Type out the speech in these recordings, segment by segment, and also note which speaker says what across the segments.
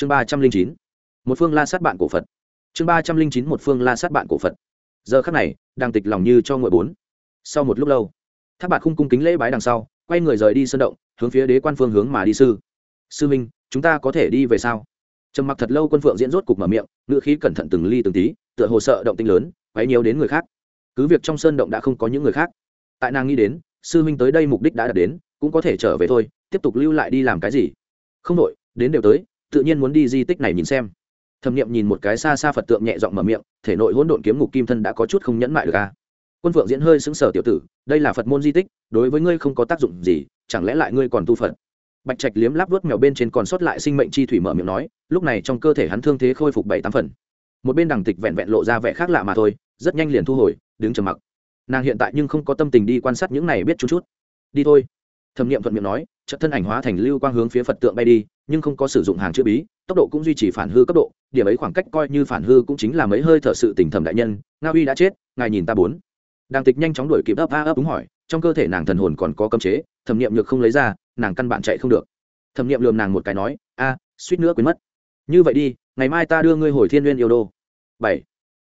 Speaker 1: chương ba trăm linh chín. Một phương la sát bạn cổ phật. Chương ba trăm linh chín, một phương la sát bạn cổ phật. Giờ khắc này, đang tịch lòng như cho ngồi bốn. Sau một lúc lâu tháp bạc khung cung kính lễ bái đằng sau, quay người rời đi sân động, hướng phía đế quan phương hướng mà đi sư. Sư minh, chúng ta có thể đi về sao? Trầm mặc thật lâu quân phượng diễn rốt cục mở miệng ngựa khí cẩn thận từng ly từng tí, tựa hồ sợ động tinh lớn, quấy nhiều đến người khác. Cứ việc trong sơn động đã không có những người khác. Tại nàng nghĩ đến, sư minh tới đây mục đích đã đạt đến, cũng có thể trở về thôi, tiếp tục lưu lại đi làm cái gì? Không đội đến đều tới tự nhiên muốn đi di tích này nhìn xem. Thẩm nghiệm nhìn một cái xa xa phật tượng nhẹ giọng mở miệng, thể nội hỗn độn kiếm ngục kim thân đã có chút không nhẫn mại được ca quân phượng diễn hơi xứng sở tiểu tử, đây là phật môn di tích, đối với ngươi không có tác dụng gì, chẳng lẽ lại ngươi còn tu phật? Bạch trạch liếm láp vớt mèo bên trên còn sót lại sinh mệnh chi thủy mở miệng nói, lúc này trong cơ thể hắn thương thế khôi phục bảy tám phần. Một bên đằng tịch vẹn vẹn lộ ra vẻ khác lạ mà thôi, rất nhanh liền thu hồi, đứng trầm mặc. Nàng hiện tại nhưng không có tâm tình đi quan sát những này biết chút chút. Đi thôi. Thẩm nghiệm thuận miệng nói trận thân ảnh hóa thành lưu quang hướng phía phật tượng bay đi nhưng không có sử dụng hàng chữ bí, tốc độ cũng duy trì phản hư cấp độ, điểm ấy khoảng cách coi như phản hư cũng chính là mấy hơi thở sự tình thẩm đại nhân, nga uy đã chết, ngài nhìn ta bốn. Đàng tịch nhanh chóng đuổi kịp ấp a ấp đúng hỏi, trong cơ thể nàng thần hồn còn có cấm chế, thẩm nghiệm nhược không lấy ra, nàng căn bản chạy không được. Thẩm nghiệm lườm nàng một cái nói, a, suýt nữa quên mất. Như vậy đi, ngày mai ta đưa ngươi hồi thiên n yêu đô. Bảy.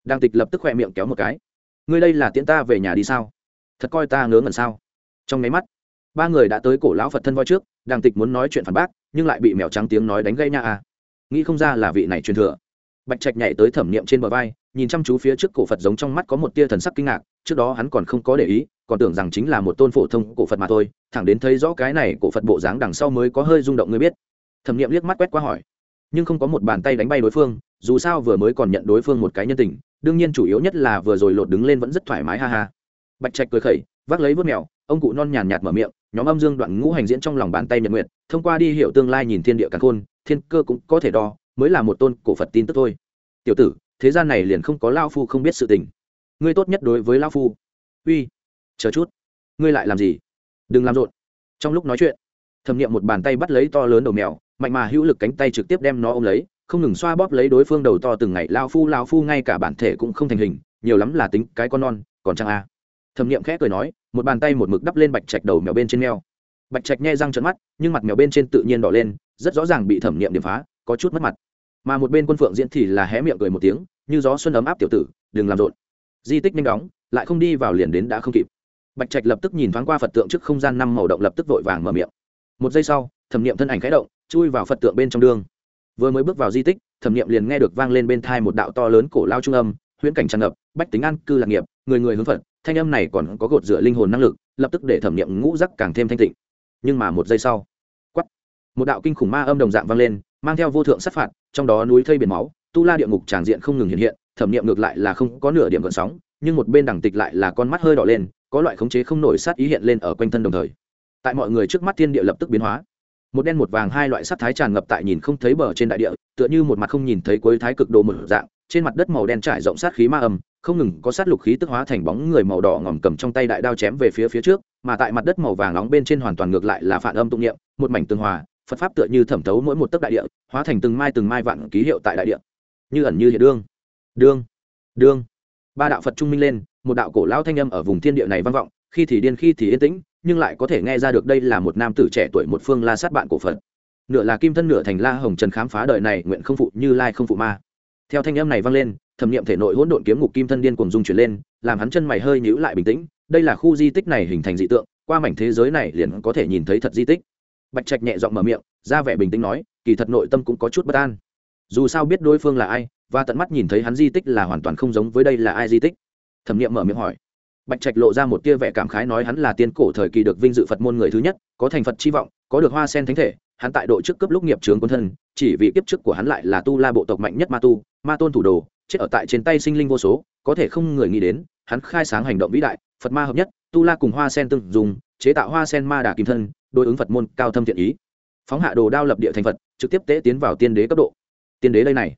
Speaker 1: Đàng tịch lập tức khỏe miệng kéo một cái. Ngươi đây là tiễn ta về nhà đi sao? Thật coi ta ngớ ngẩn sao? Trong nháy mắt, ba người đã tới cổ lão phật thân voi trước đàng tịch muốn nói chuyện phản bác, nhưng lại bị mèo trắng tiếng nói đánh gây nha a. Nghĩ không ra là vị này truyền thừa. Bạch trạch nhảy tới thẩm niệm trên bờ vai, nhìn chăm chú phía trước cổ phật giống trong mắt có một tia thần sắc kinh ngạc, trước đó hắn còn không có để ý, còn tưởng rằng chính là một tôn phổ thông cổ phật mà thôi, thẳng đến thấy rõ cái này cổ phật bộ dáng đằng sau mới có hơi rung động ngươi biết. Thẩm niệm liếc mắt quét qua hỏi, nhưng không có một bàn tay đánh bay đối phương, dù sao vừa mới còn nhận đối phương một cái nhân tình, đương nhiên chủ yếu nhất là vừa rồi lột đứng lên vẫn rất thoải mái ha ha. Bạch trạch cười khẩy, vác lấy vớt mèo ông cụ non nhàn nhạt mở miệng, nhóm âm dương đoạn ngũ hành diễn trong lòng bàn tay nhật nguyện thông qua đi hiệu tương lai nhìn thiên địa càng khôn, thiên cơ cũng có thể đo, mới là một tôn cổ phật tin tức thôi. Tiểu tử, thế gian này liền không có lao phu không biết sự tình. Ngươi tốt nhất đối với lao phu. Uy, chờ chút. Ngươi lại làm gì? Đừng làm rộn. Trong lúc nói chuyện, thẩm nghiệm một bàn tay bắt lấy to lớn đầu mèo, mạnh mà hữu lực cánh tay trực tiếp đem nó ôm lấy, không ngừng xoa bóp lấy đối phương đầu to từng ngày lao phu lao phu, ngay cả bản thể cũng không thành hình, nhiều lắm là tính cái con non, còn chẳng a? À. thẩm nghiệm khẽ cười nói một bàn tay một mực đắp lên bạch trạch đầu mèo bên trên mèo bạch trạch nhẹ răng trận mắt, nhưng mặt mèo bên trên tự nhiên đỏ lên, rất rõ ràng bị thẩm nghiệm điểm phá, có chút mất mặt. Mà một bên quân phượng diễn thì là hé miệng cười một tiếng, như gió xuân ấm áp tiểu tử, đừng làm rộn. Di tích nhanh đóng, lại không đi vào liền đến đã không kịp. Bạch trạch lập tức nhìn thoáng qua phật tượng trước không gian năm màu động lập tức vội vàng mở miệng. Một giây sau, thẩm nghiệm thân ảnh khẽ động, chui vào phật tượng bên trong đường. Vừa mới bước vào di tích, thẩm nghiệm liền nghe được vang lên bên thai một đạo to lớn cổ lao trung âm, huyễn cảnh tràn ngập, bách tính an cư lạc nghiệp, người người hướng phật thanh âm này còn có gột rửa linh hồn năng lực, lập tức để thẩm nghiệm ngũ rắc càng thêm thanh tịnh. Nhưng mà một giây sau quắt một đạo kinh khủng ma âm đồng dạng vang lên, mang theo vô thượng sát phạt, trong đó núi thây biển máu, tu la địa ngục tràng diện không ngừng hiện hiện, thẩm nghiệm ngược lại là không có nửa điểm gợn sóng, nhưng một bên đẳng tịch lại là con mắt hơi đỏ lên, có loại khống chế không nổi sát ý hiện lên ở quanh thân đồng thời. Tại mọi người trước mắt thiên địa lập tức biến hóa. Một đen một vàng hai loại sắc thái tràn ngập tại nhìn không thấy bờ trên đại địa, tựa như một mặt không nhìn thấy cuối thái cực độ một dạng trên mặt đất màu đen trải rộng sát khí ma âm, không ngừng có sát lục khí tức hóa thành bóng người màu đỏ ngòm cầm trong tay đại đao chém về phía phía trước, mà tại mặt đất màu vàng nóng bên trên hoàn toàn ngược lại là phản âm tụng niệm, một mảnh tương hòa, phật pháp tựa như thẩm thấu mỗi một tấc đại địa, hóa thành từng mai từng mai vạn ký hiệu tại đại địa. Như ẩn như hiện đương. Đương. Đương. Ba đạo phật trung minh lên, một đạo cổ lao thanh âm ở vùng thiên địa này vang vọng, khi thì điên khi thì yên tĩnh, nhưng lại có thể nghe ra được đây là một nam tử trẻ tuổi một phương la sát bạn cổ phật. Nửa là kim thân nửa thành la hồng trần khám phá đời này nguyện không phụ như lai không phụ ma theo thanh âm này vang lên, thẩm nghiệm thể nội hỗn độn kiếm ngục kim thân điên cùng dung chuyển lên, làm hắn chân mày hơi nhíu lại bình tĩnh. Đây là khu di tích này hình thành dị tượng, qua mảnh thế giới này liền có thể nhìn thấy thật di tích. Bạch trạch nhẹ giọng mở miệng, ra vẻ bình tĩnh nói, kỳ thật nội tâm cũng có chút bất an. Dù sao biết đối phương là ai, và tận mắt nhìn thấy hắn di tích là hoàn toàn không giống với đây là ai di tích. Thẩm nghiệm mở miệng hỏi. Bạch trạch lộ ra một tia vẻ cảm khái nói hắn là tiên cổ thời kỳ được vinh dự phật môn người thứ nhất, có thành phật chi vọng, có được hoa sen thánh thể, hắn tại độ trước cấp lúc nghiệp trường quân thân chỉ vì kiếp trước của hắn lại là tu la bộ tộc mạnh nhất ma tu, ma tôn thủ đồ, chết ở tại trên tay sinh linh vô số, có thể không người nghĩ đến, hắn khai sáng hành động vĩ đại, phật ma hợp nhất, tu la cùng hoa sen tương dùng, chế tạo hoa sen ma đà kim thân, đối ứng phật môn cao thâm thiện ý. Phóng hạ đồ đao lập địa thành phật, trực tiếp tế tiến vào tiên đế cấp độ. Tiên đế đây này,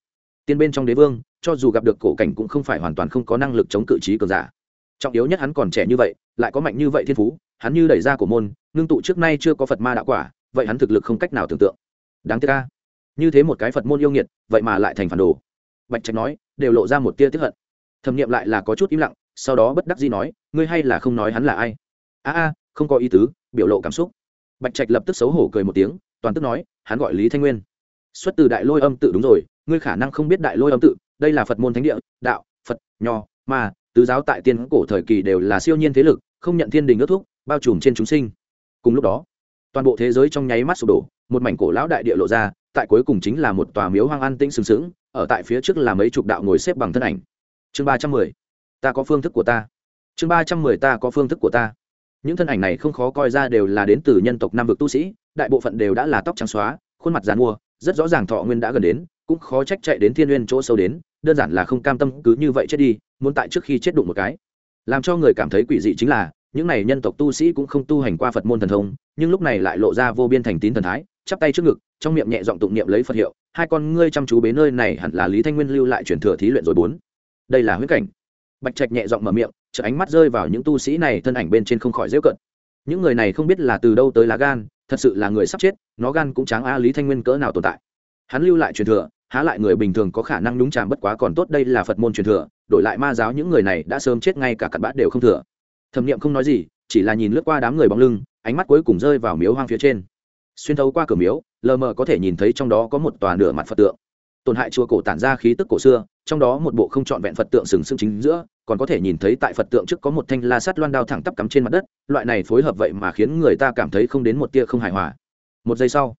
Speaker 1: tiên bên trong đế vương, cho dù gặp được cổ cảnh cũng không phải hoàn toàn không có năng lực chống cự trí cường giả. Trọng yếu nhất hắn còn trẻ như vậy, lại có mạnh như vậy thiên phú, hắn như đẩy ra của môn, ngưng tụ trước nay chưa có phật ma đạo quả, vậy hắn thực lực không cách nào tưởng tượng. Đáng tiếc ca như thế một cái phật môn yêu nghiệt, vậy mà lại thành phản đồ. Bạch trạch nói, đều lộ ra một tia tiếp hận. Thẩm nghiệm lại là có chút im lặng, sau đó bất đắc dĩ nói, ngươi hay là không nói hắn là ai? A a, không có ý tứ, biểu lộ cảm xúc. Bạch trạch lập tức xấu hổ cười một tiếng, toàn tức nói, hắn gọi lý thanh nguyên. Xuất từ đại lôi âm tự đúng rồi, ngươi khả năng không biết đại lôi âm tự, đây là phật môn thánh địa, đạo, phật, nho mà tứ giáo tại tiên cổ thời kỳ đều là siêu nhiên thế lực, không nhận thiên đình ước thúc, bao trùm trên chúng sinh. Cùng lúc đó, toàn bộ thế giới trong nháy mắt sụp đổ, một mảnh cổ lão đại địa lộ ra tại cuối cùng chính là một tòa miếu hoang an tĩnh sừng sững, ở tại phía trước là mấy chục đạo ngồi xếp bằng thân ảnh. Chương ba trăm mười, ta có phương thức của ta. Chương ba trăm mười, ta có phương thức của ta. Những thân ảnh này không khó coi ra đều là đến từ nhân tộc nam vực tu sĩ, đại bộ phận đều đã là tóc trắng xóa, khuôn mặt dàn mua rất rõ ràng thọ nguyên đã gần đến, cũng khó trách chạy đến thiên n g u y ê n chỗ sâu đến, đơn giản là không cam tâm cứ như vậy chết đi, muốn tại trước khi chết đụng một cái. Làm cho người cảm thấy quỷ dị chính là, những n à y nhân tộc tu sĩ cũng không tu hành qua phật môn thần thông, nhưng lúc này lại lộ ra vô biên thành tín thần thái chắp tay trước ngực, trong miệng nhẹ giọng tụng niệm lấy phật hiệu, hai con ngươi chăm chú bế nơi này hẳn là lý thanh nguyên lưu lại truyền thừa thí luyện rồi bốn. Đây là huyết cảnh. Bạch trạch nhẹ giọng mở miệng chợ ánh mắt rơi vào những tu sĩ này thân ảnh bên trên không khỏi dễ cận những người này không biết là từ đâu tới lá gan, thật sự là người sắp chết, nó gan cũng tráng a lý thanh nguyên cỡ nào tồn tại. Hắn lưu lại truyền thừa, há lại người bình thường có khả năng nhúng tràm bất quá còn tốt đây là phật môn truyền thừa, đổi lại ma giáo những người này đã sớm chết ngay cả cặn bát đều không thừa. Thẩm nghiệm không nói gì, chỉ là nhìn lướt qua đám người bóng lưng, ánh mắt cuối cùng rơi vào miếu hoang phía trên xuyên thấu qua cửa miếu, lờ mờ có thể nhìn thấy trong đó có một tòa nửa mặt phật tượng. Tổn hại chùa cổ tản ra khí tức cổ xưa, trong đó một bộ không trọn vẹn phật tượng sừng sững chính giữa, còn có thể nhìn thấy tại phật tượng trước có một thanh la sắt loan đao thẳng tắp cắm trên mặt đất, loại này phối hợp vậy mà khiến người ta cảm thấy không đến một tia không hài hòa. Một giây sau,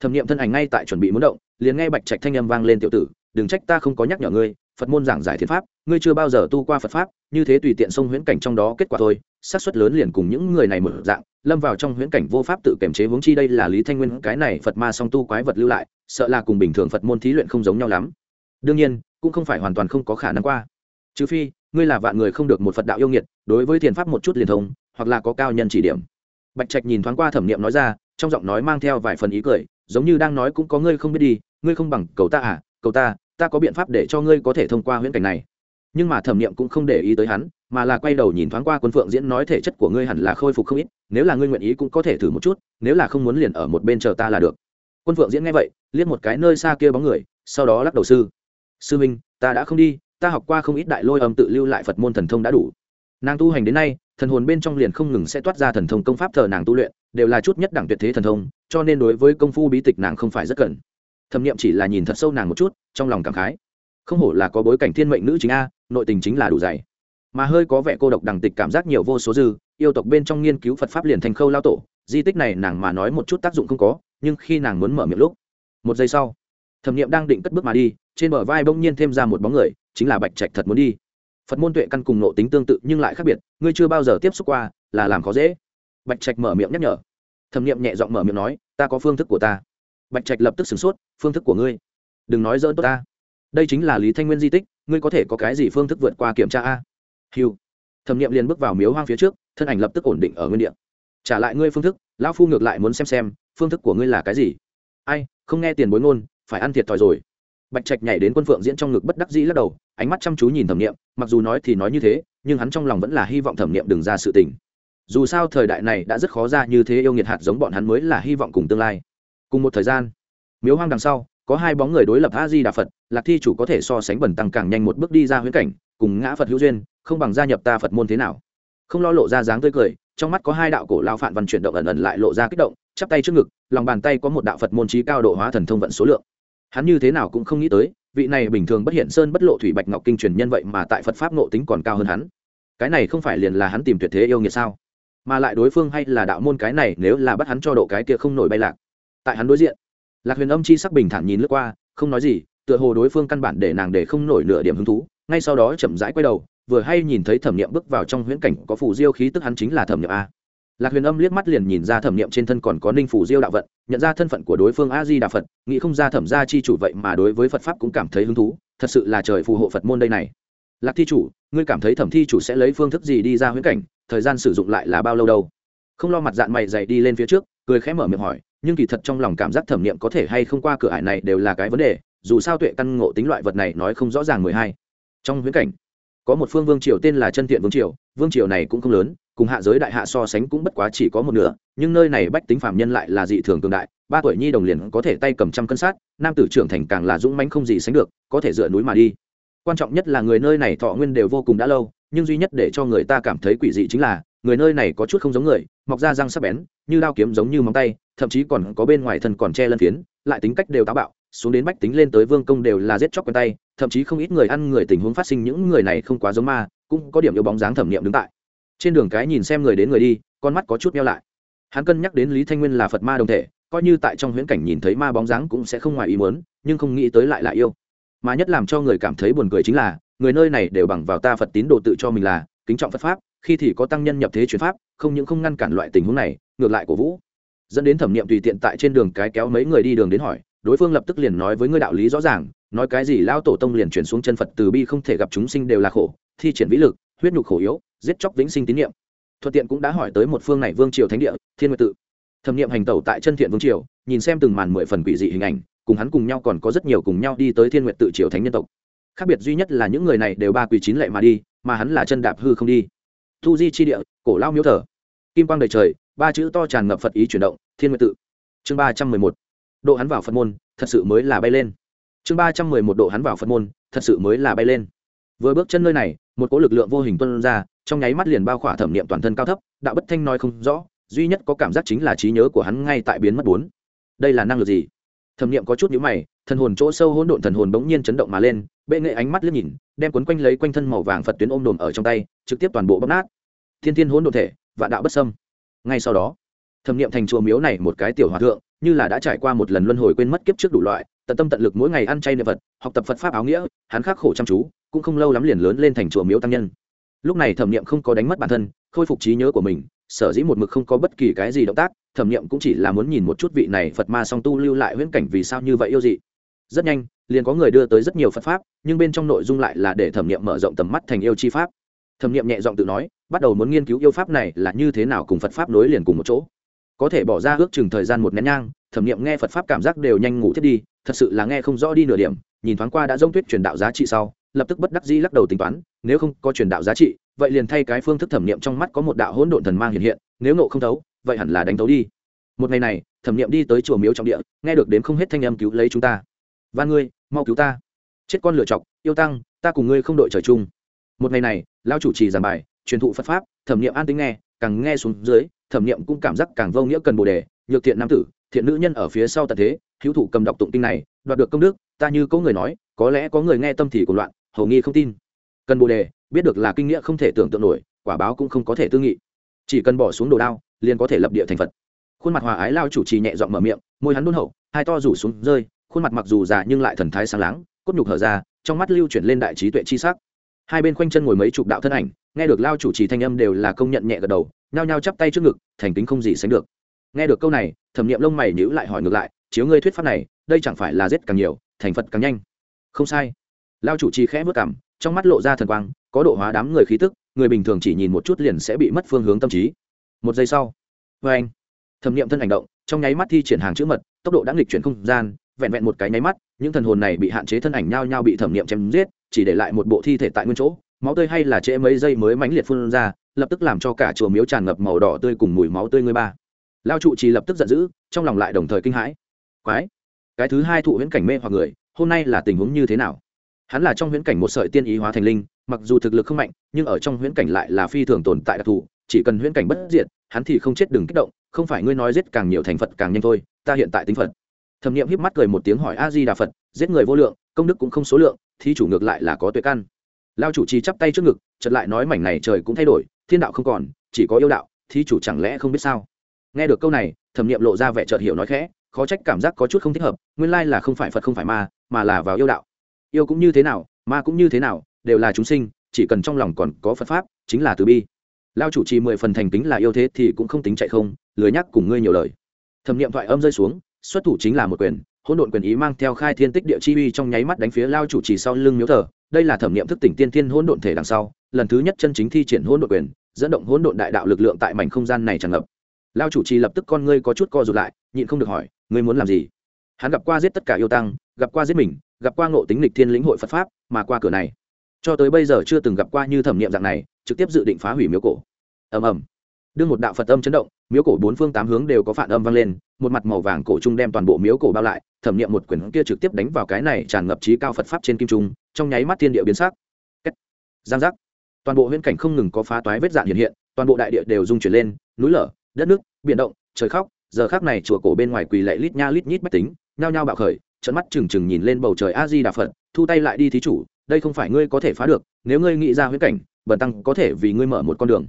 Speaker 1: thẩm nghiệm thân ảnh ngay tại chuẩn bị muốn động, liền nghe bạch trạch thanh âm vang lên, tiểu tử, đừng trách ta không có nhắc nhở ngươi phật môn giảng giải thiện pháp, ngươi chưa bao giờ tu qua phật pháp, như thế tùy tiện xông huyễn cảnh trong đó kết quả thôi, xác suất lớn liền cùng những người này mở dạng, lâm vào trong huyễn cảnh vô pháp tự kiểm chế vướng chi đây là lý thanh nguyên, cái này phật ma song tu quái vật lưu lại, sợ là cùng bình thường phật môn thí luyện không giống nhau lắm. Đương nhiên, cũng không phải hoàn toàn không có khả năng qua. Trừ phi, ngươi là vạn người không được một phật đạo yêu nghiệt, đối với thiền pháp một chút liền thông, hoặc là có cao nhân chỉ điểm. Bạch trạch nhìn thoáng qua thẩm niệm nói ra, trong giọng nói mang theo vài phần ý cười, giống như đang nói cũng có ngươi không biết đi, ngươi không bằng cầu ta à cầu ta ta có biện pháp để cho ngươi có thể thông qua huyễn cảnh này. Nhưng mà thẩm niệm cũng không để ý tới hắn, mà là quay đầu nhìn thoáng qua quân phượng diễn nói thể chất của ngươi hẳn là khôi phục không ít, nếu là ngươi nguyện ý cũng có thể thử một chút, nếu là không muốn liền ở một bên chờ ta là được. Quân phượng diễn nghe vậy, liếc một cái nơi xa kia bóng người, sau đó lắc đầu sư. Sư minh, ta đã không đi, ta học qua không ít đại lôi âm tự lưu lại phật môn thần thông đã đủ. Nàng tu hành đến nay, thần hồn bên trong liền không ngừng sẽ toát ra thần thông công pháp thờ nàng tu luyện, đều là chút nhất đẳng tuyệt thế thần thông, cho nên đối với công phu bí tịch nàng không phải rất cần thẩm nghiệm chỉ là nhìn thật sâu nàng một chút, trong lòng cảm khái. Không hổ là có bối cảnh thiên mệnh nữ chính a, nội tình chính là đủ dày. Mà hơi có vẻ cô độc đằng tịch cảm giác nhiều vô số dư, yêu tộc bên trong nghiên cứu phật pháp liền thành khâu lao tổ, di tích này nàng mà nói một chút tác dụng không có, nhưng khi nàng muốn mở miệng lúc, một giây sau, thẩm nghiệm đang định cất bước mà đi, trên bờ vai bỗng nhiên thêm ra một bóng người, chính là bạch trạch thật muốn đi. Phật môn tuệ căn cùng nộ tính tương tự nhưng lại khác biệt, ngươi chưa bao giờ tiếp xúc qua, là làm khó dễ. Bạch trạch mở miệng nhắc nhở. Thẩm nghiệm nhẹ giọng mở miệng nói, ta có phương thức của ta bạch trạch lập tức sửng sốt, phương thức của ngươi? Đừng nói dỡn tốt ta. Đây chính là lý thanh nguyên di tích, ngươi có thể có cái gì phương thức vượt qua kiểm tra a? Hiu thẩm nghiệm liền bước vào miếu hoang phía trước, thân ảnh lập tức ổn định ở nguyên đ ị a trả lại ngươi phương thức, lão phu ngược lại muốn xem xem, phương thức của ngươi là cái gì? Ai, không nghe tiền bối ngôn, phải ăn thiệt thòi rồi. Bạch trạch nhảy đến quân phượng diễn trong ngực bất đắc dĩ lắc đầu, ánh mắt chăm chú nhìn thẩm nghiệm mặc dù nói thì nói như thế, nhưng hắn trong lòng vẫn là hy vọng thẩm nghiệm đừng ra sự tình. Dù sao thời đại này đã rất khó ra như thế yêu nghiệt hạt giống bọn hắn mới là hy vọng cùng tương lai cùng một thời gian, miếu hoang đằng sau, có hai bóng người đối lập a di đà phật, lạc thi chủ có thể so sánh bẩn tăng càng nhanh một bước đi ra huyễn cảnh, cùng ngã phật hữu duyên, không bằng gia nhập ta phật môn thế nào. Không lo lộ ra dáng tươi cười, trong mắt có hai đạo cổ lao phạn văn chuyển động ẩn ẩn lại lộ ra kích động, chắp tay trước ngực, lòng bàn tay có một đạo phật môn trí cao độ hóa thần thông vận số lượng. Hắn như thế nào cũng không nghĩ tới, vị này bình thường bất hiện sơn bất lộ thủy bạch ngọc kinh truyền nhân vậy mà tại phật pháp nộ tính còn cao hơn hắn. Cái này không phải liền là hắn tìm tuyệt thế yêu nghiệt sao? Mà lại đối phương hay là đạo môn cái này, nếu là bắt hắn cho độ cái kia không nổi bay lạc tại hắn đối diện. Lạc huyền âm chi sắc bình thản nhìn lướt qua, không nói gì, tựa hồ đối phương căn bản để nàng để không nổi nửa điểm hứng thú. Ngay sau đó chậm rãi quay đầu, vừa hay nhìn thấy thẩm nghiệm bước vào trong huyễn cảnh, có phủ diêu khí tức hắn chính là thẩm nghiệm a. Lạc huyền âm liếc mắt liền nhìn ra thẩm nghiệm trên thân còn có ninh phủ diêu đạo vận, nhận ra thân phận của đối phương a di đà phật, nghĩ không ra thẩm gia chi chủ vậy mà đối với phật pháp cũng cảm thấy hứng thú, thật sự là trời phù hộ phật môn đây này. Lạc thi chủ, ngươi cảm thấy thẩm thi chủ sẽ lấy phương thức gì đi ra huyễn cảnh, thời gian sử dụng lại là bao lâu đâu? Không lo mặt dạng mày dày đi lên phía trước, cười khẽ mở miệng hỏi nhưng kỳ thật trong lòng cảm giác thẩm nghiệm có thể hay không qua cửa ải này đều là cái vấn đề, dù sao tuệ căn ngộ tính loại vật này nói không rõ ràng mười hai. Trong huyễn cảnh, có một phương vương triều tên là chân thiện vương triều vương triều này cũng không lớn, cùng hạ giới đại hạ so sánh cũng bất quá chỉ có một nửa, nhưng nơi này bách tính phạm nhân lại là dị thường cường đại, ba tuổi nhi đồng liền có thể tay cầm trăm cân sát, nam tử trưởng thành càng là dũng mãnh không gì sánh được, có thể dựa núi mà đi. Quan trọng nhất là người nơi này thọ nguyên đều vô cùng đã lâu, nhưng duy nhất để cho người ta cảm thấy quỷ dị chính là người nơi này có chút không giống người, mọc ra răng sắc bén, như đao kiếm giống như móng tay, thậm chí còn có bên ngoài thân còn che lân phiến, lại tính cách đều táo bạo, xuống đến bách tính lên tới vương công đều là giết chóc quen tay, thậm chí không ít người ăn người tình huống phát sinh những người này không quá giống ma, cũng có điểm yêu bóng dáng thẩm nghiệm đứng tại. Trên đường cái nhìn xem người đến người đi, con mắt có chút meo lại. Hắn cân nhắc đến lý thanh nguyên là phật ma đồng thể, coi như tại trong huyễn cảnh nhìn thấy ma bóng dáng cũng sẽ không ngoài ý muốn, nhưng không nghĩ tới lại là yêu. Mà nhất làm cho người cảm thấy buồn cười chính là, người nơi này đều bằng vào ta phật tín đồ tự cho mình là, kính trọng phật pháp khi thì có tăng nhân nhập thế chuyển pháp, không những không ngăn cản loại tình huống này, ngược lại cổ vũ. Dẫn đến thẩm nghiệm tùy tiện tại trên đường cái kéo mấy người đi đường đến hỏi, đối phương lập tức liền nói với ngươi đạo lý rõ ràng, nói cái gì lao tổ tông liền chuyển xuống chân phật từ bi không thể gặp chúng sinh đều là khổ, thi triển vĩ lực, huyết nhục khổ yếu, giết chóc vĩnh sinh tín niệm. Thuận tiện cũng đã hỏi tới một phương này vương triều thánh địa, thiên nguyệt tự. Thẩm nghiệm hành tẩu tại chân thiện vương triều, nhìn xem từng màn mười phần quỷ dị hình ảnh, cùng hắn cùng nhau còn có rất nhiều cùng nhau đi tới thiên nguyệt tự triều thánh nhân tộc. Khác biệt duy nhất là những người này đều ba quỷ chín lệ mà đi, mà hắn là chân đạp hư không đi thu di chi địa, cổ lao miếu thờ. Kim quang đầy trời, ba chữ to tràn ngập phật ý chuyển động, thiên nguyệt tự. Chương ba trăm mười một. Độ hắn vào phật môn, thật sự mới là bay lên. Chương ba trăm mười một độ hắn vào phật môn, thật sự mới là bay lên. Vừa bước chân nơi này, một cỗ lực lượng vô hình tuân ra, trong nháy mắt liền bao khỏa thẩm niệm toàn thân cao thấp, đạo bất thanh nói không rõ, duy nhất có cảm giác chính là trí nhớ của hắn ngay tại biến mất bốn. Đây là năng lực gì? Thẩm niệm có chút nhữ mày thần hồn chỗ sâu hỗn độn thần hồn bỗng nhiên chấn động mà lên, bệ nghệ ánh mắt liếc nhìn, đem cuốn quanh lấy quanh thân màu vàng phật tuyến ôm đồm ở trong tay, trực tiếp toàn bộ bóp nát. Thiên thiên hỗn độn thể, vạn đạo bất sâm ngay sau đó, thẩm niệm thành chùa miếu này một cái tiểu hòa thượng, như là đã trải qua một lần luân hồi quên mất kiếp trước đủ loại, tận tâm tận lực mỗi ngày ăn chay niệm vật học tập phật pháp áo nghĩa, hắn khắc khổ chăm chú, cũng không lâu lắm liền lớn lên thành chùa miếu tăng nhân. Lúc này thẩm niệm không có đánh mất bản thân, khôi phục trí nhớ của mình, sở dĩ một mực không có bất kỳ cái gì động tác, thẩm niệm cũng chỉ là muốn nhìn một chút vị này phật ma song tu lưu lại huyễn cảnh vì sao như vậy yêu dị rất nhanh, liền có người đưa tới rất nhiều phật pháp, nhưng bên trong nội dung lại là để thẩm nghiệm mở rộng tầm mắt thành yêu chi pháp. Thẩm nghiệm nhẹ giọng tự nói, bắt đầu muốn nghiên cứu yêu pháp này là như thế nào cùng phật pháp nối liền cùng một chỗ. Có thể bỏ ra ước chừng thời gian một nén nhang, thẩm nghiệm nghe phật pháp cảm giác đều nhanh ngủ thiết đi, thật sự là nghe không rõ đi nửa điểm, nhìn thoáng qua đã dông tuyết truyền đạo giá trị sau, lập tức bất đắc dĩ lắc đầu tính toán, nếu không có truyền đạo giá trị, vậy liền thay cái phương thức thẩm nghiệm trong mắt có một đạo hỗn độn thần mang hiện hiện, nếu ngộ không thấu, vậy hẳn là đánh thấu đi. Một ngày này, thẩm nghiệm đi tới chùa miếu trọng địa, nghe được đến không hết thanh âm cứu lấy chúng ta và ngươi, mau cứu ta. Chết con lựa chọc, yêu tăng, ta cùng ngươi không đội trời chung. Một ngày này lao chủ trì giảng bài, truyền thụ phật pháp, thẩm nghiệm an tính nghe, càng nghe xuống dưới, thẩm nghiệm cũng cảm giác càng vô nghĩa cần bồ đề, nhược thiện nam tử, thiện nữ nhân ở phía sau tận thế, hữu thủ cầm đọc tụng kinh này, đoạt được công đức, ta như có người nói, có lẽ có người nghe tâm thì của loạn, hầu nghi không tin. Cần bồ đề, biết được là kinh nghĩa không thể tưởng tượng nổi, quả báo cũng không có thể tư nghị. Chỉ cần bỏ xuống đồ đao, liền có thể lập địa thành phật. Khuôn mặt hòa ái lao chủ trì nhẹ giọng mở miệng, môi hắn đôn hậu, hai to rủ xuống, rơi khuôn mặt mặc dù già nhưng lại thần thái sáng láng, cốt nhục hở ra, trong mắt lưu chuyển lên đại trí tuệ chi sắc. Hai bên khoanh chân ngồi mấy chục đạo thân ảnh, nghe được lao chủ trì thanh âm đều là công nhận nhẹ gật đầu, nhao nhao chắp tay trước ngực, thành kính không gì sánh được. Nghe được câu này, thẩm nghiệm lông mày nhữ lại hỏi ngược lại, chiếu ngươi thuyết pháp này, đây chẳng phải là giết càng nhiều, thành phật càng nhanh? Không sai. Lao chủ trì khẽ vất cảm trong mắt lộ ra thần quang, có độ hóa đám người khí tức, người bình thường chỉ nhìn một chút liền sẽ bị mất phương hướng tâm trí. Một giây sau vê anh thẩm nghiệm thân hành động, trong nháy mắt thi triển hàng chữ mật, tốc độ đã nghịch chuyển không gian vẹn vẹn một cái nháy mắt, những thần hồn này bị hạn chế thân ảnh nhao nhao bị thẩm nghiệm chém giết, chỉ để lại một bộ thi thể tại nguyên chỗ. Máu tươi hay là trễ mấy giây mới mãnh liệt phun ra, lập tức làm cho cả chùa miếu tràn ngập màu đỏ tươi cùng mùi máu tươi người ba. Lao trụ trì lập tức giận dữ, trong lòng lại đồng thời kinh hãi. Quái, cái thứ hai thụ huyễn cảnh mê hoặc người, hôm nay là tình huống như thế nào? Hắn là trong huyễn cảnh một sợi tiên ý hóa thành linh, mặc dù thực lực không mạnh, nhưng ở trong huyễn cảnh lại là phi thường tồn tại đặc thù, chỉ cần huyễn cảnh bất diệt, hắn thì không chết đừng kích động, không phải ngươi nói giết càng nhiều thành phật càng nhanh thôi, ta hiện tại tính phật thẩm n i ệ m híp mắt cười một tiếng hỏi a di đà phật, giết người vô lượng, công đức cũng không số lượng thì chủ ngược lại là có tuệ căn. Lao chủ trì chắp tay trước ngực chật lại nói mảnh này trời cũng thay đổi, thiên đạo không còn, chỉ có yêu đạo thì chủ chẳng lẽ không biết sao? Nghe được câu này, thẩm nghiệm lộ ra vẻ chợt hiểu nói khẽ, khó trách cảm giác có chút không thích hợp, nguyên lai là không phải phật không phải ma, mà là vào yêu đạo. Yêu cũng như thế nào, ma cũng như thế nào, đều là chúng sinh, chỉ cần trong lòng còn có phật pháp, chính là từ bi. Lao chủ trì mười phần thành tính là yêu thế thì cũng không tính chạy không, lười nhắc cùng ngươi nhiều lời. Thẩm nghiệm thoại âm rơi xuống xuất thủ chính là một quyền, hỗn độn quyền ý mang theo khai thiên tích địa chi uy trong nháy mắt đánh phía lao chủ trì sau lưng miếu thờ. Đây là thẩm nghiệm thức tỉnh tiên thiên hỗn độn thể đằng sau, lần thứ nhất chân chính thi triển hỗn độn quyền, dẫn động hỗn độn đại đạo lực lượng tại mảnh không gian này tràn ngập. Lao chủ trì lập tức con ngươi có chút co rụt lại, nhịn không được hỏi, ngươi muốn làm gì? Hắn gặp qua giết tất cả yêu tăng, gặp qua giết mình, gặp qua ngộ tính lịch thiên lĩnh hội phật pháp, mà qua cửa này. Cho tới bây giờ chưa từng gặp qua như thẩm nghiệm dạng này, trực tiếp dự định phá hủy miếu cổ. Ầm ầm đương một đạo phật âm chấn động miếu cổ bốn phương tám hướng đều có phản âm vang lên một mặt màu vàng cổ trung đem toàn bộ miếu cổ bao lại thẩm nghiệm một quyển kia trực tiếp đánh vào cái này tràn ngập trí cao phật pháp trên kim trung trong nháy mắt thiên địa biến sắc giang giác toàn bộ huyễn cảnh không ngừng có phá toái vết dạn hiện hiện toàn bộ đại địa đều rung chuyển lên núi lở đất nước biển động trời khóc giờ khác này chùa cổ bên ngoài quỳ lệ lít nha lít nhít bách tính nhao nhao bạo khởi trận mắt trừng trừng nhìn lên bầu trời a di đà phật thu tay lại đi thí chủ đây không phải ngươi có thể phá được nếu ngươi nghĩ ra huyễn cảnh bần tăng có thể vì ngươi mở một con đường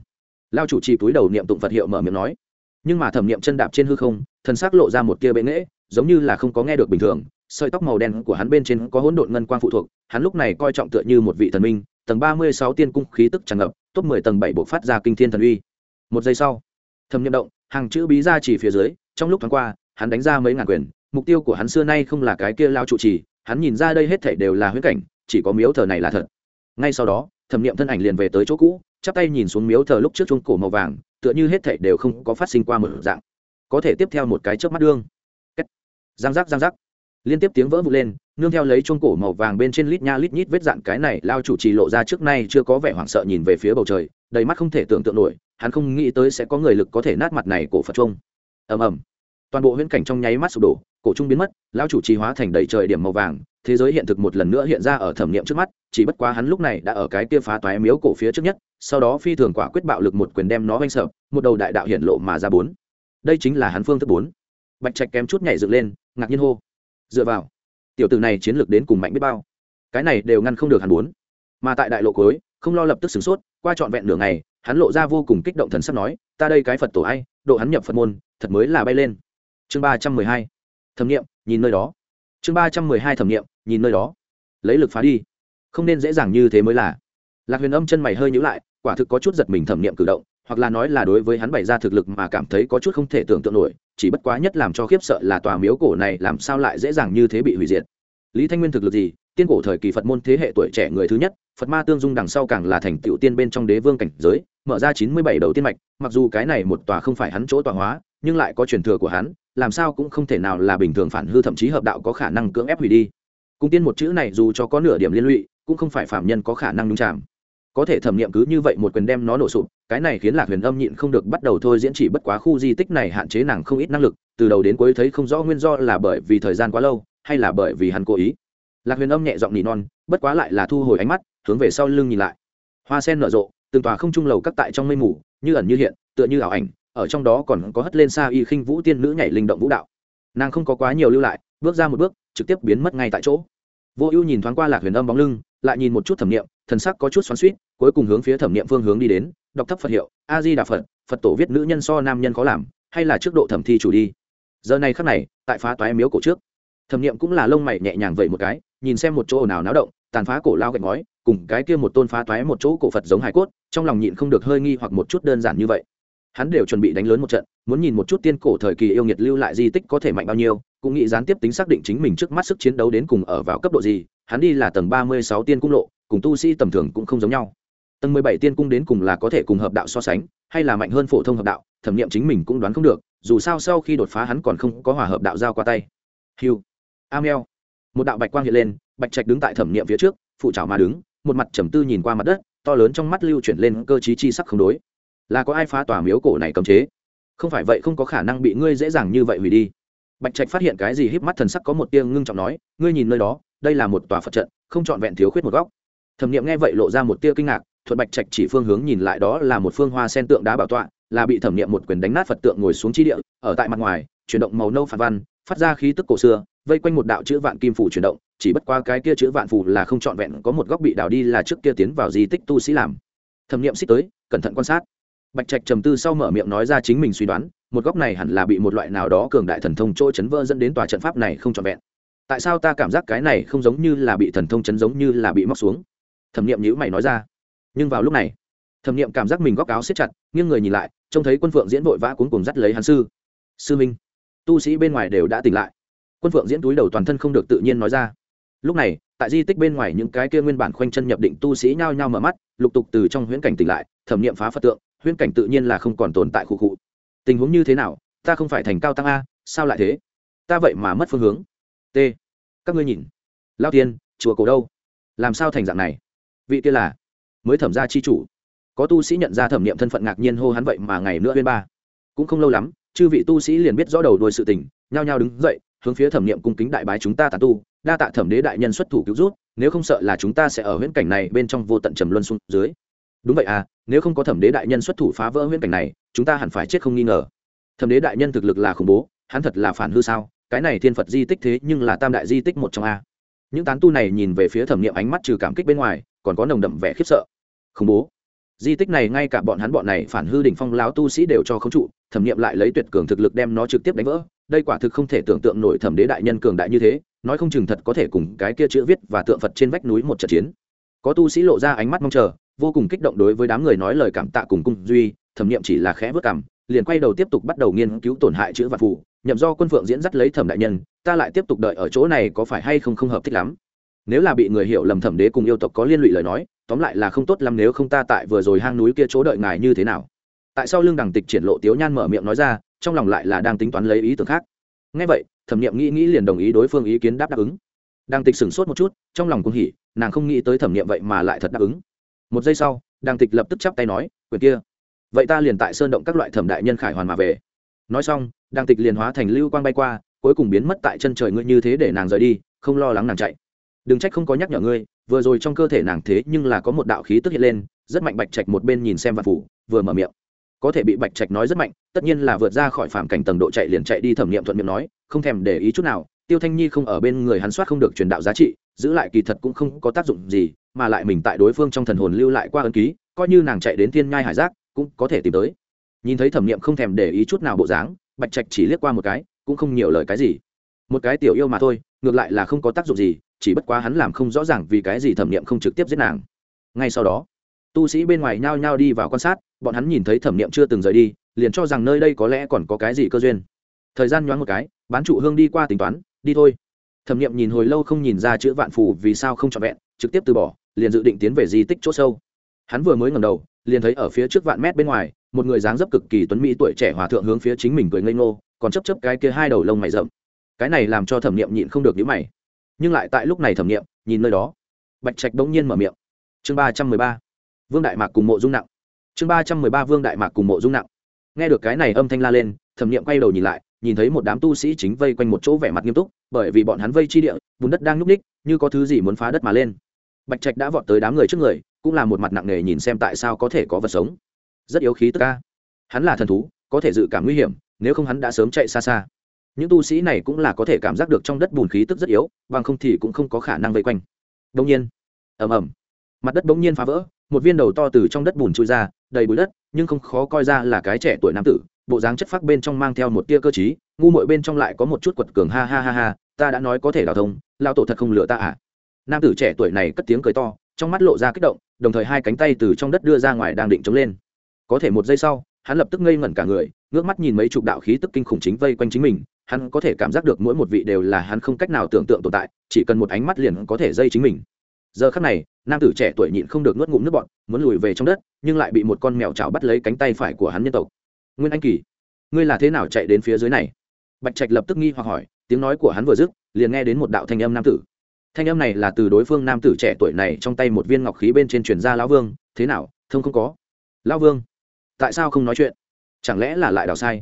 Speaker 1: lao chủ trì túi đầu niệm tụng phật hiệu mở miệng nói. Nhưng mà thẩm niệm chân đạp trên hư không thân xác lộ ra một tia bệ nghễ, giống như là không có nghe được bình thường. Sợi tóc màu đen của hắn bên trên có hỗn độn ngân quang phụ thuộc, hắn lúc này coi trọng tựa như một vị thần minh. Tầng ba mươi sáu tiên cung khí tức tràn ngập, top mười tầng bảy bộ phát ra kinh thiên thần uy. Một giây sau, thẩm niệm động, hàng chữ bí ra chỉ phía dưới, trong lúc thoáng qua, hắn đánh ra mấy ngàn quyền. Mục tiêu của hắn xưa nay không là cái kia lao trụ trì, hắn nhìn ra đây hết thảy đều là huyễn cảnh, chỉ có miếu thờ này là thật. Ngay sau đó, thẩm niệm thân ảnh liền về tới chỗ cũ chắp tay nhìn xuống miếu thờ lúc trước chuông cổ màu vàng, tựa như hết thảy đều không có phát sinh qua một dạng. Có thể tiếp theo một cái chớp mắt đương. Giang giác giang giác. Liên tiếp tiếng vỡ vụt lên, nương theo lấy chuông cổ màu vàng bên trên lít nha lít nhít vết dạn cái này lao chủ trì lộ ra trước nay chưa có vẻ hoảng sợ nhìn về phía bầu trời, đầy mắt không thể tưởng tượng nổi, hắn không nghĩ tới sẽ có người lực có thể nát mặt này cổ phật trung ầm ầm. Toàn bộ huyễn cảnh trong nháy mắt sụp đổ, cổ trung biến mất lão chủ trì hóa thành đầy trời điểm màu vàng thế giới hiện thực một lần nữa hiện ra ở thẩm nghiệm trước mắt, chỉ bất quá hắn lúc này đã ở cái kia phá toái miếu cổ phía trước nhất, sau đó phi thường quả quyết bạo lực một quyền đem nó vanh sợ, một đầu đại đạo hiện lộ mà ra bốn. Đây chính là hắn phương thức bốn. Bạch trạch kém chút nhảy dựng lên, ngạc nhiên hô. Dựa vào, tiểu tử này chiến lược đến cùng mạnh biết bao. Cái này đều ngăn không được hắn bốn. Mà tại đại lộ cối không lo lập tức sửng sốt, qua trọn vẹn nửa ngày, hắn lộ ra vô cùng kích động thần sắp nói, ta đây cái phật tổ ai, độ hắn nhập phật môn, thật mới là bay lên. Chương ba trăm mười hai. Thẩm nghiệm, nhìn nơi đó chương ba trăm mười hai thẩm nghiệm, nhìn nơi đó. Lấy lực phá đi. Không nên dễ dàng như thế mới là. Lạc huyền âm chân mày hơi nhữ lại, quả thực có chút giật mình thẩm nghiệm cử động, hoặc là nói là đối với hắn bày ra thực lực mà cảm thấy có chút không thể tưởng tượng nổi, chỉ bất quá nhất làm cho khiếp sợ là tòa miếu cổ này làm sao lại dễ dàng như thế bị hủy diệt. Lý thanh nguyên thực lực gì? Tiên cổ thời kỳ phật môn thế hệ tuổi trẻ người thứ nhất, phật ma tương dung đằng sau càng là thành tựu tiên bên trong đế vương cảnh giới, mở ra chín mươi bảy đầu tiên mạch, mặc dù cái này một tòa không phải hắn chỗ tọa hóa nhưng lại có truyền thừa của hắn, làm sao cũng không thể nào là bình thường phản hư thậm chí hợp đạo có khả năng cưỡng ép hủy đi. Cung tiên một chữ này dù cho có nửa điểm liên lụy, cũng không phải phạm nhân có khả năng đúng chạm có thể thẩm nghiệm cứ như vậy một quyền đem nó nổ sụp, cái này khiến lạc huyền âm nhịn không được bắt đầu thôi diễn chỉ bất quá khu di tích này hạn chế nàng không ít năng lực, từ đầu đến cuối thấy không rõ nguyên do là bởi vì thời gian quá lâu, hay là bởi vì hắn cố ý. Lạc huyền âm nhẹ giọng nỉ non, bất quá lại là thu hồi ánh mắt, hướng về sau lưng nhìn lại. Hoa sen nở rộ, từng tòa không trung lầu các tại trong mây mù, như ẩn như hiện, tựa như ảo ảnh ở trong đó còn có hất lên xa y khinh vũ tiên nữ nhảy linh động vũ đạo. Nàng không có quá nhiều lưu lại, bước ra một bước, trực tiếp biến mất ngay tại chỗ. Vô ưu nhìn thoáng qua lạc huyền âm bóng lưng, lại nhìn một chút thẩm niệm, thần sắc có chút xoắn suýt cuối cùng hướng phía thẩm niệm phương hướng đi đến, đọc thấp phật hiệu, a di đà phật phật tổ viết nữ nhân so nam nhân khó làm, hay là trước độ thẩm thi chủ đi. Giờ này khắc này, tại phá toái miếu cổ trước, thẩm niệm cũng là lông mày nhẹ nhàng vậy một cái, nhìn xem một chỗ nào náo động, tàn phá cổ lao gạch ngói, cùng cái kia một tôn phá toái một chỗ cổ phật giống hải cốt, trong lòng nhịn không được hơi nghi hoặc một chút đơn giản như vậy hắn đều chuẩn bị đánh lớn một trận, muốn nhìn một chút tiên cổ thời kỳ yêu nghiệt lưu lại di tích có thể mạnh bao nhiêu, cũng nghĩ gián tiếp tính xác định chính mình trước mắt sức chiến đấu đến cùng ở vào cấp độ gì, hắn đi là tầng ba mươi sáu tiên cung lộ, cùng tu sĩ tầm thường cũng không giống nhau. Tầng mười bảy tiên cung đến cùng là có thể cùng hợp đạo so sánh, hay là mạnh hơn phổ thông hợp đạo, thẩm nghiệm chính mình cũng đoán không được, dù sao sau khi đột phá hắn còn không có hòa hợp đạo giao qua tay. Hiu amel một đạo bạch quang hiện lên, bạch trạch đứng tại thẩm nghiệm phía trước, phụ trào mà đứng, một mặt trầm tư nhìn qua mặt đất, to lớn trong mắt lưu chuyển lên cơ chí chi sắc không đối là có ai phá tòa miếu cổ này cấm chế? Không phải vậy không có khả năng bị ngươi dễ dàng như vậy hủy đi. Bạch trạch phát hiện cái gì híp mắt thần sắc có một tiếng ngưng trọng nói, ngươi nhìn nơi đó, đây là một tòa phật trận, không trọn vẹn thiếu khuyết một góc. Thẩm nghiệm nghe vậy lộ ra một tia kinh ngạc, thuận bạch trạch chỉ phương hướng nhìn lại đó là một phương hoa sen tượng đá bảo tọa, là bị thẩm nghiệm một quyền đánh nát phật tượng ngồi xuống chi địa, ở tại mặt ngoài, chuyển động màu nâu phản văn, phát ra khí tức cổ xưa, vây quanh một đạo chữ vạn kim phủ chuyển động, chỉ bất qua cái kia chữ vạn phủ là không trọn vẹn, có một góc bị đào đi là trước kia tiến vào di tích tu sĩ làm. Thẩm nghiệm xích tới, cẩn thận quan sát bạch trạch trầm tư sau mở miệng nói ra chính mình suy đoán, một góc này hẳn là bị một loại nào đó cường đại thần thông chỗ chấn vỡ dẫn đến tòa trận pháp này không trọn vẹn. Tại sao ta cảm giác cái này không giống như là bị thần thông chấn giống như là bị móc xuống? Thẩm Niệm nhữ mày nói ra. Nhưng vào lúc này, thẩm Niệm cảm giác mình góc áo siết chặt, nghiêng người nhìn lại, trông thấy quân phượng diễn vội vã cuốn cùng dắt lấy hắn sư. Sư minh. Tu sĩ bên ngoài đều đã tỉnh lại. Quân phượng diễn túi đầu toàn thân không được tự nhiên nói ra. Lúc này, tại di tích bên ngoài những cái kia nguyên bản khoanh chân nhập định tu sĩ nhao nhao mở mắt, lục tục từ trong huyễn cảnh tỉnh lại, thẩm Niệm phá phật tượng huyễn cảnh tự nhiên là không còn tồn tại khu cụ tình huống như thế nào? Ta không phải thành cao tăng a, sao lại thế? Ta vậy mà mất phương hướng. T. Các ngươi nhìn. Lao tiên, chùa cổ đâu? Làm sao thành dạng này? Vị kia là mới thẩm ra chi chủ. Có tu sĩ nhận ra thẩm nghiệm thân phận ngạc nhiên hô hắn vậy mà ngày nữa bên ba. Cũng không lâu lắm, chư vị tu sĩ liền biết rõ đầu đuôi sự tình, nhao nhao đứng dậy, hướng phía thẩm nghiệm cung kính đại bái chúng ta tàn tu, đa tạ thẩm đế đại nhân xuất thủ cứu rút nếu không sợ là chúng ta sẽ ở huyễn cảnh này bên trong vô tận trầm luân xuống dưới. Đúng vậy à nếu không có thẩm đế đại nhân xuất thủ phá vỡ huyễn cảnh này, chúng ta hẳn phải chết không nghi ngờ. Thẩm đế đại nhân thực lực là khủng bố, hắn thật là phản hư sao? Cái này thiên phật di tích thế nhưng là tam đại di tích một trong a. Những tán tu này nhìn về phía thẩm nghiệm ánh mắt trừ cảm kích bên ngoài, còn có nồng đậm vẻ khiếp sợ. Khủng bố. Di tích này ngay cả bọn hắn bọn này phản hư đỉnh phong láo tu sĩ đều cho không trụ, thẩm nghiệm lại lấy tuyệt cường thực lực đem nó trực tiếp đánh vỡ. Đây quả thực không thể tưởng tượng nổi thẩm đế đại nhân cường đại như thế, nói không chừng thật có thể cùng cái kia chữ viết và tượng phật trên vách núi một trận chiến. Có tu sĩ lộ ra ánh mắt mong chờ vô cùng kích động đối với đám người nói lời cảm tạ cùng cung duy, thẩm nghiệm chỉ là khẽ vớt cảm liền quay đầu tiếp tục bắt đầu nghiên cứu tổn hại chữ vạn phụ, nhậm do quân phượng diễn dắt lấy thẩm đại nhân, ta lại tiếp tục đợi ở chỗ này có phải hay không không hợp thích lắm. Nếu là bị người hiểu lầm thẩm đế cùng yêu tộc có liên lụy lời nói, tóm lại là không tốt lắm nếu không ta tại vừa rồi hang núi kia chỗ đợi ngài như thế nào. Tại sao lương đằng tịch triển lộ tiếu nhan mở miệng nói ra, trong lòng lại là đang tính toán lấy ý tưởng khác. Ngay vậy, thẩm nghiệm nghĩ nghĩ liền đồng ý đối phương ý kiến đáp đáp ứng. Đang tịch sửng sốt một chút, trong lòng cũng hỉ, nàng không nghĩ tới thẩm nghiệm vậy mà lại thật đáp ứng một giây sau đang tịch lập tức chắp tay nói, quyền kia. Vậy ta liền tại sơn động các loại thẩm đại nhân khải hoàn mà về. Nói xong đang tịch liền hóa thành lưu quang bay qua, cuối cùng biến mất tại chân trời ngươi như thế để nàng rời đi, không lo lắng nàng chạy. Đừng trách không có nhắc nhở ngươi, vừa rồi trong cơ thể nàng thế nhưng là có một đạo khí tức hiện lên, rất mạnh bạch trạch một bên nhìn xem và phủ, vừa mở miệng. Có thể bị bạch trạch nói rất mạnh, tất nhiên là vượt ra khỏi phạm cảnh tầng độ chạy liền chạy đi thẩm nghiệm thuận miệng nói, không thèm để ý chút nào, tiêu thanh nhi không ở bên người hắn soát không được truyền đạo giá trị giữ lại kỳ thật cũng không có tác dụng gì, mà lại mình tại đối phương trong thần hồn lưu lại qua ân ký, coi như nàng chạy đến thiên nhai hải giác, cũng có thể tìm tới. Nhìn thấy thẩm nghiệm không thèm để ý chút nào bộ dáng, bạch trạch chỉ liếc qua một cái, cũng không nhiều lời cái gì. Một cái tiểu yêu mà thôi, ngược lại là không có tác dụng gì, chỉ bất quá hắn làm không rõ ràng vì cái gì thẩm nghiệm không trực tiếp giết nàng. Ngay sau đó, tu sĩ bên ngoài nhao nhao đi vào quan sát, bọn hắn nhìn thấy thẩm nghiệm chưa từng rời đi, liền cho rằng nơi đây có lẽ còn có cái gì cơ duyên. Thời gian nhoáng một cái, bán trụ hương đi qua tính toán, đi thôi thẩm nghiệm nhìn hồi lâu không nhìn ra chữ vạn phù vì sao không trọn vẹn, trực tiếp từ bỏ, liền dự định tiến về di tích chỗ sâu. Hắn vừa mới ngầm đầu, liền thấy ở phía trước vạn mét bên ngoài, một người dáng dấp cực kỳ tuấn mỹ tuổi trẻ hòa thượng hướng phía chính mình cười ngây ngô, còn chấp chấp cái kia hai đầu lông mày rậm. Cái này làm cho thẩm nghiệm nhịn không được nhữ mày. Nhưng lại tại lúc này thẩm nghiệm, nhìn nơi đó, bạch trạch bỗng nhiên mở miệng. Chương ba trăm mười ba, vương đại mạc cùng mộ dung nặng. Chương ba trăm mười ba, vương đại mạc cùng mộ dung nặng. Nghe được cái này âm thanh la lên, thẩm nghiệm quay đầu nhìn lại, nhìn thấy một đám tu sĩ chính vây quanh một chỗ vẻ mặt nghiêm túc bởi vì bọn hắn vây chi địa, bùn đất đang nhúc ních, như có thứ gì muốn phá đất mà lên. Bạch trạch đã vọt tới đám người trước người, cũng là một mặt nặng nề nhìn xem tại sao có thể có vật sống. Rất yếu khí tức ca hắn là thần thú, có thể dự cảm nguy hiểm, nếu không hắn đã sớm chạy xa xa. Những tu sĩ này cũng là có thể cảm giác được trong đất bùn khí tức rất yếu, bằng không thì cũng không có khả năng vây quanh. Đông nhiên, ầm ầm, mặt đất bỗng nhiên phá vỡ, một viên đầu to từ trong đất bùn trôi ra, đầy bụi đất, nhưng không khó coi ra là cái trẻ tuổi nam tử bộ dáng chất phác bên trong mang theo một tia cơ t ngu mội bên trong lại có một chút quật cường, ha ha ha ha, ta đã nói có thể đào thông lao tổ thật không lừa ta à? Nam tử trẻ tuổi này cất tiếng cười to, trong mắt lộ ra kích động, đồng thời hai cánh tay từ trong đất đưa ra ngoài đang định chống lên. Có thể một giây sau, hắn lập tức ngây ngẩn cả người, ngước mắt nhìn mấy chục đạo khí tức kinh khủng chính vây quanh chính mình, hắn có thể cảm giác được mỗi một vị đều là hắn không cách nào tưởng tượng tồn tại, chỉ cần một ánh mắt liền có thể dây chính mình. Giờ khắc này, nam tử trẻ tuổi nhịn không được nuốt ngụm nước bọn muốn lùi về trong đất, nhưng lại bị một con mèo chảo bắt lấy cánh tay phải của hắn nhân tộc nguyên anh kỳ, ngươi là thế nào chạy đến phía dưới này? Bạch trạch lập tức nghi hoặc hỏi, tiếng nói của hắn vừa dứt, liền nghe đến một đạo thanh âm nam tử. Thanh âm này là từ đối phương nam tử trẻ tuổi này trong tay một viên ngọc khí bên trên truyền ra lão vương, thế nào, thông không có? Lão vương, tại sao không nói chuyện? Chẳng lẽ là lại đào sai?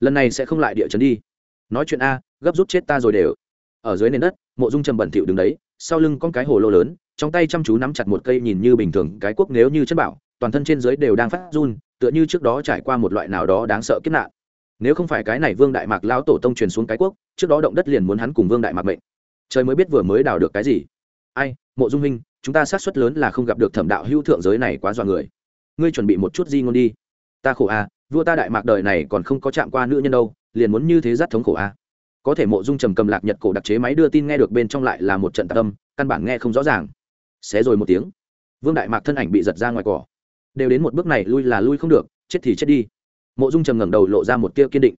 Speaker 1: Lần này sẽ không lại địa chấn đi. Nói chuyện a, gấp rút chết ta rồi đều. Ở dưới nền đất, mộ dung trầm bẩn thỉu đứng đấy, sau lưng con cái hồ lô lớn, trong tay chăm chú nắm chặt một cây nhìn như bình thường, cái cuốc nếu như chất bảo, toàn thân trên dưới đều đang phát run tựa như trước đó trải qua một loại nào đó đáng sợ kiếp nạn. Nếu không phải cái này vương đại mạc lão tổ tông truyền xuống cái quốc, trước đó động đất liền muốn hắn cùng vương đại mạc mệnh. Trời mới biết vừa mới đào được cái gì. Ai, mộ dung minh, chúng ta sát suất lớn là không gặp được thẩm đạo hữu thượng giới này quá dọa người. Ngươi chuẩn bị một chút di ngôn đi. Ta khổ a vua ta đại mạc đời này còn không có chạm qua nữ nhân đâu, liền muốn như thế rất thống khổ a có thể mộ dung trầm cầm lạc nhật cổ đặc chế máy đưa tin nghe được bên trong lại là một trận tạc âm, căn bản nghe không rõ ràng. Xé rồi một tiếng. Vương đại mạc thân ảnh bị giật ra ngoài cỏ đều đến một bước này lui là lui không được, chết thì chết đi. Mộ dung trầm ngẩng đầu lộ ra một tia kiên định.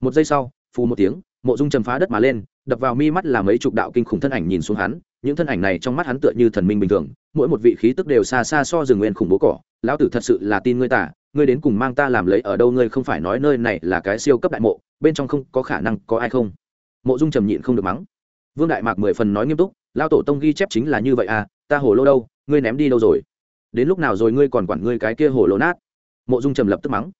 Speaker 1: Một giây sau, phù một tiếng, mộ dung trầm phá đất mà lên, đập vào mi mắt là mấy chục đạo kinh khủng thân ảnh nhìn xuống hắn, những thân ảnh này trong mắt hắn tựa như thần minh bình thường, mỗi một vị khí tức đều xa xa so rừng nguyên khủng bố cỏ. Lão tử thật sự là tin ngươi tả ngươi đến cùng mang ta làm lấy ở đâu ngươi không phải nói nơi này là cái siêu cấp đại mộ, bên trong không có khả năng có ai không. Mộ dung trầm nhịn không được mắng. Vương đại mạc mười phần nói nghiêm túc lao tổ tông ghi chép chính là như vậy à ta hồ lô đâu, ngươi ném đi đâu rồi? Đến lúc nào rồi ngươi còn quản ngươi cái kia hồ lô nát? Mộ dung trầm lập tức mắng.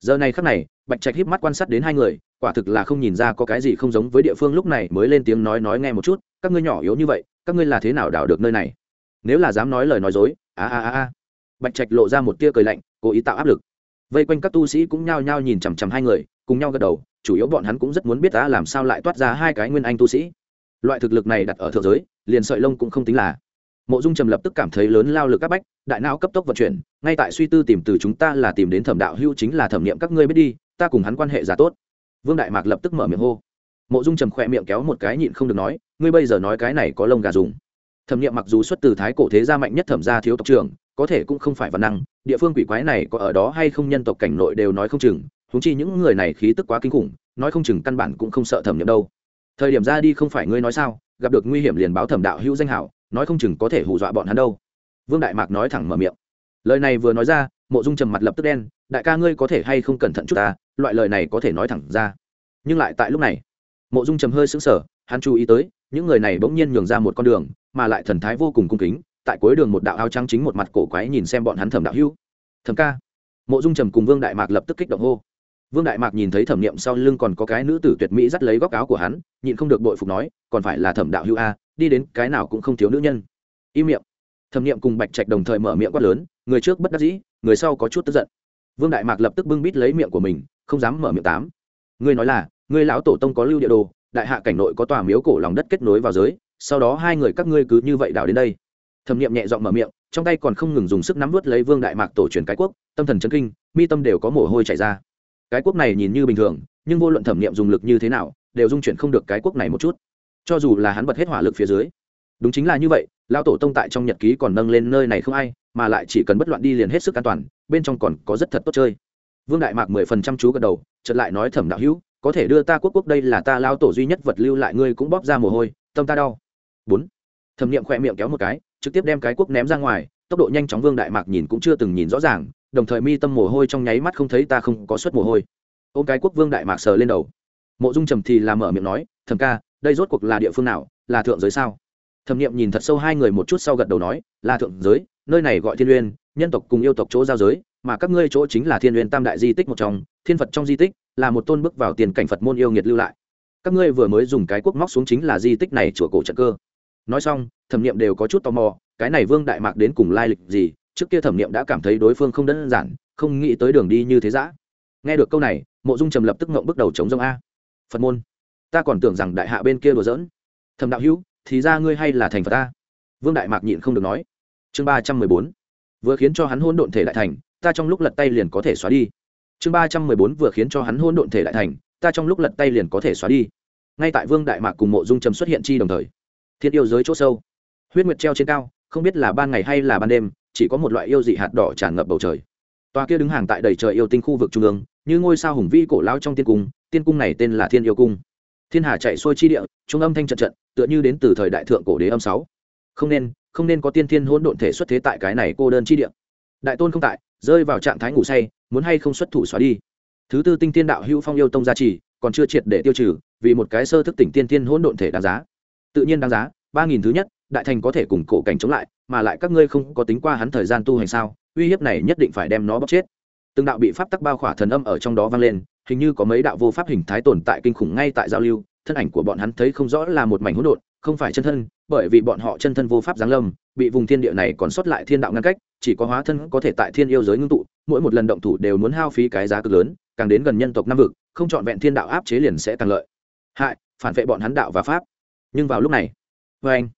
Speaker 1: Giờ này khắc này, bạch trạch híp mắt quan sát đến hai người, quả thực là không nhìn ra có cái gì không giống với địa phương lúc này mới lên tiếng nói nói nghe một chút, các ngươi nhỏ yếu như vậy, các ngươi là thế nào đảo được nơi này? Nếu là dám nói lời nói dối, a a a a. Bạch trạch lộ ra một tia cười lạnh, cố ý tạo áp lực. Vây quanh các tu sĩ cũng nhao nhao nhìn chằm chằm hai người, cùng nhau gật đầu, chủ yếu bọn hắn cũng rất muốn biết ta làm sao lại toát ra hai cái nguyên anh tu sĩ. Loại thực lực này đặt ở thượng giới, liền sợi lông cũng không tính là mộ dung trầm lập tức cảm thấy lớn lao lực các bách, đại não cấp tốc vận chuyển, ngay tại suy tư tìm từ chúng ta là tìm đến thẩm đạo hưu chính là thẩm nghiệm các ngươi biết đi, ta cùng hắn quan hệ giả tốt. Vương đại mạc lập tức mở miệng hô. Mộ dung trầm khỏe miệng kéo một cái nhịn không được nói, ngươi bây giờ nói cái này có lông gà dùng. Thẩm nghiệm mặc dù xuất từ thái cổ thế gia mạnh nhất thẩm gia thiếu tộc trưởng, có thể cũng không phải văn năng, địa phương quỷ quái này có ở đó hay không nhân tộc cảnh nội đều nói không chừng húng chi những người này khí tức quá kinh khủng, nói không chừng căn bản cũng không sợ thẩm nghiệm đâu. Thời điểm ra đi không phải ngươi nói sao, gặp được nguy hiểm liền báo thẩm đạo hữu danh hảo nói không chừng có thể hù dọa bọn hắn đâu. Vương đại mạc nói thẳng mở miệng. Lời này vừa nói ra, mộ dung trầm mặt lập tức đen, đại ca ngươi có thể hay không cẩn thận chút ta, loại lời này có thể nói thẳng ra. Nhưng lại tại lúc này, mộ dung trầm hơi sững sờ, hắn chú ý tới, những người này bỗng nhiên nhường ra một con đường, mà lại thần thái vô cùng cung kính, tại cuối đường một đạo áo trắng chính một mặt cổ quái nhìn xem bọn hắn thẩm đạo hữu. Thẩm ca. Mộ dung trầm cùng vương đại mạc lập tức kích động hô. Vương đại mạc nhìn thấy thẩm niệm sau lưng còn có cái nữ tử tuyệt mỹ dắt lấy góc áo của hắn, nhịn không được bội phục nói, còn phải là thẩm đạo hữu a đi đến cái nào cũng không thiếu nữ nhân. Im miệng. Thẩm niệm cùng bạch trạch đồng thời mở miệng quát lớn, người trước bất đắc dĩ, người sau có chút tức giận. Vương đại mạc lập tức bưng bít lấy miệng của mình, không dám mở miệng tám. Ngươi nói là ngươi lão tổ tông có lưu địa đồ, đại hạ cảnh nội có tòa miếu cổ lòng đất kết nối vào giới, sau đó hai người các ngươi cứ như vậy đảo đến đây. Thẩm niệm nhẹ giọng mở miệng, trong tay còn không ngừng dùng sức nắm vớt lấy vương đại mạc tổ truyền cái quốc, tâm thần chấn kinh, mi tâm đều có mồ hôi chảy ra. Cái quốc này nhìn như bình thường, nhưng vô luận thẩm niệm dùng lực như thế nào, đều dung chuyển không được cái quốc này một chút cho dù là hắn bật hết hỏa lực phía dưới. Đúng chính là như vậy, lão tổ tông tại trong nhật ký còn nâng lên nơi này không ai, mà lại chỉ cần bất loạn đi liền hết sức an toàn, bên trong còn có rất thật tốt chơi. Vương đại mạc mười phần trăm chú gật đầu, chợt lại nói thẩm đạo hữu, có thể đưa ta quốc quốc đây là ta lao tổ duy nhất vật lưu lại, ngươi cũng bóp ra mồ hôi, tâm ta đau. Bốn. Thẩm niệm khỏe miệng kéo một cái, trực tiếp đem cái quốc ném ra ngoài, tốc độ nhanh chóng vương đại mạc nhìn cũng chưa từng nhìn rõ ràng, đồng thời mi tâm mồ hôi trong nháy mắt không thấy ta không có suất mồ hôi. Ôm cái quốc vương đại mạc sờ lên đầu. Mộ dung trầm thì làm mở miệng nói thầm ca đây rốt cuộc là địa phương nào, là thượng giới sao? Thẩm niệm nhìn thật sâu hai người một chút sau gật đầu nói, là thượng giới, nơi này gọi thiên uyên nhân tộc cùng yêu tộc chỗ giao giới, mà các ngươi chỗ chính là thiên uyên tam đại di tích một trong, thiên phật trong di tích, là một tôn bước vào tiền cảnh phật môn yêu nghiệt lưu lại. Các ngươi vừa mới dùng cái cuốc móc xuống chính là di tích này chùa cổ trận cơ. Nói xong, thẩm niệm đều có chút tò mò, cái này vương đại mạc đến cùng lai lịch gì? Trước kia thẩm niệm đã cảm thấy đối phương không đơn giản, không nghĩ tới đường đi như thế giã nghe được câu này, mộ dung trầm lập tức ngộng bước đầu chống rông a. Phật môn ta còn tưởng rằng đại hạ bên kia đùa giỡn. Thẩm đạo hữu, thì ra ngươi hay là thành phật ta? Vương đại mạc nhịn không được nói. Chương ba trăm mười bốn. Vừa khiến cho hắn hôn độn thể lại thành, ta trong lúc lật tay liền có thể xóa đi. Chương ba trăm mười bốn, vừa khiến cho hắn hôn độn thể lại thành, ta trong lúc lật tay liền có thể xóa đi. Ngay tại vương đại mạc cùng mộ dung trầm xuất hiện chi đồng thời, thiên yêu giới chỗ sâu, huyết nguyệt treo trên cao, không biết là ban ngày hay là ban đêm, chỉ có một loại yêu dị hạt đỏ tràn ngập bầu trời. Tòa kia đứng hàng tại đầy trời yêu tinh khu vực trung ương, như ngôi sao hùng vi cổ lao trong tiên cung tiên cung này tên là thiên yêu cung thiên hà chạy xuôi chi địa, trung âm thanh trận trận, tựa như đến từ thời đại thượng cổ đế âm sáu. Không nên không nên có tiên thiên hỗn độn thể xuất thế tại cái này cô đơn chi địa. Đại tôn không tại, rơi vào trạng thái ngủ say, muốn hay không xuất thủ xóa đi. Thứ tư tinh tiên đạo hữu phong yêu tông gia trì, còn chưa triệt để tiêu trừ, vì một cái sơ thức tỉnh tiên thiên hỗn độn thể đáng giá. Tự nhiên đáng giá, ba nghìn thứ nhất, đại thành có thể cùng cổ cảnh chống lại, mà lại các ngươi không có tính qua hắn thời gian tu hành sao? Uy hiếp này nhất định phải đem nó bóc chết. Từng đạo bị pháp tắc bao khỏa thần âm ở trong đó vang lên hình như có mấy đạo vô pháp hình thái tồn tại kinh khủng ngay tại giao lưu, thân ảnh của bọn hắn thấy không rõ là một mảnh hỗn độn, không phải chân thân, bởi vì bọn họ chân thân vô pháp giáng lâm, bị vùng thiên địa này còn sót lại thiên đạo ngăn cách, chỉ có hóa thân có thể tại thiên yêu giới ngưng tụ, mỗi một lần động thủ đều muốn hao phí cái giá cực lớn, càng đến gần nhân tộc nam vực, không chọn vẹn thiên đạo áp chế liền sẽ càng lợi. Hại, phản vệ bọn hắn đạo và pháp. Nhưng vào lúc này vê anh,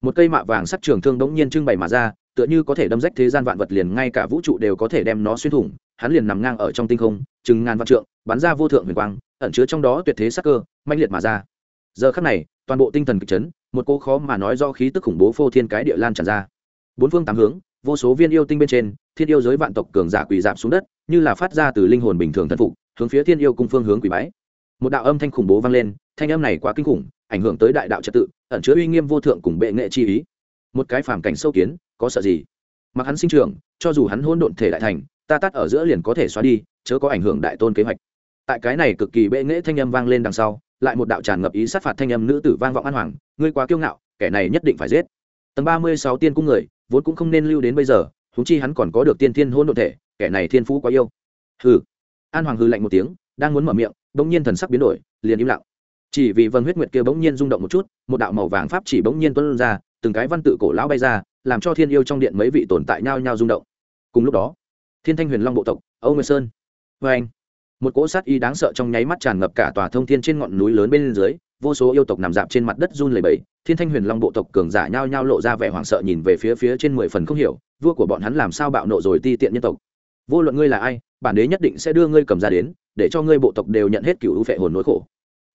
Speaker 1: một cây mạ vàng sắt trường thương đống nhiên trưng bày mà ra, tựa như có thể đâm rách thế gian vạn vật liền, ngay cả vũ trụ đều có thể đem nó xuyên thủng hắn liền nằm ngang ở trong tinh không, chừng ngàn vạn trượng, bắn ra vô thượng huyền quang, ẩn chứa trong đó tuyệt thế sắc cơ, mãnh liệt mà ra. Giờ khắc này, toàn bộ tinh thần kịch chấn, một cô khó mà nói do khí tức khủng bố phô thiên cái địa lan tràn ra. Bốn phương tám hướng, vô số viên yêu tinh bên trên, thiên yêu giới vạn tộc cường giả quỳ dạp xuống đất, như là phát ra từ linh hồn bình thường thân phục, hướng phía thiên yêu cung phương hướng quỳ bái. Một đạo âm thanh khủng bố vang lên, thanh âm này quá kinh khủng, ảnh hưởng tới đại đạo trật tự, ẩn chứa uy nghiêm vô thượng cùng bệ nghệ chi ý. Một cái phàm cảnh sâu kiến, có sợ gì? Mặc hắn sinh trưởng, cho dù hắn hôn độn thể đại thành ta tắt ở giữa liền có thể xóa đi, chớ có ảnh hưởng đại tôn kế hoạch. Tại cái này cực kỳ bệ nghễ thanh âm vang lên đằng sau, lại một đạo tràn ngập ý sát phạt thanh âm nữ tử vang vọng an hoàng, ngươi quá kiêu ngạo, kẻ này nhất định phải giết. Tầng ba mươi sáu tiên cung người, vốn cũng không nên lưu đến bây giờ húng chi hắn còn có được tiên thiên hôn đ ộ thể, kẻ này thiên phú quá yêu. Hừ. An hoàng hư lạnh một tiếng, đang muốn mở miệng, bỗng nhiên thần sắc biến đổi, liền im lặng. Chỉ vì vân huyết nguyệt kia bỗng nhiên rung động một chút, một đạo màu vàng pháp chỉ bỗng nhiên tuân ra, từng cái văn tự cổ lão bay ra, làm cho thiên yêu trong điện mấy vị tồn tại nhau nhau rung động. Cùng lúc đó thiên thanh huyền long bộ tộc, âu nguyệt sơn. Vê anh, một cỗ sát y đáng sợ trong nháy mắt tràn ngập cả tòa thông thiên trên ngọn núi lớn bên dưới, vô số yêu tộc nằm dạp trên mặt đất run lẩy bẩy. Thiên thanh huyền long bộ tộc cường giả nhao nhao lộ ra vẻ hoảng sợ nhìn về phía phía trên mười phần không hiểu, vua của bọn hắn làm sao bạo nộ rồi ti tiện nhân tộc. Vô luận ngươi là ai, bản đế nhất định sẽ đưa ngươi cầm ra đến, để cho ngươi bộ tộc đều nhận hết cựu phệ hồn nỗi khổ.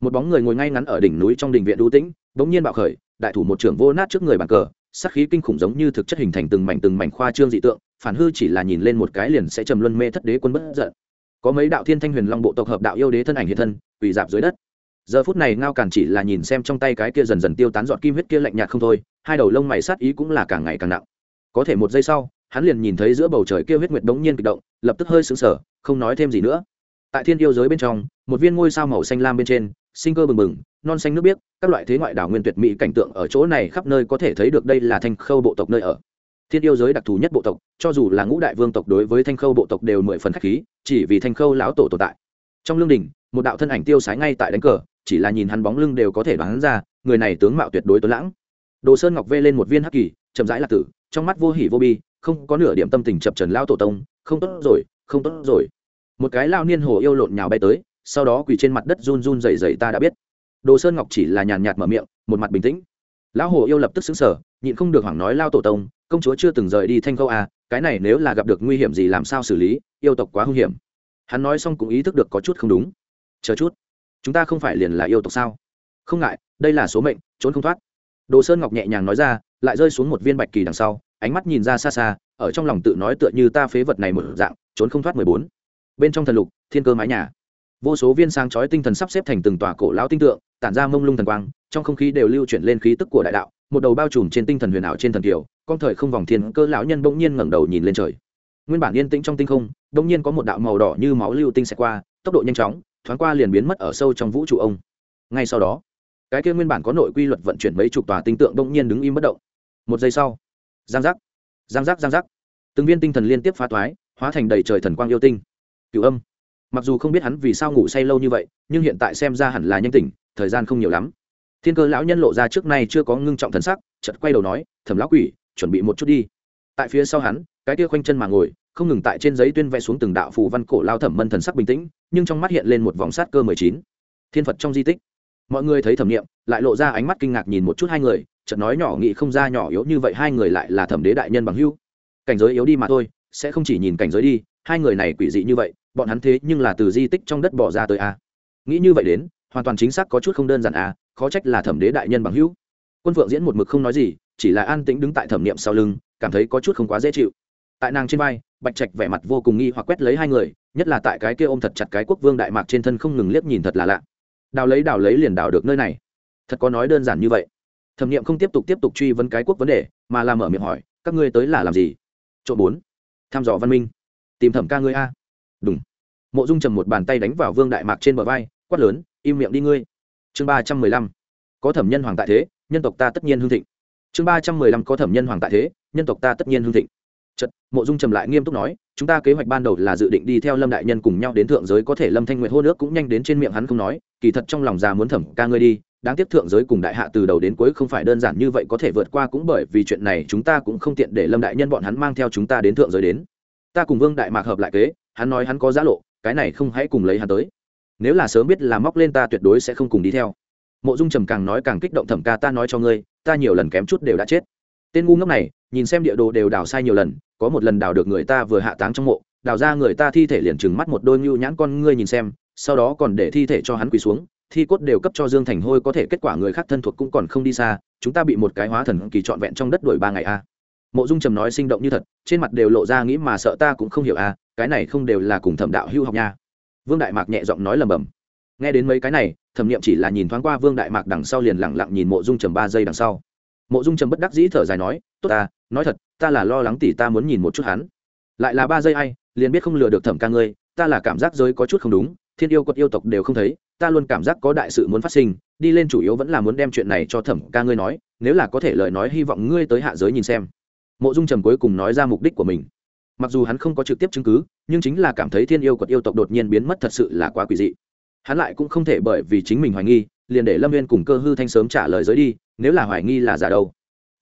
Speaker 1: Một bóng người ngồi ngay ngắn ở đỉnh núi trong đình viện đu tĩnh, bỗng nhiên bạo khởi, đại thủ một trưởng vô nát trước người bàn cờ sắc khí kinh khủng giống như thực chất hình thành từng mảnh từng mảnh khoa trương dị tượng, phản hư chỉ là nhìn lên một cái liền sẽ trầm luân mê thất đế quân bất giận. Có mấy đạo thiên thanh huyền long bộ tộc hợp đạo yêu đế thân ảnh hiện thân, quỳ dạp dưới đất. Giờ phút này ngao càn chỉ là nhìn xem trong tay cái kia dần dần tiêu tán dọn kim huyết kia lạnh nhạt không thôi, hai đầu lông mày sát ý cũng là càng ngày càng nặng. Có thể một giây sau, hắn liền nhìn thấy giữa bầu trời kia huyết nguyệt đống nhiên kịch động, lập tức hơi sững sờ, không nói thêm gì nữa. Tại thiên yêu giới bên trong, một viên ngôi sao màu xanh lam bên trên sinh cơ bừng bừng, non xanh nước biếc, các loại thế ngoại đảo nguyên tuyệt mỹ cảnh tượng ở chỗ này khắp nơi có thể thấy được đây là thanh khâu bộ tộc nơi ở. Thiên yêu giới đặc thù nhất bộ tộc, cho dù là ngũ đại vương tộc đối với thanh khâu bộ tộc đều mười phần khách khí, chỉ vì thanh khâu lão tổ tồn tại. Trong lương đình, một đạo thân ảnh tiêu sái ngay tại đánh cờ, chỉ là nhìn hắn bóng lưng đều có thể đoán ra, người này tướng mạo tuyệt đối tuấn lãng. Đồ sơn ngọc vê lên một viên hắc kỳ, chậm rãi lạc tử, trong mắt vô hỉ vô bi, không có nửa điểm tâm tình chập trần lao tổ tông, không tốt rồi, không tốt rồi. Một cái lao niên hồ yêu lộn nhào bay tới sau đó quỳ trên mặt đất run run rẩy rẩy ta đã biết. Đồ sơn ngọc chỉ là nhàn nhạt mở miệng, một mặt bình tĩnh. Lão hồ yêu lập tức xứng sở nhịn không được hoảng nói, lao tổ tông, công chúa chưa từng rời đi thanh câu à cái này nếu là gặp được nguy hiểm gì làm sao xử lý, yêu tộc quá hung hiểm. Hắn nói xong cũng ý thức được có chút không đúng. Chờ chút, chúng ta không phải liền là yêu tộc sao? Không ngại, đây là số mệnh, trốn không thoát. Đồ sơn ngọc nhẹ nhàng nói ra, lại rơi xuống một viên bạch kỳ đằng sau, ánh mắt nhìn ra xa xa, ở trong lòng tự nói tựa như ta phế vật này một dạng, trốn không thoát mười bốn. Bên trong thần lục, thiên cơ mái nhà vô số viên sáng chói tinh thần sắp xếp thành từng tòa cổ lão tinh tượng, tản ra mông lung thần quang, trong không khí đều lưu chuyển lên khí tức của đại đạo, một đầu bao trùm trên tinh thần huyền ảo trên thần kiều, con thời không vòng thiên cơ lão nhân bỗng nhiên ngẩng đầu nhìn lên trời. Nguyên bản yên tĩnh trong tinh không, bỗng nhiên có một đạo màu đỏ như máu lưu tinh xẹt qua, tốc độ nhanh chóng, thoáng qua liền biến mất ở sâu trong vũ trụ ông. Ngay sau đó, cái kia nguyên bản có nội quy luật vận chuyển mấy chục tòa tinh tượng bỗng nhiên đứng im bất động. Một giây sau, giang giác giang giác giang giác. Từng viên tinh thần liên tiếp phá toái, hóa thành đầy trời thần quang yêu tinh. Cựu âm mặc dù không biết hắn vì sao ngủ say lâu như vậy, nhưng hiện tại xem ra hẳn là nhanh tỉnh, thời gian không nhiều lắm. Thiên cơ lão nhân lộ ra trước nay chưa có ngưng trọng thần sắc chật quay đầu nói, thẩm lão quỷ, chuẩn bị một chút đi. Tại phía sau hắn, cái kia khoanh chân mà ngồi, không ngừng tại trên giấy tuyên vẽ xuống từng đạo phù văn cổ lao thẩm mân thần sắc bình tĩnh, nhưng trong mắt hiện lên một vòng sát cơ mười chín. Thiên phật trong di tích. Mọi người thấy thẩm nghiệm lại lộ ra ánh mắt kinh ngạc nhìn một chút hai người, chợt nói nhỏ nghị không ra nhỏ yếu như vậy hai người lại là thẩm đế đại nhân bằng hưu cảnh giới yếu đi mà thôi, sẽ không chỉ nhìn cảnh giới đi, hai người này quỷ dị như vậy bọn hắn thế nhưng là từ di tích trong đất bỏ ra tới a. Nghĩ như vậy đến, hoàn toàn chính xác có chút không đơn giản a, khó trách là thẩm đế đại nhân bằng hữu. Quân phượng diễn một mực không nói gì, chỉ là an tĩnh đứng tại thẩm niệm sau lưng, cảm thấy có chút không quá dễ chịu. Tại nàng trên vai, bạch trạch vẻ mặt vô cùng nghi hoặc quét lấy hai người, nhất là tại cái kia ôm thật chặt cái quốc vương đại mạc trên thân không ngừng liếc nhìn thật là lạ. Đào lấy đào lấy liền đào được nơi này. Thật có nói đơn giản như vậy. Thẩm niệm không tiếp tục tiếp tục truy vấn cái quốc vấn đề, mà làm mở miệng hỏi, các ngươi tới là làm gì? Chỗ bốn. Thăm dò văn minh. Tìm thẩm ca ngươi a đúng mộ dung trầm một bàn tay đánh vào vương đại mạc trên bờ vai quát lớn im miệng đi ngươi. Chương ba trăm mười lăm. Có thẩm nhân hoàng tại thế nhân tộc ta tất nhiên hương thịnh. Chương ba trăm mười lăm có thẩm nhân hoàng tại thế nhân tộc ta tất nhiên hương thịnh. Chật, mộ dung trầm lại nghiêm túc nói chúng ta kế hoạch ban đầu là dự định đi theo lâm đại nhân cùng nhau đến thượng giới có thể lâm thanh nguyệt hô nước cũng nhanh đến trên miệng hắn không nói kỳ thật trong lòng già muốn thẩm ca ngươi đi đáng tiếc thượng giới cùng đại hạ từ đầu đến cuối không phải đơn giản như vậy có thể vượt qua cũng bởi vì chuyện này chúng ta cũng không tiện để lâm đại nhân bọn hắn mang theo chúng ta đến thượng giới đến. Ta cùng vương đại mạc hợp lại kế hắn nói hắn có giá lộ, cái này không hãy cùng lấy hắn tới. Nếu là sớm biết là móc lên ta tuyệt đối sẽ không cùng đi theo. Mộ dung trầm càng nói càng kích động thẩm ca, ta nói cho ngươi, ta nhiều lần kém chút đều đã chết. Tên ngu ngốc này, nhìn xem địa đồ đều đào sai nhiều lần, có một lần đào được người ta vừa hạ táng trong mộ, đào ra người ta thi thể liền trừng mắt một đôi nhu nhãn con ngươi nhìn xem, sau đó còn để thi thể cho hắn quỳ xuống, thi cốt đều cấp cho dương thành hôi có thể kết quả người khác thân thuộc cũng còn không đi xa, chúng ta bị một cái hóa thần kỳ trọn vẹn trong đất đuổi ba ngày a. Mộ dung trầm nói sinh động như thật, trên mặt đều lộ ra nghĩ mà sợ ta cũng không hiểu a cái này không đều là cùng thẩm đạo hưu học nha. Vương đại mạc nhẹ giọng nói lầm bầm nghe đến mấy cái này, thẩm nghiệm chỉ là nhìn thoáng qua vương đại mạc đằng sau liền lẳng lặng nhìn mộ dung trầm ba giây đằng sau. Mộ dung trầm bất đắc dĩ thở dài nói, tốt ta, nói thật, ta là lo lắng tỷ ta muốn nhìn một chút hắn. Lại là ba giây ai, liền biết không lừa được thẩm ca ngươi, ta là cảm giác giới có chút không đúng, thiên yêu quật yêu tộc đều không thấy, ta luôn cảm giác có đại sự muốn phát sinh, đi lên chủ yếu vẫn là muốn đem chuyện này cho thẩm ca ngươi nói, nếu là có thể lời nói hy vọng ngươi tới hạ giới nhìn xem. Mộ dung trầm cuối cùng nói ra mục đích của mình mặc dù hắn không có trực tiếp chứng cứ, nhưng chính là cảm thấy thiên yêu quật yêu tộc đột nhiên biến mất thật sự là quá quỷ dị. Hắn lại cũng không thể bởi vì chính mình hoài nghi, liền để lâm viên cùng cơ hư thanh sớm trả lời giới đi, nếu là hoài nghi là giả đâu.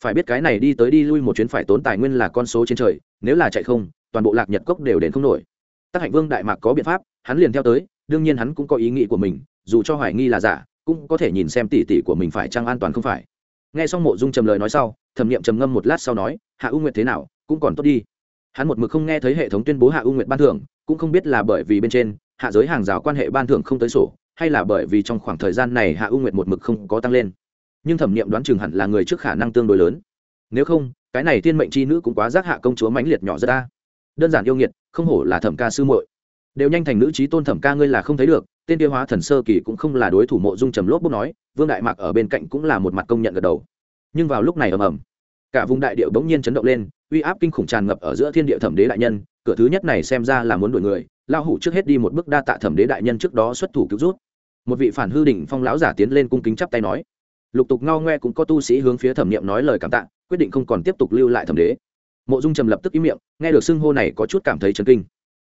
Speaker 1: Phải biết cái này đi tới đi lui một chuyến phải tốn tài nguyên là con số trên trời, nếu là chạy không, toàn bộ lạc nhật cốc đều đến không nổi. Tác hạnh vương đại mạc có biện pháp, hắn liền theo tới, đương nhiên hắn cũng có ý nghĩ của mình, dù cho hoài nghi là giả, cũng có thể nhìn xem tỉ tỉ của mình phải chăng an toàn không phải. Nghe xong mộ dung trầm lời nói sau, thẩm nghiệm trầm ngâm một lát sau nói, hạ u nguyệt thế nào, cũng còn tốt đi hắn một mực không nghe thấy hệ thống tuyên bố hạ u nguyệt ban thưởng, cũng không biết là bởi vì bên trên, hạ giới hàng rào quan hệ ban thưởng không tới sổ, hay là bởi vì trong khoảng thời gian này hạ u nguyệt một mực không có tăng lên. Nhưng thẩm nghiệm đoán chừng hẳn là người trước khả năng tương đối lớn. Nếu không, cái này tiên mệnh c h i nữ cũng quá giác hạ công chúa mãnh liệt nhỏ ra ta đơn giản yêu nghiệt, không hổ là thẩm ca sư muội. Đều nhanh thành nữ trí tôn thẩm ca ngươi là không thấy được, tên tiêu hóa thần sơ kỳ cũng không là đối thủ mộ dung trầm lốp bốc nói, vương đại mạc ở bên cạnh cũng là một mặt công nhận gật đầu. Nhưng vào lúc này ầm ầm cả vùng đại địa bỗng nhiên chấn động lên, uy áp kinh khủng tràn ngập ở giữa thiên địa thẩm đế đại nhân, cửa thứ nhất này xem ra là muốn đuổi người lao hủ trước hết đi một bước đa tạ thẩm đế đại nhân trước đó xuất thủ cứu rút một vị phản hư đỉnh phong lão giả tiến lên cung kính chắp tay nói. Lục tục ngao ngoe cũng có tu sĩ hướng phía thẩm niệm nói lời cảm tạ, quyết định không còn tiếp tục lưu lại thẩm đế. Mộ dung trầm lập tức ý miệng, nghe được xưng hô này có chút cảm thấy chấn kinh.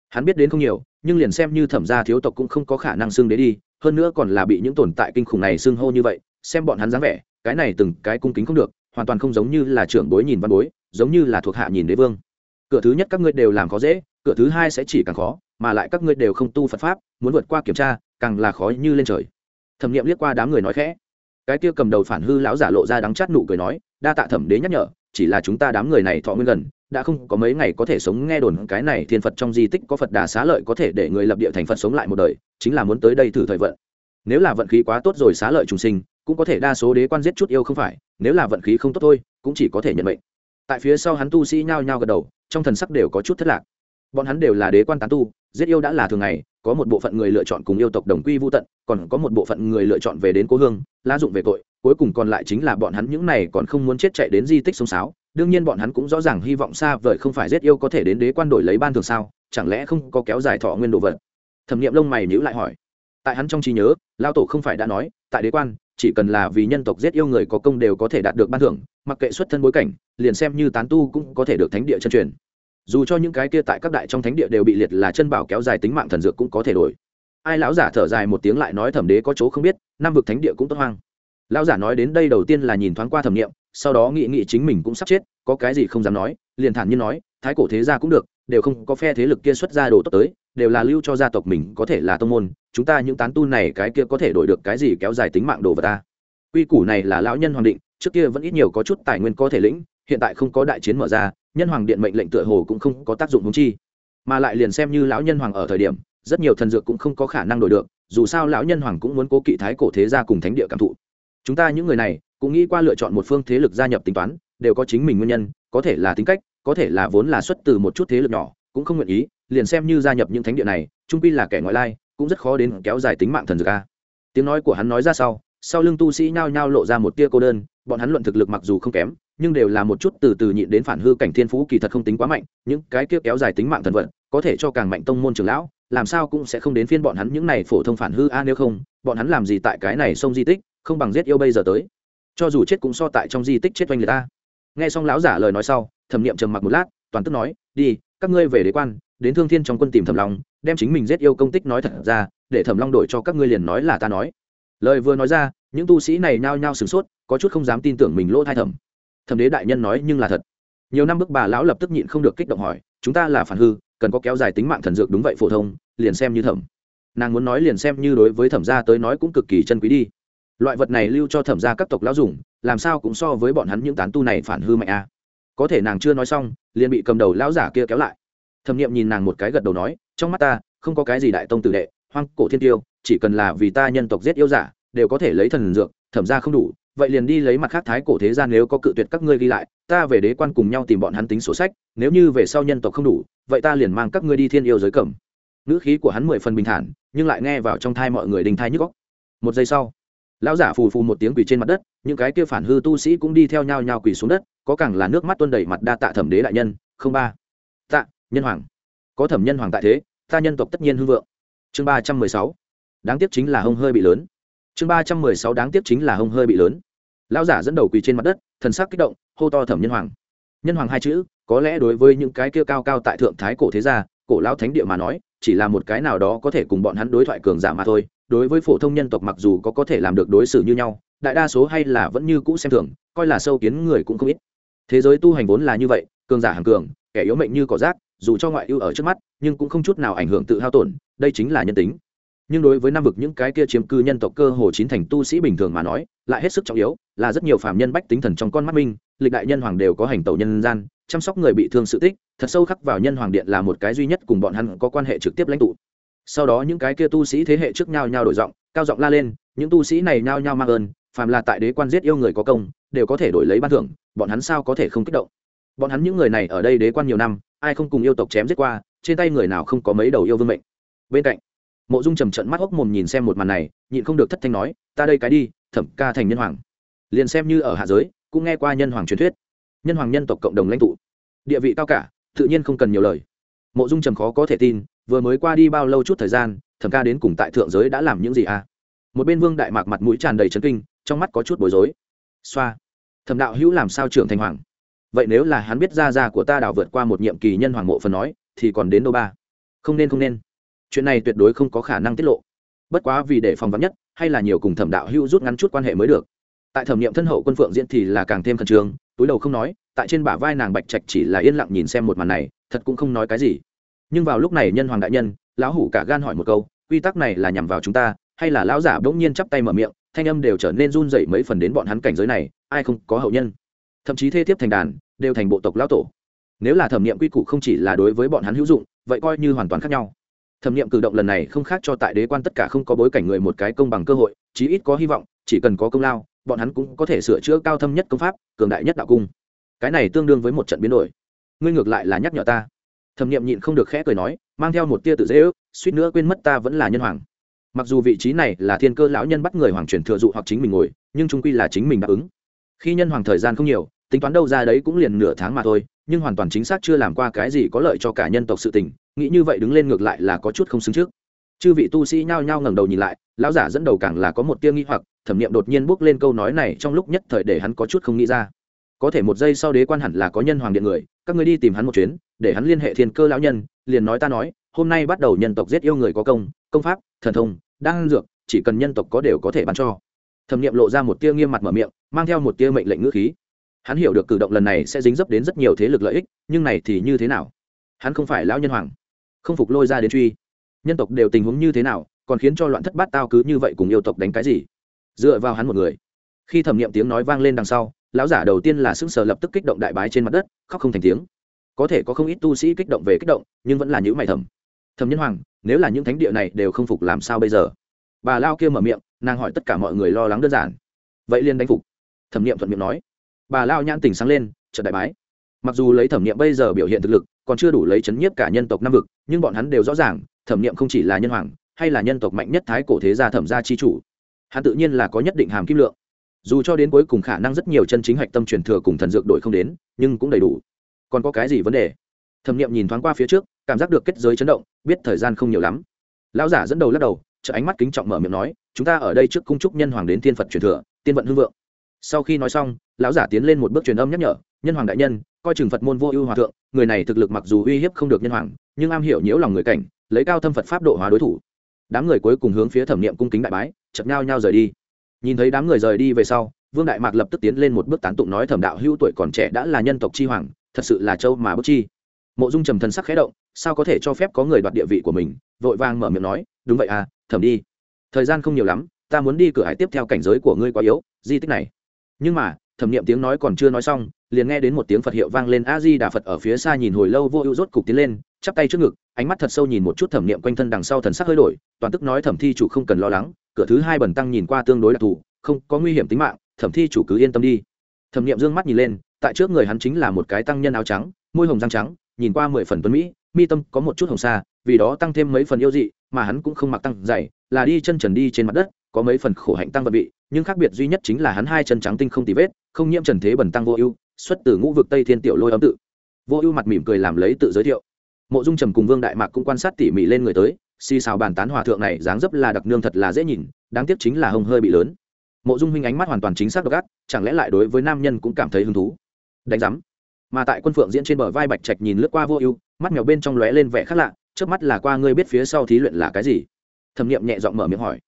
Speaker 1: Hắn biết đến không nhiều, nhưng liền xem như thẩm gia thiếu tộc cũng không có khả năng xưng đế đi, hơn nữa còn là bị những tồn tại kinh khủng này xưng hô như vậy, xem bọn hắn dáng vẻ, cái này từng cái cung kính không được hoàn toàn không giống như là trưởng bối nhìn văn bối, giống như là thuộc hạ nhìn đế vương. Cửa thứ nhất các ngươi đều làm khó dễ, cửa thứ hai sẽ chỉ càng khó, mà lại các ngươi đều không tu phật pháp, muốn vượt qua kiểm tra, càng là khó như lên trời. Thẩm nghiệm liếc qua đám người nói khẽ. Cái kia cầm đầu phản hư lão giả lộ ra đắng chát nụ cười nói, đa tạ thẩm đế nhắc nhở, chỉ là chúng ta đám người này thọ nguyên gần, đã không có mấy ngày có thể sống nghe đồn cái này thiên phật trong di tích có phật đà xá lợi có thể để người lập địa thành phật sống lại một đời, chính là muốn tới đây thử thời vận. Nếu là vận khí quá tốt rồi xá lợi trùng sinh cũng có thể đa số đế quan giết chút yêu không phải, nếu là vận khí không tốt thôi, cũng chỉ có thể nhận mệnh. Tại phía sau hắn tu sĩ nhao nhao gật đầu, trong thần sắc đều có chút thất lạc. Bọn hắn đều là đế quan tán tu, giết yêu đã là thường ngày, có một bộ phận người lựa chọn cùng yêu tộc đồng quy vô tận, còn có một bộ phận người lựa chọn về đến cố hương, la dụng về tội, cuối cùng còn lại chính là bọn hắn những này còn không muốn chết chạy đến di tích sông sáo. Đương nhiên bọn hắn cũng rõ ràng hy vọng xa vời không phải giết yêu có thể đến đế quan đổi lấy ban thường sao, chẳng lẽ không có kéo dài thọ nguyên đồ vật? Thẩm nghiệm lông mày nhữ lại hỏi. Tại hắn trong trí nhớ lao tổ không phải đã nói, tại đế quan chỉ cần là vì nhân tộc giết yêu người có công đều có thể đạt được ban thưởng, mặc kệ xuất thân bối cảnh, liền xem như tán tu cũng có thể được thánh địa chân truyền. Dù cho những cái kia tại các đại trong thánh địa đều bị liệt là chân bảo kéo dài tính mạng thần dược cũng có thể đổi. Ai lão giả thở dài một tiếng lại nói thẩm đế có chỗ không biết, năm vực thánh địa cũng tốt hoang. Lão giả nói đến đây đầu tiên là nhìn thoáng qua thẩm nghiệm, sau đó nghĩ nghĩ chính mình cũng sắp chết, có cái gì không dám nói, liền thản nhiên nói, thái cổ thế gia cũng được, đều không có phe thế lực kia xuất ra đồ tốt tới đều là lưu cho gia tộc mình, có thể là tông môn, chúng ta những tán tu này cái kia có thể đổi được cái gì kéo dài tính mạng đồ vật ta? Quy củ này là lão nhân hoàng định, trước kia vẫn ít nhiều có chút tài nguyên có thể lĩnh, hiện tại không có đại chiến mở ra, nhân hoàng điện mệnh lệnh tựa hồ cũng không có tác dụng húng chi. Mà lại liền xem như lão nhân hoàng ở thời điểm, rất nhiều thần dược cũng không có khả năng đổi được, dù sao lão nhân hoàng cũng muốn cố kỵ thái cổ thế gia cùng thánh địa cảm thụ. Chúng ta những người này, cũng nghĩ qua lựa chọn một phương thế lực gia nhập tính toán, đều có chính mình nguyên nhân, có thể là tính cách, có thể là vốn là xuất từ một chút thế lực nhỏ, cũng không nguyện ý liền xem như gia nhập những thánh địa này, trung pi là kẻ ngoại lai, cũng rất khó đến kéo dài tính mạng thần dược a. Tiếng nói của hắn nói ra sau sau lưng tu sĩ nhao nhao lộ ra một tia cô đơn, bọn hắn luận thực lực mặc dù không kém, nhưng đều là một chút từ từ nhịn đến phản hư cảnh thiên phú kỳ thật không tính quá mạnh, những cái kia kéo dài tính mạng thần vận, có thể cho càng mạnh tông môn trưởng lão, làm sao cũng sẽ không đến phiên bọn hắn những này phổ thông phản hư a nếu không, bọn hắn làm gì tại cái này sông di tích, không bằng giết yêu bây giờ tới. Cho dù chết cũng so tại trong di tích chết oanh người ta nghe xong lão giả lời nói sau, thẩm niệm trầm mặc một lát, toàn tức nói, đi, các ngươi về đế quan đến thương thiên trong quân tìm thẩm long, đem chính mình giết yêu công tích nói thật ra, để thẩm long đổi cho các ngươi liền nói là ta nói. Lời vừa nói ra, những tu sĩ này nhao nhao sửng sốt, có chút không dám tin tưởng mình lỗ thai thẩm. Thẩm đế đại nhân nói nhưng là thật. Nhiều năm bức bà lão lập tức nhịn không được kích động hỏi, chúng ta là phản hư, cần có kéo dài tính mạng thần dược đúng vậy phổ thông, liền xem như thẩm. Nàng muốn nói liền xem như đối với thẩm gia tới nói cũng cực kỳ chân quý đi. Loại vật này lưu cho thẩm gia các tộc lão dùng, làm sao cũng so với bọn hắn những tán tu này phản hư mạnh a. À. có thể nàng chưa nói xong, liền bị cầm đầu lão giả kia kéo lại thẩm nghiệm nhìn nàng một cái gật đầu nói, trong mắt ta, không có cái gì đại tông tử đệ, hoang cổ thiên tiêu, chỉ cần là vì ta nhân tộc giết yêu giả, đều có thể lấy thần dược, thẩm ra không đủ, vậy liền đi lấy mặt khác thái cổ thế gian nếu có cự tuyệt các ngươi ghi lại, ta về đế quan cùng nhau tìm bọn hắn tính sổ sách, nếu như về sau nhân tộc không đủ, vậy ta liền mang các ngươi đi thiên yêu giới cẩm ngữ khí của hắn mười phần bình thản, nhưng lại nghe vào trong thai mọi người đình thai nhức góc một giây sau, lão giả phù phù một tiếng quỳ trên mặt đất, những cái kia phản hư tu sĩ cũng đi theo nhau nhau quỳ xuống đất, có càng là nước mắt tuôn đầy mặt đa tạ thẩm đế đại nhân, không ba nhân hoàng. Có thẩm nhân hoàng tại thế, ta nhân tộc tất nhiên hưng vượng. Chương ba trăm mười sáu. Đáng tiếc chính là hông hơi bị lớn. Chương ba trăm mười sáu đáng tiếc chính là hông hơi bị lớn. Lão giả dẫn đầu quỳ trên mặt đất, thần sắc kích động, hô to thẩm nhân hoàng. Nhân hoàng hai chữ, có lẽ đối với những cái kia cao cao tại thượng thái cổ thế gia, cổ lão thánh địa mà nói, chỉ là một cái nào đó có thể cùng bọn hắn đối thoại cường giả mà thôi. Đối với phổ thông nhân tộc mặc dù có có thể làm được đối xử như nhau, đại đa số hay là vẫn như cũ xem thường, coi là sâu kiến người cũng không ít. Thế giới tu hành vốn là như vậy, cường giả hàng cường, kẻ yếu mệnh như cỏ rác dù cho ngoại ưu ở trước mắt, nhưng cũng không chút nào ảnh hưởng tự hao tổn, đây chính là nhân tính. Nhưng đối với nam vực những cái kia chiếm cư nhân tộc cơ hồ chín thành tu sĩ bình thường mà nói, lại hết sức trọng yếu, là rất nhiều phạm nhân bách tính thần trong con mắt minh lịch đại nhân hoàng đều có hành tẩu nhân gian, chăm sóc người bị thương sự tích, thật sâu khắc vào nhân hoàng điện là một cái duy nhất cùng bọn hắn có quan hệ trực tiếp lãnh tụ. Sau đó những cái kia tu sĩ thế hệ trước nhau nhau đổi giọng, cao giọng la lên, những tu sĩ này nhao nhau mang ơn, phàm là tại đế quan giết yêu người có công, đều có thể đổi lấy ban thưởng, bọn hắn sao có thể không kích động? Bọn hắn những người này ở đây đế quan nhiều năm ai không cùng yêu tộc chém giết qua, trên tay người nào không có mấy đầu yêu vương mệnh. Bên cạnh, mộ dung trầm trận mắt hốc mồm nhìn xem một màn này, nhịn không được thất thanh nói, ta đây cái đi, thẩm ca thành nhân hoàng. Liền xem như ở hạ giới, cũng nghe qua nhân hoàng truyền thuyết. Nhân hoàng nhân tộc cộng đồng lãnh tụ. Địa vị cao cả, tự nhiên không cần nhiều lời. Mộ dung trầm khó có thể tin, vừa mới qua đi bao lâu chút thời gian, thẩm ca đến cùng tại thượng giới đã làm những gì à? Một bên vương đại mạc mặt mũi tràn đầy trấn kinh, trong mắt có chút bối rối. Xoa. Thẩm đạo hữu làm sao trưởng thành hoàng? Vậy nếu là hắn biết ra ra của ta đào vượt qua một nhiệm kỳ nhân hoàng mộ phần nói, thì còn đến đâu ba? Không nên không nên. Chuyện này tuyệt đối không có khả năng tiết lộ. Bất quá vì để phòng vắn nhất, hay là nhiều cùng thẩm đạo hưu rút ngắn chút quan hệ mới được. Tại thẩm nghiệm thân hậu quân phượng diễn thì là càng thêm khẩn trương, túi đầu không nói, tại trên bả vai nàng bạch trạch chỉ là yên lặng nhìn xem một màn này, thật cũng không nói cái gì. Nhưng vào lúc này nhân hoàng đại nhân, lão hủ cả gan hỏi một câu, quy tắc này là nhằm vào chúng ta, hay là lão giả bỗng nhiên chắp tay mở miệng, thanh âm đều trở nên run dậy mấy phần đến bọn hắn cảnh giới này, ai không có hậu nhân? Thậm chí thê tiếp thành đàn, đều thành bộ tộc lão tổ. Nếu là thẩm nghiệm quy củ không chỉ là đối với bọn hắn hữu dụng, vậy coi như hoàn toàn khác nhau. Thẩm nghiệm cử động lần này không khác cho tại đế quan tất cả không có bối cảnh người một cái công bằng cơ hội, chí ít có hy vọng, chỉ cần có công lao, bọn hắn cũng có thể sửa chữa cao thâm nhất công pháp, cường đại nhất đạo cung. Cái này tương đương với một trận biến đổi. Ngươi ngược lại là nhắc nhở ta. Thẩm nghiệm nhịn không được khẽ cười nói, mang theo một tia tự dễ ước, suýt nữa quên mất ta vẫn là nhân hoàng. Mặc dù vị trí này là thiên cơ lão nhân bắt người hoàng truyền thừa dụ hoặc chính mình ngồi, nhưng trung quy là chính mình đáp ứng. Khi nhân hoàng thời gian không nhiều tính toán đâu ra đấy cũng liền nửa tháng mà thôi, nhưng hoàn toàn chính xác chưa làm qua cái gì có lợi cho cả nhân tộc sự tình, nghĩ như vậy đứng lên ngược lại là có chút không xứng trước. Chư vị tu sĩ nhao nhao ngẩng đầu nhìn lại, lão giả dẫn đầu càng là có một tia nghi hoặc, thẩm nghiệm đột nhiên bước lên câu nói này trong lúc nhất thời để hắn có chút không nghĩ ra. Có thể một giây sau đế quan hẳn là có nhân hoàng điện người, các người đi tìm hắn một chuyến, để hắn liên hệ thiên cơ lão nhân, liền nói ta nói, hôm nay bắt đầu nhân tộc giết yêu người có công công pháp, thần thông đang dược, chỉ cần nhân tộc có đều có thể bán cho. Thẩm nghiệm lộ ra một tia nghiêm mặt mở miệng, mang theo một tia mệnh lệnh ngữ khí hắn hiểu được cử động lần này sẽ dính dấp đến rất nhiều thế lực lợi ích, nhưng này thì như thế nào? Hắn không phải lão nhân hoàng, không phục lôi ra đến truy. Nhân tộc đều tình huống như thế nào, còn khiến cho loạn thất bát tao cứ như vậy cùng yêu tộc đánh cái gì? Dựa vào hắn một người. Khi thẩm nghiệm tiếng nói vang lên đằng sau, lão giả đầu tiên là sững sờ lập tức kích động đại bái trên mặt đất, khóc không thành tiếng. Có thể có không ít tu sĩ kích động về kích động, nhưng vẫn là những mày thầm. Thầm nhân hoàng, nếu là những thánh địa này đều không phục làm sao bây giờ? Bà lao kia mở miệng, nàng hỏi tất cả mọi người lo lắng đơn giản. Vậy liên đánh phục. Thẩm nghiệm thuận miệng nói bà lao nhãn tỉnh sáng lên trận đại bái. Mặc dù lấy thẩm nghiệm bây giờ biểu hiện thực lực, còn chưa đủ lấy chấn nhiếp cả nhân tộc năm vực, nhưng bọn hắn đều rõ ràng, thẩm nghiệm không chỉ là nhân hoàng, hay là nhân tộc mạnh nhất thái cổ thế gia thẩm gia chi chủ. Hắn tự nhiên là có nhất định hàm kim lượng. Dù cho đến cuối cùng khả năng rất nhiều chân chính hạch tâm truyền thừa cùng thần dược đội không đến, nhưng cũng đầy đủ. Còn có cái gì vấn đề? Thẩm nghiệm nhìn thoáng qua phía trước, cảm giác được kết giới chấn động, biết thời gian không nhiều lắm. Lão giả dẫn đầu lắc đầu chợ ánh mắt kính trọng mở miệng nói, chúng ta ở đây trước cung trúc nhân hoàng đến thiên phật truyền thừa, tiên vận hưng vượng sau khi nói xong, lão giả tiến lên một bước truyền âm nhắc nhở, nhân hoàng đại nhân, coi chừng phật môn vô ưu hòa thượng, người này thực lực mặc dù uy hiếp không được nhân hoàng, nhưng am hiểu nhiễu lòng người cảnh, lấy cao thâm phật pháp độ hóa đối thủ. Đám người cuối cùng hướng phía thẩm niệm cung kính đại bái chập nhau nhau rời đi. Nhìn thấy đám người rời đi về sau, vương đại mạc lập tức tiến lên một bước tán tụng nói thẩm đạo hữu tuổi còn trẻ đã là nhân tộc chi hoàng, thật sự là châu mà bất chi. Mộ dung trầm thần sắc khẽ động, sao có thể cho phép có người đoạt địa vị của mình, vội vàng mở miệng nói, đúng vậy à thẩm đi. Thời gian không nhiều lắm, ta muốn đi cửa hải tiếp theo cảnh giới của ngươi quá yếu, di tích này nhưng mà, thẩm nghiệm tiếng nói còn chưa nói xong, liền nghe đến một tiếng phật hiệu vang lên a di đà phật ở phía xa nhìn hồi lâu, vô ưu rốt cục tiến lên, chắp tay trước ngực, ánh mắt thật sâu nhìn một chút thẩm nghiệm quanh thân đằng sau thần sắc hơi đổi, toàn tức nói thẩm thi chủ không cần lo lắng, cửa thứ hai bẩn tăng nhìn qua tương đối đặc thù, không có nguy hiểm tính mạng, thẩm thi chủ cứ yên tâm đi. Thẩm nghiệm dương mắt nhìn lên, tại trước người hắn chính là một cái tăng nhân áo trắng, môi hồng răng trắng, nhìn qua mười phần tuấn mỹ, mi tâm có một chút hồng xa vì đó tăng thêm mấy phần yêu dị, mà hắn cũng không mặc tăng dày, là đi chân trần đi trên mặt đất có mấy phần khổ hạnh tăng vật vị, nhưng khác biệt duy nhất chính là hắn hai chân trắng tinh không tì vết, không nhiễm trần thế bẩn tăng vô ưu, xuất từ ngũ vực tây thiên tiểu lôi ấm tự. Vô ưu mặt mỉm cười làm lấy tự giới thiệu. Mộ dung trầm cùng vương đại mạc cũng quan sát tỉ mỉ lên người tới xì xào bàn tán hòa thượng này dáng dấp là đặc nương thật là dễ nhìn, đáng tiếc chính là hồng hơi bị lớn. Mộ dung huynh ánh mắt hoàn toàn chính xác độc ác, chẳng lẽ lại đối với nam nhân cũng cảm thấy hứng thú? Đánh giám. Mà tại quân phượng diễn trên bờ vai bạch trạch nhìn lướt qua vô ưu, mắt mèo bên trong lóe lên vẻ khác lạ trước mắt là qua ngươi biết phía sau thí luyện là cái gì? Thẩm nghiệm nhẹ giọng mở miệng hỏi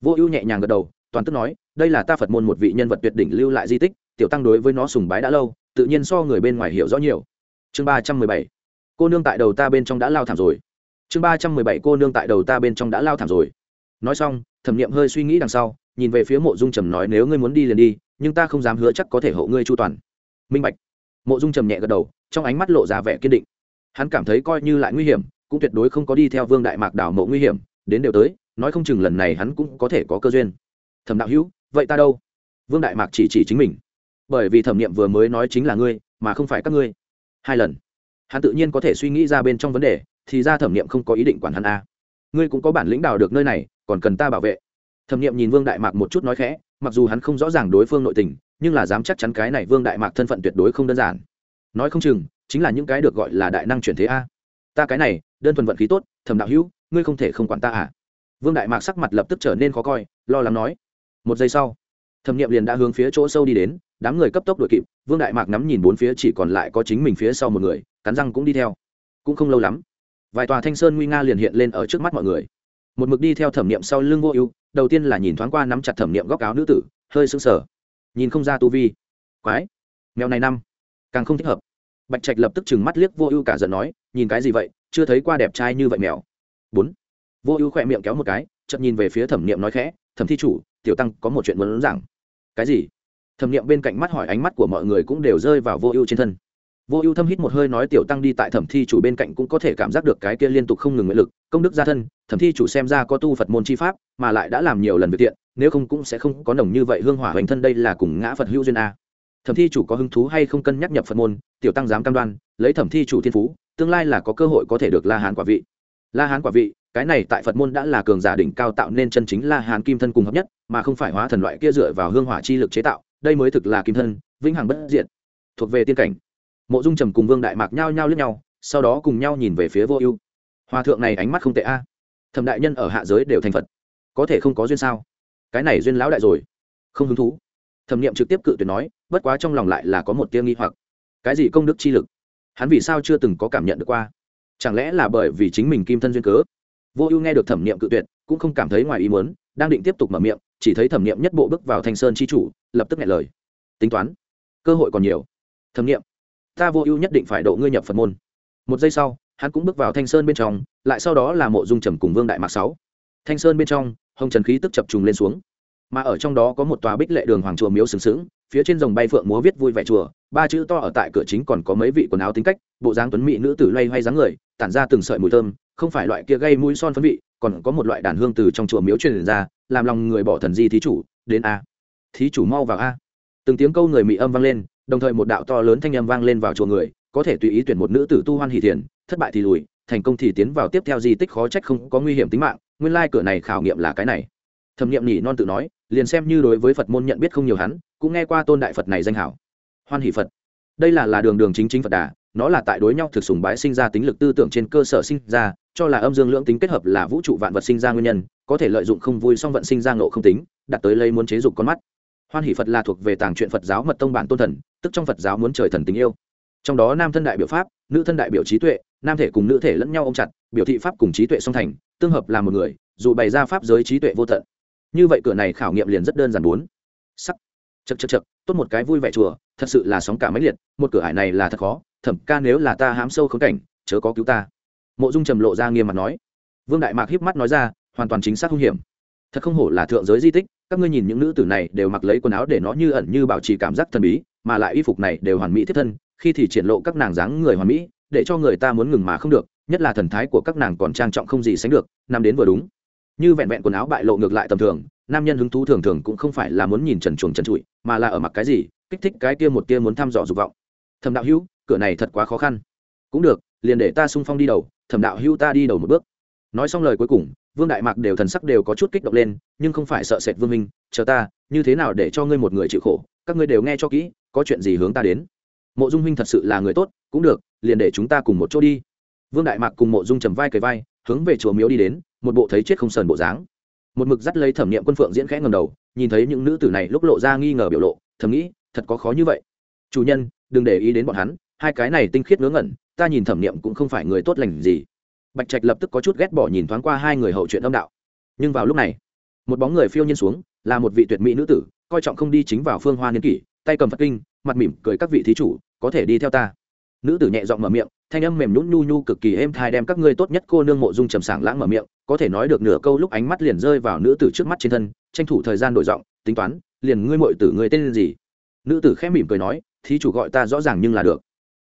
Speaker 1: vô ưu nhẹ nhàng gật đầu, toàn tức nói, đây là ta phật môn một vị nhân vật tuyệt đỉnh lưu lại di tích, tiểu tăng đối với nó sùng bái đã lâu, tự nhiên so người bên ngoài hiểu rõ nhiều. Chương ba trăm mười bảy. Cô nương tại đầu ta bên trong đã lao thảm rồi. Chương ba trăm mười bảy, cô nương tại đầu ta bên trong đã lao thảm rồi. Nói xong, thẩm nghiệm hơi suy nghĩ đằng sau, nhìn về phía mộ dung trầm nói, nếu ngươi muốn đi liền đi, nhưng ta không dám hứa chắc có thể hộ ngươi chu toàn. Minh bạch. Mộ dung trầm nhẹ gật đầu, trong ánh mắt lộ ra vẻ kiên định. Hắn cảm thấy coi như lại nguy hiểm, cũng tuyệt đối không có đi theo vương đại mạc đảo mộ nguy hiểm, đến đều tới nói không chừng lần này hắn cũng có thể có cơ duyên. Thẩm đạo hữu, vậy ta đâu? Vương đại mạc chỉ chỉ chính mình. Bởi vì thẩm nghiệm vừa mới nói chính là ngươi, mà không phải các ngươi. Hai lần. Hắn tự nhiên có thể suy nghĩ ra bên trong vấn đề, thì ra thẩm nghiệm không có ý định quản hắn a. Ngươi cũng có bản lĩnh đào được nơi này, còn cần ta bảo vệ. Thẩm nghiệm nhìn vương đại mạc một chút nói khẽ, mặc dù hắn không rõ ràng đối phương nội tình, nhưng là dám chắc chắn cái này vương đại mạc thân phận tuyệt đối không đơn giản. Nói không chừng, chính là những cái được gọi là đại năng chuyển thế a. Ta cái này, đơn thuần vận khí tốt, thẩm đạo hữu, ngươi không thể không quản ta à? Vương đại mạc sắc mặt lập tức trở nên khó coi, lo lắng nói, một giây sau, thẩm nghiệm liền đã hướng phía chỗ sâu đi đến, đám người cấp tốc đội kịp, vương đại mạc nắm nhìn bốn phía chỉ còn lại có chính mình phía sau một người, cắn răng cũng đi theo. Cũng không lâu lắm, vài tòa thanh sơn nguy nga liền hiện lên ở trước mắt mọi người. Một mực đi theo thẩm nghiệm sau lưng vô ưu, đầu tiên là nhìn thoáng qua nắm chặt thẩm nghiệm góc áo nữ tử, hơi sững sờ, nhìn không ra tu vi. Quái, mèo này năm, càng không thích hợp. Bạch trạch lập tức chừng mắt liếc vô ưu cả giận nói, nhìn cái gì vậy? Chưa thấy qua đẹp trai như vậy mèo. Bốn vô ưu khỏe miệng kéo một cái chậm nhìn về phía thẩm Niệm nói khẽ, thẩm thi chủ, tiểu tăng có một chuyện muốn rằng cái gì? Thẩm Niệm bên cạnh mắt hỏi, ánh mắt của mọi người cũng đều rơi vào vô ưu trên thân. Vô ưu thâm hít một hơi nói, tiểu tăng đi tại thẩm thi chủ bên cạnh cũng có thể cảm giác được cái kia liên tục không ngừng nguyện lực, công đức gia thân, thẩm thi chủ xem ra có tu phật môn chi pháp, mà lại đã làm nhiều lần việc tiện nếu không cũng sẽ không có nồng như vậy hương hỏa hoành thân đây là cùng ngã phật hữu duyên a. Thẩm thi chủ có hứng thú hay không cân nhắc nhập phật môn, tiểu tăng dám cam đoan, lấy thẩm thi chủ thiên phú, tương lai là có cơ hội có thể được la hán quả vị. La hán quả vị cái này tại phật môn đã là cường giả đỉnh cao tạo nên chân chính là hàn kim thân cùng hợp nhất, mà không phải hóa thần loại kia dựa vào hương hỏa chi lực chế tạo, đây mới thực là kim thân, vĩnh hằng bất diện thuộc về tiên cảnh. Mộ dung trầm cùng vương đại mạc nhao nhao lướt nhau, sau đó cùng nhau nhìn về phía vô ưu. Hòa thượng này ánh mắt không tệ a. Thẩm đại nhân ở hạ giới đều thành phật, có thể không có duyên sao? Cái này duyên lão đại rồi, không hứng thú. Thẩm nghiệm trực tiếp cự tuyệt nói, bất quá trong lòng lại là có một tiêu nghi hoặc. Cái gì công đức chi lực? Hắn vì sao chưa từng có cảm nhận được qua? Chẳng lẽ là bởi vì chính mình kim thân duyên cớ? Vô ưu nghe được thẩm nghiệm cự tuyệt, cũng không cảm thấy ngoài ý muốn, đang định tiếp tục mở miệng, chỉ thấy thẩm nghiệm nhất bộ bước vào thanh sơn chi chủ, lập tức nghe lời. Tính toán, cơ hội còn nhiều. Thẩm nghiệm ta vô ưu nhất định phải độ ngươi nhập phật môn. Một giây sau, hắn cũng bước vào thanh sơn bên trong, lại sau đó là mộ dung trầm cùng vương đại mạc sáu. Thanh sơn bên trong, hồng trần khí tức chập trùng lên xuống. Mà ở trong đó có một tòa bích lệ đường hoàng chùa miếu sừng sững, phía trên dòng bay phượng múa viết vui vẻ chùa, ba chữ to ở tại cửa chính còn có mấy vị quần áo tính cách, bộ dáng tuấn mỹ nữ tử loay hoay dáng người, tản ra từng sợi mùi thơm không phải loại kia gây mũi son phấn vị, còn có một loại đàn hương từ trong chùa miếu truyền ra, làm lòng người bỏ thần di thí chủ, đến a. Thí chủ mau vào a. Từng tiếng câu người mị âm vang lên, đồng thời một đạo to lớn thanh âm vang lên vào chùa người, có thể tùy ý tuyển một nữ tử tu hoan hỷ thiền thất bại thì lùi, thành công thì tiến vào tiếp theo di tích khó trách không có nguy hiểm tính mạng, nguyên lai cửa này khảo nghiệm là cái này. Thẩm nghiệm nhỉ non tự nói, liền xem như đối với phật môn nhận biết không nhiều hắn, cũng nghe qua tôn đại phật này danh hảo. Hoan hỷ phật. Đây là là đường đường chính chính phật đà nó là tại đối nhau thực sùng bái sinh ra tính lực tư tưởng trên cơ sở sinh ra, cho là âm dương lưỡng tính kết hợp là vũ trụ vạn vật sinh ra nguyên nhân, có thể lợi dụng không vui song vận sinh ra ngộ không tính, đặt tới lấy muốn chế dục con mắt. Hoan hỷ phật là thuộc về tàng truyện phật giáo mật tông bản tôn thần, tức trong phật giáo muốn trời thần tình yêu. Trong đó nam thân đại biểu pháp, nữ thân đại biểu trí tuệ, nam thể cùng nữ thể lẫn nhau ôm chặt, biểu thị pháp cùng trí tuệ song thành, tương hợp là một người, dù bày ra pháp giới trí tuệ vô tận. Như vậy cửa này khảo nghiệm liền rất đơn giản bốn. Sắc. Chật chật chật tốt một cái vui vẻ chùa, thật sự là sóng cả mấy liệt, một cửa hải này là thật khó thẩm ca nếu là ta hám sâu khống cảnh, chớ có cứu ta. Mộ dung trầm lộ ra nghiêm mặt nói. Vương đại mạc híp mắt nói ra, hoàn toàn chính xác hung hiểm. Thật không hổ là thượng giới di tích, các ngươi nhìn những nữ tử này đều mặc lấy quần áo để nó như ẩn như bảo trì cảm giác thần bí, mà lại y phục này đều hoàn mỹ thiết thân, khi thì triển lộ các nàng dáng người hoàn mỹ, để cho người ta muốn ngừng mà không được, nhất là thần thái của các nàng còn trang trọng không gì sánh được nằm đến vừa đúng. Như vẹn vẹn quần áo bại lộ ngược lại tầm thường, nam nhân hứng thú thường thường cũng không phải là muốn nhìn trần chuồng trần trụi, mà là ở mặc cái gì, kích thích cái kia một kia muốn thăm dò dục vọng. Thẩm đạo hữu cửa này thật quá khó khăn. Cũng được, liền để ta sung phong đi đầu, thẩm đạo hưu ta đi đầu một bước. Nói xong lời cuối cùng, vương đại mạc đều thần sắc đều có chút kích động lên, nhưng không phải sợ sệt vương minh, chờ ta, như thế nào để cho ngươi một người chịu khổ, các ngươi đều nghe cho kỹ, có chuyện gì hướng ta đến. Mộ dung huynh thật sự là người tốt, cũng được, liền để chúng ta cùng một chỗ đi. Vương đại mạc cùng mộ dung trầm vai cầy vai, hướng về chùa miếu đi đến, một bộ thấy chết không sờn bộ dáng. Một mực dắt lấy thẩm nghiệm quân phượng diễn khẽ ngầm đầu, nhìn thấy những nữ tử này lúc lộ ra nghi ngờ biểu lộ, thầm nghĩ, thật có khó như vậy. Chủ nhân, đừng để ý đến bọn hắn hai cái này tinh khiết ngớ ngẩn, ta nhìn thẩm niệm cũng không phải người tốt lành gì. Bạch trạch lập tức có chút ghét bỏ nhìn thoáng qua hai người hậu chuyện âm đạo. Nhưng vào lúc này, một bóng người phiêu nhiên xuống, là một vị tuyệt mỹ nữ tử, coi trọng không đi chính vào phương hoa niên kỷ, tay cầm phật kinh, mặt mỉm cười các vị thí chủ, có thể đi theo ta. Nữ tử nhẹ giọng mở miệng, thanh âm mềm nhún nhu nhu cực kỳ êm thai đem các ngươi tốt nhất cô nương mộ dung trầm sảng lãng mở miệng, có thể nói được nửa câu lúc ánh mắt liền rơi vào nữ tử trước mắt trên thân, tranh thủ thời gian đổi giọng, tính toán, liền ngươi mội tử ngươi tên gì? Nữ tử khẽ mỉm cười nói, thí chủ gọi ta rõ ràng nhưng là được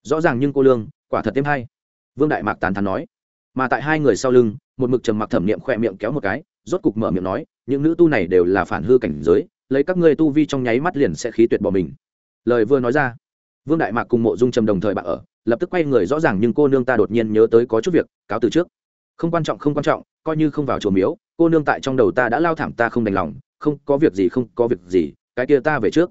Speaker 1: rõ ràng nhưng cô lương, quả thật thêm hay. Vương đại mạc tán thán nói. Mà tại hai người sau lưng, một mực trầm mặc thẩm niệm khỏe miệng kéo một cái, rốt cục mở miệng nói, những nữ tu này đều là phản hư cảnh giới, lấy các ngươi tu vi trong nháy mắt liền sẽ khí tuyệt bỏ mình. Lời vừa nói ra, vương đại mạc cùng mộ dung trầm đồng thời bạc ở, lập tức quay người rõ ràng nhưng cô nương ta đột nhiên nhớ tới có chút việc, cáo từ trước. Không quan trọng, không quan trọng, coi như không vào chùa miếu, cô nương tại trong đầu ta đã lao thảm ta không đành lòng, không có việc gì, không có việc gì, cái kia ta về trước.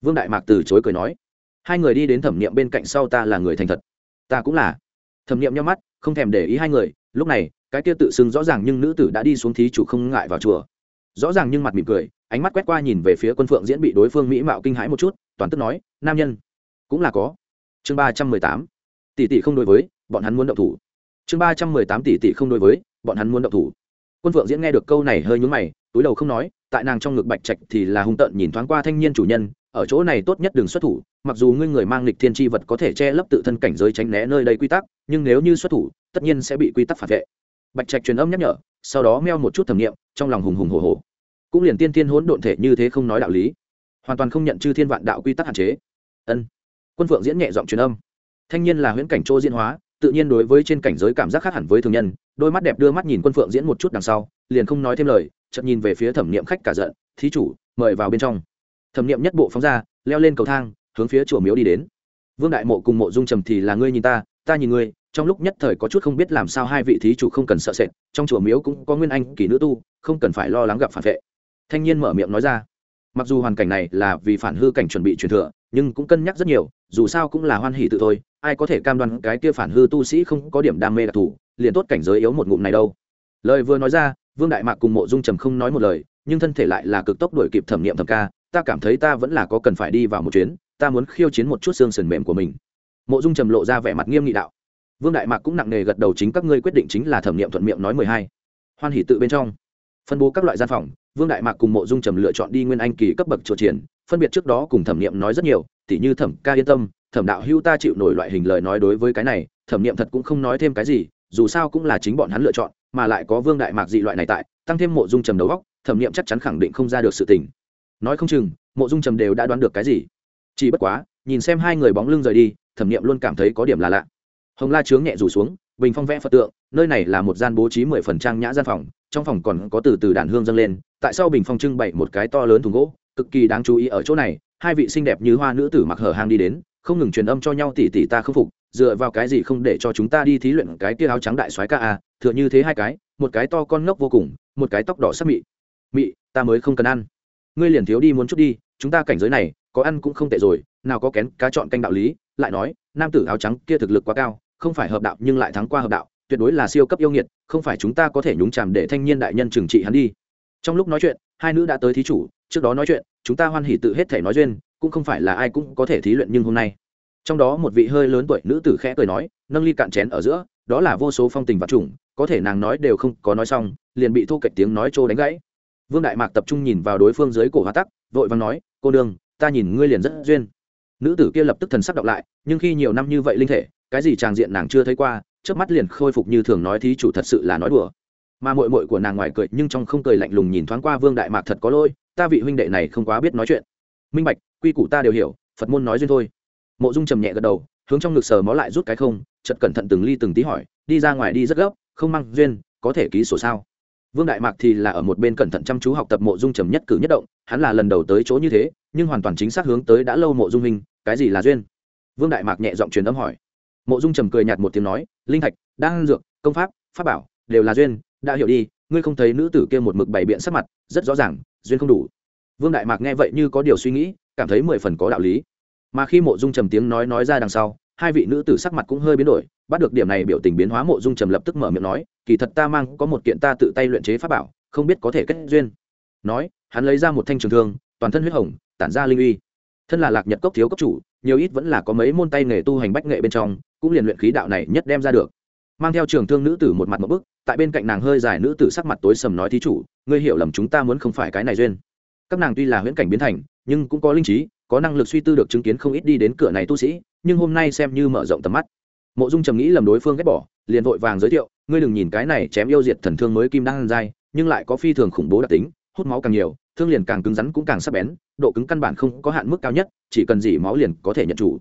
Speaker 1: Vương đại mạc từ chối cười nói hai người đi đến thẩm niệm bên cạnh sau ta là người thành thật. Ta cũng là. Thẩm niệm nhắm mắt, không thèm để ý hai người. Lúc này, cái kia tự xưng rõ ràng nhưng nữ tử đã đi xuống thí chủ không ngại vào chùa. Rõ ràng nhưng mặt mỉm cười, ánh mắt quét qua nhìn về phía quân phượng diễn bị đối phương mỹ mạo kinh hãi một chút, toàn tức nói, nam nhân, cũng là có. Chương ba trăm mười tám. Tỷ tỷ không đối với, bọn hắn muốn động thủ. Chương ba trăm mười tám tỷ tỷ không đối với, bọn hắn muốn động thủ. Quân phượng diễn nghe được câu này hơi nhúng mày, túi đầu không nói, tại nàng trong ngực bạch trạch thì là hung tợn nhìn thoáng qua thanh niên chủ nhân ở chỗ này tốt nhất đừng xuất thủ, mặc dù ngươi người mang lịch thiên tri vật có thể che lấp tự thân cảnh giới tránh né nơi đây quy tắc, nhưng nếu như xuất thủ, tất nhiên sẽ bị quy tắc phản vệ. Bạch trạch truyền âm nhắc nhở, sau đó meo một chút thẩm nghiệm, trong lòng hùng hùng hồ hồ cũng liền tiên tiên hỗn độn thể như thế không nói đạo lý. Hoàn toàn không nhận chư thiên vạn đạo quy tắc hạn chế. Ân. Quân phượng diễn nhẹ giọng truyền âm. Thanh niên là huyễn cảnh chỗ diễn hóa, tự nhiên đối với trên cảnh giới cảm giác khác hẳn với thường nhân, đôi mắt đẹp đưa mắt nhìn quân phượng diễn một chút đằng sau, liền không nói thêm lời, chợt nhìn về phía thẩm niệm khách cả giận, thí chủ, mời vào bên trong thẩm niệm nhất bộ phóng ra, leo lên cầu thang, hướng phía chùa miếu đi đến. Vương đại mộ cùng mộ dung trầm thì là ngươi nhìn ta ta nhìn ngươi, trong lúc nhất thời có chút không biết làm sao hai vị thí chủ không cần sợ sệt, trong chùa miếu cũng có nguyên anh kỳ nữ tu, không cần phải lo lắng gặp phản vệ. Thanh niên mở miệng nói ra, mặc dù hoàn cảnh này là vì phản hư cảnh chuẩn bị truyền thừa, nhưng cũng cân nhắc rất nhiều, dù sao cũng là hoan hỷ tự thôi, ai có thể cam đoan cái kia phản hư tu sĩ không có điểm đam mê đặc thù, liền tốt cảnh giới yếu một ngụm này đâu. Lời vừa nói ra, vương đại mạc cùng mộ dung trầm không nói một lời, nhưng thân thể lại là cực tốc đổi kịp thẩm nghiệm thẩm ca ta cảm thấy ta vẫn là có cần phải đi vào một chuyến, ta muốn khiêu chiến một chút xương sườn mềm của mình. Mộ dung trầm lộ ra vẻ mặt nghiêm nghị đạo. Vương đại mạc cũng nặng nề gật đầu chính các ngươi quyết định chính là thẩm nghiệm thuận miệng nói mười hai. Hoan hỷ tự bên trong. Phân bố các loại gian phòng, vương đại mạc cùng mộ dung trầm lựa chọn đi nguyên anh kỳ cấp bậc trò triển, phân biệt trước đó cùng thẩm nghiệm nói rất nhiều, tỉ như thẩm ca yên tâm, thẩm đạo hưu ta chịu nổi loại hình lời nói đối với cái này, thẩm nghiệm thật cũng không nói thêm cái gì, dù sao cũng là chính bọn hắn lựa chọn, mà lại có vương đại mạc dị loại này tại, tăng thêm mộ dung trầm đầu góc thẩm nghiệm chắc chắn khẳng định không ra được sự tình nói không chừng, mộ dung trầm đều đã đoán được cái gì. Chỉ bất quá, nhìn xem hai người bóng lưng rời đi, thẩm nghiệm luôn cảm thấy có điểm là lạ. Hồng la trướng nhẹ rủ xuống, bình phong vẽ phật tượng, nơi này là một gian bố trí mười phần trang nhã gian phòng, trong phòng còn có từ từ đàn hương dâng lên, tại sao bình phong trưng bày một cái to lớn thùng gỗ, cực kỳ đáng chú ý ở chỗ này, hai vị xinh đẹp như hoa nữ tử mặc hở hang đi đến, không ngừng truyền âm cho nhau tỉ tỉ ta không phục, dựa vào cái gì không để cho chúng ta đi thí luyện cái kia áo trắng đại soái ca a, thừa như thế hai cái, một cái to con ngốc vô cùng, một cái tóc đỏ sắc mị. Mị, ta mới không cần ăn ngươi liền thiếu đi muốn chút đi, chúng ta cảnh giới này, có ăn cũng không tệ rồi, nào có kén cá chọn canh đạo lý, lại nói, nam tử áo trắng kia thực lực quá cao, không phải hợp đạo nhưng lại thắng qua hợp đạo, tuyệt đối là siêu cấp yêu nghiệt, không phải chúng ta có thể nhúng chàm để thanh niên đại nhân trừng trị hắn đi. Trong lúc nói chuyện, hai nữ đã tới thí chủ, trước đó nói chuyện, chúng ta hoan hỉ tự hết thể nói duyên, cũng không phải là ai cũng có thể thí luyện nhưng hôm nay. Trong đó một vị hơi lớn tuổi nữ tử khẽ cười nói, nâng ly cạn chén ở giữa, đó là vô số phong tình vật chủng, có thể nàng nói đều không có nói xong, liền bị thu kệch tiếng nói trô đánh gãy vương đại mạc tập trung nhìn vào đối phương dưới cổ hoa tắc, vội vàng nói, cô nương, ta nhìn ngươi liền rất duyên. Nữ tử kia lập tức thần sắc đọc lại, nhưng khi nhiều năm như vậy linh thể, cái gì tràng diện nàng chưa thấy qua trước mắt liền khôi phục như thường nói thí chủ thật sự là nói đùa. Mà mội mội của nàng ngoài cười, nhưng trong không cười lạnh lùng nhìn thoáng qua vương đại mạc thật có lỗi, ta vị huynh đệ này không quá biết nói chuyện. Minh bạch, quy củ ta đều hiểu, phật môn nói duyên thôi. Mộ dung trầm nhẹ gật đầu, hướng trong ngực sờ mó lại rút cái không chật cẩn thận từng ly từng tí hỏi, đi ra ngoài đi rất gấp, không mang duyên, có thể ký sổ sao? Vương đại mạc thì là ở một bên cẩn thận chăm chú học tập mộ dung trầm nhất cử nhất động, hắn là lần đầu tới chỗ như thế, nhưng hoàn toàn chính xác hướng tới đã lâu mộ dung hình cái gì là duyên? Vương đại mạc nhẹ giọng truyền âm hỏi. Mộ dung trầm cười nhạt một tiếng nói, linh thạch, đan dược, công pháp pháp bảo, đều là duyên, đã hiểu đi, ngươi không thấy nữ tử kia một mực bày biện sắc mặt, rất rõ ràng, duyên không đủ. Vương đại mạc nghe vậy như có điều suy nghĩ, cảm thấy mười phần có đạo lý. Mà khi mộ dung trầm tiếng nói nói ra đằng sau, hai vị nữ tử sắc mặt cũng hơi biến đổi bắt được điểm này biểu tình biến hóa mộ dung trầm lập tức mở miệng nói, kỳ thật ta mang có một kiện ta tự tay luyện chế pháp bảo, không biết có thể kết duyên. Nói, hắn lấy ra một thanh trường thương, toàn thân huyết hồng, tản ra linh uy. Thân là lạc nhật cốc thiếu cốc chủ, nhiều ít vẫn là có mấy môn tay nghề tu hành bách nghệ bên trong, cũng liền luyện khí đạo này nhất đem ra được. Mang theo trường thương nữ tử một mặt một bức, tại bên cạnh nàng hơi dài nữ tử sắc mặt tối sầm nói thí chủ, ngươi hiểu lầm chúng ta muốn không phải cái này duyên. Các nàng tuy là huyễn cảnh biến thành, nhưng cũng có linh trí, có năng lực suy tư được chứng kiến không ít đi đến cửa này tu sĩ, nhưng hôm nay xem như mở rộng tầm mắt mộ dung trầm nghĩ lầm đối phương ghét bỏ, liền vội vàng giới thiệu, ngươi đừng nhìn cái này chém yêu diệt thần thương mới kim đang ăn dai nhưng lại có phi thường khủng bố đặc tính, hút máu càng nhiều, thương liền càng cứng rắn cũng càng sắc bén, độ cứng căn bản không có hạn mức cao nhất, chỉ cần dỉ máu liền có thể nhận chủ.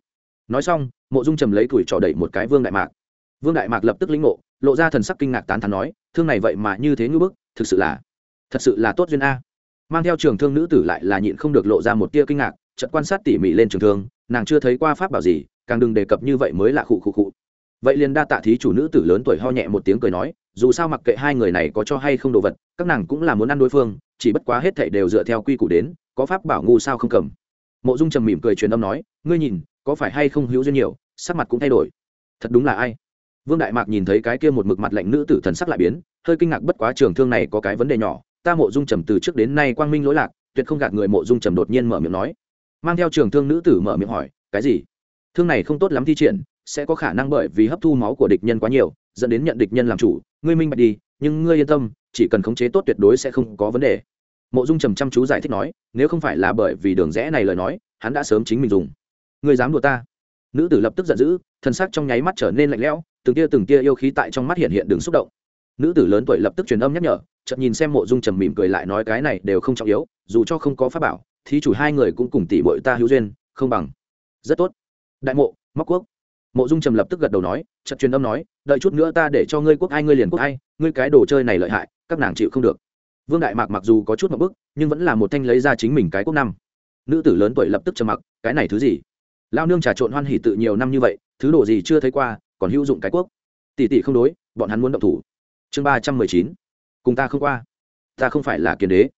Speaker 1: Nói xong, mộ dung trầm lấy tuổi trò đẩy một cái vương đại mạc. Vương đại mạc lập tức lĩnh ngộ, lộ ra thần sắc kinh ngạc tán thán nói, thương này vậy mà như thế ngưỡng bức, thực sự là, thật sự là tốt duyên a. Mang theo trường thương nữ tử lại là nhịn không được lộ ra một tia kinh ngạc, chợt quan sát tỉ mỉ lên trường thương, nàng chưa thấy qua pháp bảo gì, càng đừng đề cập như vậy mới là khụ khụ khụ vậy liền đa tạ thí chủ nữ tử lớn tuổi ho nhẹ một tiếng cười nói, dù sao mặc kệ hai người này có cho hay không đồ vật, các nàng cũng là muốn ăn đối phương, chỉ bất quá hết thảy đều dựa theo quy củ đến, có pháp bảo ngu sao không cầm. Mộ dung trầm mỉm cười truyền âm nói, ngươi nhìn, có phải hay không hữu duyên nhiều, sắc mặt cũng thay đổi. Thật đúng là ai? Vương đại mạc nhìn thấy cái kia một mực mặt lạnh nữ tử thần sắc lại biến, hơi kinh ngạc bất quá trường thương này có cái vấn đề nhỏ, ta mộ dung trầm từ trước đến nay quang minh lỗi lạc, tuyệt không gạt người mộ dung trầm đột nhiên mở miệng nói. Mang theo trường thương nữ tử mở miệng hỏi, cái gì? Thương này không tốt lắm thi triển sẽ có khả năng bởi vì hấp thu máu của địch nhân quá nhiều, dẫn đến nhận địch nhân làm chủ. Ngươi minh bạch đi, nhưng ngươi yên tâm, chỉ cần khống chế tốt tuyệt đối sẽ không có vấn đề. Mộ dung trầm chăm chú giải thích nói, nếu không phải là bởi vì đường rẽ này lời nói, hắn đã sớm chính mình dùng. Ngươi dám đùa ta? Nữ tử lập tức giận dữ, thân xác trong nháy mắt trở nên lạnh lẽo, từng tia từng tia yêu khí tại trong mắt hiện hiện đường xúc động. Nữ tử lớn tuổi lập tức truyền âm nhắc nhở, chợt nhìn xem mộ dung trầm mỉm cười lại nói cái này đều không trọng yếu, dù cho không có pháp bảo thì chủ hai người cũng cùng tỷ bội ta hữu duyên, không bằng. Rất tốt. Đại mộ, móc quốc mộ dung trầm lập tức gật đầu nói chật truyền âm nói, đợi chút nữa ta để cho ngươi quốc ai, ngươi liền quốc ai, ngươi cái đồ chơi này lợi hại, các nàng chịu không được. Vương đại mạc mặc dù có chút một bức, nhưng vẫn là một thanh lấy ra chính mình cái quốc năm. Nữ tử lớn tuổi lập tức trầm mặc, cái này thứ gì? Lao nương trà trộn hoan hỉ tự nhiều năm như vậy, thứ đồ gì chưa thấy qua, còn hữu dụng cái quốc. Tỷ tỷ không đối, bọn hắn muốn động thủ. Chương ba trăm mười chín, cùng ta không qua. Ta không phải là kiến đế.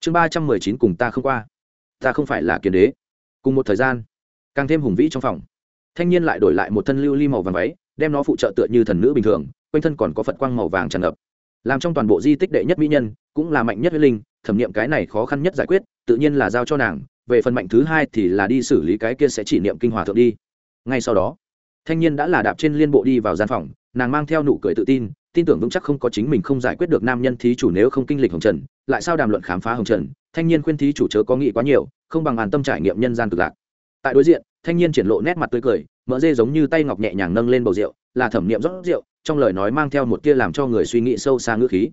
Speaker 1: Chương ba trăm mười chín, cùng ta không qua. Ta không phải là kiến đế. Cùng một thời gian, càng thêm hùng vĩ trong phòng thanh niên lại đổi lại một thân lưu ly màu vàng váy, đem nó phụ trợ tựa như thần nữ bình thường, quanh thân còn có phật quang màu vàng tràn ngập. Làm trong toàn bộ di tích đệ nhất mỹ nhân, cũng là mạnh nhất huyết linh, thẩm nghiệm cái này khó khăn nhất giải quyết, tự nhiên là giao cho nàng, về phần mạnh thứ hai thì là đi xử lý cái kia sẽ chỉ niệm kinh hòa thượng đi. Ngay sau đó, thanh niên đã là đạp trên liên bộ đi vào gian phòng, nàng mang theo nụ cười tự tin tin tưởng vững chắc không có chính mình không giải quyết được nam nhân thí chủ nếu không kinh lịch hồng trần, lại sao đàm luận khám phá hồng trần, thanh niên khuyên thí chủ chớ có nghĩ quá nhiều, không bằng an tâm trải nghiệm nhân gian cực lạc. Tại đối diện thanh niên triển lộ nét mặt tươi cười, mỡ dê giống như tay ngọc nhẹ nhàng nâng lên bầu rượu, là thẩm niệm rót rượu, trong lời nói mang theo một tia làm cho người suy nghĩ sâu xa ngữ khí.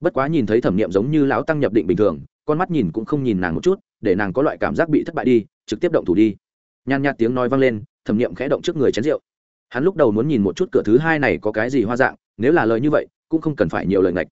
Speaker 1: Bất quá nhìn thấy thẩm niệm giống như lão tăng nhập định bình thường, con mắt nhìn cũng không nhìn nàng một chút, để nàng có loại cảm giác bị thất bại đi, trực tiếp động thủ đi. Nhàn nhạt tiếng nói vang lên, thẩm niệm khẽ động trước người chén rượu. Hắn lúc đầu muốn nhìn một chút cửa thứ hai này có cái gì hoa dạng, nếu là lời như vậy, cũng không cần phải nhiều lời ngạch.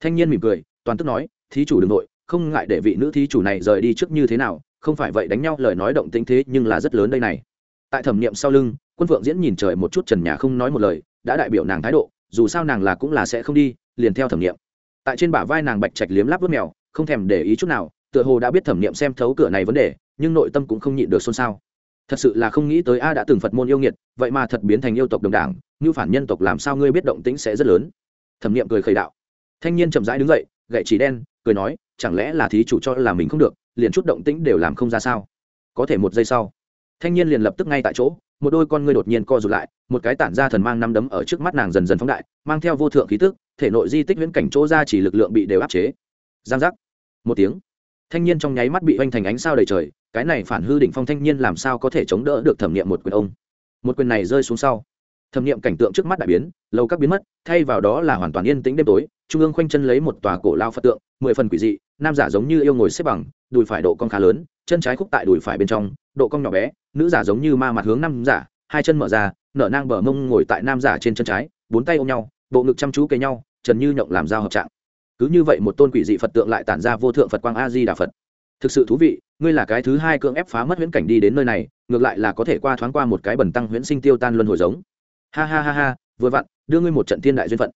Speaker 1: Thanh niên mỉm cười, toàn tức nói, thí chủ đ ư n g nội không ngại để vị nữ thí chủ này rời đi trước như thế nào không phải vậy đánh nhau, lời nói động tính thế nhưng là rất lớn đây này. Tại thẩm niệm sau lưng, quân phượng diễn nhìn trời một chút trần nhà không nói một lời, đã đại biểu nàng thái độ, dù sao nàng là cũng là sẽ không đi, liền theo thẩm niệm tại trên bả vai nàng bạch trạch liếm láp vớt mèo, không thèm để ý chút nào, tựa hồ đã biết thẩm niệm xem thấu cửa này vấn đề, nhưng nội tâm cũng không nhịn được xôn xao. Thật sự là không nghĩ tới a đã từng phật môn yêu nghiệt, vậy mà thật biến thành yêu tộc đồng đảng, như phản nhân tộc làm sao ngươi biết động tĩnh sẽ rất lớn. Thẩm nghiệm cười khởi đạo. Thanh niên chậm rãi đứng dậy, gậy chỉ đen, cười nói, chẳng lẽ là thí chủ cho là mình không được? Liền chút động tĩnh đều làm không ra sao. Có thể một giây sau, thanh niên liền lập tức ngay tại chỗ, một đôi con ngươi đột nhiên co rụt lại, một cái tản ra thần mang năm đấm ở trước mắt nàng dần dần phóng đại, mang theo vô thượng khí tức, thể nội di tích viễn cảnh chỗ ra chỉ lực lượng bị đều áp chế. Giang giác. Một tiếng, thanh niên trong nháy mắt bị hoành thành ánh sao đầy trời, cái này phản hư đỉnh phong thanh niên làm sao có thể chống đỡ được thẩm nghiệm một quyền ông? Một quyền này rơi xuống sau, thẩm nghiệm cảnh tượng trước mắt đại biến lâu các biến mất, thay vào đó là hoàn toàn yên tĩnh đêm tối, trung ương khoanh chân lấy một tòa cổ lao phật tượng, mười phần quỷ dị, nam giả giống như yêu ngồi xếp bằng đùi phải độ cong khá lớn, chân trái khúc tại đùi phải bên trong, độ cong nhỏ bé, nữ giả giống như ma mặt hướng nam giả, hai chân mở ra, nở nang bờ mông ngồi tại nam giả trên chân trái, bốn tay ôm nhau, bộ ngực chăm chú kề nhau, trần như nhộng làm giao hợp trạng. Cứ như vậy một tôn quỷ dị phật tượng lại tản ra vô thượng phật quang a di đà phật. Thực sự thú vị, ngươi là cái thứ hai cưỡng ép phá mất huyễn cảnh đi đến nơi này, ngược lại là có thể qua thoáng qua một cái bẩn tăng huyễn sinh tiêu tan luân hồi giống. Ha ha ha ha, vừa vặn, đưa ngươi một trận thiên đại duyên phận.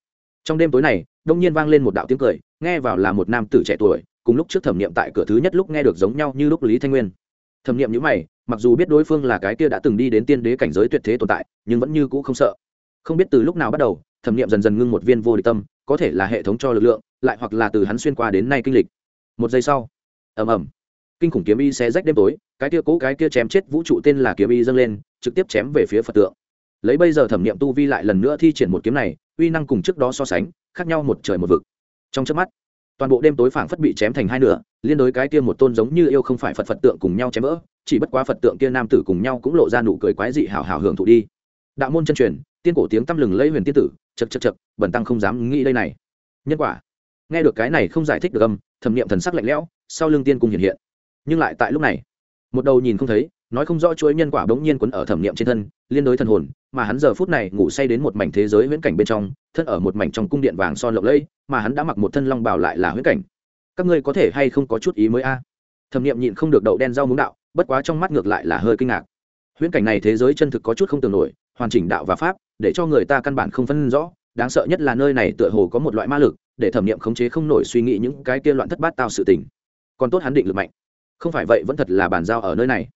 Speaker 1: Trong đêm tối này, đông nhiên vang lên một đạo tiếng cười, nghe vào là một nam tử trẻ tuổi cùng lúc trước thẩm nghiệm tại cửa thứ nhất lúc nghe được giống nhau như lúc lý thanh nguyên. Thẩm nghiệm nhữ mày, mặc dù biết đối phương là cái kia đã từng đi đến tiên đế cảnh giới tuyệt thế tồn tại, nhưng vẫn như cũ không sợ. Không biết từ lúc nào bắt đầu, thẩm nghiệm dần dần ngưng một viên vô địch tâm, có thể là hệ thống cho lực lượng, lại hoặc là từ hắn xuyên qua đến nay kinh lịch. Một giây sau, ầm ầm, kinh khủng kiếm y xé rách đêm tối, cái kia cố cái kia chém chết vũ trụ tên là kiếm y dâng lên, trực tiếp chém về phía phật tượng. Lấy bây giờ thẩm nghiệm tu vi lại lần nữa thi triển một kiếm này, uy năng cùng trước đó so sánh, khác nhau một trời một vực. Trong trước mắt toàn bộ đêm tối phảng phất bị chém thành hai nửa, liên đối cái kia một tôn giống như yêu không phải phật phật tượng cùng nhau chém vỡ, chỉ bất quá phật tượng kia nam tử cùng nhau cũng lộ ra nụ cười quái dị hào hào hưởng thụ đi. Đạo môn chân truyền, tiên cổ tiếng tăm lừng lấy huyền tiên tử chật chật chật bẩn tăng không dám nghĩ đây này. Nhân quả. Nghe được cái này không giải thích được âm, thẩm niệm thần sắc lạnh lẽo, sau lưng tiên cung hiện hiện. Nhưng lại tại lúc này, một đầu nhìn không thấy nói không rõ chuỗi nhân quả bỗng nhiên quấn ở thẩm nghiệm trên thân, liên đối thần hồn, mà hắn giờ phút này ngủ say đến một mảnh thế giới huyễn cảnh bên trong, thân ở một mảnh trong cung điện vàng son lộng lẫy, mà hắn đã mặc một thân long bào lại là huyễn cảnh. Các ngươi có thể hay không có chút ý mới a? Thẩm nghiệm nhịn không được đậu đen rau muống đạo, bất quá trong mắt ngược lại là hơi kinh ngạc. Huyễn cảnh này thế giới chân thực có chút không tưởng nổi, hoàn chỉnh đạo và pháp, để cho người ta căn bản không phân rõ, đáng sợ nhất là nơi này tựa hồ có một loại ma lực, để thẩm nghiệm khống chế không nổi suy nghĩ những cái kia loạn thất bát tao sự tình. Còn tốt hắn định lực mạnh. Không phải vậy vẫn thật là bàn giao ở nơi này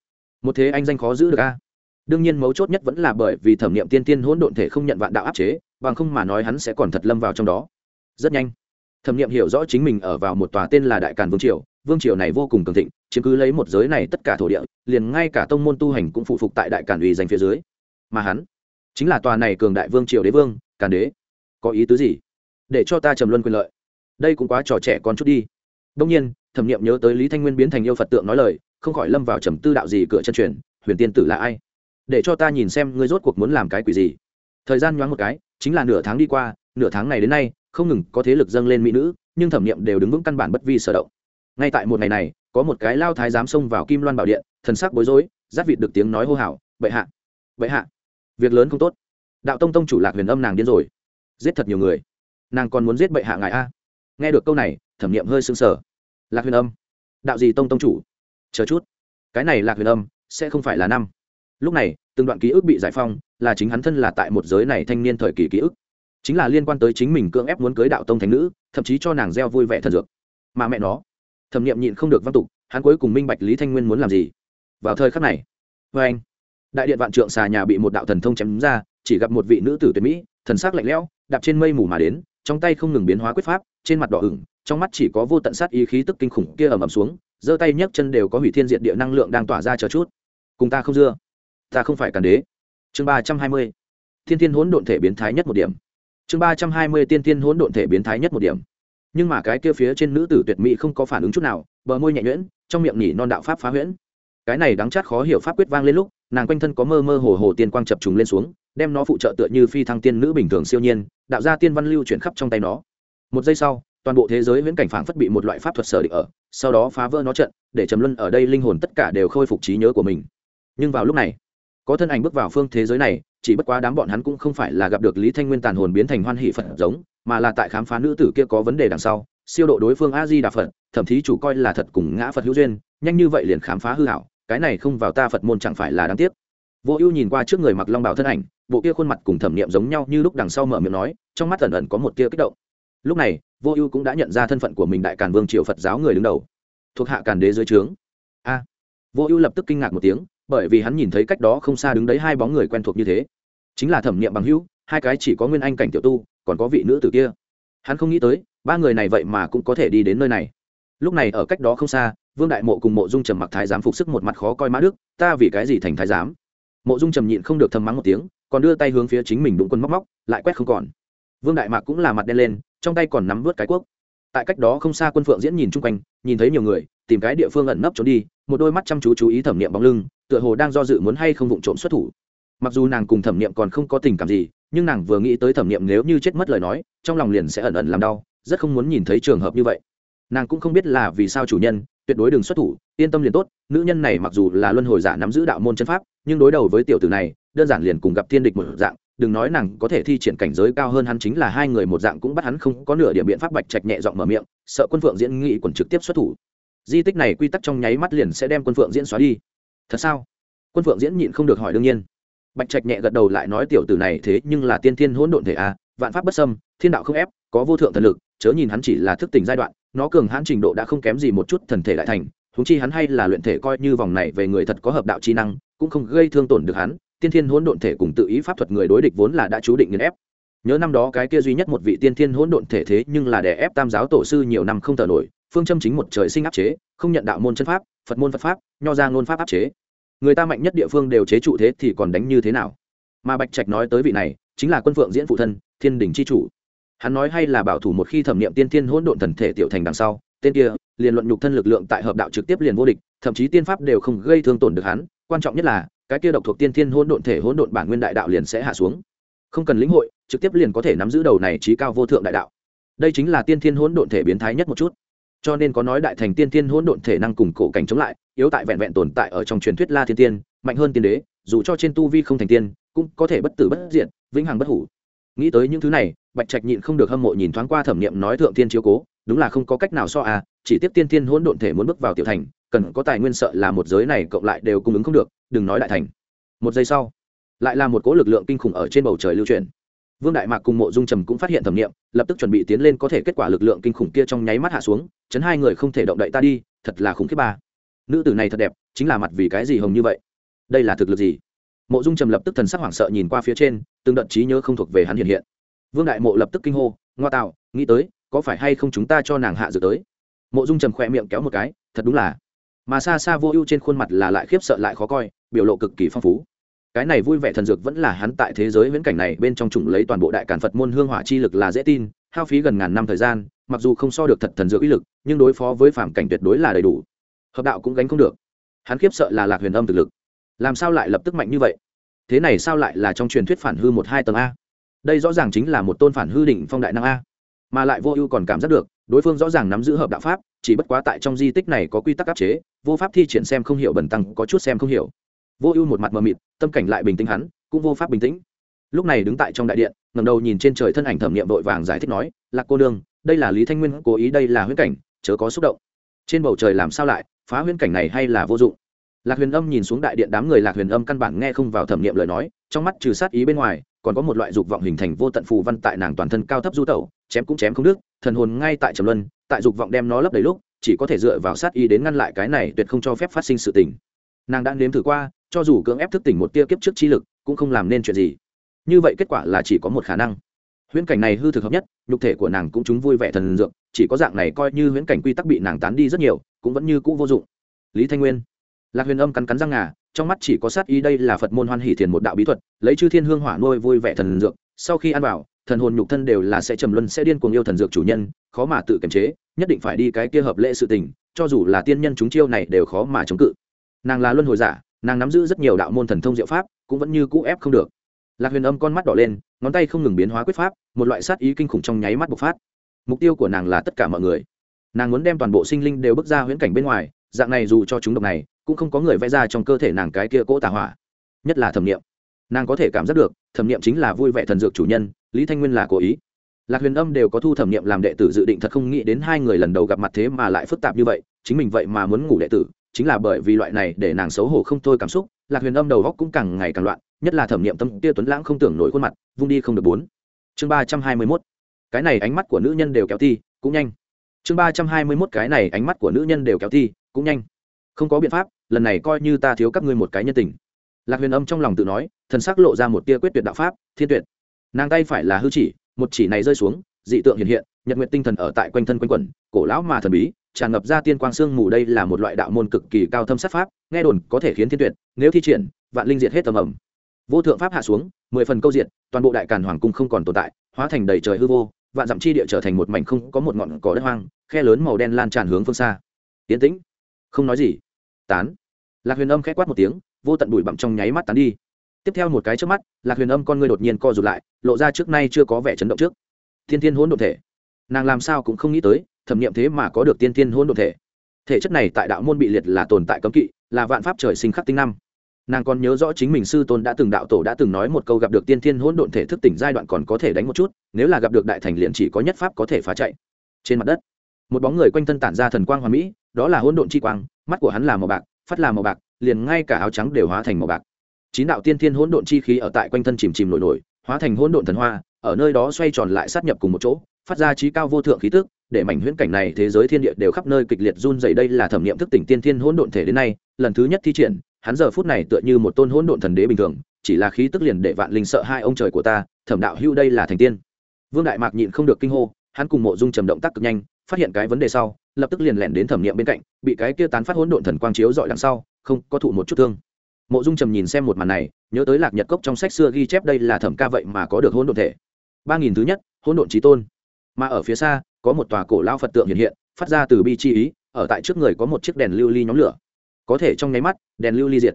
Speaker 1: một thế anh danh khó giữ được a. Đương nhiên mấu chốt nhất vẫn là bởi vì thẩm nghiệm tiên tiên hỗn độn thể không nhận vạn đạo áp chế, bằng không mà nói hắn sẽ còn thật lâm vào trong đó. Rất nhanh, thẩm nghiệm hiểu rõ chính mình ở vào một tòa tên là đại càn vương triều vương triều này vô cùng cường thịnh, chiếm cứ lấy một giới này tất cả thổ địa, liền ngay cả tông môn tu hành cũng phụ phục tại đại càn uy danh phía dưới. Mà hắn chính là tòa này cường đại vương triều đế vương, càn đế. Có ý tứ gì? Để cho ta trầm luân quyền lợi. Đây cũng quá trò trẻ con chút đi. Đông nhiên, thẩm nghiệm nhớ tới lý thanh nguyên biến thành yêu phật tượng nói lời không khỏi lâm vào trầm tư đạo gì cửa chân truyền, huyền tiên tử là ai? Để cho ta nhìn xem ngươi rốt cuộc muốn làm cái quỷ gì. Thời gian nhoáng một cái, chính là nửa tháng đi qua, nửa tháng này đến nay, không ngừng có thế lực dâng lên mỹ nữ, nhưng thẩm nghiệm đều đứng vững căn bản bất vi sở động. Ngay tại một ngày này, có một cái lao thái giám xông vào kim loan bảo điện, thần sắc bối rối giáp vịt được tiếng nói hô hào, bệ hạ bệ hạ, việc lớn không tốt. Đạo tông tông chủ lạc huyền âm nàng điên rồi. Giết thật nhiều người. Nàng còn muốn giết bệ hạ ngài a. Nghe được câu này, thẩm nghiệm hơi sưng sờ. Lạc huyền âm, đạo gì tông tông chủ? Chờ chút. Cái này lạc huyền âm sẽ không phải là năm. Lúc này, từng đoạn ký ức bị giải phong là chính hắn thân là tại một giới này thanh niên thời kỳ ký ức. Chính là liên quan tới chính mình cưỡng ép muốn cưới đạo tông thánh nữ, thậm chí cho nàng gieo vui vẻ thần dược. Mà mẹ nó, thẩm nghiệm nhịn không được văn tục, hắn cuối cùng minh bạch lý thanh nguyên muốn làm gì. Vào thời khắc này vê anh, đại điện vạn trượng xà nhà bị một đạo thần thông chém ra, chỉ gặp một vị nữ tử tuyệt mỹ, thần sắc lạnh lẽo, đạp trên mây mù mà đến, trong tay không ngừng biến hóa quyết pháp, trên mặt đỏ ửng, trong mắt chỉ có vô tận sát ý khí tức kinh khủng kia ầm ầm xuống giơ tay nhấc chân đều có hủy thiên diệt địa năng lượng đang tỏa ra chờ chút. Cùng ta không dưa. Ta không phải càn đế. Chương ba trăm hai mươi. Thiên thiên hỗn độn thể biến thái nhất một điểm. Chương ba trăm hai mươi, tiên thiên hỗn độn thể biến thái nhất một điểm. Nhưng mà cái kia phía trên nữ tử tuyệt mỹ không có phản ứng chút nào, bờ môi nhẹ nhuyễn, trong miệng nhỉ non đạo pháp phá huyễn. Cái này đáng chát khó hiểu pháp quyết vang lên lúc, nàng quanh thân có mơ mơ hồ hồ tiên quang chập trùng lên xuống, đem nó phụ trợ tựa như phi thăng tiên nữ bình thường siêu nhiên, đạo ra tiên văn lưu chuyển khắp trong tay nó. Một giây sau toàn bộ thế giới viễn cảnh phảng phất bị một loại pháp thuật sở định ở, sau đó phá vỡ nó trận, để trầm luân ở đây linh hồn tất cả đều khôi phục trí nhớ của mình. Nhưng vào lúc này, có thân ảnh bước vào phương thế giới này, chỉ bất quá đám bọn hắn cũng không phải là gặp được lý thanh nguyên tàn hồn biến thành hoan hỷ phật giống, mà là tại khám phá nữ tử kia có vấn đề đằng sau, siêu độ đối phương a di đà phật, thậm chí chủ coi là thật cùng ngã phật hữu duyên, nhanh như vậy liền khám phá hư hảo, cái này không vào ta phật môn chẳng phải là đáng tiếc. Vô ưu nhìn qua trước người mặc long bảo thân ảnh, bộ kia khuôn mặt cùng thẩm niệm giống nhau như lúc đằng sau mở miệng nói, trong mắt ẩn ẩn có một tia kích động. Lúc này vô ưu cũng đã nhận ra thân phận của mình đại càn vương triều phật giáo người đứng đầu thuộc hạ càn đế dưới trướng a vô ưu lập tức kinh ngạc một tiếng bởi vì hắn nhìn thấy cách đó không xa đứng đấy hai bóng người quen thuộc như thế chính là thẩm niệm bằng hữu hai cái chỉ có nguyên anh cảnh tiểu tu còn có vị nữ tử kia hắn không nghĩ tới ba người này vậy mà cũng có thể đi đến nơi này lúc này ở cách đó không xa vương đại mộ cùng mộ dung trầm mặc thái giám phục sức một mặt khó coi mã đức ta vì cái gì thành thái giám mộ dung trầm nhịn không được thầm mắng một tiếng còn đưa tay hướng phía chính mình đụng quân móc móc lại quét không còn vương đại mạc cũng là mặt đen lên trong tay còn nắm vớt cái cuốc. Tại cách đó không xa quân phượng diễn nhìn chung quanh, nhìn thấy nhiều người, tìm cái địa phương ẩn nấp trốn đi, một đôi mắt chăm chú chú ý thẩm niệm bóng lưng, tựa hồ đang do dự muốn hay không vụng trộm xuất thủ. Mặc dù nàng cùng thẩm niệm còn không có tình cảm gì, nhưng nàng vừa nghĩ tới thẩm niệm nếu như chết mất lời nói, trong lòng liền sẽ ẩn ẩn làm đau, rất không muốn nhìn thấy trường hợp như vậy. Nàng cũng không biết là vì sao chủ nhân, tuyệt đối đừng xuất thủ, yên tâm liền tốt, nữ nhân này mặc dù là luân hồi giả nắm giữ đạo môn chân pháp, nhưng đối đầu với tiểu tử này, đơn giản liền cùng gặp thiên địch một dạng đừng nói nàng có thể thi triển cảnh giới cao hơn hắn chính là hai người một dạng cũng bắt hắn không có nửa điểm biện pháp bạch trạch nhẹ giọng mở miệng sợ quân phượng diễn nghị quần trực tiếp xuất thủ. Di tích này quy tắc trong nháy mắt liền sẽ đem quân phượng diễn xóa đi. Thật sao? Quân phượng diễn nhịn không được hỏi đương nhiên. Bạch trạch nhẹ gật đầu lại nói tiểu tử này thế nhưng là tiên thiên hỗn độn thể a à, vạn pháp bất xâm thiên đạo không ép có vô thượng thần lực chớ nhìn hắn chỉ là thức tỉnh giai đoạn nó cường hãn trình độ đã không kém gì một chút thần thể đại thành húng chi hắn hay là luyện thể coi như vòng này về người thật có hợp đạo chi năng cũng không gây thương tổn được hắn tiên thiên hỗn độn thể cùng tự ý pháp thuật người đối địch vốn là đã chú định nghiền ép. Nhớ năm đó cái kia duy nhất một vị tiên thiên hỗn độn thể thế nhưng là đè ép tam giáo tổ sư nhiều năm không thở nổi, phương châm chính một trời sinh áp chế, không nhận đạo môn chân pháp, phật môn phật pháp, nho ra ngôn pháp áp chế. Người ta mạnh nhất địa phương đều chế trụ thế thì còn đánh như thế nào? Mà bạch trạch nói tới vị này, chính là quân phượng diễn phụ thân, thiên đình c h i chủ. Hắn nói hay là bảo thủ một khi thẩm nghiệm tiên thiên hỗn độn thần thể tiểu thành đằng sau, tên kia, liền luận nhục thân lực lượng tại hợp đạo trực tiếp liền vô địch, thậm chí tiên pháp đều không gây thương tổn được hắn. Quan trọng nhất là cái kia độc thuộc tiên thiên hỗn độn thể hỗn độn bản nguyên đại đạo liền sẽ hạ xuống. Không cần lĩnh hội, trực tiếp liền có thể nắm giữ đầu này trí cao vô thượng đại đạo. Đây chính là tiên thiên hỗn độn thể biến thái nhất một chút. Cho nên có nói đại thành tiên thiên hỗn độn thể năng cùng cổ cảnh chống lại, yếu tại vẹn vẹn tồn tại ở trong truyền thuyết la thiên tiên, mạnh hơn tiên đế, dù cho trên tu vi không thành tiên, cũng có thể bất tử bất diện vĩnh hằng bất hủ. Nghĩ tới những thứ này, bạch trạch nhịn không được hâm mộ nhìn thoáng qua thẩm niệm nói thượng tiên chiếu cố, đúng là không có cách nào so à chỉ tiếp tiên thiên hỗn độn thể muốn bước vào tiểu thành cần có tài nguyên sợ là một giới này cộng lại đều cung ứng không được, đừng nói đại thành. Một giây sau, lại là một cỗ lực lượng kinh khủng ở trên bầu trời lưu truyền vương đại mạc cùng mộ dung trầm cũng phát hiện thẩm nghiệm, lập tức chuẩn bị tiến lên có thể kết quả lực lượng kinh khủng kia trong nháy mắt hạ xuống, chấn hai người không thể động đậy ta đi, thật là khủng khiếp ba. Nữ tử này thật đẹp, chính là mặt vì cái gì hồng như vậy? Đây là thực lực gì? Mộ dung trầm lập tức thần sắc hoảng sợ nhìn qua phía trên, từng đợt trí nhớ không thuộc về hắn hiện hiện. Vương đại mộ lập tức kinh hô, ngoa tạo, nghĩ tới, có phải hay không chúng ta cho nàng hạ dược tới? Mộ dung trầm khỏe miệng kéo một cái, thật đúng là mà xa xa vô ưu trên khuôn mặt là lại khiếp sợ lại khó coi, biểu lộ cực kỳ phong phú. Cái này vui vẻ thần dược vẫn là hắn tại thế giới viễn cảnh này bên trong chủng lấy toàn bộ đại cản phật môn hương hỏa chi lực là dễ tin, hao phí gần ngàn năm thời gian, mặc dù không so được thật thần dược uy lực, nhưng đối phó với phạm cảnh tuyệt đối là đầy đủ. Hợp đạo cũng gánh không được. Hắn khiếp sợ là lạc huyền âm thực lực. Làm sao lại lập tức mạnh như vậy? Thế này sao lại là trong truyền thuyết phản hư một hai tầng a? Đây rõ ràng chính là một tôn phản hư đỉnh phong đại năng a. Mà lại vô ưu còn cảm giác được, đối phương rõ ràng nắm giữ hợp đạo pháp, chỉ bất quá tại trong di tích này có quy tắc áp chế vô pháp thi triển xem không hiểu bẩn tăng có chút xem không hiểu. Vô ưu một mặt mờ mịt, tâm cảnh lại bình tĩnh hắn, cũng vô pháp bình tĩnh. Lúc này đứng tại trong đại điện ngầm đầu nhìn trên trời thân ảnh thẩm nghiệm vội vàng giải thích nói, lạc cô đương đây là lý thanh nguyên, cố ý đây là huyễn cảnh, chớ có xúc động. Trên bầu trời làm sao lại, phá huyễn cảnh này hay là vô dụng? Lạc huyền âm nhìn xuống đại điện đám người, lạc huyền âm căn bản nghe không vào thẩm nghiệm lời nói, trong mắt trừ sát ý bên ngoài, còn có một loại dục vọng hình thành vô tận phù văn tại nàng toàn thân cao thấp du tẩu, chém cũng chém không đứt, thần hồn ngay tại trầm luân, tại dục vọng đem nó lấp đầy lúc chỉ có thể dựa vào sát ý đến ngăn lại cái này tuyệt không cho phép phát sinh sự tình. Nàng đã nếm thử qua, cho dù cưỡng ép thức tỉnh một tia kiếp trước chi lực, cũng không làm nên chuyện gì. Như vậy kết quả là chỉ có một khả năng. Huyễn cảnh này hư thực hợp nhất, nhục thể của nàng cũng chúng vui vẻ thần dược, chỉ có dạng này coi như huyễn cảnh quy tắc bị nàng tán đi rất nhiều, cũng vẫn như cũ vô dụng. Lý thanh nguyên. Lạc huyền âm cắn cắn răng ngà, trong mắt chỉ có sát ý đây là phật môn hoan hỷ thiền một đạo bí thuật, lấy chư thiên hương hỏa nuôi vui vẻ thần dược, sau khi ăn vào, thần hồn nhục thân đều là sẽ trầm luân sẽ điên cuồng yêu thần dược chủ nhân, khó mà tự kiềm chế nhất định phải đi cái kia hợp lệ sự tình, cho dù là tiên nhân chúng chiêu này đều khó mà chống cự. Nàng là luân hồi giả, nàng nắm giữ rất nhiều đạo môn thần thông diệu pháp, cũng vẫn như cũ ép không được. Lạc huyền âm con mắt đỏ lên, ngón tay không ngừng biến hóa quyết pháp, một loại sát ý kinh khủng trong nháy mắt bộc phát. Mục tiêu của nàng là tất cả mọi người. Nàng muốn đem toàn bộ sinh linh đều bước ra huyễn cảnh bên ngoài, dạng này dù cho chúng độc này, cũng không có người vẽ ra trong cơ thể nàng cái kia cỗ tà hỏa. Nhất là thẩm nghiệm nàng có thể cảm giác được, thẩm nghiệm chính là vui vẻ thần dược chủ nhân, lý thanh nguyên là cố ý lạc huyền âm đều có thu thẩm nghiệm làm đệ tử dự định thật không nghĩ đến hai người lần đầu gặp mặt thế mà lại phức tạp như vậy, chính mình vậy mà muốn ngủ đệ tử, chính là bởi vì loại này để nàng xấu hổ không thôi cảm xúc, lạc huyền âm đầu góc cũng càng ngày càng loạn, nhất là thẩm nghiệm tâm tia tuấn lãng không tưởng nổi khuôn mặt, vung đi không được bốn. Chương ba trăm hai mươi mốt. Cái này ánh mắt của nữ nhân đều kéo thi cũng nhanh. Chương ba trăm hai mươi mốt cái này ánh mắt của nữ nhân đều kéo thi cũng nhanh. Không có biện pháp, lần này coi như ta thiếu các ngươi một cái nhân tình. Lạc huyền âm trong lòng tự nói, thần sắc lộ ra một tia quyết tuyệt đạo pháp, thiên tuyệt. Nàng tay phải là hư chỉ một chỉ này rơi xuống, dị tượng hiện hiện, nhật nguyện tinh thần ở tại quanh thân quanh quẩn, cổ lão mà thần bí, tràn ngập ra tiên quang sương mù đây là một loại đạo môn cực kỳ cao thâm sát pháp, nghe đồn có thể khiến thiên tuyệt, nếu thi triển, vạn linh diệt hết tầm ẩm. Vô thượng pháp hạ xuống, mười phần câu diện toàn bộ đại càn hoàng cung không còn tồn tại, hóa thành đầy trời hư vô, vạn dặm chi địa trở thành một mảnh không có một ngọn cỏ đất hoang, khe lớn màu đen lan tràn hướng phương xa. Tiến tĩnh, không nói gì. Tán. Lạc huyền âm k h ẽ quát một tiếng, vô tận bụi bặm trong nháy mắt tán đi tiếp theo một cái trước mắt, lạc huyền âm con ngươi đột nhiên co rụt lại, lộ ra trước nay chưa có vẻ chấn động trước. Thiên thiên hỗn độn thể. Nàng làm sao cũng không nghĩ tới, thẩm nghiệm thế mà có được tiên thiên hỗn độn thể. Thể chất này tại đạo môn bị liệt là tồn tại cấm kỵ, là vạn pháp trời sinh khắc tinh năm. Nàng còn nhớ rõ chính mình sư tôn đã từng đạo tổ đã từng nói một câu gặp được tiên thiên hỗn độn thể thức tỉnh giai đoạn còn có thể đánh một chút, nếu là gặp được đại thành liền chỉ có nhất pháp có thể phá chạy. Trên mặt đất, một bóng người quanh thân tản ra thần quang hoàn mỹ, đó là hỗn độn chi quang, mắt của hắn là màu bạc, phát là màu bạc, liền ngay cả áo trắng đều hóa thành màu bạc chín đạo tiên thiên hỗn độn chi khí ở tại quanh thân chìm chìm nổi nổi, hóa thành hỗn độn thần hoa, ở nơi đó xoay tròn lại sát nhập cùng một chỗ, phát ra trí cao vô thượng khí tức, để mảnh huyễn cảnh này thế giới thiên địa đều khắp nơi kịch liệt run dày đây là thẩm nghiệm thức tỉnh tiên thiên hỗn độn thể đến nay, lần thứ nhất thi triển, hắn giờ phút này tựa như một tôn hỗn độn thần đế bình thường, chỉ là khí tức liền để vạn linh sợ hai ông trời của ta, thẩm đạo hưu đây là thành tiên. Vương đại mạc nhịn không được kinh hô, hắn cùng mộ dung trầm động tác cực nhanh, phát hiện cái vấn đề sau, lập tức liền lẻn đến thẩm nghiệm bên cạnh, bị cái kia tán phát hỗn độn thần quang chiếu dọi đằng sau, không có thụ một chút thương mộ dung trầm nhìn xem một màn này, nhớ tới lạc nhật cốc trong sách xưa ghi chép đây là thẩm ca vậy mà có được hôn độn thể. Ba nghìn thứ nhất, hôn độn trí tôn. Mà ở phía xa, có một tòa cổ lao phật tượng hiện hiện, phát ra từ bi chi ý, ở tại trước người có một chiếc đèn lưu ly nhóm lửa. Có thể trong nháy mắt, đèn lưu ly diệt.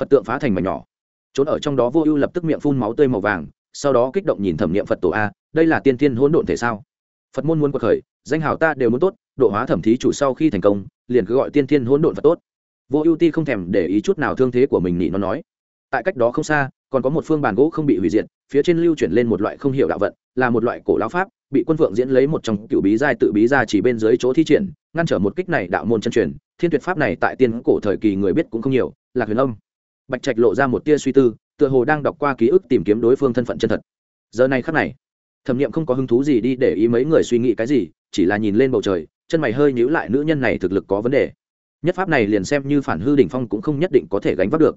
Speaker 1: Phật tượng phá thành mảnh nhỏ. Trốn ở trong đó vô ưu lập tức miệng phun máu tươi màu vàng, sau đó kích động nhìn thẩm niệm phật tổ a, đây là tiên tiên hỗn độn thể sao? Phật môn muốn quật khởi, danh hào ta đều muốn tốt, độ hóa thẩm thí chủ sau khi thành công, liền cứ gọi tiên tiên hỗn độn phật tốt vô ưu ti không thèm để ý chút nào thương thế của mình nị nó nói. Tại cách đó không xa, còn có một phương bàn gỗ không bị hủy diệt, phía trên lưu chuyển lên một loại không hiểu đạo vận, là một loại cổ lao pháp, bị quân phượng diễn lấy một trong cựu bí giai tự bí ra chỉ bên dưới chỗ thi triển, ngăn trở một kích này đạo môn chân truyền. Thiên tuyệt pháp này tại tiên cổ thời kỳ người biết cũng không nhiều là huyền âm. Bạch trạch lộ ra một tia suy tư, tựa hồ đang đọc qua ký ức tìm kiếm đối phương thân phận chân thật. Giờ này khắc này, thẩm nghiệm không có hứng thú gì đi để ý mấy người suy nghĩ cái gì, chỉ là nhìn lên bầu trời, chân mày hơi nhíu lại, nữ nhân này thực lực có vấn đề nhất pháp này liền xem như phản hư đỉnh phong cũng không nhất định có thể gánh vác được.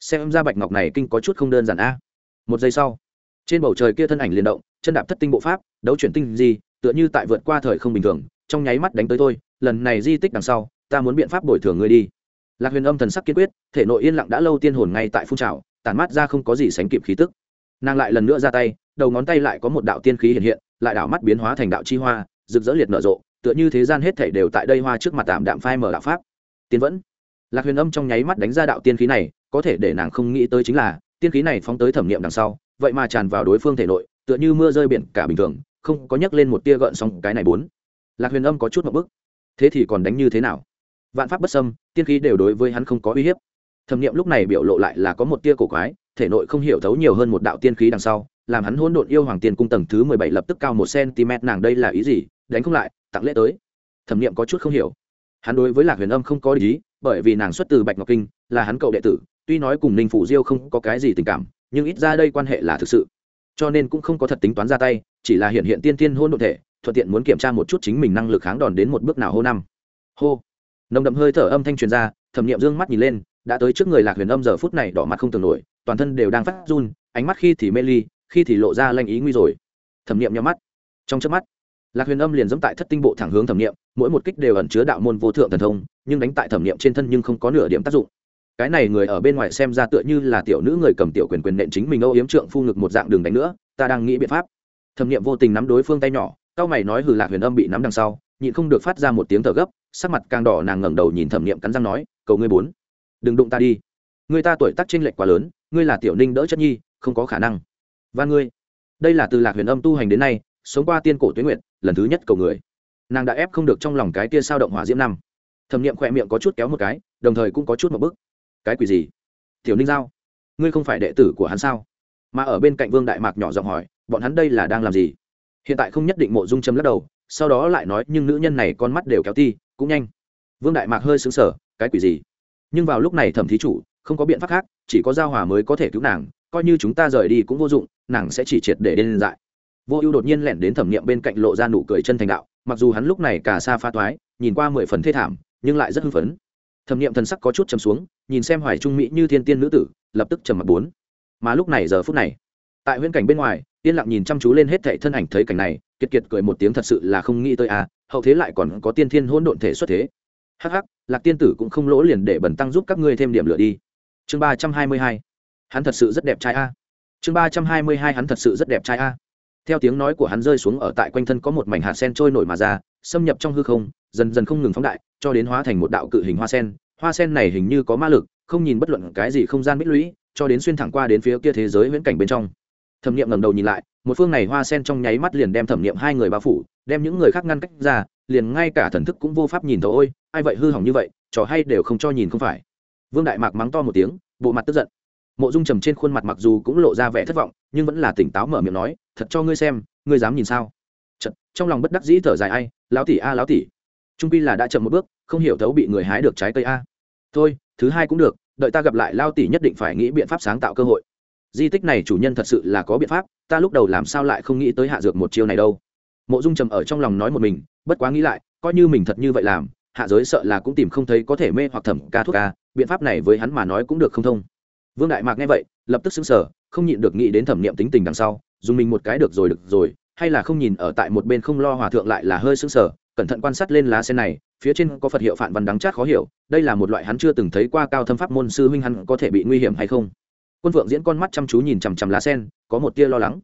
Speaker 1: Xem ra bạch ngọc này kinh có chút không đơn giản a. Một giây sau, trên bầu trời kia thân ảnh liền động, chân đạp thất tinh bộ pháp, đấu chuyển tinh gì tựa như tại vượt qua thời không bình thường, trong nháy mắt đánh tới tôi lần này di tích đằng sau, ta muốn biện pháp bồi thường người đi. Lạc huyền âm thần sắc kiên quyết, thể nội yên lặng đã lâu tiên hồn ngay tại phun trào, tản mát ra không có gì sánh kịp khí tức. Nàng lại lần nữa ra tay, đầu ngón tay lại có một đạo tiên khí hiện hiện, lại đảo mắt biến hóa thành đạo chi hoa, rực rỡ liệt nở rộ, tựa như thế gian hết thể đều tại đây hoa trước mặt tạm đạm phai mở đạo pháp tiên vẫn. Lạc huyền âm trong nháy mắt đánh ra đạo tiên khí này, có thể để nàng không nghĩ tới chính là, tiên khí này phóng tới thẩm nghiệm đằng sau, vậy mà tràn vào đối phương thể nội, tựa như mưa rơi biển cả bình thường, không có nhấc lên một tia gợn xong cái này bốn. Lạc huyền âm có chút một bức. Thế thì còn đánh như thế nào? Vạn pháp bất xâm, tiên khí đều đối với hắn không có uy hiếp. Thẩm nghiệm lúc này biểu lộ lại là có một tia cổ quái, thể nội không hiểu thấu nhiều hơn một đạo tiên khí đằng sau, làm hắn hỗn độn yêu hoàng tiên cung tầng thứ mười bảy lập tức cao một cm nàng đây là ý gì? Đánh không lại, tặng lễ tới. Thẩm nghiệm có chút không hiểu hắn đối với lạc huyền âm không có ý, bởi vì nàng xuất từ bạch ngọc kinh, là hắn cậu đệ tử, tuy nói cùng ninh phủ diêu không có cái gì tình cảm, nhưng ít ra đây quan hệ là thực sự. Cho nên cũng không có thật tính toán ra tay, chỉ là hiện hiện tiên tiên hôn đ ộ thể, thuận tiện muốn kiểm tra một chút chính mình năng lực kháng đòn đến một bước nào hô năm. Hô. Nồng đậm hơi thở âm thanh truyền ra, thẩm nghiệm d ư ơ n g mắt nhìn lên, đã tới trước người lạc huyền âm giờ phút này đỏ mặt không tưởng nổi, toàn thân đều đang phát run, ánh mắt khi thì mê ly, khi thì lộ ra lanh ý nguy rồi. Thẩm nghiệm nhắm mắt. Trong chớp mắt lạc huyền âm liền dẫm tại thất tinh bộ thẳng hướng thẩm nghiệm mỗi một kích đều ẩn chứa đạo môn vô thượng thần thông, nhưng đánh tại thẩm nghiệm trên thân nhưng không có nửa điểm tác dụng. Cái này người ở bên ngoài xem ra tựa như là tiểu nữ người cầm tiểu quyền quyền nện chính mình âu yếm trượng phu ngực một dạng đường đánh nữa, ta đang nghĩ biện pháp. Thẩm nghiệm vô tình nắm đối phương tay nhỏ cao mày nói hừ lạc huyền âm bị nắm đằng sau, nhịn không được phát ra một tiếng thở gấp, sắc mặt càng đỏ nàng ngẩng đầu nhìn thẩm nghiệm cắn răng nói, cầu ngươi bốn, đừng đụng ta đi. Người ta tuổi tác chênh lệch quá lớn, ngươi là tiểu ninh đỡ chất nhi, không có khả năng. Và ngươi. Đây là từ lạc huyền âm tu hành đến nay, sống qua tiên cổ tuyến nguyện lần thứ nhất cầu người. Nàng đã ép không được trong lòng cái tia sao động hỏa diễm năm. Thẩm nghiệm khỏe miệng có chút kéo một cái, đồng thời cũng có chút một bức. Cái quỷ gì? Tiểu ninh giao? Ngươi không phải đệ tử của hắn sao? Mà ở bên cạnh vương đại mạc nhỏ giọng hỏi, bọn hắn đây là đang làm gì? Hiện tại không nhất định mộ dung châm lắc đầu, sau đó lại nói, nhưng nữ nhân này con mắt đều kéo ti, cũng nhanh. Vương đại mạc hơi xứng sở cái quỷ gì? Nhưng vào lúc này thẩm thí chủ, không có biện pháp khác, chỉ có giao hòa mới có thể cứu nàng, coi như chúng ta rời đi cũng vô dụng, nàng sẽ chỉ triệt để đen dại vô ưu đột nhiên lẻn đến thẩm nghiệm bên cạnh lộ ra nụ cười chân thành đạo, mặc dù hắn lúc này cả xa pha toái nhìn qua mười phần thê thảm, nhưng lại rất hưng phấn. Thẩm nghiệm thần sắc có chút chầm xuống, nhìn xem hoài trung mỹ như thiên tiên nữ tử, lập tức trầm mặt bốn. Mà lúc này giờ phút này, tại huyễn cảnh bên ngoài, yên lặng nhìn chăm chú lên hết thệ thân ảnh thấy cảnh này, kiệt kiệt cười một tiếng thật sự là không nghĩ tới à hậu thế lại còn có tiên thiên hỗn độn thể xuất thế. Hắc hắc, lạc tiên tử cũng không lỗ liền để bẩn tăng giúp các ngươi thêm điểm lửa đi. Chương ba trăm hai mươi hai, hắn thật sự rất đẹp trai a. Chương ba trăm hai mươi hai, hắn thật sự rất đẹp trai a theo tiếng nói của hắn rơi xuống ở tại quanh thân có một mảnh hạt sen trôi nổi mà ra, xâm nhập trong hư không, dần dần không ngừng phóng đại, cho đến hóa thành một đạo cự hình hoa sen. Hoa sen này hình như có ma lực, không nhìn bất luận cái gì không gian bích lũy, cho đến xuyên thẳng qua đến phía kia thế giới viễn cảnh bên trong. Thẩm nghiệm ngẩng đầu nhìn lại, một phương này hoa sen trong nháy mắt liền đem thẩm nghiệm hai người bao phủ, đem những người khác ngăn cách ra, liền ngay cả thần thức cũng vô pháp nhìn thấu, ôi, ai vậy? Hư hỏng như vậy, trò hay đều không cho nhìn không phải. Vương đại mạc mắng to một tiếng, bộ mặt tức giận. Mộ dung trầm trên khuôn mặt mặc dù cũng lộ ra vẻ thất vọng, nhưng vẫn là tỉnh táo mở miệng nói thật cho ngươi xem ngươi dám nhìn sao? Chật, trong lòng bất đắc dĩ thở dài ai lão tỷ a lão tỷ. Trung pi là đã chậm một bước không hiểu thấu bị người hái được trái cây a. Thôi thứ hai cũng được đợi ta gặp lại lao tỷ nhất định phải nghĩ biện pháp sáng tạo cơ hội. Di tích này chủ nhân thật sự là có biện pháp ta lúc đầu làm sao lại không nghĩ tới hạ dược một chiêu này đâu. Mộ dung trầm ở trong lòng nói một mình bất quá nghĩ lại coi như mình thật như vậy làm hạ giới sợ là cũng tìm không thấy có thể mê hoặc thẩm ca thuốc ca biện pháp này với hắn mà nói cũng được không thông. Vương đại mạc nghe vậy lập tức xứng sở không nhịn được nghĩ đến thẩm niệm tính tình đằng sau dùng mình một cái được rồi được rồi hay là không nhìn ở tại một bên không lo hòa thượng lại là hơi sững sờ, cẩn thận quan sát lên lá sen này phía trên có phật hiệu phản văn đắng chát khó hiểu đây là một loại hắn chưa từng thấy qua cao thâm pháp môn sư huynh hắn có thể bị nguy hiểm hay không. Quân phượng diễn con mắt chăm chú nhìn chằm chằm lá sen có một tia lo lắng.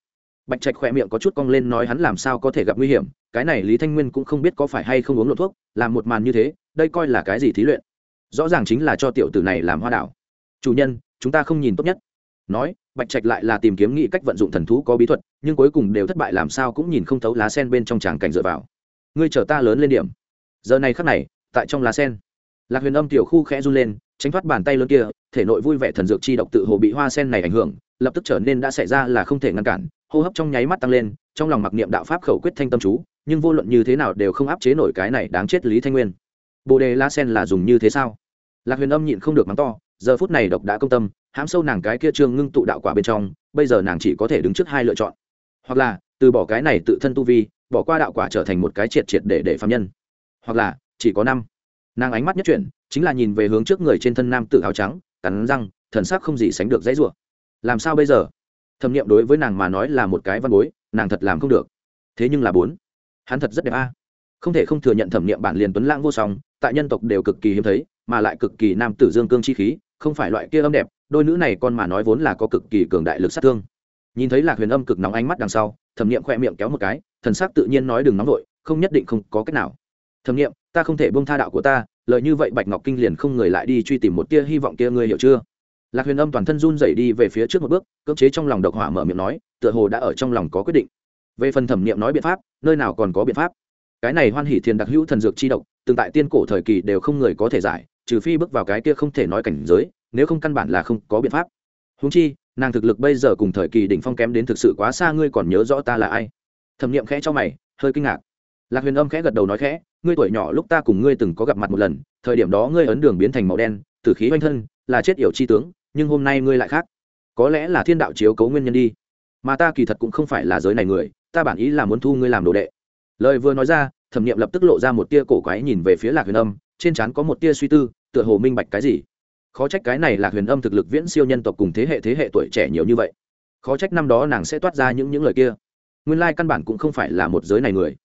Speaker 1: Bạch trạch khỏe miệng có chút cong lên nói hắn làm sao có thể gặp nguy hiểm cái này lý thanh nguyên cũng không biết có phải hay không uống lộ thuốc làm một màn như thế đây coi là cái gì thí luyện? Rõ ràng chính là cho tiểu tử này làm hoa đảo. Chủ nhân chúng ta không nhìn tốt nhất nói, bạch trạch lại là tìm kiếm nghĩ cách vận dụng thần thú có bí thuật, nhưng cuối cùng đều thất bại làm sao cũng nhìn không thấu lá sen bên trong tràng cảnh dựa vào. Ngươi chờ ta lớn lên điểm. Giờ này khắc này, tại trong lá sen, lạc huyền âm tiểu khu khẽ run lên, tránh thoát bàn tay lớn kia, thể nội vui vẻ thần dược chi độc tự hồ bị hoa sen này ảnh hưởng, lập tức trở nên đã xảy ra là không thể ngăn cản, hô hấp trong nháy mắt tăng lên, trong lòng mặc niệm đạo pháp khẩu quyết thanh tâm chú, nhưng vô luận như thế nào đều không áp chế nổi cái này đáng chết lý thanh nguyên. Bồ đề la sen là dùng như thế sao? Lạc huyền âm nhịn không được mắng to giờ phút này độc đã công tâm, hãm sâu nàng cái kia trương ngưng tụ đạo quả bên trong, bây giờ nàng chỉ có thể đứng trước hai lựa chọn. Hoặc là, từ bỏ cái này tự thân tu vi, bỏ qua đạo quả trở thành một cái triệt triệt để để phạm nhân. Hoặc là, chỉ có năm. Nàng ánh mắt nhất chuyển, chính là nhìn về hướng trước người trên thân nam tự áo trắng, cắn răng, thần sắc không gì sánh được dãy rủa. Làm sao bây giờ? Thẩm nghiệm đối với nàng mà nói là một cái văn bối, nàng thật làm không được. Thế nhưng là bốn. Hắn thật rất đẹp a. Không thể không thừa nhận thẩm nghiệm bản liền tuấn lãng vô song, tại nhân tộc đều cực kỳ hiếm thấy, mà lại cực kỳ nam tử dương cương chi khí không phải loại kia âm đẹp, đôi nữ này con mà nói vốn là có cực kỳ cường đại lực sát thương. Nhìn thấy lạc huyền âm cực nóng ánh mắt đằng sau, thẩm nghiệm khoe miệng kéo một cái, thần sắc tự nhiên nói đừng nóng vội, không nhất định không có cách nào. Thẩm nghiệm ta không thể bông tha đạo của ta lợi như vậy bạch ngọc kinh liền không người lại đi truy tìm một tia hy vọng kia ngươi hiểu chưa? Lạc huyền âm toàn thân run dậy đi về phía trước một bước, cưỡng chế trong lòng độc hỏa mở miệng nói, tựa hồ đã ở trong lòng có quyết định. Về phần thẩm nghiệm nói biện pháp, nơi nào còn có biện pháp? Cái này hoan hỷ thiền đặc hữu thần dược chi độc, từng tại tiên cổ thời kỳ đều không người có thể giải trừ phi bước vào cái kia không thể nói cảnh giới, nếu không căn bản là không có biện pháp. Húng chi, nàng thực lực bây giờ cùng thời kỳ đỉnh phong kém đến thực sự quá xa, ngươi còn nhớ rõ ta là ai? Thẩm nghiệm khẽ cho mày, hơi kinh ngạc. Lạc huyền âm khẽ gật đầu nói khẽ, ngươi tuổi nhỏ lúc ta cùng ngươi từng có gặp mặt một lần, thời điểm đó ngươi ấn đường biến thành màu đen, tử khí oanh thân, là chết yểu chi tướng, nhưng hôm nay ngươi lại khác. Có lẽ là thiên đạo chiếu cấu nguyên nhân đi. Mà ta kỳ thật cũng không phải là giới này người, ta bản ý là muốn thu ngươi làm đồ đệ. Lời vừa nói ra, thẩm nghiệm lập tức lộ ra một tia cổ quái nhìn về phía lạc huyền âm trên trán có một tia suy tư, tựa hồ minh bạch cái gì. Khó trách cái này là huyền âm thực lực viễn siêu nhân tộc cùng thế hệ thế hệ tuổi trẻ nhiều như vậy. Khó trách năm đó nàng sẽ toát ra những những lời kia. Nguyên lai căn bản cũng không phải là một giới này người.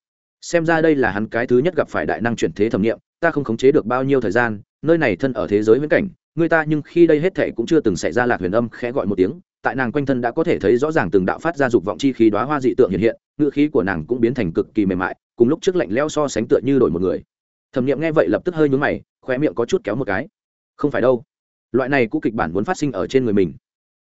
Speaker 1: Xem ra đây là hắn cái thứ nhất gặp phải đại năng chuyển thế thẩm nghiệm, ta không khống chế được bao nhiêu thời gian, nơi này thân ở thế giới viễn cảnh, người ta nhưng khi đây hết thệ cũng chưa từng xảy ra lạc huyền âm khẽ gọi một tiếng, tại nàng quanh thân đã có thể thấy rõ ràng từng đạo phát ra dục vọng chi khí đoá hoa dị tượng hiện hiện, ngữ khí của nàng cũng biến thành cực kỳ mềm mại, cùng lúc trước lạnh leo so sánh tựa như đổi một người thẩm nghiệm nghe vậy lập tức hơi nhúng mày, khóe miệng có chút kéo một cái. Không phải đâu. Loại này cũ kịch bản muốn phát sinh ở trên người mình.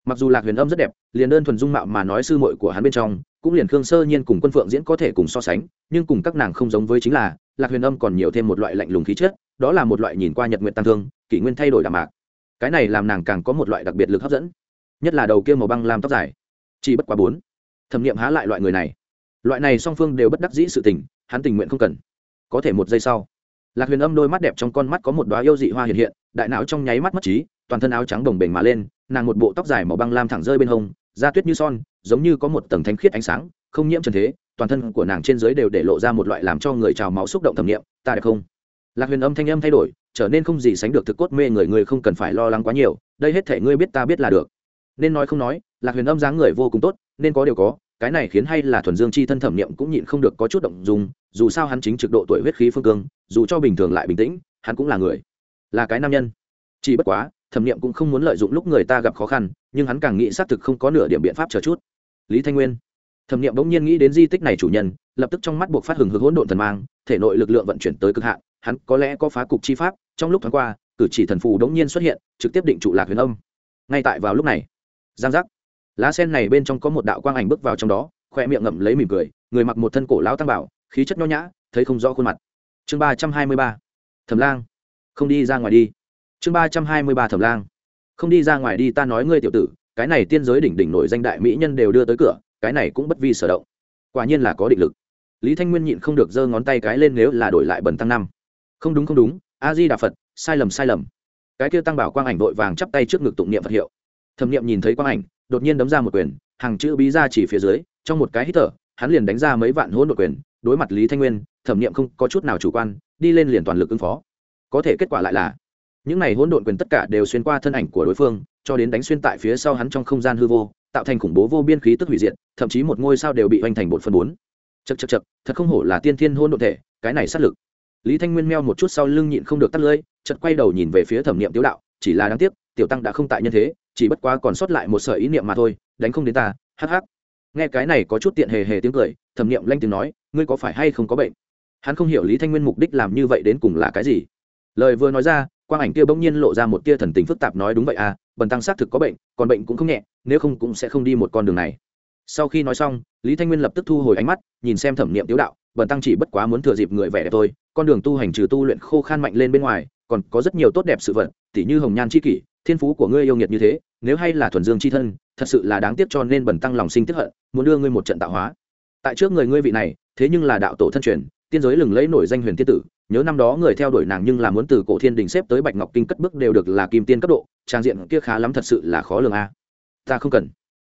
Speaker 1: Mặc dù lạc huyền âm rất đẹp, liền đơn thuần dung mạo mà nói sư muội của hắn bên trong, cũng liền khương sơ nhiên cùng quân phượng diễn có thể cùng so sánh, nhưng cùng các nàng không giống với chính là, lạc huyền âm còn nhiều thêm một loại lạnh lùng khí chất, đó là một loại nhìn qua nhật nguyện tăng thương, kỷ nguyên thay đổi đạm mạc. Cái này làm nàng càng có một loại đặc biệt lực hấp dẫn. Nhất là đầu kia màu băng làm tóc dài. Chỉ bất quá bốn. Thẩm nghiệm há lại loại người này. Loại này song phương đều bất đắc dĩ sự tình, hắn tình nguyện không cần. Có thể một giây sau lạc huyền âm đôi mắt đẹp trong con mắt có một đoá yêu dị hoa hiện hiện, đại não trong nháy mắt mất trí, toàn thân áo trắng đồng bềnh mà lên, nàng một bộ tóc dài màu băng lam thẳng rơi bên hông, da tuyết như son, giống như có một tầng thánh khiết ánh sáng, không nhiễm trần thế, toàn thân của nàng trên dưới đều để lộ ra một loại làm cho người trào máu xúc động thẩm nghiệm, ta đẹp không? Lạc huyền âm thanh âm thay đổi, trở nên không gì sánh được thực cốt mê người người không cần phải lo lắng quá nhiều, đây hết thể ngươi biết ta biết là được. Nên nói không nói, lạc huyền âm dáng người vô cùng tốt, nên có điều có cái này khiến hay là thuần dương chi thân thẩm niệm cũng nhịn không được có chút động dùng dù sao hắn chính trực độ tuổi huyết khí phương cương, dù cho bình thường lại bình tĩnh, hắn cũng là người, là cái nam nhân. Chỉ bất quá, thẩm niệm cũng không muốn lợi dụng lúc người ta gặp khó khăn, nhưng hắn càng nghĩ xác thực không có nửa điểm biện pháp chờ chút. Lý thanh nguyên. Thẩm niệm bỗng nhiên nghĩ đến di tích này chủ nhân, lập tức trong mắt buộc phát hừng hực hỗn độn thần mang, thể nội lực lượng vận chuyển tới cực hạn, hắn có lẽ có phá cục chi pháp, trong lúc thoáng qua, cử chỉ thần phù đống nhiên xuất hiện, trực tiếp định trụ lạc huyền âm. Ngay tại vào lúc này, giang giác lá sen này bên trong có một đạo quang ảnh bước vào trong đó khoe miệng ngậm lấy mỉm cười, người mặc một thân cổ lão tăng bảo, khí chất nho nhã, thấy không rõ khuôn mặt. Chương ba trăm hai mươi ba. Thẩm lang. Không đi ra ngoài đi. Chương ba trăm hai mươi ba thẩm lang. Không đi ra ngoài đi, ta nói ngươi tiểu tử, cái này tiên giới đỉnh đỉnh nổi danh đại mỹ nhân đều đưa tới cửa, cái này cũng bất vi sở động. Quả nhiên là có định lực. Lý thanh nguyên nhịn không được giơ ngón tay cái lên nếu là đổi lại bần tăng năm. Không đúng không đúng, a di đà phật, sai lầm sai lầm. Cái kia tăng bảo quang ảnh vội vàng chắp tay trước ngực tụng niệm phật hiệu. Thẩm niệm nhìn thấy quang ảnh đột nhiên đấm ra một quyền, hàng chữ bí ra chỉ phía dưới, trong một cái hít thở, hắn liền đánh ra mấy vạn hỗn độn quyền, đối mặt lý thanh nguyên, thẩm niệm không có chút nào chủ quan, đi lên liền toàn lực ứng phó. Có thể kết quả lại là, những này hỗn độn quyền tất cả đều xuyên qua thân ảnh của đối phương, cho đến đánh xuyên tại phía sau hắn trong không gian hư vô, tạo thành khủng bố vô biên khí tức hủy diệt, thậm chí một ngôi sao đều bị hoành thành bột phân bốn. Chật chật chật thật không hổ là tiên thiên hôn độn thể, cái này sát lực. Lý thanh nguyên meo một chút sau lưng nhịn không được tắt lưỡi chật quay đầu nhìn về phía thẩm niệm tiếu đạo, chỉ là đáng tiếc, tiểu tăng đã không tại nhân thế chỉ bất quá còn sót lại một sợi ý niệm mà thôi đánh không đến ta hắc hắc. Nghe cái này có chút tiện hề hề tiếng cười thẩm niệm lanh tiếng nói ngươi có phải hay không có bệnh? Hắn không hiểu lý thanh nguyên mục đích làm như vậy đến cùng là cái gì. Lời vừa nói ra quang ảnh kia bỗng nhiên lộ ra một tia thần tình phức tạp nói đúng vậy à bần tăng xác thực có bệnh còn bệnh cũng không nhẹ nếu không cũng sẽ không đi một con đường này. Sau khi nói xong lý thanh nguyên lập tức thu hồi ánh mắt nhìn xem thẩm niệm tiếu đạo bần tăng chỉ bất quá muốn thừa dịp người vẻ đẹp tôi, con đường tu hành trừ tu luyện khô khan mạnh lên bên ngoài còn có rất nhiều tốt đẹp sự vật tỉ như hồng nhan c h i kỷ thiên phú của ngươi yêu nghiệt như thế, nếu hay là thuần dương c h i thân, thật sự là đáng tiếc cho nên bẩn tăng lòng sinh tiếp hận, muốn đưa ngươi một trận tạo hóa. Tại trước người ngươi vị này, thế nhưng là đạo tổ thân truyền, tiên giới lừng lẫy nổi danh huyền tiên tử, nhớ năm đó người theo đuổi nàng nhưng là muốn từ cổ thiên đình xếp tới bạch ngọc kinh cất bước đều được là kim tiên cấp độ, trang diện kia khá lắm thật sự là khó lường a. Ta không cần.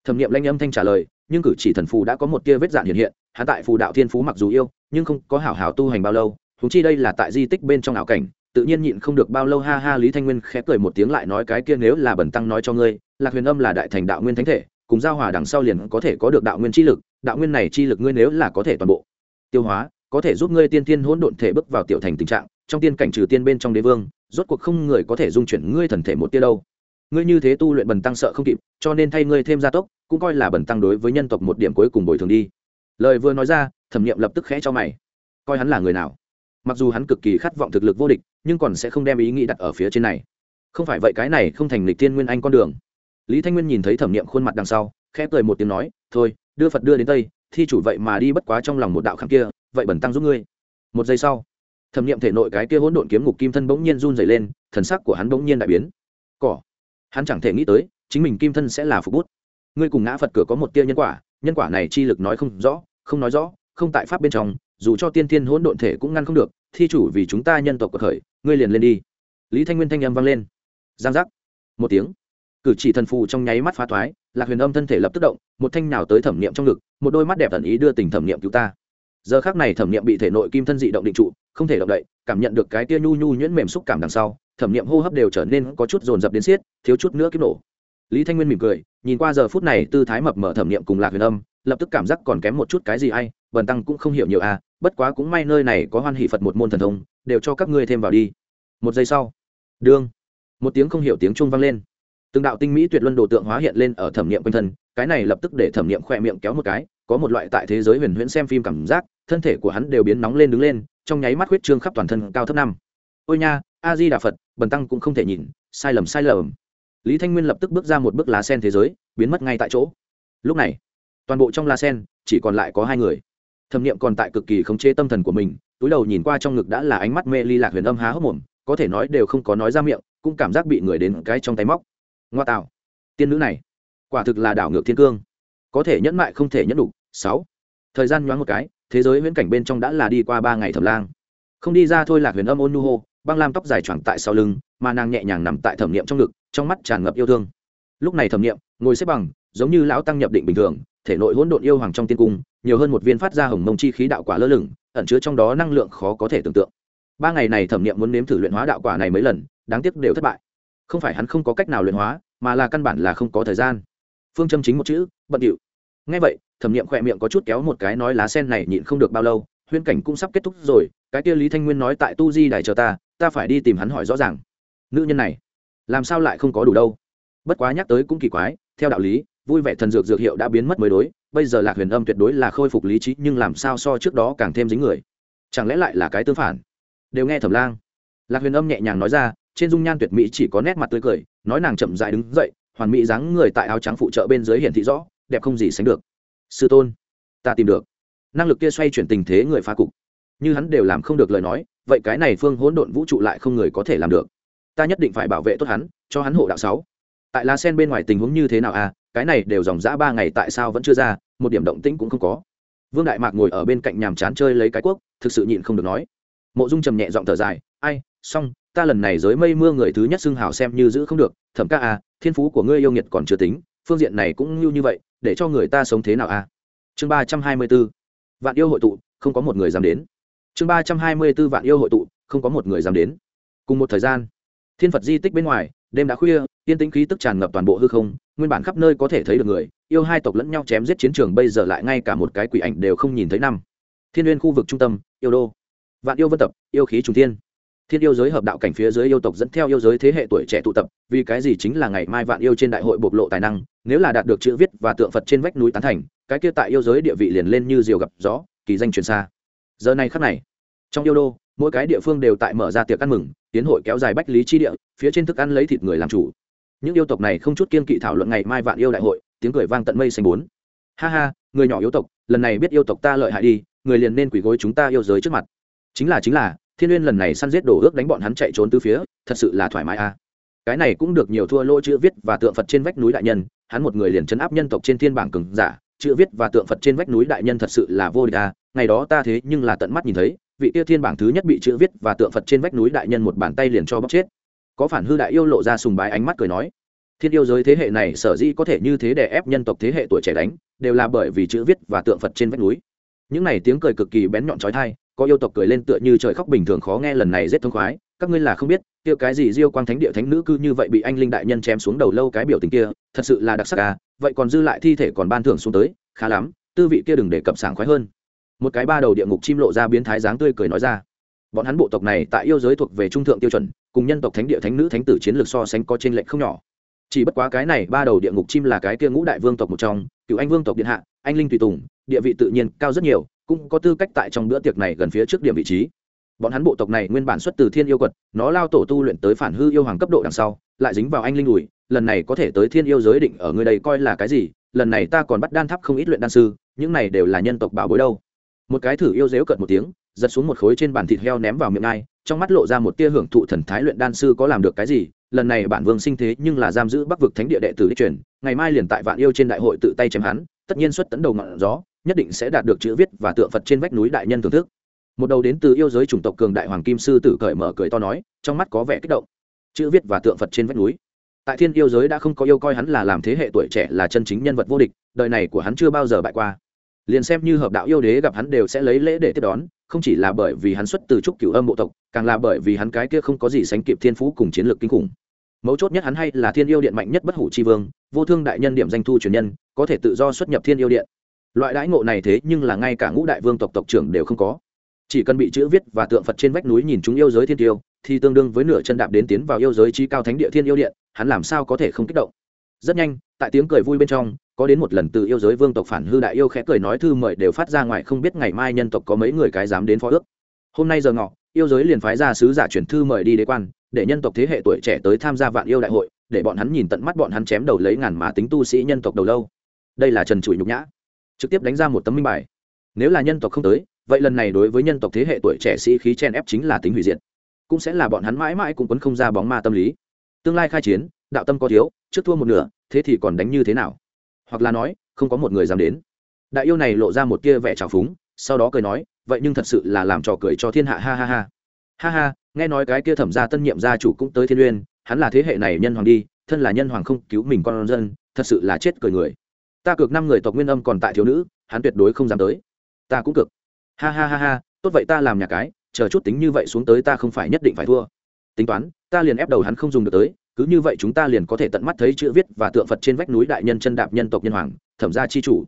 Speaker 1: Thẩm nghiệm lanh âm thanh trả lời, nhưng cử chỉ thần phù đã có một tia vết dạn hiện hiện, hắn tại phù đạo thiên phú mặc dù yêu, nhưng không có hảo hảo tu hành bao lâu thú chi đây là tại di tích bên trong ảo cảnh tự nhiên nhịn không được bao lâu ha ha lý thanh nguyên khẽ cười một tiếng lại nói cái kia nếu là bẩn tăng nói cho ngươi, lạc huyền âm là đại thành đạo nguyên thánh thể, cùng giao hòa đằng sau liền có thể có được đạo nguyên chi lực, đạo nguyên này chi lực ngươi nếu là có thể toàn bộ tiêu hóa, có thể giúp ngươi tiên tiên hỗn độn thể bước vào tiểu thành tình trạng, trong tiên cảnh trừ tiên bên trong đế vương, rốt cuộc không người có thể dung chuyển ngươi thần thể một tia đâu. Ngươi như thế tu luyện bần tăng sợ không kịp, cho nên thay ngươi thêm gia tốc, cũng coi là bần tăng đối với nhân tộc một điểm cuối cùng bồi thường đi. Lời vừa nói ra, thẩm nghiệm lập tức khẽ cho mày. Coi hắn là người nào? Mặc dù hắn cực kỳ khát vọng thực lực vô địch nhưng còn sẽ không đem ý nghĩ đặt ở phía trên này. Không phải vậy cái này không thành lịch tiên nguyên anh con đường. Lý thanh nguyên nhìn thấy thẩm nghiệm khuôn mặt đằng sau, khẽ cười một tiếng nói, thôi, đưa phật đưa đến tây, thi chủ vậy mà đi bất quá trong lòng một đạo khảm kia, vậy bẩn tăng giúp ngươi. Một giây sau, thẩm nghiệm thể nội cái kia hỗn độn kiếm ngục kim thân bỗng nhiên run dày lên, thần sắc của hắn bỗng nhiên đại biến. Cỏ. Hắn chẳng thể nghĩ tới, chính mình kim thân sẽ là phục bút. Ngươi cùng ngã phật cửa có một tia nhân quả nhân quả này chi lực nói không rõ, không nói rõ, không tại pháp bên trong, dù cho tiên tiên hỗn độn thể cũng ngăn không được thi chủ vì chúng ta nhân tộc cuộc khởi, ngươi liền lên đi. Lý thanh nguyên thanh âm vang lên. Giang giác. Một tiếng. Cử chỉ thần phù trong nháy mắt phá thoái, lạc huyền âm thân thể lập tức động, một thanh nào tới thẩm niệm trong ngực, một đôi mắt đẹp thần ý đưa tình thẩm niệm cứu ta. Giờ khác này thẩm niệm bị thể nội kim thân dị động định trụ, không thể động đậy, cảm nhận được cái tia nhu nhu nhuyễn mềm xúc cảm đằng sau, thẩm niệm hô hấp đều trở nên có chút dồn dập đến xiết, thiếu chút nữa kiếp nổ. Lý thanh nguyên mỉm cười, nhìn qua giờ phút này tư thái mập mở thẩm niệm cùng lạc huyền âm lập tức cảm giác còn kém một chút cái gì hay, bần tăng cũng không hiểu nhiều à bất quá cũng may nơi này có hoan hỷ phật một môn thần thông đều cho các ngươi thêm vào đi. Một giây sau đương một tiếng không hiểu tiếng trung vang lên. Từng đạo tinh mỹ tuyệt luân đồ tượng hóa hiện lên ở thẩm niệm quanh thân cái này lập tức để thẩm niệm khỏe miệng kéo một cái có một loại tại thế giới huyền huyễn xem phim cảm giác thân thể của hắn đều biến nóng lên đứng lên trong nháy mắt huyết trương khắp toàn thân cao thấp năm. Ôi nha a di đà phật bần tăng cũng không thể nhìn sai lầm sai lầm. Lý thanh nguyên lập tức bước ra một bước lá sen thế giới biến mất ngay tại chỗ. Lúc này toàn bộ trong La sen, chỉ còn lại có hai người. Thẩm nghiệm còn tại cực kỳ khống chế tâm thần của mình, túi đầu nhìn qua trong ngực đã là ánh mắt mê ly lạc huyền âm há hốc mồm, có thể nói đều không có nói ra miệng, cũng cảm giác bị người đến cái trong tay móc. Ngoa tạo. Tiên nữ này, quả thực là đảo ngược thiên cương. Có thể nhẫn mại không thể nhẫn đủ sáu. Thời gian nhoáng một cái, thế giới viễn cảnh bên trong đã là đi qua ba ngày thẩm lang. Không đi ra thôi lạc huyền âm ôn nu hô, băng lam tóc dài choàng tại sau lưng, mà nàng nhẹ nhàng nằm tại thẩm nghiệm trong ngực, trong mắt tràn ngập yêu thương. Lúc này thẩm nghiệm ngồi xếp bằng, giống như lão tăng nhập định bình thường thể nội hỗn độn yêu hoàng trong tiên cung, nhiều hơn một viên phát ra hồng mông chi khí đạo quả lơ lửng, ẩn chứa trong đó năng lượng khó có thể tưởng tượng. Ba ngày này thẩm niệm muốn nếm thử luyện hóa đạo quả này mấy lần, đáng tiếc đều thất bại. Không phải hắn không có cách nào luyện hóa, mà là căn bản là không có thời gian. Phương châm chính một chữ, bận điệu. Ngay vậy, thẩm niệm khỏe miệng có chút kéo một cái nói lá sen này nhịn không được bao lâu, huyễn cảnh cũng sắp kết thúc rồi, cái kia lý thanh nguyên nói tại tu di đài chờ ta ta phải đi tìm hắn hỏi rõ ràng. Nữ nhân này, làm sao lại không có đủ đâu? Bất quá nhắc tới cũng kỳ quái, theo đạo lý vui vẻ thần dược dược hiệu đã biến mất mới đối, bây giờ lạc huyền âm tuyệt đối là khôi phục lý trí, nhưng làm sao so trước đó càng thêm dính người? Chẳng lẽ lại là cái tương phản? Đều nghe thẩm lang. Lạc huyền âm nhẹ nhàng nói ra, trên dung nhan tuyệt mỹ chỉ có nét mặt tươi cười, nói nàng chậm dại đứng dậy, hoàn mỹ dáng người tại áo trắng phụ trợ bên dưới hiển thị rõ, đẹp không gì sánh được. Sư tôn, ta tìm được. Năng lực kia xoay chuyển tình thế người phá cục. Như hắn đều làm không được lời nói, vậy cái này phương hỗn độn vũ trụ lại không người có thể làm được. Ta nhất định phải bảo vệ tốt hắn, cho hắn hộ đạo sáu. Tại lá sen bên ngoài tình huống như thế nào à? Cái này đều dòng dã ba ngày tại sao vẫn chưa ra, một điểm động tĩnh cũng không có. Vương đại mạc ngồi ở bên cạnh nhàm chán chơi lấy cái cuốc, thực sự nhịn không được nói. Mộ dung trầm nhẹ giọng thở dài, ai, xong, ta lần này giới mây mưa người thứ nhất xưng hào xem như giữ không được, thẩm ca à thiên phú của ngươi yêu nghiệt còn chưa tính, phương diện này cũng như như vậy, để cho người ta sống thế nào à? Chương ba trăm hai mươi b ố vạn yêu hội tụ, không có một người dám đến. Chương ba trăm hai mươi b ố vạn yêu hội tụ, không có một người dám đến. Cùng một thời gian, thiên phật di tích bên ngoài, đêm đã khuya, yên tĩnh khí tức tràn ngập toàn bộ hư không nguyên bản khắp nơi có thể thấy được người, yêu hai tộc lẫn nhau chém giết chiến trường bây giờ lại ngay cả một cái quỷ ảnh đều không nhìn thấy năm. Thiên n khu vực trung tâm, yêu đô. Vạn yêu vân tập, yêu khí trung thiên. Thiên yêu giới hợp đạo cảnh phía dưới yêu tộc dẫn theo yêu giới thế hệ tuổi trẻ tụ tập, vì cái gì chính là ngày mai vạn yêu trên đại hội bộc lộ tài năng, nếu là đạt được chữ viết và tượng phật trên vách núi tán thành, cái kia tại yêu giới địa vị liền lên như diều gặp gió, kỳ danh truyền xa. Giờ này khắc này, trong yêu đô, mỗi cái địa phương đều tại mở ra tiệc ăn mừng, tiến hội kéo dài bách lý chi địa, phía trên thức ăn lấy thịt người làm chủ những yêu tộc này không chút kiên kỵ thảo luận ngày mai vạn yêu đại hội, tiếng cười vang tận mây xanh bốn. Ha ha, người nhỏ yêu tộc, lần này biết yêu tộc ta lợi hại đi, người liền nên quỳ gối chúng ta yêu giới trước mặt. Chính là chính là, thiên uyên lần này săn giết đổ ước đánh bọn hắn chạy trốn từ phía, thật sự là thoải mái a. Cái này cũng được nhiều thua lỗ chữ viết và tượng phật trên vách núi đại nhân, hắn một người liền chấn áp nhân tộc trên thiên bảng cường giả, chữ viết và tượng phật trên vách núi đại nhân thật sự là vô địch a. Ngày đó ta thế nhưng là tận mắt nhìn thấy, vị tiêu thiên bảng thứ nhất bị chữ viết và tượng phật trên vách núi đại nhân một bàn tay liền cho bóc chết có phản hư đại yêu lộ ra sùng bái ánh mắt cười nói, thiên yêu giới thế hệ này sở dĩ có thể như thế để ép nhân tộc thế hệ tuổi trẻ đánh, đều là bởi vì chữ viết và tượng phật trên vách núi. Những này tiếng cười cực kỳ bén nhọn trói thai có yêu tộc cười lên tựa như trời khóc bình thường khó nghe lần này rất thông khoái, các ngươi là không biết, kia cái gì diêu quang thánh địa thánh nữ cư như vậy bị anh linh đại nhân chém xuống đầu lâu cái biểu tình kia, thật sự là đặc sắc à vậy còn dư lại thi thể còn ban thưởng xuống tới, khá lắm, tư vị kia đừng để cập sảng khoái hơn. Một cái ba đầu địa ngục chim lộ ra biến thái dáng tươi cười nói ra bọn hắn bộ tộc này tại yêu giới thuộc về trung thượng tiêu chuẩn, cùng nhân tộc thánh địa thánh nữ thánh tử chiến lược so sánh có trên lệnh không nhỏ. Chỉ bất quá cái này ba đầu địa ngục chim là cái kia ngũ đại vương tộc một trong, cựu anh vương tộc điện hạ, anh linh tùy tùng, địa vị tự nhiên cao rất nhiều, cũng có tư cách tại trong bữa tiệc này gần phía trước điểm vị trí. Bọn hắn bộ tộc này nguyên bản xuất từ thiên yêu quật, nó lao tổ tu luyện tới phản hư yêu hoàng cấp độ đằng sau, lại dính vào anh linh đùi, lần này có thể tới thiên yêu giới định ở người đây coi là cái gì, lần này ta còn bắt đan tháp không ít luyện đan sư, những này đều là nhân tộc bảo bối đâu. Một cái thử yêu dếu cợt một tiếng giật xuống một khối trên bàn thịt heo ném vào miệng ai, trong mắt lộ ra một tia hưởng thụ thần thái luyện đan sư có làm được cái gì, lần này bản vương sinh thế nhưng là giam giữ bắc vực thánh địa đệ tử đi truyền, ngày mai liền tại vạn yêu trên đại hội tự tay chém hắn, tất nhiên xuất tấn đầu ngọn gió, nhất định sẽ đạt được chữ viết và tượng phật trên vách núi đại nhân thưởng thức. Một đầu đến từ yêu giới chủng tộc cường đại hoàng kim sư tử cởi mở cười to nói, trong mắt có vẻ kích động. Chữ viết và tượng phật trên vách núi. Tại thiên yêu giới đã không có yêu coi hắn là làm thế hệ tuổi trẻ là chân chính nhân vật vô địch, đời này của hắn chưa bao giờ bại qua liền xem như hợp đạo yêu đế gặp hắn đều sẽ lấy lễ để tiếp đón, không chỉ là bởi vì hắn xuất từ trúc cửu âm bộ tộc, càng là bởi vì hắn cái kia không có gì sánh kịp thiên phú cùng chiến lược kinh khủng. Mấu chốt nhất hắn hay là thiên yêu điện mạnh nhất bất hủ c vương, vô thương đại nhân điểm danh thu truyền nhân, có thể tự do xuất nhập thiên yêu điện. Loại đãi ngộ này thế nhưng là ngay cả ngũ đại vương tộc tộc trưởng đều không có. Chỉ cần bị chữ viết và tượng phật trên vách núi nhìn chúng yêu giới thiên tiêu, thì tương đương với nửa chân đạp đến tiến vào yêu giới trí cao thánh địa thiên yêu điện, hắn làm sao có thể không kích động. Rất nhanh, tại tiếng cười vui bên trong có đến một lần từ yêu giới vương tộc phản hư đại yêu khẽ cười nói thư mời đều phát ra ngoài không biết ngày mai nhân tộc có mấy người cái dám đến phó ước. Hôm nay giờ ngọ, yêu giới liền phái ra sứ giả chuyển thư mời đi đế quan, để nhân tộc thế hệ tuổi trẻ tới tham gia vạn yêu đại hội, để bọn hắn nhìn tận mắt bọn hắn chém đầu lấy ngàn mà tính tu sĩ nhân tộc đầu lâu. Đây là trần trụi nhục nhã. Trực tiếp đánh ra một tấm minh bài. Nếu là nhân tộc không tới, vậy lần này đối với nhân tộc thế hệ tuổi trẻ sĩ khí chen ép chính là tính hủy diệt. Cũng sẽ là bọn hắn mãi mãi cũng quấn không ra bóng ma tâm lý. Tương lai khai chiến, đạo tâm có thiếu, trước thua một nửa, thế thì còn đánh như thế nào? Hoặc là nói, không có một người dám đến. Đại yêu này lộ ra một tia vẻ trào phúng, sau đó cười nói, vậy nhưng thật sự là làm trò cười cho thiên hạ, ha ha ha. Ha ha, nghe nói cái kia thẩm gia tân nhiệm gia chủ cũng tới thiên uyên, hắn là thế hệ này nhân hoàng đi, thân là nhân hoàng không cứu mình con dân, thật sự là chết cười người. Ta cược năm người tộc nguyên âm còn tại thiếu nữ, hắn tuyệt đối không dám tới. Ta cũng cực ha ha ha ha, tốt vậy ta làm nhà cái, chờ chút tính như vậy xuống tới ta không phải nhất định phải thua. Tính toán, ta liền ép đầu hắn không dùng được tới cứ như vậy chúng ta liền có thể tận mắt thấy chữ viết và tượng phật trên vách núi đại nhân chân đạp nhân tộc nhân hoàng, thẩm gia chi chủ.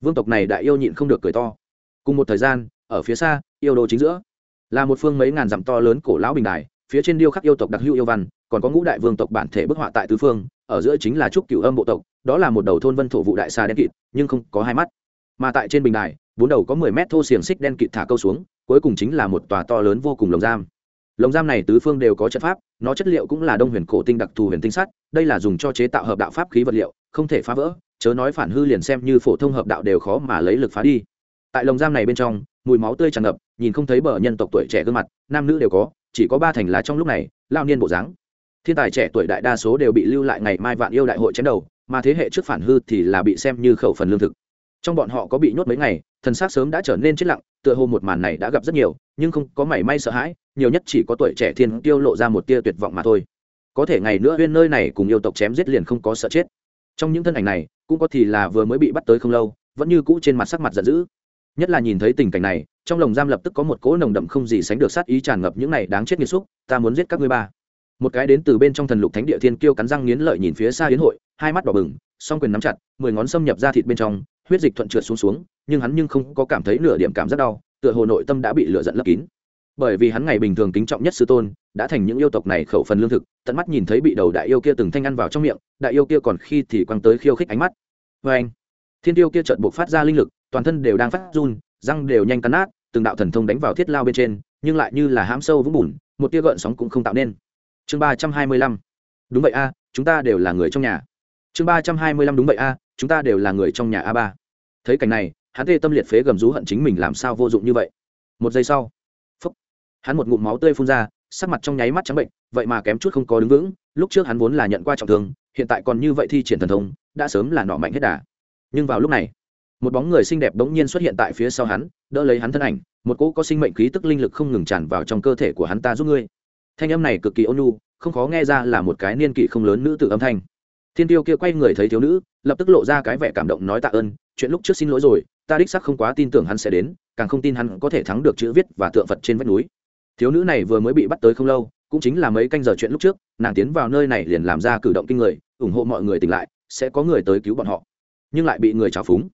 Speaker 1: Vương tộc này đại yêu nhịn không được cười to. Cùng một thời gian, ở phía xa, yêu đồ chính giữa. Là một phương mấy ngàn dặm to lớn cổ lão bình đài, phía trên điêu khắc yêu tộc đặc hữu yêu văn, còn có ngũ đại vương tộc bản thể bức họa tại tứ phương, ở giữa chính là trúc cửu âm bộ tộc, đó là một đầu thôn vân thổ vụ đại xa đen kịt, nhưng không có hai mắt. Mà tại trên bình đài, bốn đầu có mười mét thô xiềng xích đen kịt thả câu xuống, cuối cùng chính là một tòa to lớn vô cùng lồng giam lồng giam này tứ phương đều có trận pháp, nó chất liệu cũng là đông huyền cổ tinh đặc thù huyền tinh sắt, đây là dùng cho chế tạo hợp đạo pháp khí vật liệu, không thể phá vỡ, chớ nói phản hư liền xem như phổ thông hợp đạo đều khó mà lấy lực phá đi. Tại lồng giam này bên trong, mùi máu tươi tràn ngập, nhìn không thấy bờ nhân tộc tuổi trẻ gương mặt, nam nữ đều có, chỉ có ba thành lá trong lúc này lao niên bộ dáng. Thiên tài trẻ tuổi đại đa số đều bị lưu lại ngày mai vạn yêu đại hội chém đầu, mà thế hệ trước phản hư thì là bị xem như khẩu phần lương thực. Trong bọn họ có bị nhốt mấy ngày, thần xác sớm đã trở nên chết lặng, tựa hồ một màn này đã gặp rất nhiều, nhưng không có mảy may sợ hãi nhiều nhất chỉ có tuổi trẻ thiên tiêu lộ ra một tia tuyệt vọng mà thôi. Có thể ngày nữa huyên nơi này cùng yêu tộc chém giết liền không có sợ chết. Trong những thân ảnh này, cũng có thì là vừa mới bị bắt tới không lâu, vẫn như cũ trên mặt sắc mặt giận dữ. Nhất là nhìn thấy tình cảnh này, trong lồng giam lập tức có một cỗ nồng đậm không gì sánh được sát ý tràn ngập những này đáng chết nghiệt xúc, ta muốn giết các ngươi ba. Một cái đến từ bên trong thần lục thánh địa thiên kiêu cắn răng nghiến lợi nhìn phía xa hiến hội, hai mắt đỏ bừng, song quyền nắm chặt, mười ngón xâm nhập ra thịt bên trong, huyết dịch thuận trượt xuống xuống, nhưng hắn nhưng không có cảm thấy nửa điểm cảm giác đau, tựa hồ nội tâm đã bị lửa giận lấp kín bởi vì hắn ngày bình thường kính trọng nhất sư tôn, đã thành những yêu tộc này khẩu phần lương thực, tận mắt nhìn thấy bị đầu đại yêu kia từng thanh ăn vào trong miệng, đại yêu kia còn khi thì quăng tới khiêu khích ánh mắt. Vê anh, thiên tiêu kia chợt buộc phát ra linh lực, toàn thân đều đang phát run, răng đều nhanh cắn nát, từng đạo thần thông đánh vào thiết lao bên trên, nhưng lại như là hãm sâu vũng bùn, một tia gợn sóng cũng không tạo nên. Chương ba trăm hai mươi lăm. Đúng vậy a, chúng ta đều là người trong nhà. Chương ba trăm hai mươi lăm đúng vậy a, chúng ta đều là người trong nhà a ba. Thấy cảnh này, hắn tê tâm liệt phế gầm rú hận chính mình làm sao vô dụng như vậy. Một giây sau hắn một ngụm máu tươi phun ra, sắc mặt trong nháy mắt trắng bệnh, vậy mà kém chút không có đứng vững, lúc trước hắn vốn là nhận qua trọng thương, hiện tại còn như vậy thi triển thần thông, đã sớm là nọ mạnh hết đà. Nhưng vào lúc này, một bóng người xinh đẹp bỗng nhiên xuất hiện tại phía sau hắn, đỡ lấy hắn thân ảnh, một cỗ có sinh mệnh khí tức linh lực không ngừng tràn vào trong cơ thể của hắn ta giúp ngươi. Thanh âm này cực kỳ ôn nhu, không khó nghe ra là một cái niên kỷ không lớn nữ tử âm thanh. Thiên tiêu kia quay người thấy thiếu nữ, lập tức lộ ra cái vẻ cảm động nói tạ ơn, chuyện lúc trước xin lỗi rồi, ta đích sắc không quá tin tưởng hắn sẽ đến, càng không tin hắn có thể thắng được chữ viết và tượng phật trên vách núi thiếu nữ này vừa mới bị bắt tới không lâu, cũng chính là mấy canh giờ chuyện lúc trước, nàng tiến vào nơi này liền làm ra cử động kinh người, ủng hộ mọi người tỉnh lại, sẽ có người tới cứu bọn họ. Nhưng lại bị người trào phúng.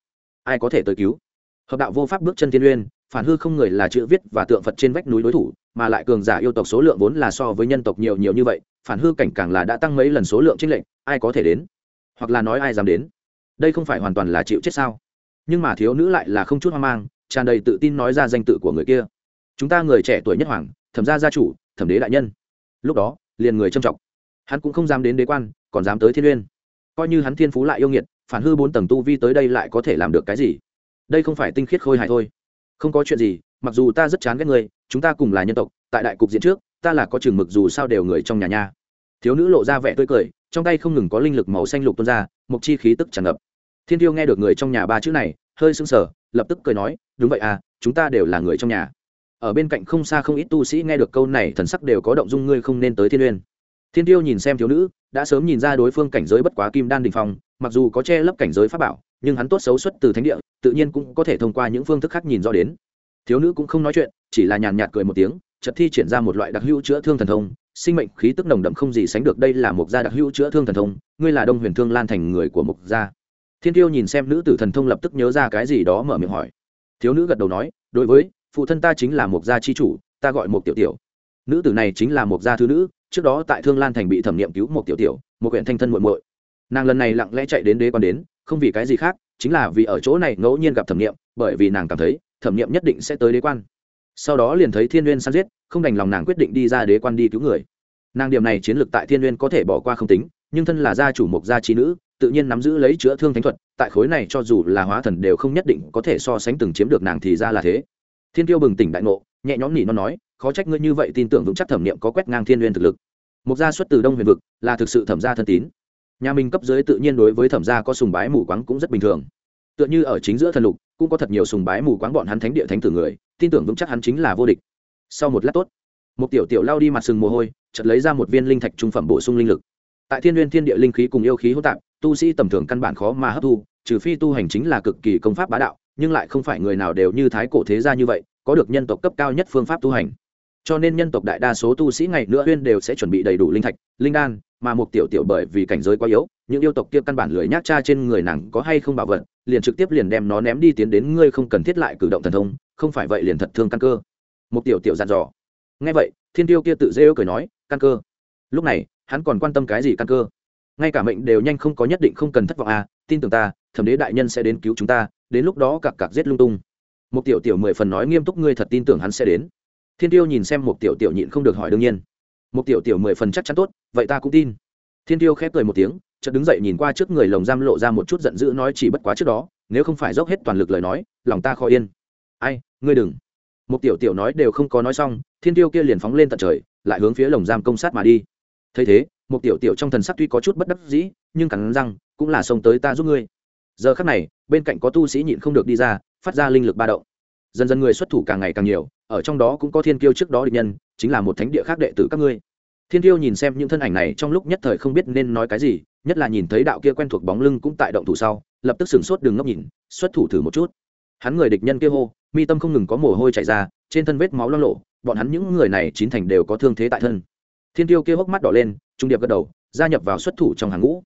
Speaker 1: Ai có thể tới cứu? Hợp đạo vô pháp bước chân tiên uyên, phản hư không người là chữ viết và tượng phật trên vách núi đối thủ, mà lại cường giả yêu tộc số lượng vốn là so với nhân tộc nhiều nhiều như vậy, phản hư cảnh càng là đã tăng mấy lần số lượng trinh lệnh ai có thể đến? Hoặc là nói ai dám đến? Đây không phải hoàn toàn là chịu chết sao? Nhưng mà thiếu nữ lại là không chút hoang mang, tràn đầy tự tin nói ra danh tự của người kia chúng ta người trẻ tuổi nhất hoàng, thẩm gia gia chủ, thẩm đế đại nhân. Lúc đó, liền người trâm trọng. Hắn cũng không dám đến đế quan, còn dám tới thiên uyên. Coi như hắn thiên phú lại yêu nghiệt, phản hư bốn tầng tu vi tới đây lại có thể làm được cái gì? Đây không phải tinh khiết khôi hài thôi. Không có chuyện gì, mặc dù ta rất chán ghét người chúng ta cùng là nhân tộc, tại đại cục diễn trước, ta là có chừng mực dù sao đều người trong nhà nha. Thiếu nữ lộ ra vẻ tươi cười, trong tay không ngừng có linh lực màu xanh lục tuôn ra mục chi khí tức tràn ngập. Thiên tiêu nghe được người trong nhà ba chữ này, hơi sưng sờ, lập tức cười nói, đúng vậy à chúng ta đều là người trong nhà ở bên cạnh không xa không ít tu sĩ nghe được câu này, thần sắc đều có động dung, ngươi không nên tới thiên uyên. Thiên tiêu nhìn xem thiếu nữ, đã sớm nhìn ra đối phương cảnh giới bất quá kim đan đình phong, mặc dù có che lấp cảnh giới pháp bảo, nhưng hắn tốt xấu xuất từ thánh địa, tự nhiên cũng có thể thông qua những phương thức khác nhìn rõ đến. Thiếu nữ cũng không nói chuyện, chỉ là nhàn nhạt cười một tiếng chật thi triển ra một loại đặc hữu chữa thương thần thông, sinh mệnh khí tức nồng đậm không gì sánh được, đây là một gia đặc hữu chữa thương thần thông, ngươi là đông huyền thương lan thành người của mục gia. Thiên tiêu nhìn xem nữ tử thần thông lập tức nhớ ra cái gì đó mở miệng hỏi. Thiếu nữ gật đầu nói, đối với phụ thân ta chính là một gia chi chủ, ta gọi một tiểu tiểu. Nữ tử này chính là một gia thứ nữ, trước đó tại thương lan thành bị thẩm nghiệm cứu một tiểu tiểu, một huyện thanh thân muội muội. Nàng lần này lặng lẽ chạy đến đế quan đến, không vì cái gì khác, chính là vì ở chỗ này ngẫu nhiên gặp thẩm nghiệm, bởi vì nàng cảm thấy, thẩm nghiệm nhất định sẽ tới đế quan. Sau đó liền thấy thiên n săn giết, không đành lòng nàng quyết định đi ra đế quan đi cứu người. Nàng điểm này chiến lược tại thiên n có thể bỏ qua không tính, nhưng thân là gia chủ mộc gia trí nữ, tự nhiên nắm giữ lấy chữa thương thánh thuật, tại khối này cho dù là hóa thần đều không nhất định có thể so sánh từng chiếm được nàng thì ra là thế thiên tiêu bừng tỉnh đại ngộ, nhẹ nhõm nỉ nó nói, khó trách ngươi như vậy tin tưởng vững chắc thẩm niệm có quét ngang thiên n thực lực. Một gia xuất từ đông huyền vực, là thực sự thẩm gia thân tín. Nhà mình cấp dưới tự nhiên đối với thẩm gia có sùng bái mù quáng cũng rất bình thường. Tựa như ở chính giữa thần lục, cũng có thật nhiều sùng bái mù quáng bọn hắn thánh địa thánh tử người, tin tưởng vững chắc hắn chính là vô địch. Sau một lát tốt, một tiểu tiểu lao đi mặt sừng mồ hôi, chợt lấy ra một viên linh thạch trung phẩm bổ sung linh lực. Tại thiên n thiên địa linh khí cùng yêu khí hỗn tạp, tu sĩ tầm thường căn bản khó mà hấp thu, trừ phi tu hành chính là cực kỳ công pháp bá đạo nhưng lại không phải người nào đều như thái cổ thế gia như vậy, có được nhân tộc cấp cao nhất phương pháp tu hành. Cho nên nhân tộc đại đa số tu sĩ ngày nữa huyên đều sẽ chuẩn bị đầy đủ linh thạch, linh đan, mà một tiểu tiểu bởi vì cảnh giới quá yếu, những yêu tộc kia căn bản lười nhác cha trên người nàng có hay không bảo vật, liền trực tiếp liền đem nó ném đi tiến đến ngươi không cần thiết lại cử động thần thông, không phải vậy liền thật thương căn cơ. Một tiểu tiểu dặn dò. Nghe vậy, thiên tiêu kia tự dễ cười nói, căn cơ. Lúc này, hắn còn quan tâm cái gì căn cơ? Ngay cả mệnh đều nhanh không có nhất định không cần thất vọng à tin tưởng ta, thẩm đế đại nhân sẽ đến cứu chúng ta, đến lúc đó cặc cặc giết lung tung. Một tiểu tiểu mười phần nói nghiêm túc, ngươi thật tin tưởng hắn sẽ đến. Thiên tiêu nhìn xem một tiểu tiểu nhịn không được hỏi đương nhiên. Một tiểu tiểu mười phần chắc chắn tốt, vậy ta cũng tin. Thiên tiêu khép cười một tiếng, chợt đứng dậy nhìn qua trước người lồng giam lộ ra một chút giận dữ nói chỉ bất quá trước đó, nếu không phải dốc hết toàn lực lời nói, lòng ta khó yên. Ai, ngươi đừng. Một tiểu tiểu nói đều không có nói xong, thiên tiêu kia liền phóng lên tận trời, lại hướng phía lồng giam công sát mà đi. Thấy thế một tiểu tiểu trong thần sắc tuy có chút bất đắc dĩ, nhưng cắn răng cũng là xông tới ta giúp ngươi. Giờ khắc này, bên cạnh có tu sĩ nhịn không được đi ra, phát ra linh lực ba động. Dần dần người xuất thủ càng ngày càng nhiều, ở trong đó cũng có thiên kiêu trước đó địch nhân, chính là một thánh địa khác đệ tử các ngươi. Thiên kiêu nhìn xem những thân ảnh này trong lúc nhất thời không biết nên nói cái gì, nhất là nhìn thấy đạo kia quen thuộc bóng lưng cũng tại động thủ sau, lập tức sửng sốt đường ngốc nhìn, xuất thủ thử một chút. Hắn người địch nhân kia hô, mi tâm không ngừng có mồ hôi chảy ra, trên thân vết máu lo lộ, bọn hắn những người này chín thành đều có thương thế tại thân. Thiên tiêu kia hốc mắt đỏ lên, trung điệp gật đầu, gia nhập vào xuất thủ trong hàng ngũ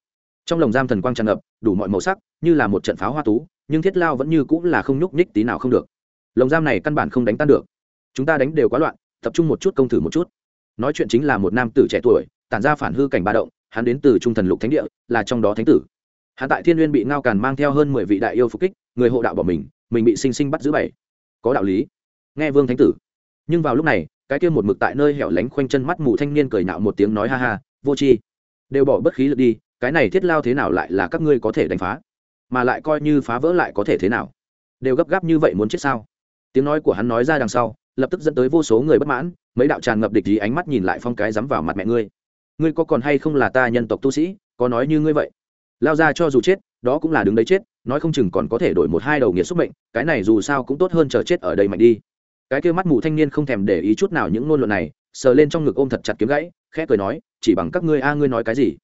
Speaker 1: trong lồng giam thần quang tràn ngập, đủ mọi màu sắc, như là một trận pháo hoa tú, nhưng thiết lao vẫn như cũng là không nhúc nhích tí nào không được. Lồng giam này căn bản không đánh tan được. Chúng ta đánh đều quá loạn, tập trung một chút công thử một chút. Nói chuyện chính là một nam tử trẻ tuổi, tản ra phản hư cảnh ba động, hắn đến từ trung thần lục thánh địa, là trong đó thánh tử. Hắn tại thiên n bị ngao càn mang theo hơn mười vị đại yêu phục kích, người hộ đạo bỏ mình mình bị sinh sinh bắt giữ bảy. Có đạo lý. Nghe vương thánh tử. Nhưng vào lúc này, cái kia một mực tại nơi hẻo lánh khoanh chân mắt mù thanh niên cười nạo một tiếng nói ha ha, vô tri. Đều bỏ bất khí lực đi cái này thiết lao thế nào lại là các ngươi có thể đánh phá? Mà lại coi như phá vỡ lại có thể thế nào? Đều gấp gáp như vậy muốn chết sao? Tiếng nói của hắn nói ra đằng sau, lập tức dẫn tới vô số người bất mãn, mấy đạo tràn ngập địch ý ánh mắt nhìn lại phong cái dám vào mặt mẹ ngươi. Ngươi có còn hay không là ta nhân tộc tu sĩ, có nói như ngươi vậy? Lao ra cho dù chết, đó cũng là đứng đấy chết, nói không chừng còn có thể đổi một hai đầu nghĩa xúc mệnh, cái này dù sao cũng tốt hơn chờ chết ở đây mạnh đi. Cái kia mắt mù thanh niên không thèm để ý chút nào những ngôn luận này, sờ lên trong ngực ôm thật chặt kiếm gãy, khẽ cười nói, chỉ bằng các ngươi a, ngươi nói cái gì?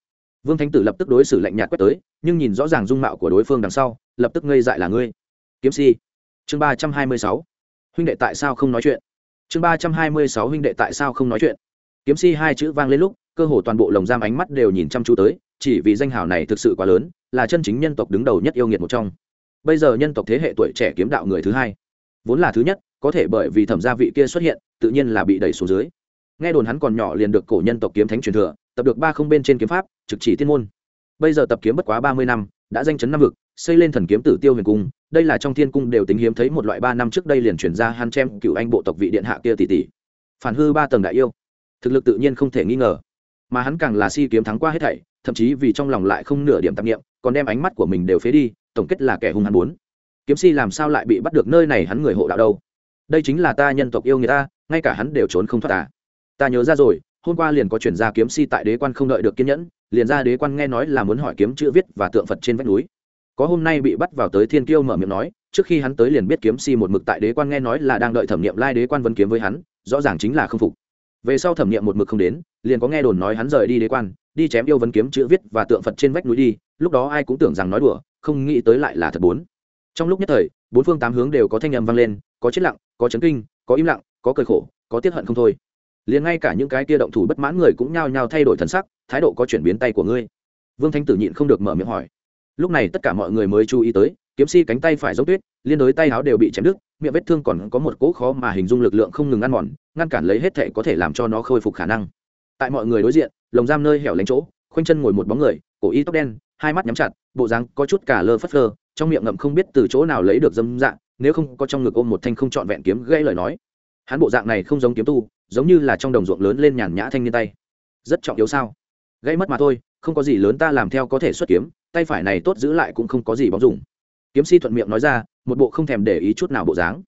Speaker 1: Vương thánh tử lập tức đối xử lạnh nhạt quét tới, nhưng nhìn rõ ràng dung mạo của đối phương đằng sau, lập tức ngây dại là ngươi. Kiếm si. Chương ba trăm hai mươi sáu. Huynh đệ tại sao không nói chuyện? Chương ba trăm hai mươi sáu huynh đệ tại sao không nói chuyện? Kiếm si hai chữ vang lên lúc, cơ hồ toàn bộ lồng giam ánh mắt đều nhìn chăm chú tới, chỉ vì danh hào này thực sự quá lớn, là chân chính nhân tộc đứng đầu nhất yêu nghiệt một trong. Bây giờ nhân tộc thế hệ tuổi trẻ kiếm đạo người thứ hai. Vốn là thứ nhất, có thể bởi vì thẩm gia vị kia xuất hiện, tự nhiên là bị đẩy xuống dưới nghe đồn hắn còn nhỏ liền được cổ nhân tộc kiếm thánh truyền thừa, tập được ba không bên trên kiếm pháp, trực chỉ tiên môn. Bây giờ tập kiếm bất quá ba mươi năm, đã danh chấn năm vực, xây lên thần kiếm tử tiêu huyền cung, đây là trong thiên cung đều tính hiếm thấy một loại ba năm trước đây liền chuyển ra han chem cựu anh bộ tộc vị điện hạ kia tỷ tỷ. Phản hư ba tầng đại yêu. Thực lực tự nhiên không thể nghi ngờ. Mà hắn càng là si kiếm thắng qua hết thảy, thậm chí vì trong lòng lại không nửa điểm tạp nghiệm còn đem ánh mắt của mình đều phế đi, tổng kết là kẻ hung hắn bốn kiếm si làm sao lại bị bắt được nơi này hắn người hộ đạo đâu? Đây chính là ta nhân tộc yêu người ta, ngay cả hắn đều trốn không thoát à ta nhớ ra rồi, hôm qua liền có chuyển ra kiếm si tại đế quan không đợi được kiên nhẫn, liền ra đế quan nghe nói là muốn hỏi kiếm chữ viết và tượng phật trên vách núi. Có hôm nay bị bắt vào tới thiên kiêu mở miệng nói, trước khi hắn tới liền biết kiếm si một mực tại đế quan nghe nói là đang đợi thẩm nghiệm lai đế quan vân kiếm với hắn, rõ ràng chính là không phục. Về sau thẩm nghiệm một mực không đến, liền có nghe đồn nói hắn rời đi đế quan, đi chém yêu vân kiếm chữ viết và tượng phật trên vách núi đi, lúc đó ai cũng tưởng rằng nói đùa, không nghĩ tới lại là thật bốn. Trong lúc nhất thời, bốn phương tám hướng đều có thanh âm vang lên, có chết lặng, có chấn kinh, có im lặng, có cười khổ, có tiết hận không thôi liền ngay cả những cái kia động thủ bất mãn người cũng nhao nhao thay đổi thân sắc, thái độ có chuyển biến tay của ngươi. Vương thanh tử nhịn không được mở miệng hỏi. Lúc này tất cả mọi người mới chú ý tới, kiếm si cánh tay phải giống tuyết, liên đối tay áo đều bị chém đứt, miệng vết thương còn có một cỗ khó mà hình dung lực lượng không ngừng ăn mòn, ngăn cản lấy hết thể có thể làm cho nó khôi phục khả năng. Tại mọi người đối diện, lồng giam nơi hẻo lánh chỗ, khoanh chân ngồi một bóng người, cổ y tóc đen, hai mắt nhắm chặt, bộ dáng có chút cả lơ phất lơ, trong miệng ngậm không biết từ chỗ nào lấy được dâm dạng nếu không có trong ngực ôm một thanh không trọn vẹn kiếm gây lời nói hắn bộ dạng này không giống kiếm tu, giống như là trong đồng ruộng lớn lên nhàn nhã thanh niên tay. Rất trọng yếu sao? Gây mất mà thôi, không có gì lớn ta làm theo có thể xuất kiếm, tay phải này tốt giữ lại cũng không có gì bóng dùng kiếm si thuận miệng nói ra, một bộ không thèm để ý chút nào bộ dáng.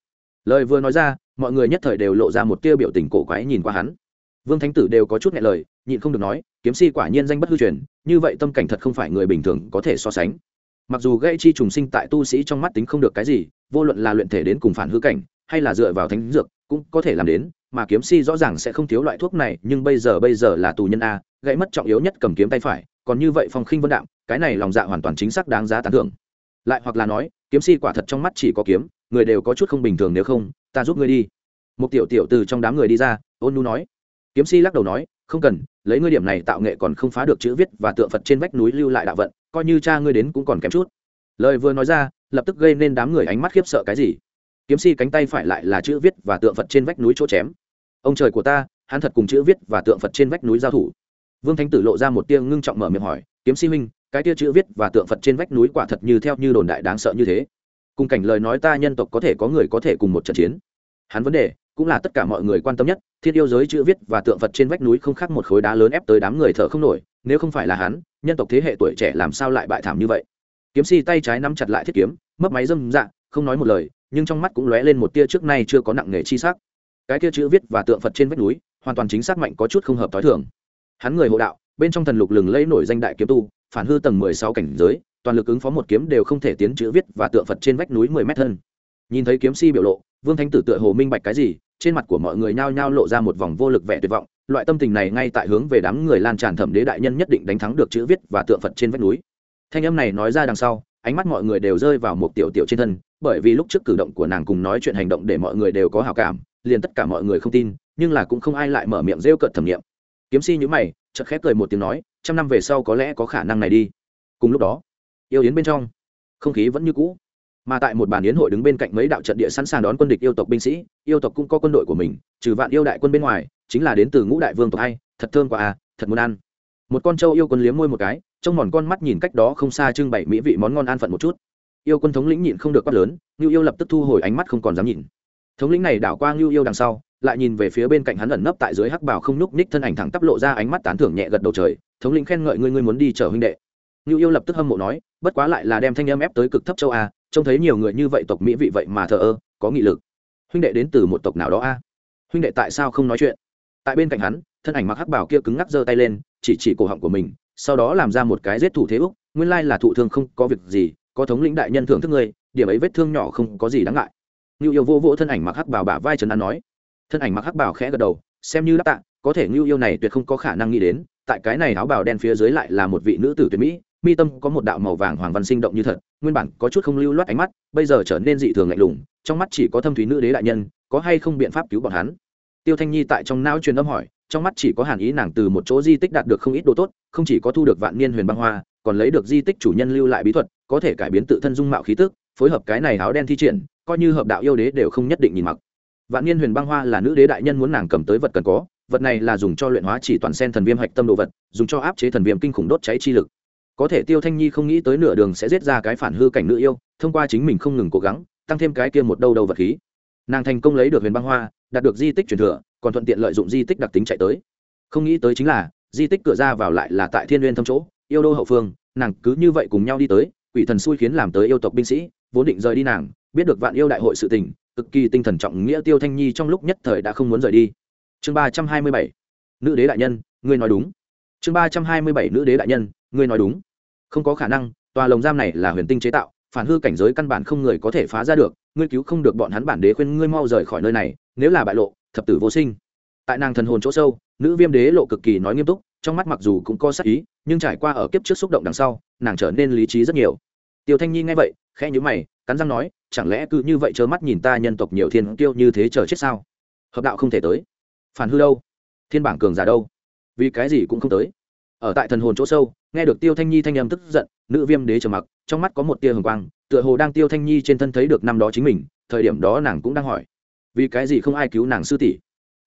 Speaker 1: Lời vừa nói ra, mọi người nhất thời đều lộ ra một tia biểu tình cổ quái nhìn qua hắn. Vương thánh tử đều có chút nghe lời, nhịn không được nói, kiếm si quả nhiên danh bất hư truyền, như vậy tâm cảnh thật không phải người bình thường có thể so sánh. Mặc dù gây chi trùng sinh tại tu sĩ trong mắt tính không được cái gì, vô luận là luyện thể đến cùng phản hư cảnh, hay là dựa vào thánh dược cũng có thể làm đến, mà kiếm si rõ ràng sẽ không thiếu loại thuốc này, nhưng bây giờ bây giờ là tù nhân a, gãy mất trọng yếu nhất cầm kiếm tay phải, còn như vậy phong khinh vân đạm, cái này lòng dạ hoàn toàn chính xác đáng giá tán thưởng. Lại hoặc là nói, kiếm si quả thật trong mắt chỉ có kiếm, người đều có chút không bình thường nếu không, ta giúp ngươi đi. Một tiểu tiểu từ trong đám người đi ra, ôn nu nói. Kiếm si lắc đầu nói, không cần, lấy ngươi điểm này tạo nghệ còn không phá được chữ viết và tượng phật trên vách núi lưu lại đạo vận, coi như cha ngươi đến cũng còn kém chút. Lời vừa nói ra, lập tức gây nên đám người ánh mắt khiếp sợ cái gì? Kiếm si cánh tay phải lại là chữ viết và tượng phật trên vách núi chỗ chém. Ông trời của ta, hắn thật cùng chữ viết và tượng phật trên vách núi giao thủ. Vương thánh tử lộ ra một tia ngưng trọng mở miệng hỏi, kiếm si huynh, cái tia chữ viết và tượng phật trên vách núi quả thật như theo như đồn đại đáng sợ như thế. Cùng cảnh lời nói ta nhân tộc có thể có người có thể cùng một trận chiến. Hắn vấn đề, cũng là tất cả mọi người quan tâm nhất, thiên yêu giới chữ viết và tượng phật trên vách núi không khác một khối đá lớn ép tới đám người thở không nổi, nếu không phải là hắn, nhân tộc thế hệ tuổi trẻ làm sao lại bại thảm như vậy? Kiếm si tay trái nắm chặt lại thiết kiếm, mấp máy dâm dạ không nói một lời nhưng trong mắt cũng lóe lên một tia trước nay chưa có nặng nghề chi sắc. Cái tia chữ viết và tượng phật trên vách núi, hoàn toàn chính xác mạnh có chút không hợp t h i thường. Hắn người hộ đạo, bên trong thần lục lừng lẫy nổi danh đại kiếm tu, phản hư tầng mười sáu cảnh giới, toàn lực ứng phó một kiếm đều không thể tiến chữ viết và tượng phật trên vách núi mười mét hơn nhìn thấy kiếm si biểu lộ, vương thánh tử tựa hồ minh bạch cái gì, trên mặt của mọi người nhao nhao lộ ra một vòng vô lực vẻ tuyệt vọng, loại tâm tình này ngay tại hướng về đám người lan tràn thẩm đế đại nhân nhất định đánh thắng được chữ viết và tượng phật trên vách núi. Thanh âm này nói ra đằng sau ánh mắt mọi người đều rơi vào một tiểu tiểu trên thân, bởi vì lúc trước cử động của nàng cùng nói chuyện hành động để mọi người đều có hào cảm, liền tất cả mọi người không tin, nhưng là cũng không ai lại mở miệng rêu cợt thẩm nghiệm. Kiếm si nhữ mày, chợt khép cười một tiếng nói, trăm năm về sau có lẽ có khả năng này đi. Cùng lúc đó, yêu yến bên trong, không khí vẫn như cũ. Mà tại một bàn yến hội đứng bên cạnh mấy đạo trận địa sẵn sàng đón quân địch yêu tộc binh sĩ, yêu tộc cũng có quân đội của mình, trừ vạn yêu đại quân bên ngoài, chính là đến từ ngũ đại vương tộc hay thật thơm quá à thật muốn ăn. Một con trâu yêu quân liếm môi một cái trông mòn con mắt nhìn cách đó không xa trưng bày mỹ vị món ngon an phận một chút. Yêu quân thống lĩnh nhịn không được quát lớn, ngưu yêu lập tức thu hồi ánh mắt không còn dám nhìn. Thống lĩnh này đảo qua ngưu yêu đằng sau, lại nhìn về phía bên cạnh hắn ẩn nấp tại dưới hắc bảo không núc ních thân ảnh thẳng tắp lộ ra ánh mắt tán thưởng nhẹ gật đầu trời, thống lĩnh khen ngợi ngươi ngươi muốn đi chở huynh đệ. Ngưu yêu lập tức hâm mộ nói, bất quá lại là đem thanh âm ép tới cực thấp châu a, trông thấy nhiều người như vậy tộc mỹ vị vậy mà thờ ơ, có nghị lực. Huynh đệ đến từ một tộc nào đó a? Huynh đệ tại sao không nói chuyện? Tại bên cạnh hắn, thân ảnh mặc hắc bảo kia cứng ngắc giơ tay lên, chỉ chỉ cổ họng của mình sau đó làm ra một cái giết thủ thế úc, nguyên lai là thụ thương không có việc gì, có thống lĩnh đại nhân thưởng thức ngươi, điểm ấy vết thương nhỏ không có gì đáng ngại. Ngưu yêu vô vỗ thân ảnh mặc hắc bảo bả vai trần an nói. Thân ảnh mặc hắc bảo khẽ gật đầu, xem như đáp tạ, có thể ngưu yêu này tuyệt không có khả năng nghĩ đến, tại cái này áo bào đen phía dưới lại là một vị nữ tử tuyệt mỹ, mi tâm có một đạo màu vàng hoàng văn sinh động như thật, nguyên bản có chút không lưu loát ánh mắt, bây giờ trở nên dị thường lạnh lùng, trong mắt chỉ có thâm thúy nữ đế đại nhân, có hay không biện pháp cứu bọn hắn? Tiêu thanh nhi tại trong não truyền âm hỏi trong mắt chỉ có hàn ý nàng từ một chỗ di tích đạt được không ít đồ tốt, không chỉ có thu được vạn niên huyền băng hoa, còn lấy được di tích chủ nhân lưu lại bí thuật, có thể cải biến tự thân dung mạo khí tức, phối hợp cái này áo đen thi triển, coi như hợp đạo yêu đế đều không nhất định nhìn mặc. Vạn niên huyền băng hoa là nữ đế đại nhân muốn nàng cầm tới vật cần có, vật này là dùng cho luyện hóa chỉ toàn sen thần viêm hạch tâm đồ vật, dùng cho áp chế thần viêm kinh khủng đốt cháy chi lực. Có thể tiêu thanh nhi không nghĩ tới nửa đường sẽ giết ra cái phản hư cảnh nữ yêu, thông qua chính mình không ngừng cố gắng, tăng thêm cái kia một đâu đầu vật khí. Nàng thành công lấy được huyền băng hoa đạt được di tích truyền thừa, còn thuận tiện lợi dụng di tích đặc tính chạy tới. Không nghĩ tới chính là, di tích cửa ra vào lại là tại thiên n thâm chỗ, yêu đô hậu phương, nàng cứ như vậy cùng nhau đi tới, quỷ thần xui khiến làm tới yêu tộc binh sĩ, vốn định rời đi nàng, biết được vạn yêu đại hội sự tình, cực kỳ tinh thần trọng nghĩa tiêu thanh nhi trong lúc nhất thời đã không muốn rời đi. Chương ba trăm hai mươi bảy, nữ đế đại nhân, ngươi nói đúng. Chương ba trăm hai mươi bảy, nữ đế đại nhân, ngươi nói đúng. Không có khả năng, tòa lồng giam này là huyền tinh chế tạo, phản hư cảnh giới căn bản không người có thể phá ra được ngươi cứu không được bọn hắn bản đế khuyên ngươi mau rời khỏi nơi này, nếu là bại lộ, thập tử vô sinh. Tại nàng thần hồn chỗ sâu, nữ viêm đế lộ cực kỳ nói nghiêm túc, trong mắt mặc dù cũng có sắc ý, nhưng trải qua ở kiếp trước xúc động đằng sau, nàng trở nên lý trí rất nhiều. Tiêu thanh nhi nghe vậy, khẽ nhữ mày, cắn răng nói, chẳng lẽ cứ như vậy trơ mắt nhìn ta nhân tộc nhiều thiên tiêu như thế chờ chết sao? Hợp đạo không thể tới. Phản hư đâu? Thiên bảng cường giả đâu? Vì cái gì cũng không tới. Ở tại thần hồn chỗ sâu, nghe được tiêu thanh nhi thanh âm tức giận, nữ viêm đế trầm mặc, trong mắt có một tia hồng quang tựa hồ đang tiêu thanh nhi trên thân thấy được năm đó chính mình, thời điểm đó nàng cũng đang hỏi. Vì cái gì không ai cứu nàng sư tỷ?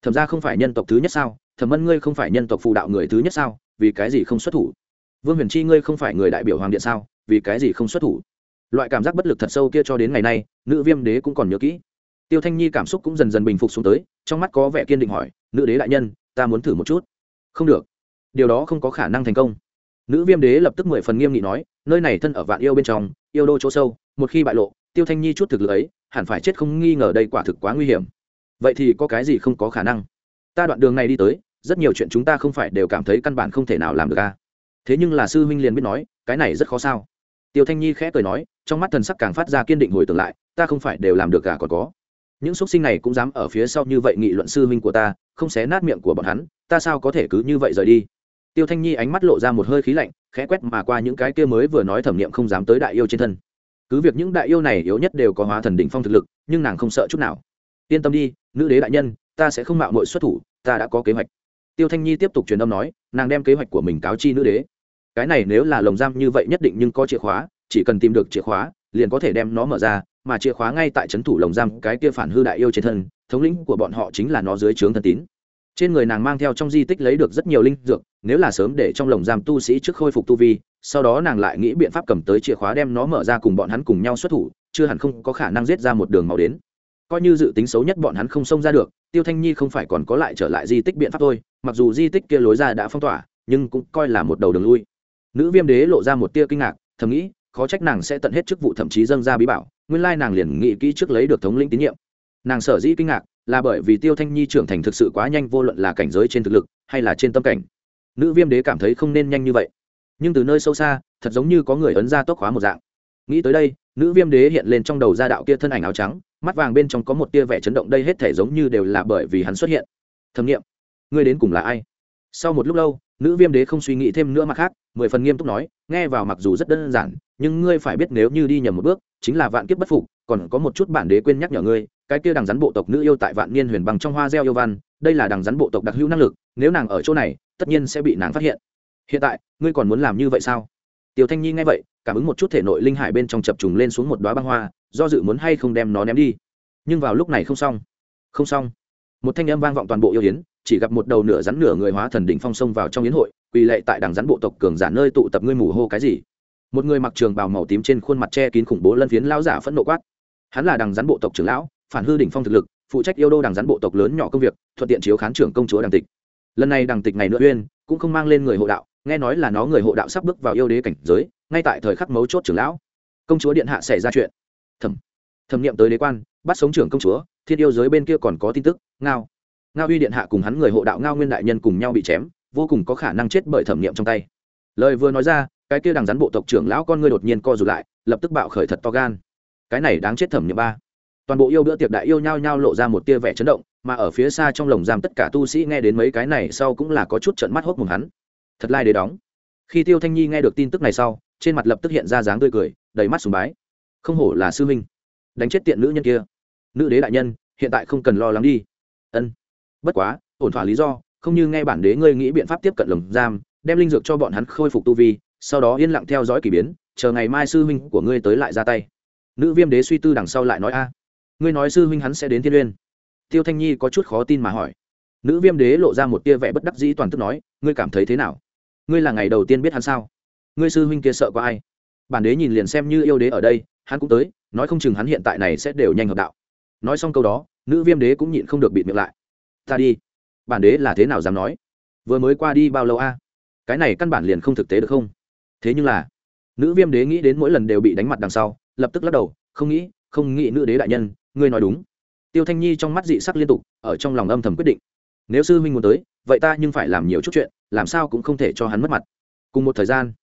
Speaker 1: Thẩm ra không phải nhân tộc thứ nhất sao? Thẩm ân ngươi không phải nhân tộc phù đạo người thứ nhất sao? Vì cái gì không xuất thủ? Vương huyền chi ngươi không phải người đại biểu hoàng điện sao? Vì cái gì không xuất thủ? Loại cảm giác bất lực thật sâu kia cho đến ngày nay, nữ viêm đế cũng còn nhớ kỹ. Tiêu thanh nhi cảm xúc cũng dần dần bình phục xuống tới, trong mắt có vẻ kiên định hỏi, nữ đế đại nhân, ta muốn thử một chút. Không được. Điều đó không có khả năng thành công. Nữ viêm đế lập tức mười phần nghiêm nghị nói, nơi này thân ở vạn yêu bên trong yêu đô chỗ sâu, một khi bại lộ, tiêu thanh nhi chút thực lực ấy, hẳn phải chết không nghi ngờ đây quả thực quá nguy hiểm. Vậy thì có cái gì không có khả năng? Ta đoạn đường này đi tới, rất nhiều chuyện chúng ta không phải đều cảm thấy căn bản không thể nào làm được a thế nhưng là sư huynh liền biết nói, cái này rất khó sao. Tiêu thanh nhi khẽ cười nói, trong mắt thần sắc càng phát ra kiên định hồi tưởng lại, ta không phải đều làm được cả còn có. Những x sinh này cũng dám ở phía sau như vậy nghị luận sư huynh của ta, không xé nát miệng của bọn hắn, ta sao có thể cứ như vậy rời đi? Tiêu thanh nhi ánh mắt lộ ra một hơi khí lạnh, khẽ quét mà qua những cái kia mới vừa nói thẩm nghiệm không dám tới đại yêu trên thân. Cứ việc những đại yêu này yếu nhất đều có hóa thần đỉnh phong thực lực, nhưng nàng không sợ chút nào. Yên tâm đi, nữ đế đại nhân, ta sẽ không mạo mội xuất thủ, ta đã có kế hoạch. Tiêu thanh nhi tiếp tục truyền âm nói, nàng đem kế hoạch của mình cáo chi nữ đế. Cái này nếu là lồng giam như vậy nhất định nhưng có chìa khóa, chỉ cần tìm được chìa khóa, liền có thể đem nó mở ra, mà chìa khóa ngay tại trấn thủ lồng giam cái kia phản hư đại yêu trên thân, thống lĩnh của bọn họ chính là nó dưới trướng thân tín trên người nàng mang theo trong di tích lấy được rất nhiều linh dược, nếu là sớm để trong lồng giam tu sĩ trước khôi phục tu vi, sau đó nàng lại nghĩ biện pháp cầm tới chìa khóa đem nó mở ra cùng bọn hắn cùng nhau xuất thủ, chưa hẳn không có khả năng giết ra một đường màu đến. Coi như dự tính xấu nhất bọn hắn không xông ra được, tiêu thanh nhi không phải còn có lại trở lại di tích biện pháp thôi, mặc dù di tích kia lối ra đã phong tỏa, nhưng cũng coi là một đầu đường lui. Nữ viêm đế lộ ra một tia kinh ngạc, thầm nghĩ, khó trách nàng sẽ tận hết chức vụ thậm chí dâng ra bí bảo, nguyên lai nàng liền nghĩ kỹ trước lấy được thống lĩnh tín nhiệm. Nàng sở dĩ kinh ngạc là bởi vì tiêu thanh nhi trưởng thành thực sự quá nhanh, vô luận là cảnh giới trên thực lực hay là trên tâm cảnh, nữ viêm đế cảm thấy không nên nhanh như vậy. Nhưng từ nơi sâu xa, thật giống như có người ấn ra tốc khóa một dạng. Nghĩ tới đây, nữ viêm đế hiện lên trong đầu gia đạo kia thân ảnh áo trắng, mắt vàng bên trong có một tia vẻ chấn động, đây hết thể giống như đều là bởi vì hắn xuất hiện. Thẩm nghiệm, ngươi đến cùng là ai? Sau một lúc lâu, nữ viêm đế không suy nghĩ thêm nữa mặt khác, mười phần nghiêm túc nói, nghe vào mặc dù rất đơn giản, nhưng ngươi phải biết nếu như đi nhầm một bước, chính là vạn kiếp bất phục còn có một chút bản đế quên nhắc nhở ngươi, cái kia đằng rắn bộ tộc nữ yêu tại vạn niên huyền bằng trong hoa gieo yêu văn, đây là đằng rắn bộ tộc đặc hữu năng lực, nếu nàng ở chỗ này, tất nhiên sẽ bị nàng phát hiện. Hiện tại, ngươi còn muốn làm như vậy sao? Tiểu thanh nhi nghe vậy, cảm ứng một chút thể nội linh hải bên trong chập trùng lên xuống một đoá băng hoa, do dự muốn hay không đem nó ném đi. Nhưng vào lúc này không xong. Không xong. Một thanh âm vang vọng toàn bộ yêu hiến chỉ gặp một đầu nửa rắn nửa người hóa thần đỉnh phong sông vào trong yến hội, quỳ lệ tại đằng rắn bộ tộc cường giả nơi tụ tập ngươi mù hô cái gì? Một người mặc trường bào màu tím trên khuôn mặt che kín khủng bố lân phiến lão giả phẫn nộ quát hắn là đằng rắn bộ tộc trưởng lão, phản hư đỉnh phong thực lực, phụ trách yêu đô đằng rắn bộ tộc lớn nhỏ công việc, thuận tiện chiếu khán trưởng công chúa đằng tịch. Lần này đằng tịch ngày nữa uyên, cũng không mang lên người hộ đạo, nghe nói là nó người hộ đạo sắp bước vào yêu đế cảnh giới, ngay tại thời khắc mấu chốt trưởng lão. Công chúa điện hạ xảy ra chuyện. Thẩm. Thẩm nghiệm tới đế quan, bắt sống trưởng công chúa, thiên yêu giới bên kia còn có tin tức, ngao. Ngao uy điện hạ cùng hắn người hộ đạo ngao nguyên đại nhân cùng nhau bị chém, vô cùng có khả năng chết bởi thẩm nghiệm trong tay. Lời vừa nói ra, cái kia đằng rắn bộ tộc trưởng lão con ngươi đột nhiên co rụt lại, lập tức bạo khởi thật to gan cái này đáng chết thẩm nghiệm ba. Toàn bộ yêu bữa tiệc đại yêu nhao nhao lộ ra một tia vẻ chấn động, mà ở phía xa trong lồng giam tất cả tu sĩ nghe đến mấy cái này sau cũng là có chút trận mắt hốc mồm hắn. Thật lai đế đóng. Khi tiêu thanh nhi nghe được tin tức này sau, trên mặt lập tức hiện ra dáng tươi cười, đầy mắt sùng bái. Không hổ là sư minh đánh chết tiện nữ nhân kia. Nữ đế đại nhân, hiện tại không cần lo lắng đi. Ân. Bất quá, ổn thỏa lý do, không như nghe bản đế ngươi nghĩ biện pháp tiếp cận lồng giam, đem linh dược cho bọn hắn khôi phục tu vi, sau đó yên lặng theo dõi k ỳ biến, chờ ngày mai sư huynh của ngươi tới lại ra tay nữ viêm đế suy tư đằng sau lại nói, a, ngươi nói sư huynh hắn sẽ đến thiên uyên. Tiêu thanh nhi có chút khó tin mà hỏi. Nữ viêm đế lộ ra một tia vẻ bất đắc dĩ toàn tức nói, ngươi cảm thấy thế nào? Ngươi là ngày đầu tiên biết hắn sao? Ngươi sư huynh kia sợ có ai? Bản đế nhìn liền xem như yêu đế ở đây, hắn cũng tới, nói không chừng hắn hiện tại này sẽ đều nhanh hợp đạo. Nói xong câu đó, nữ viêm đế cũng nhịn không được bịt miệng lại. Ta đi. Bản đế là thế nào dám nói? Vừa mới qua đi bao lâu a? Cái này căn bản liền không thực tế được không? Thế nhưng là, nữ viêm đế nghĩ đến mỗi lần đều bị đánh mặt đằng sau lập tức lắc đầu, không nghĩ không nghĩ nữ đế đại nhân, ngươi nói đúng. Tiêu thanh nhi trong mắt dị sắc liên tục, ở trong lòng âm thầm quyết định. Nếu sư huynh muốn tới, vậy ta nhưng phải làm nhiều chút chuyện, làm sao cũng không thể cho hắn mất mặt. Cùng một thời gian,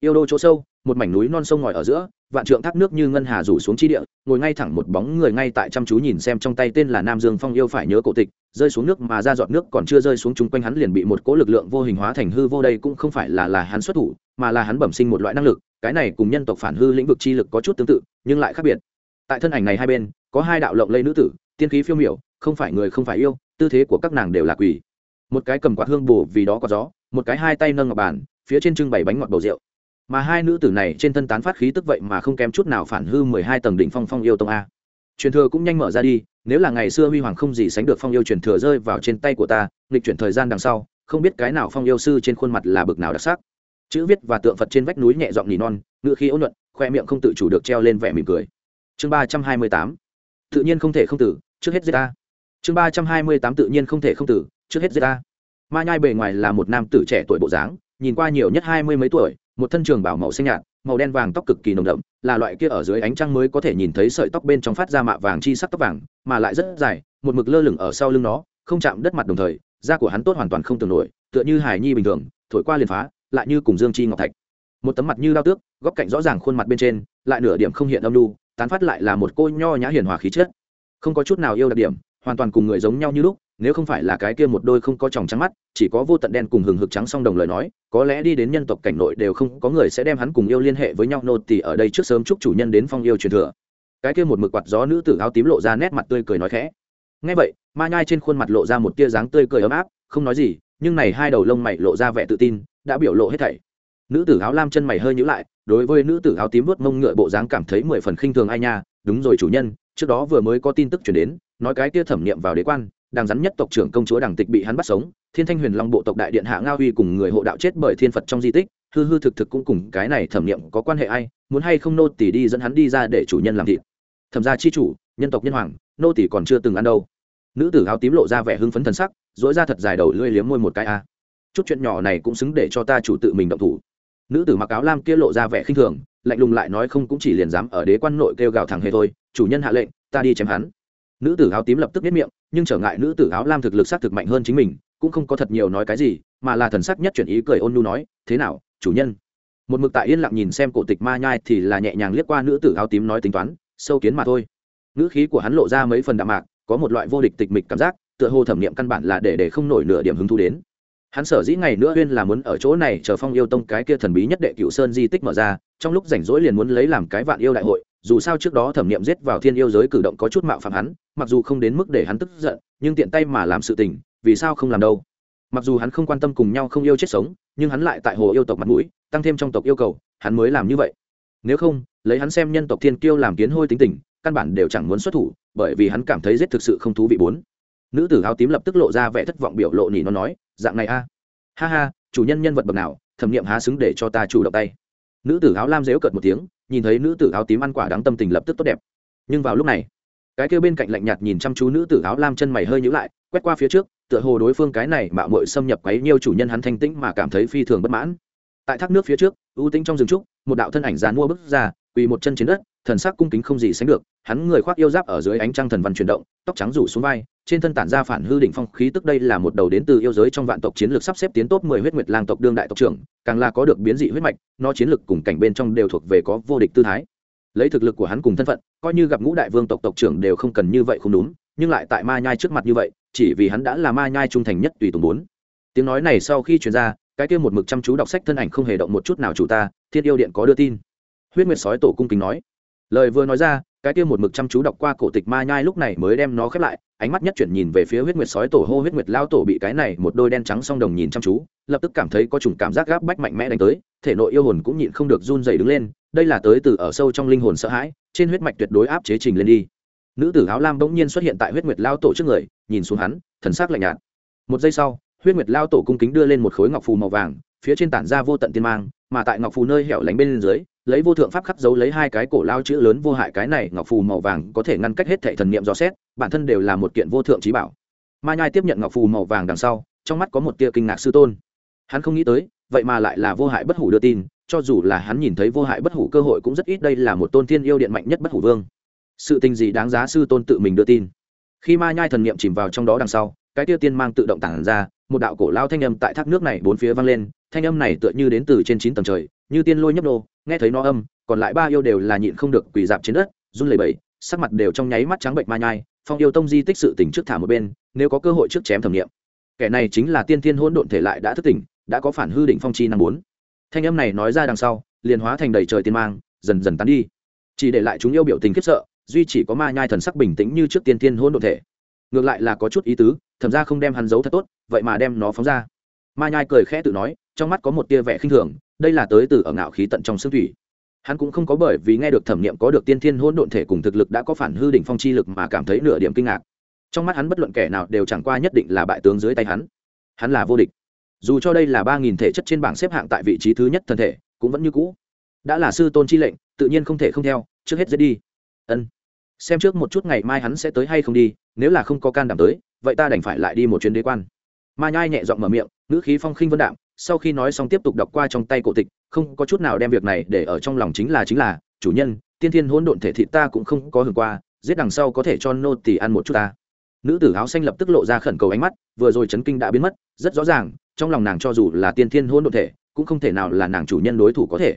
Speaker 1: yêu đô chỗ sâu một mảnh núi non sông ngòi ở giữa, vạn trượng thác nước như ngân hà rủ xuống chi địa, ngồi ngay thẳng một bóng người ngay tại chăm chú nhìn xem trong tay tên là nam dương phong yêu phải nhớ cổ tịch, rơi xuống nước mà ra giọt nước còn chưa rơi xuống chung quanh hắn liền bị một cỗ lực lượng vô hình hóa thành hư vô đây cũng không phải là là hắn xuất thủ, mà là hắn bẩm sinh một loại năng lực, cái này cùng nhân tộc phản hư lĩnh vực chi lực có chút tương tự, nhưng lại khác biệt. Tại thân ảnh này hai bên, có hai đạo lộng lây nữ tử, tiên khí phiêu miểu, không phải người không phải yêu, tư thế của các nàng đều là quỷ. Một cái cầm quạt hương bù vì đó có gió, một cái hai tay nâng ngọc bàn, phía trên trưng bày bánh ngọt bầu rượu mà hai nữ tử này trên thân tán phát khí tức vậy mà không kém chút nào phản hư mười hai tầng đỉnh phong phong yêu tông a. Truyền thừa cũng nhanh mở ra đi, nếu là ngày xưa huy hoàng không gì sánh được phong yêu truyền thừa rơi vào trên tay của ta, nghịch chuyển thời gian đằng sau, không biết cái nào phong yêu sư trên khuôn mặt là bực nào đặc sắc. Chữ viết và tượng phật trên vách núi nhẹ giọng nỉ non, ngựa khí ôn nhuận, khoe miệng không tự chủ được treo lên vẻ mỉm cười. Chương ba trăm hai mươi tám. Tự nhiên không thể không tử, trước hết giết ta. Chương ba trăm hai mươi tám tự nhiên không thể không tử, trước hết giết ta. Ma nhai bề ngoài là một nam tử trẻ tuổi bộ dáng, nhìn qua nhiều nhất hai mươi mấy tuổi một thân trường bảo màu xanh nhạt, màu đen vàng tóc cực kỳ nồng đậm, là loại kia ở dưới ánh trăng mới có thể nhìn thấy sợi tóc bên trong phát ra mạ vàng chi sắc tóc vàng, mà lại rất dài, một mực lơ lửng ở sau lưng nó, không chạm đất mặt đồng thời, da của hắn tốt hoàn toàn không tưởng nổi, tựa như hải nhi bình thường, thổi qua liền phá, lại như cùng dương chi ngọc thạch. Một tấm mặt như lao tước, góc cạnh rõ ràng khuôn mặt bên trên, lại nửa điểm không hiện âm lưu tán phát lại là một cô nho nhã hiền hòa khí chất. Không có chút nào yêu đặc điểm, hoàn toàn cùng người giống nhau như lúc nếu không phải là cái kia một đôi không có tròng trắng mắt, chỉ có vô tận đen cùng hừng hực trắng song đồng lời nói, có lẽ đi đến nhân tộc cảnh nội đều không có người sẽ đem hắn cùng yêu liên hệ với nhau. Nô tỳ ở đây trước sớm chúc chủ nhân đến phong yêu truyền thừa. Cái kia một mực quạt gió nữ tử áo tím lộ ra nét mặt tươi cười nói khẽ. Ngay vậy, ma nhai trên khuôn mặt lộ ra một tia dáng tươi cười ấm áp, không nói gì, nhưng này hai đầu lông mày lộ ra vẻ tự tin, đã biểu lộ hết thảy. Nữ tử áo lam chân mày hơi nhíu lại, đối với nữ tử áo tím vuốt mông ngựa bộ dáng cảm thấy mười phần khinh thường ai nha. Đúng rồi chủ nhân, trước đó vừa mới có tin tức chuyển đến, nói cái kia thẩm nghiệm vào đế quan đàng rắn nhất tộc trưởng công chúa đàng tịch bị hắn bắt sống, thiên thanh huyền long bộ tộc đại điện hạ nga huy cùng người hộ đạo chết bởi thiên phật trong di tích, hư hư thực thực cũng cùng cái này thẩm nghiệm có quan hệ ai, muốn hay không nô tỷ đi dẫn hắn đi ra để chủ nhân làm thịt. Thẩm gia chi chủ, nhân tộc nhân hoàng, nô tỷ còn chưa từng ăn đâu. Nữ tử áo tím lộ ra vẻ hưng phấn thần sắc dỗi ra thật dài đầu lưỡi liếm môi một cái a. Chút chuyện nhỏ này cũng xứng để cho ta chủ tự mình động thủ. Nữ tử mặc áo lam kia lộ ra vẻ khinh thường, lạnh lùng lại nói không cũng chỉ liền dám ở đế quan nội kêu gào thẳng hề thôi, chủ nhân hạ lệnh, ta đi chém hắn nữ tử áo tím lập tức biết miệng, nhưng trở ngại nữ tử áo lam thực lực xác thực mạnh hơn chính mình, cũng không có thật nhiều nói cái gì, mà là thần sắc nhất chuyển ý cười ôn nhu nói, thế nào, chủ nhân? Một mực tại yên lặng nhìn xem cổ tịch ma nhai thì là nhẹ nhàng liếc qua nữ tử áo tím nói tính toán, sâu kiến mà thôi. Nữ khí của hắn lộ ra mấy phần đạm mạc, có một loại vô địch tịch mịch cảm giác, tựa hồ thẩm nghiệm căn bản là để để không nổi nửa điểm hứng thú đến. Hắn sở dĩ ngày nữa huyên là muốn ở chỗ này chờ phong yêu tông cái kia thần bí nhất đệ cựu sơn di tích mở ra trong lúc rảnh rỗi liền muốn lấy làm cái vạn yêu đại hội, dù sao trước đó thẩm nghiệm giết vào thiên yêu giới cử động có chút mạo phạm hắn, mặc dù không đến mức để hắn tức giận, nhưng tiện tay mà làm sự tình, vì sao không làm đâu? Mặc dù hắn không quan tâm cùng nhau không yêu chết sống, nhưng hắn lại tại hồ yêu tộc mặt mũi, tăng thêm trong tộc yêu cầu, hắn mới làm như vậy. Nếu không, lấy hắn xem nhân tộc thiên kiêu làm kiến hôi tính tình, căn bản đều chẳng muốn xuất thủ, bởi vì hắn cảm thấy giết thực sự không thú vị bốn. Nữ tử áo tím lập tức lộ ra vẻ thất vọng biểu lộ nỉ nó nói, dạng này a. Ha ha, chủ nhân nhân vật bậc nào, thẩm nghiệm há xứng để cho ta chủ động tay nữ tử áo lam dếu cợt một tiếng, nhìn thấy nữ tử áo tím ăn quả đáng tâm tình lập tức tốt đẹp. Nhưng vào lúc này, cái kia bên cạnh lạnh nhạt nhìn chăm chú nữ tử áo lam chân mày hơi nhữ lại, quét qua phía trước, tựa hồ đối phương cái này mạo mội xâm nhập quấy nhiều chủ nhân hắn thanh tĩnh mà cảm thấy phi thường bất mãn. Tại thác nước phía trước, ưu tĩnh trong rừng trúc, một đạo thân ảnh dàn mua bước ra, quỳ một chân trên đất thần sắc cung kính không gì sánh được, hắn người khoác yêu giáp ở dưới ánh trăng thần văn chuyển động, tóc trắng rủ xuống vai, trên thân tản ra phản hư đỉnh phong khí tức đây là một đầu đến từ yêu giới trong vạn tộc chiến lược sắp xếp tiến tốt mười huyết nguyệt lang tộc đương đại tộc trưởng, càng là có được biến dị huyết mạch, nó chiến lược cùng cảnh bên trong đều thuộc về có vô địch tư thái. Lấy thực lực của hắn cùng thân phận, coi như gặp ngũ đại vương tộc tộc trưởng đều không cần như vậy không đúng, nhưng lại tại ma nhai trước mặt như vậy, chỉ vì hắn đã là ma nhai trung thành nhất tùy tùng bốn. Tiếng nói này sau khi truyền ra, cái kia một mực chăm chú đọc sách thân ảnh không hề động một chút nào chủ ta, thiên yêu điện có đưa tin. Huyết nguyệt sói tổ cung kính nói lời vừa nói ra, cái kia một mực chăm chú đọc qua cổ tịch ma nhai lúc này mới đem nó khép lại, ánh mắt nhất chuyển nhìn về phía huyết nguyệt sói tổ, hô huyết nguyệt lao tổ bị cái này một đôi đen trắng song đồng nhìn chăm chú, lập tức cảm thấy có chủng cảm giác gáp bách mạnh mẽ đánh tới, thể nội yêu hồn cũng nhịn không được run dày đứng lên, đây là tới từ ở sâu trong linh hồn sợ hãi, trên huyết mạch tuyệt đối áp chế trình lên đi. Nữ tử áo lam bỗng nhiên xuất hiện tại huyết nguyệt lao tổ trước người, nhìn xuống hắn, thần sắc lạnh nhạt. Một giây sau, huyết nguyệt lao tổ cung kính đưa lên một khối ngọc phù màu vàng, phía trên tản ra vô tận tiên mang, mà tại ngọc phù nơi hẻo lánh bên dưới lấy vô thượng pháp khắc dấu lấy hai cái cổ lao chữ lớn vô hại cái này, ngọc phù màu vàng có thể ngăn cách hết thệ thần niệm dò xét, bản thân đều là một kiện vô thượng trí bảo. Ma nhai tiếp nhận ngọc phù màu vàng đằng sau, trong mắt có một tia kinh ngạc sư tôn. Hắn không nghĩ tới, vậy mà lại là vô hại bất hủ đưa tin, cho dù là hắn nhìn thấy vô hại bất hủ cơ hội cũng rất ít đây là một tôn thiên yêu điện mạnh nhất bất hủ vương. Sự tình gì đáng giá sư tôn tự mình đưa tin? Khi ma nhai thần niệm chìm vào trong đó đằng sau, cái tia tiên mang tự động tản ra, một đạo cổ lao thanh âm tại thác nước này bốn phía vang lên, thanh âm này tựa như đến từ trên chín tầng trời, như tiên lôi nhấp đô nghe thấy nó âm, còn lại ba yêu đều là nhịn không được quỳ dạp trên đất, run lẩy bẩy, sắc mặt đều trong nháy mắt trắng bệnh ma nhai, phong yêu tông di tích sự tỉnh trước thả một bên, nếu có cơ hội trước chém thẩm nghiệm. Kẻ này chính là tiên thiên hỗn độn thể lại đã thức tỉnh, đã có phản hư định phong chi năm bốn. Thanh âm này nói ra đằng sau, liền hóa thành đầy trời tiên mang, dần dần tán đi. Chỉ để lại chúng yêu biểu tình khiếp sợ, duy chỉ có ma nhai thần sắc bình tĩnh như trước tiên thiên hỗn độn thể. Ngược lại là có chút ý tứ thầm ra không đem hắn giấu thật tốt, vậy mà đem nó phóng ra. Ma nhai cười khẽ tự nói, trong mắt có một tia vẻ khinh thường đây là tới từ ở ngạo khí tận trong xương thủy. Hắn cũng không có bởi vì nghe được thẩm nghiệm có được tiên thiên hỗn độn thể cùng thực lực đã có phản hư đỉnh phong chi lực mà cảm thấy nửa điểm kinh ngạc. Trong mắt hắn bất luận kẻ nào đều chẳng qua nhất định là bại tướng dưới tay hắn. Hắn là vô địch. Dù cho đây là ba nghìn thể chất trên bảng xếp hạng tại vị trí thứ nhất thân thể, cũng vẫn như cũ. Đã là sư tôn chi lệnh, tự nhiên không thể không theo, trước hết dễ đi. Ân. Xem trước một chút ngày mai hắn sẽ tới hay không đi, nếu là không có can đảm tới, vậy ta đành phải lại đi một chuyến đế quan. Ma nhai nhẹ giọng mở miệng, ngữ khí phong khinh vân đạm sau khi nói xong tiếp tục đọc qua trong tay cổ tịch, không có chút nào đem việc này để ở trong lòng chính là chính là, chủ nhân, tiên thiên hỗn độn thể thị ta cũng không có hưởng qua, giết đằng sau có thể cho nô tỳ ăn một chút ta. Nữ tử áo xanh lập tức lộ ra khẩn cầu ánh mắt, vừa rồi chấn kinh đã biến mất, rất rõ ràng, trong lòng nàng cho dù là tiên thiên hỗn độn thể, cũng không thể nào là nàng chủ nhân đối thủ có thể.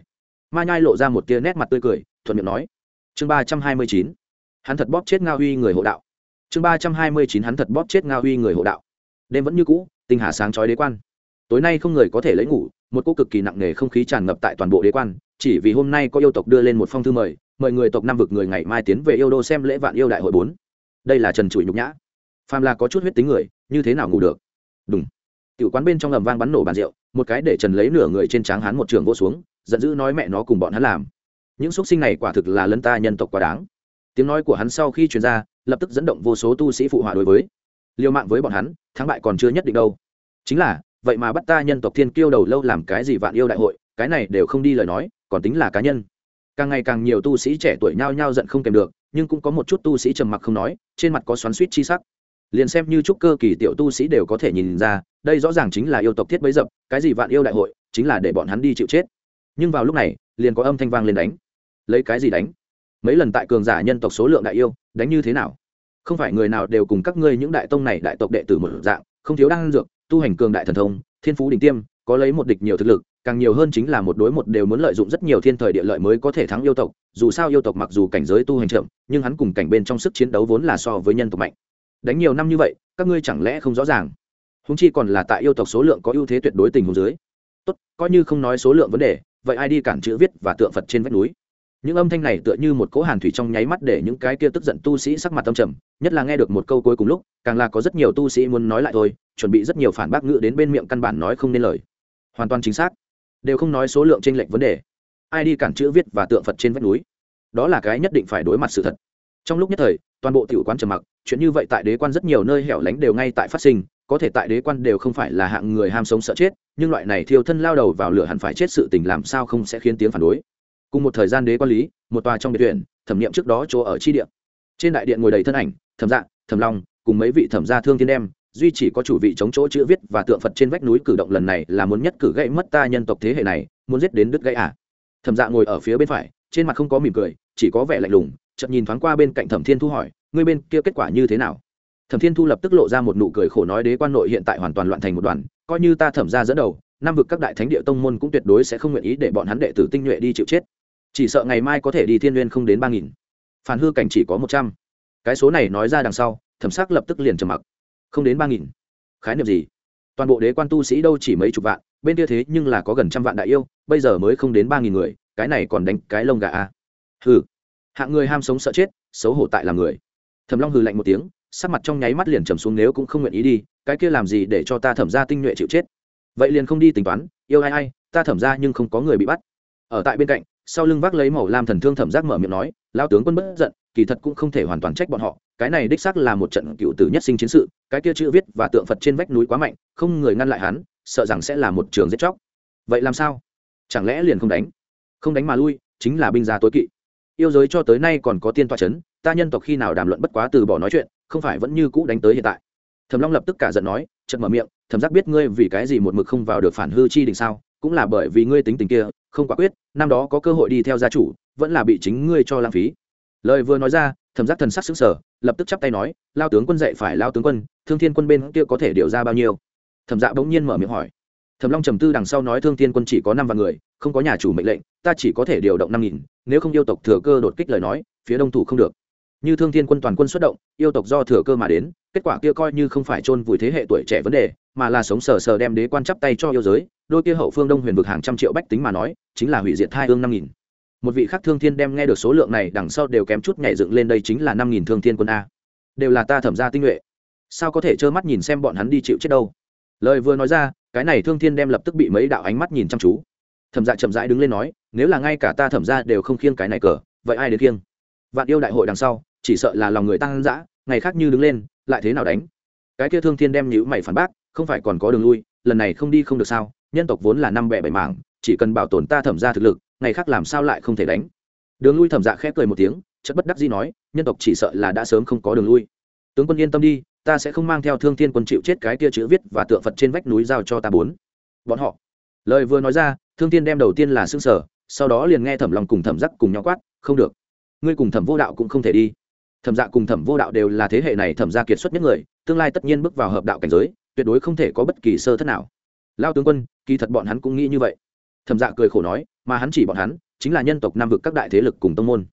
Speaker 1: Ma nhai lộ ra một tia nét mặt tươi cười, thuận miệng nói, chương ba trăm hai mươi chín, hắn thật bóp chết ngao huy người hộ đạo. Chương ba trăm hai mươi chín, hắn thật bóp chết ngao huy người hộ đạo. Đêm vẫn như cũ, tinh hà sáng chói đế quan tối nay không người có thể lấy ngủ, một cô cực kỳ nặng nề không khí tràn ngập tại toàn bộ đế quan, chỉ vì hôm nay có yêu tộc đưa lên một phong thư mời mời người tộc năm vực người ngày mai tiến về yêu đô xem lễ vạn yêu đại hội bốn. Đây là trần trụi nhục nhã. Phàm là có chút huyết tính người, như thế nào ngủ được? Đúng tiểu quán bên trong ầm vang bắn nổ bàn rượu, một cái để trần lấy nửa người trên tráng hắn một trường vô xuống, giận dữ nói mẹ nó cùng bọn hắn làm. Những xuất sinh này quả thực là lân ta nhân tộc quá đáng. Tiếng nói của hắn sau khi truyền ra, lập tức dẫn động vô số tu sĩ phụ họa đối với. Liều mạng với bọn hắn, thắng bại còn chưa nhất định đâu. Chính là vậy mà bắt ta nhân tộc thiên kiêu đầu lâu làm cái gì vạn yêu đại hội, cái này đều không đi lời nói, còn tính là cá nhân. Càng ngày càng nhiều tu sĩ trẻ tuổi nhao nhao giận không kèm được, nhưng cũng có một chút tu sĩ trầm mặc không nói, trên mặt có xoắn suýt chi sắc. Liền xem như chúc cơ kỳ tiểu tu sĩ đều có thể nhìn ra, đây rõ ràng chính là yêu tộc thiết bấy dập, cái gì vạn yêu đại hội, chính là để bọn hắn đi chịu chết. Nhưng vào lúc này, liền có âm thanh vang lên đánh. Lấy cái gì đánh? Mấy lần tại cường giả nhân tộc số lượng đại yêu, đánh như thế nào? Không phải người nào đều cùng các ngươi những đại tông này đại tộc đệ tử một dạng, không thiếu đan dược tu hành cường đại thần thông, thiên phú đỉnh tiêm, có lấy một địch nhiều thực lực, càng nhiều hơn chính là một đối một đều muốn lợi dụng rất nhiều thiên thời địa lợi mới có thể thắng yêu tộc. Dù sao yêu tộc mặc dù cảnh giới tu hành chậm, nhưng hắn cùng cảnh bên trong sức chiến đấu vốn là so với nhân tộc mạnh. Đánh nhiều năm như vậy, các ngươi chẳng lẽ không rõ ràng? Húng chi còn là tại yêu tộc số lượng có ưu thế tuyệt đối tình huống dưới. Tốt, coi như không nói số lượng vấn đề, vậy ai đi cản chữ viết và tượng phật trên vách núi? Những âm thanh này tựa như một cỗ hàn thủy trong nháy mắt để những cái kia tức giận tu sĩ sắc mặt tâm trầm, nhất là nghe được một câu cuối cùng lúc, càng là có rất nhiều tu sĩ muốn nói lại thôi, chuẩn bị rất nhiều phản bác ngữ đến bên miệng căn bản nói không nên lời. Hoàn toàn chính xác. Đều không nói số lượng t r ê n lệch vấn đề. Ai đi cản chữ viết và tượng phật trên vách núi. Đó là cái nhất định phải đối mặt sự thật. Trong lúc nhất thời, toàn bộ tiểu quán trầm mặc, chuyện như vậy tại đế quan rất nhiều nơi hẻo lánh đều ngay tại phát sinh, có thể tại đế quan đều không phải là hạng người ham sống sợ chết, nhưng loại này thiêu thân lao đầu vào lửa hẳn phải chết sự tình làm sao không sẽ khiến tiếng phản đối cùng một thời gian đế quan lý, một tòa trong biệt tuyển thẩm nghiệm trước đó chỗ ở chi địa. Trên đại điện ngồi đầy thân ảnh, thẩm dạng thẩm long, cùng mấy vị thẩm gia thương thiên đem, duy chỉ có chủ vị chống chỗ chữ viết và tượng phật trên vách núi cử động lần này là muốn nhất cử gãy mất ta nhân tộc thế hệ này, muốn giết đến đứt gãy à. Thẩm dạ ngồi ở phía bên phải, trên mặt không có mỉm cười, chỉ có vẻ lạnh lùng chậm nhìn thoáng qua bên cạnh thẩm thiên thu hỏi, ngươi bên kia kết quả như thế nào? Thẩm thiên thu lập tức lộ ra một nụ cười khổ nói đế quan nội hiện tại hoàn toàn loạn thành một đoàn, coi như ta thẩm ra dẫn đầu, năm vực các đại thánh địa tông môn cũng tuyệt đối sẽ không nguyện ý để bọn hắn đệ tử tinh nhuệ đi chịu chết chỉ sợ ngày mai có thể đi thiên n không đến ba nghìn. Phản hư cảnh chỉ có một trăm. Cái số này nói ra đằng sau, thẩm sắc lập tức liền trầm mặc. Không đến ba nghìn. Khái niệm gì? Toàn bộ đế quan tu sĩ đâu chỉ mấy chục vạn, bên kia thế nhưng là có gần trăm vạn đại yêu, bây giờ mới không đến ba nghìn người, cái này còn đánh cái lông gà a. À. hừ. Hạng người ham sống sợ chết, xấu hổ tại làm người. Thẩm long hừ lạnh một tiếng, sắc mặt trong nháy mắt liền trầm xuống nếu cũng không nguyện ý đi, cái kia làm gì để cho ta thẩm ra tinh nhuệ chịu chết? Vậy liền không đi tính toán, yêu ai ai, ta thẩm ra nhưng không có người bị bắt. Ở tại bên cạnh sau lưng vác lấy màu lam thần thương thẩm giác mở miệng nói lao tướng quân bất giận, kỳ thật cũng không thể hoàn toàn trách bọn họ, cái này đích xác là một trận cựu tử nhất sinh chiến sự, cái kia chữ viết và tượng phật trên vách núi quá mạnh, không người ngăn lại hắn, sợ rằng sẽ là một trường giết chóc. Vậy làm sao? Chẳng lẽ liền không đánh? Không đánh mà lui, chính là binh gia tối kỵ. Yêu giới cho tới nay còn có tiên toa c h ấ n ta nhân tộc khi nào đàm luận bất quá từ bỏ nói chuyện, không phải vẫn như cũ đánh tới hiện tại. Thầm long lập tức cả giận nói chật mở miệng thầm giác biết ngươi vì cái gì một mực không vào được phản hư chi đình sao? Cũng là bởi vì ngươi tính tình kia, không quả quyết, năm đó có cơ hội đi theo gia chủ, vẫn là bị chính ngươi cho lãng phí. Lời vừa nói ra, thẩm giác thần sắc xứng sở lập tức chắp tay nói, lao tướng quân dạy phải lao tướng quân, thương thiên quân bên kia có thể điều ra bao nhiêu? Thẩm dạ bỗng nhiên mở miệng hỏi. Thẩm long trầm tư đằng sau nói, thương thiên quân chỉ có năm vạn người, không có nhà chủ mệnh lệnh, ta chỉ có thể điều động năm nghìn, nếu không yêu tộc thừa cơ đột kích lời nói, phía đông thủ không được. Như thương thiên quân toàn quân xuất động, yêu tộc do thừa cơ mà đến, kết quả kia coi như không phải chôn vùi thế hệ tuổi trẻ vấn đề mà là sống sờ sờ đem đế quan chắp tay cho yêu giới, đôi kia hậu phương đông huyền vực hàng trăm triệu bách tính mà nói, chính là hủy diệt hai hương năm nghìn. Một vị khác thương thiên đem nghe được số lượng này, đằng sau đều kém chút nhảy dựng lên đây chính là năm nghìn thương thiên quân a. Đều là ta thẩm ra tinh nhuệ. Sao có thể trơ mắt nhìn xem bọn hắn đi chịu chết đâu? Lời vừa nói ra, cái này thương thiên đem lập tức bị mấy đạo ánh mắt nhìn chăm chú. Thẩm dạ chậm rãi đứng lên nói, nếu là ngay cả ta thẩm ra đều không khiêng cái này cờ, vậy ai đến khiêng? Vạn yêu đại hội đằng sau, chỉ sợ là lòng người tăng dã, ngày khác như đứng lên, lại thế nào đánh? Cái kia thương thiên đem nhữ mày phản bác không phải còn có đường lui, lần này không đi không được sao, nhân tộc vốn là năm bẻ bảy mảng, chỉ cần bảo tồn ta thẩm ra thực lực, ngày khác làm sao lại không thể đánh. Đường lui thẩm dạ khẽ cười một tiếng chất bất đắc dĩ nói, nhân tộc chỉ sợ là đã sớm không có đường lui. Tướng quân yên tâm đi, ta sẽ không mang theo thương thiên quân chịu chết cái kia chữ viết và tượng phật trên vách núi giao cho ta bốn. Bọn họ. Lời vừa nói ra, thương thiên đem đầu tiên là xương sở sau đó liền nghe thẩm lòng cùng thẩm giác cùng nhau quát, không được. Ngươi cùng thẩm vô đạo cũng không thể đi. Thẩm dạ cùng thẩm vô đạo đều là thế hệ này thẩm gia kiệt xuất nhất người, tương lai tất nhiên bước vào hợp đạo cảnh giới tuyệt đối không thể có bất kỳ sơ thất nào. Lao tướng quân, kỳ thật bọn hắn cũng nghĩ như vậy. Thẩm dạ cười khổ nói, mà hắn chỉ bọn hắn, chính là nhân tộc nam vực các đại thế lực cùng tông môn.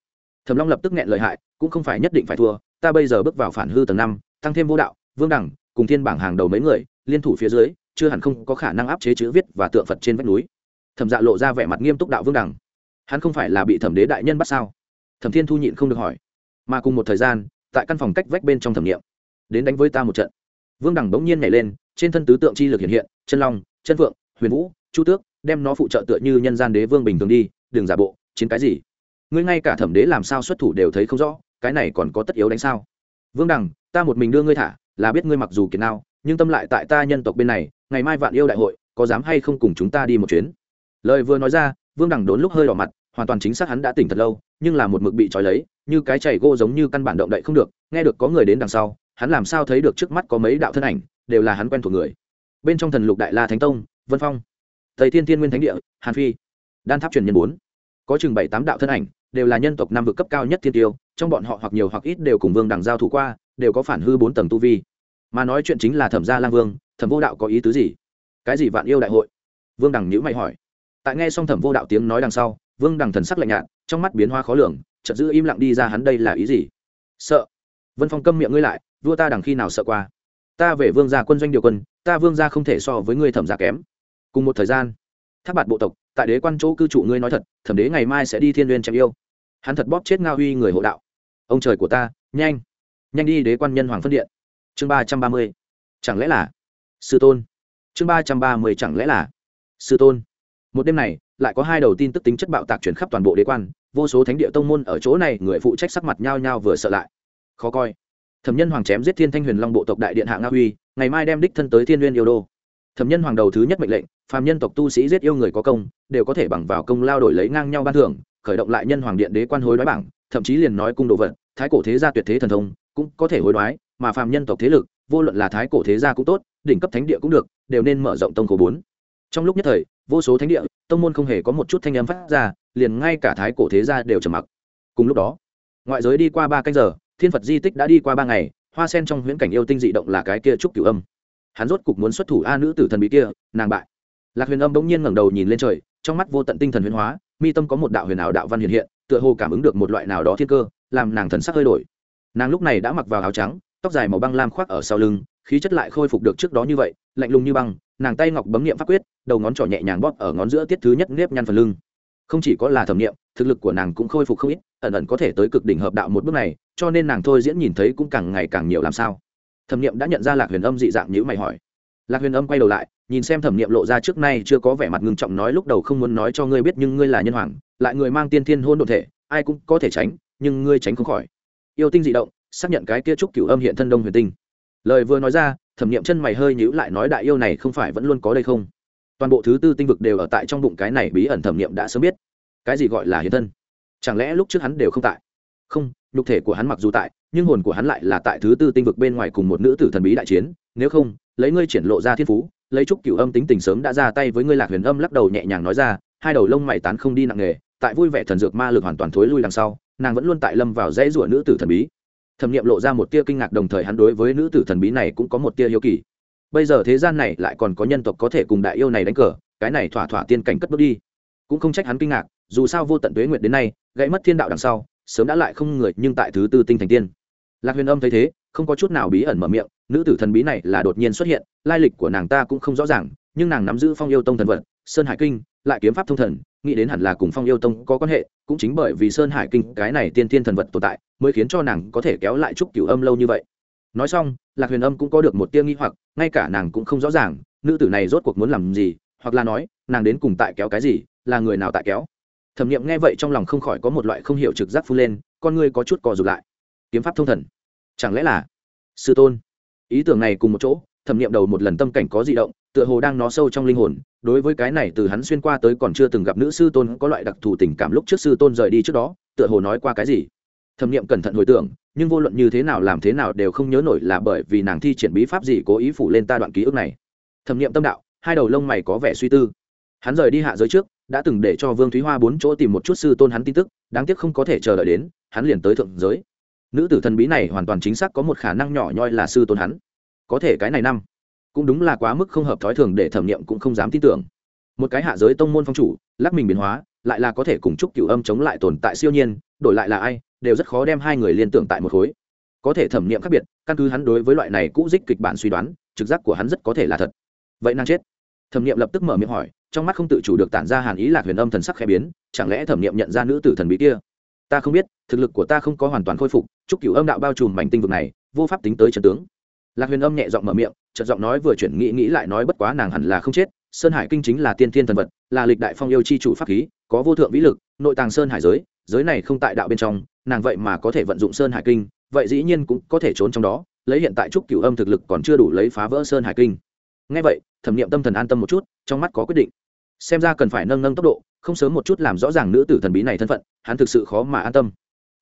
Speaker 1: Thẩm long lập tức nghẹn lợi hại, cũng không phải nhất định phải thua, ta bây giờ bước vào phản hư tầng năm, tăng thêm vô đạo, vương đẳng, cùng thiên bảng hàng đầu mấy người, liên thủ phía dưới, chưa hẳn không có khả năng áp chế chữ viết và tượng phật trên vách núi. Thẩm dạ lộ ra vẻ mặt nghiêm túc đạo vương đẳng. Hắn không phải là bị thẩm đế đại nhân bắt sao? Thẩm thiên thu nhịn không được hỏi. Mà cùng một thời gian, tại căn phòng cách vách bên trong thẩm nghiệm, đến đánh với ta một trận vương đẳng bỗng nhiên nhảy lên, trên thân tứ tượng chi lực hiện hiện, chân long, chân phượng, huyền vũ, chu tước, đem nó phụ trợ tựa như nhân gian đế vương bình thường đi, đừng giả bộ, chiến cái gì? Ngươi ngay cả thẩm đế làm sao xuất thủ đều thấy không rõ, cái này còn có tất yếu đánh sao? Vương đằng, ta một mình đưa ngươi thả, là biết ngươi mặc dù kiệt nào nhưng tâm lại tại ta nhân tộc bên này, ngày mai vạn yêu đại hội, có dám hay không cùng chúng ta đi một chuyến? Lời vừa nói ra, vương đằng đốn lúc hơi đỏ mặt, hoàn toàn chính xác hắn đã tỉnh thật lâu, nhưng là một mực bị trói lấy, như cái chảy gô giống như căn bản động đậy không được, nghe được có người đến đằng sau hắn làm sao thấy được trước mắt có mấy đạo thân ảnh, đều là hắn quen thuộc người. Bên trong thần lục đại la thánh tông, vân phong thầy thiên thiên nguyên thánh địa, hàn phi, đan tháp truyền nhân bốn. Có chừng bảy tám đạo thân ảnh, đều là nhân tộc nam vực cấp cao nhất thiên tiêu, trong bọn họ hoặc nhiều hoặc ít đều cùng vương đằng giao thủ qua, đều có phản hư bốn tầng tu vi. Mà nói chuyện chính là thẩm gia lang vương, thẩm vô đạo có ý tứ gì? Cái gì vạn yêu đại hội? Vương đằng nhữ mày hỏi. Tại nghe xong thẩm vô đạo tiếng nói đằng sau, vương đằng thần sắc lạnh nhạt, trong mắt biến hoa khó lường, chợt giữ im lặng đi ra hắn đây là ý gì? Sợ. Vân phong câm miệng ngươi lại vua ta đằng khi nào sợ qua? Ta về vương gia quân doanh điều quân, ta vương gia không thể so với ngươi thẩm gia kém. Cùng một thời gian tháp bạt bộ tộc, tại đế quan chỗ cư trụ ngươi nói thật, thẩm đế ngày mai sẽ đi thiên liên chém yêu. Hắn thật bóp chết ngao huy người hộ đạo. Ông trời của ta, nhanh nhanh đi đế quan nhân hoàng phân điện. Chương ba trăm ba mươi, chẳng lẽ là sư tôn? Chương ba trăm ba mươi chẳng lẽ là sư tôn? Một đêm này, lại có hai đầu tin tức tính chất bạo tạc chuyển khắp toàn bộ đế quan, vô số thánh địa tông môn ở chỗ này người phụ trách sắc mặt nhao nhao vừa sợ lại. Khó coi thẩm nhân hoàng chém giết thiên thanh huyền long bộ tộc đại điện hạ nga huy, ngày mai đem đích thân tới thiên n yêu đô. Thẩm nhân hoàng đầu thứ nhất mệnh lệnh, phàm nhân tộc tu sĩ giết yêu người có công, đều có thể bằng vào công lao đổi lấy ngang nhau ban thưởng, khởi động lại nhân hoàng điện đế quan hối đoái bảng, thậm chí liền nói cung đồ vật, thái cổ thế gia tuyệt thế thần thông, cũng có thể hối đoái, mà phàm nhân tộc thế lực, vô luận là thái cổ thế gia cũng tốt, đỉnh cấp thánh địa cũng được, đều nên mở rộng tông cổ bốn. Trong lúc nhất thời, vô số thánh địa, tông môn không hề có một chút thanh âm phát ra, liền ngay cả thái cổ thế gia đều trầm mặc. Cùng lúc đó, ngoại giới đi qua ba canh giờ thiên phật di tích đã đi qua ba ngày, hoa sen trong huyễn cảnh yêu tinh dị động là cái kia trúc cửu âm. Hắn rốt cục muốn xuất thủ a nữ tử thần bí kia, nàng bại. Lạc huyền âm bỗng nhiên ngẩng đầu nhìn lên trời, trong mắt vô tận tinh thần huyền hóa, mi tâm có một đạo huyền ảo đạo văn hiện hiện, tựa hồ cảm ứng được một loại nào đó thiên cơ, làm nàng thần sắc hơi đổi. Nàng lúc này đã mặc vào áo trắng, tóc dài màu băng lam khoác ở sau lưng, khí chất lại khôi phục được trước đó như vậy, lạnh lùng như băng, nàng tay ngọc bấm niệm pháp quyết, đầu ngón trỏ nhẹ nhàng bóp ở ngón giữa tiết thứ nhất nếp nhăn phần lưng. Không chỉ có là thẩm niệm thực lực của nàng cũng khôi phục không ít, ẩn ẩn có thể tới cực đỉnh hợp đạo một bước này, cho nên nàng thôi diễn nhìn thấy cũng càng ngày càng nhiều làm sao. Thẩm niệm đã nhận ra lạc huyền âm dị dạng nhữ mày hỏi. Lạc huyền âm quay đầu lại, nhìn xem thẩm niệm lộ ra trước nay chưa có vẻ mặt ngưng trọng nói lúc đầu không muốn nói cho ngươi biết nhưng ngươi là nhân hoàng, lại người mang tiên thiên hôn đ ộ thể, ai cũng có thể tránh, nhưng ngươi tránh không khỏi. Yêu tinh dị động, xác nhận cái kia trúc cửu âm hiện thân đông huyền tinh. Lời vừa nói ra, thẩm nghiệm chân mày hơi nhíu lại nói đại yêu này không phải vẫn luôn có đây không? Toàn bộ thứ tư tinh vực đều ở tại trong bụng cái này bí ẩn thẩm nghiệm đã sớm biết cái gì gọi là hiện thân? Chẳng lẽ lúc trước hắn đều không tại? Không, nhục thể của hắn mặc dù tại, nhưng hồn của hắn lại là tại thứ tư tinh vực bên ngoài cùng một nữ tử thần bí đại chiến. Nếu không, lấy ngươi triển lộ ra thiên phú, lấy trúc cửu âm tính tình sớm đã ra tay với ngươi lạc huyền âm lắc đầu nhẹ nhàng nói ra, hai đầu lông mày tán không đi nặng nghề tại vui vẻ thần dược ma lực hoàn toàn thối lui đằng sau, nàng vẫn luôn tại lâm vào dãy rủa nữ tử thần bí. Thẩm nghiệm lộ ra một tia kinh ngạc đồng thời hắn đối với nữ tử thần bí này cũng có một tia hiếu kỳ. Bây giờ thế gian này lại còn có nhân tộc có thể cùng đại yêu này đánh cờ, cái này thỏa thỏa tiên cảnh cất bước đi. Cũng không trách hắn kinh ngạc dù sao vô tận tuế nguyệt đến nay, gãy mất thiên đạo đằng sau, sớm đã lại không người, nhưng tại thứ tư tinh thành tiên. Lạc huyền âm thấy thế, không có chút nào bí ẩn mở miệng, nữ tử thần bí này là đột nhiên xuất hiện, lai lịch của nàng ta cũng không rõ ràng, nhưng nàng nắm giữ phong yêu tông thần vật, sơn hải kinh, lại kiếm pháp thông thần, nghĩ đến hẳn là cùng phong yêu tông có quan hệ, cũng chính bởi vì sơn hải kinh, cái này tiên thiên thần vật tồn tại, mới khiến cho nàng có thể kéo lại trúc cửu âm lâu như vậy. Nói xong, lạc huyền âm cũng có được một tia nghi hoặc, ngay cả nàng cũng không rõ ràng, nữ tử này rốt cuộc muốn làm gì, hoặc là nói, nàng đến cùng tại kéo cái gì, là người nào tại kéo? Thẩm nghiệm nghe vậy trong lòng không khỏi có một loại không hiểu trực giác phun lên, con ngươi có chút cò rụt lại. Kiếm pháp thông thần. Chẳng lẽ là sư tôn? Ý tưởng này cùng một chỗ, thẩm nghiệm đầu một lần tâm cảnh có di động, tựa hồ đang nó sâu trong linh hồn. Đối với cái này từ hắn xuyên qua tới còn chưa từng gặp nữ sư tôn có loại đặc thù tình cảm lúc trước sư tôn rời đi trước đó, tựa hồ nói qua cái gì? Thẩm nghiệm cẩn thận hồi tưởng, nhưng vô luận như thế nào làm thế nào đều không nhớ nổi là bởi vì nàng thi triển bí pháp gì cố ý phủ lên ta đoạn ký ức này. Thẩm nghiệm tâm đạo, hai đầu lông mày có vẻ suy tư. Hắn rời đi hạ giới trước đã từng để cho vương thúy hoa bốn chỗ tìm một chút sư tôn hắn tin tức, đáng tiếc không có thể chờ đợi đến, hắn liền tới thượng giới. Nữ tử thần bí này hoàn toàn chính xác có một khả năng nhỏ nhoi là sư tôn hắn. Có thể cái này năm, cũng đúng là quá mức không hợp thói thường để thẩm nghiệm cũng không dám tin tưởng. Một cái hạ giới tông môn phong chủ, lắc mình biến hóa, lại là có thể cùng chúc cửu âm chống lại tồn tại siêu nhiên, đổi lại là ai, đều rất khó đem hai người liên tưởng tại một khối. Có thể thẩm nghiệm khác biệt, căn cứ hắn đối với loại này cũ dích kịch bản suy đoán, trực giác của hắn rất có thể là thật. Vậy năng chết thẩm nghiệm lập tức mở miệng hỏi, trong mắt không tự chủ được tản ra hàn ý lạc huyền âm thần sắc khẽ biến, chẳng lẽ thẩm nghiệm nhận ra nữ tử thần bí kia? Ta không biết, thực lực của ta không có hoàn toàn khôi phục, chúc cửu âm đạo bao trùm mảnh tinh vực này, vô pháp tính tới trận tướng. Lạc huyền âm nhẹ giọng mở miệng, chợt giọng nói vừa chuyển nghĩ nghĩ lại nói bất quá nàng hẳn là không chết, sơn hải kinh chính là tiên thiên thần vật, là lịch đại phong yêu chi chủ pháp khí, có vô thượng vĩ lực, nội tàng sơn hải giới giới này không tại đạo bên trong, nàng vậy mà có thể vận dụng sơn hải kinh, vậy dĩ nhiên cũng có thể trốn trong đó, lấy hiện tại trúc cửu âm thực lực còn chưa đủ lấy phá vỡ sơn hải kinh. Ngay vậy thẩm nghiệm tâm thần an tâm một chút, trong mắt có quyết định. Xem ra cần phải nâng nâng tốc độ, không sớm một chút làm rõ ràng nữ tử thần bí này thân phận, hắn thực sự khó mà an tâm.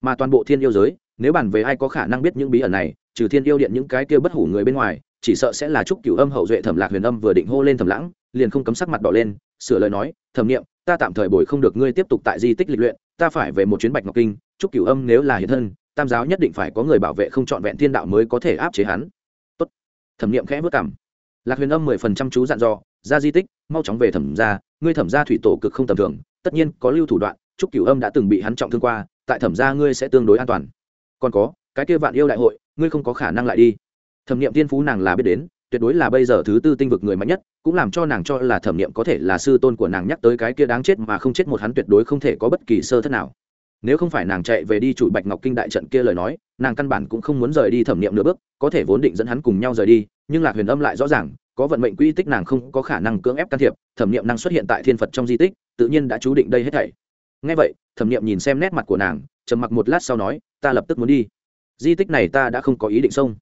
Speaker 1: Mà toàn bộ thiên yêu giới, nếu bàn về ai có khả năng biết những bí ẩn này, trừ thiên yêu điện những cái kia bất hủ người bên ngoài, chỉ sợ sẽ là trúc cửu âm hậu duệ thẩm lạc huyền âm vừa định hô lên thẩm lãng, liền không cấm sắc mặt đỏ lên, sửa lời nói, thẩm nghiệm, ta tạm thời bồi không được ngươi tiếp tục tại di tích lịch luyện, ta phải về một chuyến bạch ngọc kinh, trúc cửu âm nếu là hiện thân, tam giáo nhất định phải có người bảo vệ không trọn vẹn thiên đạo mới có thể áp chế hắn. Tốt. thẩm nghiệm khẽ vất cảm lạc huyền âm mười phần trăm chú dặn dò, ra di tích, mau chóng về thẩm ra ngươi thẩm ra thủy tổ cực không tầm thường, tất nhiên có lưu thủ đoạn, trúc cửu âm đã từng bị hắn trọng thương qua, tại thẩm ra ngươi sẽ tương đối an toàn. Còn có, cái kia vạn yêu đại hội, ngươi không có khả năng lại đi. Thẩm nghiệm tiên phú nàng là biết đến, tuyệt đối là bây giờ thứ tư tinh vực người mạnh nhất, cũng làm cho nàng cho là thẩm nghiệm có thể là sư tôn của nàng nhắc tới cái kia đáng chết mà không chết một hắn tuyệt đối không thể có bất kỳ sơ thất nào nếu không phải nàng chạy về đi chủ bạch ngọc kinh đại trận kia lời nói, nàng căn bản cũng không muốn rời đi thẩm nghiệm nửa bước, có thể vốn định dẫn hắn cùng nhau rời đi, nhưng lạc huyền âm lại rõ ràng, có vận mệnh quy tích nàng không có khả năng cưỡng ép can thiệp, thẩm nghiệm năng xuất hiện tại thiên phật trong di tích, tự nhiên đã chú định đây hết thảy. Ngay vậy, thẩm nghiệm nhìn xem nét mặt của nàng, trầm mặc một lát sau nói, ta lập tức muốn đi. Di tích này ta đã không có ý định xông.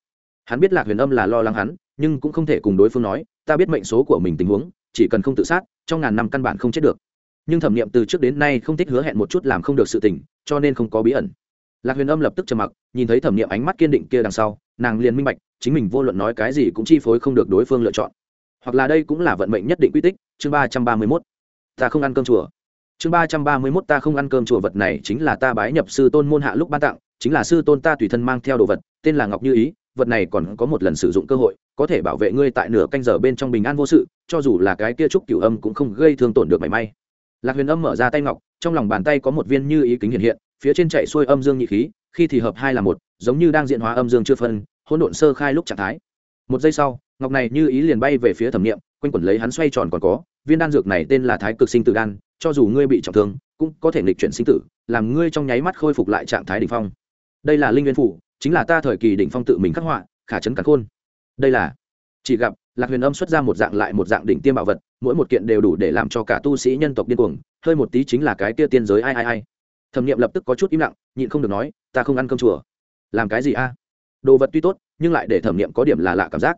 Speaker 1: Hắn biết lạc huyền âm là lo lắng hắn, nhưng cũng không thể cùng đối phương nói, ta biết mệnh số của mình tình huống, chỉ cần không tự sát, trong ngàn năm căn bản không chết được nhưng thẩm nghiệm từ trước đến nay không thích hứa hẹn một chút làm không được sự tình, cho nên không có bí ẩn. Lạc huyền âm lập tức trầm mặc, nhìn thấy thẩm nghiệm ánh mắt kiên định kia đằng sau, nàng liền minh bạch, chính mình vô luận nói cái gì cũng chi phối không được đối phương lựa chọn. Hoặc là đây cũng là vận mệnh nhất định quy tích, chương ba trăm ba mươi mốt. Ta không ăn cơm chùa. Chương ba trăm ba mươi mốt ta không ăn cơm chùa vật này chính là ta bái nhập sư tôn môn hạ lúc ban tặng, chính là sư tôn ta tùy thân mang theo đồ vật, tên là ngọc như ý, vật này còn có một lần sử dụng cơ hội, có thể bảo vệ ngươi tại nửa canh giờ bên trong bình an vô sự, cho dù là cái kia trúc cửu âm cũng không gây thương tổn được mảy may lạc huyền âm mở ra tay ngọc, trong lòng bàn tay có một viên như ý kính hiện hiện, phía trên chạy xuôi âm dương nhị khí, khi thì hợp hai là một, giống như đang diện hóa âm dương chưa phân, hỗn độn sơ khai lúc trạng thái. Một giây sau, ngọc này như ý liền bay về phía thẩm nghiệm quanh quẩn lấy hắn xoay tròn còn có, viên đan dược này tên là thái cực sinh tử đan, cho dù ngươi bị trọng thương, cũng có thể nghịch chuyển sinh tử, làm ngươi trong nháy mắt khôi phục lại trạng thái đỉnh phong. Đây là linh nguyên phủ, chính là ta thời kỳ đỉnh phong tự mình khắc họa, khả chấn cắn khôn. Đây là, chỉ gặp lạc huyền âm xuất ra một dạng lại một dạng đỉnh tiêm bảo vật, mỗi một kiện đều đủ để làm cho cả tu sĩ nhân tộc điên cuồng, hơi một tí chính là cái kia tiên giới ai ai ai. Thẩm nghiệm lập tức có chút im lặng, nhịn không được nói, ta không ăn cơm chùa. Làm cái gì a? Đồ vật tuy tốt, nhưng lại để thẩm nghiệm có điểm là lạ cảm giác.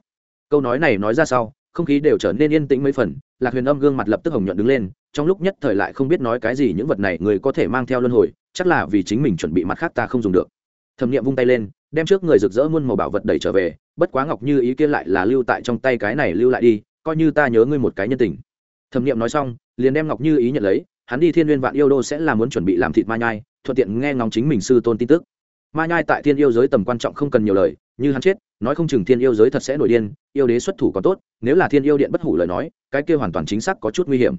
Speaker 1: Câu nói này nói ra sau, không khí đều trở nên yên tĩnh mấy phần, lạc huyền âm gương mặt lập tức hồng nhuận đứng lên, trong lúc nhất thời lại không biết nói cái gì những vật này người có thể mang theo luân hồi, chắc là vì chính mình chuẩn bị mặt khác ta không dùng được thẩm nghiệm vung tay lên, đem trước người rực rỡ muôn màu bảo vật đẩy trở về, bất quá ngọc như ý kia lại là lưu tại trong tay cái này lưu lại đi, coi như ta nhớ ngươi một cái nhân tình. Thẩm nghiệm nói xong, liền đem ngọc như ý nhận lấy, hắn đi thiên n g u y ê n vạn yêu đô sẽ là muốn chuẩn bị làm thịt ma nhai, thuận tiện nghe ngóng chính mình sư tôn tin tức. Ma nhai tại thiên yêu giới tầm quan trọng không cần nhiều lời, như hắn chết, nói không chừng thiên yêu giới thật sẽ nổi điên, yêu đế xuất thủ còn tốt, nếu là thiên yêu điện bất hủ lời nói, cái kia hoàn toàn chính xác có chút nguy hiểm.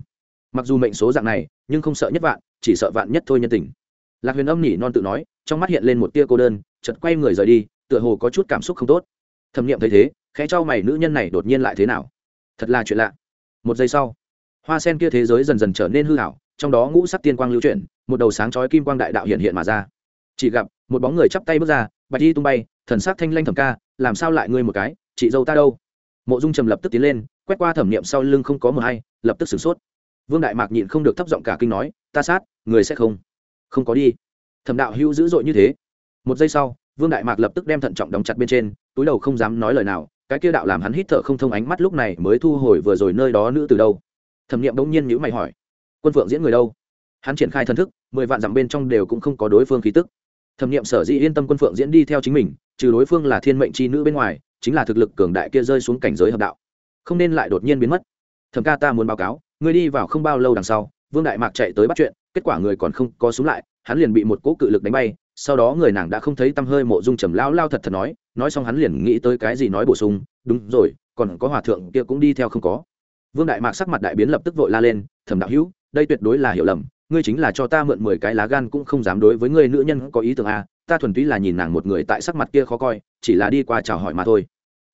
Speaker 1: Mặc dù mệnh số dạng này, nhưng không sợ nhất vạn, chỉ sợ vạn nhất thôi nhân tình lạc huyền âm nhỉ non tự nói, trong mắt hiện lên một tia cô đơn chật quay người rời đi, tựa hồ có chút cảm xúc không tốt. Thẩm nghiệm thấy thế, khẽ cho mày nữ nhân này đột nhiên lại thế nào? Thật là chuyện lạ. Một giây sau, hoa sen kia thế giới dần dần trở nên hư hảo trong đó ngũ sắc tiên quang lưu chuyển, một đầu sáng chói kim quang đại đạo hiện hiện mà ra. Chỉ gặp, một bóng người chắp tay bước ra, bạch đi tung bay, thần sắc thanh lanh thẩm ca, làm sao lại ngươi một cái? Chị dâu ta đâu? Mộ dung trầm lập tức tiến lên, quét qua thẩm niệm sau lưng không có mờ hay, lập tức sửng sốt. Vương đại mạc nhịn không được thấp giọng cả kinh nói, ta sát, người sẽ không? Không có đi. Thẩm đạo hữu dữ dội như thế. Một giây sau, vương đại mạc lập tức đem thận trọng đóng chặt bên trên, túi đầu không dám nói lời nào, cái kia đạo làm hắn hít thở không thông ánh mắt lúc này mới thu hồi vừa rồi nơi đó nữ từ đâu. Thẩm nghiệm bỗng nhiên nhữ mày hỏi, quân phượng diễn người đâu? Hắn triển khai thân thức, mười vạn dặm bên trong đều cũng không có đối phương khí tức. Thẩm nghiệm sở dĩ yên tâm quân phượng diễn đi theo chính mình, trừ đối phương là thiên mệnh c h i nữ bên ngoài, chính là thực lực cường đại kia rơi xuống cảnh giới hợp đạo. Không nên lại đột nhiên biến mất. Thẩm ca ta muốn báo cáo người đi vào không bao lâu đằng sau, vương đại mạc chạy tới bắt chuyện kết quả người còn không có súng lại hắn liền bị một cỗ cự lực đánh bay sau đó người nàng đã không thấy tăm hơi mộ dung trầm lao lao thật thật nói nói xong hắn liền nghĩ tới cái gì nói bổ sung đúng rồi còn có hòa thượng kia cũng đi theo không có. Vương đại mạc sắc mặt đại biến lập tức vội la lên thẩm đạo hữu đây tuyệt đối là hiểu lầm ngươi chính là cho ta mượn mười cái lá gan cũng không dám đối với ngươi nữ nhân có ý tưởng à, ta thuần túy là nhìn nàng một người tại sắc mặt kia khó coi chỉ là đi qua chào hỏi mà thôi.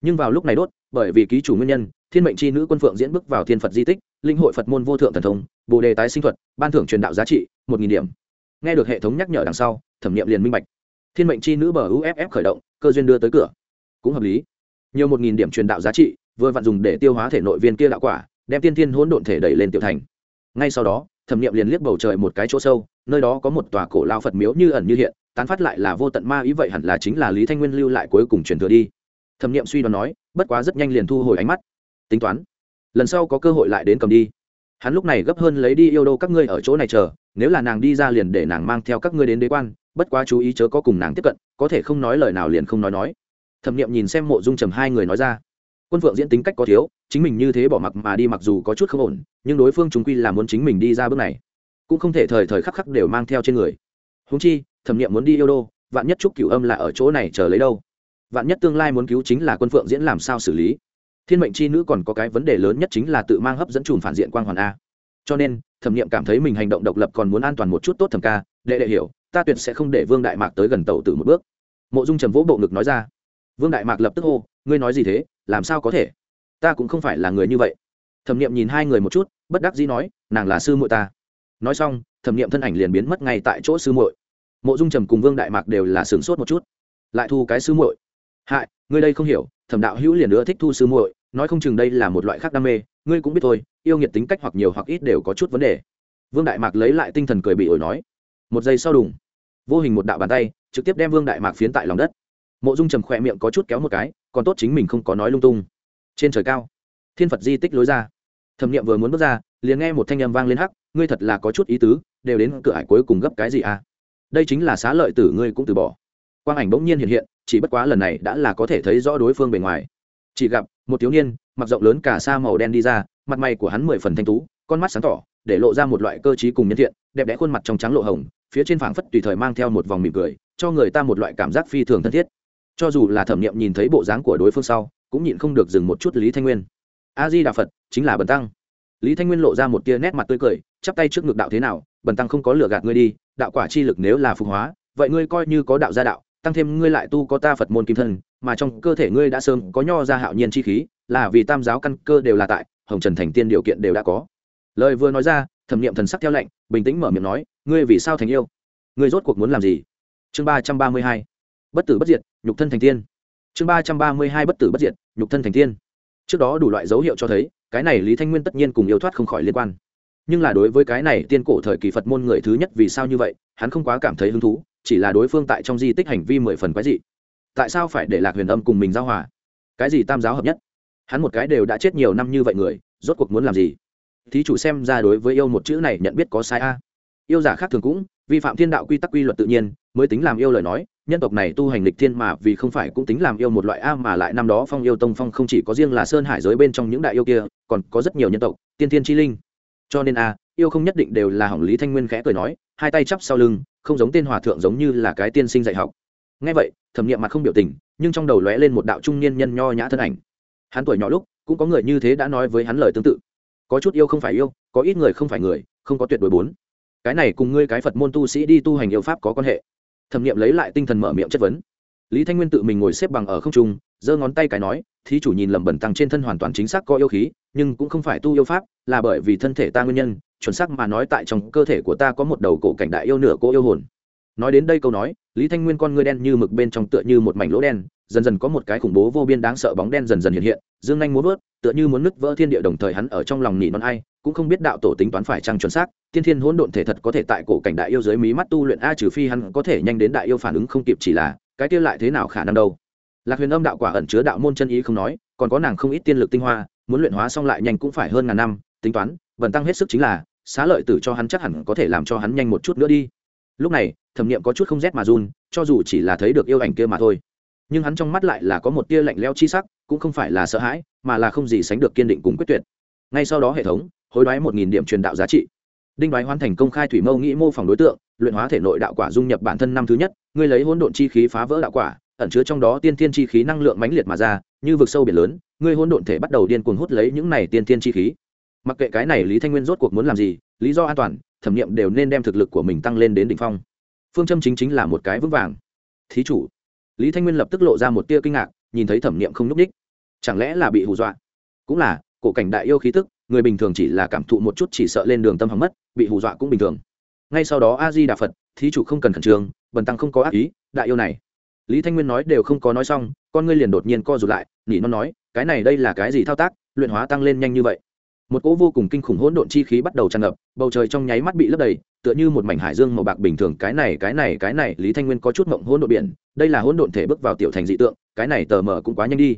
Speaker 1: Nhưng vào lúc này đốt bởi vì ký chủ nguyên nhân thiên mệnh c h i nữ quân phượng diễn bước vào thiên phật di tích, linh hội phật môn vô thượng thần thông, bồ đề tái sinh thuật, ban thưởng truyền đạo giá trị, một nghìn điểm. Nghe được hệ thống nhắc nhở đằng sau, thẩm nghiệm liền minh bạch. Thiên mệnh c h i nữ bờ uff khởi động, cơ duyên đưa tới cửa. Cũng hợp lý. Nhiều một nghìn điểm truyền đạo giá trị, vừa vặn dùng để tiêu hóa thể nội viên kia đạo quả, đem tiên thiên hỗn độn thể đẩy lên tiểu thành. Ngay sau đó, thẩm nghiệm liền liếc bầu trời một cái chỗ sâu, nơi đó có một tòa cổ lao phật miếu như ẩn như hiện, tán phát lại là vô tận ma ý vậy hẳn là chính là lý thanh nguyên lưu lại cuối cùng truyền thừa đi. Thẩm nghiệm suy đoán nói, bất quá rất nhanh liền thu hồi ánh mắt tính toán. Lần sau có cơ hội lại đến cầm đi. Hắn lúc này gấp hơn lấy đi yêu đô các ngươi ở chỗ này chờ, nếu là nàng đi ra liền để nàng mang theo các ngươi đến đế quan, bất quá chú ý chớ có cùng nàng tiếp cận, có thể không nói lời nào liền không nói nói. Thẩm nghiệm nhìn xem mộ dung trầm hai người nói ra, quân phượng diễn tính cách có thiếu, chính mình như thế bỏ mặc mà đi mặc dù có chút không ổn, nhưng đối phương chúng quy là muốn chính mình đi ra bước này, cũng không thể thời thời khắc khắc đều mang theo trên người. Húng chi, thẩm nghiệm muốn đi yêu đô, vạn nhất trúc cửu âm là ở chỗ này chờ lấy đâu? Vạn nhất tương lai muốn cứu chính là quân phượng diễn làm sao xử lý? Thiên mệnh c h i nữ còn có cái vấn đề lớn nhất chính là tự mang hấp dẫn chùm phản diện quang hoàn a. Cho nên, thẩm nghiệm cảm thấy mình hành động độc lập còn muốn an toàn một chút tốt thầm ca, đệ đệ hiểu, ta tuyệt sẽ không để vương đại mạc tới gần tàu từ một bước. Mộ dung trầm vỗ bộ ngực nói ra. Vương đại mạc lập tức hô, ngươi nói gì thế, làm sao có thể? Ta cũng không phải là người như vậy. Thẩm nghiệm nhìn hai người một chút, bất đắc dĩ nói, nàng là sư muội ta. Nói xong, thẩm nghiệm thân ảnh liền biến mất ngay tại chỗ sư muội. Mộ dung trầm cùng vương đại mạc đều là sửng sốt một chút. Lại thu cái sư muội. Hại, ngươi đây không hiểu thẩm đạo hữu liền nữa thích thu sư muội, nói không chừng đây là một loại khác đam mê, ngươi cũng biết thôi, yêu nghiệt tính cách hoặc nhiều hoặc ít đều có chút vấn đề. Vương đại mạc lấy lại tinh thần cười bị ổi nói. Một giây sau đùng, vô hình một đạo bàn tay, trực tiếp đem vương đại mạc phiến tại lòng đất. Mộ dung trầm khỏe miệng có chút kéo một cái, còn tốt chính mình không có nói lung tung. Trên trời cao, thiên phật di tích lối ra. Thẩm nghiệm vừa muốn bước ra, liền nghe một thanh âm vang lên hắc, ngươi thật là có chút ý tứ, đều đến cửa hải cuối cùng gấp cái gì à? Đây chính là xá lợi tử ngươi cũng từ bỏ. Quang ảnh bỗng nhiên hiện hiện chỉ bất quá lần này đã là có thể thấy rõ đối phương bề ngoài. Chỉ gặp, một thiếu niên, mặc rộng lớn cả sa màu đen đi ra, mặt mày của hắn mười phần thanh tú, con mắt sáng tỏ, để lộ ra một loại cơ t cùng nhân thiện, đẹp đẽ khuôn mặt trong trắng lộ hồng, phía trên phảng phất tùy thời mang theo một vòng mỉm cười, cho người ta một loại cảm giác phi thường thân thiết. Cho dù là thẩm nghiệm nhìn thấy bộ dáng của đối phương sau, cũng nhịn không được dừng một chút lý thanh nguyên. A di đà phật, chính là bần tăng. Lý thanh nguyên lộ ra một tia nét mặt tươi cười, chắp tay trước ngực đạo thế nào, bần tăng không có lừa gạt ngươi đi, đạo quả chi lực nếu là phục hóa, vậy ngươi coi như có đạo gia đạo tăng thêm ngươi lại tu có ta phật môn kim thân, mà trong cơ thể ngươi đã sớm có nho ra hạo nhiên chi khí, là vì tam giáo căn cơ đều là tại, hồng trần thành tiên điều kiện đều đã có. Lời vừa nói ra, thẩm nghiệm thần sắc theo lệnh, bình tĩnh mở miệng nói, ngươi vì sao thành yêu? Ngươi rốt cuộc muốn làm gì? Chương ba trăm ba mươi hai, bất tử bất diệt, nhục thân thành tiên. Chương ba trăm ba mươi hai, bất tử bất diệt, nhục thân thành tiên. Trước đó đủ loại dấu hiệu cho thấy, cái này lý thanh nguyên tất nhiên cùng yêu thoát không khỏi liên quan. Nhưng là đối với cái này tiên cổ thời kỳ phật môn người thứ nhất vì sao như vậy, hắn không quá cảm thấy hứng thú chỉ là đối phương tại trong di tích hành vi mười phần quái dị. Tại sao phải để lạc huyền âm cùng mình giao hòa? Cái gì tam giáo hợp nhất? Hắn một cái đều đã chết nhiều năm như vậy người, rốt cuộc muốn làm gì? Thí chủ xem ra đối với yêu một chữ này nhận biết có sai a. Yêu giả khác thường cũng, vi phạm thiên đạo quy tắc quy luật tự nhiên, mới tính làm yêu lời nói, nhân tộc này tu hành lịch thiên mà vì không phải cũng tính làm yêu một loại a mà lại năm đó phong yêu tông phong không chỉ có riêng là sơn hải giới bên trong những đại yêu kia, còn có rất nhiều nhân tộc, tiên thiên chi linh. Cho nên a, yêu không nhất định đều là hỏng lý thanh nguyên khẽ cười nói, hai tay chắp sau lưng không giống tên hòa thượng giống như là cái tiên sinh dạy học. Ngay vậy, thẩm nghiệm mặt không biểu tình, nhưng trong đầu lóe lên một đạo trung niên nhân nho nhã thân ảnh. Hắn tuổi nhỏ lúc, cũng có người như thế đã nói với hắn lời tương tự. Có chút yêu không phải yêu, có ít người không phải người, không có tuyệt đối bốn. Cái này cùng ngươi cái phật môn tu sĩ đi tu hành yêu pháp có quan hệ. Thẩm nghiệm lấy lại tinh thần mở miệng chất vấn. Lý thanh nguyên tự mình ngồi xếp bằng ở không trung, giơ ngón tay cái nói, thí chủ nhìn lầm bẩn tăng trên thân hoàn toàn chính xác có yêu khí, nhưng cũng không phải tu yêu pháp, là bởi vì thân thể ta nguyên nhân chuẩn xác mà nói tại trong cơ thể của ta có một đầu cổ cảnh đại yêu nửa cô yêu hồn. Nói đến đây câu nói, lý thanh nguyên con ngươi đen như mực bên trong tựa như một mảnh lỗ đen, dần dần có một cái khủng bố vô biên đáng sợ bóng đen dần dần hiện hiện, dương anh muốn vớt, tựa như muốn nứt vỡ thiên địa đồng thời hắn ở trong lòng nỉ non ai, cũng không biết đạo tổ tính toán phải trăng chuẩn xác, tiên thiên hỗn độn thể thật có thể tại cổ cảnh đại yêu dưới mí mắt tu luyện a trừ phi hắn có thể nhanh đến đại yêu phản ứng không kịp chỉ là, cái kia lại thế nào khả năng đâu. Lạc huyền âm đạo quả ẩn chứa đạo môn chân ý không nói, còn có nàng không ít tiên lực tinh hoa, muốn luyện hóa xong lại nhanh cũng phải hơn ngàn năm, tính toán vần tăng hết sức chính là, xá lợi tử cho hắn chắc hẳn có thể làm cho hắn nhanh một chút nữa đi. Lúc này, thẩm nghiệm có chút không rét mà run, cho dù chỉ là thấy được yêu ảnh kia mà thôi. Nhưng hắn trong mắt lại là có một tia lạnh leo chi sắc, cũng không phải là sợ hãi, mà là không gì sánh được kiên định cùng quyết tuyệt. Ngay sau đó hệ thống, hối đoái một nghìn điểm truyền đạo giá trị. Đinh đoái hoàn thành công khai thủy mâu nghĩ mô phỏng đối tượng, luyện hóa thể nội đạo quả dung nhập bản thân năm thứ nhất, ngươi lấy hỗn độn chi khí phá vỡ đạo quả, ẩn chứa trong đó tiên thiên chi khí năng lượng mãnh liệt mà ra, như vực sâu biển lớn, ngươi hỗn độn thể bắt đầu điên cuồng hút lấy những này tiên thiên chi khí mặc kệ cái này lý thanh nguyên rốt cuộc muốn làm gì, lý do an toàn, thẩm nghiệm đều nên đem thực lực của mình tăng lên đến đ ỉ n h phong. Phương châm chính chính là một cái vững vàng. Thí chủ. Lý thanh nguyên lập tức lộ ra một tia kinh ngạc, nhìn thấy thẩm nghiệm không n ú c đ í c h chẳng lẽ là bị hù dọa? Cũng là, cổ cảnh đại yêu khí tức, người bình thường chỉ là cảm thụ một chút chỉ sợ lên đường tâm hỏng mất, bị hù dọa cũng bình thường. Ngay sau đó a di đà phật, thí chủ không cần khẩn trương, bần tăng không có ác ý, đại yêu này. Lý thanh nguyên nói đều không có nói xong, con ngươi liền đột nhiên co rụt lại, nỉ nó nói, cái này đây là cái gì thao tác, luyện hóa tăng lên nhanh như vậy một cỗ vô cùng kinh khủng hỗn độn chi khí bắt đầu tràn ngập, bầu trời trong nháy mắt bị lấp đầy, tựa như một mảnh hải dương màu bạc bình thường, cái này cái này cái này, lý thanh nguyên có chút mộng hỗn độn biển, đây là hỗn độn thể bước vào tiểu thành dị tượng, cái này tờ mờ cũng quá nhanh đi.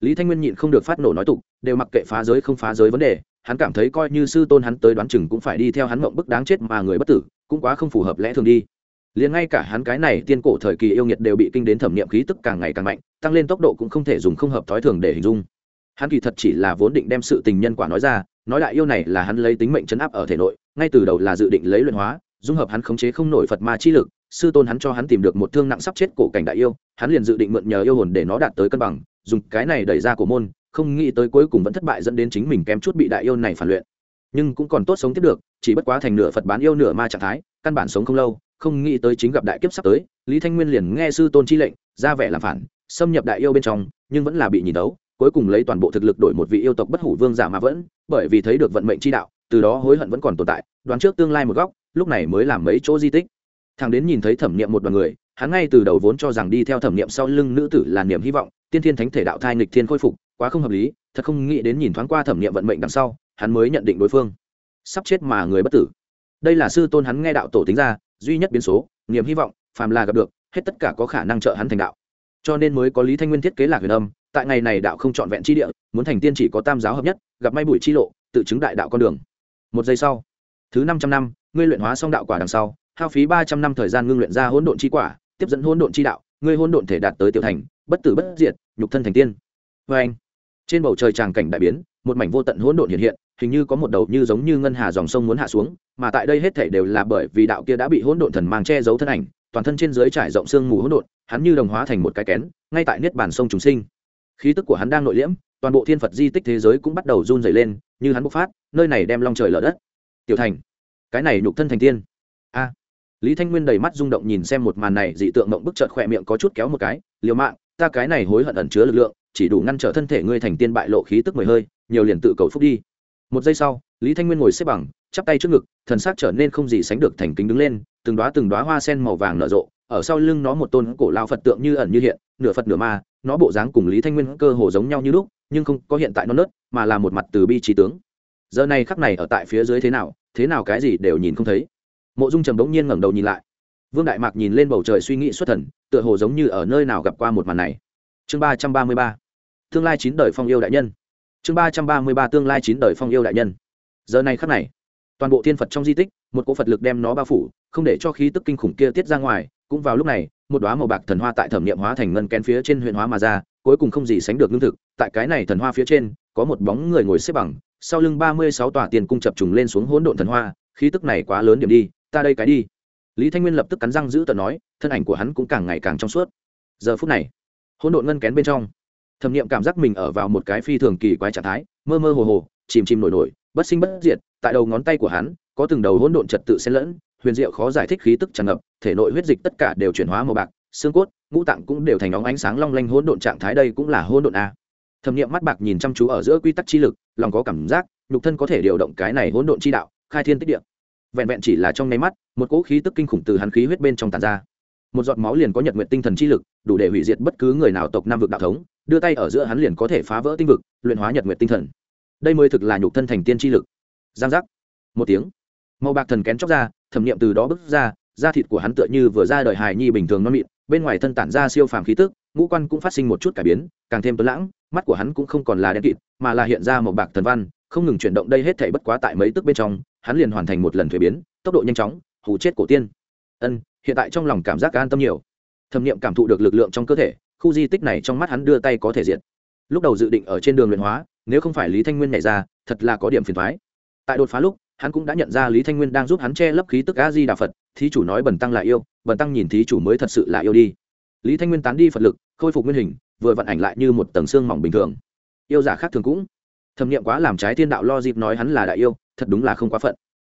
Speaker 1: Lý thanh nguyên nhịn không được phát nổ nói tục, đều mặc kệ phá giới không phá giới vấn đề, hắn cảm thấy coi như sư tôn hắn tới đoán chừng cũng phải đi theo hắn mộng bức đáng chết mà người bất tử, cũng quá không phù hợp lẽ thường đi. Liền ngay cả hắn cái này tiên cổ thời kỳ yêu nghiệt đều bị kinh đến thẩm nghiệm khí tức càng ngày càng mạnh, tăng lên tốc độ cũng không thể dùng không hợp thói thường để hình dung hắn kỳ thật chỉ là vốn định đem sự tình nhân quả nói ra, nói đại yêu này là hắn lấy tính mệnh chấn áp ở thể nội, ngay từ đầu là dự định lấy luyện hóa, dung hợp hắn khống chế không nổi phật ma chi lực, sư tôn hắn cho hắn tìm được một thương nặng sắp chết cổ cảnh đại yêu, hắn liền dự định mượn nhờ yêu hồn để nó đạt tới cân bằng, dùng cái này đẩy ra cổ môn, không nghĩ tới cuối cùng vẫn thất bại dẫn đến chính mình kém chút bị đại yêu này phản luyện. Nhưng cũng còn tốt sống tiếp được, chỉ bất quá thành nửa phật bán yêu nửa ma trạng thái, căn bản sống không lâu, không nghĩ tới chính gặp đại kiếp sắp tới, lý thanh nguyên liền nghe sư tôn chi lệnh, ra vẻ làm phản, xâm nhập đại yêu bên trong, nhưng vẫn là bị nhìn đấu cuối cùng lấy toàn bộ thực lực đổi một vị yêu tộc bất hủ vương giả mà vẫn, bởi vì thấy được vận mệnh chi đạo, từ đó hối hận vẫn còn tồn tại, đoán trước tương lai một góc, lúc này mới làm mấy chỗ di tích. Thằng đến nhìn thấy thẩm niệm một đoàn người, hắn ngay từ đầu vốn cho rằng đi theo thẩm niệm sau lưng nữ tử là niềm hy vọng, tiên thiên thánh thể đạo thai nghịch thiên khôi phục, quá không hợp lý, thật không nghĩ đến nhìn thoáng qua thẩm niệm vận mệnh đằng sau, hắn mới nhận định đối phương sắp chết mà người bất tử. Đây là sư tôn hắn nghe đạo tổ tính ra, duy nhất biến số, niềm hy vọng, phàm là gặp được, hết tất cả có khả năng trợ hắn thành đạo. Cho nên mới có lý thanh nguyên thiết kế lạc huyền âm tại ngày này đạo không trọn vẹn chi địa, muốn thành tiên chỉ có tam giáo hợp nhất, gặp may bụi chi lộ, tự chứng đại đạo con đường. Một giây sau, thứ năm trăm năm, ngươi luyện hóa xong đạo quả đằng sau, hao phí ba trăm năm thời gian ngưng luyện ra hỗn độn chi quả, tiếp dẫn hỗn độn chi đạo, ngươi hỗn độn thể đạt tới tiểu thành, bất tử bất diệt, nhục thân thành tiên. Vê anh. Trên bầu trời tràng cảnh đại biến, một mảnh vô tận hỗn độn hiện hiện, hình như có một đầu như giống như ngân hà dòng sông muốn hạ xuống, mà tại đây hết thảy đều là bởi vì đạo kia đã bị hỗn độn thần mang che giấu thân ảnh, toàn thân trên dưới trải rộng xương mù hỗn độn, hắn như đồng hóa thành một cái kén, ngay tại niết bàn sông trùng sinh khí tức của hắn đang nội liễm, toàn bộ thiên phật di tích thế giới cũng bắt đầu run dày lên, như hắn bộc phát, nơi này đem long trời lở đất. Tiểu thành, cái này nhục thân thành tiên. A. Lý thanh nguyên đầy mắt rung động nhìn xem một màn này, dị tượng mộng bức trợt khỏe miệng có chút kéo một cái liều mạng, ta cái này hối hận ẩn chứa lực lượng, chỉ đủ ngăn trở thân thể ngươi thành tiên bại lộ khí tức mười hơi, nhiều liền tự cầu phúc đi. Một giây sau, lý thanh nguyên ngồi xếp bằng, chắp tay trước ngực, thần xác trở nên không gì sánh được thành kính đứng lên, từng đoá từng đoá hoa sen màu vàng nở rộ, ở sau lưng nó một tôn cổ lao phật tượng như ẩn như hiện, nửa phật nửa ma nó bộ dáng cùng lý thanh nguyên cơ hồ giống nhau như lúc, nhưng không có hiện tại non nớt, mà là một mặt từ bi trí tướng. Giờ này khắc này ở tại phía dưới thế nào thế nào cái gì đều nhìn không thấy. Mộ dung trầm đống nhiên ngẩng đầu nhìn lại. Vương đại mạc nhìn lên bầu trời suy nghĩ xuất thần, tựa hồ giống như ở nơi nào gặp qua một màn này. Chương ba trăm ba mươi ba. Tương lai chín đời phong yêu đại nhân. Chương ba trăm ba mươi ba tương lai chín đời phong yêu đại nhân. Giờ này khắc này, toàn bộ thiên phật trong di tích, một cỗ phật lực đem nó bao phủ, không để cho khí tức kinh khủng kia tiết ra ngoài, cũng vào lúc này một đoá màu bạc thần hoa tại thẩm nghiệm hóa thành ngân kén phía trên huyện hóa mà ra, cuối cùng không gì sánh được lương thực. Tại cái này thần hoa phía trên, có một bóng người ngồi xếp bằng, sau lưng ba mươi sáu tòa tiền cung chập trùng lên xuống hỗn độn thần hoa, khí tức này quá lớn điểm đi, ta đây cái đi. Lý thanh nguyên lập tức cắn răng giữ tờ nói, thân ảnh của hắn cũng càng ngày càng trong suốt. Giờ phút này, hỗn độn ngân kén bên trong, thẩm nghiệm cảm giác mình ở vào một cái phi thường kỳ quái trạng thái, mơ mơ hồ hồ, chìm chìm nổi nổi, bất sinh bất diệt, tại đầu ngón tay của hắn, có từng đầu hỗn độn trật tự xen lẫn, huyền diệu khó giải thích khí tức tràn ngập thể nội huyết dịch tất cả đều chuyển hóa màu bạc, xương cốt, ngũ tạng cũng đều thành óng ánh sáng long lanh hỗn độn trạng thái đây cũng là hỗn độn a. Thẩm nghiệm mắt bạc nhìn chăm chú ở giữa quy tắc chi lực, lòng có cảm giác, nhục thân có thể điều động cái này hỗn độn chi đạo, khai thiên tích địa. Vẹn vẹn chỉ là trong nháy mắt, một cỗ khí tức kinh khủng từ hắn khí huyết bên trong tàn ra. Một giọt máu liền có nhật nguyện tinh thần chi lực, đủ để hủy diệt bất cứ người nào tộc nam vực đạo thống, đưa tay ở giữa hắn liền có thể phá vỡ tinh vực, luyện hóa nhật nguyện tinh thần. Đây mới thực là nhục thân thành tiên chi lực. Giang giác. Một tiếng. Màu bạc thần kén chóc ra, thẩm nghiệm từ đó bước ra da thịt của hắn tựa như vừa ra đời hài nhi bình thường non mịn, bên ngoài thân tản ra siêu phàm khí tức, ngũ quan cũng phát sinh một chút cải biến, càng thêm tuấn lãng, mắt của hắn cũng không còn là đen kịt, mà là hiện ra một bạc thần văn, không ngừng chuyển động đây hết thể bất quá tại mấy tức bên trong, hắn liền hoàn thành một lần thuế biến, tốc độ nhanh chóng, hù chết cổ tiên. Ân, hiện tại trong lòng cảm giác an tâm nhiều. Thẩm nghiệm cảm thụ được lực lượng trong cơ thể, khu di tích này trong mắt hắn đưa tay có thể diệt. Lúc đầu dự định ở trên đường luyện hóa, nếu không phải lý thanh nguyên nhảy ra, thật là có điểm phiền thoái tại đột phá lúc, hắn cũng đã nhận ra lý thanh nguyên đang giúp hắn che lấp khí tức a di đà phật thí chủ nói bần tăng là yêu, bần tăng nhìn thí chủ mới thật sự là yêu đi. Lý thanh nguyên tán đi phật lực, khôi phục nguyên hình, vừa vận ảnh lại như một tầng xương mỏng bình thường. Yêu giả khác thường cũng. Thẩm nghiệm quá làm trái thiên đạo lo dịp nói hắn là đại yêu, thật đúng là không quá phận.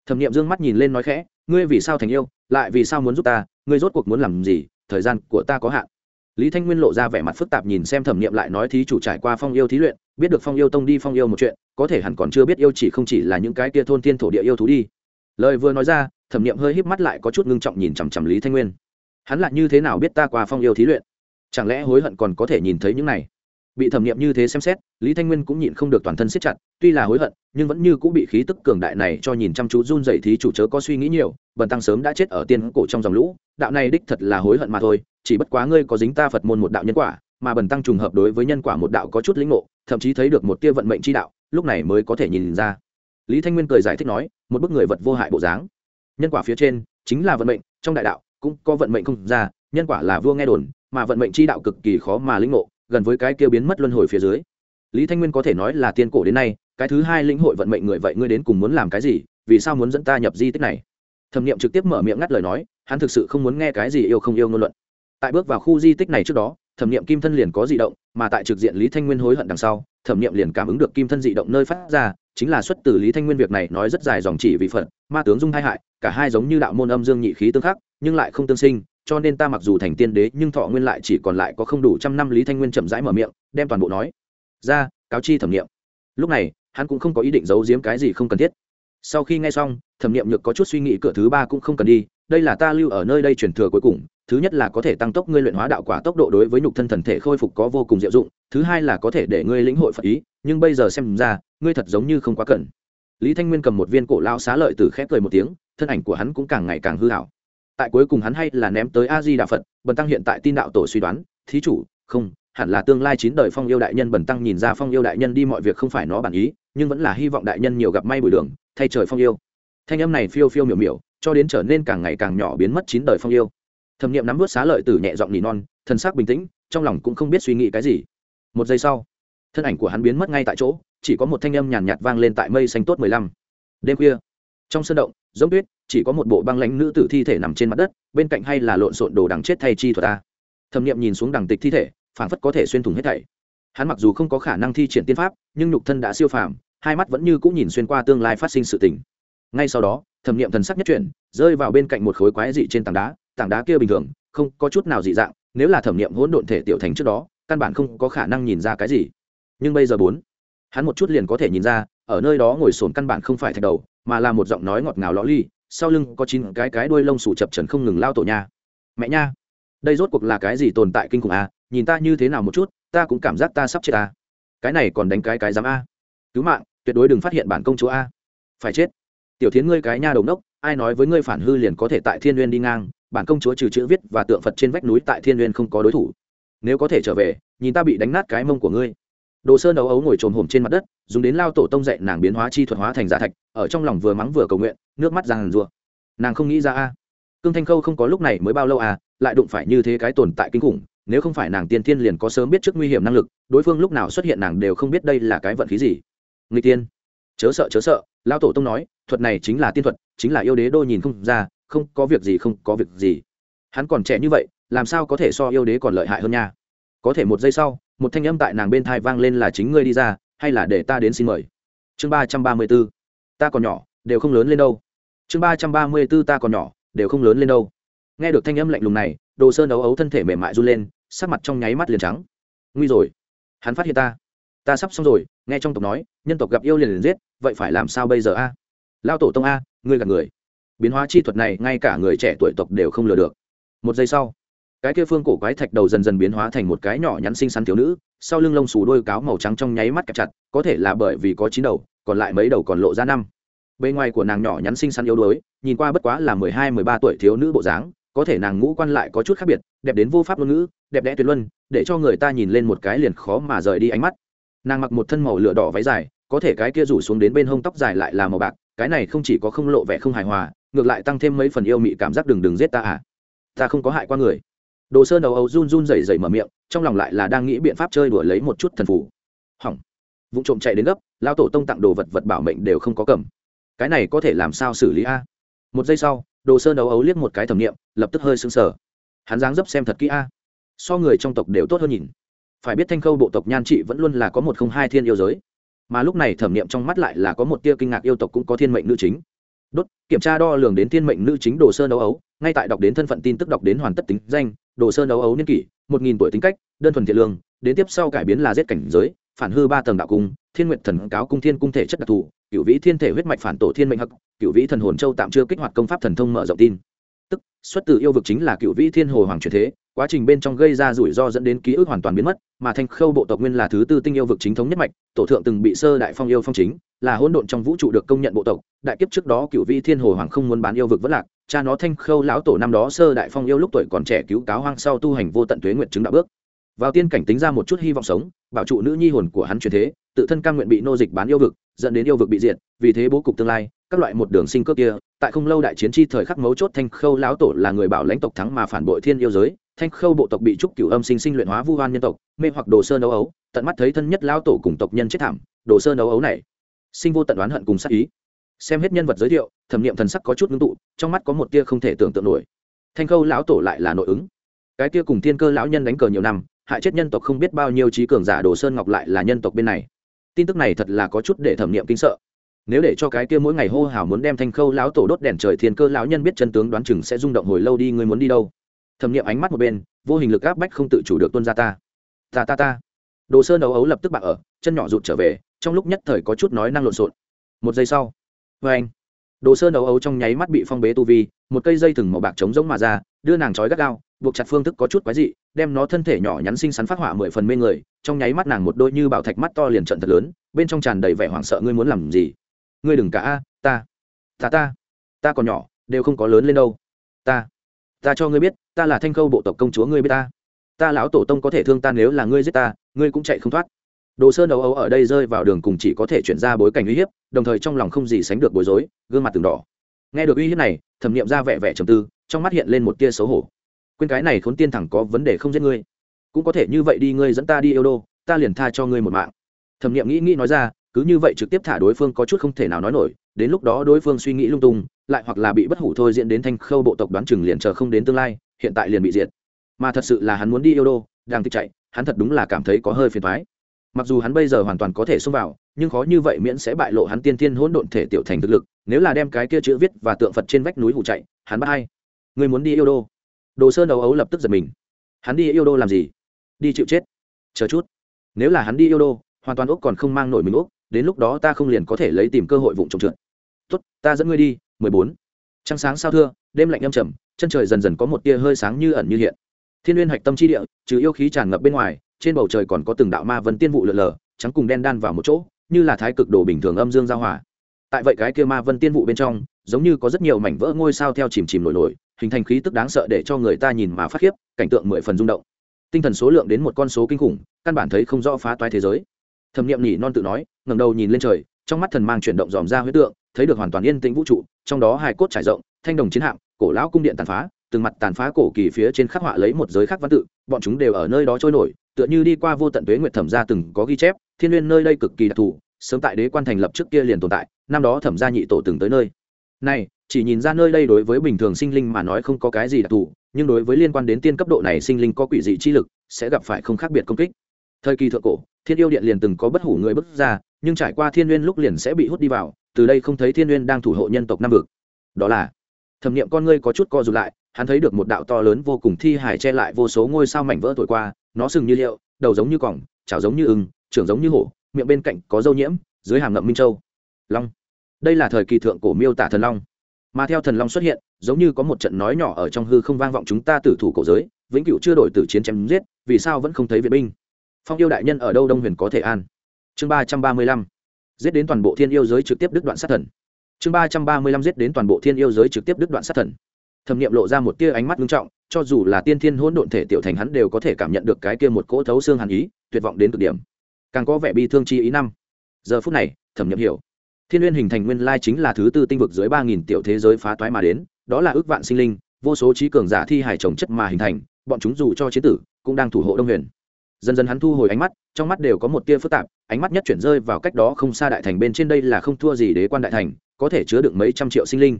Speaker 1: Thẩm nghiệm d ư ơ n g mắt nhìn lên nói khẽ, ngươi vì sao thành yêu, lại vì sao muốn giúp ta, ngươi rốt cuộc muốn làm gì, thời gian của ta có hạn. Lý thanh nguyên lộ ra vẻ mặt phức tạp nhìn xem thẩm nghiệm lại nói thí chủ trải qua phong yêu thí luyện, biết được phong yêu tông đi phong yêu một chuyện, có thể hẳn còn chưa biết yêu chỉ không chỉ là những cái tia thôn thiên thổ địa yêu thú đi. Lời vừa nói ra thẩm nghiệm hơi híp mắt lại có chút ngưng trọng nhìn chằm chằm lý thanh nguyên. Hắn lại như thế nào biết ta qua phong yêu thí luyện? Chẳng lẽ hối hận còn có thể nhìn thấy những này? Bị thẩm nghiệm như thế xem xét, lý thanh nguyên cũng nhịn không được toàn thân siết chặt, tuy là hối hận, nhưng vẫn như cũng bị khí tức cường đại này cho nhìn chăm chú run dậy thí chủ chớ có suy nghĩ nhiều, bần tăng sớm đã chết ở tiên cổ trong dòng lũ, đạo này đích thật là hối hận mà thôi, chỉ bất quá ngươi có dính ta phật môn một đạo nhân quả, mà bần tăng trùng hợp đối với nhân quả một đạo có chút lĩnh ngộ, thậm chí thấy được một tia vận mệnh chi đạo, lúc này mới có thể nhìn ra. Lý thanh nguyên cười giải thích nói, một bức người vật vô hại bộ dáng nhân quả phía trên chính là vận mệnh, trong đại đạo cũng có vận mệnh không ra, nhân quả là vua nghe đồn, mà vận mệnh chi đạo cực kỳ khó mà lĩnh ngộ, gần với cái kia biến mất luân hồi phía dưới. Lý thanh nguyên có thể nói là tiên cổ đến nay, cái thứ hai lĩnh hội vận mệnh người vậy ngươi đến cùng muốn làm cái gì, vì sao muốn dẫn ta nhập di tích này? Thẩm nghiệm trực tiếp mở miệng ngắt lời nói, hắn thực sự không muốn nghe cái gì yêu không yêu ngôn luận. Tại bước vào khu di tích này trước đó, thẩm nghiệm kim thân liền có di động, mà tại trực diện lý thanh nguyên hối hận đằng sau, thẩm nghiệm liền cảm ứng được kim thân di động nơi phát ra chính là xuất từ lý thanh nguyên việc này nói rất dài dòng chỉ vì phận ma tướng dung hai hại, cả hai giống như đạo môn âm dương nhị khí tương khắc, nhưng lại không tương sinh, cho nên ta mặc dù thành tiên đế, nhưng thọ nguyên lại chỉ còn lại có không đủ trăm năm lý thanh nguyên chậm rãi mở miệng, đem toàn bộ nói ra, cáo chi thẩm nghiệm lúc này, hắn cũng không có ý định giấu giếm cái gì không cần thiết. Sau khi nghe xong, thẩm nghiệm nhược có chút suy nghĩ cửa thứ ba cũng không cần đi, đây là ta lưu ở nơi đây truyền thừa cuối cùng, thứ nhất là có thể tăng tốc ngươi luyện hóa đạo quả tốc độ đối với nhục thân thần thể khôi phục có vô cùng diệu dụng, thứ hai là có thể để ngươi lĩnh hội phật ý, nhưng bây giờ xem ra ngươi thật giống như không quá cần. Lý thanh nguyên cầm một viên cổ lao xá lợi từ khép cười một tiếng, thân ảnh của hắn cũng càng ngày càng hư hảo. Tại cuối cùng hắn hay là ném tới a di đà phật, bần tăng hiện tại tin đạo tổ suy đoán, thí chủ, không, hẳn là tương lai chín đời phong yêu đại nhân bần tăng nhìn ra phong yêu đại nhân đi mọi việc không phải nó bản ý, nhưng vẫn là hy vọng đại nhân nhiều gặp may bùi đường, thay trời phong yêu. Thanh âm này phiêu phiêu miểu miểu, cho đến trở nên càng ngày càng nhỏ biến mất chín đời phong yêu. Thẩm nghiệm nắm vớt xá lợi tử nhẹ giọng nỉ non thân xác bình tĩnh, trong lòng cũng không biết suy nghĩ cái gì. Một giây sau, thân ảnh của hắn biến mất ngay tại chỗ chỉ có một thanh âm nhàn nhạt, nhạt vang lên tại mây xanh tốt mười lăm. Đêm khuya trong sân động giống tuyết chỉ có một bộ băng lãnh nữ tử thi thể nằm trên mặt đất bên cạnh hay là lộn xộn đồ đằng chết thay chi thuật ta. Thẩm nghiệm nhìn xuống đằng tịch thi thể phảng phất có thể xuyên thủng hết thảy. Hắn mặc dù không có khả năng thi triển tiên pháp nhưng nhục thân đã siêu phàm hai mắt vẫn như cũng nhìn xuyên qua tương lai phát sinh sự tình. Ngay sau đó thẩm nghiệm thần sắc nhất chuyển rơi vào bên cạnh một khối quái dị trên tảng đá tảng đá kia bình thường không có chút nào dị dạng nếu là thẩm nghiệm hỗn độn thể tiểu thành trước đó căn bản không có khả năng nhìn ra cái gì. Nhưng bây giờ bốn hắn một chút liền có thể nhìn ra, ở nơi đó ngồi sồn căn bản không phải thạch đầu, mà là một giọng nói ngọt ngào lõ ly, sau lưng có chín cái cái đuôi lông sủ chập trần không ngừng lao tổ nha. Mẹ nha, đây rốt cuộc là cái gì tồn tại kinh khủng a nhìn ta như thế nào một chút, ta cũng cảm giác ta sắp chết à? cái này còn đánh cái cái dám a. Cứu mạng, tuyệt đối đừng phát hiện bản công chúa a. Phải chết. Tiểu thiến ngươi cái nha đầu đốc ai nói với ngươi phản hư liền có thể tại thiên n g u y ê n đi ngang, bản công chúa trừ chữ viết và tượng phật trên vách núi tại thiên n g u y ê n không có đối thủ. Nếu có thể trở về, nhìn ta bị đánh nát cái mông của ngươi đồ sơn đấu ấu ngồi trồm hồm trên mặt đất, dùng đến lao tổ tông dạy nàng biến hóa chi thuật hóa thành giả thạch, ở trong lòng vừa mắng vừa cầu nguyện, nước mắt ràng rùa nàng không nghĩ ra a, cương thanh khâu không có lúc này mới bao lâu à lại đụng phải như thế cái tồn tại kinh khủng, nếu không phải nàng tiên thiên liền có sớm biết trước nguy hiểm năng lực, đối phương lúc nào xuất hiện nàng đều không biết đây là cái vận khí gì. Người tiên. Chớ sợ chớ sợ, lao tổ tông nói, thuật này chính là tiên thuật, chính là yêu đế đô nhìn không ra, không có việc gì, không có việc gì. Hắn còn trẻ như vậy, làm sao có thể so yêu đế còn lợi hại hơn nha? Có thể một giây sau một thanh âm tại nàng bên thai vang lên là chính ngươi đi ra, hay là để ta đến xin mời? Chương ba trăm ba mươi b ố ta còn nhỏ, đều không lớn lên đâu. Chương ba trăm ba mươi b ố ta còn nhỏ, đều không lớn lên đâu. Nghe được thanh âm lạnh lùng này, đồ sơn ấu ấu thân thể mềm mại run lên, sắc mặt trong nháy mắt liền trắng. Nguy rồi. Hắn phát hiện ta. Ta sắp xong rồi, nghe trong tộc nói, nhân tộc gặp yêu liền liền giết, vậy phải làm sao bây giờ a? Lao tổ tông a, ngươi gạt người. Biến hóa chi thuật này ngay cả người trẻ tuổi tộc đều không lừa được. Một giây sau cái kia phương cổ quái thạch đầu dần dần biến hóa thành một cái nhỏ nhắn xinh xắn thiếu nữ, sau lưng lông xù đôi cáo màu trắng trong nháy mắt kẹp chặt, có thể là bởi vì có chín đầu, còn lại mấy đầu còn lộ ra năm. Bề ngoài của nàng nhỏ nhắn xinh xắn yếu đuối, nhìn qua bất quá là mười hai, mười ba tuổi thiếu nữ bộ dáng, có thể nàng ngũ quan lại có chút khác biệt, đẹp đến vô pháp ngôn ngữ, đẹp đẽ tuyệt luân, để cho người ta nhìn lên một cái liền khó mà rời đi ánh mắt. Nàng mặc một thân màu lửa đỏ váy dài, có thể cái kia rủ xuống đến bên hông tóc dài lại là màu bạc, cái này không chỉ có không lộ vẻ không hài hòa, ngược lại tăng thêm mấy phần yêu mị cảm giác đừng đừng giết ta à. Ta không có hại qua người đồ sơn đầu âu run run rẩy rẩy mở miệng, trong lòng lại là đang nghĩ biện pháp chơi đùa lấy một chút thần phủ hỏng. Vụ trộm chạy đến gấp lao tổ tông tặng đồ vật vật bảo mệnh đều không có cầm. Cái này có thể làm sao xử lý a? Một giây sau, đồ sơn đấu ấu liếc một cái thẩm nghiệm, lập tức hơi sững sờ. Hắn dáng dấp xem thật kỹ a. So người trong tộc đều tốt hơn nhìn. Phải biết thanh khâu bộ tộc nhan trị vẫn luôn là có một không hai thiên yêu giới. Mà lúc này thẩm nghiệm trong mắt lại là có một tia kinh ngạc yêu tộc cũng có thiên mệnh nữ chính đốt, kiểm tra đo lường đến thiên mệnh nữ chính đồ sơn đấu ấu, ngay tại đọc đến thân phận tin tức đọc đến hoàn tất tính danh, đồ sơn đấu ấu niên kỷ, một nghìn tuổi tính cách, đơn thuần thiện lương, đến tiếp sau cải biến là giết cảnh giới, phản hư ba tầng đạo cung, thiên nguyện thần cáo cung thiên cung thể chất đặc thù cựu vĩ thiên thể huyết mạch phản tổ thiên mệnh hắc cựu vĩ thần hồn châu tạm chưa kích hoạt công pháp thần thông mở rộng tin. Tức, xuất từ yêu vực chính là cựu vĩ thiên hồ hoàng truyền thế quá trình bên trong gây ra rủi ro dẫn đến ký ức hoàn toàn biến mất, mà thanh khâu bộ tộc nguyên là thứ tư tinh yêu vực chính thống nhất mạch, tổ thượng từng bị sơ đại phong yêu phong chính, là hỗn độn trong vũ trụ được công nhận bộ tộc. Đại kiếp trước đó cựu vi thiên hồ hoàng không muốn bán yêu vực vẫn lạc, cha nó thanh khâu lão tổ năm đó sơ đại phong yêu lúc tuổi còn trẻ cứu cáo hoang sau tu hành vô tận tuế nguyện chứng đạo bước. Vào tiên cảnh tính ra một chút hy vọng sống, bảo trụ nữ nhi hồn của hắn truyền thế, tự thân cam nguyện bị nô dịch bán yêu vực, dẫn đến yêu vực bị diệt, vì thế bố cục tương lai, các loại một đường sinh cơ kia, tại không lâu đại chiến chi thời khắc mấu chốt thanh khâu lão tổ là người bảo lãnh tộc thắng mà phản bội thiên yêu giới thanh khâu bộ tộc bị trúc cửu âm sinh sinh luyện hóa vu hoan nhân tộc, mê hoặc đồ sơ nấu ấu, tận mắt thấy thân nhất lão tổ cùng tộc nhân chết thảm, đồ sơ nấu ấu này. Sinh vô tận đoán hận cùng sát ý. Xem hết nhân vật giới thiệu, thẩm nghiệm thần sắc có chút ngưng tụ, trong mắt có một tia không thể tưởng tượng nổi. Thanh khâu lão tổ lại là nội ứng. Cái tia cùng thiên cơ lão nhân đánh cờ nhiều năm, hại chết nhân tộc không biết bao nhiêu trí cường giả đồ sơn ngọc lại là nhân tộc bên này. Tin tức này thật là có chút để thẩm nghiệm kinh sợ. Nếu để cho cái kia mỗi ngày hô hào muốn đem thanh khâu lão tổ đốt đèn trời thiên cơ lão nhân biết chân tướng đoán chừng sẽ rung động hồi lâu đi, ngươi muốn đi đâu? Thẩm nghiệm ánh mắt một bên, vô hình lực áp bách không tự chủ được tuân ra ta. Ta ta ta. Đồ sơn ấu ấu lập tức bạc ở, chân nhỏ rụt trở về, trong lúc nhất thời có chút nói năng lộn xộn. Một giây sau vê anh. Đồ sơn ấu ấu trong nháy mắt bị phong bế tu vi, một cây dây thừng màu bạc trống rỗng mà ra, đưa nàng trói gắt gao, buộc chặt phương thức có chút quái dị, đem nó thân thể nhỏ nhắn xinh xắn phát họa mười phần mê người, trong nháy mắt nàng một đôi như bảo thạch mắt to liền trận thật lớn, bên trong tràn đầy vẻ hoảng sợ ngươi muốn làm gì? Ngươi đừng cả a, ta ta ta ta còn nhỏ, đều không có lớn lên đâu. Ta ta cho ngươi biết, ta là thanh khâu bộ tộc công chúa ngươi biết ta. Ta lão tổ tông có thể thương ta nếu là ngươi giết ta, ngươi cũng chạy không thoát. Đồ sơn ấu ấu ở đây rơi vào đường cùng chỉ có thể chuyển ra bối cảnh uy hiếp, đồng thời trong lòng không gì sánh được bối rối, gương mặt từng đỏ. Nghe được uy hiếp này, thẩm nghiệm ra vẻ vẻ trầm tư, trong mắt hiện lên một tia xấu hổ. Quên cái này khốn tiên thẳng có vấn đề không giết ngươi. Cũng có thể như vậy đi, ngươi dẫn ta đi yêu đô, ta liền tha cho ngươi một mạng. Thẩm nghiệm nghĩ nghĩ nói ra, cứ như vậy trực tiếp thả đối phương có chút không thể nào nói nổi, đến lúc đó đối phương suy nghĩ lung tung lại hoặc là bị bất hủ thôi diễn đến thanh khâu bộ tộc đoán chừng liền chờ không đến tương lai, hiện tại liền bị diệt. Mà thật sự là hắn muốn đi yêu đô, đang tích chạy, hắn thật đúng là cảm thấy có hơi phiền thoái mặc dù hắn bây giờ hoàn toàn có thể xông vào, nhưng khó như vậy miễn sẽ bại lộ hắn tiên thiên hỗn độn thể tiểu thành thực lực, nếu là đem cái kia chữ viết và tượng phật trên vách núi hủ chạy, hắn bắt hay người muốn đi yêu đô. Đồ sơn đầu ấu lập tức giật mình. Hắn đi yêu đô làm gì? Đi chịu chết. Chờ chút. Nếu là hắn đi yêu đô, hoàn toàn úc còn không mang nổi mình úc, đến lúc đó ta không liền có thể lấy tìm cơ hội vụng trồng trượt. Tốt, ta dẫn ngươi đi bốn. Trăng sáng sao thưa, đêm lạnh âm trầm, chân trời dần dần có một tia hơi sáng như ẩn như hiện. Thiên n g u y ê n hạch tâm chi địa, trừ yêu khí tràn ngập bên ngoài, trên bầu trời còn có từng đạo ma vân tiên vụ lượn lờ, trắng cùng đen đan vào một chỗ, như là thái cực đồ bình thường âm dương giao hòa. Tại vậy cái kia ma vân tiên vụ bên trong, giống như có rất nhiều mảnh vỡ ngôi sao theo chìm chìm nổi nổi, hình thành khí tức đáng sợ để cho người ta nhìn mà phát khiếp, cảnh tượng mười phần rung động. Tinh thần số lượng đến một con số kinh khủng, căn bản thấy không rõ phá toái thế giới. Thẩm n i ệ m nhỉ non tự nói, ngẩng đầu nhìn lên trời trong mắt thần mang chuyển động dòm ra huyết tượng, thấy được hoàn toàn yên tĩnh vũ trụ, trong đó hai cốt trải rộng, thanh đồng chiến hạm, cổ lão cung điện tàn phá, từng mặt tàn phá cổ kỳ phía trên khắc họa lấy một giới khắc văn tự, bọn chúng đều ở nơi đó trôi nổi, tựa như đi qua vô tận tuế nguyệt thẩm gia từng có ghi chép, thiên nguyên nơi đây cực kỳ đặc thù, sớm tại đế quan thành lập trước kia liền tồn tại, năm đó thẩm gia nhị tổ từng tới nơi. Này, chỉ nhìn ra nơi đây đối với bình thường sinh linh mà nói không có cái gì đặc thù, nhưng đối với liên quan đến tiên cấp độ này sinh linh có quỷ dị chi lực, sẽ gặp phải không khác biệt công kích. Thời kỳ thượng cổ, thiên yêu điện liền từng có bất hủ người bước ra nhưng trải qua thiên nguyên lúc liền sẽ bị hút đi vào, từ đây không thấy thiên nguyên đang thủ hộ nhân tộc nam vực. Đó là, thẩm nghiệm con ngươi có chút co rụt lại, hắn thấy được một đạo to lớn vô cùng thi hải che lại vô số ngôi sao mảnh vỡ thổi qua, nó sừng như liệu, đầu giống như cỏng chảo giống như ưng, trưởng giống như hổ, miệng bên cạnh có dâu nhiễm, dưới hàm ngậm minh châu. Long. Đây là thời kỳ thượng cổ miêu tả thần long. Mà theo thần long xuất hiện, giống như có một trận nói nhỏ ở trong hư không vang vọng chúng ta tử thủ cổ giới, vĩnh cửu chưa đổi từ chiến chém giết, vì sao vẫn không thấy vệ binh? Phong yêu đại nhân ở đâu đông huyền có thể an? Chương ba trăm ba mươi lăm. Giết đến toàn bộ thiên yêu giới trực tiếp đứt đoạn sát thần. Chương ba trăm ba mươi lăm giết đến toàn bộ thiên yêu giới trực tiếp đứt đoạn sát thần. Thẩm nghiệm lộ ra một tia ánh mắt nghiêm trọng, cho dù là tiên thiên hỗn độn thể tiểu thành hắn đều có thể cảm nhận được cái kia một cỗ thấu xương hàn ý, tuyệt vọng đến cực điểm. Càng có vẻ bi thương chi ý năm. Giờ phút này, thẩm nghiệm hiểu. Thiên nguyên hình thành nguyên lai chính là thứ tư tinh vực dưới ba nghìn tiểu thế giới phá toái mà đến, đó là ước vạn sinh linh, vô số trí cường giả thi hải trồng chất mà hình thành, bọn chúng dù cho chế tử, cũng đang thủ hộ đông huyền dần dần hắn thu hồi ánh mắt, trong mắt đều có một tia phức tạp, ánh mắt nhất chuyển rơi vào cách đó không xa đại thành bên trên đây là không thua gì đế quan đại thành, có thể chứa được mấy trăm triệu sinh linh.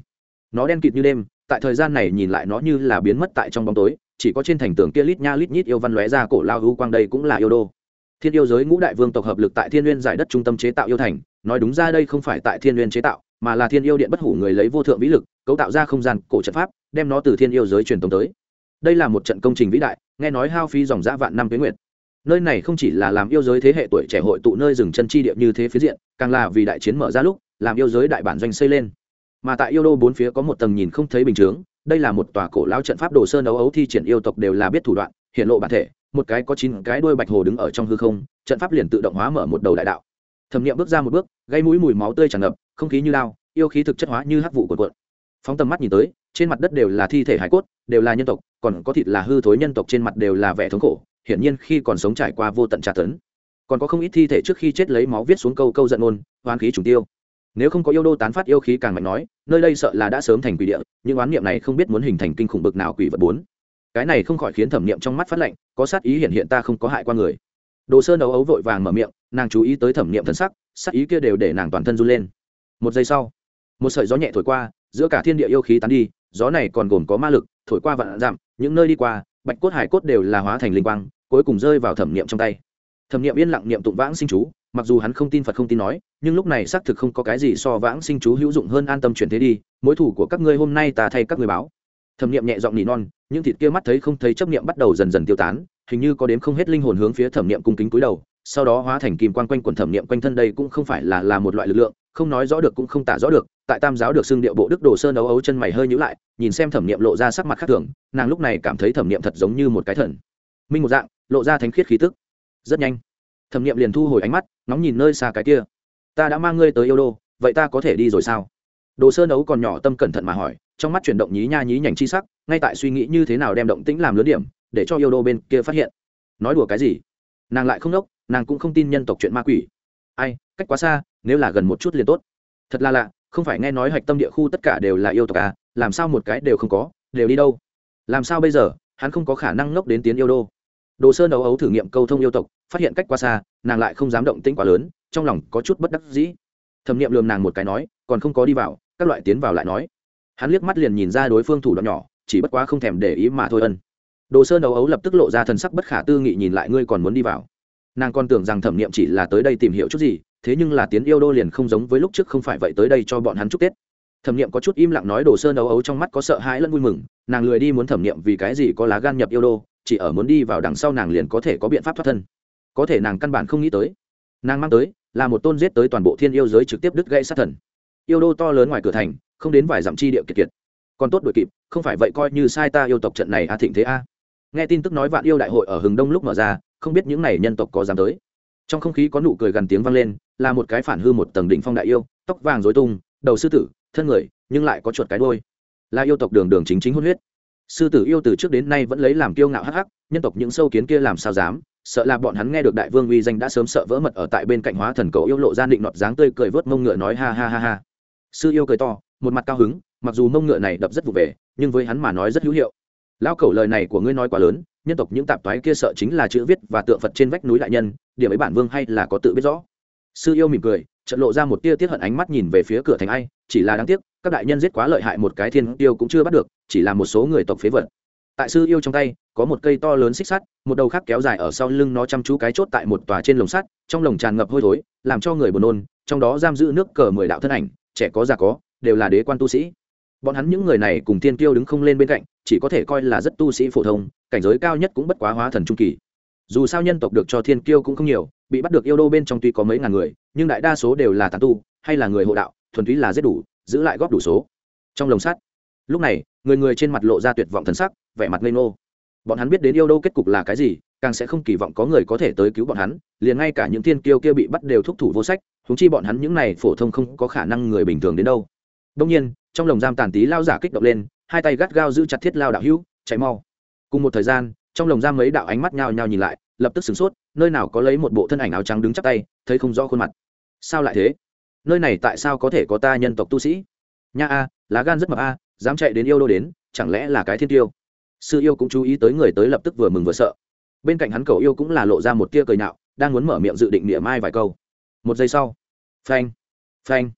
Speaker 1: Nó đen kịt như đêm, tại thời gian này nhìn lại nó như là biến mất tại trong bóng tối, chỉ có trên thành tường kia lít nha lít nhít yêu văn lóe ra cổ lao hữu quang đây cũng là yêu đô. Thiên yêu giới ngũ đại vương tộc hợp lực tại thiên n giải đất trung tâm chế tạo yêu thành, nói đúng ra đây không phải tại thiên n chế tạo, mà là thiên yêu điện bất hủ người lấy vô thượng vĩ lực, cấu tạo ra không gian cổ trận pháp, đem nó từ thiên yêu giới truyền tống tới. Đây là một trận công trình vĩ đại, nghe nói hao phí dòng dã vạn năm tuyến nguyệt nơi này không chỉ là làm yêu giới thế hệ tuổi trẻ hội tụ nơi dừng chân chi địa như thế phía diện, càng là vì đại chiến mở ra lúc, làm yêu giới đại bản doanh xây lên. Mà tại yêu đô bốn phía có một tầng nhìn không thấy bình chướng, đây là một tòa cổ lao trận pháp đồ sơn ấu ấu thi triển yêu tộc đều là biết thủ đoạn, hiện lộ bản thể, một cái có chín cái đuôi bạch hồ đứng ở trong hư không, trận pháp liền tự động hóa mở một đầu đại đạo. Thẩm nghiệm bước ra một bước, gây mũi mùi máu tươi tràn ngập, không khí như lao, yêu khí thực chất hóa như hắc vụ của quận phóng tầm mắt nhìn tới, trên mặt đất đều là thi thể hải cốt, đều là nhân tộc, còn có thịt là hư thối nhân tộc trên mặt đều là vẻ thống khổ hiển nhiên khi còn sống trải qua vô tận tra tấn. Còn có không ít thi thể trước khi chết lấy máu viết xuống câu câu giận ngôn hoán khí trùng tiêu. Nếu không có yêu đô tán phát yêu khí càng mạnh nói, nơi đây sợ là đã sớm thành quỷ địa, nhưng oán niệm này không biết muốn hình thành kinh khủng bực nào quỷ vật bốn. Cái này không khỏi khiến thẩm niệm trong mắt phát lạnh, có sát ý hiện hiện ta không có hại qua người. Đồ sơn đấu ấu vội vàng mở miệng, nàng chú ý tới thẩm niệm thân sắc, sát ý kia đều để nàng toàn thân run lên. Một giây sau, một sợi gió nhẹ thổi qua, giữa cả thiên địa yêu khí tán đi, gió này còn gồm có ma lực, thổi qua vạn dặm những nơi đi qua bạch cốt hải cốt đều là hóa thành linh quang, cuối cùng rơi vào thẩm niệm trong tay. Thẩm niệm yên lặng niệm tụng vãng sinh chú, mặc dù hắn không tin phật không tin nói, nhưng lúc này xác thực không có cái gì so vãng sinh chú hữu dụng hơn an tâm chuyển thế đi, mối thủ của các ngươi hôm nay ta thay các ngươi báo. Thẩm niệm nhẹ giọng nỉ non, những thịt kia mắt thấy không thấy chấp niệm bắt đầu dần dần tiêu tán, hình như có đếm không hết linh hồn hướng phía thẩm niệm cung kính cúi đầu, sau đó hóa thành kim quan quanh quần thẩm niệm quanh thân đây cũng không phải là là một loại lực lượng không nói rõ được cũng không tả rõ được, tại tam giáo được xưng điệu bộ đức đồ sơn ấu ấu chân mày hơi nhữ lại, nhìn xem thẩm niệm lộ ra sắc mặt khác thường, nàng lúc này cảm thấy thẩm niệm thật giống như một cái thần. Minh một dạng, lộ ra thánh khiết khí tức. Rất nhanh, thẩm niệm liền thu hồi ánh mắt, ngóng nhìn nơi xa cái kia. Ta đã mang ngươi tới yêu đô, vậy ta có thể đi rồi sao? Đồ sơ nấu còn nhỏ tâm cẩn thận mà hỏi, trong mắt chuyển động nhí nha nhí nhảnh chi sắc, ngay tại suy nghĩ như thế nào đem động tĩnh làm lớn điểm, để cho yêu đô bên kia phát hiện. Nói đùa cái gì? Nàng lại không đốc, nàng cũng không tin nhân tộc chuyện ma quỷ. Ai, cách quá xa nếu là gần một chút liền tốt. Thật là lạ, không phải nghe nói hạch tâm địa khu tất cả đều là yêu tộc à làm sao một cái đều không có, đều đi đâu? Làm sao bây giờ, hắn không có khả năng ngốc đến tiến yêu đô? Đồ sơn đấu ấu thử nghiệm câu thông yêu tộc, phát hiện cách qua xa, nàng lại không dám động tĩnh quá lớn, trong lòng có chút bất đắc dĩ. Thẩm nghiệm lườm nàng một cái nói, còn không có đi vào, các loại tiến vào lại nói. Hắn liếc mắt liền nhìn ra đối phương thủ đoạn nhỏ, chỉ bất quá không thèm để ý mà thôi ân. Đồ sơn đấu ấu lập tức lộ ra thần sắc bất khả tư nghị nhìn lại, ngươi còn muốn đi vào? Nàng còn tưởng rằng thẩm nghiệm chỉ là tới đây tìm hiểu chút gì thế nhưng là tiến yêu đô liền không giống với lúc trước không phải vậy tới đây cho bọn hắn chúc tết. Thẩm nghiệm có chút im lặng nói đồ sơn ấu ấu trong mắt có sợ hãi lẫn vui mừng, nàng lười đi muốn thẩm nghiệm vì cái gì có lá gan nhập yêu đô, chỉ ở muốn đi vào đằng sau nàng liền có thể có biện pháp thoát thân. Có thể nàng căn bản không nghĩ tới. Nàng mang tới là một tôn giết tới toàn bộ thiên yêu giới trực tiếp đứt gãy sát thần. Yêu đô to lớn ngoài cửa thành, không đến vài dặm chi địa kiệt kiệt. Còn tốt đuổi kịp, không phải vậy coi như sai ta yêu tộc trận này a, thịnh thế a. Nghe tin tức nói vạn yêu đại hội ở hừng đông lúc mở ra, không biết những này nhân tộc có dám tới. Trong không khí có nụ cười gần tiếng vang lên là một cái phản hư một tầng đỉnh phong đại yêu, tóc vàng dối tung, đầu sư tử, thân người, nhưng lại có chuột cái đôi là yêu tộc đường đường chính chính hôn huyết. Sư tử yêu từ trước đến nay vẫn lấy làm kiêu ngạo hắc hắc, nhân tộc những sâu kiến kia làm sao dám, sợ là bọn hắn nghe được đại vương uy danh đã sớm sợ vỡ mật ở tại bên cạnh hóa thần cầu yêu lộ ra định nọt dáng tươi cười vớt mông ngựa nói ha ha ha ha. Sư yêu cười to, một mặt cao hứng, mặc dù mông ngựa này đập rất vụ về, nhưng với hắn mà nói rất hữu hiệu. Lao cẩu lời này của ngươi nói quá lớn, nhân tộc những tạp toái kia sợ chính là chữ viết và tượng phật trên vách núi đại nhân, điểm ấy bản vương hay là có tự biết rõ sư yêu mỉm cười trận lộ ra một tia tiết hận ánh mắt nhìn về phía cửa thành ai, chỉ là đáng tiếc, các đại nhân giết quá lợi hại một cái thiên tiêu cũng chưa bắt được, chỉ là một số người tộc phế vật. Tại sư yêu trong tay, có một cây to lớn xích sắt, một đầu khác kéo dài ở sau lưng nó chăm chú cái chốt tại một tòa trên lồng sắt, trong lồng tràn ngập hôi thối, làm cho người buồn nôn, trong đó giam giữ nước cờ mười đạo thân ảnh, trẻ có già có, đều là đế quan tu sĩ. Bọn hắn những người này cùng tiên tiêu đứng không lên bên cạnh, chỉ có thể coi là rất tu sĩ phổ thông, cảnh giới cao nhất cũng bất quá hóa thần trung kỳ dù sao nhân tộc được cho thiên kiêu cũng không nhiều, bị bắt được yêu đô bên trong tuy có mấy ngàn người, nhưng đại đa số đều là tàn tu, hay là người hộ đạo, thuần túy là giết đủ, giữ lại góp đủ số. Trong lồng sắt, lúc này, người người trên mặt lộ ra tuyệt vọng thần sắc, vẻ mặt ngây ngô. Bọn hắn biết đến yêu đô kết cục là cái gì, càng sẽ không kỳ vọng có người có thể tới cứu bọn hắn, liền ngay cả những thiên kiêu kia bị bắt đều thúc thủ vô sách húng chi bọn hắn những này phổ thông không có khả năng người bình thường đến đâu. Đông nhiên, trong lồng giam tàn tí lao giả kích động lên, hai tay gắt gao giữ chặt thiết lao đạo hữu, chạy mau. Cùng một thời gian trong lồng giam mấy đạo ánh mắt nhao nhao nhìn lại, lập tức sửng sốt, nơi nào có lấy một bộ thân ảnh áo trắng đứng chắp tay, thấy không rõ khuôn mặt. Sao lại thế? Nơi này tại sao có thể có ta nhân tộc tu sĩ? Nha a, lá gan rất mập a, dám chạy đến yêu đô đến, chẳng lẽ là cái thiên tiêu? Sư yêu cũng chú ý tới người tới lập tức vừa mừng vừa sợ. Bên cạnh hắn cầu yêu cũng là lộ ra một tia cười nạo, đang muốn mở miệng dự định niệm mai vài câu. Một giây sau, phanh phanh.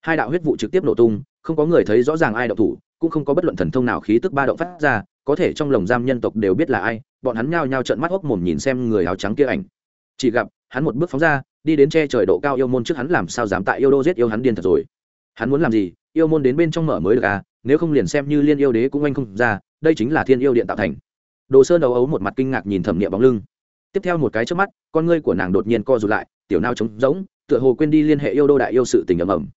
Speaker 1: Hai đạo huyết vụ trực tiếp nổ tung, không có người thấy rõ ràng ai động thủ, cũng không có bất luận thần thông nào khí tức ba động phát ra, có thể trong lồng giam nhân tộc đều biết là ai bọn hắn nhao nhao trợn mắt hốc mồm nhìn xem người áo trắng kia ảnh. Chỉ gặp, hắn một bước phóng ra, đi đến che trời độ cao yêu môn trước hắn làm sao dám tại yêu đô giết yêu hắn điên thật rồi. Hắn muốn làm gì, yêu môn đến bên trong mở mới được à? Nếu không liền xem như liên yêu đế cũng anh không ra, đây chính là thiên yêu điện tạo thành. Đồ sơn đầu ấu một mặt kinh ngạc nhìn thẩm niệm bóng lưng. Tiếp theo một cái trước mắt, con ngươi của nàng đột nhiên co rụt lại, tiểu nao trống rỗng, tựa hồ quên đi liên hệ yêu đô đại yêu sự tình ầm ầm.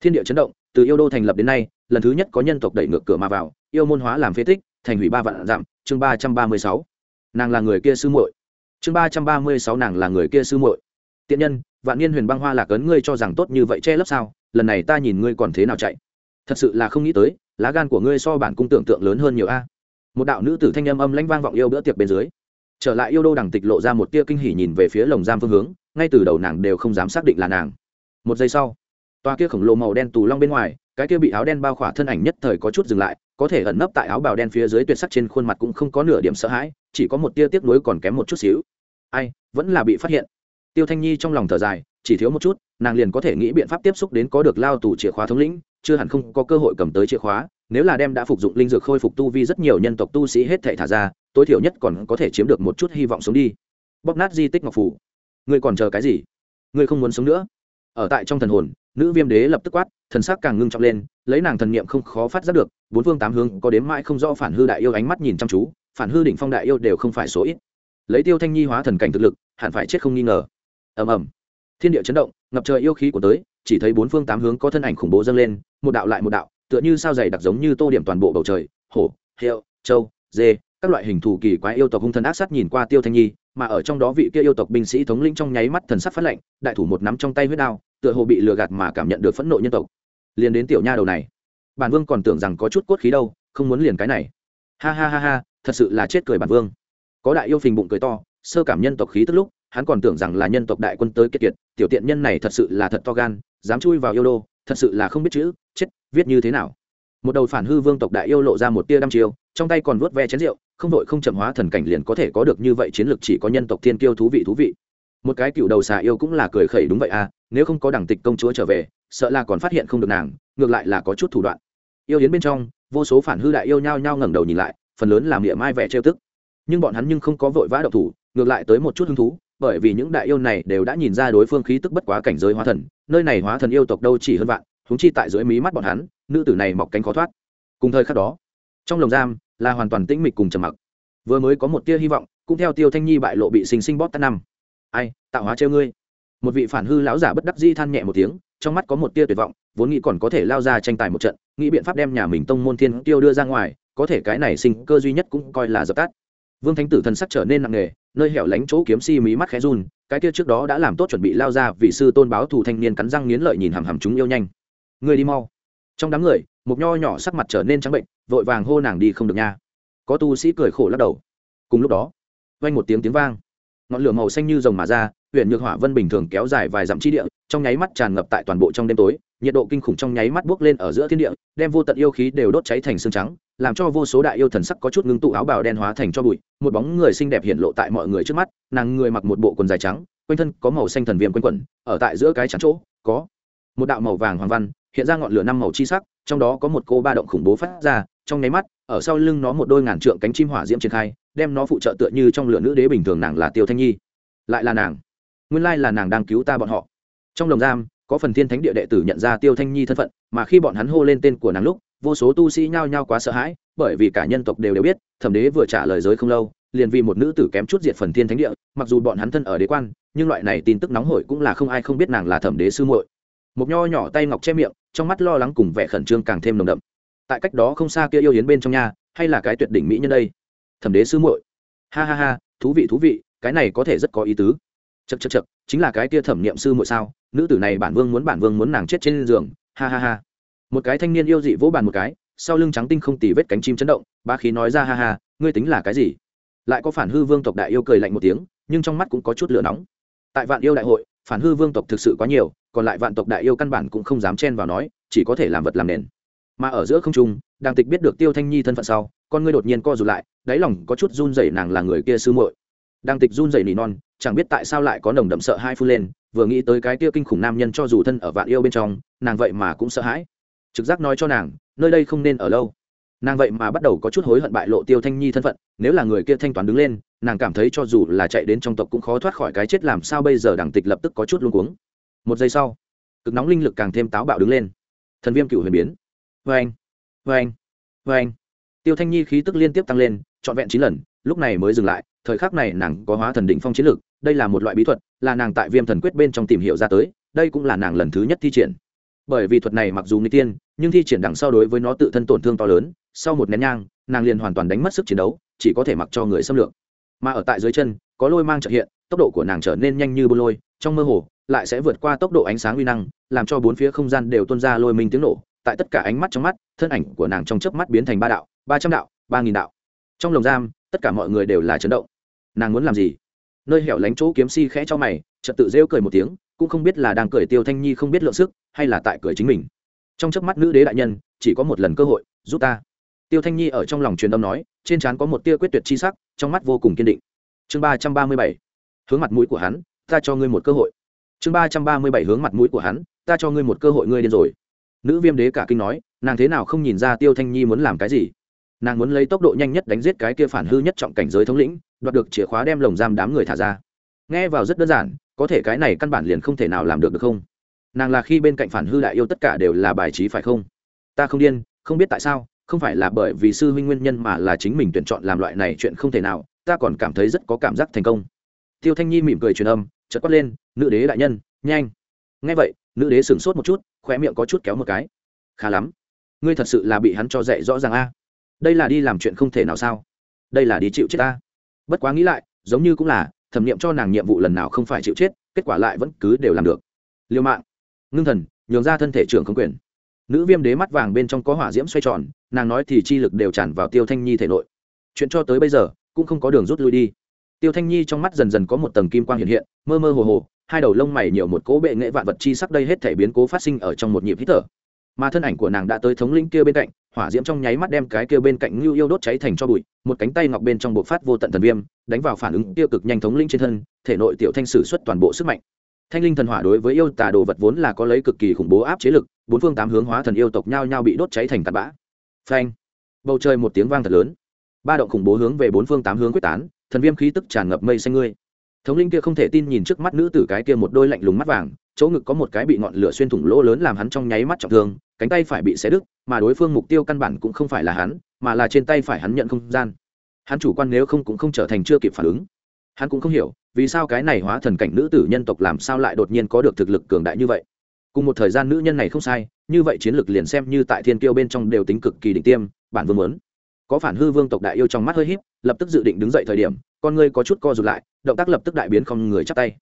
Speaker 1: Thiên địa chấn động, từ yêu đô thành lập đến nay, lần thứ nhất có nhân tộc đẩy ngược cửa mà vào, yêu môn hóa làm phế tích, thành hủy ba vạn dặm, chương ba trăm ba mươi sáu nàng là người kia sư muội. Chương ba trăm ba mươi sáu nàng là người kia sư muội. Tiện nhân, vạn niên huyền băng hoa lạc ấn ngươi cho rằng tốt như vậy che lấp sao? Lần này ta nhìn ngươi còn thế nào chạy? Thật sự là không nghĩ tới, lá gan của ngươi so bản cung tưởng tượng lớn hơn nhiều a. Một đạo nữ tử thanh âm âm lãnh vang vọng yêu bữa tiệc bên dưới. Trở lại yêu đô đằng tịch lộ ra một tia kinh hỉ nhìn về phía lồng giam phương hướng, ngay từ đầu nàng đều không dám xác định là nàng. Một giây sau toa kia khổng lồ màu đen tù long bên ngoài, cái kia bị áo đen bao khỏa thân ảnh nhất thời có chút dừng lại có thể ẩn nấp tại áo bào đen phía dưới tuyệt sắc trên khuôn mặt cũng không có nửa điểm sợ hãi, chỉ có một tia tiếc nuối còn kém một chút xíu. Ai, vẫn là bị phát hiện. Tiêu thanh nhi trong lòng thở dài, chỉ thiếu một chút, nàng liền có thể nghĩ biện pháp tiếp xúc đến có được lao tù chìa khóa thống lĩnh, chưa hẳn không có cơ hội cầm tới chìa khóa, nếu là đem đã phục dụng linh dược khôi phục tu vi rất nhiều nhân tộc tu sĩ hết thể thả ra, tối thiểu nhất còn có thể chiếm được một chút hy vọng sống đi. Bóc nát di tích ngọc phủ. Ngươi còn chờ cái gì? Ngươi không muốn sống nữa? Ở tại trong thần hồn, nữ viêm đế lập tức quát thần sắc càng ngưng trọng lên, lấy nàng thần niệm không khó phát giác được, bốn phương tám hướng có đếm mãi không rõ phản hư đại yêu ánh mắt nhìn chăm chú, phản hư đỉnh phong đại yêu đều không phải số ít. Lấy tiêu thanh nhi hóa thần cảnh thực lực, hẳn phải chết không nghi ngờ. Ầm ầm. Thiên địa chấn động, ngập trời yêu khí của tới, chỉ thấy bốn phương tám hướng có thân ảnh khủng bố dâng lên, một đạo lại một đạo, tựa như sao dày đặc giống như tô điểm toàn bộ bầu trời, hổ hiệu châu dê, các loại hình thù kỳ quái yêu tộc hung thần ác sát nhìn qua tiêu thanh nhi, mà ở trong đó vị kia yêu tộc binh sĩ thống lĩnh trong nháy mắt thần sắc phát lệnh, đại thủ một nắm trong tay huyết đao, tựa hồ bị lừa gạt mà cảm nhận được phẫn nộ nhân tộc liền đến tiểu nha đầu này. Bản vương còn tưởng rằng có chút cốt khí đâu, không muốn liền cái này. Ha ha ha ha, thật sự là chết cười bản vương. Có đại yêu phình bụng cười to, sơ cảm nhân tộc khí tức lúc, hắn còn tưởng rằng là nhân tộc đại quân tới kiệt kiệt, tiểu tiện nhân này thật sự là thật to gan, dám chui vào yêu đô, thật sự là không biết chữ, chết, viết như thế nào. Một đầu phản hư vương tộc đại yêu lộ ra một tia đăm chiêu, trong tay còn vuốt ve chén rượu, không đội không chậm hóa thần cảnh liền có thể có được như vậy chiến lược chỉ có nhân tộc thiên kiêu thú vị thú vị. Một cái cựu đầu xà yêu cũng là cười khẩy đúng vậy à nếu không có đẳng tịch công chúa trở về sợ là còn phát hiện không được nàng, ngược lại là có chút thủ đoạn. Yêu yến bên trong, vô số phản hư đại yêu nhao nhao ngẩng đầu nhìn lại, phần lớn làm địa mai vẻ trêu tức. Nhưng bọn hắn nhưng không có vội vã độc thủ, ngược lại tới một chút hứng thú, bởi vì những đại yêu này đều đã nhìn ra đối phương khí tức bất quá cảnh giới hóa thần, nơi này hóa thần yêu tộc đâu chỉ hơn vạn húng chi tại dưới mí mắt bọn hắn, nữ tử này mọc cánh khó thoát. Cùng thời khắc đó, trong lồng giam là hoàn toàn tĩnh mịch cùng trầm mặc. Vừa mới có một tia hy vọng, cũng theo tiêu thanh nhi bại lộ bị sinh sinh bóp tắt năm. Ai, tạo hóa treo ngươi. Một vị phản hư lão giả bất đắc di than nhẹ một tiếng trong mắt có một tia tuyệt vọng, vốn nghĩ còn có thể lao ra tranh tài một trận, nghĩ biện pháp đem nhà mình tông môn thiên tiêu đưa ra ngoài, có thể cái này sinh cơ duy nhất cũng coi là dập tắt. Vương thánh tử thần sắc trở nên nặng nề, nơi hẻo lánh chỗ kiếm si mí mắt khẽ run, cái kia trước đó đã làm tốt chuẩn bị lao ra vì sư tôn báo thù thanh niên cắn răng nghiến lợi nhìn hằm hằm chúng yêu nhanh. Người đi mau. Trong đám người, một nho nhỏ sắc mặt trở nên trắng bệnh, vội vàng hô nàng đi không được nha. Có tu sĩ cười khổ lắc đầu. Cùng lúc đó, vang một tiếng tiếng vang ngọn lửa màu xanh như rồng mà ra huyện nhược hỏa vân bình thường kéo dài vài dặm chi địa, trong nháy mắt tràn ngập tại toàn bộ trong đêm tối, nhiệt độ kinh khủng trong nháy mắt bốc lên ở giữa thiên địa, đem vô tận yêu khí đều đốt cháy thành xương trắng, làm cho vô số đại yêu thần sắc có chút ngưng tụ áo bào đen hóa thành cho bụi, một bóng người xinh đẹp hiện lộ tại mọi người trước mắt, nàng người mặc một bộ quần dài trắng, quanh thân có màu xanh thần viêm quanh quẩn, ở tại giữa cái trắng chỗ, có một đạo màu vàng hoàng văn, hiện ra ngọn lửa năm màu chi sắc, trong đó có một cô ba động khủng bố phát ra, trong nháy mắt, ở sau lưng nó một đôi ngàn trượng cánh chim hỏa diễm triển khai đem nó phụ trợ tựa như trong lửa nữ đế bình thường nàng là tiêu thanh nhi. Lại là nàng. Nguyên lai là nàng đang cứu ta bọn họ. Trong lồng giam, có phần thiên thánh địa đệ tử nhận ra tiêu thanh nhi thân phận, mà khi bọn hắn hô lên tên của nàng lúc, vô số tu sĩ nhao nhao quá sợ hãi, bởi vì cả nhân tộc đều đều biết, thẩm đế vừa trả lời giới không lâu, liền vì một nữ tử kém chút diệt phần thiên thánh địa, mặc dù bọn hắn thân ở đế quan, nhưng loại này tin tức nóng hổi cũng là không ai không biết nàng là thẩm đế sư muội. Một nho nhỏ tay ngọc che miệng, trong mắt lo lắng cùng vẻ khẩn trương càng thêm nồng đậm. Tại cách đó không xa kia yêu yến bên trong nhà, hay là cái tuyệt đỉnh mỹ nhân đây? Thẩm đế sư muội. Ha ha ha, thú vị thú vị, cái này có thể rất có ý tứ. Chật chật chật chính là cái kia thẩm niệm sư muội sao? Nữ tử này bản vương muốn bản vương muốn nàng chết trên giường. Ha ha ha. Một cái thanh niên yêu dị vỗ bàn một cái, sau lưng trắng tinh không tì vết cánh chim chấn động, ba khí nói ra ha ha, ngươi tính là cái gì? Lại có phản hư vương tộc đại yêu cười lạnh một tiếng, nhưng trong mắt cũng có chút lửa nóng. Tại vạn yêu đại hội, phản hư vương tộc thực sự quá nhiều, còn lại vạn tộc đại yêu căn bản cũng không dám chen vào nói, chỉ có thể làm vật làm nền. Mà ở giữa không trung đàng tịch biết được tiêu thanh nhi thân phận sau con ngươi đột nhiên co rụt lại, đáy lòng có chút run rẩy nàng là người kia sư muội. Đang tịch run rẩy nỉ non, chẳng biết tại sao lại có nồng đậm sợ hai phu lên, vừa nghĩ tới cái kia kinh khủng nam nhân cho dù thân ở vạn yêu bên trong, nàng vậy mà cũng sợ hãi. Trực giác nói cho nàng, nơi đây không nên ở lâu. Nàng vậy mà bắt đầu có chút hối hận bại lộ tiêu thanh nhi thân phận, nếu là người kia thanh toán đứng lên, nàng cảm thấy cho dù là chạy đến trong tộc cũng khó thoát khỏi cái chết làm sao bây giờ đảng tịch lập tức có chút luống cuống. Một giây sau, cực nóng linh lực càng thêm táo bạo đứng lên. Thần viêm cựu huyền biến. Vê anh vê anh vê anh tiêu thanh nhi khí tức liên tiếp tăng lên, trọn vẹn chín lần, lúc này mới dừng lại, thời khắc này nàng có hóa thần đỉnh phong chiến lực, đây là một loại bí thuật, là nàng tại viêm thần quyết bên trong tìm hiểu ra tới, đây cũng là nàng lần thứ nhất thi triển. Bởi vì thuật này mặc dù nguy tiên, nhưng thi triển đằng sau đối với nó tự thân tổn thương to lớn, sau một nén nhang, nàng liền hoàn toàn đánh mất sức chiến đấu, chỉ có thể mặc cho người xâm lược. Mà ở tại dưới chân, có lôi mang trợ hiện, tốc độ của nàng trở nên nhanh như bô lôi, trong mơ hồ, lại sẽ vượt qua tốc độ ánh sáng uy năng, làm cho bốn phía không gian đều tuôn ra lôi minh tiếng nổ, tại tất cả ánh mắt trong mắt thân ảnh của nàng trong chớp mắt biến thành ba đạo, ba trăm đạo, ba nghìn đạo. Trong lồng giam, tất cả mọi người đều là chấn động. Nàng muốn làm gì? Nơi hẻo lánh chỗ kiếm si khẽ cho mày trật tự rêu cười một tiếng, cũng không biết là đang cười tiêu thanh nhi không biết lượng sức, hay là tại cười chính mình. Trong chớp mắt nữ đế đại nhân, chỉ có một lần cơ hội, giúp ta. Tiêu thanh nhi ở trong lòng truyền âm nói, trên trán có một tia quyết tuyệt chi sắc, trong mắt vô cùng kiên định. Chương ba trăm ba mươi bảy, hướng mặt mũi của hắn, ta cho ngươi một cơ hội. Chương ba trăm ba mươi bảy, hướng mặt mũi của hắn, ta cho ngươi một cơ hội, ngươi điên rồi. Nữ viêm đế cả kinh nói nàng thế nào không nhìn ra tiêu thanh nhi muốn làm cái gì? Nàng muốn lấy tốc độ nhanh nhất đánh giết cái kia phản hư nhất trọng cảnh giới thống lĩnh, đoạt được chìa khóa đem lồng giam đám người thả ra. Nghe vào rất đơn giản, có thể cái này căn bản liền không thể nào làm được được không? Nàng là khi bên cạnh phản hư đại yêu tất cả đều là bài trí phải không? Ta không điên, không biết tại sao, không phải là bởi vì sư huynh nguyên nhân mà là chính mình tuyển chọn làm loại này chuyện không thể nào, ta còn cảm thấy rất có cảm giác thành công. Tiêu thanh nhi mỉm cười truyền âm, chợt quát lên, nữ đế đại nhân, nhanh. Nghe vậy, nữ đế sửng sốt một chút, khóe miệng có chút kéo một cái. Khá lắm ngươi thật sự là bị hắn cho dạy rõ ràng a. Đây là đi làm chuyện không thể nào sao? Đây là đi chịu chết ta. Bất quá nghĩ lại, giống như cũng là, thẩm nghiệm cho nàng nhiệm vụ lần nào không phải chịu chết, kết quả lại vẫn cứ đều làm được. Liêu mạng. Ngưng thần, nhường ra thân thể trưởng không quyền. Nữ viêm đế mắt vàng bên trong có hỏa diễm xoay tròn, nàng nói thì chi lực đều tràn vào tiêu thanh nhi thể nội. Chuyện cho tới bây giờ, cũng không có đường rút lui đi. Tiêu thanh nhi trong mắt dần dần có một tầng kim quang hiện hiện, mơ mơ hồ hồ, hai đầu lông mày nhiều một cố bệ nghệ vạn vật chi sắc đây hết thể biến cố phát sinh ở trong một nhịp hít thở mà thân ảnh của nàng đã tới thống lĩnh kia bên cạnh, hỏa diễm trong nháy mắt đem cái kia bên cạnh ngưu yêu đốt cháy thành cho bụi, một cánh tay ngọc bên trong bộ phát vô tận thần viêm, đánh vào phản ứng tiêu cực nhanh thống lĩnh trên thân, thể nội tiểu thanh sử xuất toàn bộ sức mạnh. Thanh linh thần hỏa đối với yêu tà đồ vật vốn là có lấy cực kỳ khủng bố áp chế lực, bốn phương tám hướng hóa thần yêu tộc nhao nhao bị đốt cháy thành tạt bã. Phanh! Bầu trời một tiếng vang thật lớn. Ba động khủng bố hướng về bốn phương tám hướng quyết tán, thần viêm khí tức tràn ngập mây xanh ngươi. Thống linh kia không thể tin nhìn trước mắt nữ tử cái kia một đôi lạnh lùng mắt vàng, chỗ ngực có một cái bị ngọn lửa xuyên thủng lỗ lớn làm hắn trong nháy mắt trọng thương cánh tay phải bị xé đứt, mà đối phương mục tiêu căn bản cũng không phải là hắn, mà là trên tay phải hắn nhận không gian. Hắn chủ quan nếu không cũng không trở thành chưa kịp phản ứng. Hắn cũng không hiểu, vì sao cái này hóa thần cảnh nữ tử nhân tộc làm sao lại đột nhiên có được thực lực cường đại như vậy. Cùng một thời gian nữ nhân này không sai, như vậy chiến lược liền xem như tại thiên kiêu bên trong đều tính cực kỳ đỉnh tiêm, bản vương muốn. Có phản hư vương tộc đại yêu trong mắt hơi híp, lập tức dự định đứng dậy thời điểm, con ngươi có chút co rụt lại, động tác lập tức đại biến không người chắp tay.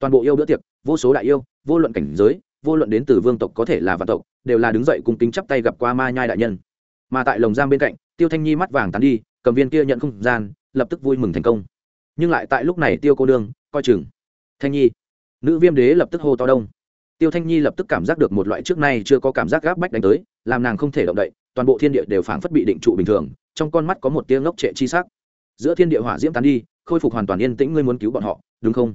Speaker 1: Toàn bộ yêu bữa tiệc, vô số đại yêu, vô luận cảnh giới vô luận đến từ vương tộc có thể là vạn tộc, đều là đứng dậy cùng kính chắp tay gặp qua ma nhai đại nhân. Mà tại lồng giam bên cạnh, tiêu thanh nhi mắt vàng tán đi, cầm viên kia nhận không gian, lập tức vui mừng thành công. Nhưng lại tại lúc này tiêu cô đương coi chừng. Thanh nhi. Nữ viêm đế lập tức hô to đông. Tiêu thanh nhi lập tức cảm giác được một loại trước nay chưa có cảm giác gáp bách đánh tới, làm nàng không thể động đậy, toàn bộ thiên địa đều phảng phất bị định trụ bình thường, trong con mắt có một tia ngốc trệ chi sắc. Giữa thiên địa hỏa diễm tán đi, khôi phục hoàn toàn yên tĩnh, ngươi muốn cứu bọn họ, đúng không?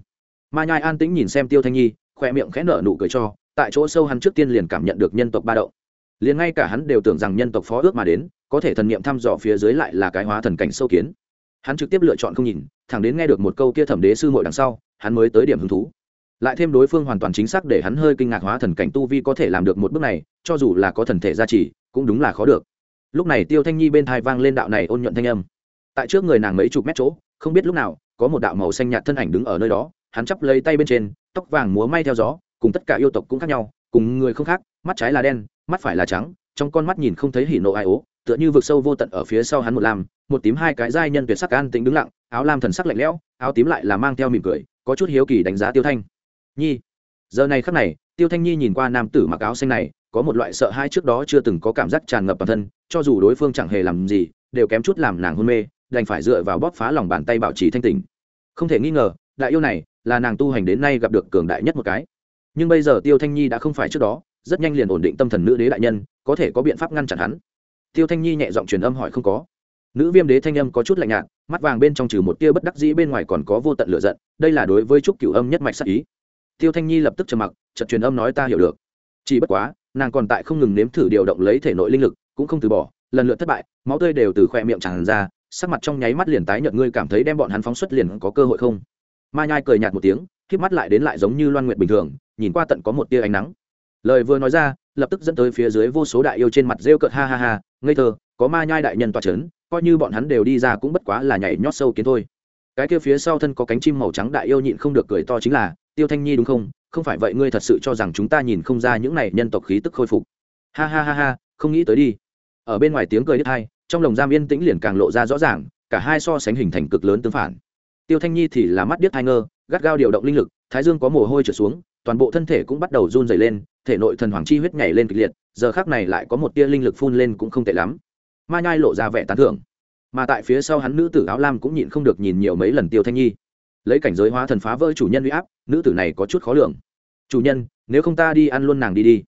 Speaker 1: Ma nhai an tĩnh nhìn xem tiêu thanh nhi, khoe miệng khẽ nở nụ cười cho tại chỗ sâu hắn trước tiên liền cảm nhận được nhân tộc ba động. Liền ngay cả hắn đều tưởng rằng nhân tộc phó ước mà đến, có thể thần niệm thăm dò phía dưới lại là cái hóa thần cảnh sâu kiến. Hắn trực tiếp lựa chọn không nhìn, thẳng đến nghe được một câu kia thẩm đế sư muội đằng sau, hắn mới tới điểm hứng thú. Lại thêm đối phương hoàn toàn chính xác để hắn hơi kinh ngạc hóa thần cảnh tu vi có thể làm được một bước này, cho dù là có thần thể gia trì, cũng đúng là khó được. Lúc này tiêu thanh nhi bên thai vang lên đạo này ôn nhuận thanh âm. Tại trước người nàng mấy chục mét chỗ, không biết lúc nào, có một đạo màu xanh nhạt thân ảnh đứng ở nơi đó, hắn chắp lấy tay bên trên, tóc vàng múa may theo gió cùng tất cả yêu tộc cũng khác nhau, cùng người không khác, mắt trái là đen, mắt phải là trắng, trong con mắt nhìn không thấy hỉ nộ ai ố, tựa như vực sâu vô tận ở phía sau hắn một lam, một tím hai cái giai nhân tuyệt sắc an tĩnh đứng lặng, áo lam thần sắc lạnh lẽo, áo tím lại là mang theo mỉm cười, có chút hiếu kỳ đánh giá tiêu thanh. Nhi. Giờ này khắc này, tiêu thanh nhi nhìn qua nam tử mặc áo xanh này, có một loại sợ hãi trước đó chưa từng có cảm giác tràn ngập bản thân, cho dù đối phương chẳng hề làm gì, đều kém chút làm nàng hôn mê, đành phải dựa vào bóp phá lòng bàn tay bảo trì thanh tình không thể nghi ngờ, đại yêu này là nàng tu hành đến nay gặp được cường đại nhất một cái nhưng bây giờ tiêu thanh nhi đã không phải trước đó, rất nhanh liền ổn định tâm thần nữ đế đại nhân, có thể có biện pháp ngăn chặn hắn. Tiêu thanh nhi nhẹ giọng truyền âm hỏi không có. Nữ viêm đế thanh âm có chút lạnh nhạt, mắt vàng bên trong trừ một tia bất đắc dĩ bên ngoài còn có vô tận lửa giận, đây là đối với trúc cửu âm nhất mạch sắc ý. Tiêu thanh nhi lập tức trầm mặc, chợt truyền âm nói ta hiểu được. Chỉ bất quá, nàng còn tại không ngừng nếm thử điều động lấy thể nội linh lực, cũng không từ bỏ, lần lượt thất bại, máu tươi đều từ khoe miệng tràn ra, sắc mặt trong nháy mắt liền tái nhợt, ngươi cảm thấy đem bọn hắn phóng xuất liền có cơ hội không? Ma nhai cười nhạt một tiếng k mắt lại đến lại giống như loan nguyệt bình thường nhìn qua tận có một tia ánh nắng. Lời vừa nói ra, lập tức dẫn tới phía dưới vô số đại yêu trên mặt rêu cợt ha ha ha, ngây thơ, có ma nhai đại nhân tỏa c h ấ n coi như bọn hắn đều đi ra cũng bất quá là nhảy nhót sâu kiến thôi. Cái kia phía sau thân có cánh chim màu trắng đại yêu nhịn không được cười to chính là, tiêu thanh nhi đúng không? Không phải vậy ngươi thật sự cho rằng chúng ta nhìn không ra những này nhân tộc khí tức khôi phục. Ha ha ha ha, không nghĩ tới đi. Ở bên ngoài tiếng cười đứt hai, trong lồng giam yên tĩnh liền càng lộ ra rõ ràng, cả hai so sánh hình thành cực lớn tương phản. Tiêu thanh nhi thì là mắt điếc hai ngơ, gắt gao điều động linh lực, thái dương có mồ hôi trở xuống toàn bộ thân thể cũng bắt đầu run dày lên, thể nội thần hoàng chi huyết nhảy lên kịch liệt, giờ khác này lại có một tia linh lực phun lên cũng không tệ lắm. Ma nhai lộ ra vẻ tán thưởng. Mà tại phía sau hắn nữ tử áo lam cũng nhịn không được nhìn nhiều mấy lần tiêu thanh nhi. Lấy cảnh giới hóa thần phá vỡ chủ nhân uy áp, nữ tử này có chút khó lường. Chủ nhân, nếu không ta đi ăn luôn nàng đi đi.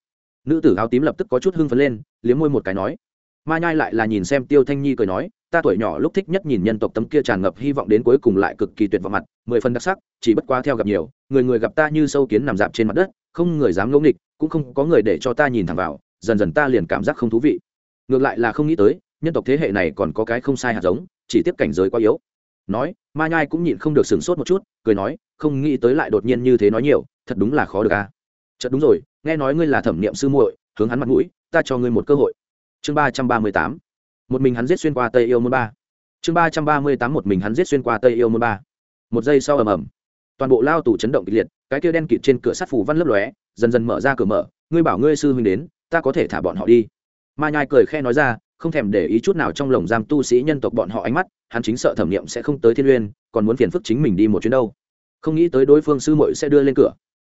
Speaker 1: Nữ tử áo tím lập tức có chút hưng phấn lên, liếm môi một cái nói. Ma nhai lại là nhìn xem tiêu thanh nhi cười nói ta tuổi nhỏ lúc thích nhất nhìn nhân tộc tấm kia tràn ngập hy vọng đến cuối cùng lại cực kỳ tuyệt vọng mặt, mười phần đặc sắc, chỉ bất quá theo gặp nhiều, người người gặp ta như sâu kiến nằm dạp trên mặt đất, không người dám ngẫu nghịch, cũng không có người để cho ta nhìn thẳng vào, dần dần ta liền cảm giác không thú vị. Ngược lại là không nghĩ tới, nhân tộc thế hệ này còn có cái không sai hạt giống, chỉ tiếp cảnh giới quá yếu. Nói, ma nhai cũng nhịn không được sửng sốt một chút, cười nói, không nghĩ tới lại đột nhiên như thế nói nhiều, thật đúng là khó được a à. chợt đúng rồi, nghe nói ngươi là thẩm niệm sư muội, hướng hắn mặt mũi, ta cho ngươi một cơ hội. Chương ba trăm ba mươi tám một mình hắn giết xuyên qua tây yêu môn ba. Chương ba trăm ba mươi tám, một mình hắn giết xuyên qua tây yêu môn ba. Một giây sau ầm ầm. Toàn bộ lao tù chấn động kịch liệt, cái kia đen kịt trên cửa sắt phủ văn lấp lóe, dần dần mở ra cửa mở. Ngươi bảo ngươi sư huynh đến, ta có thể thả bọn họ đi. Ma nhai cười khe nói ra, không thèm để ý chút nào trong lồng giam tu sĩ nhân tộc bọn họ ánh mắt, hắn chính sợ thẩm nghiệm sẽ không tới thiên uyên, còn muốn phiền phức chính mình đi một chuyến đâu. Không nghĩ tới đối phương sư muội sẽ đưa lên cửa.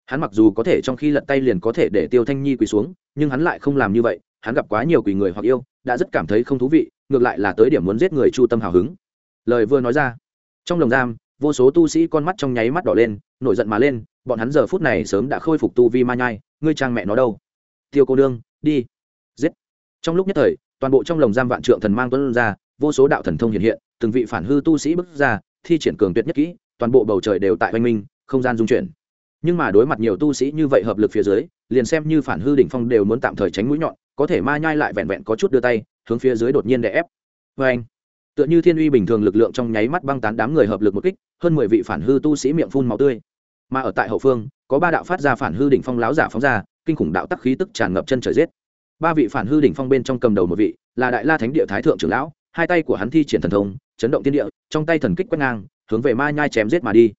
Speaker 1: Hắn mặc dù có thể trong khi lật tay liền có thể để tiêu thanh nhi quỳ xuống, nhưng hắn lại không làm như vậy, hắn gặp quá nhiều quỳ người hoặc yêu đã rất cảm thấy không thú vị, ngược lại là tới điểm muốn giết người chu tâm hào hứng. Lời vừa nói ra, trong lồng giam, vô số tu sĩ con mắt trong nháy mắt đỏ lên, nổi giận mà lên, bọn hắn giờ phút này sớm đã khôi phục tu vi ma nhai, ngươi trang mẹ nó đâu? Tiêu cô đương đi, giết. Trong lúc nhất thời, toàn bộ trong lồng giam vạn trượng thần mang tuấn ra, vô số đạo thần thông hiện hiện, từng vị phản hư tu sĩ bước ra, thi triển cường tuyệt nhất kỹ, toàn bộ bầu trời đều tại oanh minh, không gian dung chuyển. Nhưng mà đối mặt nhiều tu sĩ như vậy hợp lực phía dưới, liền xem như phản hư đỉnh phong đều muốn tạm thời tránh mũi nhọn có thể ma nhai lại vẹn vẹn có chút đưa tay, hướng phía dưới đột nhiên đè ép. Vê anh, tựa như thiên uy bình thường lực lượng trong nháy mắt băng tán đám người hợp lực một kích, hơn mười vị phản hư tu sĩ miệng phun máu tươi. Mà ở tại hậu phương, có ba đạo phát ra phản hư đỉnh phong láo giả phóng ra, kinh khủng đạo tắc khí tức tràn ngập chân trời giết. Ba vị phản hư đỉnh phong bên trong cầm đầu một vị, là đại la thánh địa thái thượng trưởng lão, hai tay của hắn thi triển thần thông, chấn động thiên địa, trong tay thần kích quét ngang, hướng về ma nhai chém giết mà đi.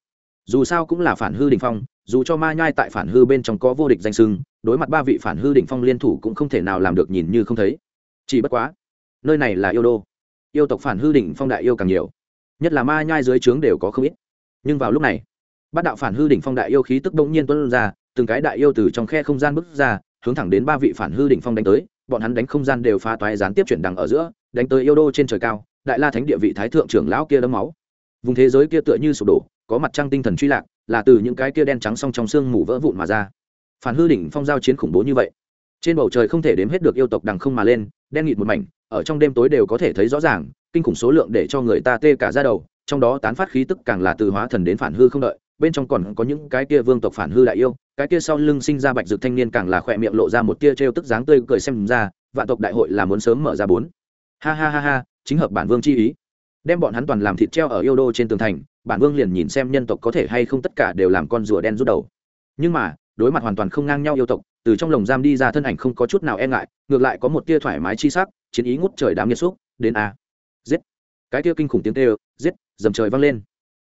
Speaker 1: Dù sao cũng là phản hư đỉnh phong, dù cho ma nhai tại phản hư bên trong có vô địch danh sưng đối mặt ba vị phản hư đỉnh phong liên thủ cũng không thể nào làm được nhìn như không thấy. Chỉ bất quá, nơi này là yêu đô. Yêu tộc phản hư đỉnh phong đại yêu càng nhiều. Nhất là ma nhai dưới trướng đều có không ít. Nhưng vào lúc này, bát đạo phản hư đỉnh phong đại yêu khí tức bỗng nhiên tuân ra, từng cái đại yêu từ trong khe không gian bước ra, hướng thẳng đến ba vị phản hư đỉnh phong đánh tới. Bọn hắn đánh không gian đều phá toái gián tiếp chuyển đằng ở giữa, đánh tới yêu đô trên trời cao, đại la thánh địa vị thái thượng trưởng lão kia đấm máu. Vùng thế giới kia tựa như sụp đổ, có mặt trăng tinh thần truy lạc, là từ những cái kia đen trắng song trong xương mù vỡ vụn mà ra phản hư đỉnh phong giao chiến khủng bố như vậy. Trên bầu trời không thể đếm hết được yêu tộc đằng không mà lên, đen nghịt một mảnh, ở trong đêm tối đều có thể thấy rõ ràng, kinh khủng số lượng để cho người ta tê cả ra đầu, trong đó tán phát khí tức càng là từ hóa thần đến phản hư không đợi, bên trong còn có những cái kia vương tộc phản hư đại yêu, cái kia sau lưng sinh ra bạch dược thanh niên càng là khỏe miệng lộ ra một tia trêu tức dáng tươi cười xem ra, vạn tộc đại hội là muốn sớm mở ra bốn. Ha ha ha ha, chính hợp bản vương chi ý. Đem bọn hắn toàn làm thịt treo ở yêu đô trên tường thành, bản vương liền nhìn xem nhân tộc có thể hay không tất cả đều làm con rùa đen rút đầu. Nhưng mà đối mặt hoàn toàn không ngang nhau yêu tộc, từ trong lồng giam đi ra thân ảnh không có chút nào e ngại, ngược lại có một tia thoải mái chi sắc, chiến ý ngút trời đám nhiệt xúc, đến a. Giết. Cái tia kinh khủng tiếng kêu, giết, dầm trời vang lên.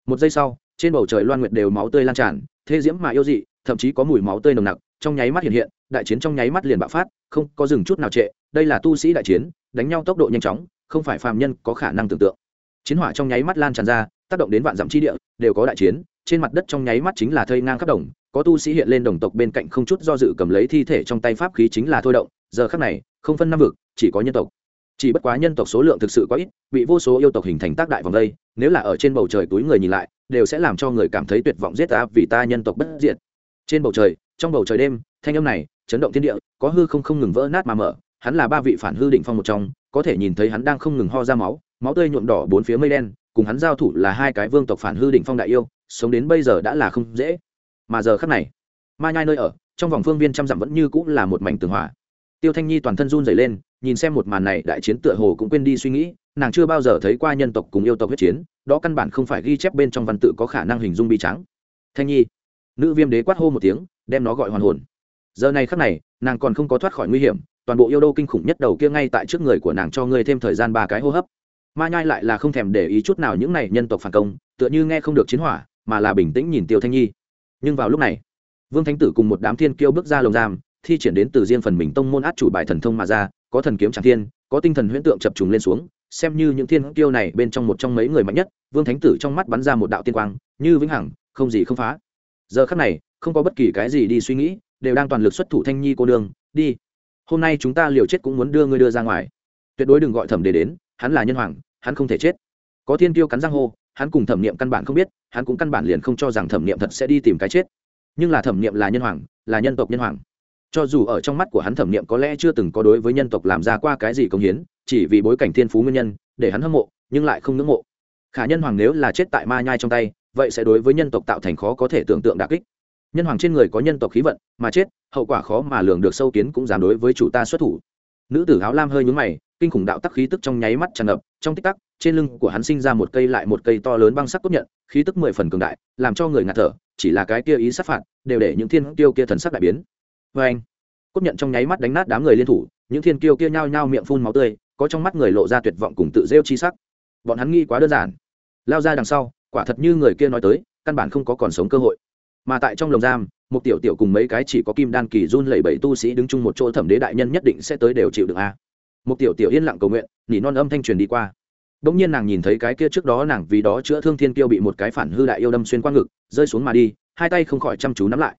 Speaker 1: Một giây sau, trên bầu trời loan nguyệt đều máu tươi lan tràn, thế diễm mà yêu dị, thậm chí có mùi máu tươi nồng nặc, trong nháy mắt hiện hiện, đại chiến trong nháy mắt liền bạo phát, không có dừng chút nào trệ, đây là tu sĩ đại chiến, đánh nhau tốc độ nhanh chóng, không phải phàm nhân có khả năng tưởng tượng. Chiến hỏa trong nháy mắt lan tràn ra, tác động đến vạn dặm chi địa, đều có đại chiến trên mặt đất trong nháy mắt chính là thây ngang khắp đồng, có tu sĩ hiện lên đồng tộc bên cạnh không chút do dự cầm lấy thi thể trong tay pháp khí chính là thôi động, giờ khắc này, không phân năm vực, chỉ có nhân tộc. Chỉ bất quá nhân tộc số lượng thực sự quá ít, bị vô số yêu tộc hình thành tác đại vòng đây, nếu là ở trên bầu trời túi người nhìn lại, đều sẽ làm cho người cảm thấy tuyệt vọng giết ta vì ta nhân tộc bất diệt. Trên bầu trời, trong bầu trời đêm, thanh âm này, chấn động thiên địa, có hư không không ngừng vỡ nát mà mở, hắn là ba vị phản hư định phong một trong, có thể nhìn thấy hắn đang không ngừng ho ra máu máu tươi nhuộm đỏ bốn phía mây đen, cùng hắn giao thủ là hai cái vương tộc phản hư định phong đại yêu sống đến bây giờ đã là không dễ. Mà giờ khắc này, ma nhai nơi ở, trong vòng phương viên trăm dặm vẫn như cũng là một mảnh tường hòa. Tiêu thanh nhi toàn thân run dày lên, nhìn xem một màn này, đại chiến tựa hồ cũng quên đi suy nghĩ, nàng chưa bao giờ thấy qua nhân tộc cùng yêu tộc huyết chiến, đó căn bản không phải ghi chép bên trong văn tự có khả năng hình dung bi trắng thanh nhi, nữ viêm đế quát hô một tiếng, đem nó gọi hoàn hồn. Giờ này khắc này, nàng còn không có thoát khỏi nguy hiểm, toàn bộ yêu đô kinh khủng nhất đầu kia ngay tại trước người của nàng cho ngươi thêm thời gian ba cái hô hấp. Ma nhai lại là không thèm để ý chút nào những này nhân tộc phản công, tựa như nghe không được chiến hỏa mà là bình tĩnh nhìn tiêu thanh nhi. Nhưng vào lúc này, vương thánh tử cùng một đám thiên kiêu bước ra lồng giam, thi triển đến từ riêng phần mình tông môn át chủ bài thần thông mà ra, có thần kiếm tràng thiên, có tinh thần huyễn tượng chập trùng lên xuống, xem như những thiên kiêu này bên trong một trong mấy người mạnh nhất, vương thánh tử trong mắt bắn ra một đạo tiên quang, như vĩnh hằng, không gì không phá. Giờ khắc này, không có bất kỳ cái gì đi suy nghĩ, đều đang toàn lực xuất thủ thanh nhi cô đường đi, hôm nay chúng ta liều chết cũng muốn đưa ngươi đưa ra ngoài. Tuyệt đối đừng gọi thẩm đề đến, hắn là nhân hoàng, hắn không thể chết. Có thiên kiêu cắn răng hô hắn cùng thẩm niệm căn bản không biết, hắn cũng căn bản liền không cho rằng thẩm niệm thật sẽ đi tìm cái chết. Nhưng là thẩm niệm là nhân hoàng, là nhân tộc nhân hoàng. Cho dù ở trong mắt của hắn thẩm niệm có lẽ chưa từng có đối với nhân tộc làm ra qua cái gì công hiến, chỉ vì bối cảnh thiên phú nguyên nhân, để hắn hâm mộ, nhưng lại không ngưỡng mộ. Khả nhân hoàng nếu là chết tại ma nhai trong tay, vậy sẽ đối với nhân tộc tạo thành khó có thể tưởng tượng đà kích. Nhân hoàng trên người có nhân tộc khí vận, mà chết, hậu quả khó mà lường được sâu kiến cũng dám đối với chủ ta xuất thủ nữ tử áo lam hơi nhúng mày, kinh khủng đạo tắc khí tức trong nháy mắt tràn ngập, trong tích tắc, trên lưng của hắn sinh ra một cây lại một cây to lớn băng sắc cốt nhận, khí tức mười phần cường đại, làm cho người ngạt thở, chỉ là cái kia ý sát phạt, đều để những thiên kiêu kia thần sắc đại biến. Vê anh cốt nhận trong nháy mắt đánh nát đám người liên thủ, những thiên kiêu kia nhao nhao miệng phun máu tươi, có trong mắt người lộ ra tuyệt vọng cùng tự rêu chi sắc. Bọn hắn nghĩ quá đơn giản. Lao ra đằng sau, quả thật như người kia nói tới, căn bản không có còn sống cơ hội mà tại trong lồng giam, một tiểu tiểu cùng mấy cái chỉ có kim đan kỳ run lẩy bẩy tu sĩ đứng chung một chỗ thẩm đế đại nhân nhất định sẽ tới đều chịu được a. Một tiểu tiểu yên lặng cầu nguyện, nỉ non âm thanh truyền đi qua. Bỗng nhiên nàng nhìn thấy cái kia trước đó nàng vì đó chữa thương thiên kiêu bị một cái phản hư đại yêu đâm xuyên qua ngực, rơi xuống mà đi, hai tay không khỏi chăm chú nắm lại.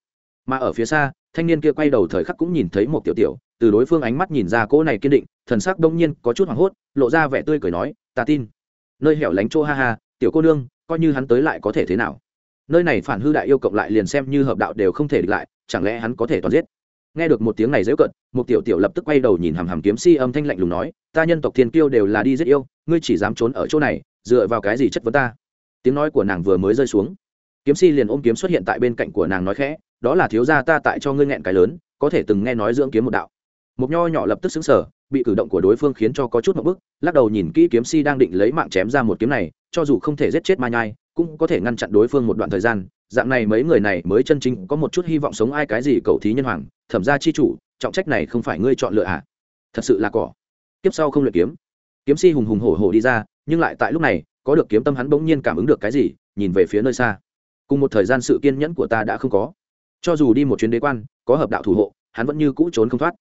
Speaker 1: Mà ở phía xa, thanh niên kia quay đầu thời khắc cũng nhìn thấy một tiểu tiểu, từ đối phương ánh mắt nhìn ra cỗ này kiên định, thần sắc đông nhiên có chút hoảng hốt, lộ ra vẻ tươi cười nói, ta tin. Nơi hẻo lánh chỗ ha ha, tiểu cô nương, coi như hắn tới lại có thể thế nào? Nơi này phản hư đại yêu cộng lại liền xem như hợp đạo đều không thể địch lại, chẳng lẽ hắn có thể toàn giết? Nghe được một tiếng này dễ cận một tiểu tiểu lập tức quay đầu nhìn hàm hàm kiếm si âm thanh lạnh lùng nói, ta nhân tộc thiên kiêu đều là đi giết yêu, ngươi chỉ dám trốn ở chỗ này, dựa vào cái gì chất vấn ta? Tiếng nói của nàng vừa mới rơi xuống. Kiếm si liền ôm kiếm xuất hiện tại bên cạnh của nàng nói khẽ, đó là thiếu gia ta tại cho ngươi nghẹn cái lớn, có thể từng nghe nói dưỡng kiếm một đạo. Một nho nhỏ lập tức xứng sở bị cử động của đối phương khiến cho có chút một bức, lắc đầu nhìn kỹ kiếm si đang định lấy mạng chém ra một kiếm này, cho dù không thể giết chết ma nhai cũng có thể ngăn chặn đối phương một đoạn thời gian, dạng này mấy người này mới chân chính có một chút hy vọng sống ai cái gì cầu thí nhân hoàng, thẩm ra chi chủ, trọng trách này không phải ngươi chọn lựa à? Thật sự là cỏ. Tiếp sau không luyện kiếm. Kiếm si hùng hùng hổ hổ đi ra, nhưng lại tại lúc này, có được kiếm tâm hắn bỗng nhiên cảm ứng được cái gì, nhìn về phía nơi xa. Cùng một thời gian sự kiên nhẫn của ta đã không có. Cho dù đi một chuyến đế quan, có hợp đạo thủ hộ, hắn vẫn như cũ trốn không thoát.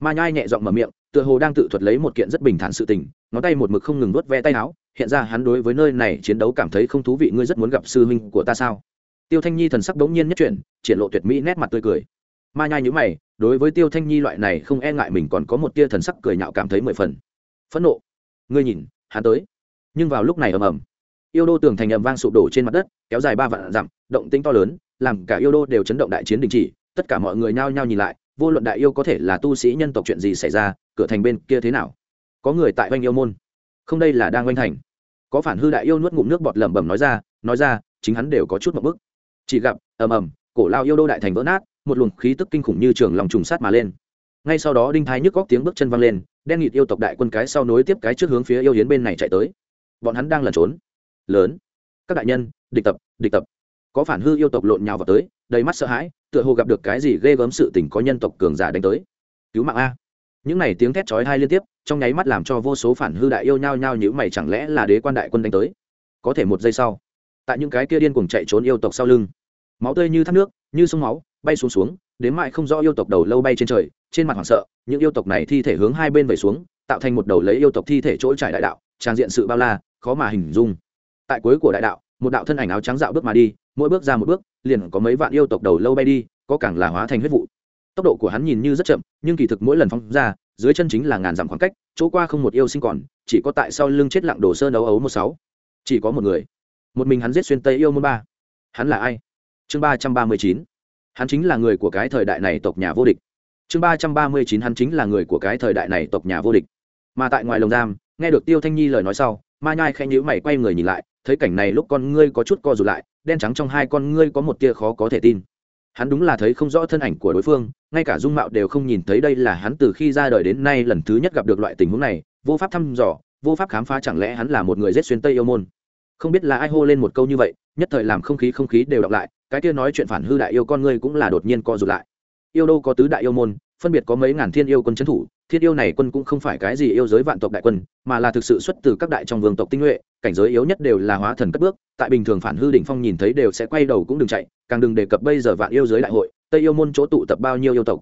Speaker 1: Ma nhai nhẹ giọng mở miệng, tựa hồ đang tự thuật lấy một kiện rất bình thản sự tình, ngón tay một mực không ngừng nuốt ve tay áo hiện ra hắn đối với nơi này chiến đấu cảm thấy không thú vị, ngươi rất muốn gặp sư huynh của ta sao? Tiêu thanh nhi thần sắc đống nhiên nhất chuyển, triển lộ tuyệt mỹ nét mặt tươi cười. Ma nhai nhữ mày, đối với tiêu thanh nhi loại này không e ngại mình còn có một tia thần sắc cười nhạo cảm thấy mười phần. Phẫn nộ. Ngươi nhìn, hắn tới. Nhưng vào lúc này ầm ầm, yêu đô tường thành ầm vang sụp đổ trên mặt đất, kéo dài ba vạn dặm, động tĩnh to lớn, làm cả yêu đô đều chấn động đại chiến đình chỉ, tất cả mọi người nhao nhao nhìn lại, vô luận đại yêu có thể là tu sĩ nhân tộc chuyện gì xảy ra, cửa thành bên kia thế nào? Có người tại oanh yêu môn không đây là đang oanh thành. Có phản hư đại yêu nuốt ngụm nước bọt lẩm bẩm nói ra nói ra, chính hắn đều có chút một bức chỉ gặp, ầm ầm, cổ lao yêu đô đại thành vỡ nát, một luồng khí tức kinh khủng như trường lòng trùng sát mà lên. Ngay sau đó đinh thái nhức góc tiếng bước chân văng lên, đen nghịt yêu tộc đại quân cái sau nối tiếp cái trước hướng phía yêu hiến bên này chạy tới. Bọn hắn đang lẩn trốn. Lớn. Các đại nhân, địch tập địch tập. Có phản hư yêu tộc lộn nhào vào tới, đầy mắt sợ hãi, tựa hồ gặp được cái gì ghê gớm sự tình có nhân tộc cường giả đánh tới. Cứu mạng a những này tiếng thét chói hai liên tiếp, trong nháy mắt làm cho vô số phản hư đại yêu nhao nhao nhữ mày chẳng lẽ là đế quan đại quân đánh tới? Có thể một giây sau, tại những cái kia điên cuồng chạy trốn yêu tộc sau lưng, máu tươi như thác nước, như sông máu, bay xuống xuống, đến mại không rõ yêu tộc đầu lâu bay trên trời, trên mặt hoảng sợ, những yêu tộc này thi thể hướng hai bên vẩy xuống, tạo thành một đầu lấy yêu tộc thi thể chỗ trải đại đạo, trang diện sự bao la, khó mà hình dung. Tại cuối của đại đạo, một đạo thân ảnh áo trắng dạo bước mà đi, mỗi bước ra một bước, liền có mấy vạn yêu tộc đầu lâu bay đi, có càng là hóa thành huyết vụ tốc độ của hắn nhìn như rất chậm, nhưng kỳ thực mỗi lần phóng ra, dưới chân chính là ngàn dặm khoảng cách, chỗ qua không một yêu sinh còn, chỉ có tại sau lưng chết lặng đồ sơn ấu ấu một sáu. Chỉ có một người. Một mình hắn giết xuyên tây yêu môn ba. Hắn là ai? Chương ba trăm ba mươi chín. Hắn chính là người của cái thời đại này tộc nhà vô địch. Chương ba trăm ba mươi chín, hắn chính là người của cái thời đại này tộc nhà vô địch. Mà tại ngoài lồng giam, nghe được tiêu thanh nhi lời nói sau, ma nhai khẽ nhữ mày quay người nhìn lại, thấy cảnh này lúc con ngươi có chút co rụt lại, đen trắng trong hai con ngươi có một tia khó có thể tin hắn đúng là thấy không rõ thân ảnh của đối phương, ngay cả dung mạo đều không nhìn thấy đây là hắn từ khi ra đời đến nay lần thứ nhất gặp được loại tình huống này, vô pháp thăm dò, vô pháp khám phá chẳng lẽ hắn là một người rết xuyên tây yêu môn. Không biết là ai hô lên một câu như vậy, nhất thời làm không khí không khí đều đọc lại, cái kia nói chuyện phản hư đại yêu con ngươi cũng là đột nhiên co rụt lại. Yêu đâu có tứ đại yêu môn phân biệt có mấy ngàn thiên yêu quân trấn thủ, thiên yêu này quân cũng không phải cái gì yêu giới vạn tộc đại quân, mà là thực sự xuất từ các đại trong vương tộc tinh nhuệ, cảnh giới yếu nhất đều là hóa thần cất bước, tại bình thường phản hư đỉnh phong nhìn thấy đều sẽ quay đầu cũng đừng chạy, càng đừng đề cập bây giờ vạn yêu giới đại hội, tây yêu môn chỗ tụ tập bao nhiêu yêu tộc.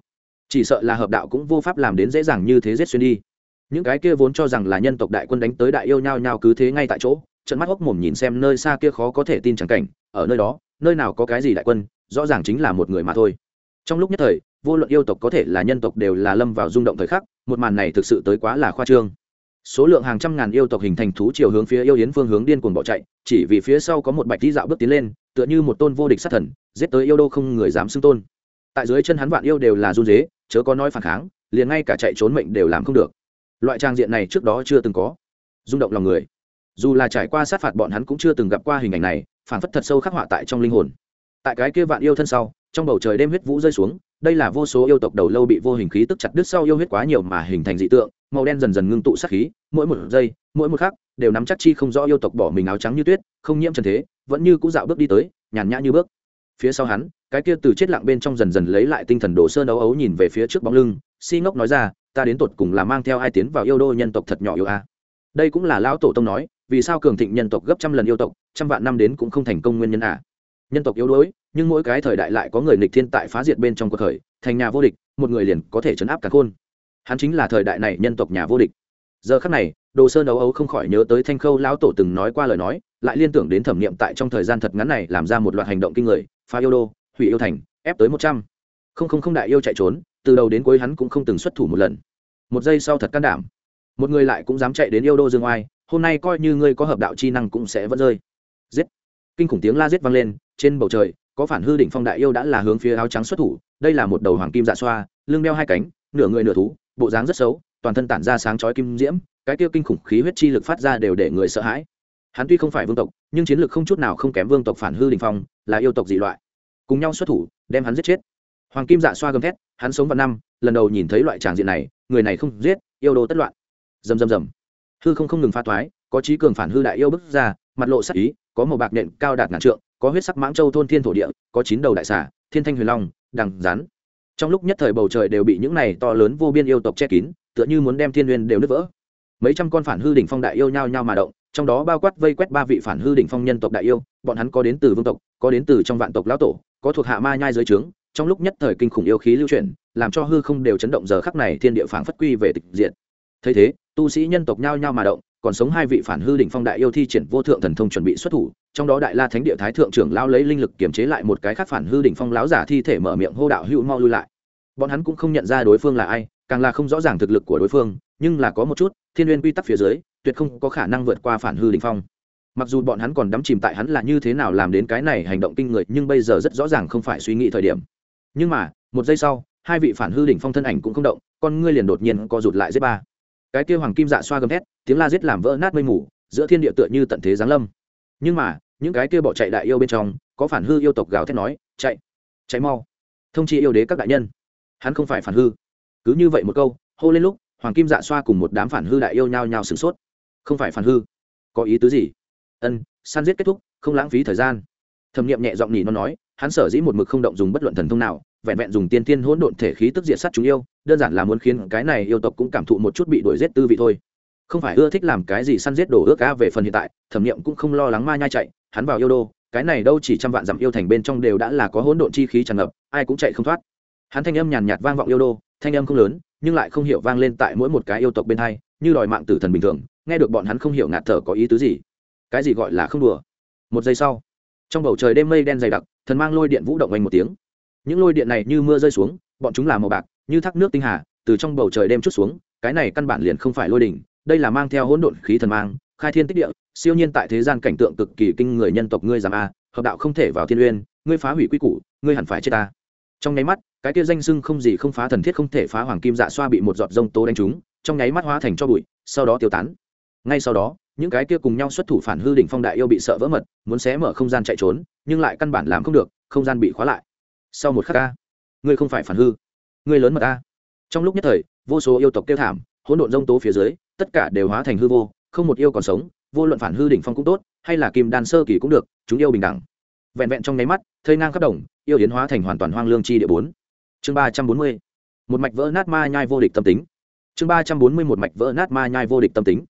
Speaker 1: Chỉ sợ là hợp đạo cũng vô pháp làm đến dễ dàng như thế giết xuyên đi. Những cái kia vốn cho rằng là nhân tộc đại quân đánh tới đại yêu nhau nhau cứ thế ngay tại chỗ trận mắt hốc mồm nhìn xem nơi xa kia khó có thể tin chẳng cảnh, ở nơi đó, nơi nào có cái gì đại quân, rõ ràng chính là một người mà thôi. Trong lúc nhất thời vô luận yêu tộc có thể là nhân tộc đều là lâm vào rung động thời khắc, một màn này thực sự tới quá là khoa trương. Số lượng hàng trăm ngàn yêu tộc hình thành thú chiều hướng phía yêu yến phương hướng điên cuồng bỏ chạy, chỉ vì phía sau có một bạch đi dạo bước tiến lên, tựa như một tôn vô địch sát thần, giết tới yêu đô không người dám xưng tôn. Tại dưới chân hắn vạn yêu đều là run dế chớ có nói phản kháng, liền ngay cả chạy trốn mệnh đều làm không được. Loại trang diện này trước đó chưa từng có. Rung động lòng người. Dù là trải qua sát phạt bọn hắn cũng chưa từng gặp qua hình ảnh này phản phất thật sâu khắc họa tại trong linh hồn. Tại cái kia vạn yêu thân sau, trong bầu trời đêm huyết vũ rơi xuống đây là vô số yêu tộc đầu lâu bị vô hình khí tức chặt đứt sau yêu huyết quá nhiều mà hình thành dị tượng, màu đen dần dần ngưng tụ sát khí, mỗi một giây, mỗi một khắc, đều nắm chắc chi không rõ yêu tộc bỏ mình áo trắng như tuyết, không nhiễm trần thế, vẫn như cũ dạo bước đi tới, nhàn nhã như bước. Phía sau hắn, cái kia từ chết lặng bên trong dần dần lấy lại tinh thần đồ sơn ấu ấu nhìn về phía trước bóng lưng, si ngốc nói ra, ta đến tột cùng là mang theo ai tiến vào yêu đô nhân tộc thật nhỏ yêu a? Đây cũng là lão tổ tông nói, vì sao cường thịnh nhân tộc gấp trăm lần yêu tộc, trăm vạn năm đến cũng không thành công nguyên nhân à nhân tộc yếu đuối nhưng mỗi cái thời đại lại có người nghịch thiên tại phá diệt bên trong cuộc khởi, thành nhà vô địch, một người liền có thể chấn áp cả khôn. Hắn chính là thời đại này nhân tộc nhà vô địch. Giờ khắc này, đồ sơn ấu ấu không khỏi nhớ tới thanh khâu lão tổ từng nói qua lời nói, lại liên tưởng đến thẩm nghiệm tại trong thời gian thật ngắn này làm ra một loạt hành động kinh người, phá yêu đô, hủy yêu thành, ép tới một trăm. Không không không đại yêu chạy trốn, từ đầu đến cuối hắn cũng không từng xuất thủ một lần. Một giây sau thật can đảm. Một người lại cũng dám chạy đến yêu đô dương oai, hôm nay coi như ngươi có hợp đạo chi năng cũng sẽ vẫn rơi. Giết. Kinh khủng tiếng la giết vang lên, trên bầu trời có phản hư đỉnh phong đại yêu đã là hướng phía áo trắng xuất thủ, đây là một đầu hoàng kim dạ xoa, lưng đeo hai cánh, nửa người nửa thú, bộ dáng rất xấu, toàn thân tản ra sáng chói kim diễm, cái tiêu kinh khủng khí huyết chi lực phát ra đều để người sợ hãi. Hắn tuy không phải vương tộc, nhưng chiến lược không chút nào không kém vương tộc phản hư đình phong, là yêu tộc dị loại. Cùng nhau xuất thủ, đem hắn giết chết. Hoàng kim dạ xoa gầm thét, hắn sống vào năm, lần đầu nhìn thấy loại tràng diện này, người này không giết, yêu đồ tất loạn. Rầm rầm rầm. Hư không không ngừng pha thoái, có trí cường phản hư đại yêu bước ra, mặt lộ sắc ý, có màu bạc nện cao đạt ngàn trượng có huyết sắc mãng châu thôn thiên thổ địa, có chín đầu đại xà, thiên thanh huyền long, đằng rắn. Trong lúc nhất thời bầu trời đều bị những này to lớn vô biên yêu tộc che kín, tựa như muốn đem thiên nguyên đều nứt vỡ. Mấy trăm con phản hư đỉnh phong đại yêu nhau nhau mà động, trong đó bao quát vây quét ba vị phản hư đỉnh phong nhân tộc đại yêu, bọn hắn có đến từ vương tộc, có đến từ trong vạn tộc lão tổ, có thuộc hạ ma nhai dưới trướng, trong lúc nhất thời kinh khủng yêu khí lưu chuyển, làm cho hư không đều chấn động giờ khắc này thiên địa phảng phất quy về tịch diện thấy thế, tu sĩ nhân tộc nhao nhao mà động còn sống hai vị phản hư đỉnh phong đại yêu thi triển vô thượng thần thông chuẩn bị xuất thủ, trong đó đại la thánh địa thái thượng trưởng lao lấy linh lực kiềm chế lại một cái khác phản hư đỉnh phong lão giả thi thể mở miệng hô đạo hữu mau lui lại. Bọn hắn cũng không nhận ra đối phương là ai, càng là không rõ ràng thực lực của đối phương, nhưng là có một chút, thiên nguyên quy tắc phía dưới, tuyệt không có khả năng vượt qua phản hư đỉnh phong. Mặc dù bọn hắn còn đắm chìm tại hắn là như thế nào làm đến cái này hành động kinh người, nhưng bây giờ rất rõ ràng không phải suy nghĩ thời điểm. Nhưng mà, một giây sau, hai vị phản hư đỉnh phong thân ảnh cũng không động, con ngươi liền đột nhiên co rụt lại giết ba cái kia hoàng kim dạ xoa gầm thét, tiếng la giết làm vỡ nát mây mù, giữa thiên địa tựa như tận thế giáng lâm. Nhưng mà, những cái kia bỏ chạy đại yêu bên trong, có phản hư yêu tộc gào thét nói, chạy chạy mau. Thông chi yêu đế các đại nhân. Hắn không phải phản hư. Cứ như vậy một câu, hô lên lúc, hoàng kim dạ xoa cùng một đám phản hư đại yêu nhao nhao sửng sốt. Không phải phản hư. Có ý tứ gì? Ân san giết kết thúc, không lãng phí thời gian. Thẩm nghiệm nhẹ giọng nhỉ nó nói, hắn sở dĩ một mực không động dùng bất luận thần thông nào vẹn vẹn dùng tiên tiên hỗn độn thể khí tức diệt sát chúng yêu, đơn giản là muốn khiến cái này yêu tộc cũng cảm thụ một chút bị đuổi giết tư vị thôi. Không phải ưa thích làm cái gì săn giết đổ ước a về phần hiện tại, thẩm nghiệm cũng không lo lắng ma nhai chạy, hắn vào yêu đô, cái này đâu chỉ trăm vạn dặm yêu thành bên trong đều đã là có hỗn độn chi khí tràn ngập, ai cũng chạy không thoát. Hắn thanh âm nhàn nhạt vang vọng yêu đô, thanh âm không lớn, nhưng lại không hiểu vang lên tại mỗi một cái yêu tộc bên hai, như đòi mạng tử thần bình thường, nghe được bọn hắn không hiểu ngạt thở có ý tứ gì. Cái gì gọi là không đùa? Một giây sau, trong bầu trời đêm mây đen dày đặc, thần mang lôi điện vũ động oanh một tiếng những lôi điện này như mưa rơi xuống, bọn chúng là màu bạc, như thác nước tinh hà, từ trong bầu trời đêm chút xuống, cái này căn bản liền không phải lôi đỉnh, đây là mang theo hỗn độn khí thần mang, khai thiên tích địa, siêu nhiên tại thế gian cảnh tượng cực kỳ kinh người nhân tộc ngươi giảm a, hợp đạo không thể vào thiên uyên, ngươi phá hủy quy củ, ngươi hẳn phải chết ta. Trong nháy mắt, cái kia danh sưng không gì không phá thần thiết không thể phá hoàng kim dạ xoa bị một giọt rông tố đánh trúng, trong nháy mắt hóa thành cho bụi, sau đó tiêu tán. Ngay sau đó, những cái kia cùng nhau xuất thủ phản hư đỉnh phong đại yêu bị sợ vỡ mật, muốn xé mở không gian chạy trốn, nhưng lại căn bản làm không được, không gian bị khóa lại sau một khắc ca, ngươi không phải phản hư, ngươi lớn mật a. Trong lúc nhất thời, vô số yêu tộc kêu thảm, hỗn độn rông tố phía dưới, tất cả đều hóa thành hư vô, không một yêu còn sống, vô luận phản hư đỉnh phong cũng tốt, hay là kim đan sơ kỳ cũng được, chúng yêu bình đẳng. Vẹn vẹn trong nháy mắt thơi ngang khắp đồng, yêu yến hóa thành hoàn toàn hoang lương chi địa bốn. Chương ba trăm bốn mươi, một mạch vỡ nát ma nhai vô địch tâm tính. Chương ba trăm bốn mươi một mạch vỡ nát ma nhai vô địch tâm tính.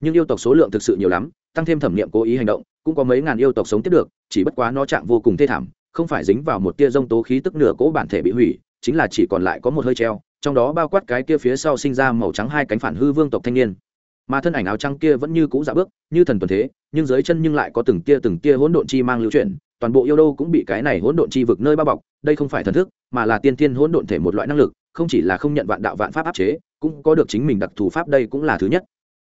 Speaker 1: Nhưng yêu tộc số lượng thực sự nhiều lắm, tăng thêm thẩm nghiệm cố ý hành động, cũng có mấy ngàn yêu tộc sống tiếp được, chỉ bất quá nó chạm vô cùng thê thảm không phải dính vào một tia rông tố khí tức nửa cỗ bản thể bị hủy, chính là chỉ còn lại có một hơi treo, trong đó bao quát cái kia phía sau sinh ra màu trắng hai cánh phản hư vương tộc thanh niên. Mà thân ảnh áo trắng kia vẫn như cũ dạ bước, như thần tuần thế, nhưng dưới chân nhưng lại có từng tia từng tia hỗn độn chi mang lưu chuyển, toàn bộ yêu đô cũng bị cái này hỗn độn chi vực nơi bao bọc, đây không phải thần thức, mà là tiên tiên hỗn độn thể một loại năng lực, không chỉ là không nhận vạn đạo vạn pháp áp chế, cũng có được chính mình đặc thù pháp đây cũng là thứ nhất.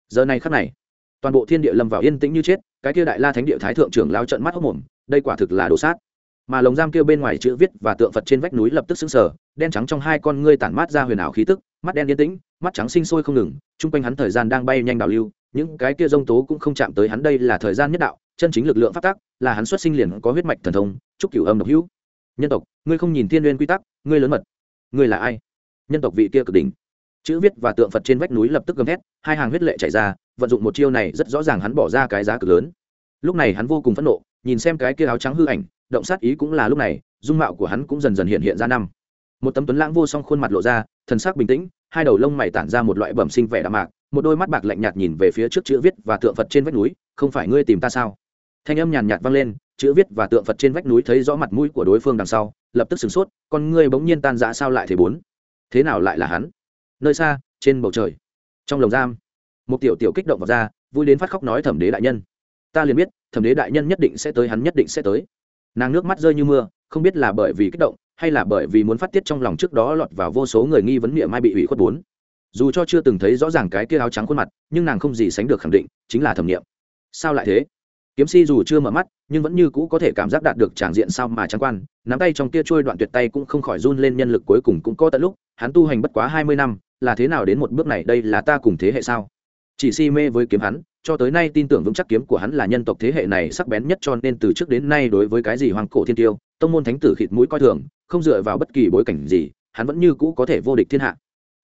Speaker 1: Giờ này khắc này, toàn bộ thiên địa lâm vào yên tĩnh như chết, cái kia đại la thánh địa thái thượng trưởng lao trận mắt hốc mồm, đây quả thực là đồ sát mà lồng giam kia bên ngoài chữ viết và tượng phật trên vách núi lập tức xứng sở đen trắng trong hai con ngươi tản mát ra huyền ảo khí tức, mắt đen yên tĩnh, mắt trắng sinh sôi không ngừng, chung quanh hắn thời gian đang bay nhanh đào lưu, những cái kia dông tố cũng không chạm tới hắn, đây là thời gian nhất đạo, chân chính lực lượng phát tác là hắn xuất sinh liền có huyết mạch thần thông, chúc cửu âm độc hữu. Nhân tộc, ngươi không nhìn thiên n quy tắc, ngươi lớn mật. Ngươi là ai? Nhân tộc vị kia cực đỉnh. Chữ viết và tượng phật trên vách núi lập tức gầm thét, hai hàng huyết lệ chảy ra, vận dụng một chiêu này rất rõ ràng hắn bỏ ra cái giá cực lớn. Lúc này hắn vô cùng phẫn nộ, nhìn xem cái kia áo trắng hư ảnh động sát ý cũng là lúc này, dung mạo của hắn cũng dần dần hiện hiện ra năm. Một tấm tuấn lãng vô song khuôn mặt lộ ra, thần sắc bình tĩnh, hai đầu lông mày tản ra một loại bẩm sinh vẻ đạm mạc, một đôi mắt bạc lạnh nhạt nhìn về phía trước chữ viết và tượng phật trên vách núi, không phải ngươi tìm ta sao? Thanh âm nhàn nhạt vang lên, chữ viết và tượng phật trên vách núi thấy rõ mặt mũi của đối phương đằng sau, lập tức sửng sốt, con ngươi bỗng nhiên tan rã sao lại thế bốn? Thế nào lại là hắn? Nơi xa, trên bầu trời, trong lồng giam. Một tiểu tiểu kích động vào ra, vui đến phát khóc nói, thẩm đế đại nhân. Ta liền biết, thẩm đế đại nhân nhất định sẽ tới, hắn nhất định sẽ tới nàng nước mắt rơi như mưa, không biết là bởi vì kích động, hay là bởi vì muốn phát tiết trong lòng trước đó lọt vào vô số người nghi vấn miệng mai bị hủy khuất bốn. Dù cho chưa từng thấy rõ ràng cái kia áo trắng khuôn mặt, nhưng nàng không gì sánh được khẳng định, chính là thẩm nghiệm. Sao lại thế? Kiếm si dù chưa mở mắt, nhưng vẫn như cũ có thể cảm giác đạt được tràng diện sao mà trắng quan, nắm tay trong tia trôi đoạn tuyệt tay cũng không khỏi run lên nhân lực cuối cùng cũng có tận lúc, hắn tu hành bất quá hai mươi năm, là thế nào đến một bước này, đây là ta cùng thế hệ sao? Chỉ si mê với kiếm hắn, cho tới nay tin tưởng vững chắc kiếm của hắn là nhân tộc thế hệ này sắc bén nhất cho nên từ trước đến nay đối với cái gì hoàng cổ thiên tiêu, tông môn thánh tử khịt mũi coi thường, không dựa vào bất kỳ bối cảnh gì, hắn vẫn như cũ có thể vô địch thiên hạ.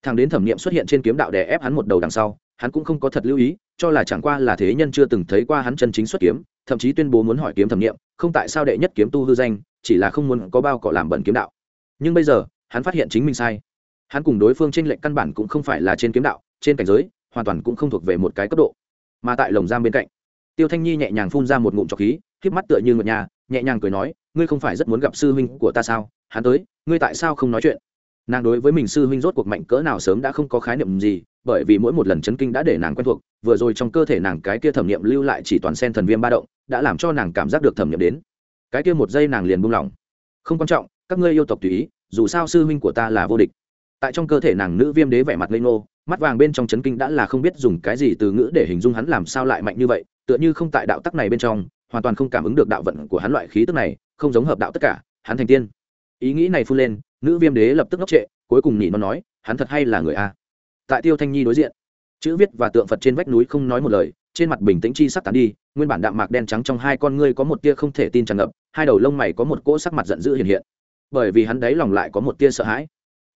Speaker 1: Thằng đến thẩm nghiệm xuất hiện trên kiếm đạo đè ép hắn một đầu đằng sau, hắn cũng không có thật lưu ý, cho là chẳng qua là thế nhân chưa từng thấy qua hắn chân chính xuất kiếm, thậm chí tuyên bố muốn hỏi kiếm thẩm nghiệm, không tại sao đệ nhất kiếm tu hư danh, chỉ là không muốn có bao cọ làm bẩn kiếm đạo. Nhưng bây giờ, hắn phát hiện chính mình sai. Hắn cùng đối phương trên lệnh căn bản cũng không phải là trên kiếm đạo, trên cảnh giới hoàn toàn cũng không thuộc về một cái cấp độ. Mà tại lồng giam bên cạnh, tiêu thanh nhi nhẹ nhàng phun ra một ngụm trọc khí k mắt tựa như ngợt nhà, nhẹ nhàng cười nói, ngươi không phải rất muốn gặp sư huynh của ta sao? Hắn tới, ngươi tại sao không nói chuyện? Nàng đối với mình sư huynh rốt cuộc mạnh cỡ nào sớm đã không có khái niệm gì, bởi vì mỗi một lần chấn kinh đã để nàng quen thuộc, vừa rồi trong cơ thể nàng cái kia thẩm niệm lưu lại chỉ toàn sen thần viêm ba động, đã làm cho nàng cảm giác được thẩm niệm đến. Cái kia một giây nàng liền buông lỏng. Không quan trọng, các ngươi yêu tộc tùy ý, dù sao sư huynh của ta là vô địch. Tại trong cơ thể nàng nữ viêm đế vẻ mặt lây ngô mắt vàng bên trong chấn kinh đã là không biết dùng cái gì từ ngữ để hình dung hắn làm sao lại mạnh như vậy, tựa như không tại đạo tắc này bên trong, hoàn toàn không cảm ứng được đạo vận của hắn loại khí tức này, không giống hợp đạo tất cả, hắn thành tiên. Ý nghĩ này phun lên, nữ viêm đế lập tức ngốc trệ, cuối cùng nhị nó nói, hắn thật hay là người a. Tại tiêu thanh nhi đối diện, chữ viết và tượng phật trên vách núi không nói một lời, trên mặt bình tĩnh chi sắc tán đi, nguyên bản đạm mạc đen trắng trong hai con ngươi có một tia không thể tin tràn ngập, hai đầu lông mày có một cỗ sắc mặt giận dữ hiện hiện. Bởi vì hắn đáy lòng lại có một tia sợ hãi.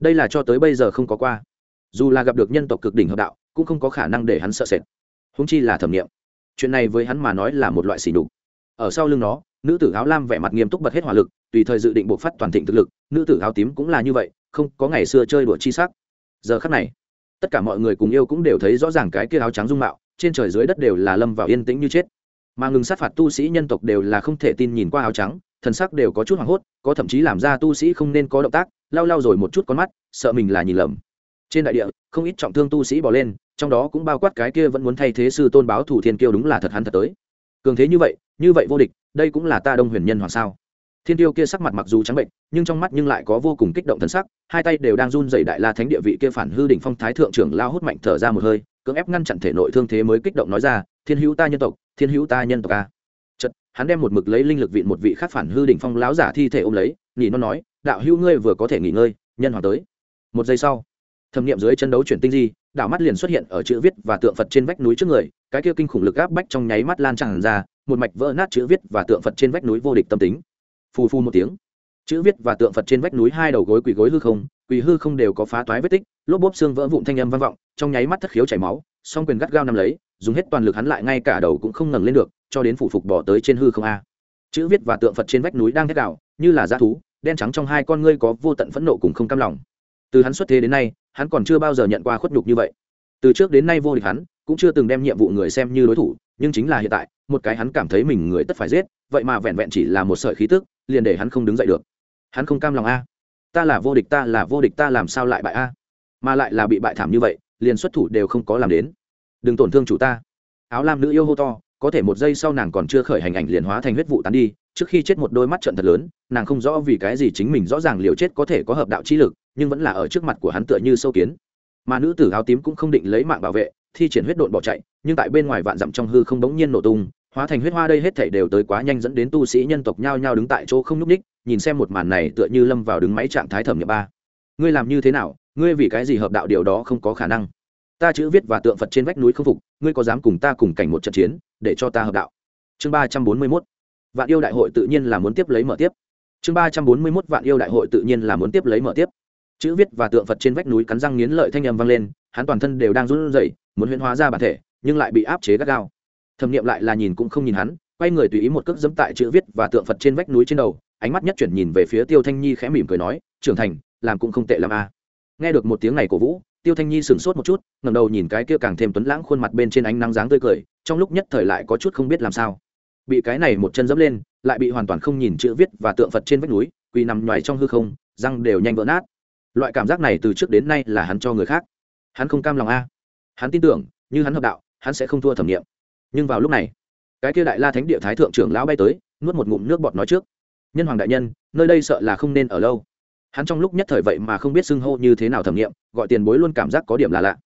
Speaker 1: Đây là cho tới bây giờ không có qua dù là gặp được nhân tộc cực đỉnh hợp đạo, cũng không có khả năng để hắn sợ sệt. Húng chi là thẩm nghiệm. Chuyện này với hắn mà nói là một loại xỉ đục ở sau lưng nó, nữ tử áo lam vẻ mặt nghiêm túc bật hết hỏa lực, tùy thời dự định bộc phát toàn thịnh thực lực, nữ tử áo tím cũng là như vậy, không có ngày xưa chơi đùa chi sắc. Giờ khắc này, tất cả mọi người cùng yêu cũng đều thấy rõ ràng cái kia áo trắng dung mạo, trên trời dưới đất đều là lâm vào yên tĩnh như chết. Mà ngừng sát phạt tu sĩ nhân tộc đều là không thể tin nhìn qua áo trắng, thần sắc đều có chút hoảng hốt, có thậm chí làm ra tu sĩ không nên có động tác, lau lau rồi một chút con mắt, sợ mình là nhìn lầm trên đại địa, không ít trọng thương tu sĩ bỏ lên, trong đó cũng bao quát cái kia vẫn muốn thay thế sư tôn báo thủ thiên kiêu đúng là thật hắn thật tới. Cường thế như vậy như vậy vô địch, đây cũng là ta đông huyền nhân hoàng sao? Thiên tiêu kia sắc mặt mặc dù trắng bệnh, nhưng trong mắt nhưng lại có vô cùng kích động thân sắc, hai tay đều đang run dày đại la thánh địa vị kia phản hư đỉnh phong thái thượng trưởng lao hút mạnh thở ra một hơi, cưỡng ép ngăn chặn thể nội thương thế mới kích động nói ra, thiên hữu ta nhân tộc, thiên hữu ta nhân tộc a. Chật hắn đem một mực lấy linh lực vị một vị khác phản hư đỉnh phong láo giả thi thể ôm lấy nhị nó nói, đạo hữu ngươi vừa có thể nghỉ ngơi, nhân hoàng tới. Một giây sau thẩm nghiệm dưới chân đấu chuyển tinh di, đảo mắt liền xuất hiện ở chữ viết và tượng phật trên vách núi trước người, cái kia kinh khủng lực áp bách trong nháy mắt lan tràn ra, một mạch vỡ nát chữ viết và tượng phật trên vách núi vô địch tâm tính. Phù phù một tiếng. Chữ viết và tượng phật trên vách núi hai đầu gối quỳ gối hư không, quỳ hư không đều có phá toái vết tích, lốp bốp xương vỡ vụn thanh âm vang vọng, trong nháy mắt thất khiếu chảy máu, song quyền gắt gao nằm lấy, dùng hết toàn lực hắn lại ngay cả đầu cũng không ngẩng lên được, cho đến phủ phục bỏ tới trên hư không a. Chữ viết và tượng phật trên vách núi đang thét đạo như là dã thú, đen trắng trong hai con ngươi có vô tận phẫn nộ cùng không cam lòng từ hắn xuất thế đến nay, hắn còn chưa bao giờ nhận qua khuất nhục như vậy. Từ trước đến nay vô địch hắn, cũng chưa từng đem nhiệm vụ người xem như đối thủ, nhưng chính là hiện tại, một cái hắn cảm thấy mình người tất phải giết, vậy mà vẹn vẹn chỉ là một sợi khí tức, liền để hắn không đứng dậy được. Hắn không cam lòng a. Ta là vô địch, ta là vô địch, ta làm sao lại bại a? Mà lại là bị bại thảm như vậy, liền xuất thủ đều không có làm đến. Đừng tổn thương chủ ta. Áo lam nữ yêu hô to, có thể một giây sau nàng còn chưa khởi hành ảnh liền hóa thành huyết vụ tán đi, trước khi chết một đôi mắt trận thật lớn, nàng không rõ vì cái gì chính mình rõ ràng liều chết có thể có hợp đạo chi lực nhưng vẫn là ở trước mặt của hắn tựa như sâu kiến. Mà nữ tử áo tím cũng không định lấy mạng bảo vệ, thi triển huyết độn bỏ chạy, nhưng tại bên ngoài vạn dặm trong hư không bỗng nhiên nổ tung, hóa thành huyết hoa đây hết thảy đều tới quá nhanh dẫn đến tu sĩ nhân tộc nhao nhao đứng tại chỗ không nhúc ních nhìn xem một màn này tựa như lâm vào đứng máy trạng thái thẩm nhập ba. Ngươi làm như thế nào, ngươi vì cái gì hợp đạo điều đó không có khả năng. Ta chữ viết và tượng phật trên vách núi không phục, ngươi có dám cùng ta cùng cảnh một trận chiến, để cho ta hợp đạo. Chương ba trăm bốn mươi mốt. Vạn yêu đại hội tự nhiên là muốn tiếp lấy mở tiếp. Chương ba trăm bốn mươi mốt vạn yêu đại hội tự nhiên là muốn tiếp lấy mở tiếp chữ viết và tượng phật trên vách núi cắn răng nghiến lợi thanh âm vang lên, hắn toàn thân đều đang run rẩy, muốn huyễn hóa ra bản thể, nhưng lại bị áp chế gắt gao. Thẩm nghiệm lại là nhìn cũng không nhìn hắn, quay người tùy ý một cước dẫm tại chữ viết và tượng phật trên vách núi trên đầu, ánh mắt nhất chuyển nhìn về phía tiêu thanh nhi khẽ mỉm cười nói, trưởng thành, làm cũng không tệ làm a. À. nghe được một tiếng này cổ vũ, tiêu thanh nhi sửng sốt một chút ngầm đầu nhìn cái kia càng thêm tuấn lãng khuôn mặt bên trên ánh nắng dáng tươi cười, trong lúc nhất thời lại có chút không biết làm sao. Bị cái này một chân dẫm lên, lại bị hoàn toàn không nhìn chữ viết và tượng phật trên vách núi, quỳ nằm nhoài trong hư không, răng đều nhanh vỡ nát loại cảm giác này từ trước đến nay là hắn cho người khác. Hắn không cam lòng a. Hắn tin tưởng, như hắn hợp đạo, hắn sẽ không thua thẩm nghiệm. Nhưng vào lúc này, cái kia đại la thánh địa thái thượng trưởng lão bay tới, nuốt một ngụm nước bọt nói trước. Nhân hoàng đại nhân, nơi đây sợ là không nên ở lâu. Hắn trong lúc nhất thời vậy mà không biết xưng hô như thế nào thẩm nghiệm, gọi tiền bối luôn cảm giác có điểm là lạ.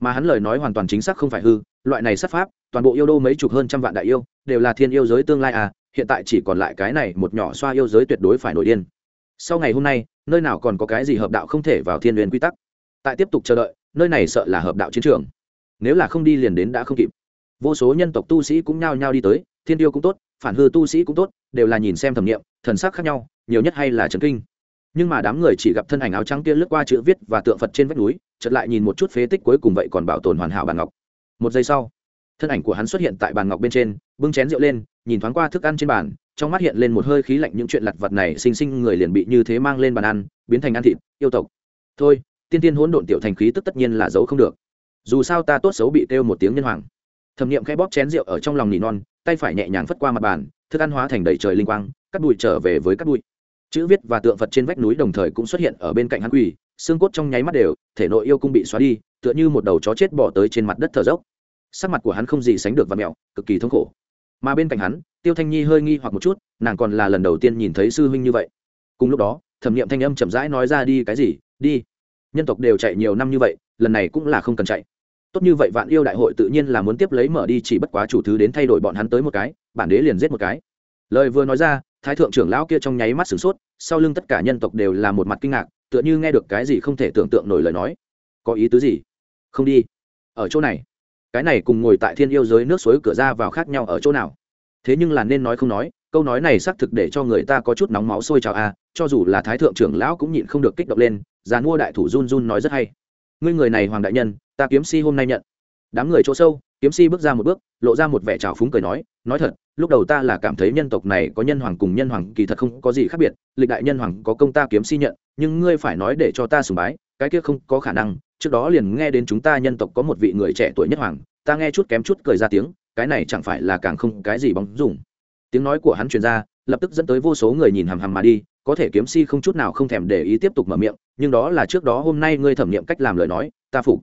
Speaker 1: Mà hắn lời nói hoàn toàn chính xác không phải hư, loại này sát pháp, toàn bộ yêu đô mấy chục hơn trăm vạn đại yêu, đều là thiên yêu giới tương lai à hiện tại chỉ còn lại cái này một nhỏ xoa yêu giới tuyệt đối phải nổi điên sau ngày hôm nay, nơi nào còn có cái gì hợp đạo không thể vào thiên liên quy tắc? Tại tiếp tục chờ đợi, nơi này sợ là hợp đạo chiến trường. Nếu là không đi liền đến đã không kịp. Vô số nhân tộc tu sĩ cũng nhao nhao đi tới, thiên tiêu cũng tốt, phản hư tu sĩ cũng tốt, đều là nhìn xem thẩm nghiệm, thần sắc khác nhau, nhiều nhất hay là trần kinh. Nhưng mà đám người chỉ gặp thân ảnh áo trắng kia lướt qua chữ viết và tượng phật trên vách núi, chợt lại nhìn một chút phế tích cuối cùng vậy còn bảo tồn hoàn hảo bàn ngọc. Một giây sau thân ảnh của hắn xuất hiện tại bàn ngọc bên trên, bưng chén rượu lên, nhìn thoáng qua thức ăn trên bàn, trong mắt hiện lên một hơi khí lạnh những chuyện lặt vặt này, sinh sinh người liền bị như thế mang lên bàn ăn, biến thành ăn thịt, yêu tộc. Thôi, tiên tiên hỗn độn tiểu thành khí tức tất nhiên là giấu không được. Dù sao ta tốt xấu bị kêu một tiếng nhân hoàng. Thẩm nghiệm khẽ bóp chén rượu ở trong lòng nỉ non, tay phải nhẹ nhàng phất qua mặt bàn, thức ăn hóa thành đầy trời linh quang, cắt bụi trở về với cắt bụi. Chữ viết và tượng phật trên vách núi đồng thời cũng xuất hiện ở bên cạnh hắn quỳ, xương cốt trong nháy mắt đều, thể nội yêu cung bị xóa đi, tựa như một đầu chó chết bỏ tới trên mặt đất thở dốc sắc mặt của hắn không gì sánh được và mẹo, cực kỳ thống khổ. Mà bên cạnh hắn, tiêu thanh nhi hơi nghi hoặc một chút, nàng còn là lần đầu tiên nhìn thấy sư huynh như vậy. Cùng lúc đó, thẩm nghiệm thanh âm chậm rãi nói ra đi, cái gì? Đi. Nhân tộc đều chạy nhiều năm như vậy, lần này cũng là không cần chạy. Tốt như vậy vạn yêu đại hội tự nhiên là muốn tiếp lấy mở đi, chỉ bất quá chủ thứ đến thay đổi bọn hắn tới một cái, bản đế liền giết một cái. Lời vừa nói ra, thái thượng trưởng lão kia trong nháy mắt sửng sốt, sau lưng tất cả nhân tộc đều là một mặt kinh ngạc, tựa như nghe được cái gì không thể tưởng tượng nổi lời nói. Có ý tứ gì? Không đi. Ở chỗ này cái này cùng ngồi tại thiên yêu giới nước suối cửa ra vào khác nhau ở chỗ nào? Thế nhưng là nên nói không nói câu nói này xác thực để cho người ta có chút nóng máu sôi trào a à, cho dù là thái thượng trưởng lão cũng nhịn không được kích động lên già mua đại thủ run run nói rất hay. Ngươi người này hoàng đại nhân ta kiếm si hôm nay nhận. Đám người chỗ sâu kiếm si bước ra một bước lộ ra một vẻ trào phúng cười nói nói thật lúc đầu ta là cảm thấy nhân tộc này có nhân hoàng cùng nhân hoàng kỳ thật không có gì khác biệt lịch đại nhân hoàng có công ta kiếm si nhận nhưng ngươi phải nói để cho ta sùng bái cái kia không có khả năng trước đó liền nghe đến chúng ta nhân tộc có một vị người trẻ tuổi nhất hoàng, ta nghe chút kém chút cười ra tiếng, cái này chẳng phải là càng không cái gì bóng dùng. Tiếng nói của hắn truyền ra, lập tức dẫn tới vô số người nhìn hằm hằm mà đi, có thể kiếm si không chút nào không thèm để ý tiếp tục mở miệng, nhưng đó là trước đó hôm nay ngươi thẩm nghiệm cách làm lời nói, ta phục.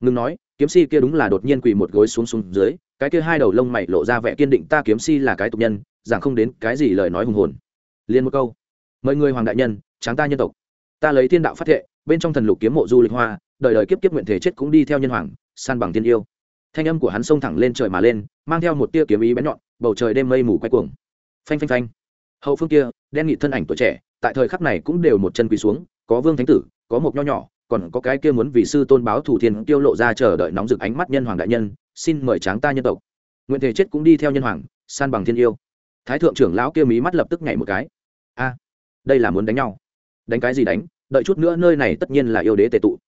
Speaker 1: Ngừng nói, kiếm si kia đúng là đột nhiên quỳ một gối xuống xuống dưới, cái kia hai đầu lông mày lộ ra vẻ kiên định, ta kiếm si là cái tục nhân rằng không đến cái gì lời nói hùng hồn. Liền một câu. Mời người hoàng đại nhân, tráng ta nhân tộc. Ta lấy thiên đạo phát thệ, bên trong thần lục kiếm mộ du lịch hoa đời đời kiếp kiếp nguyện thể chết cũng đi theo nhân hoàng, san bằng tiên yêu. Thanh âm của hắn xông thẳng lên trời mà lên, mang theo một tia kiếm ý bén nhọn, bầu trời đêm mây mù quay cuồng. Phanh phanh phanh. Hậu phương kia, đen nghị thân ảnh tuổi trẻ, tại thời khắc này cũng đều một chân quỳ xuống, có vương thánh tử, có một nho nhỏ, còn có cái kia muốn vì sư tôn báo thủ thiên tiêu lộ ra chờ đợi nóng rực ánh mắt nhân hoàng đại nhân, xin mời tráng ta nhân tộc. Nguyện thể chết cũng đi theo nhân hoàng, san bằng thiên yêu. Thái thượng trưởng lão kia mí mắt lập tức nhảy một cái. A, đây là muốn đánh nhau. Đánh cái gì đánh? Đợi chút nữa nơi này tất nhiên là yêu đế tệ tụ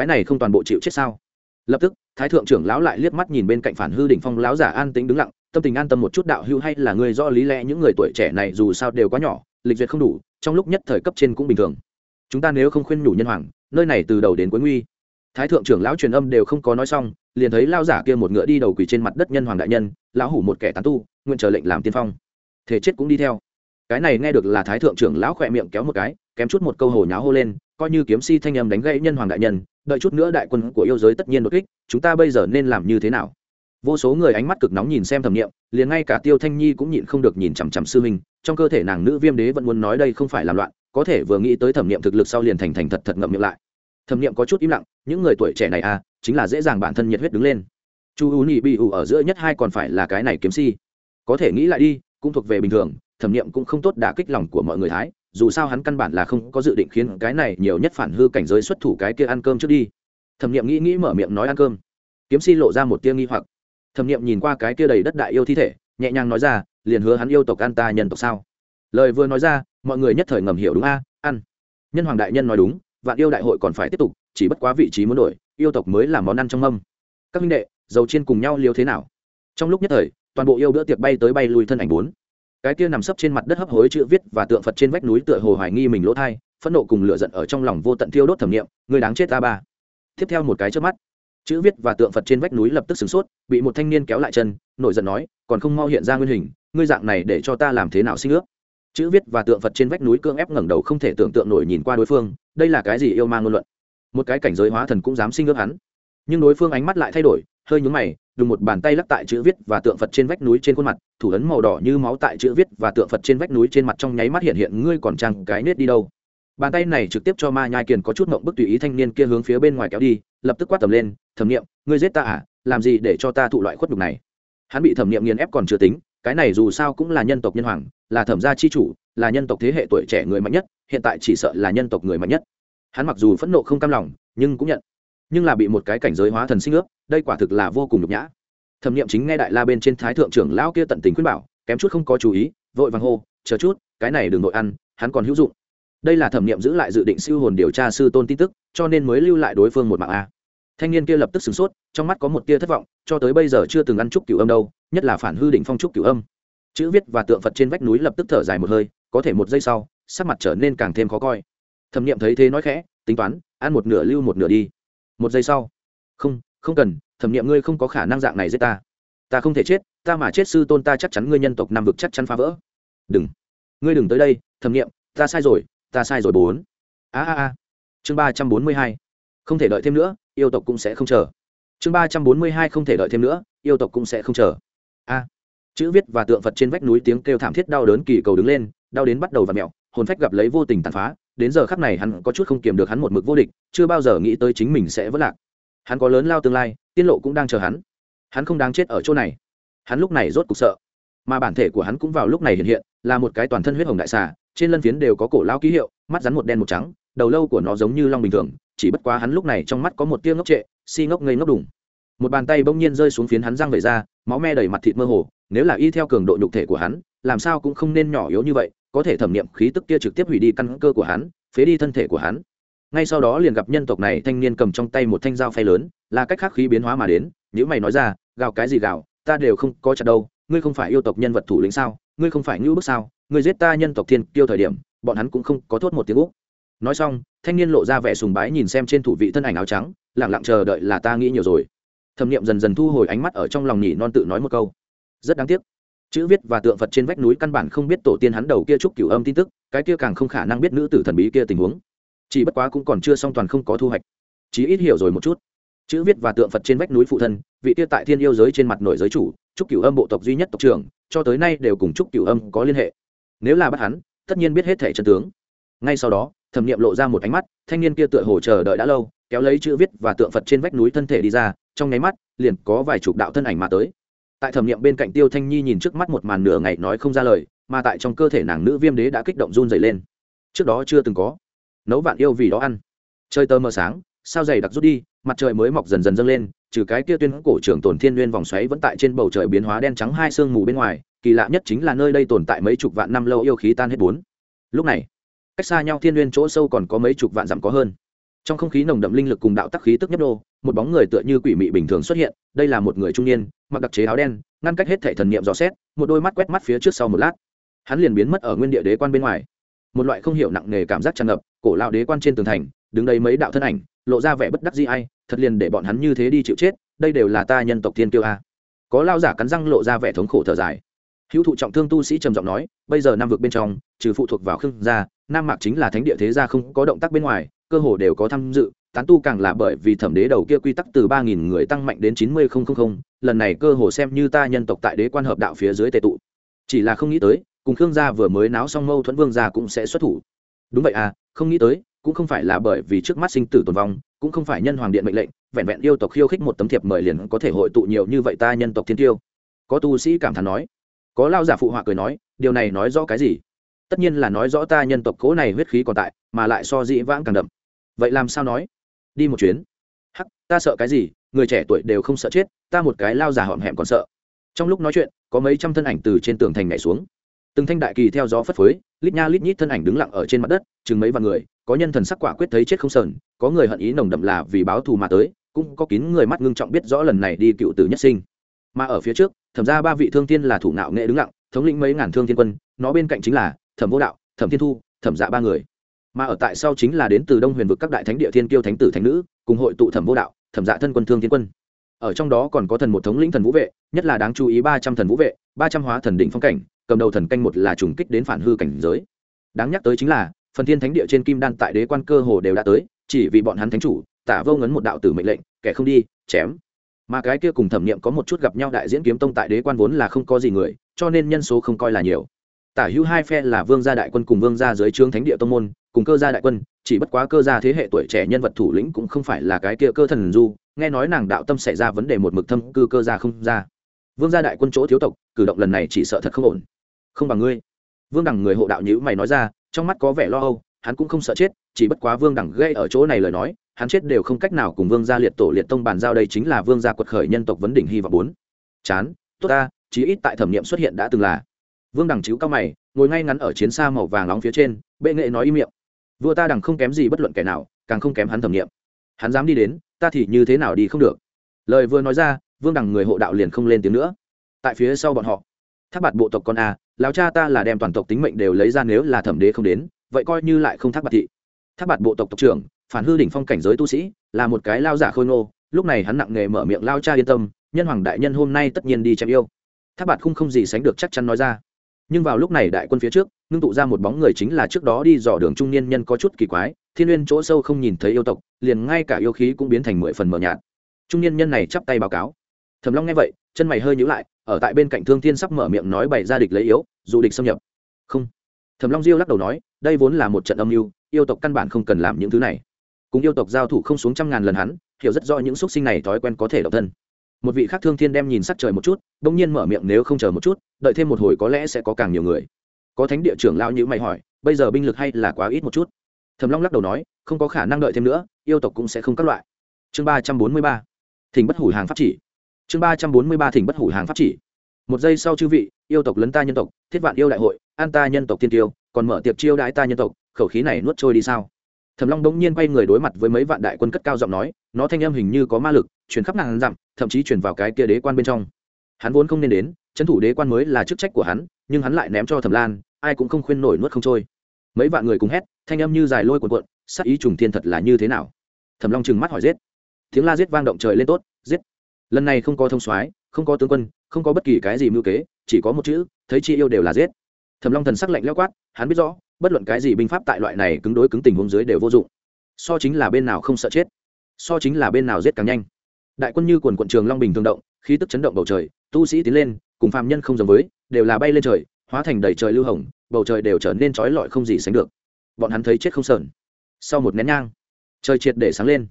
Speaker 1: cái này không toàn bộ chịu chết sao? Lập tức, thái thượng trưởng lão lại liếc mắt nhìn bên cạnh phản hư đỉnh phong lão giả an tính đứng lặng, tâm tình an tâm một chút đạo hưu hay là người do lý lẽ những người tuổi trẻ này dù sao đều quá nhỏ, lịch duyệt không đủ, trong lúc nhất thời cấp trên cũng bình thường. Chúng ta nếu không khuyên nhủ nhân hoàng, nơi này từ đầu đến cuối nguy. Thái thượng trưởng lão truyền âm đều không có nói xong, liền thấy lao giả kia một ngựa đi đầu quỳ trên mặt đất nhân hoàng đại nhân, lão hủ một kẻ tán tu, nguyện chờ lệnh làm tiên phong. Thể chết cũng đi theo. Cái này nghe được là thái thượng trưởng lão khỏe miệng kéo một cái, kém chút một câu hồ nháo hô lên coi như kiếm si thanh âm đánh gãy nhân hoàng đại nhân, đợi chút nữa đại quân của yêu giới tất nhiên đột kích, chúng ta bây giờ nên làm như thế nào? Vô số người ánh mắt cực nóng nhìn xem thẩm nghiệm, liền ngay cả tiêu thanh nhi cũng nhịn không được nhìn chằm chằm sư huynh, trong cơ thể nàng nữ viêm đế vẫn muốn nói đây không phải làm loạn, có thể vừa nghĩ tới thẩm nghiệm thực lực sau liền thành thành thật thật ngậm miệng lại. Thẩm nghiệm có chút im lặng, những người tuổi trẻ này à chính là dễ dàng bản thân nhiệt huyết đứng lên. Chu u nhị bị ủ ở giữa nhất hai còn phải là cái này kiếm si. Có thể nghĩ lại đi, cũng thuộc về bình thường, thẩm nghiệm cũng không tốt đả kích lòng của mọi người thái dù sao hắn căn bản là không có dự định khiến cái này nhiều nhất phản hư cảnh giới xuất thủ cái kia ăn cơm trước đi. Thẩm nghiệm nghĩ nghĩ mở miệng nói ăn cơm. Kiếm si lộ ra một tia nghi hoặc. Thẩm nghiệm nhìn qua cái kia đầy đất đại yêu thi thể, nhẹ nhàng nói ra, liền hứa hắn yêu tộc an ta nhân tộc sao? Lời vừa nói ra, mọi người nhất thời ngầm hiểu đúng a, ăn. Nhân hoàng đại nhân nói đúng, vạn yêu đại hội còn phải tiếp tục, chỉ bất quá vị trí muốn đổi, yêu tộc mới là món ăn trong mâm. Các minh đệ, dầu chiên cùng nhau liều thế nào? Trong lúc nhất thời, toàn bộ yêu bữa tiệc bay tới bay lui thân ảnh bốn cái kia nằm sấp trên mặt đất hấp hối chữ viết và tượng phật trên vách núi tựa hồ hoài nghi mình lỗ thai, phẫn nộ cùng lửa giận ở trong lòng vô tận thiêu đốt thẩm nghiệm, người đáng chết ta ba. Tiếp theo một cái trước mắt, chữ viết và tượng phật trên vách núi lập tức sửng sốt, bị một thanh niên kéo lại chân, nổi giận nói, còn không mau hiện ra nguyên hình, ngươi dạng này để cho ta làm thế nào sinh ước? Chữ viết và tượng phật trên vách núi cương ép ngẩng đầu không thể tưởng tượng nổi nhìn qua đối phương, đây là cái gì yêu ma ngôn luận? Một cái cảnh giới hóa thần cũng dám sinh ước hắn nhưng đối phương ánh mắt lại thay đổi, hơi nhúng mày dùng một bàn tay lắc tại chữ viết và tượng phật trên vách núi trên khuôn mặt, thủ ấn màu đỏ như máu tại chữ viết và tượng phật trên vách núi trên mặt trong nháy mắt hiện hiện, ngươi còn trăng cái nết đi đâu? Bàn tay này trực tiếp cho ma nhai kiền có chút mộng bức tùy ý thanh niên kia hướng phía bên ngoài kéo đi, lập tức quát tầm lên, thẩm nghiệm ngươi giết ta à? Làm gì để cho ta thụ loại khuất đục này? Hắn bị thẩm nghiệm nghiền ép còn chưa tính, cái này dù sao cũng là nhân tộc nhân hoàng, là thẩm gia chi chủ, là nhân tộc thế hệ tuổi trẻ người mạnh nhất, hiện tại chỉ sợ là nhân tộc người mạnh nhất. Hắn mặc dù phẫn nộ không cam lòng, nhưng cũng nhận nhưng là bị một cái cảnh giới hóa thần sinh ước, đây quả thực là vô cùng nhục nhã. Thẩm nghiệm chính nghe đại la bên trên thái thượng trưởng lão kia tận tình khuyên bảo, kém chút không có chú ý, vội vàng hô, chờ chút, cái này đừng nội ăn, hắn còn hữu dụng. Đây là thẩm nghiệm giữ lại dự định siêu hồn điều tra sư tôn tin tức, cho nên mới lưu lại đối phương một mạng a. Thanh niên kia lập tức sửng sốt, trong mắt có một tia thất vọng, cho tới bây giờ chưa từng ăn trúc cửu âm đâu, nhất là phản hư định phong trúc cửu âm. Chữ viết và tượng phật trên vách núi lập tức thở dài một hơi, có thể một giây sau, sắc mặt trở nên càng thêm khó coi. Thẩm nghiệm thấy thế nói khẽ, tính toán, ăn một nửa lưu một nửa đi một giây sau. Không không cần, thẩm nghiệm ngươi không có khả năng dạng này giết ta. Ta không thể chết, ta mà chết sư tôn ta chắc chắn ngươi nhân tộc nam vực chắc chắn phá vỡ. Đừng. Ngươi đừng tới đây, thẩm nghiệm, ta sai rồi, ta sai rồi bốn. A a a. Chương ba trăm bốn mươi hai. Không thể đợi thêm nữa, yêu tộc cũng sẽ không chờ. Chương ba trăm bốn mươi hai không thể đợi thêm nữa, yêu tộc cũng sẽ không chờ. A. Chữ viết và tượng phật trên vách núi tiếng kêu thảm thiết đau đớn kỳ cầu đứng lên, đau đến bắt đầu và mẹo hồn phách gặp lấy vô tình tàn phá đến giờ khắc này hắn có chút không kiềm được hắn một mực vô địch, chưa bao giờ nghĩ tới chính mình sẽ vỡ lạc. Hắn có lớn lao tương lai, tiên lộ cũng đang chờ hắn. Hắn không đáng chết ở chỗ này. Hắn lúc này rốt cục sợ. Mà bản thể của hắn cũng vào lúc này hiện hiện, là một cái toàn thân huyết hồng đại xà, trên lân phiến đều có cổ lao ký hiệu, mắt rắn một đen một trắng, đầu lâu của nó giống như long bình thường, chỉ bất quá hắn lúc này trong mắt có một tia ngốc trệ, si ngốc ngây ngốc đùng. Một bàn tay bỗng nhiên rơi xuống phiến hắn răng về ra, máu me đầy mặt thịt mơ hồ, nếu là y theo cường độ nhục thể của hắn, làm sao cũng không nên nhỏ yếu như vậy có thể thẩm nghiệm khí tức kia trực tiếp hủy đi căn cơ của hắn, phế đi thân thể của hắn. Ngay sau đó liền gặp nhân tộc này thanh niên cầm trong tay một thanh dao phay lớn, là cách khắc khí biến hóa mà đến nếu mày nói ra, gào cái gì gào, ta đều không có chặt đâu, ngươi không phải yêu tộc nhân vật thủ lĩnh sao, ngươi không phải ngữ bức sao, ngươi giết ta nhân tộc thiên tiêu thời điểm, bọn hắn cũng không có thốt một tiếng úc. Nói xong, thanh niên lộ ra vẻ sùng bái nhìn xem trên thủ vị thân ảnh áo trắng lẳng lặng chờ đợi là ta nghĩ nhiều rồi. Thẩm nghiệm dần dần thu hồi ánh mắt ở trong lòng nhỉ non tự nói một câu. Rất đáng tiếc chữ viết và tượng phật trên vách núi căn bản không biết tổ tiên hắn đầu kia trúc cửu âm tin tức, cái kia càng không khả năng biết nữ tử thần bí kia tình huống. Chỉ bất quá cũng còn chưa xong toàn không có thu hoạch. Chí ít hiểu rồi một chút. Chữ viết và tượng phật trên vách núi phụ thân, vị kia tại thiên yêu giới trên mặt nội giới chủ, trúc cửu âm bộ tộc duy nhất tộc trưởng, cho tới nay đều cùng trúc cửu âm có liên hệ. Nếu là bắt hắn, tất nhiên biết hết thể chân tướng. Ngay sau đó, thẩm nghiệm lộ ra một ánh mắt, thanh niên kia tựa hồ chờ đợi đã lâu, kéo lấy chữ viết và tượng phật trên vách núi thân thể đi ra, trong nháy mắt, liền có vài chục đạo thân ảnh mà tới tại thẩm nghiệm bên cạnh tiêu thanh nhi nhìn trước mắt một màn nửa ngày nói không ra lời, mà tại trong cơ thể nàng nữ viêm đế đã kích động run dày lên. Trước đó chưa từng có. Nấu vạn yêu vì đó ăn. Chơi tơ mờ sáng, sao dày đặc rút đi, mặt trời mới mọc dần dần dâng lên, trừ cái kia tuyên cổ trưởng tồn thiên nguyên vòng xoáy vẫn tại trên bầu trời biến hóa đen trắng hai sương mù bên ngoài, kỳ lạ nhất chính là nơi đây tồn tại mấy chục vạn năm lâu yêu khí tan hết bốn. Lúc này, cách xa nhau thiên nguyên chỗ sâu còn có mấy chục vạn dặm có hơn trong không khí nồng đậm linh lực cùng đạo tắc khí tức nhấp nô, một bóng người tựa như quỷ mị bình thường xuất hiện, đây là một người trung niên, mặc đặc chế áo đen, ngăn cách hết thể thần niệm dò xét, một đôi mắt quét mắt phía trước sau một lát. Hắn liền biến mất ở nguyên địa đế quan bên ngoài. Một loại không hiểu nặng nề cảm giác tràn ngập, cổ lão đế quan trên tường thành, đứng đây mấy đạo thân ảnh, lộ ra vẻ bất đắc dĩ ai, thật liền để bọn hắn như thế đi chịu chết, đây đều là ta nhân tộc thiên kiêu a. Có lao giả cắn răng lộ ra vẻ thống khổ thở dài. Hữu thụ trọng thương tu sĩ trầm giọng nói, bây giờ nam vực bên trong, trừ phụ thuộc vào khương gia, nam mạc chính là thánh địa thế gia không có động tác bên ngoài cơ hồ đều có tham dự, tán tu càng là bởi vì thẩm đế đầu kia quy tắc từ ba nghìn người tăng mạnh đến chín mươi không không không. lần này cơ hồ xem như ta nhân tộc tại đế quan hợp đạo phía dưới tệ tụ. Chỉ là không nghĩ tới, cùng khương gia vừa mới náo xong mâu thuẫn vương gia cũng sẽ xuất thủ. Đúng vậy à không nghĩ tới, cũng không phải là bởi vì trước mắt sinh tử tồn vong, cũng không phải nhân hoàng điện mệnh lệnh, vẹn vẹn yêu tộc khiêu khích một tấm thiệp mời liền có thể hội tụ nhiều như vậy ta nhân tộc thiên tiêu. Có tu sĩ cảm thán nói. Có lao giả phụ họa cười nói, điều này nói rõ cái gì? Tất nhiên là nói rõ ta nhân tộc cố này huyết khí còn tại, mà lại so dĩ vãng càng đậm vậy làm sao nói? Đi một chuyến. Hắc, ta sợ cái gì? Người trẻ tuổi đều không sợ chết, ta một cái lao giả hỏm hẹm còn sợ. Trong lúc nói chuyện, có mấy trăm thân ảnh từ trên tường thành nhảy xuống. Từng thanh đại kỳ theo gió phất phới, lít nha lít nhít thân ảnh đứng lặng ở trên mặt đất, chừng mấy vạn người, có nhân thần sắc quả quyết thấy chết không sờn, có người hận ý nồng đậm là vì báo thù mà tới, cũng có kín người mắt ngưng trọng biết rõ lần này đi cựu tử nhất sinh. Mà ở phía trước, thẩm ra ba vị thương tiên là thủ nạo nghệ đứng lặng, thống lĩnh mấy ngàn thương thiên quân, nó bên cạnh chính là thẩm vô đạo, thẩm thiên thu, thẩm dạ ba người mà ở tại sau chính là đến từ đông huyền vực các đại thánh địa thiên kiêu thánh tử thánh nữ, cùng hội tụ thẩm vô đạo, thẩm dạ thân quân, thương thiên quân. Ở trong đó còn có thần một thống lĩnh thần vũ vệ, nhất là đáng chú ý ba trăm thần vũ vệ, ba trăm hóa thần định phong cảnh, cầm đầu thần canh một là trùng kích đến phản hư cảnh giới. Đáng nhắc tới chính là, phần thiên thánh địa trên kim đan tại đế quan cơ hồ đều đã tới, chỉ vì bọn hắn thánh chủ, tả vô ngấn một đạo tử mệnh lệnh, kẻ không đi, chém. Mà cái kia cùng thẩm nghiệm có một chút gặp nhau đại diễn kiếm tông tại đế quan vốn là không có gì người, cho nên nhân số không coi là nhiều. Tả hữu hai phe là vương gia đại quân cùng vương gia dưới trướng thánh địa tông môn cùng cơ gia đại quân, chỉ bất quá cơ gia thế hệ tuổi trẻ nhân vật thủ lĩnh cũng không phải là cái kia cơ thần du, nghe nói nàng đạo tâm xảy ra vấn đề một mực thâm cư cơ gia không ra. Vương gia đại quân chỗ thiếu tộc, cử động lần này chỉ sợ thật không ổn. Không bằng ngươi. Vương đẳng người hộ đạo nhữ mày nói ra, trong mắt có vẻ lo âu, hắn cũng không sợ chết, chỉ bất quá vương đẳng gây ở chỗ này lời nói, hắn chết đều không cách nào cùng vương gia liệt tổ liệt tông bàn giao đây chính là vương gia quật khởi nhân tộc vấn đỉnh hy vọng bốn. Chán, tốt ta, chí ít tại thẩm nghiệm xuất hiện đã từng là. Vương đẳng chiếu cao mày, ngồi ngay ngắn ở chiến xa màu vàng nóng phía trên, bệ nghệ nói im miệng vua ta đằng không kém gì bất luận kẻ nào, càng không kém hắn thẩm nghiệm. Hắn dám đi đến, ta thì như thế nào đi không được. Lời vừa nói ra, vương đằng người hộ đạo liền không lên tiếng nữa. Tại phía sau bọn họ, thác bạt bộ tộc con a, lão cha ta là đem toàn tộc tính mệnh đều lấy ra nếu là thẩm đế không đến, vậy coi như lại không thác bạt thị. Thác bạt bộ tộc tộc trưởng, phản hư đỉnh phong cảnh giới tu sĩ, là một cái lao giả khôi ngô, lúc này hắn nặng nghề mở miệng lao cha yên tâm, nhân hoàng đại nhân hôm nay tất nhiên đi chém yêu. Thác bạt không không gì sánh được chắc chắn nói ra. Nhưng vào lúc này đại quân phía trước ngưng tụ ra một bóng người chính là trước đó đi dò đường trung niên nhân có chút kỳ quái, thiên n chỗ sâu không nhìn thấy yêu tộc, liền ngay cả yêu khí cũng biến thành mười phần mờ nhạt. Trung niên nhân này chắp tay báo cáo. Thầm long nghe vậy, chân mày hơi nhữ lại, ở tại bên cạnh thương thiên sắp mở miệng nói bày ra địch lấy yếu, dù địch xâm nhập. Không. Thầm long diêu lắc đầu nói, đây vốn là một trận âm mưu, yêu tộc căn bản không cần làm những thứ này. Cùng yêu tộc giao thủ không xuống trăm ngàn lần hắn, hiểu rất rõ những xúc sinh này thói quen có thể độc thân. Một vị khác thương thiên đem nhìn sắc trời một chút đ ỗ n g nhiên mở miệng nếu không chờ một chút, đợi thêm một hồi có lẽ sẽ có càng nhiều người có thánh địa trưởng lao như mày hỏi, bây giờ binh lực hay là quá ít một chút? Thầm long lắc đầu nói, không có khả năng đợi thêm nữa, yêu tộc cũng sẽ không các loại. Chương ba trăm bốn mươi ba, thỉnh bất hủ hàng pháp chỉ. Chương ba trăm bốn mươi ba, thỉnh bất hủ hàng pháp chỉ. Một giây sau chư vị, yêu tộc lấn ta nhân tộc, thiết vạn yêu đại hội, an ta nhân tộc tiên tiêu, còn mở tiệc chiêu đãi ta nhân tộc, khẩu khí này nuốt trôi đi sao? Thẩm long đống nhiên quay người đối mặt với mấy vạn đại quân cất cao giọng nói, nó thanh âm hình như có ma lực chuyển khắp ngàn dặm, thậm chí chuyển vào cái kia đế quan bên trong. Hắn vốn không nên đến trấn thủ đế quan mới là chức trách của hắn, nhưng hắn lại ném cho thẩm lan ai cũng không khuyên nổi nuốt không trôi. Mấy vạn người cùng hét, thanh âm như dài lôi cuộn cuộn sắc ý trùng thiên thật là như thế nào? Thẩm long trừng mắt hỏi giết. Tiếng la giết vang động trời lên tốt, giết. Lần này không có thông soái, không có tướng quân, không có bất kỳ cái gì mưu kế, chỉ có một chữ, thấy chi yêu đều là giết. Thẩm long thần sắc lạnh lẽo quát, hắn biết rõ, bất luận cái gì binh pháp tại loại này cứng đối cứng tình huống dưới đều vô dụng. So chính là bên nào không sợ chết, so chính là bên nào giết càng nhanh. Đại quân như quần quận trường long bình tương động, khí tức chấn động bầu trời, tu sĩ tiến lên, cùng phàm nhân không giống với, đều là bay lên trời hóa thành đầy trời lưu hồng, bầu trời đều trở nên trói lọi không gì sánh được. Bọn hắn thấy chết không sờn. Sau một nén nhang, trời triệt để sáng lên.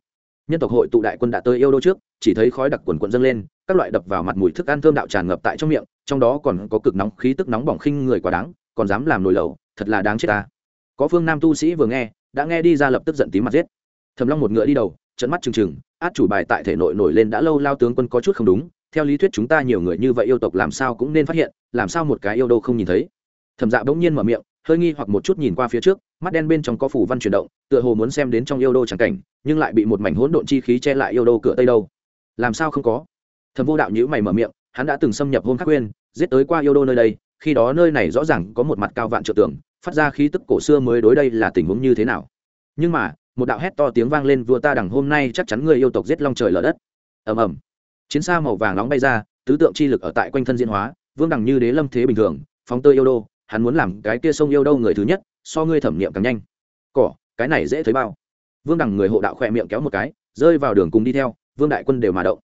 Speaker 1: Nhân tộc hội tụ đại quân đã tới yêu đô trước, chỉ thấy khói đặc quần quận dâng lên, các loại đập vào mặt mùi thức ăn thơm đạo tràn ngập tại trong miệng, trong đó còn có cực nóng khí tức nóng bỏng khinh người quá đáng, còn dám làm nồi lẩu, thật là đáng chết ta. Có phương nam tu sĩ vừa nghe, đã nghe đi ra lập tức giận tí mặt giết. Thầm long một ngựa đi đầu trận mắt trừng trừng, át chủ bài tại thể nội nổi lên đã lâu lao tướng quân có chút không đúng theo lý thuyết chúng ta nhiều người như vậy yêu tộc làm sao cũng nên phát hiện, làm sao một cái yêu đô không nhìn thấy. Thẩm dạ bỗng nhiên mở miệng, hơi nghi hoặc một chút nhìn qua phía trước, mắt đen bên trong có phủ văn chuyển động, tựa hồ muốn xem đến trong yêu đô trắng cảnh, nhưng lại bị một mảnh hỗn độn chi khí che lại yêu đô cửa tây đâu. Làm sao không có? Thầm vô đạo nhữ mày mở miệng, hắn đã từng xâm nhập hôn khắc quên giết tới qua yêu đô nơi đây, khi đó nơi này rõ ràng có một mặt cao vạn trợ tưởng phát ra khí tức cổ xưa mới đối đây là tình huống như thế nào. Nhưng mà, một đạo hét to tiếng vang lên vua ta đằng hôm nay chắc chắn người yêu tộc giết long trời lở đất. Ầm ầm chiến xa màu vàng nóng bay ra, tứ tượng chi lực ở tại quanh thân diễn hóa, vương đằng như đế lâm thế bình thường, phóng tơi yêu đô, hắn muốn làm cái kia sông yêu đâu người thứ nhất, so ngươi thẩm nghiệm càng nhanh. Cỏ, cái này dễ thấy bao. Vương đằng người hộ đạo khỏe miệng kéo một cái, rơi vào đường cùng đi theo, vương đại quân đều mà động.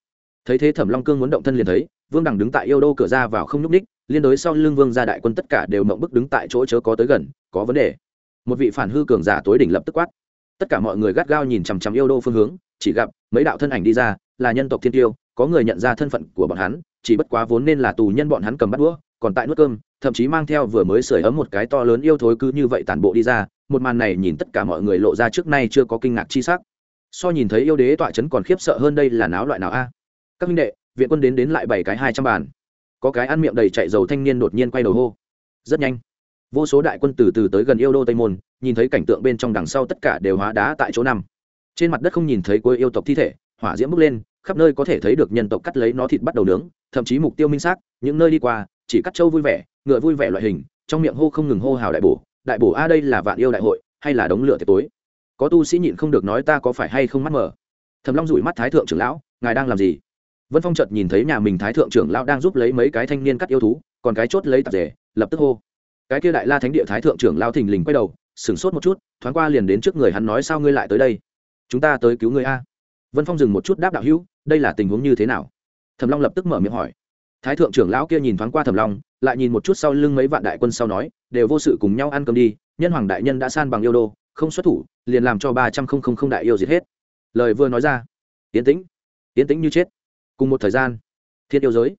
Speaker 1: Thấy thế thẩm long cương muốn động thân liền thấy, vương đằng đứng tại yêu đô cửa ra vào không nhúc ních liên đối sau lưng vương gia đại quân tất cả đều mộng bức đứng tại chỗ chớ có tới gần, có vấn đề. Một vị phản hư cường giả tối đỉnh lập tức quát. Tất cả mọi người gắt gao nhìn chằm chằm yêu đô phương hướng, chỉ gặp mấy đạo thân ảnh đi ra, là nhân tộc thiên tiêu có người nhận ra thân phận của bọn hắn, chỉ bất quá vốn nên là tù nhân bọn hắn cầm bắt đũa, còn tại nuốt cơm, thậm chí mang theo vừa mới sưởi ấm một cái to lớn yêu thối cứ như vậy tản bộ đi ra, một màn này nhìn tất cả mọi người lộ ra trước nay chưa có kinh ngạc chi sắc. So nhìn thấy yêu đế tọa chấn còn khiếp sợ hơn đây là náo loại nào a? Các minh đệ, viện quân đến đến lại bảy cái hai trăm bàn. Có cái ăn miệng đầy chạy dầu thanh niên đột nhiên quay đầu hô. Rất nhanh, vô số đại quân từ từ tới gần yêu đô tây môn, nhìn thấy cảnh tượng bên trong đằng sau tất cả đều hóa đá tại chỗ nằm. Trên mặt đất không nhìn thấy cuối yêu tộc thi thể hỏa diễm bốc lên, khắp nơi có thể thấy được nhân tộc cắt lấy nó thịt bắt đầu nướng, thậm chí mục tiêu minh xác, những nơi đi qua, chỉ cắt trâu vui vẻ, ngựa vui vẻ loại hình, trong miệng hô không ngừng hô hào đại bổ đại bổ a đây là vạn yêu đại hội, hay là đống lửa tiệc tối? Có tu sĩ nhịn không được nói ta có phải hay không mắt mở thầm long rủi mắt thái thượng trưởng lão, ngài đang làm gì? Vân phong chợt nhìn thấy nhà mình thái thượng trưởng lão đang giúp lấy mấy cái thanh niên cắt yêu thú, còn cái chốt lấy tạp rể lập tức hô. Cái kia đại la thánh địa thái thượng trưởng lão thình lình quay đầu, sửng sốt một chút, thoáng qua liền đến trước người hắn nói sao ngươi lại tới đây? Chúng ta tới cứu ngươi a vân phong dừng một chút đáp đạo hữu, đây là tình huống như thế nào? Thầm long lập tức mở miệng hỏi. Thái thượng trưởng lão kia nhìn thoáng qua thầm long, lại nhìn một chút sau lưng mấy vạn đại quân sau nói, đều vô sự cùng nhau ăn cơm đi, nhân hoàng đại nhân đã san bằng yêu đô, không xuất thủ, liền làm cho ba trăm không không không đại yêu diệt hết. Lời vừa nói ra tiến tĩnh tiến tĩnh như chết. Cùng một thời gian, thiên yêu giới,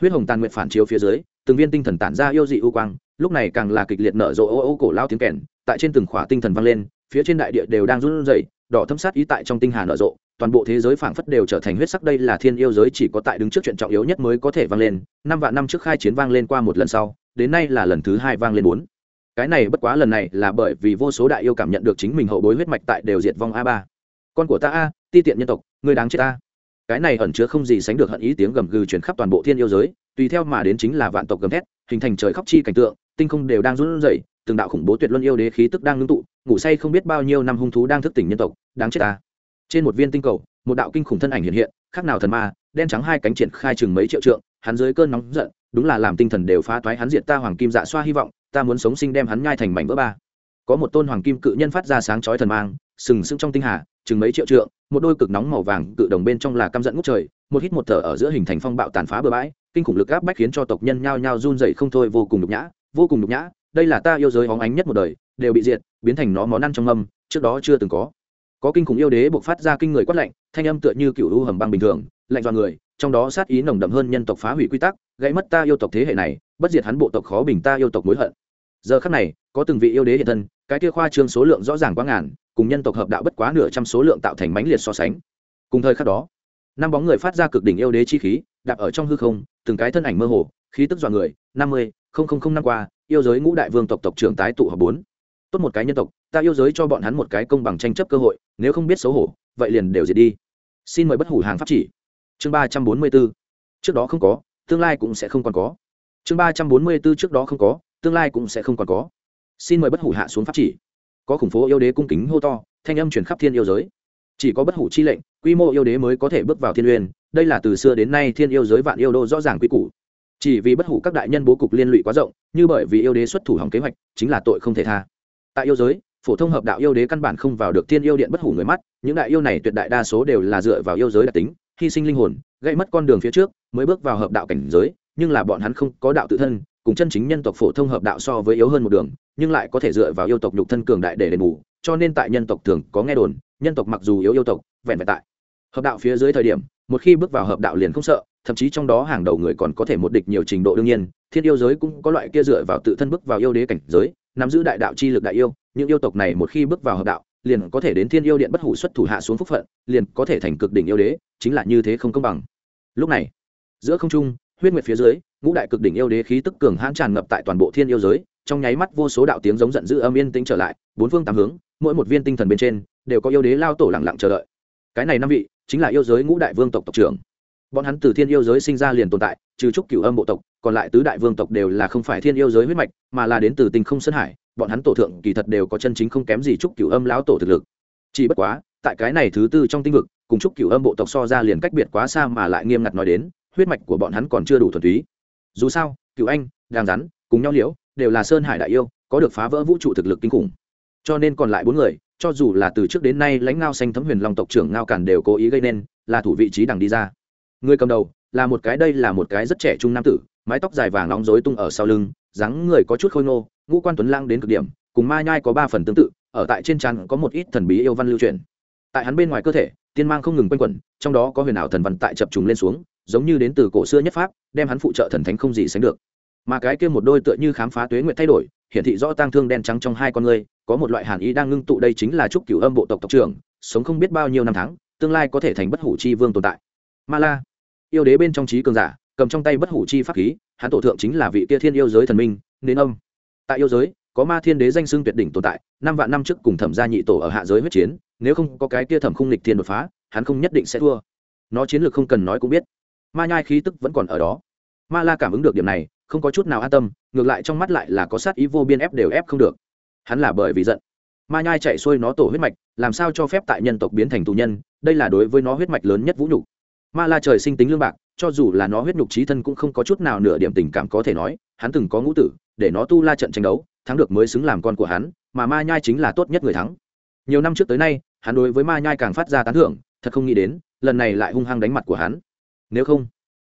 Speaker 1: huyết hồng tàn nguyện phản chiếu phía dưới, từng viên tinh thần tản ra yêu dị u quang, lúc này càng là kịch liệt nở rộ ô ô cổ lao tiếng kèn, tại trên từng khỏa tinh thần vang lên, phía trên đại địa đều đang run rẩy đỏ thâm sát ý tại trong tinh hà nở rộ, toàn bộ thế giới phảng phất đều trở thành huyết sắc. Đây là thiên yêu giới chỉ có tại đứng trước chuyện trọng yếu nhất mới có thể vang lên. Năm vạn năm trước khai chiến vang lên qua một lần sau, đến nay là lần thứ hai vang lên bốn. Cái này bất quá lần này là bởi vì vô số đại yêu cảm nhận được chính mình hậu bối huyết mạch tại đều diệt vong a ba. Con của ta a, ti tiện nhân tộc người đáng chết ta. Cái này ẩn chứa không gì sánh được hận ý tiếng gầm gừ chuyển khắp toàn bộ thiên yêu giới, tùy theo mà đến chính là vạn tộc gầm thét, hình thành trời khóc chi cảnh tượng, tinh không đều đang run rẩy, từng đạo khủng bố tuyệt luân yêu đế khí tức đang ngưng tụ ngủ say không biết bao nhiêu năm hung thú đang thức tỉnh nhân tộc, đáng chết ta. Trên một viên tinh cầu, một đạo kinh khủng thân ảnh hiện hiện, khác nào thần ma, đen trắng hai cánh triển khai chừng mấy triệu trượng, hắn dưới cơn nóng giận, đúng là làm tinh thần đều phá toái, hắn diệt ta hoàng kim dạ xoa hy vọng, ta muốn sống sinh đem hắn nhai thành mảnh vỡ ba. Có một tôn hoàng kim cự nhân phát ra sáng chói thần mang, sừng sững trong tinh hà, chừng mấy triệu trượng, một đôi cực nóng màu vàng cự đồng bên trong là căm giận ngút trời, một hít một thở ở giữa hình thành phong bạo tàn phá bừa bãi, kinh khủng lực áp bách khiến cho tộc nhân nhao nhao run dậy không thôi, vô cùng nhục nhã, vô cùng nhục nhã, đây là ta yêu giới hóng ánh nhất một đời đều bị diệt, biến thành nó món ăn trong âm trước đó chưa từng có. Có kinh khủng yêu đế buộc phát ra kinh người quát lạnh, thanh âm tựa như cựu u hầm băng bình thường, lạnh do người, trong đó sát ý nồng đậm hơn nhân tộc phá hủy quy tắc, gãy mất ta yêu tộc thế hệ này, bất diệt hắn bộ tộc khó bình ta yêu tộc mối hận. Giờ khắc này, có từng vị yêu đế hiện thân, cái kia khoa trương số lượng rõ ràng quá ngàn, cùng nhân tộc hợp đạo bất quá nửa trăm số lượng tạo thành mãnh liệt so sánh. Cùng thời khắc đó, năm bóng người phát ra cực đỉnh yêu đế chi khí, đạp ở trong hư không, từng cái thân ảnh mơ hồ, khí tức dọa người, năm mươi, không không không năm qua, yêu giới ngũ đại vương tộc tộc trưởng tái tụ hợp bốn tốt một cái nhân tộc, ta yêu giới cho bọn hắn một cái công bằng tranh chấp cơ hội, nếu không biết xấu hổ, vậy liền đều diệt đi. Xin mời bất hủ hàng pháp chỉ. Chương ba trăm bốn mươi b ố trước đó không có, tương lai cũng sẽ không còn có. Chương ba trăm bốn mươi b ố trước đó không có, tương lai cũng sẽ không còn có. Xin mời bất hủ hạ xuống pháp chỉ. Có khủng phố yêu đế cung kính hô to, thanh âm chuyển khắp thiên yêu giới. Chỉ có bất hủ chi lệnh, quy mô yêu đế mới có thể bước vào thiên uyên, đây là từ xưa đến nay thiên yêu giới vạn yêu đô rõ ràng quy củ. Chỉ vì bất hủ các đại nhân bố cục liên lụy quá rộng, như bởi vì yêu đế xuất thủ hỏng kế hoạch, chính là tội không thể tha tại yêu giới, phổ thông hợp đạo yêu đế căn bản không vào được thiên yêu điện bất hủ người mắt, những đại yêu này tuyệt đại đa số đều là dựa vào yêu giới đặc tính, hy sinh linh hồn, gây mất con đường phía trước, mới bước vào hợp đạo cảnh giới, nhưng là bọn hắn không có đạo tự thân, cùng chân chính nhân tộc phổ thông hợp đạo so với yếu hơn một đường, nhưng lại có thể dựa vào yêu tộc nhục thân cường đại để đền bù, cho nên tại nhân tộc thường có nghe đồn, nhân tộc mặc dù yếu yêu tộc, vẹn vẹn tại. Hợp đạo phía dưới thời điểm, một khi bước vào hợp đạo liền không sợ thậm chí trong đó hàng đầu người còn có thể một địch nhiều trình độ đương nhiên, thiên yêu giới cũng có loại kia dựa vào tự thân bước vào yêu đế cảnh giới, nắm giữ đại đạo chi lực đại yêu, những yêu tộc này một khi bước vào hợp đạo, liền có thể đến thiên yêu điện bất hủ xuất thủ hạ xuống phúc phận, liền có thể thành cực đỉnh yêu đế, chính là như thế không công bằng. Lúc này, giữa không trung, huyết nguyệt phía dưới, ngũ đại cực đỉnh yêu đế khí tức cường hãn tràn ngập tại toàn bộ thiên yêu giới, trong nháy mắt vô số đạo tiếng giống giận dữ âm yên tĩnh trở lại, bốn phương tám hướng, mỗi một viên tinh thần bên trên, đều có yêu đế lao tổ lặng lặng chờ đợi. Cái này năm vị, chính là yêu giới ngũ đại vương tộc tộc trưởng bọn hắn từ thiên yêu giới sinh ra liền tồn tại, trừ trúc cửu âm bộ tộc, còn lại tứ đại vương tộc đều là không phải thiên yêu giới huyết mạch, mà là đến từ tình không sơn hải, bọn hắn tổ thượng kỳ thật đều có chân chính không kém gì trúc cửu âm lão tổ thực lực. Chỉ bất quá, tại cái này thứ tư trong tinh vực, cùng trúc cửu âm bộ tộc so ra liền cách biệt quá xa mà lại nghiêm ngặt nói đến, huyết mạch của bọn hắn còn chưa đủ thuần túy. Dù sao cựu anh đang rắn, cùng nhau liễu, đều là sơn hải đại yêu, có được phá vỡ vũ trụ thực lực kinh khủng. Cho nên còn lại bốn người, cho dù là từ trước đến nay lãnh ngao xanh thấm huyền long tộc trưởng ngao cản đều cố ý gây nên, là thủ vị trí đằng đi ra người cầm đầu là một cái đây là một cái rất trẻ trung nam tử, mái tóc dài vàng nóng rối tung ở sau lưng, dáng người có chút khôi ngô, ngũ quan tuấn lang đến cực điểm, cùng ma nhai có ba phần tương tự, ở tại trên trán có một ít thần bí yêu văn lưu truyền. Tại hắn bên ngoài cơ thể, tiên mang không ngừng quanh quẩn, trong đó có huyền ảo thần văn tại chập trùng lên xuống, giống như đến từ cổ xưa nhất pháp, đem hắn phụ trợ thần thánh không gì sánh được. Mà cái kia một đôi tựa như khám phá tuế nguyện thay đổi, hiển thị rõ tang thương đen trắng trong hai con người, có một loại hàn ý đang ngưng tụ đây chính là trúc cửu âm bộ tộc tộc trưởng, sống không biết bao nhiêu năm tháng, tương lai có thể thành bất hủ chi vương tồn tại ma la. Yêu đế bên trong trí cường giả, cầm trong tay bất hủ chi pháp khí, hắn tổ thượng chính là vị kia thiên yêu giới thần minh, nên âm. Tại yêu giới, có ma thiên đế danh xưng tuyệt đỉnh tồn tại, năm vạn năm trước cùng thẩm gia nhị tổ ở hạ giới huyết chiến, nếu không có cái kia thẩm khung lịch thiên đột phá, hắn không nhất định sẽ thua. Nó chiến lược không cần nói cũng biết. Ma nhai khí tức vẫn còn ở đó. Ma la cảm ứng được điểm này, không có chút nào an tâm, ngược lại trong mắt lại là có sát ý vô biên ép đều ép không được. Hắn là bởi vì giận. Ma nhai chạy xuôi nó tổ huyết mạch, làm sao cho phép tại nhân tộc biến thành tù nhân, đây là đối với nó huyết mạch lớn nhất vũ nhục ma la trời sinh tính lương bạc, cho dù là nó huyết nhục trí thân cũng không có chút nào nửa điểm tình cảm có thể nói, hắn từng có ngũ tử, để nó tu la trận tranh đấu, thắng được mới xứng làm con của hắn, mà ma nhai chính là tốt nhất người thắng. Nhiều năm trước tới nay, hắn đối với ma nhai càng phát ra tán thưởng, thật không nghĩ đến, lần này lại hung hăng đánh mặt của hắn. Nếu không,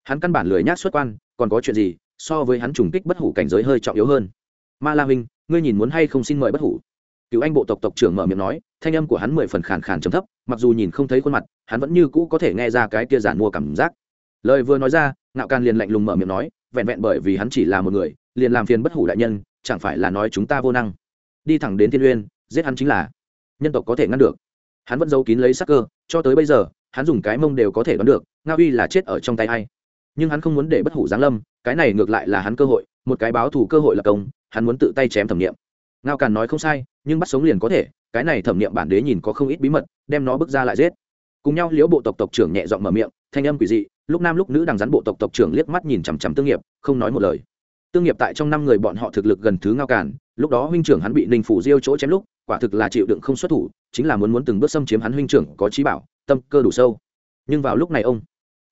Speaker 1: hắn căn bản lười nhác xuất quan, còn có chuyện gì, so với hắn trùng kích bất hủ cảnh giới hơi trọng yếu hơn. Ma la huynh, ngươi nhìn muốn hay không xin mời bất hủ? Cựu anh bộ tộc tộc trưởng mở miệng nói, thanh âm của hắn mười phần khàn khàn trầm thấp mặc dù nhìn không thấy khuôn mặt, hắn vẫn như cũ có thể nghe ra cái kia giản mua cảm giác. Lời vừa nói ra, ngạo can liền lạnh lùng mở miệng nói, vẹn vẹn bởi vì hắn chỉ là một người, liền làm phiền bất hủ đại nhân, chẳng phải là nói chúng ta vô năng. Đi thẳng đến thiên uyên, giết hắn chính là nhân tộc có thể ngăn được. Hắn vẫn giấu kín lấy sắc cơ, cho tới bây giờ, hắn dùng cái mông đều có thể đoán được nga uy là chết ở trong tay hay nhưng hắn không muốn để bất hủ giáng lâm, cái này ngược lại là hắn cơ hội, một cái báo thù cơ hội là công, hắn muốn tự tay chém thẩm nghiệm. Ngao càn nói không sai, nhưng bắt sống liền có thể cái này thẩm niệm bản đế nhìn có không ít bí mật đem nó bước ra lại giết. Cùng nhau liễu bộ tộc tộc trưởng nhẹ giọng mở miệng thanh âm quỷ dị lúc nam lúc nữ đang rắn bộ tộc tộc trưởng liếc mắt nhìn chằm chằm tương nghiệp không nói một lời. Tương nghiệp tại trong năm người bọn họ thực lực gần thứ ngao cản, lúc đó huynh trưởng hắn bị ninh phủ diêu chỗ chém lúc quả thực là chịu đựng không xuất thủ chính là muốn muốn từng bước xâm chiếm hắn huynh trưởng có trí bảo tâm cơ đủ sâu. Nhưng vào lúc này ông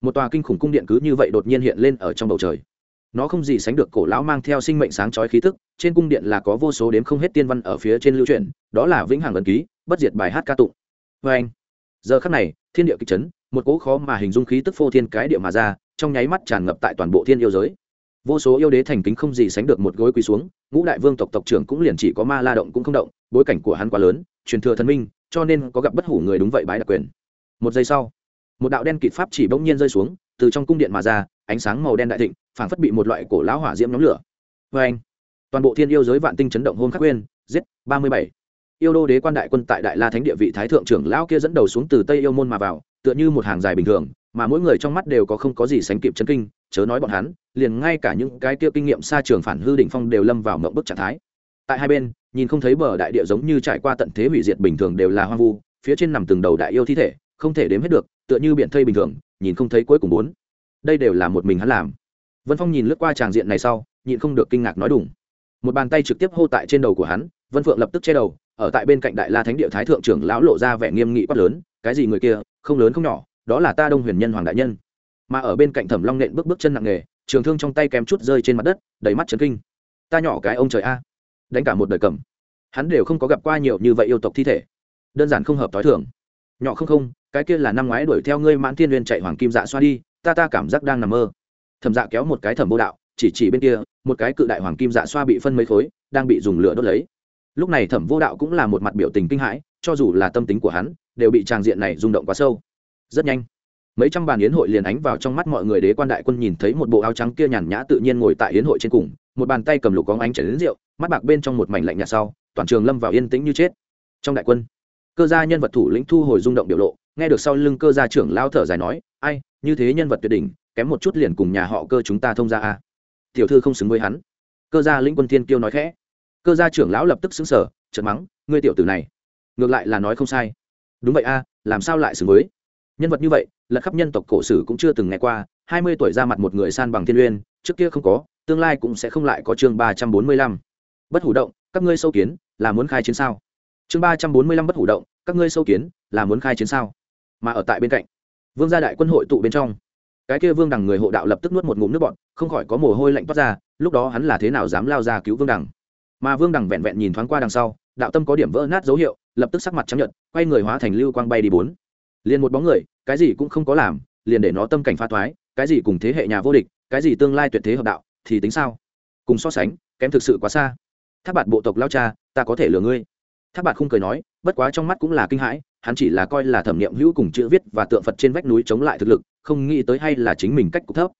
Speaker 1: một tòa kinh khủng cung điện cứ như vậy đột nhiên hiện lên ở trong bầu trời nó không gì sánh được cổ lão mang theo sinh mệnh sáng chói khí tức, trên cung điện là có vô số đếm không hết tiên văn ở phía trên lưu truyền, đó là vĩnh hằng ẩn ký, bất diệt bài hát ca tụng. Vê anh, giờ khắc này, thiên địa kịch chấn, một cỗ khó mà hình dung khí tức phô thiên cái địa mà ra, trong nháy mắt tràn ngập tại toàn bộ thiên yêu giới. Vô số yêu đế thành kính không gì sánh được một gối quỳ xuống, ngũ đại vương tộc tộc trưởng cũng liền chỉ có ma la động cũng không động, bối cảnh của hắn quá lớn, truyền thừa thần minh, cho nên có gặp bất hủ người đúng vậy bái đặc quyền. Một giây sau, một đạo đen kịt pháp chỉ bỗng nhiên rơi xuống, từ trong cung điện mà ra, ánh sáng màu đen đại thịnh phảng phất bị một loại cổ lão hỏa diễm nhóm lửa. Vê anh, toàn bộ thiên yêu giới vạn tinh chấn động hôn khắc quên, giết, ba mươi bảy. Yêu đô đế quan đại quân tại đại la thánh địa vị thái thượng trưởng lão kia dẫn đầu xuống từ tây yêu môn mà vào, tựa như một hàng dài bình thường, mà mỗi người trong mắt đều có không có gì sánh kịp chân kinh, chớ nói bọn hắn, liền ngay cả những cái tiêu kinh nghiệm xa trường phản hư đỉnh phong đều lâm vào mộng bức trạng thái. Tại hai bên, nhìn không thấy bờ đại địa giống như trải qua tận thế hủy diệt bình thường đều là hoang vu, phía trên nằm từng đầu đại yêu thi thể, không thể đếm hết được, tựa như biển thây bình thường, nhìn không thấy cuối cùng bốn. Đây đều là một mình hắn làm vân phong nhìn lướt qua tràng diện này sau, nhịn không được kinh ngạc nói đủng một bàn tay trực tiếp hô tại trên đầu của hắn, vân phượng lập tức che đầu, ở tại bên cạnh đại la thánh địa thái thượng trưởng lão lộ ra vẻ nghiêm nghị quát lớn, cái gì người kia, không lớn không nhỏ, đó là ta đông huyền nhân hoàng đại nhân. Mà ở bên cạnh thẩm long nện bước bước chân nặng nề, trường thương trong tay kém chút rơi trên mặt đất, đầy mắt chấn kinh. Ta nhỏ cái ông trời a, đánh cả một đời cầm. Hắn đều không có gặp qua nhiều như vậy yêu tộc thi thể. Đơn giản không hợp t h i thường. Nhỏ không không, cái kia là năm ngoái đuổi theo ngươi mãn thiên liên chạy hoàng kim dạ xoa đi, ta ta cảm giác đang nằm mơ thẩm dạ kéo một cái thẩm vô đạo, chỉ chỉ bên kia, một cái cự đại hoàng kim dạ xoa bị phân mấy khối, đang bị dùng lửa đốt lấy. Lúc này thẩm vô đạo cũng là một mặt biểu tình kinh hãi, cho dù là tâm tính của hắn, đều bị tràng diện này rung động quá sâu. Rất nhanh, mấy trăm bàn yến hội liền ánh vào trong mắt mọi người đế quan đại quân nhìn thấy một bộ áo trắng kia nhàn nhã tự nhiên ngồi tại yến hội trên cùng, một bàn tay cầm lục có ánh chảy đến rượu, mắt bạc bên trong một mảnh lạnh nhạt sau, toàn trường lâm vào yên tĩnh như chết. Trong đại quân, cơ gia nhân vật thủ lĩnh thu hồi rung động biểu lộ, nghe được sau lưng cơ gia trưởng lao thở dài nói, ai, như thế nhân vật tuyệt đỉnh kém một chút liền cùng nhà họ cơ chúng ta thông ra a. Tiểu thư không xứng với hắn. Cơ gia lĩnh quân thiên kiêu nói khẽ. Cơ gia trưởng lão lập tức xứng sở chật mắng, ngươi tiểu tử này, ngược lại là nói không sai. Đúng vậy a, làm sao lại xứng với? Nhân vật như vậy, lật khắp nhân tộc cổ sử cũng chưa từng nghe qua, hai mươi tuổi ra mặt một người san bằng thiên uyên, trước kia không có, tương lai cũng sẽ không lại có chương ba trăm bốn mươi lăm. Bất hủ động, các ngươi sâu kiến, là muốn khai chiến sao? Chương ba trăm bốn mươi lăm bất hủ động, các ngươi sâu kiến, là muốn khai chiến sao? Mà ở tại bên cạnh, vương gia đại quân hội tụ bên trong cái kia vương đằng người hộ đạo lập tức nuốt một ngụm nước bọn không khỏi có mồ hôi lạnh toát ra, lúc đó hắn là thế nào dám lao ra cứu vương đằng? Mà vương đằng vẹn vẹn nhìn thoáng qua đằng sau, đạo tâm có điểm vỡ nát dấu hiệu, lập tức sắc mặt chấp nhận quay người hóa thành lưu quang bay đi bốn. Liền một bóng người, cái gì cũng không có làm, liền để nó tâm cảnh pha thoái, cái gì cùng thế hệ nhà vô địch, cái gì tương lai tuyệt thế hợp đạo, thì tính sao? Cùng so sánh, kém thực sự quá xa. Tháp bạt bộ tộc lao cha, ta có thể lừa ngươi. Tháp bạt không cười nói, bất quá trong mắt cũng là kinh hãi hắn chỉ là coi là thẩm nghiệm hữu cùng chữ viết và tượng phật trên vách núi chống lại thực lực, không nghĩ tới hay là chính mình cách cục thấp.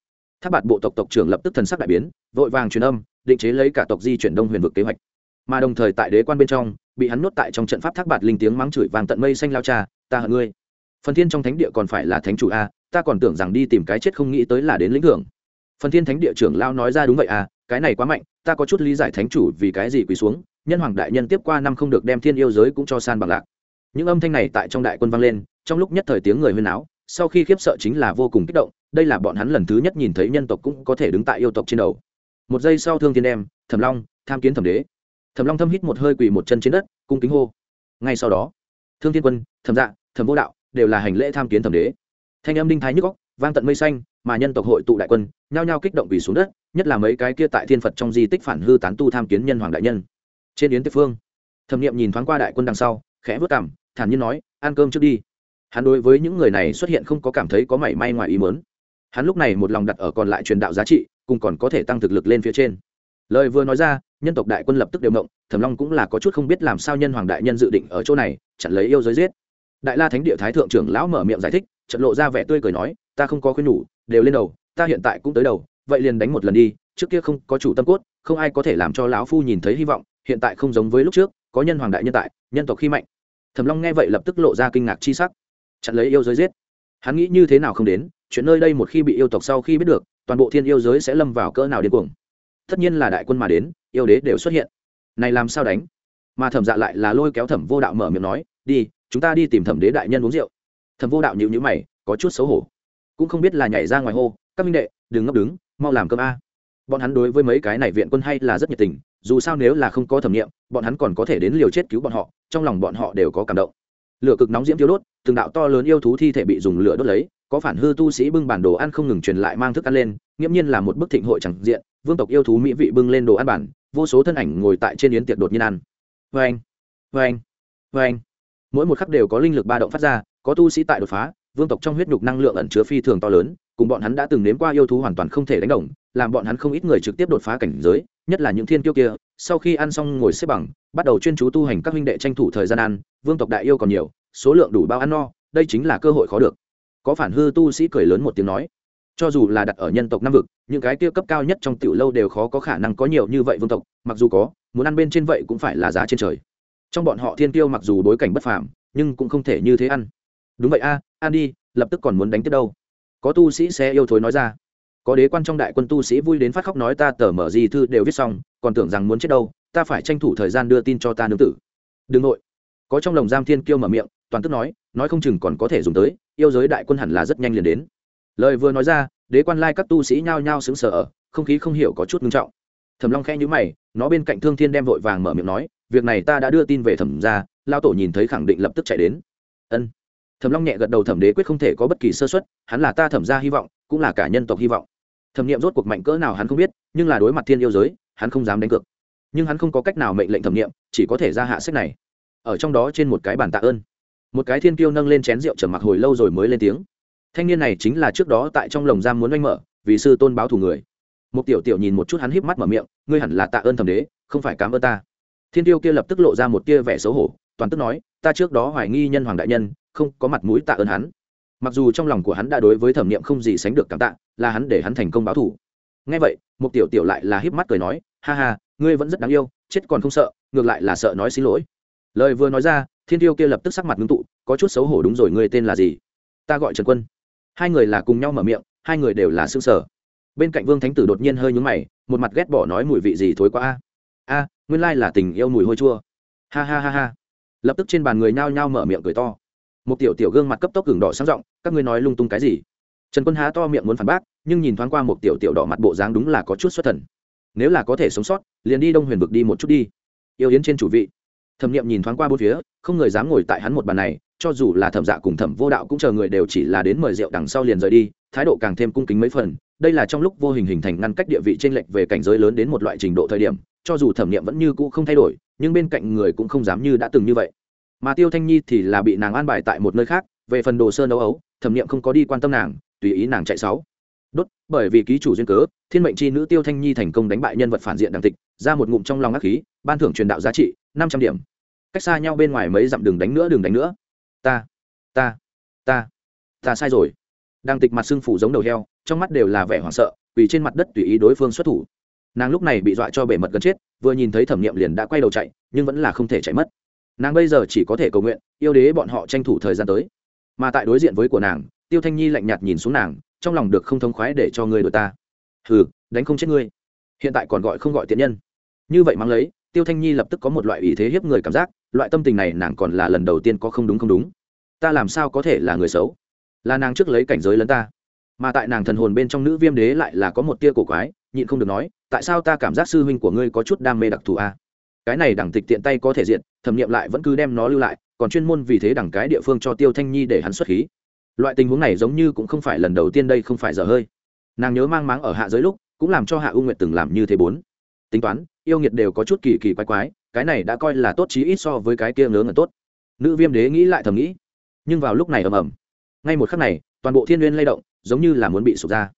Speaker 1: Tháp bạt bộ tộc tộc trưởng lập tức thần sắc đại biến, vội vàng truyền âm, định chế lấy cả tộc di chuyển đông huyền vực kế hoạch. Mà đồng thời tại đế quan bên trong, bị hắn nuốt tại trong trận pháp thác bạt linh tiếng mắng chửi vàng tận mây xanh lao cha, ta hận ngươi. Phần thiên trong thánh địa còn phải là thánh chủ a ta còn tưởng rằng đi tìm cái chết không nghĩ tới là đến lĩnh thưởng. Phần thiên thánh địa trưởng lao nói ra đúng vậy à cái này quá mạnh, ta có chút lý giải thánh chủ vì cái gì quỳ xuống, nhân hoàng đại nhân tiếp qua năm không được đem thiên yêu giới cũng cho san bằng lạc những âm thanh này tại trong đại quân vang lên, trong lúc nhất thời tiếng người huyên áo sau khi khiếp sợ chính là vô cùng kích động, đây là bọn hắn lần thứ nhất nhìn thấy nhân tộc cũng có thể đứng tại yêu tộc trên đầu. Một giây sau thương thiên đem, thẩm long, tham kiến thẩm đế. Thẩm long thâm hít một hơi quỳ một chân trên đất, cung kính hô. Ngay sau đó, thương thiên quân, thẩm dạ thẩm vô đạo đều là hành lễ tham kiến thẩm đế. Thanh âm đinh thái nhức góc vang tận mây xanh, mà nhân tộc hội tụ đại quân, nhao nhao kích động vì xuống đất, nhất là mấy cái kia tại thiên phật trong di tích phản hư tán tu tham kiến nhân hoàng đại nhân. Trên yến tiếp phương, thẩm niệm nhìn thoáng qua đại quân đằng sau, khẽ vớt cảm thản nhiên nói, ăn cơm trước đi. Hắn đối với những người này xuất hiện không có cảm thấy có mảy may ngoài ý mớn hắn lúc này một lòng đặt ở còn lại truyền đạo giá trị, cùng còn có thể tăng thực lực lên phía trên. Lời vừa nói ra, nhân tộc đại quân lập tức đều động, thẩm long cũng là có chút không biết làm sao nhân hoàng đại nhân dự định ở chỗ này, chặn lấy yêu giới giết. Đại la thánh địa thái thượng trưởng lão mở miệng giải thích trận lộ ra vẻ tươi cười nói, ta không có khuyên nhủ, đều lên đầu, ta hiện tại cũng tới đầu, vậy liền đánh một lần đi, trước kia không có chủ tâm cốt, không ai có thể làm cho lão phu nhìn thấy hy vọng, hiện tại không giống với lúc trước, có nhân hoàng đại nhân tại, nhân tộc khi mạnh thẩm long nghe vậy lập tức lộ ra kinh ngạc chi sắc. Chặn lấy yêu giới giết. Hắn nghĩ như thế nào không đến, chuyện nơi đây một khi bị yêu tộc sau khi biết được, toàn bộ thiên yêu giới sẽ lâm vào cỡ nào điên cuồng. Tất nhiên là đại quân mà đến, yêu đế đều xuất hiện. Này làm sao đánh? Mà thẩm dạ lại là lôi kéo thẩm vô đạo mở miệng nói, đi, chúng ta đi tìm thẩm đế đại nhân uống rượu. Thẩm vô đạo nhịu nhữ mày, có chút xấu hổ. Cũng không biết là nhảy ra ngoài hô, các minh đệ, đừng ngấp đứng, mau làm cơm a. Bọn hắn đối với mấy cái này viện quân hay là rất nhiệt tình, dù sao nếu là không có thẩm nghiệm, bọn hắn còn có thể đến liều chết cứu bọn họ trong lòng bọn họ đều có cảm động. Lửa cực nóng diễm tiêu đốt, từng đạo to lớn yêu thú thi thể bị dùng lửa đốt lấy, có phản hư tu sĩ bưng bản đồ ăn không ngừng truyền lại mang thức ăn lên, nghiễm nhiên là một bức thịnh hội chẳng diện, vương tộc yêu thú mỹ vị bưng lên đồ ăn bản, vô số thân ảnh ngồi tại trên yến tiệc đột nhiên ăn. Vê anh vê anh vê anh mỗi một khắc đều có linh lực ba động phát ra, có tu sĩ tại đột phá, vương tộc trong huyết nhục năng lượng ẩn chứa phi thường to lớn, cùng bọn hắn đã từng nếm qua yêu thú hoàn toàn không thể đánh đồng, làm bọn hắn không ít người trực tiếp đột phá cảnh giới, nhất là những thiên kiêu kia sau khi ăn xong ngồi xếp bằng, bắt đầu chuyên chú tu hành các huynh đệ tranh thủ thời gian ăn, vương tộc đại yêu còn nhiều, số lượng đủ bao ăn no, đây chính là cơ hội khó được. Có phản hư tu sĩ cười lớn một tiếng nói, cho dù là đặt ở nhân tộc nam vực, những cái kia cấp cao nhất trong tiểu lâu đều khó có khả năng có nhiều như vậy vương tộc, mặc dù có, muốn ăn bên trên vậy cũng phải là giá trên trời. Trong bọn họ thiên tiêu mặc dù bối cảnh bất phàm, nhưng cũng không thể như thế ăn. Đúng vậy a, ăn đi, lập tức còn muốn đánh tiếp đâu. Có tu sĩ sẽ yêu thối nói ra có đế quan trong đại quân tu sĩ vui đến phát khóc nói ta tờ mở gì thư đều viết xong, còn tưởng rằng muốn chết đâu, ta phải tranh thủ thời gian đưa tin cho ta nương tử. Đừng nội. Có trong lồng giam thiên kiêu mở miệng, toàn tức nói nói không chừng còn có thể dùng tới, yêu giới đại quân hẳn là rất nhanh liền đến. Lời vừa nói ra, đế quan lai các tu sĩ nhao nhao xứng sở ở, không khí không hiểu có chút ngưng trọng. Thẩm long khẽ nhữ mày, nó bên cạnh thương thiên đem vội vàng mở miệng nói, việc này ta đã đưa tin về thẩm ra lao tổ nhìn thấy khẳng định lập tức chạy đến. Ân thẩm long nhẹ gật đầu thẩm đế quyết không thể có bất kỳ sơ xuất hắn là ta thẩm ra hy vọng, cũng là cả nhân tộc hy vọng. Thẩm nghiệm rốt cuộc mạnh cỡ nào hắn không biết, nhưng là đối mặt thiên yêu giới, hắn không dám đánh cược. Nhưng hắn không có cách nào mệnh lệnh thẩm nghiệm chỉ có thể ra hạ sách này. Ở trong đó trên một cái bàn tạ ơn. Một cái thiên kiêu nâng lên chén rượu trầm mặc hồi lâu rồi mới lên tiếng. Thanh niên này chính là trước đó tại trong lồng giam muốn oanh mở, vì sư tôn báo thù người. Một tiểu tiểu nhìn một chút hắn híp mắt mở miệng, ngươi hẳn là tạ ơn thẩm đế, không phải cám ơn ta. Thiên tiêu kia lập tức lộ ra một tia vẻ xấu hổ, toàn tức nói ta trước đó hoài nghi nhân hoàng đại nhân, không có mặt mũi tạ ơn hắn. Mặc dù trong lòng của hắn đã đối với thẩm niệm không gì sánh được cảm tạ, là hắn để hắn thành công báo thù ngay vậy một tiểu tiểu lại là híp mắt cười nói, ha ha, ngươi vẫn rất đáng yêu, chết còn không sợ, ngược lại là sợ nói xin lỗi. Lời vừa nói ra, thiên tiêu kia lập tức sắc mặt ngưng tụ, có chút xấu hổ đúng rồi, ngươi tên là gì? Ta gọi trần quân. Hai người là cùng nhau mở miệng, hai người đều là xương sở. Bên cạnh vương thánh tử đột nhiên hơi nhúng mày, một mặt ghét bỏ nói, mùi vị gì thối quá a? A, nguyên lai là tình yêu mùi hôi chua. Ha ha ha ha lập tức trên bàn người nhao nhao mở miệng cười to. Một tiểu tiểu gương mặt cấp tốc gừng đỏ sáng rộng, các ngươi nói lung tung cái gì? Trần quân há to miệng muốn phản bác, nhưng nhìn thoáng qua một tiểu tiểu đỏ mặt bộ dáng đúng là có chút xuất thần. Nếu là có thể sống sót, liền đi đông huyền vực đi một chút đi. Yêu yến trên chủ vị. Thẩm nghiệm nhìn thoáng qua bốn phía, không người dám ngồi tại hắn một bàn này, cho dù là thẩm dạ cùng thẩm vô đạo cũng chờ người đều chỉ là đến mời rượu đằng sau liền rời đi, thái độ càng thêm cung kính mấy phần. Đây là trong lúc vô hình hình thành ngăn cách địa vị t r ê n lệch về cảnh giới lớn đến một loại trình độ thời điểm, cho dù thẩm nghiệm vẫn như cũ không thay đổi nhưng bên cạnh người cũng không dám như đã từng như vậy. Mà tiêu thanh nhi thì là bị nàng an bài tại một nơi khác, về phần đồ sơ nấu ấu, thẩm nghiệm không có đi quan tâm nàng, tùy ý nàng chạy sáu. Đốt, bởi vì ký chủ duyên cớ, thiên mệnh c h i nữ tiêu thanh nhi thành công đánh bại nhân vật phản diện đàng tịch, ra một ngụm trong lòng ác khí, ban thưởng truyền đạo giá trị, năm trăm điểm. Cách xa nhau bên ngoài mấy dặm đường đánh nữa, đường đánh nữa. Ta ta ta ta sai rồi. Đang tịch mặt xương phủ giống đầu heo, trong mắt đều là vẻ hoảng sợ, vì trên mặt đất tùy ý đối phương xuất thủ nàng lúc này bị dọa cho bể mật gần chết, vừa nhìn thấy thẩm nghiệm liền đã quay đầu chạy, nhưng vẫn là không thể chạy mất. Nàng bây giờ chỉ có thể cầu nguyện, yêu đế bọn họ tranh thủ thời gian tới. Mà tại đối diện với của nàng, tiêu thanh nhi lạnh nhạt nhìn xuống nàng, trong lòng được không thống khoái để cho người đội ta. Hừ, đánh không chết ngươi. Hiện tại còn gọi không gọi tiện nhân. Như vậy mang lấy, tiêu thanh nhi lập tức có một loại ý thế hiếp người cảm giác, loại tâm tình này nàng còn là lần đầu tiên có không đúng không đúng. Ta làm sao có thể là người xấu? Là nàng trước lấy cảnh giới lấn ta. Mà tại nàng thần hồn bên trong nữ viêm đế lại là có một tia cổ quái nhịn không được nói, tại sao ta cảm giác sư huynh của ngươi có chút đam mê đặc thù a cái này đẳng tịch tiện tay có thể diện thẩm nghiệm lại vẫn cứ đem nó lưu lại, còn chuyên môn vì thế đẳng cái địa phương cho tiêu thanh nhi để hắn xuất khí. Loại tình huống này giống như cũng không phải lần đầu tiên đây không phải dở hơi. Nàng nhớ mang máng ở hạ giới lúc, cũng làm cho hạ u nguyệt từng làm như thế bốn. Tính toán, yêu nghiệt đều có chút kỳ kỳ quái quái, cái này đã coi là tốt chí ít so với cái kia ngớ ngẩn tốt. Nữ viêm đế nghĩ lại thầm nghĩ. Nhưng vào lúc này ầm ầm. Ngay một khắc này, toàn bộ thiên n g u y ê n lay động, giống như là muốn bị sụp ra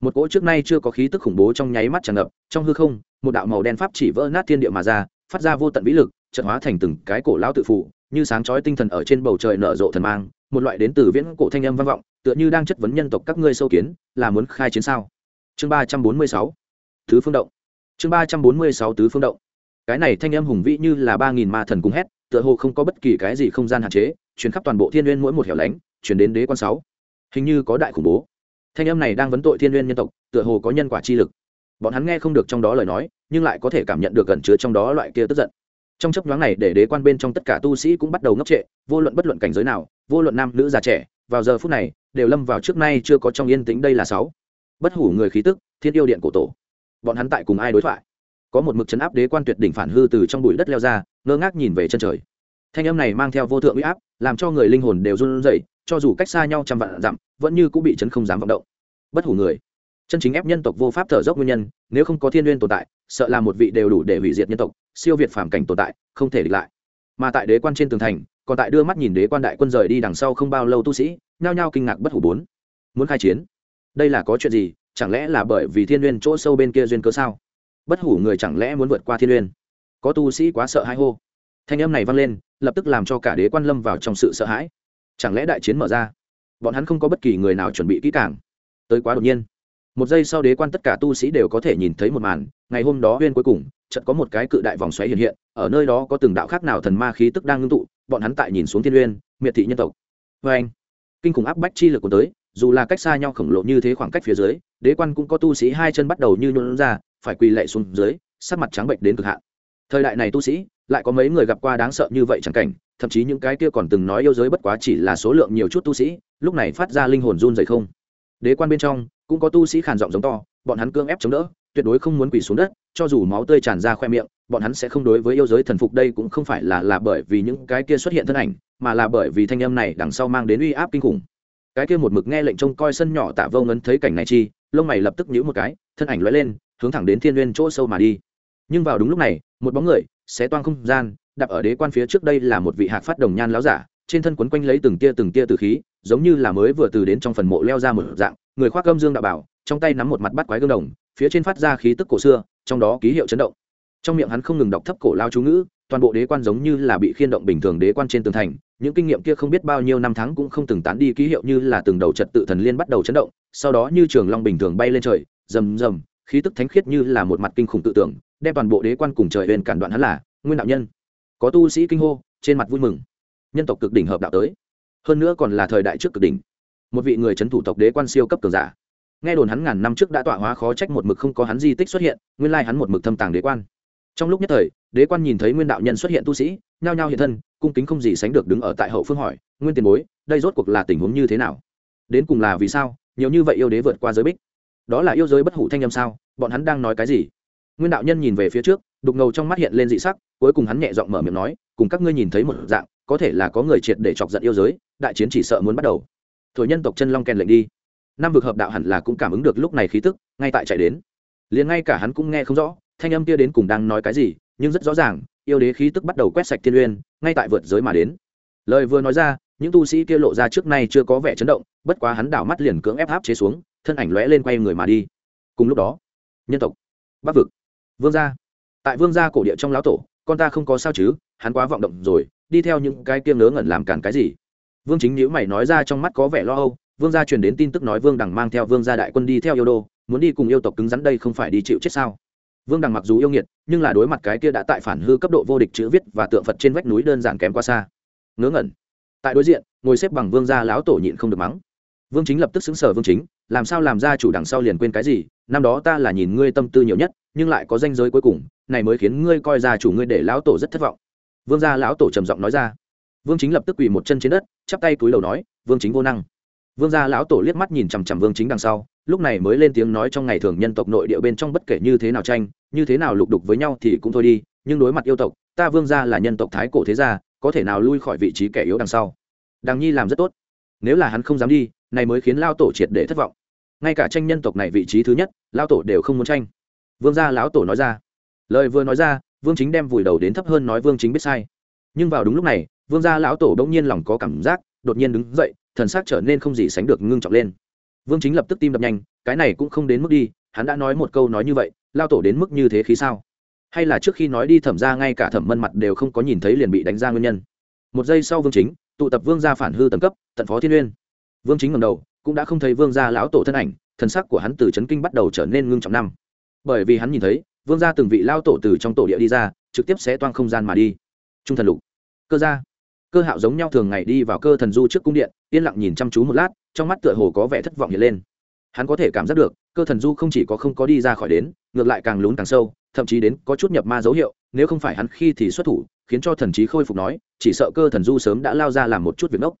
Speaker 1: một cỗ trước nay chưa có khí tức khủng bố trong nháy mắt tràn ngập, trong hư không, một đạo màu đen pháp chỉ vỡ nát thiên địa mà ra, phát ra vô tận vĩ lực trận hóa thành từng cái cổ lão tự phụ, như sáng chói tinh thần ở trên bầu trời nở rộ thần mang, một loại đến từ viễn cổ thanh âm vang vọng, tựa như đang chất vấn nhân tộc các ngươi sâu kiến, là muốn khai chiến sao? Chương ba trăm bốn mươi sáu, tứ phương động. Chương ba trăm bốn mươi sáu, tứ phương động. Cái này thanh âm hùng vĩ như là ba nghìn ma thần cùng hét, tựa hồ không có bất kỳ cái gì không gian hạn chế chuyển khắp toàn bộ thiên n mỗi một hẻo lánh chuyển đến đế quan sáu. Hình như có đại khủng bố thanh âm này đang vấn tội thiên n nhân tộc, tựa hồ có nhân quả chi lực. Bọn hắn nghe không được trong đó lời nói, nhưng lại có thể cảm nhận được gần chứa trong đó loại kia tức giận. Trong chấp nhoáng này, để đế quan bên trong tất cả tu sĩ cũng bắt đầu ngốc trệ, vô luận bất luận cảnh giới nào, vô luận nam, nữ, già, trẻ, vào giờ phút này, đều lâm vào trước nay chưa có trong yên tĩnh đây là sáu. Bất hủ người khí tức, thiên yêu điện cổ tổ. Bọn hắn tại cùng ai đối thoại? Có một mực chấn áp đế quan tuyệt đỉnh phản hư từ trong bụi đất leo ra, ngơ ngác nhìn về chân trời. Thanh âm này mang theo vô thượng uy áp, làm cho người linh hồn đều run rẩy cho dù cách xa nhau trăm vạn dặm, vẫn như cũng bị chấn không dám vọng động. Bất hủ người. Chân chính ép nhân tộc vô pháp thở dốc nguyên nhân, nếu không có thiên n tồn tại, sợ là một vị đều đủ để hủy diệt nhân tộc, siêu việt phản cảnh tồn tại, không thể địch lại. Mà tại đế quan trên tường thành, còn tại đưa mắt nhìn đế quan đại quân rời đi đằng sau không bao lâu tu sĩ, nhao nhao kinh ngạc bất hủ bốn. Muốn khai chiến? Đây là có chuyện gì? Chẳng lẽ là bởi vì thiên n chỗ sâu bên kia duyên cớ sao? Bất hủ người chẳng lẽ muốn vượt qua thiên n có tu sĩ quá sợ hãi hô. Thanh âm này vang lên, lập tức làm cho cả đế quan lâm vào trong sự sợ hãi chẳng lẽ đại chiến mở ra? Bọn hắn không có bất kỳ người nào chuẩn bị kỹ càng. Tới quá đột nhiên. Một giây sau đế quan tất cả tu sĩ đều có thể nhìn thấy một màn, ngày hôm đó huyên cuối cùng, chợt có một cái cự đại vòng xoáy hiện hiện, ở nơi đó có từng đạo khác nào thần ma khí tức đang ngưng tụ, bọn hắn tại nhìn xuống thiên uyên miệt thị nhân tộc. Vê anh, kinh khủng áp bách chi lực của tới, dù là cách xa nhau khổng lồ như thế khoảng cách phía dưới, đế quan cũng có tu sĩ hai chân bắt đầu như nhuộn ra, phải quỳ lệ xuống dưới, sắc mặt trắng bệnh đến cực hạn. Thời đại này tu sĩ lại có mấy người gặp qua đáng sợ như vậy chẳng cảnh, thậm chí những cái kia còn từng nói yêu giới bất quá chỉ là số lượng nhiều chút tu sĩ, lúc này phát ra linh hồn run dày không. Đế quan bên trong, cũng có tu sĩ khàn giọng giống to, bọn hắn cương ép chống đỡ, tuyệt đối không muốn quỳ xuống đất, cho dù máu tươi tràn ra khoe miệng, bọn hắn sẽ không đối với yêu giới thần phục, đây cũng không phải là là bởi vì những cái kia xuất hiện thân ảnh, mà là bởi vì thanh âm này đằng sau mang đến uy áp kinh khủng. Cái kia một mực nghe lệnh trông coi sân nhỏ tạ vô ngấn thấy cảnh này chi, lông mày lập tức nhíu một cái, thân ảnh lóe lên, hướng thẳng đến thiên nguyên chỗ sâu mà đi. Nhưng vào đúng lúc này, một bóng người xé toang không gian, đạp ở đế quan phía trước đây là một vị hạc phát đồng nhan láo giả, trên thân quấn quanh lấy từng tia từng tia từ khí, giống như là mới vừa từ đến trong phần mộ leo ra một dạng, người khoác âm dương đạo bảo, trong tay nắm một mặt bắt quái gương đồng, phía trên phát ra khí tức cổ xưa, trong đó ký hiệu chấn động. Trong miệng hắn không ngừng đọc thấp cổ lao chú ngữ, toàn bộ đế quan giống như là bị khiên động bình thường đế quan trên tường thành, những kinh nghiệm kia không biết bao nhiêu năm tháng cũng không từng tán đi, ký hiệu như là từng đầu trật tự thần liên bắt đầu chấn động, sau đó như trường long bình thường bay lên trời, rầm rầm khí tức thánh khiết như là một mặt kinh khủng tự tưởng, đem toàn bộ đế quan cùng trời huyền cản đoạn hắn là nguyên đạo nhân. Có tu sĩ kinh hô, trên mặt vui mừng. Nhân tộc cực đỉnh hợp đạo tới. Hơn nữa còn là thời đại trước cực đỉnh. Một vị người c h ấ n thủ tộc đế quan siêu cấp cường giả. Nghe đồn hắn ngàn năm trước đã tọa hóa khó trách một mực không có hắn di tích xuất hiện, nguyên lai hắn một mực thâm tàng đế quan. Trong lúc nhất thời, đế quan nhìn thấy nguyên đạo nhân xuất hiện tu sĩ, nhao nhao hiện thân, cung kính không gì sánh được đứng ở tại hậu phương hỏi, nguyên tiền bối, đây rốt cuộc là tình huống như thế nào? Đến cùng là vì sao? Nhiều như vậy yêu đế vượt qua giới bích đó là yêu giới bất hủ thanh âm sao? Bọn hắn đang nói cái gì? Nguyên đạo nhân nhìn về phía trước, đục ngầu trong mắt hiện lên dị sắc, cuối cùng hắn nhẹ giọng mở miệng nói, cùng các ngươi nhìn thấy một dạng, có thể là có người triệt để chọc giận yêu giới, đại chiến chỉ sợ muốn bắt đầu. Thổi nhân tộc chân long kèn lệnh đi. Năm vực hợp đạo hẳn là cũng cảm ứng được lúc này khí tức, ngay tại chạy đến. Liền ngay cả hắn cũng nghe không rõ, thanh âm kia đến cùng đang nói cái gì, nhưng rất rõ ràng, yêu đế khí tức bắt đầu quét sạch thiên uyên, ngay tại vượt giới mà đến. Lời vừa nói ra, những tu sĩ kia lộ ra trước nay chưa có vẻ chấn động, bất quá hắn đảo mắt liền cưỡng ép áp chế xuống thân ảnh lóe lên quay người mà đi. Cùng lúc đó, nhân tộc, bắc vực, vương gia. Tại vương gia cổ địa trong lão tổ, con ta không có sao chứ, hắn quá vọng động rồi, đi theo những cái kiêng ngớ ngẩn làm cản cái gì? Vương chính nhữ mày nói ra trong mắt có vẻ lo âu, vương gia truyền đến tin tức nói vương đằng mang theo vương gia đại quân đi theo yêu đô, muốn đi cùng yêu tộc cứng rắn đây không phải đi chịu chết sao? Vương đằng mặc dù yêu nghiệt, nhưng là đối mặt cái kia đã tại phản hư cấp độ vô địch chữ viết và tượng phật trên vách núi đơn giản kém quá xa. Ngớ ngẩn. Tại đối diện, ngồi xếp bằng vương gia lão tổ nhịn không được mắng vương chính lập tức xứng sở vương chính, làm sao làm ra chủ đằng sau liền quên cái gì, năm đó ta là nhìn ngươi tâm tư nhiều nhất, nhưng lại có danh giới cuối cùng, này mới khiến ngươi coi ra chủ ngươi để lão tổ rất thất vọng. Vương gia lão tổ trầm giọng nói ra. Vương chính lập tức quỳ một chân trên đất, chắp tay cúi đầu nói, vương chính vô năng. Vương gia lão tổ liếc mắt nhìn chằm chằm vương chính đằng sau, lúc này mới lên tiếng nói trong ngày thường nhân tộc nội địa bên trong bất kể như thế nào tranh, như thế nào lục đục với nhau thì cũng thôi đi, nhưng đối mặt yêu tộc, ta vương gia là nhân tộc thái cổ thế gia, có thể nào lui khỏi vị trí kẻ yếu đằng sau? Đằng nhi làm rất tốt nếu là hắn không dám đi, này mới khiến lao tổ triệt để thất vọng. Ngay cả tranh nhân tộc này vị trí thứ nhất, lao tổ đều không muốn tranh. Vương gia lão tổ nói ra. Lời vừa nói ra, vương chính đem vùi đầu đến thấp hơn nói vương chính biết sai. Nhưng vào đúng lúc này, vương gia lão tổ đ ỗ n g nhiên lòng có cảm giác, đột nhiên đứng dậy, thần s ắ c trở nên không gì sánh được ngưng trọng lên. Vương chính lập tức tim đập nhanh, cái này cũng không đến mức đi, hắn đã nói một câu nói như vậy, lao tổ đến mức như thế khí sao? Hay là trước khi nói đi thẩm ra ngay cả thẩm mân mặt đều không có nhìn thấy liền bị đánh ra nguyên nhân? Một giây sau vương chính tụ tập vương gia phản hư tầng cấp, tận phó thiên uyên. Vương chính ngầm đầu, cũng đã không thấy vương gia lão tổ thân ảnh, thần sắc của hắn từ c kinh bắt đầu trở nên ngưng trọng năm. Bởi vì hắn nhìn thấy, vương gia từng vị lao tổ từ trong tổ địa đi ra, trực tiếp sẽ toang không gian mà đi. Trung thần lục. Cơ gia. Cơ hạo giống nhau thường ngày đi vào cơ thần du trước cung điện, yên lặng nhìn chăm chú một lát, trong mắt tựa hồ có vẻ thất vọng hiện lên. Hắn có thể cảm giác được, cơ thần du không chỉ có không có đi ra khỏi đến, ngược lại càng lún càng sâu, thậm chí đến có chút nhập ma dấu hiệu, nếu không phải hắn khi thì xuất thủ khiến cho thần trí khôi phục nói, chỉ sợ cơ thần du sớm đã lao ra làm một chút việc ngốc.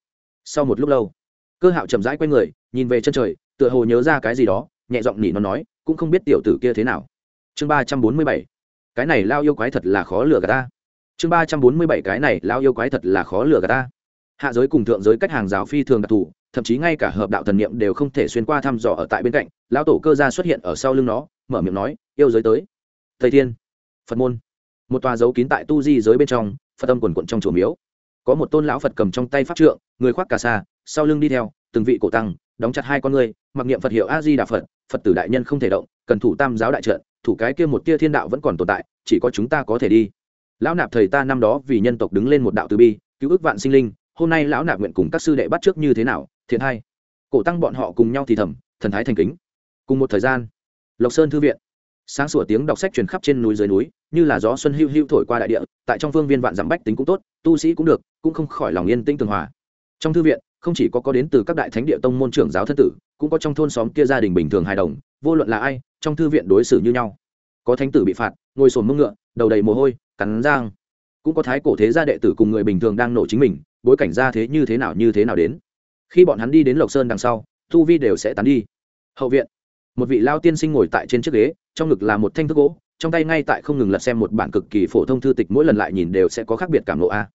Speaker 1: Sau một lúc lâu, cơ hạo chậm rãi q u a y người, nhìn về chân trời, tựa hồ nhớ ra cái gì đó, nhẹ giọng nỉ nó nói, cũng không biết tiểu tử kia thế nào. Chương ba trăm bốn mươi bảy, cái này lao yêu quái thật là khó lừa gà ta. Chương ba trăm bốn mươi bảy, cái này lao yêu quái thật là khó lừa gà ta. Hạ giới cùng thượng giới cách hàng rào phi thường đặc thù, thậm chí ngay cả hợp đạo thần niệm đều không thể xuyên qua thăm dò ở tại bên cạnh, lão tổ cơ gia xuất hiện ở sau lưng nó, mở miệng nói, yêu giới tới. Thầy thiên, phật môn một tòa dấu kín tại tu di giới bên trong, phật tâm quần quận trong chùa miếu. Có một tôn lão phật cầm trong tay pháp trượng, người khoác cà sa, sau lưng đi theo, từng vị cổ tăng, đóng chặt hai con người, mặc niệm phật hiệu a di đà phật phật tử đại nhân không thể động, cần thủ tam giáo đại trận, thủ cái kia một tia thiên đạo vẫn còn tồn tại, chỉ có chúng ta có thể đi. Lão nạp thầy ta năm đó vì nhân tộc đứng lên một đạo từ bi, cứu ước vạn sinh linh, hôm nay lão nạp nguyện cùng các sư đệ bắt trước như thế nào, thiện hay? cổ tăng bọn họ cùng nhau thì thầm, thần thái thành kính. Cùng một thời gian, lộc sơn thư viện sáng sủa tiếng đọc sách truyền khắp trên núi dưới núi, như là gió xuân hưu hưu thổi qua đại địa, tại trong phương viên vạn dặm bách tính cũng tốt, tu sĩ cũng được, cũng không khỏi lòng yên tĩnh tường hòa. Trong thư viện, không chỉ có có đến từ các đại thánh địa tông môn trưởng giáo thân tử, cũng có trong thôn xóm kia gia đình bình thường hài đồng, vô luận là ai, trong thư viện đối xử như nhau. Có thánh tử bị phạt, ngồi sồn mông ngựa, đầu đầy mồ hôi, cắn giang cũng có thái cổ thế gia đệ tử cùng người bình thường đang nổ chính mình, bối cảnh ra thế như thế nào như thế nào đến. Khi bọn hắn đi đến lộc sơn đằng sau thu vi đều sẽ tán đi. Hậu viện, một vị lao tiên sinh ngồi tại trên chiếc ghế trong ngực là một thanh thức gỗ, trong tay ngay tại không ngừng lật xem một bản cực kỳ phổ thông thư tịch, mỗi lần lại nhìn đều sẽ có khác biệt cảm lộ a.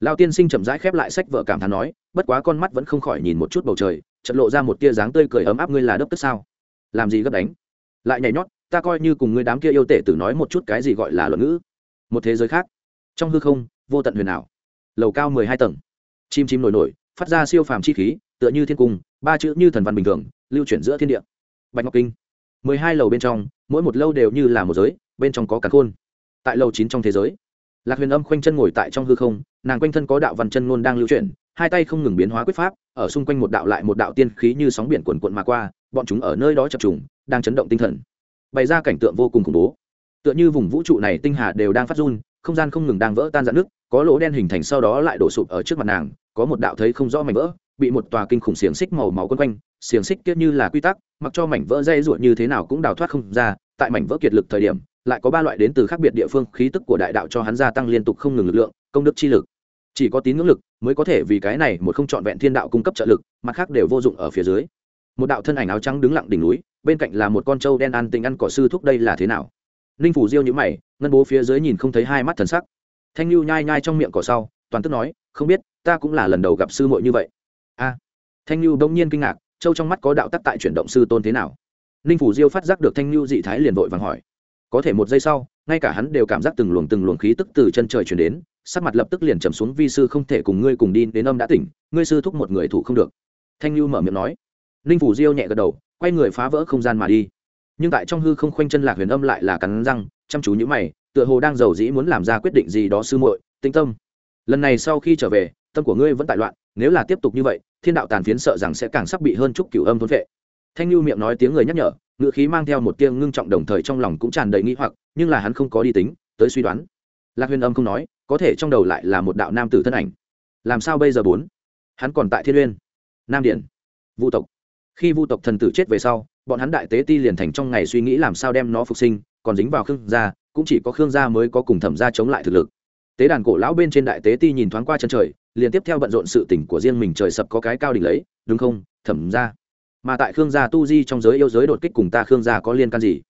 Speaker 1: Lao tiên sinh chậm rãi khép lại sách vợ cảm thán nói, bất quá con mắt vẫn không khỏi nhìn một chút bầu trời trận lộ ra một tia dáng tươi cười ấm áp, ngươi là đốc tức sao? Làm gì gấp đánh? Lại nhảy nhót, ta coi như cùng ngươi đám kia yêu tể tử nói một chút cái gì gọi là luận ngữ. Một thế giới khác. Trong hư không, vô tận huyền ảo. Lầu cao mười hai tầng. Chim chim nổi nổi, phát ra siêu phàm chi khí, tựa như thiên cung, ba chữ như thần văn bình thường, lưu chuyển giữa thiên địa. Bạch ngọc kinh mười hai lầu bên trong, mỗi một lâu đều như là một giới, bên trong có cả khôn. Tại lầu chín trong thế giới, lạc huyền âm khoanh chân ngồi tại trong hư không, nàng quanh thân có đạo văn chân ngôn đang lưu chuyển, hai tay không ngừng biến hóa quyết pháp, ở xung quanh một đạo lại một đạo tiên khí như sóng biển cuồn cuộn mà qua, bọn chúng ở nơi đó chập trùng, đang chấn động tinh thần. Bày ra cảnh tượng vô cùng khủng bố. Tựa như vùng vũ trụ này tinh hà đều đang phát run, không gian không ngừng đang vỡ tan dạn nước có lỗ đen hình thành sau đó lại đổ sụp ở trước mặt nàng, có một đạo thấy không rõ mảnh vỡ, bị một tòa kinh khủng xiềng xích màu máu quấn quanh xiềng xích kia như là quy tắc, mặc cho mảnh vỡ dây ruột như thế nào cũng đào thoát không ra, tại mảnh vỡ kiệt lực thời điểm, lại có ba loại đến từ khác biệt địa phương khí tức của đại đạo cho hắn gia tăng liên tục không ngừng lực lượng, công đức chi lực. Chỉ có tín ngưỡng lực mới có thể vì cái này một không trọn vẹn thiên đạo cung cấp trợ lực, mặt khác đều vô dụng ở phía dưới. Một đạo thân ảnh áo trắng đứng lặng đỉnh núi, bên cạnh là một con trâu đen ăn tình ăn cỏ sư thúc đây là thế nào? Ninh phủ diêu nhữ mày, ngân bố phía dưới nhìn không thấy hai mắt thần sắc. Thanh lưu nhai nhai trong miệng cỏ sau, toàn tức nói, không biết, ta cũng là lần đầu gặp sư muội như vậy. A. Thanh lưu đông nhiên kinh ngạc châu trong mắt có đạo tắc tại chuyển động sư tôn thế nào. Ninh phủ diêu phát giác được thanh lưu dị thái liền vội vàng hỏi. Có thể một giây sau, ngay cả hắn đều cảm giác từng luồng từng luồng khí tức từ chân trời chuyển đến, sắc mặt lập tức liền trầm xuống, vi sư không thể cùng ngươi cùng đi, đến âm đã tỉnh, ngươi sư thúc một người thủ không được. Thanh lưu mở miệng nói. Ninh phủ diêu nhẹ gật đầu, quay người phá vỡ không gian mà đi. Nhưng tại trong hư không khoanh chân lạc huyền âm lại là cắn răng, chăm chú những mày, tựa hồ đang giàu dĩ muốn làm ra quyết định gì đó sư muội tinh tâm. Lần này sau khi trở về tâm của ngươi vẫn tại loạn, nếu là tiếp tục như vậy, thiên đạo tàn phiến sợ rằng sẽ càng sắp bị hơn chúc cửu âm thôn vệ thanh lưu miệng nói tiếng người nhắc nhở ngự khí mang theo một tiếng ngưng trọng đồng thời trong lòng cũng tràn đầy nghi hoặc, nhưng là hắn không có đi tính, tới suy đoán. Lạc huyền âm không nói, có thể trong đầu lại là một đạo nam tử thân ảnh. Làm sao bây giờ bốn? Hắn còn tại thiên uyên, nam điển, vu tộc. Khi vu tộc thần tử chết về sau, bọn hắn đại tế ti liền thành trong ngày suy nghĩ làm sao đem nó phục sinh, còn dính vào khương gia, cũng chỉ có khương gia mới có cùng thẩm gia chống lại thực lực. Tế đàn cổ lão bên trên đại tế ti nhìn thoáng qua chân trời liền tiếp theo bận rộn sự tỉnh của riêng mình trời sập có cái cao đỉnh lấy, đúng không? Thẩm gia. Mà tại khương gia tu di trong giới yêu giới đột kích cùng ta khương gia có liên can gì?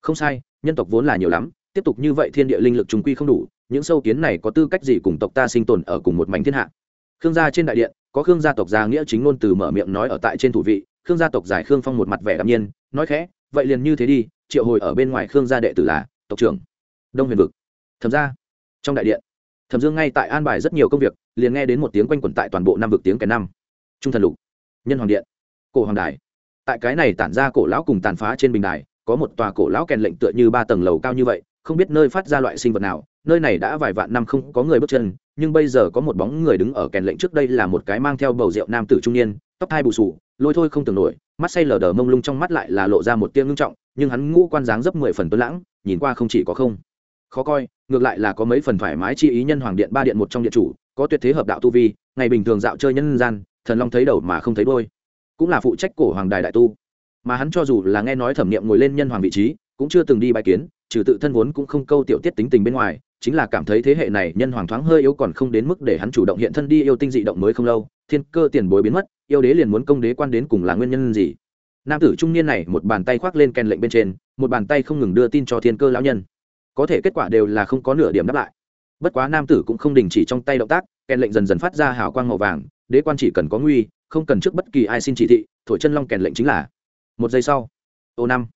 Speaker 1: Không sai, nhân tộc vốn là nhiều lắm, tiếp tục như vậy thiên địa linh lực chúng quy không đủ, những sâu kiến này có tư cách gì cùng tộc ta sinh tồn ở cùng một mảnh thiên hạ? Khương gia trên đại điện, có khương gia tộc gia nghĩa chính ngôn từ mở miệng nói ở tại trên thủ vị, khương gia tộc giải khương phong một mặt vẻ đạm nhiên, nói khẽ, vậy liền như thế đi, triệu hồi ở bên ngoài khương gia đệ tử là tộc trưởng đông huyền vực. Thẩm gia. Trong đại điện thẩm dương ngay tại an bài rất nhiều công việc, liền nghe đến một tiếng quanh quẩn tại toàn bộ năm vực tiếng kẻ năm. Trung thần lục, nhân hoàng điện, cổ hoàng đài. Tại cái này tản ra cổ lão cùng tàn phá trên bình đài, có một tòa cổ lão kèn lệnh tựa như ba tầng lầu cao như vậy, không biết nơi phát ra loại sinh vật nào, nơi này đã vài vạn năm không có người bước chân, nhưng bây giờ có một bóng người đứng ở kèn lệnh trước đây là một cái mang theo bầu rượu nam tử trung niên, tóc hai bù sù lôi thôi không tưởng nổi, mắt say lờ đờ mông lung trong mắt lại là lộ ra một tiếng ngưng trọng, nhưng hắn ngũ quan dáng dấp mười phần tuấn lãng, nhìn qua không chỉ có không khó coi, ngược lại là có mấy phần thoải mái chi ý nhân hoàng điện ba điện một trong điện chủ, có tuyệt thế hợp đạo tu vi, ngày bình thường dạo chơi nhân gian, thần long thấy đầu mà không thấy đôi cũng là phụ trách cổ hoàng đài đại tu. Mà hắn cho dù là nghe nói thẩm niệm ngồi lên nhân hoàng vị trí, cũng chưa từng đi bài kiến, trừ tự thân vốn cũng không câu tiểu tiết tính tình bên ngoài, chính là cảm thấy thế hệ này nhân hoàng thoáng hơi yếu còn không đến mức để hắn chủ động hiện thân đi yêu tinh dị động mới không lâu, thiên cơ tiền bối biến mất, yêu đế liền muốn công đế quan đến cùng là nguyên nhân gì? Nam tử trung niên này một bàn tay khoác lên kèn lệnh bên trên, một bàn tay không ngừng đưa tin cho thiên cơ lão nhân có thể kết quả đều là không có nửa điểm đáp lại. Bất quá nam tử cũng không đình chỉ trong tay động tác, kèn lệnh dần dần phát ra hào quang màu vàng, đế quan chỉ cần có nguy, không cần trước bất kỳ ai xin chỉ thị, thổi chân long kèn lệnh chính là. Một giây sau, ô năm,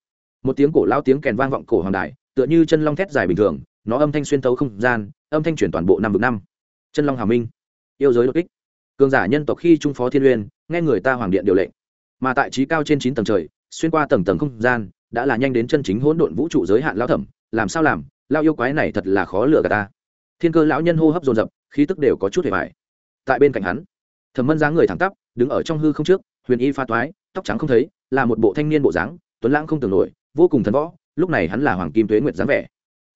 Speaker 1: một tiếng cổ lao tiếng kèn vang vọng cổ hoàng đại tựa như chân long thét dài bình thường, nó âm thanh xuyên thấu không gian, âm thanh chuyển toàn bộ năm vực năm. Chân long hào minh, yêu giới đột kích. Cường giả nhân tộc khi trung phó thiên uyên, nghe người ta hoàng điện điều lệnh. Mà tại trí cao trên chín tầng trời, xuyên qua tầng tầng không gian, đã là nhanh đến chân chính hỗn độn vũ trụ giới hạn lao thẩm làm sao làm, lao yêu quái này thật là khó lựa cả ta. Thiên cơ lão nhân hô hấp dồn dập, khí tức đều có chút hề vải tại bên cạnh hắn, thẩm mân dáng người thẳng tắp, đứng ở trong hư không trước, huyền y pha toái, tóc trắng không thấy, là một bộ thanh niên bộ dáng, tuấn lãng không tưởng nổi, vô cùng thần võ, lúc này hắn là hoàng kim tuế nguyệt dáng vẻ.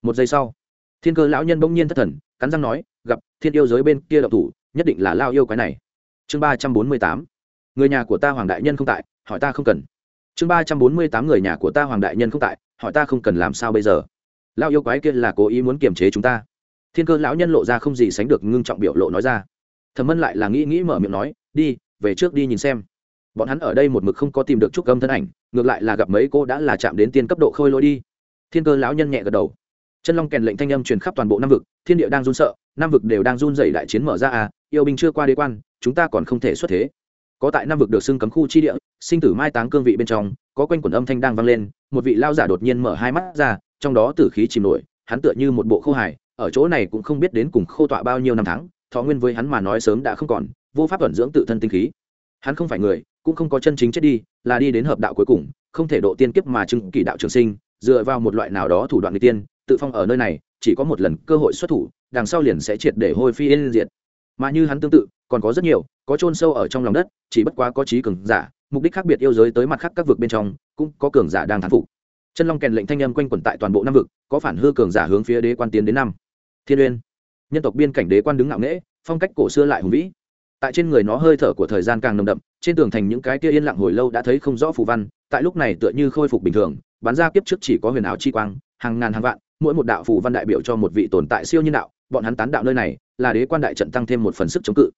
Speaker 1: Một giây sau, thiên cơ lão nhân bỗng nhiên thất thần, cắn răng nói, gặp thiên yêu giới bên kia độc thủ, nhất định là lao yêu quái này. Chương ba trăm bốn mươi tám, người nhà của ta hoàng đại nhân không tại, hỏi ta không cần. Chương ba trăm bốn mươi tám, người nhà của ta hoàng đại nhân không tại, hỏi ta không cần làm sao bây giờ? Lao yêu quái kia là cố ý muốn kiềm chế chúng ta. Thiên cơ lão nhân lộ ra không gì sánh được ngưng trọng biểu lộ nói ra. Thẩm mân lại là nghĩ nghĩ mở miệng nói, đi, về trước đi nhìn xem. Bọn hắn ở đây một mực không có tìm được trúc âm thân ảnh, ngược lại là gặp mấy cô đã là chạm đến tiên cấp độ khôi lôi đi. Thiên cơ lão nhân nhẹ gật đầu. Chân long kèn lệnh thanh âm truyền khắp toàn bộ Nam vực, thiên địa đang run sợ, Nam vực đều đang run dày đại chiến mở ra à yêu binh chưa qua đế quan, chúng ta còn không thể xuất thế. Có tại Nam vực được xưng cấm khu chi địa, sinh tử mai táng cương vị bên trong, có quanh quần âm thanh đang vang lên, một vị lao giả đột nhiên mở hai mắt ra trong đó tử khí chìm nổi, hắn tựa như một bộ khô hài, ở chỗ này cũng không biết đến cùng khô tọa bao nhiêu năm tháng, thọ nguyên với hắn mà nói sớm đã không còn, vô pháp vận dưỡng tự thân tinh khí. Hắn không phải người, cũng không có chân chính chết đi, là đi đến hợp đạo cuối cùng, không thể độ tiên kiếp mà chứng kỳ đạo trường sinh, dựa vào một loại nào đó thủ đoạn người tiên, tự phong ở nơi này, chỉ có một lần cơ hội xuất thủ, đằng sau liền sẽ triệt để hôi phi yên diệt. Mà như hắn tương tự, còn có rất nhiều, có chôn sâu ở trong lòng đất, chỉ bất quá có trí cường giả, mục đích khác biệt yêu giới tới mặt khác các vực bên trong, cũng có cường giả đang thán phục chân long kèn lệnh thanh âm quanh quẩn tại toàn bộ năm vực, có phản hư cường giả hướng phía đế quan tiến đến năm. Thiên uyên. Nhân tộc biên cảnh đế quan đứng ngạo nghễ, phong cách cổ xưa lại hùng vĩ. Tại trên người nó hơi thở của thời gian càng nồng đậm, trên tường thành những cái kia yên lặng hồi lâu đã thấy không rõ phù văn, tại lúc này tựa như khôi phục bình thường bán ra kiếp trước chỉ có huyền ảo chi quang, hàng ngàn hàng vạn, mỗi một đạo phù văn đại biểu cho một vị tồn tại siêu nhân đạo, bọn hắn tán đạo nơi này, là đế quan đại trận tăng thêm một phần sức chống cự.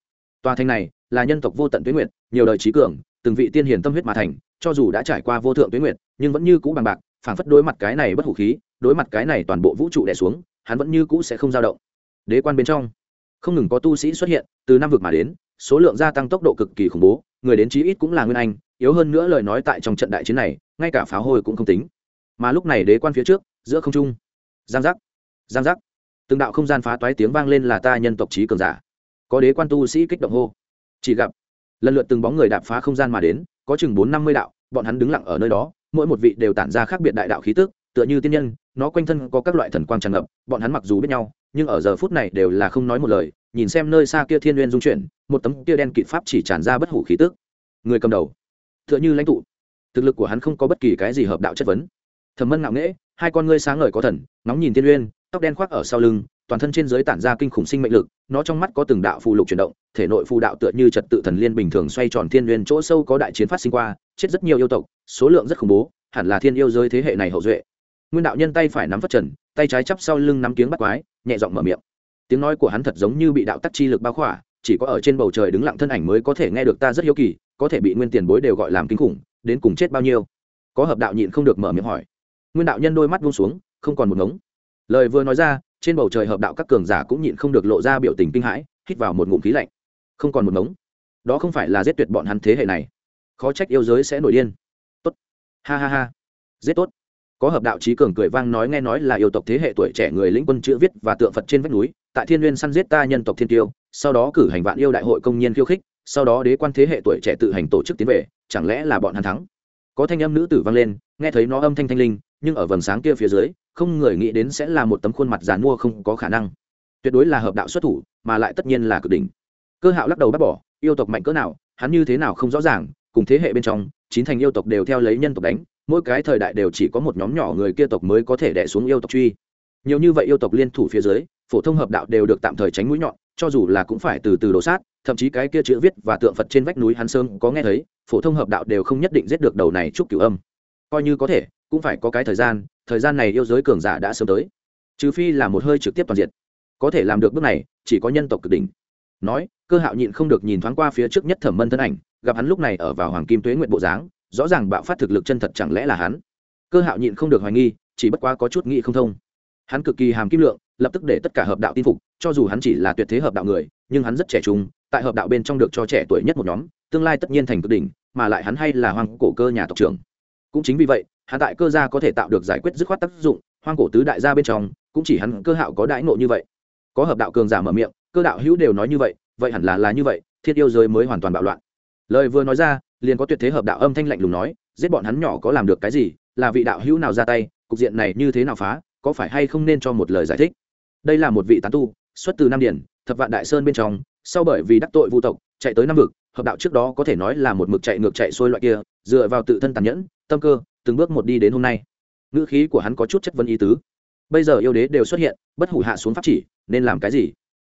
Speaker 1: Tòa thành này, là nhân tộc vô tận tuyến nguyện nhiều đời trí cường, từng vị tiên hiền tâm huyết mà thành, cho dù đã trải qua vô thượng tuyến nguyện nhưng vẫn như cũ bằng bạc phảng phất đối mặt cái này bất hủ khí, đối mặt cái này toàn bộ vũ trụ đè xuống, hắn vẫn như cũ sẽ không dao động. Đế quan bên trong, không ngừng có tu sĩ xuất hiện, từ năm vực mà đến, số lượng gia tăng tốc độ cực kỳ khủng bố, người đến chí ít cũng là nguyên anh, yếu hơn nữa lời nói tại trong trận đại chiến này, ngay cả pháo hồi cũng không tính. Mà lúc này đế quan phía trước, giữa không trung, giang giác giang giác. Từng đạo không gian phá toái tiếng vang lên là ta nhân tộc trí cường giả. Có đế quan tu sĩ kích động hô. Chỉ gặp, lần lượt từng bóng người đạp phá không gian mà đến, có chừng bốn năm mươi đạo, bọn hắn đứng lặng ở nơi đó mỗi một vị đều tản ra khác biệt đại đạo khí tức, tựa như tiên nhân, nó quanh thân có các loại thần quang tràn ngập, bọn hắn mặc dù biết nhau, nhưng ở giờ phút này đều là không nói một lời, nhìn xem nơi xa kia thiên nguyên dung chuyển, một tấm kia đen kịt pháp chỉ tràn ra bất hủ khí tức. Người cầm đầu, tựa như lãnh tụ. Thực lực của hắn không có bất kỳ cái gì hợp đạo chất vấn. Thẩm mân ngạo nghễ, hai con ngươi sáng ngời có thần nóng nhìn tiên uyên tóc đen khoác ở sau lưng, toàn thân trên dưới tản ra kinh khủng sinh mệnh lực, nó trong mắt có từng đạo phù lục chuyển động, thể nội phù đạo tựa như trật tự thần liên bình thường xoay tròn thiên uyên chỗ sâu có đại chiến phát sinh qua chết rất nhiều yêu tộc, số lượng rất khủng bố, hẳn là thiên yêu giới thế hệ này hậu duệ. Nguyên đạo nhân tay phải nắm phất trần, tay trái chắp sau lưng nắm tiếng bắt quái, nhẹ giọng mở miệng. Tiếng nói của hắn thật giống như bị đạo tắc chi lực bao khỏa, chỉ có ở trên bầu trời đứng lặng thân ảnh mới có thể nghe được ta rất hiếu kỳ, có thể bị nguyên tiền bối đều gọi làm kinh khủng, đến cùng chết bao nhiêu? Có hợp đạo nhịn không được mở miệng hỏi. Nguyên đạo nhân đôi mắt buông xuống, không còn một ngống. Lời vừa nói ra, trên bầu trời hợp đạo các cường giả cũng nhịn không được lộ ra biểu tình kinh hãi, hít vào một ngụm khí lạnh. Không còn một ngống. Đó không phải là giết tuyệt bọn hắn thế hệ này khó trách yêu giới sẽ nổi điên. Tốt. Ha ha ha. Giết tốt. Có hợp đạo trí cường cười vang nói nghe nói là yêu tộc thế hệ tuổi trẻ người lĩnh quân chữ viết và tượng phật trên vách núi. Tại thiên nguyên săn giết ta nhân tộc thiên tiêu, sau đó cử hành vạn yêu đại hội công nhiên khiêu khích, sau đó đế quan thế hệ tuổi trẻ tự hành tổ chức tiến về, chẳng lẽ là bọn hắn thắng? Có thanh âm nữ tử vang lên, nghe thấy nó âm thanh thanh linh, nhưng ở vầng sáng kia phía dưới, không người nghĩ đến sẽ là một tấm khuôn mặt giàn mua không có khả năng. Tuyệt đối là hợp đạo xuất thủ, mà lại tất nhiên là cực đỉnh. Cơ hạo lắc đầu bác bỏ, yêu tộc mạnh cỡ nào, hắn như thế nào không rõ ràng cùng thế hệ bên trong, chín thành yêu tộc đều theo lấy nhân tộc đánh, mỗi cái thời đại đều chỉ có một nhóm nhỏ người kia tộc mới có thể đẻ xuống yêu tộc truy. Nhiều như vậy yêu tộc liên thủ phía dưới, phổ thông hợp đạo đều được tạm thời tránh mũi nhọn, cho dù là cũng phải từ từ đổ sát, thậm chí cái kia chữ viết và tượng phật trên vách núi hắn sơn có nghe thấy, phổ thông hợp đạo đều không nhất định giết được đầu này chúc cửu âm. Coi như có thể, cũng phải có cái thời gian thời gian này yêu giới cường giả đã sớm tới. Trừ phi là một hơi trực tiếp toàn diện. Có thể làm được bước này, chỉ có nhân tộc cực đỉnh nói, cơ hạo nhịn không được nhìn thoáng qua phía trước nhất thẩm mân thân ảnh, gặp hắn lúc này ở vào hoàng kim tuế nguyện bộ dáng, rõ ràng bạo phát thực lực chân thật chẳng lẽ là hắn? Cơ hạo nhịn không được hoài nghi, chỉ bất quá có chút nghĩ không thông. Hắn cực kỳ hàm kim lượng, lập tức để tất cả hợp đạo tin phục, cho dù hắn chỉ là tuyệt thế hợp đạo người, nhưng hắn rất trẻ trung, tại hợp đạo bên trong được cho trẻ tuổi nhất một nhóm, tương lai tất nhiên thành cực đỉnh, mà lại hắn hay là hoàng cổ cơ nhà tộc trưởng. Cũng chính vì vậy, hắn tại cơ gia có thể tạo được giải quyết dứt khoát tác dụng, hoang cổ tứ đại gia bên trong, cũng chỉ hắn cơ hạo có đãi ngộ như vậy. Có hợp đạo cường giả mở miệng cơ đạo hữu đều nói như vậy vậy hẳn là là như vậy, thiết yêu giới mới hoàn toàn bạo loạn. Lời vừa nói ra, liền có tuyệt thế hợp đạo âm thanh lạnh lùng nói, giết bọn hắn nhỏ có làm được cái gì, là vị đạo hữu nào ra tay, cục diện này như thế nào phá, có phải hay không nên cho một lời giải thích? Đây là một vị tán tu, xuất từ nam điển, thập vạn đại sơn bên trong, sau bởi vì đắc tội vu tộc, chạy tới nam vực, hợp đạo trước đó có thể nói là một mực chạy ngược chạy xuôi loại kia, dựa vào tự thân tàn nhẫn, tâm cơ, từng bước một đi đến hôm nay. Ngữ khí của hắn có chút chất vấn ý tứ. Bây giờ yêu đế đều xuất hiện, bất hủ hạ xuống pháp chỉ, nên làm cái gì?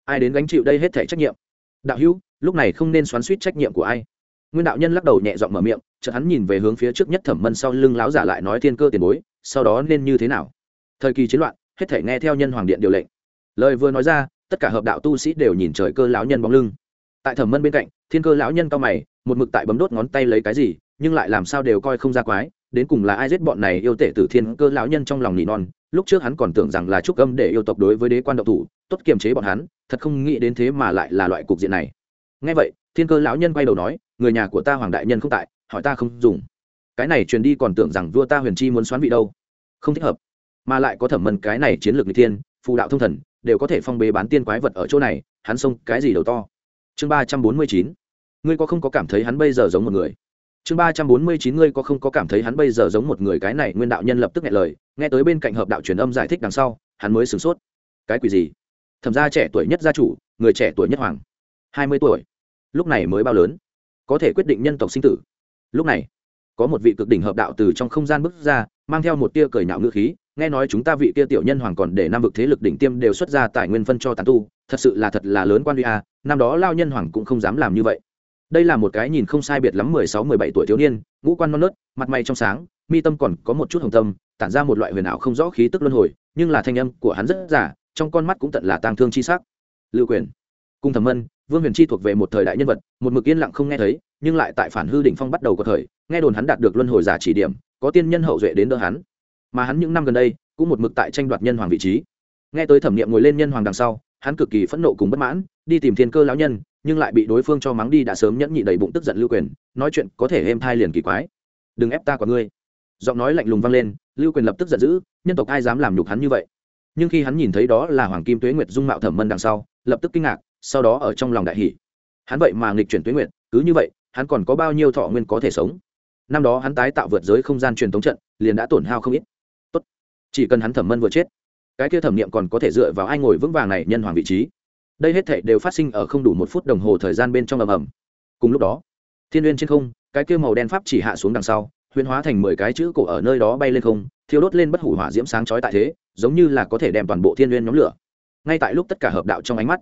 Speaker 1: Ai đến gánh chịu đây hết thể trách nhiệm? Đạo hữu, lúc này không nên xoắn suýt trách nhiệm của ai. Nguyên đạo nhân lắc đầu nhẹ giọng mở miệng, chợt hắn nhìn về hướng phía trước nhất thẩm mân sau lưng láo giả lại nói thiên cơ tiền bối, sau đó nên như thế nào? Thời kỳ chiến loạn, hết thể nghe theo nhân hoàng điện điều lệnh. Lời vừa nói ra, tất cả hợp đạo tu sĩ đều nhìn trời cơ lão nhân bóng lưng. Tại thẩm mân bên cạnh, thiên cơ lão nhân cao mày, một mực tại bấm đốt ngón tay lấy cái gì, nhưng lại làm sao đều coi không ra quái, đến cùng là ai giết bọn này yêu tể tử thiên cơ lão nhân trong lòng nỉ non, lúc trước hắn còn tưởng rằng là trúc âm để yêu tộc đối với đế quan độc thủ, tốt kiềm chế bọn hắn thật không nghĩ đến thế mà lại là loại cục diện này. Ngay vậy, thiên cơ lão nhân quay đầu nói, người nhà của ta hoàng đại nhân không tại, hỏi ta không dùng. Cái này truyền đi còn tưởng rằng vua ta huyền chi muốn xoán vị đâu. Không thích hợp. Mà lại có thẩm mân cái này chiến lược n g thiên, phù đạo thông thần, đều có thể phong bế bán tiên quái vật ở chỗ này, hắn xông cái gì đầu to. Chương ba trăm bốn mươi chín. Ngươi có không có cảm thấy hắn bây giờ giống một người? Chương ba trăm bốn mươi chín, ngươi có không có cảm thấy hắn bây giờ giống một người? Cái này nguyên đạo nhân lập tức nghe lời, nghe tới bên cạnh hợp đạo truyền âm giải thích đằng sau, hắn mới sửng sốt. Cái quỷ gì? Thẩm gia trẻ tuổi nhất gia chủ, người trẻ tuổi nhất hoàng. Hai mươi tuổi. Lúc này mới bao lớn. Có thể quyết định nhân tộc sinh tử. Lúc này, có một vị cực đỉnh hợp đạo từ trong không gian bước ra, mang theo một tia cười nhạo ngữ khí, nghe nói chúng ta vị tia tiểu nhân hoàng còn để năm vực thế lực đỉnh tiêm đều xuất ra tài nguyên phân cho tàn tu, thật sự là thật là lớn quan uy a, năm đó lao nhân hoàng cũng không dám làm như vậy. Đây là một cái nhìn không sai biệt lắm mười sáu, mười bảy tuổi thiếu niên, ngũ quan non nớt, mặt mày trong sáng, mi tâm còn có một chút hồng tâm, tản ra một loại huyền ảo không rõ khí tức luân hồi, nhưng là thanh âm của hắn rất giả trong con mắt cũng tận là tang thương chi sắc. Lưu quyền, cung thẩm mân, vương huyền chi thuộc về một thời đại nhân vật, một mực yên lặng không nghe thấy, nhưng lại tại phản hư đỉnh phong bắt đầu có thời, nghe đồn hắn đạt được luân hồi giả chỉ điểm, có tiên nhân hậu duệ đến đỡ hắn. Mà hắn những năm gần đây, cũng một mực tại tranh đoạt nhân hoàng vị trí. Nghe tới thẩm niệm ngồi lên nhân hoàng đằng sau, hắn cực kỳ phẫn nộ cùng bất mãn, đi tìm thiên cơ lão nhân, nhưng lại bị đối phương cho mắng đi đã sớm nhẫn nhị đầy bụng tức giận lưu quyền, nói chuyện có thể êm thai liền kỳ quái. Đừng ép ta của ngươi. Giọng nói lạnh lùng vang lên, lưu quyền lập tức giận dữ, nhân tộc ai dám làm nhục hắn như vậy? Nhưng khi hắn nhìn thấy đó là hoàng kim tuế nguyệt dung mạo thẩm mân đằng sau, lập tức kinh ngạc, sau đó ở trong lòng đại hỷ hắn vậy mà nghịch chuyển tuế nguyệt, cứ như vậy, hắn còn có bao nhiêu thọ nguyên có thể sống? Năm đó hắn tái tạo vượt giới không gian truyền thống trận, liền đã tổn hao không ít. Tốt, chỉ cần hắn thẩm mân vừa chết, cái kia thẩm niệm còn có thể dựa vào ai ngồi vững vàng này nhân hoàng vị trí. Đây hết thể đều phát sinh ở không đủ một phút đồng hồ thời gian bên trong ầm ầm. Cùng lúc đó, thiên n trên không, cái kia màu đen pháp chỉ hạ xuống đằng sau huyễn hóa thành mười cái chữ cổ ở nơi đó bay lên không thiêu đốt lên bất hủ hỏa diễm sáng chói tại thế, giống như là có thể đem toàn bộ thiên n nhóm lửa. Ngay tại lúc tất cả hợp đạo trong ánh mắt,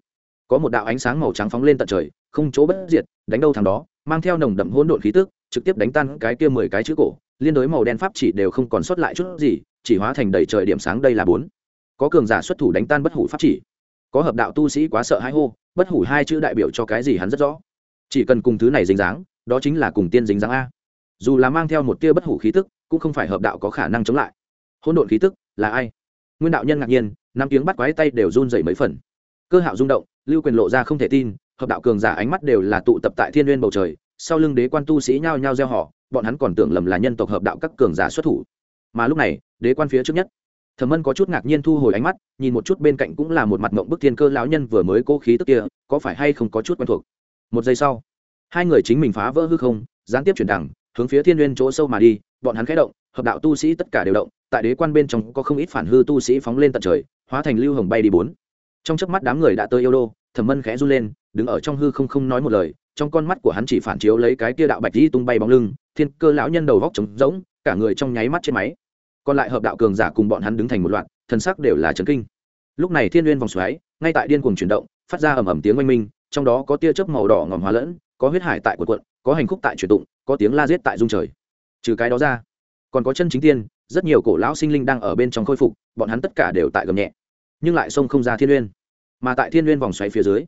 Speaker 1: có một đạo ánh sáng màu trắng phóng lên tận trời, không chỗ bất diệt, đánh đâu thằng đó, mang theo nồng đậm hỗn độn khí tức, trực tiếp đánh tan cái kia mười cái chữ cổ, liên đối màu đen pháp chỉ đều không còn sót lại chút gì, chỉ hóa thành đầy trời điểm sáng đây là bốn. Có cường giả xuất thủ đánh tan bất hủ pháp chỉ. Có hợp đạo tu sĩ quá sợ hãi hô, bất hủ hai chữ đại biểu cho cái gì hắn rất rõ. Chỉ cần cùng thứ này dính dáng, đó chính là cùng tiên dính dáng a. Dù là mang theo một tia bất hủ khí tức cũng không phải hợp đạo có khả năng chống lại. Hỗn độn khí tức là ai? Nguyên đạo nhân ngạc nhiên, năm tiếng bắt quái tay đều run dày mấy phần. Cơ hạo rung động, lưu quyền lộ ra không thể tin, hợp đạo cường giả ánh mắt đều là tụ tập tại thiên n bầu trời, sau lưng đế quan tu sĩ nhao nhao gieo họ, bọn hắn còn tưởng lầm là nhân tộc hợp đạo các cường giả xuất thủ. Mà lúc này, đế quan phía trước nhất, thẩm mân có chút ngạc nhiên thu hồi ánh mắt, nhìn một chút bên cạnh cũng là một mặt mộng bức thiên cơ lão nhân vừa mới cố khí tức kia, có phải hay không có chút quen thuộc? Một giây sau, hai người chính mình phá vỡ hư không, gián tiếp chuyển đẳng hướng phía thiên n chỗ sâu mà đi bọn hắn khẽ động, hợp đạo tu sĩ tất cả đều động, tại đế quan bên trong có không ít phản hư tu sĩ phóng lên tận trời, hóa thành lưu hồng bay đi bốn. Trong chớp mắt đám người đã tới yêu đô, thẩm mân khẽ run lên, đứng ở trong hư không không nói một lời, trong con mắt của hắn chỉ phản chiếu lấy cái kia đạo bạch di tung bay bóng lưng, thiên cơ lão nhân đầu vóc trống rỗng, cả người trong nháy mắt trên máy. Còn lại hợp đạo cường giả cùng bọn hắn đứng thành một loạt thân sắc đều là trấn kinh. Lúc này thiên nguyên vòng xoáy, ngay tại điên cuồng chuyển động, phát ra ầm ầm tiếng oanh minh, trong đó có tia chớp màu đỏ ngòm hóa lẫn, có huyết hải tại quần quận có hành khúc tại chuyển tụng, có tiếng la giết tại dung trời trừ cái đó ra. Còn có chân chính tiên, rất nhiều cổ lão sinh linh đang ở bên trong khôi phục, bọn hắn tất cả đều tại gầm nhẹ. Nhưng lại xông không ra thiên uyên mà tại thiên uyên vòng xoáy phía dưới,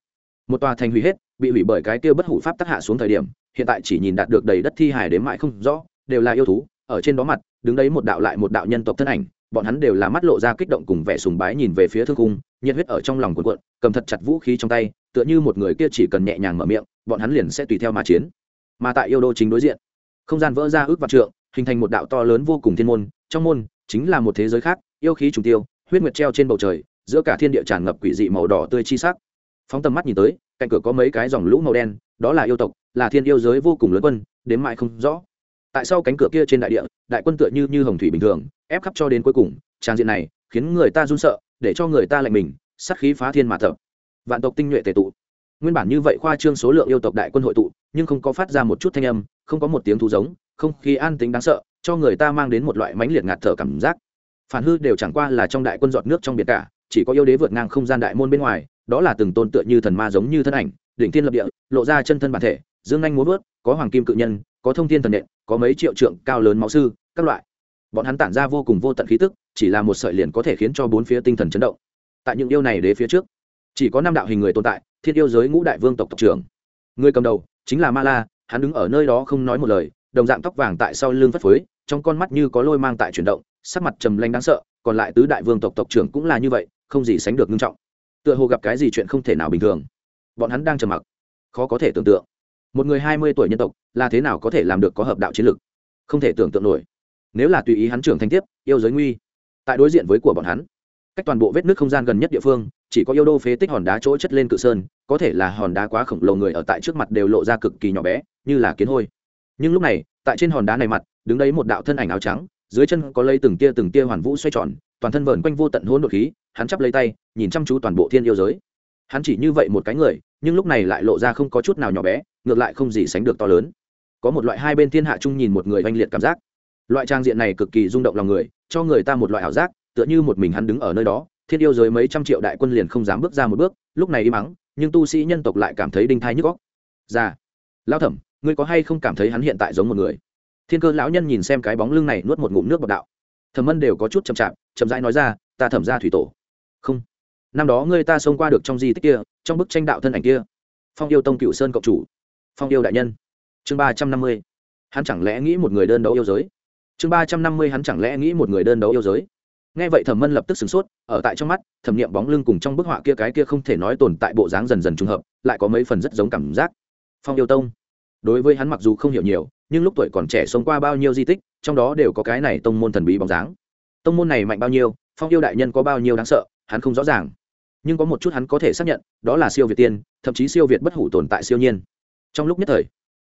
Speaker 1: một tòa thành hủy hết, bị hủy bởi cái kia bất hủ pháp tác hạ xuống thời điểm, hiện tại chỉ nhìn đạt được đầy đất thi hài đến mãi không rõ, đều là yêu thú, ở trên đó mặt, đứng đấy một đạo lại một đạo nhân tộc thân ảnh, bọn hắn đều là mắt lộ ra kích động cùng vẻ sùng bái nhìn về phía thương cung nhiệt huyết ở trong lòng cuộn cuộn, cầm thật chặt vũ khí trong tay, tựa như một người kia chỉ cần nhẹ nhàng mở miệng, bọn hắn liền sẽ tùy theo mà chiến. Mà tại yêu đô chính đối diện không gian vỡ ra ước vạn trượng, hình thành một đạo to lớn vô cùng thiên môn, trong môn chính là một thế giới khác, yêu khí trùng tiêu, huyết nguyệt treo trên bầu trời, giữa cả thiên địa tràn ngập quỷ dị màu đỏ tươi chi sắc. Phóng tầm mắt nhìn tới, cạnh cửa có mấy cái dòng lũ màu đen, đó là yêu tộc, là thiên yêu giới vô cùng lớn quân, đến mãi không rõ. Tại sau cánh cửa kia trên đại địa, đại quân tựa như như hồng thủy bình thường, ép khắp cho đến cuối cùng, trang diện này khiến người ta run sợ, để cho người ta lạnh mình, sát khí phá thiên mà thở. Vạn tộc tinh nhuệ tề tụ. Nguyên bản như vậy khoa trương số lượng yêu tộc đại quân hội tụ nhưng không có phát ra một chút thanh âm, không có một tiếng thú giống, không khí an tính đáng sợ, cho người ta mang đến một loại mãnh liệt ngạt thở cảm giác. Phản hư đều chẳng qua là trong đại quân giọt nước trong biển cả, chỉ có yêu đế vượt ngang không gian đại môn bên ngoài, đó là từng tôn tựa như thần ma giống như thân ảnh, đỉnh thiên lập địa, lộ ra chân thân bản thể, dương anh múa vớt, có hoàng kim cự nhân, có thông thiên thần nện, có mấy triệu trượng cao lớn máu sư, các loại. Bọn hắn tản ra vô cùng vô tận khí tức, chỉ là một sợi liền có thể khiến cho bốn phía tinh thần chấn động. Tại những yêu này đế phía trước, chỉ có năm đạo hình người tồn tại, thiên yêu giới ngũ đại vương tộc tộc trưởng. Người cầm đầu chính là ma la, hắn đứng ở nơi đó không nói một lời, đồng dạng tóc vàng tại sau lưng phất phới, trong con mắt như có lôi mang tại chuyển động, sắc mặt trầm lanh đáng sợ, còn lại tứ đại vương tộc tộc trưởng cũng là như vậy, không gì sánh được nghiêm trọng. Tựa hồ gặp cái gì chuyện không thể nào bình thường. Bọn hắn đang trầm mặc. Khó có thể tưởng tượng. Một người hai mươi tuổi nhân tộc, là thế nào có thể làm được có hợp đạo chiến lược không thể tưởng tượng nổi. Nếu là tùy ý hắn trưởng thành tiếp, yêu giới nguy. Tại đối diện với của bọn hắn cách toàn bộ vết nước không gian gần nhất địa phương, chỉ có yêu đô phế tích hòn đá chỗ chất lên cự sơn, có thể là hòn đá quá khổng lồ người ở tại trước mặt đều lộ ra cực kỳ nhỏ bé, như là kiến hôi. Nhưng lúc này, tại trên hòn đá này mặt, đứng đấy một đạo thân ảnh áo trắng, dưới chân có lây từng tia từng tia hoàn vũ xoay tròn, toàn thân vờn quanh vô tận hôn đột khí, hắn chắp lấy tay, nhìn chăm chú toàn bộ thiên yêu giới. Hắn chỉ như vậy một cái người, nhưng lúc này lại lộ ra không có chút nào nhỏ bé, ngược lại không gì sánh được to lớn. Có một loại hai bên thiên hạ chung nhìn một người oanh liệt cảm giác. Loại trang diện này cực kỳ rung động lòng người, cho người ta một loại ảo giác tựa như một mình hắn đứng ở nơi đó, thiên yêu giới mấy trăm triệu đại quân liền không dám bước ra một bước, lúc này đi mắng nhưng tu sĩ nhân tộc lại cảm thấy đinh thai nhức góc ra dạ, lao thẩm, ngươi có hay không cảm thấy hắn hiện tại giống một người? Thiên cơ lão nhân nhìn xem cái bóng lưng này nuốt một ngụm nước bọc đạo. Thẩm mân đều có chút chậm chạp, chậm rãi nói ra, ta thẩm ra thủy tổ. Không. Năm đó ngươi ta xông qua được trong di tích kia, trong bức tranh đạo thân ảnh kia. Phong yêu tông cựu sơn cộng chủ. Phong yêu đại nhân. Chương ba trăm năm mươi. Hắn chẳng lẽ nghĩ một người đơn đấu yêu giới? Chương ba trăm năm mươi hắn chẳng lẽ nghĩ một người đơn đấu yêu giới? Nghe vậy thẩm mân lập tức sửng sốt, ở tại trong mắt, thẩm nghiệm bóng lưng cùng trong bức họa kia cái kia không thể nói tồn tại bộ dáng dần dần trùng hợp, lại có mấy phần rất giống cảm giác. Phong yêu tông. Đối với hắn mặc dù không hiểu nhiều, nhưng lúc tuổi còn trẻ sống qua bao nhiêu di tích, trong đó đều có cái này tông môn thần bí bóng dáng. Tông môn này mạnh bao nhiêu, phong yêu đại nhân có bao nhiêu đáng sợ, hắn không rõ ràng. Nhưng có một chút hắn có thể xác nhận, đó là siêu việt tiên, thậm chí siêu việt bất hủ tồn tại siêu nhiên. Trong lúc nhất thời,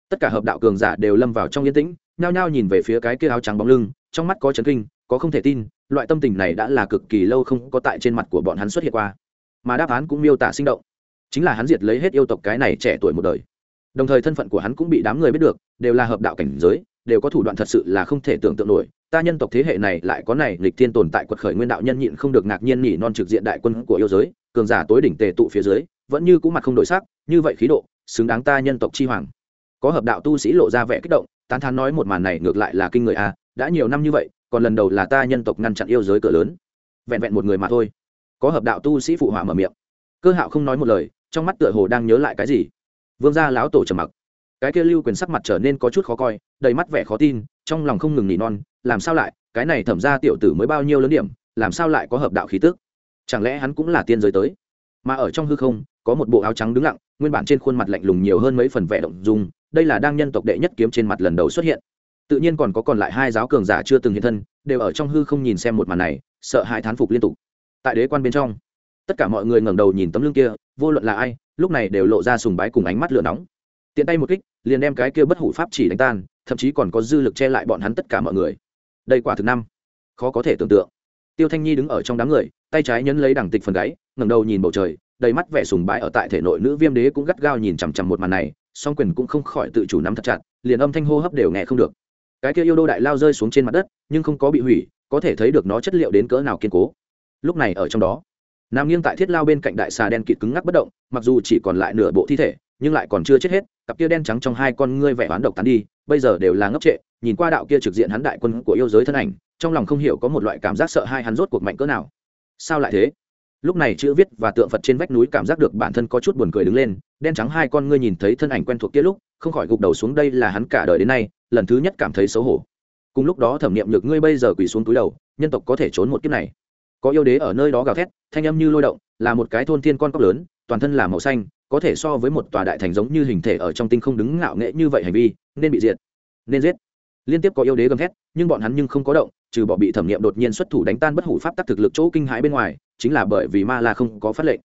Speaker 1: tất cả hợp đạo cường giả đều lâm vào trong yên tĩnh, nhao nhao nhìn về phía cái kia áo trắng bóng lưng, trong mắt có chấn kinh, có không thể tin loại tâm tình này đã là cực kỳ lâu không có tại trên mặt của bọn hắn xuất hiện qua. Mà đáp án cũng miêu tả sinh động. Chính là hắn diệt lấy hết yêu tộc cái này trẻ tuổi một đời. Đồng thời thân phận của hắn cũng bị đám người biết được, đều là hợp đạo cảnh giới, đều có thủ đoạn thật sự là không thể tưởng tượng nổi. Ta nhân tộc thế hệ này lại có này lịch thiên tồn tại quật khởi nguyên đạo nhân nhịn không được ngạc nhiên nhỉ non trực diện đại quân của yêu giới, cường giả tối đỉnh tề tụ phía dưới, vẫn như cũng mặt không đổi sắc, như vậy khí độ, xứng đáng ta nhân tộc chi hoàng. Có hợp đạo tu sĩ lộ ra vẻ kích động, tán thán nói một màn này ngược lại là kinh người a, đã nhiều năm như vậy còn lần đầu là ta nhân tộc ngăn chặn yêu giới cửa lớn. Vẹn vẹn một người mà thôi. Có hợp đạo tu sĩ phụ hỏa mở miệng. Cơ hạo không nói một lời, trong mắt tựa hồ đang nhớ lại cái gì. Vương gia lão tổ trầm mặc. Cái kia lưu quyền sắc mặt trở nên có chút khó coi, đầy mắt vẻ khó tin, trong lòng không ngừng nỉ non, làm sao lại, cái này thẩm ra tiểu tử mới bao nhiêu lớn điểm, làm sao lại có hợp đạo khí tức? Chẳng lẽ hắn cũng là tiên giới tới? Mà ở trong hư không, có một bộ áo trắng đứng lặng, nguyên bản trên khuôn mặt lạnh lùng nhiều hơn mấy phần vẻ động dung, đây là đang nhân tộc đệ nhất kiếm trên mặt lần đầu xuất hiện tự nhiên còn có còn lại hai giáo cường giả chưa từng hiện thân, đều ở trong hư không nhìn xem một màn này, sợ hãi thán phục liên tục. Tại đế quan bên trong, tất cả mọi người ngẩng đầu nhìn tấm lưng kia, vô luận là ai, lúc này đều lộ ra sùng bái cùng ánh mắt lửa nóng. Tiện tay một kích, liền đem cái kia bất hủ pháp chỉ đánh tan, thậm chí còn có dư lực che lại bọn hắn tất cả mọi người. Đây quả thực năm, khó có thể tưởng tượng. Tiêu thanh nhi đứng ở trong đám người, tay trái nhấn lấy đằng tịch phần gáy, ngẩng đầu nhìn bầu trời, đầy mắt vẻ sùng bái ở tại thể nội nữ viêm đế cũng gắt gao nhìn chằm chằm một màn này, song quyền cũng không khỏi tự chủ nắm thật chặt, liền âm thanh hô hấp đều nghe không được cái kia yêu đô đại lao rơi xuống trên mặt đất, nhưng không có bị hủy, có thể thấy được nó chất liệu đến cỡ nào kiên cố. Lúc này ở trong đó nằm nghiêng tại thiết lao bên cạnh đại xà đen kịt cứng ngắc bất động, mặc dù chỉ còn lại nửa bộ thi thể, nhưng lại còn chưa chết hết, cặp kia đen trắng trong hai con ngươi vẻ oán độc tán đi, bây giờ đều là ngốc trệ, nhìn qua đạo kia trực diện hắn đại quân của yêu giới thân ảnh, trong lòng không hiểu có một loại cảm giác sợ hai hắn rốt cuộc mạnh cỡ nào. Sao lại thế? Lúc này chữ viết và tượng phật trên vách núi cảm giác được bản thân có chút buồn cười đứng lên, đen trắng hai con ngươi nhìn thấy thân ảnh quen thuộc kia lúc, không khỏi gục đầu xuống, đây là hắn cả đời đến nay lần thứ nhất cảm thấy xấu hổ. Cùng lúc đó thẩm nghiệm nhược ngươi bây giờ quỳ xuống túi đầu, nhân tộc có thể trốn một kiếp này. Có yêu đế ở nơi đó gào thét, thanh âm như lôi động, là một cái thôn thiên con cóc lớn, toàn thân là màu xanh, có thể so với một tòa đại thành giống như hình thể ở trong tinh không đứng ngạo nghệ như vậy hành vi, nên bị diệt, nên giết. Liên tiếp có yêu đế gầm thét, nhưng bọn hắn nhưng không có động, trừ bỏ bị thẩm nghiệm đột nhiên xuất thủ đánh tan bất hủ pháp tắc thực lực chỗ kinh hãi bên ngoài, chính là bởi vì ma la không có phát lệnh.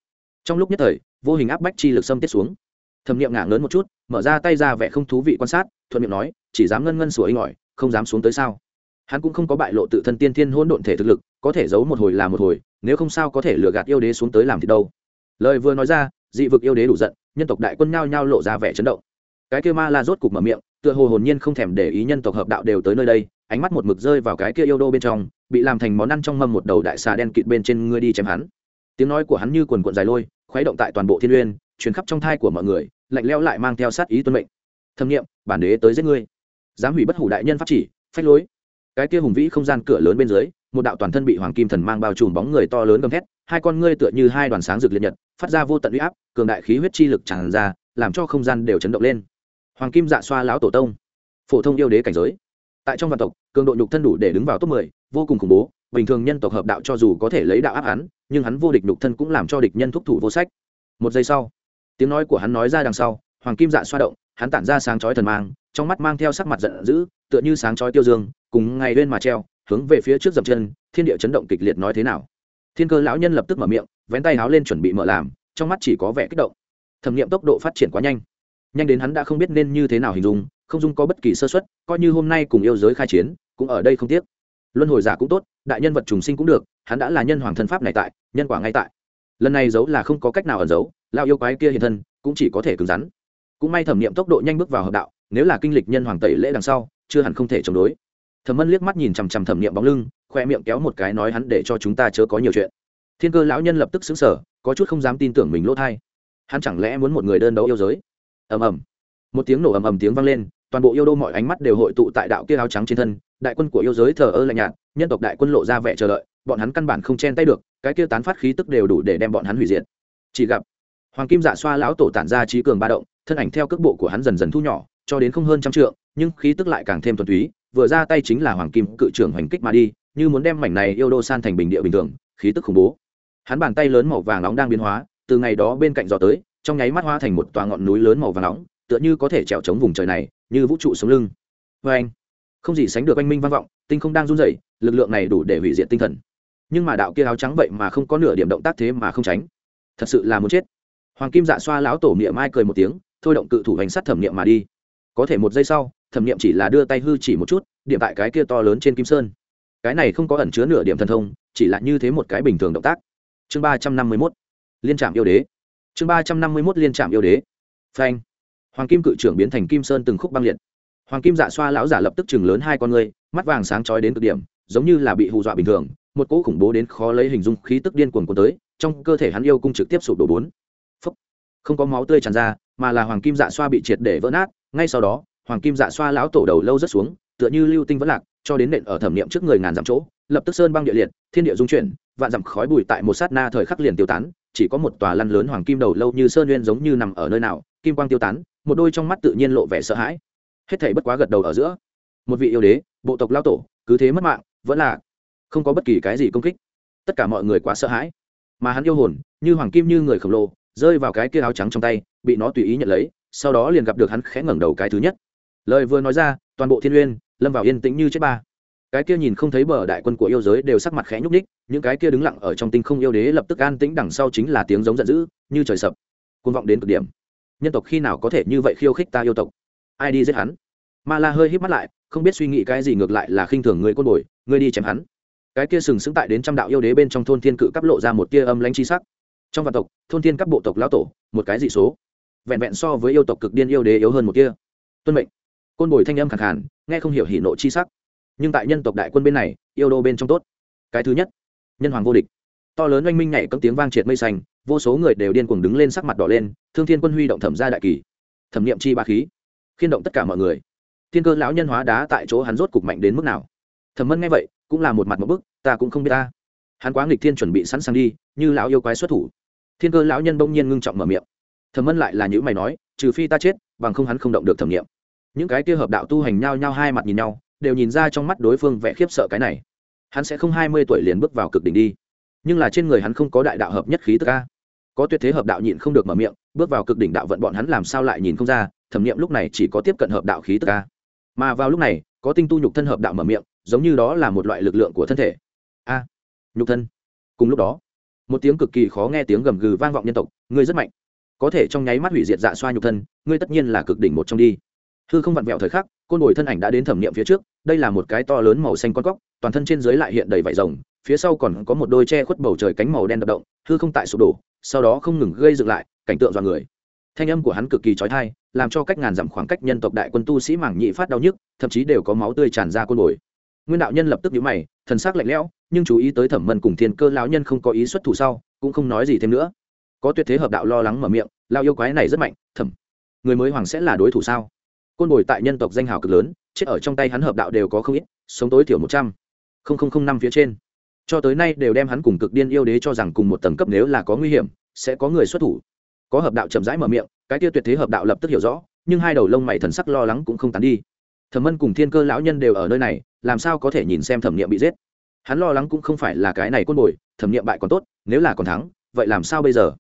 Speaker 1: Trong lúc nhất thời, vô hình áp bách chi lực xâm tiết xuống. Thẩm nghiệm ngả lớn một chút mở ra tay ra vẻ không thú vị quan sát, thuận miệng nói, chỉ dám ngân ngân sủa inh ỏi, không dám xuống tới sao? Hắn cũng không có bại lộ tự thân tiên thiên hôn độn thể thực lực, có thể giấu một hồi là một hồi, nếu không sao có thể lừa gạt yêu đế xuống tới làm thì đâu. Lời vừa nói ra, dị vực yêu đế đủ giận, nhân tộc đại quân nhao nhao lộ ra vẻ chấn động. Cái kia ma la rốt cục mở miệng, tựa hồ hồn nhiên không thèm để ý nhân tộc hợp đạo đều tới nơi đây, ánh mắt một mực rơi vào cái kia yêu đô bên trong, bị làm thành món ăn trong mâm một đầu đại xà đen kịt bên trên ngươi đi chém hắn. Tiếng nói của hắn như quần cuộn dài lôi, khuấy động tại toàn bộ thiên uyên, truyền khắp trong thai của mọi người lạnh leo lại mang theo sát ý tuân mệnh. Thâm nghiệm bản đế tới giết ngươi. Dám hủy bất hủ đại nhân pháp chỉ phách lối. Cái kia hùng vĩ không gian cửa lớn bên dưới một đạo toàn thân bị hoàng kim thần mang bao trùm bóng người to lớn gầm thét hai con ngươi tựa như hai đoàn sáng rực liệt nhật phát ra vô tận uy áp cường đại khí huyết chi lực tràn ra làm cho không gian đều chấn động lên. Hoàng kim dạ xoa lão tổ tông phổ thông yêu đế cảnh giới. Tại trong vạn tộc cường độ nhục thân đủ để đứng vào top 10, vô cùng khủng bố bình thường nhân tộc hợp đạo cho dù có thể lấy đạo áp hắn nhưng hắn vô địch nhục thân cũng làm cho địch nhân thúc thủ vô sách. Một giây sau tiếng nói của hắn nói ra đằng sau, hoàng kim dạ xoa động, hắn tản ra sáng chói thần mang, trong mắt mang theo sắc mặt giận dữ, tựa như sáng chói tiêu dương, cùng ngày lên mà treo, hướng về phía trước dập chân, thiên địa chấn động kịch liệt nói thế nào. Thiên cơ lão nhân lập tức mở miệng, vén tay háo lên chuẩn bị mở làm, trong mắt chỉ có vẻ kích động. Thẩm nghiệm tốc độ phát triển quá nhanh. Nhanh đến hắn đã không biết nên như thế nào hình dung, không dung có bất kỳ sơ xuất coi như hôm nay cùng yêu giới khai chiến, cũng ở đây không tiếc. Luân hồi giả cũng tốt, đại nhân vật trùng sinh cũng được, hắn đã là nhân hoàng thân pháp này tại, nhân quả ngay tại. Lần này giấu là không có cách nào ẩn giấu lao yêu quái kia hiện thân, cũng chỉ có thể cứng rắn. Cũng may thẩm nghiệm tốc độ nhanh bước vào hợp đạo, nếu là kinh lịch nhân hoàng tẩy lễ đằng sau, chưa hẳn không thể chống đối. Thẩm mân liếc mắt nhìn chằm chằm thẩm nghiệm bóng lưng khoe miệng kéo một cái nói hắn để cho chúng ta chớ có nhiều chuyện. Thiên cơ lão nhân lập tức xứng sở có chút không dám tin tưởng mình lỗ thai. Hắn chẳng lẽ muốn một người đơn đấu yêu giới? Ầm ầm. Một tiếng nổ ầm ầm tiếng vang lên, toàn bộ yêu đô mọi ánh mắt đều hội tụ tại đạo kia áo trắng trên thân. Đại quân của yêu giới thờ ơ lạnh nhạt, nhân tộc đại quân lộ ra vẻ chờ đợi, bọn hắn căn bản không chen tay được, cái kia tán phát khí tức đều đủ để đem bọn hắn hủy diệt. Chỉ gặp hoàng kim dạ xoa lão tổ tản ra trí cường ba động, thân ảnh theo cước bộ của hắn dần dần thu nhỏ, cho đến không hơn trăm trượng, nhưng khí tức lại càng thêm thuần túy, vừa ra tay chính là hoàng kim cự trưởng hoành kích mà đi, như muốn đem mảnh này yêu đô san thành bình địa bình thường, khí tức khủng bố. Hắn bàn tay lớn màu vàng nóng đang biến hóa, từ ngày đó bên cạnh gió tới, trong nháy mắt hoa thành một tòa ngọn núi lớn màu vàng nóng, tựa như có thể trèo chống vùng trời này, như vũ trụ sống lưng. Vê anh không gì sánh được anh minh vang vọng, tinh không đang run rẩy, lực lượng này đủ để hủy diệt tinh thần. Nhưng mà đạo kia áo trắng vậy mà không có nửa điểm động tác thế mà không tránh. Thật sự là muốn chết hoàng kim dạ xoa lão tổ miệng mai cười một tiếng, thôi động cự thủ hành sát thẩm niệm mà đi. Có thể một giây sau, thẩm niệm chỉ là đưa tay hư chỉ một chút, điểm tại cái kia to lớn trên kim sơn. Cái này không có ẩn chứa nửa điểm thần thông, chỉ là như thế một cái bình thường động tác. Chương ba trăm năm mươi mốt, liên trạm yêu đế. Chương ba trăm năm mươi mốt, liên trạm yêu đế. Phanh. Hoàng kim cự trưởng biến thành kim sơn từng khúc băng liệt. Hoàng kim dạ xoa lão giả lập tức chừng lớn hai con ngươi mắt vàng sáng trói đến cực điểm, giống như là bị hù dọa bình thường, một cỗ khủng bố đến khó lấy hình dung khí tức điên cuồng cuốn tới, trong cơ thể hắn yêu cung trực tiếp sụp đổ bốn không có máu tươi tràn ra, mà là hoàng kim dạ xoa bị triệt để vỡ nát, ngay sau đó, hoàng kim dạ xoa lão tổ đầu lâu rất xuống, tựa như lưu tinh vẫn lạc, cho đến nện ở thẩm niệm trước người ngàn dặm chỗ, lập tức sơn băng địa liệt, thiên địa dung chuyển, vạn dặm khói bụi tại một sát na thời khắc liền tiêu tán, chỉ có một tòa lăn lớn hoàng kim đầu lâu như sơn nguyên giống như nằm ở nơi nào, kim quang tiêu tán, một đôi trong mắt tự nhiên lộ vẻ sợ hãi. Hết thảy bất quá gật đầu ở giữa. Một vị yêu đế, bộ tộc lao tổ, cứ thế mất mạng, vẫn là không có bất kỳ cái gì công kích. Tất cả mọi người quá sợ hãi. Mà hắn yêu hồn, như hoàng kim như người khổng lồ rơi vào cái kia áo trắng trong tay, bị nó tùy ý nhận lấy, sau đó liền gặp được hắn khẽ ngẩng đầu cái thứ nhất. Lời vừa nói ra, toàn bộ thiên uyên, lâm vào yên tĩnh như chết ba. Cái kia nhìn không thấy bờ đại quân của yêu giới đều sắc mặt khẽ nhúc ních những cái kia đứng lặng ở trong tinh không yêu đế lập tức an tĩnh đằng sau chính là tiếng giống giận dữ, như trời sập. Côn vọng đến cực điểm. Nhân tộc khi nào có thể như vậy khiêu khích ta yêu tộc? Ai đi giết hắn? Ma la hơi hít mắt lại, không biết suy nghĩ cái gì ngược lại là khinh thường người côn bồi, Người đi chém hắn. Cái kia sừng sững tại đến trăm đạo yêu đế bên trong thôn thiên cự cấp lộ ra một tia âm lãnh chi sắc trong vạn tộc, thôn thiên các bộ tộc lão tổ, một cái dị số. Vẹn vẹn so với yêu tộc cực điên yêu đế yếu hơn một kia. Tuân mệnh. Côn bồi thanh âm khẳng hẳn nghe không hiểu hỉ nộ chi sắc. Nhưng tại nhân tộc đại quân bên này, yêu đô bên trong tốt. Cái thứ nhất, nhân hoàng vô địch. To lớn oanh minh nhảy cấm tiếng vang triệt mây xanh, vô số người đều điên cuồng đứng lên sắc mặt đỏ lên, thương thiên quân huy động thẩm ra đại kỳ. Thẩm niệm chi ba khí. Khiên động tất cả mọi người. Thiên cơ lão nhân hóa đá tại chỗ hắn rốt cục mạnh đến mức nào? Thẩm mân nghe vậy, cũng là một mặt một bức, ta cũng không biết ta. Hắn quá nghịch thiên chuẩn bị sẵn sàng đi, như lão yêu quái xuất thủ thiên cơ lão nhân bỗng nhiên ngưng trọng mở miệng. Thẩm mân lại là những mày nói, trừ phi ta chết, bằng không hắn không động được thẩm nghiệm. Những cái kia hợp đạo tu hành nhau nhau hai mặt nhìn nhau, đều nhìn ra trong mắt đối phương vẻ khiếp sợ cái này. Hắn sẽ không hai mươi tuổi liền bước vào cực đỉnh đi. Nhưng là trên người hắn không có đại đạo hợp nhất khí tức ca có tuyệt thế hợp đạo nhịn không được mở miệng, bước vào cực đỉnh đạo vận bọn hắn làm sao lại nhìn không ra, thẩm nghiệm lúc này chỉ có tiếp cận hợp đạo khí tức ca mà vào lúc này, có tinh tu nhục thân hợp đạo mở miệng, giống như đó là một loại lực lượng của thân thể. A, nhục thân. Cùng lúc đó một tiếng cực kỳ khó nghe tiếng gầm gừ vang vọng nhân tộc, ngươi rất mạnh. Có thể trong nháy mắt hủy diệt dạ xoa nhục thân, ngươi tất nhiên là cực đỉnh một trong đi. Hư không vặn vẹo thời khắc, côn đồi thân ảnh đã đến thẩm nghiệm phía trước, đây là một cái to lớn màu xanh con cóc, toàn thân trên dưới lại hiện đầy vải rồng, phía sau còn có một đôi che khuất bầu trời cánh màu đen đập động, hư không tại sụp đổ, sau đó không ngừng gây dựng lại, cảnh tượng dọa người. Thanh âm của hắn cực kỳ trói thai làm cho cách ngàn dặm khoảng cách nhân tộc đại quân tu sĩ mảng nhị phát đau nhức, thậm chí đều có máu tươi tràn ra côn đồi nguyên đạo nhân lập tức nhíu mày, thần sắc lạnh lẽo, nhưng chú ý tới thẩm mân cùng thiên cơ lão nhân không có ý xuất thủ sau, cũng không nói gì thêm nữa. Có tuyệt thế hợp đạo lo lắng mở miệng lao yêu quái này rất mạnh, thẩm, người mới hoàng sẽ là đối thủ sao? Côn bồi tại nhân tộc danh hào cực lớn, chết ở trong tay hắn hợp đạo đều có không ít, sống tối thiểu một trăm linh năm phía trên. Cho tới nay đều đem hắn cùng cực điên yêu đế cho rằng cùng một tầng cấp nếu là có nguy hiểm, sẽ có người xuất thủ. Có hợp đạo chậm rãi mở miệng, cái tiêu tuyệt thế hợp đạo lập tức hiểu rõ, nhưng hai đầu lông mày thần sắc lo lắng cũng không tán đi thẩm mân cùng thiên cơ lão nhân đều ở nơi này, làm sao có thể nhìn xem thẩm nghiệm bị giết? Hắn lo lắng cũng không phải là cái này côn bồi, thẩm nghiệm bại còn tốt, nếu là còn thắng, vậy làm sao bây giờ?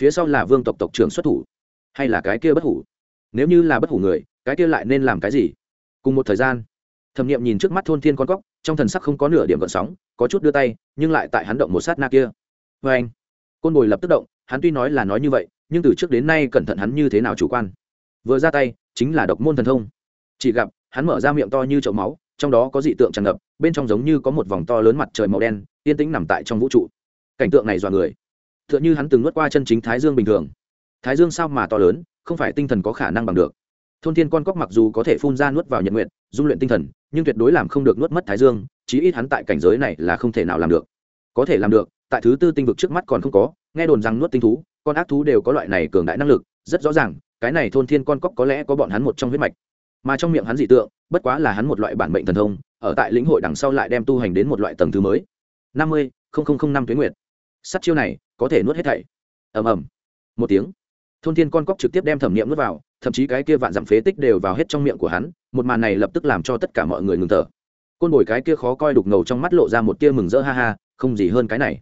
Speaker 1: Phía sau là vương tộc tộc trưởng xuất thủ, hay là cái kia bất hủ? Nếu như là bất hủ người, cái kia lại nên làm cái gì? Cùng một thời gian, thẩm nghiệm nhìn trước mắt thôn thiên con cóc, trong thần sắc không có nửa điểm gợn sóng, có chút đưa tay, nhưng lại tại hắn động một sát na kia. Vê anh, côn bồi lập tức động, hắn tuy nói là nói như vậy, nhưng từ trước đến nay cẩn thận hắn như thế nào chủ quan. Vừa ra tay, chính là độc môn thần thông. Chỉ gặp hắn mở ra miệng to như chậu máu, trong đó có dị tượng tràn ngập, bên trong giống như có một vòng to lớn mặt trời màu đen, yên tĩnh nằm tại trong vũ trụ. Cảnh tượng này dọa người. T h ư ợ n h ư hắn từng nuốt qua chân chính thái dương bình thường. Thái dương sao mà to lớn, không phải tinh thần có khả năng bằng được. Thôn thiên con cóc mặc dù có thể phun ra nuốt vào nhận nguyện dung luyện tinh thần, nhưng tuyệt đối làm không được nuốt mất thái dương, chí ít hắn tại cảnh giới này là không thể nào làm được. Có thể làm được, tại thứ tư tinh vực trước mắt còn không có, nghe đồn rằng nuốt tinh thú, con ác thú đều có loại này cường đại năng lực, rất rõ ràng, cái này thôn thiên con cóc có lẽ có bọn hắn một trong huyết mạch mà trong miệng hắn dị tượng, bất quá là hắn một loại bản mệnh thần thông, ở tại lĩnh hội đằng sau lại đem tu hành đến một loại tầng thứ mới. Năm mươi năm tuyến nguyệt. Sắt chiêu này, có thể nuốt hết thảy. Ầm ầm. Một tiếng. Thôn thiên con cóc trực tiếp đem thẩm nghiệm nuốt vào, thậm chí cái kia vạn dặm phế tích đều vào hết trong miệng của hắn, một màn này lập tức làm cho tất cả mọi người ngừng thở. Côn bồi cái kia khó coi đục ngầu trong mắt lộ ra một tia mừng rỡ ha ha, không gì hơn cái này.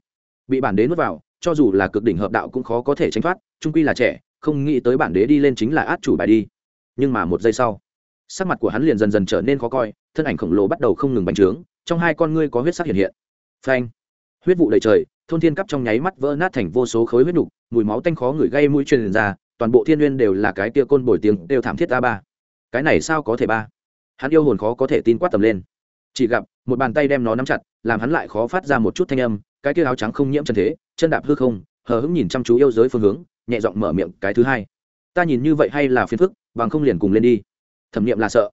Speaker 1: Bị bản đế nuốt vào, cho dù là cực đỉnh hợp đạo cũng khó có thể tránh thoát trung quy là trẻ, không nghĩ tới bản đế đi lên chính là át chủ bài đi. Nhưng mà một giây sau sắc mặt của hắn liền dần dần trở nên khó coi, thân ảnh khổng lồ bắt đầu không ngừng bành trướng, trong hai con ngươi có huyết sắc hiện hiện. Phanh! Huyết vụ đầy trời, thôn thiên cấp trong nháy mắt vỡ nát thành vô số khối huyết nục, mùi máu tanh khó ngửi gây mũi truyền ra, toàn bộ thiên nguyên đều là cái tia côn bồi tiếng đều thảm thiết a ba. Cái này sao có thể ba? Hắn yêu hồn khó có thể tin quát tầm lên. Chỉ gặp, một bàn tay đem nó nắm chặt, làm hắn lại khó phát ra một chút thanh âm, cái kia áo trắng không nhiễm chân thế, chân đạp hư không, hờ hững nhìn chăm chú yêu giới phương hướng, nhẹ giọng mở miệng cái thứ hai. Ta nhìn như vậy hay là phiền phức, bằng không liền cùng lên đi thẩm nghiệm là sợ.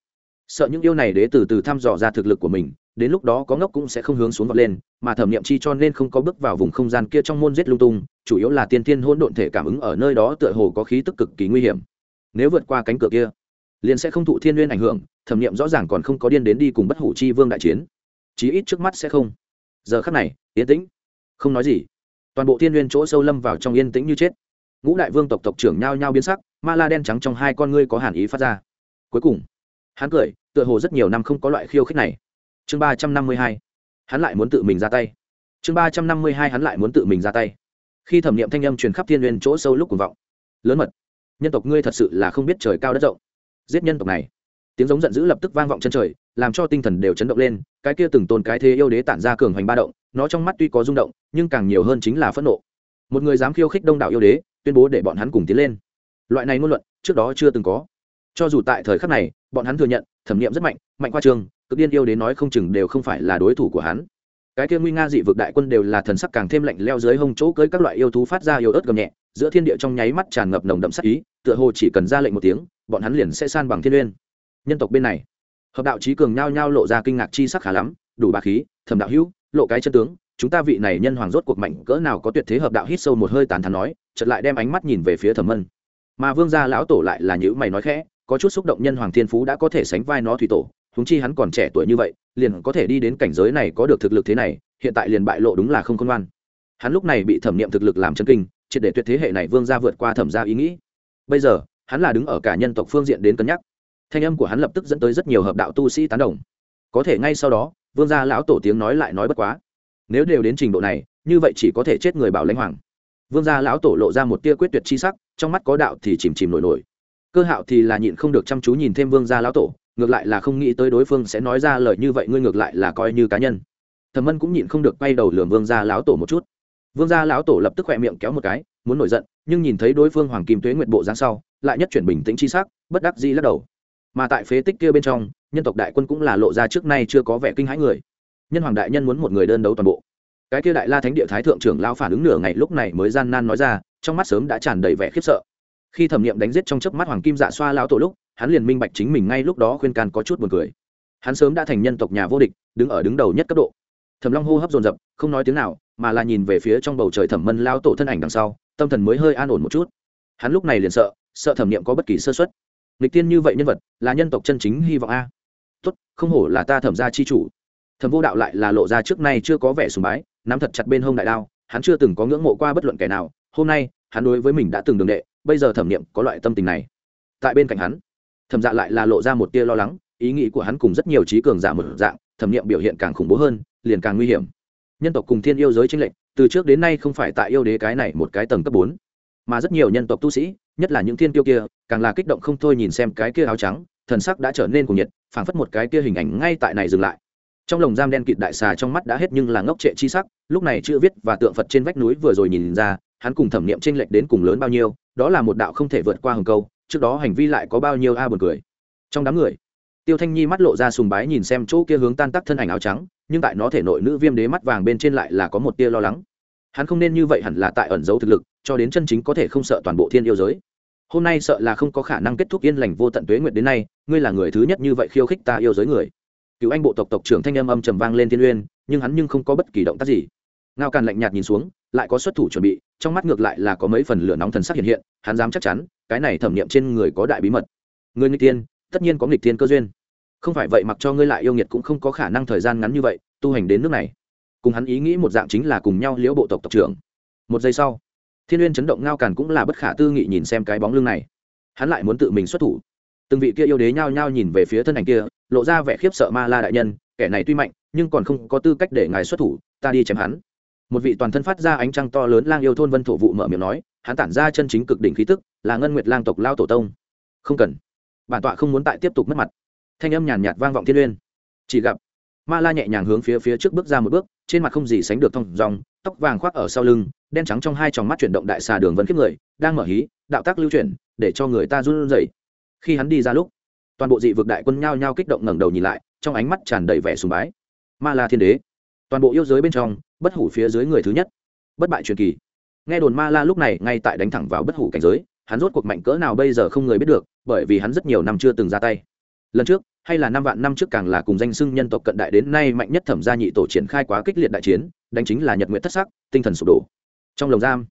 Speaker 1: Sợ những yêu này đế từ từ thăm dò ra thực lực của mình, đến lúc đó có ngốc cũng sẽ không hướng xuống vọt lên, mà thẩm nghiệm chi cho nên không có bước vào vùng không gian kia trong môn giết lung tung, chủ yếu là tiên tiên hỗn độn thể cảm ứng ở nơi đó tựa hồ có khí tức cực kỳ nguy hiểm. Nếu vượt qua cánh cửa kia, liền sẽ không thụ thiên n ảnh hưởng, thẩm nghiệm rõ ràng còn không có điên đến đi cùng bất hủ chi vương đại chiến. Chí ít trước mắt sẽ không. Giờ khắc này, yên tĩnh. Không nói gì. Toàn bộ thiên n chỗ sâu lâm vào trong yên tĩnh như chết. Ngũ đại vương tộc tộc trưởng nhao nhao biến sắc, ma la đen trắng trong hai con ngươi có hàn ý phát ra cuối cùng, hắn cười, tựa hồ rất nhiều năm không có loại khiêu khích này. Chương ba trăm năm mươi hai, hắn lại muốn tự mình ra tay. Chương ba trăm năm mươi hai, hắn lại muốn tự mình ra tay. Khi thẩm nghiệm thanh âm truyền khắp thiên n chỗ sâu lúc cuồng vọng. Lớn mật, nhân tộc ngươi thật sự là không biết trời cao đất rộng. Giết nhân tộc này. Tiếng giống giận dữ lập tức vang vọng chân trời, làm cho tinh thần đều chấn động lên, cái kia từng tồn cái thế yêu đế tản ra cường hoành ba động, nó trong mắt tuy có rung động, nhưng càng nhiều hơn chính là phẫn nộ. Một người dám khiêu khích đông đảo yêu đế, tuyên bố để bọn hắn cùng tiến lên. Loại này ngôn luận, trước đó chưa từng có cho dù tại thời khắc này, bọn hắn thừa nhận, thẩm nghiệm rất mạnh mạnh qua trường, cực điên yêu đến nói không chừng đều không phải là đối thủ của hắn. Cái kia nguy nga dị vực đại quân đều là thần sắc càng thêm lạnh leo dưới hông chỗ cưới các loại yêu thú phát ra yêu ớt gầm nhẹ, giữa thiên địa trong nháy mắt tràn ngập nồng đậm sắc ý, tựa hồ chỉ cần ra lệnh một tiếng, bọn hắn liền sẽ san bằng thiên uyên. Nhân tộc bên này, hợp đạo trí cường nhao nhao lộ ra kinh ngạc chi sắc khá lắm, đủ bà khí, thẩm đạo hữu, lộ cái chân tướng, chúng ta vị này nhân hoàng rốt cuộc mạnh cỡ nào có tuyệt thế hợp đạo hít sâu một hơi tàn thắn nói, chợt lại đem ánh mắt nhìn về phía thẩm mân. Mà vương gia lão tổ lại là những mày nói khẽ có chút xúc động nhân hoàng thiên phú đã có thể sánh vai nó thủy tổ húng chi hắn còn trẻ tuổi như vậy, liền có thể đi đến cảnh giới này có được thực lực thế này, hiện tại liền bại lộ đúng là không khôn ngoan. Hắn lúc này bị thẩm nghiệm thực lực làm chân kinh, triệt để tuyệt thế hệ này vương gia vượt qua thẩm gia ý nghĩ. Bây giờ, hắn là đứng ở cả nhân tộc phương diện đến cân nhắc. Thanh âm của hắn lập tức dẫn tới rất nhiều hợp đạo tu sĩ tán đồng. Có thể ngay sau đó, vương gia lão tổ tiếng nói lại nói bất quá. Nếu đều đến trình độ này, như vậy chỉ có thể chết người bảo lãnh hoàng. Vương gia lão tổ lộ ra một tia quyết tuyệt chi sắc, trong mắt có đạo thì chìm chìm nổi nổi cơ hạo thì là nhịn không được chăm chú nhìn thêm vương gia lão tổ, ngược lại là không nghĩ tới đối phương sẽ nói ra lời như vậy, ngươi ngược lại là coi như cá nhân. Thẩm mân cũng nhịn không được quay đầu lườm vương gia lão tổ một chút. Vương gia lão tổ lập tức khỏe miệng kéo một cái, muốn nổi giận, nhưng nhìn thấy đối phương hoàng kim tuế nguyện bộ giáng sau, lại nhất chuyển bình tĩnh chi sắc, bất đắc dĩ lắc đầu. Mà tại phế tích kia bên trong, nhân tộc đại quân cũng là lộ ra trước nay chưa có vẻ kinh hãi người. Nhân hoàng đại nhân muốn một người đơn đấu toàn bộ. Cái kia đại la thánh địa thái thượng trưởng lao phản ứng nửa ngày lúc này mới gian nan nói ra, trong mắt sớm đã tràn đầy vẻ khiếp sợ khi thẩm nghiệm đánh giết trong chớp mắt hoàng kim dạ xoa lao tổ lúc, hắn liền minh bạch chính mình ngay lúc đó khuyên can có chút buồn cười. Hắn sớm đã thành nhân tộc nhà vô địch, đứng ở đứng đầu nhất cấp độ. Thẩm long hô hấp dồn dập, không nói tiếng nào, mà là nhìn về phía trong bầu trời thẩm mân lao tổ thân ảnh đằng sau, tâm thần mới hơi an ổn một chút. Hắn lúc này liền sợ sợ thẩm nghiệm có bất kỳ sơ xuất nghịch tiên như vậy nhân vật, là nhân tộc chân chính hy vọng a. Tốt, không hổ là ta thẩm gia chi chủ. Thẩm vô đạo lại là lộ ra trước nay chưa có vẻ sùng bái, nắm thật chặt bên hông đại đao, hắn chưa từng có ngưỡng mộ qua bất luận kẻ nào. Hôm nay, hắn đối với mình đã từng đường đệ bây giờ thẩm nghiệm có loại tâm tình này. Tại bên cạnh hắn, thẩm dạ lại là lộ ra một tia lo lắng, ý nghĩ của hắn cùng rất nhiều trí cường giả một dạng, thẩm nghiệm biểu hiện càng khủng bố hơn, liền càng nguy hiểm. Nhân tộc cùng thiên yêu giới tranh lệch, từ trước đến nay không phải tại yêu đế cái này một cái tầng cấp bốn, mà rất nhiều nhân tộc tu sĩ, nhất là những thiên tiêu kia, càng là kích động không thôi nhìn xem cái kia áo trắng, thần sắc đã trở nên cuồng nhiệt, phảng phất một cái kia hình ảnh ngay tại này dừng lại. Trong lồng giam đen kịt đại xà trong mắt đã hết nhưng là ngốc trệ chi sắc, lúc này chữ viết và tượng phật trên vách núi vừa rồi nhìn ra, hắn cùng thẩm niệm tranh lệch đến cùng lớn bao nhiêu đó là một đạo không thể vượt qua hừng câu, trước đó hành vi lại có bao nhiêu a buồn cười. Trong đám người, tiêu thanh nhi mắt lộ ra sùng bái nhìn xem chỗ kia hướng tan tắc thân ảnh áo trắng, nhưng tại nó thể nội nữ viêm đế mắt vàng bên trên lại là có một tia lo lắng. Hắn không nên như vậy hẳn là tại ẩn giấu thực lực, cho đến chân chính có thể không sợ toàn bộ thiên yêu giới. Hôm nay sợ là không có khả năng kết thúc yên lành vô tận tuế nguyện đến nay, ngươi là người thứ nhất như vậy khiêu khích ta yêu giới người. Cựu anh bộ tộc tộc trưởng thanh âm âm trầm vang lên thiên uyên nhưng hắn nhưng không có bất kỳ động tác gì ngao càn lạnh nhạt nhìn xuống, lại có xuất thủ chuẩn bị, trong mắt ngược lại là có mấy phần lửa nóng thần sắc hiện hiện, hắn dám chắc chắn, cái này thẩm nghiệm trên người có đại bí mật. Người nghịch tiên tất nhiên có nghịch tiên cơ duyên. Không phải vậy mặc cho ngươi lại yêu nghiệt cũng không có khả năng thời gian ngắn như vậy, tu hành đến nước này. Cùng hắn ý nghĩ một dạng chính là cùng nhau liễu bộ tộc tộc trưởng. Một giây sau, thiên uyên chấn động ngao càn cũng là bất khả tư nghị nhìn xem cái bóng lưng này. Hắn lại muốn tự mình xuất thủ. Từng vị kia yêu đế nhao nhao nhìn về phía thân ảnh kia, lộ ra vẻ khiếp sợ ma la đại nhân, kẻ này tuy mạnh, nhưng còn không có tư cách để ngài xuất thủ, ta đi chém hắn một vị toàn thân phát ra ánh trăng to lớn lang yêu thôn vân thổ vụ mở miệng nói, hắn tản ra chân chính cực đỉnh khí tức, là ngân nguyệt lang tộc lao tổ tông. Không cần. Bản tọa không muốn tại tiếp tục mất mặt. Thanh âm nhàn nhạt vang vọng thiên uyên. Chỉ gặp, ma la nhẹ nhàng hướng phía phía trước bước ra một bước, trên mặt không gì sánh được thông dòng, tóc vàng khoác ở sau lưng, đen trắng trong hai tròng mắt chuyển động đại xà đường vân kiếp người, đang mở hí, đạo tác lưu chuyển, để cho người ta run rẩy. Khi hắn đi ra lúc, toàn bộ dị vực đại quân nhao nhao kích động ngẩng đầu nhìn lại, trong ánh mắt tràn đầy vẻ sùng bái. Ma la thiên đế toàn bộ yêu giới bên trong, bất hủ phía dưới người thứ nhất. Bất bại truyền kỳ. Nghe đồn ma la lúc này ngay tại đánh thẳng vào bất hủ cảnh giới, hắn rốt cuộc mạnh cỡ nào bây giờ không người biết được, bởi vì hắn rất nhiều năm chưa từng ra tay. Lần trước, hay là năm vạn năm trước càng là cùng danh xưng nhân tộc cận đại đến nay mạnh nhất thẩm gia nhị tổ triển khai quá kích liệt đại chiến, đánh chính là nhật nguyện thất sắc, tinh thần sụp đổ. Trong lồng giam,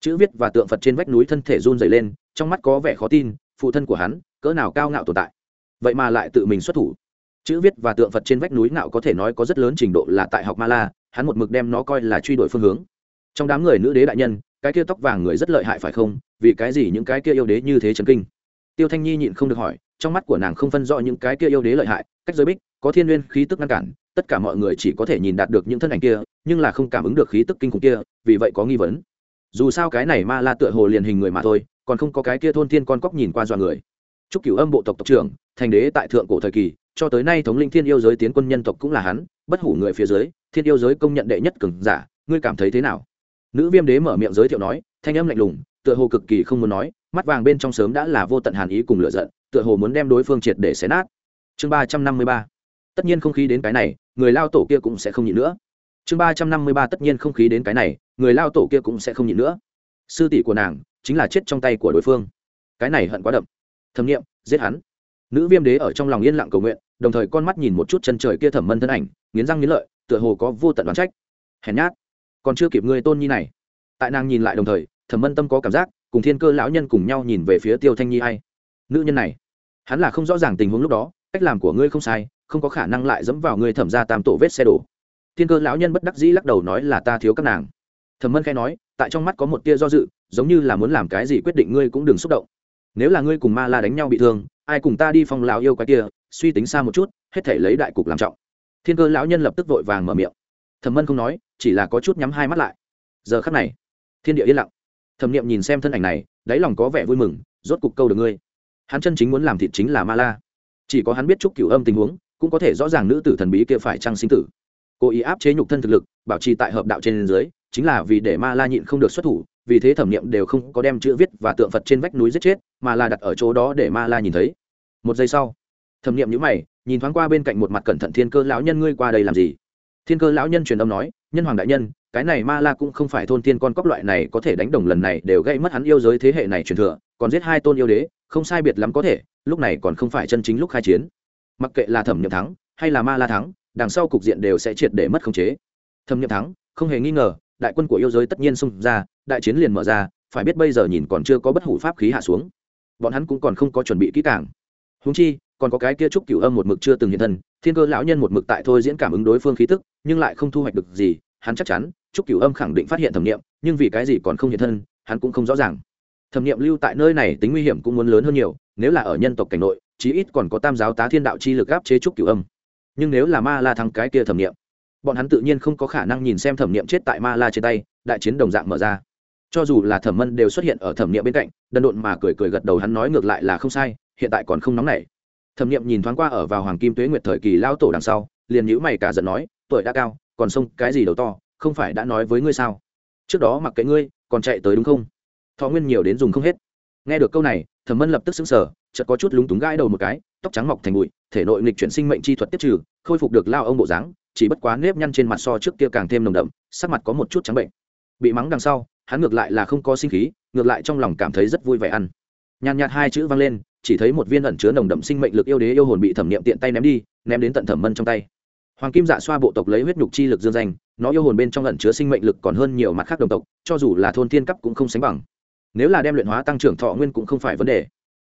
Speaker 1: chữ viết và tượng phật trên vách núi thân thể run dày lên, trong mắt có vẻ khó tin, phụ thân của hắn, cỡ nào cao ngạo tồn tại. Vậy mà lại tự mình xuất thủ chữ viết và tượng phật trên vách núi ngạo có thể nói có rất lớn trình độ là tại học ma la hắn một mực đem nó coi là truy đuổi phương hướng. Trong đám người nữ đế đại nhân, cái kia tóc vàng người rất lợi hại phải không? Vì cái gì những cái kia yêu đế như thế chấn kinh? Tiêu thanh nhi nhịn không được hỏi, trong mắt của nàng không phân rõ những cái kia yêu đế lợi hại, cách giới bích, có thiên nguyên khí tức ngăn cản, tất cả mọi người chỉ có thể nhìn đạt được những thân ảnh kia, nhưng là không cảm ứng được khí tức kinh khủng kia, vì vậy có nghi vấn. Dù sao cái này ma la tựa hồ liền hình người mà thôi, còn không có cái kia thôn thiên con cóc nhìn qua dọa người. Chúc cửu âm bộ tộc tộc trưởng, thành đế tại thượng cổ thời kỳ cho tới nay thống linh thiên yêu giới tiến quân nhân tộc cũng là hắn, bất hủ người phía dưới, thiên yêu giới công nhận đệ nhất cường giả, ngươi cảm thấy thế nào? Nữ viêm đế mở miệng giới thiệu nói, thanh âm lạnh lùng, tựa hồ cực kỳ không muốn nói, mắt vàng bên trong sớm đã là vô tận hàn ý cùng lựa giận, tựa hồ muốn đem đối phương triệt để xé nát. Chương ba trăm năm mươi ba. Tất nhiên không khí đến cái này, người lao tổ kia cũng sẽ không nhịn nữa. Chương ba trăm năm mươi ba tất nhiên không khí đến cái này, người lao tổ kia cũng sẽ không nhịn nữa. Sư tỷ của nàng chính là chết trong tay của đối phương. Cái này hận quá đậm. Thẩm nghiệm, giết hắn nữ viêm đế ở trong lòng yên lặng cầu nguyện, đồng thời con mắt nhìn một chút chân trời kia thẩm mân thân ảnh, nghiến răng nghiến lợi, tựa hồ có vô tận đoán trách. Hèn nhát. Còn chưa kịp ngươi tôn nhi này. Tại nàng nhìn lại đồng thời, thẩm mân tâm có cảm giác, cùng thiên cơ lão nhân cùng nhau nhìn về phía tiêu thanh nhi hay nữ nhân này, hắn là không rõ ràng tình huống lúc đó, cách làm của ngươi không sai, không có khả năng lại dẫm vào ngươi thẩm ra tam tổ vết xe đổ. Thiên cơ lão nhân bất đắc dĩ lắc đầu nói là ta thiếu các nàng. Thẩm mân khai nói, tại trong mắt có một tia do dự, giống như là muốn làm cái gì quyết định ngươi cũng đừng xúc động nếu là ngươi cùng ma la đánh nhau bị thương, ai cùng ta đi phong lão yêu cái kia, suy tính xa một chút, hết thể lấy đại cục làm trọng. Thiên cơ lão nhân lập tức vội vàng mở miệng. Thẩm mân không nói, chỉ là có chút nhắm hai mắt lại. Giờ khắc này, thiên địa yên lặng. Thẩm niệm nhìn xem thân ảnh này, đáy lòng có vẻ vui mừng, rốt cục câu được ngươi. Hắn chân chính muốn làm thịt chính là ma la. Chỉ có hắn biết chúc cửu âm tình huống, cũng có thể rõ ràng nữ tử thần bí kia phải trăng sinh tử. Cố ý áp chế nhục thân thực lực, bảo trì tại hợp đạo trên dưới, chính là vì để ma la nhịn không được xuất thủ vì thế thẩm niệm đều không có đem chữ viết và tượng phật trên vách núi giết chết, mà là đặt ở chỗ đó để ma la nhìn thấy. Một giây sau, thẩm niệm nhữ mày, nhìn thoáng qua bên cạnh một mặt cẩn thận thiên cơ lão nhân, ngươi qua đây làm gì? Thiên cơ lão nhân truyền âm nói, nhân hoàng đại nhân, cái này ma la cũng không phải thôn thiên con cóc loại này có thể đánh đồng lần này đều gây mất hắn yêu giới thế hệ này truyền thừa, còn giết hai tôn yêu đế, không sai biệt lắm có thể, lúc này còn không phải chân chính lúc khai chiến. Mặc kệ là thẩm nhậm thắng hay là ma la thắng, đằng sau cục diện đều sẽ triệt để mất khống chế. Thẩm nhậm thắng, không hề nghi ngờ đại quân của yêu giới tất nhiên xung ra, đại chiến liền mở ra, phải biết bây giờ nhìn còn chưa có bất hủ pháp khí hạ xuống. Bọn hắn cũng còn không có chuẩn bị kỹ càng. Húng chi, còn có cái kia trúc cửu âm một mực chưa từng hiện thân, thiên cơ lão nhân một mực tại thôi diễn cảm ứng đối phương khí tức, nhưng lại không thu hoạch được gì, hắn chắc chắn, trúc cửu âm khẳng định phát hiện thẩm nghiệm nhưng vì cái gì còn không hiện thân, hắn cũng không rõ ràng. Thẩm nghiệm lưu tại nơi này tính nguy hiểm cũng muốn lớn hơn nhiều, nếu là ở nhân tộc cảnh nội, chí ít còn có tam giáo tá thiên đạo chi lực áp chế trúc cửu âm. Nhưng nếu là ma la thăng cái kia thẩm nghiệm bọn hắn tự nhiên không có khả năng nhìn xem thẩm niệm chết tại ma la trên tay, đại chiến đồng dạng mở ra. Cho dù là thẩm mân đều xuất hiện ở thẩm niệm bên cạnh, đần độn mà cười cười gật đầu hắn nói ngược lại là không sai, hiện tại còn không nóng nảy. Thẩm niệm nhìn thoáng qua ở vào hoàng kim tuế nguyệt thời kỳ lao tổ đằng sau, liền nhữ mày cả giận nói, tuổi đã cao, còn sông cái gì đầu to, không phải đã nói với ngươi sao? Trước đó mặc kệ ngươi, còn chạy tới đúng không? Thọ nguyên nhiều đến dùng không hết. Nghe được câu này, thẩm mân lập tức xứng sở chợt có chút lúng túng gãi đầu một cái, tóc trắng mọc thành bụi, thể nội nghịch chuyển sinh mệnh chi thuật tiếp trừ, khôi phục được lao ông bộ dáng chỉ bất quá nếp nhăn trên mặt so trước kia càng thêm nồng đậm, sắc mặt có một chút trắng bệnh. Bị mắng đằng sau, hắn ngược lại là không có sinh khí, ngược lại trong lòng cảm thấy rất vui vẻ ăn. Nhàn nhạt hai chữ vang lên, chỉ thấy một viên ẩn chứa nồng đậm sinh mệnh lực yêu đế yêu hồn bị thẩm nghiệm tiện tay ném đi, ném đến tận thẩm mân trong tay. Hoàng kim dạ xoa bộ tộc lấy huyết nhục chi lực dương danh, nó yêu hồn bên trong ẩn chứa sinh mệnh lực còn hơn nhiều mặt khác đồng tộc, cho dù là thôn thiên cấp cũng không sánh bằng. Nếu là đem luyện hóa tăng trưởng thọ nguyên cũng không phải vấn đề.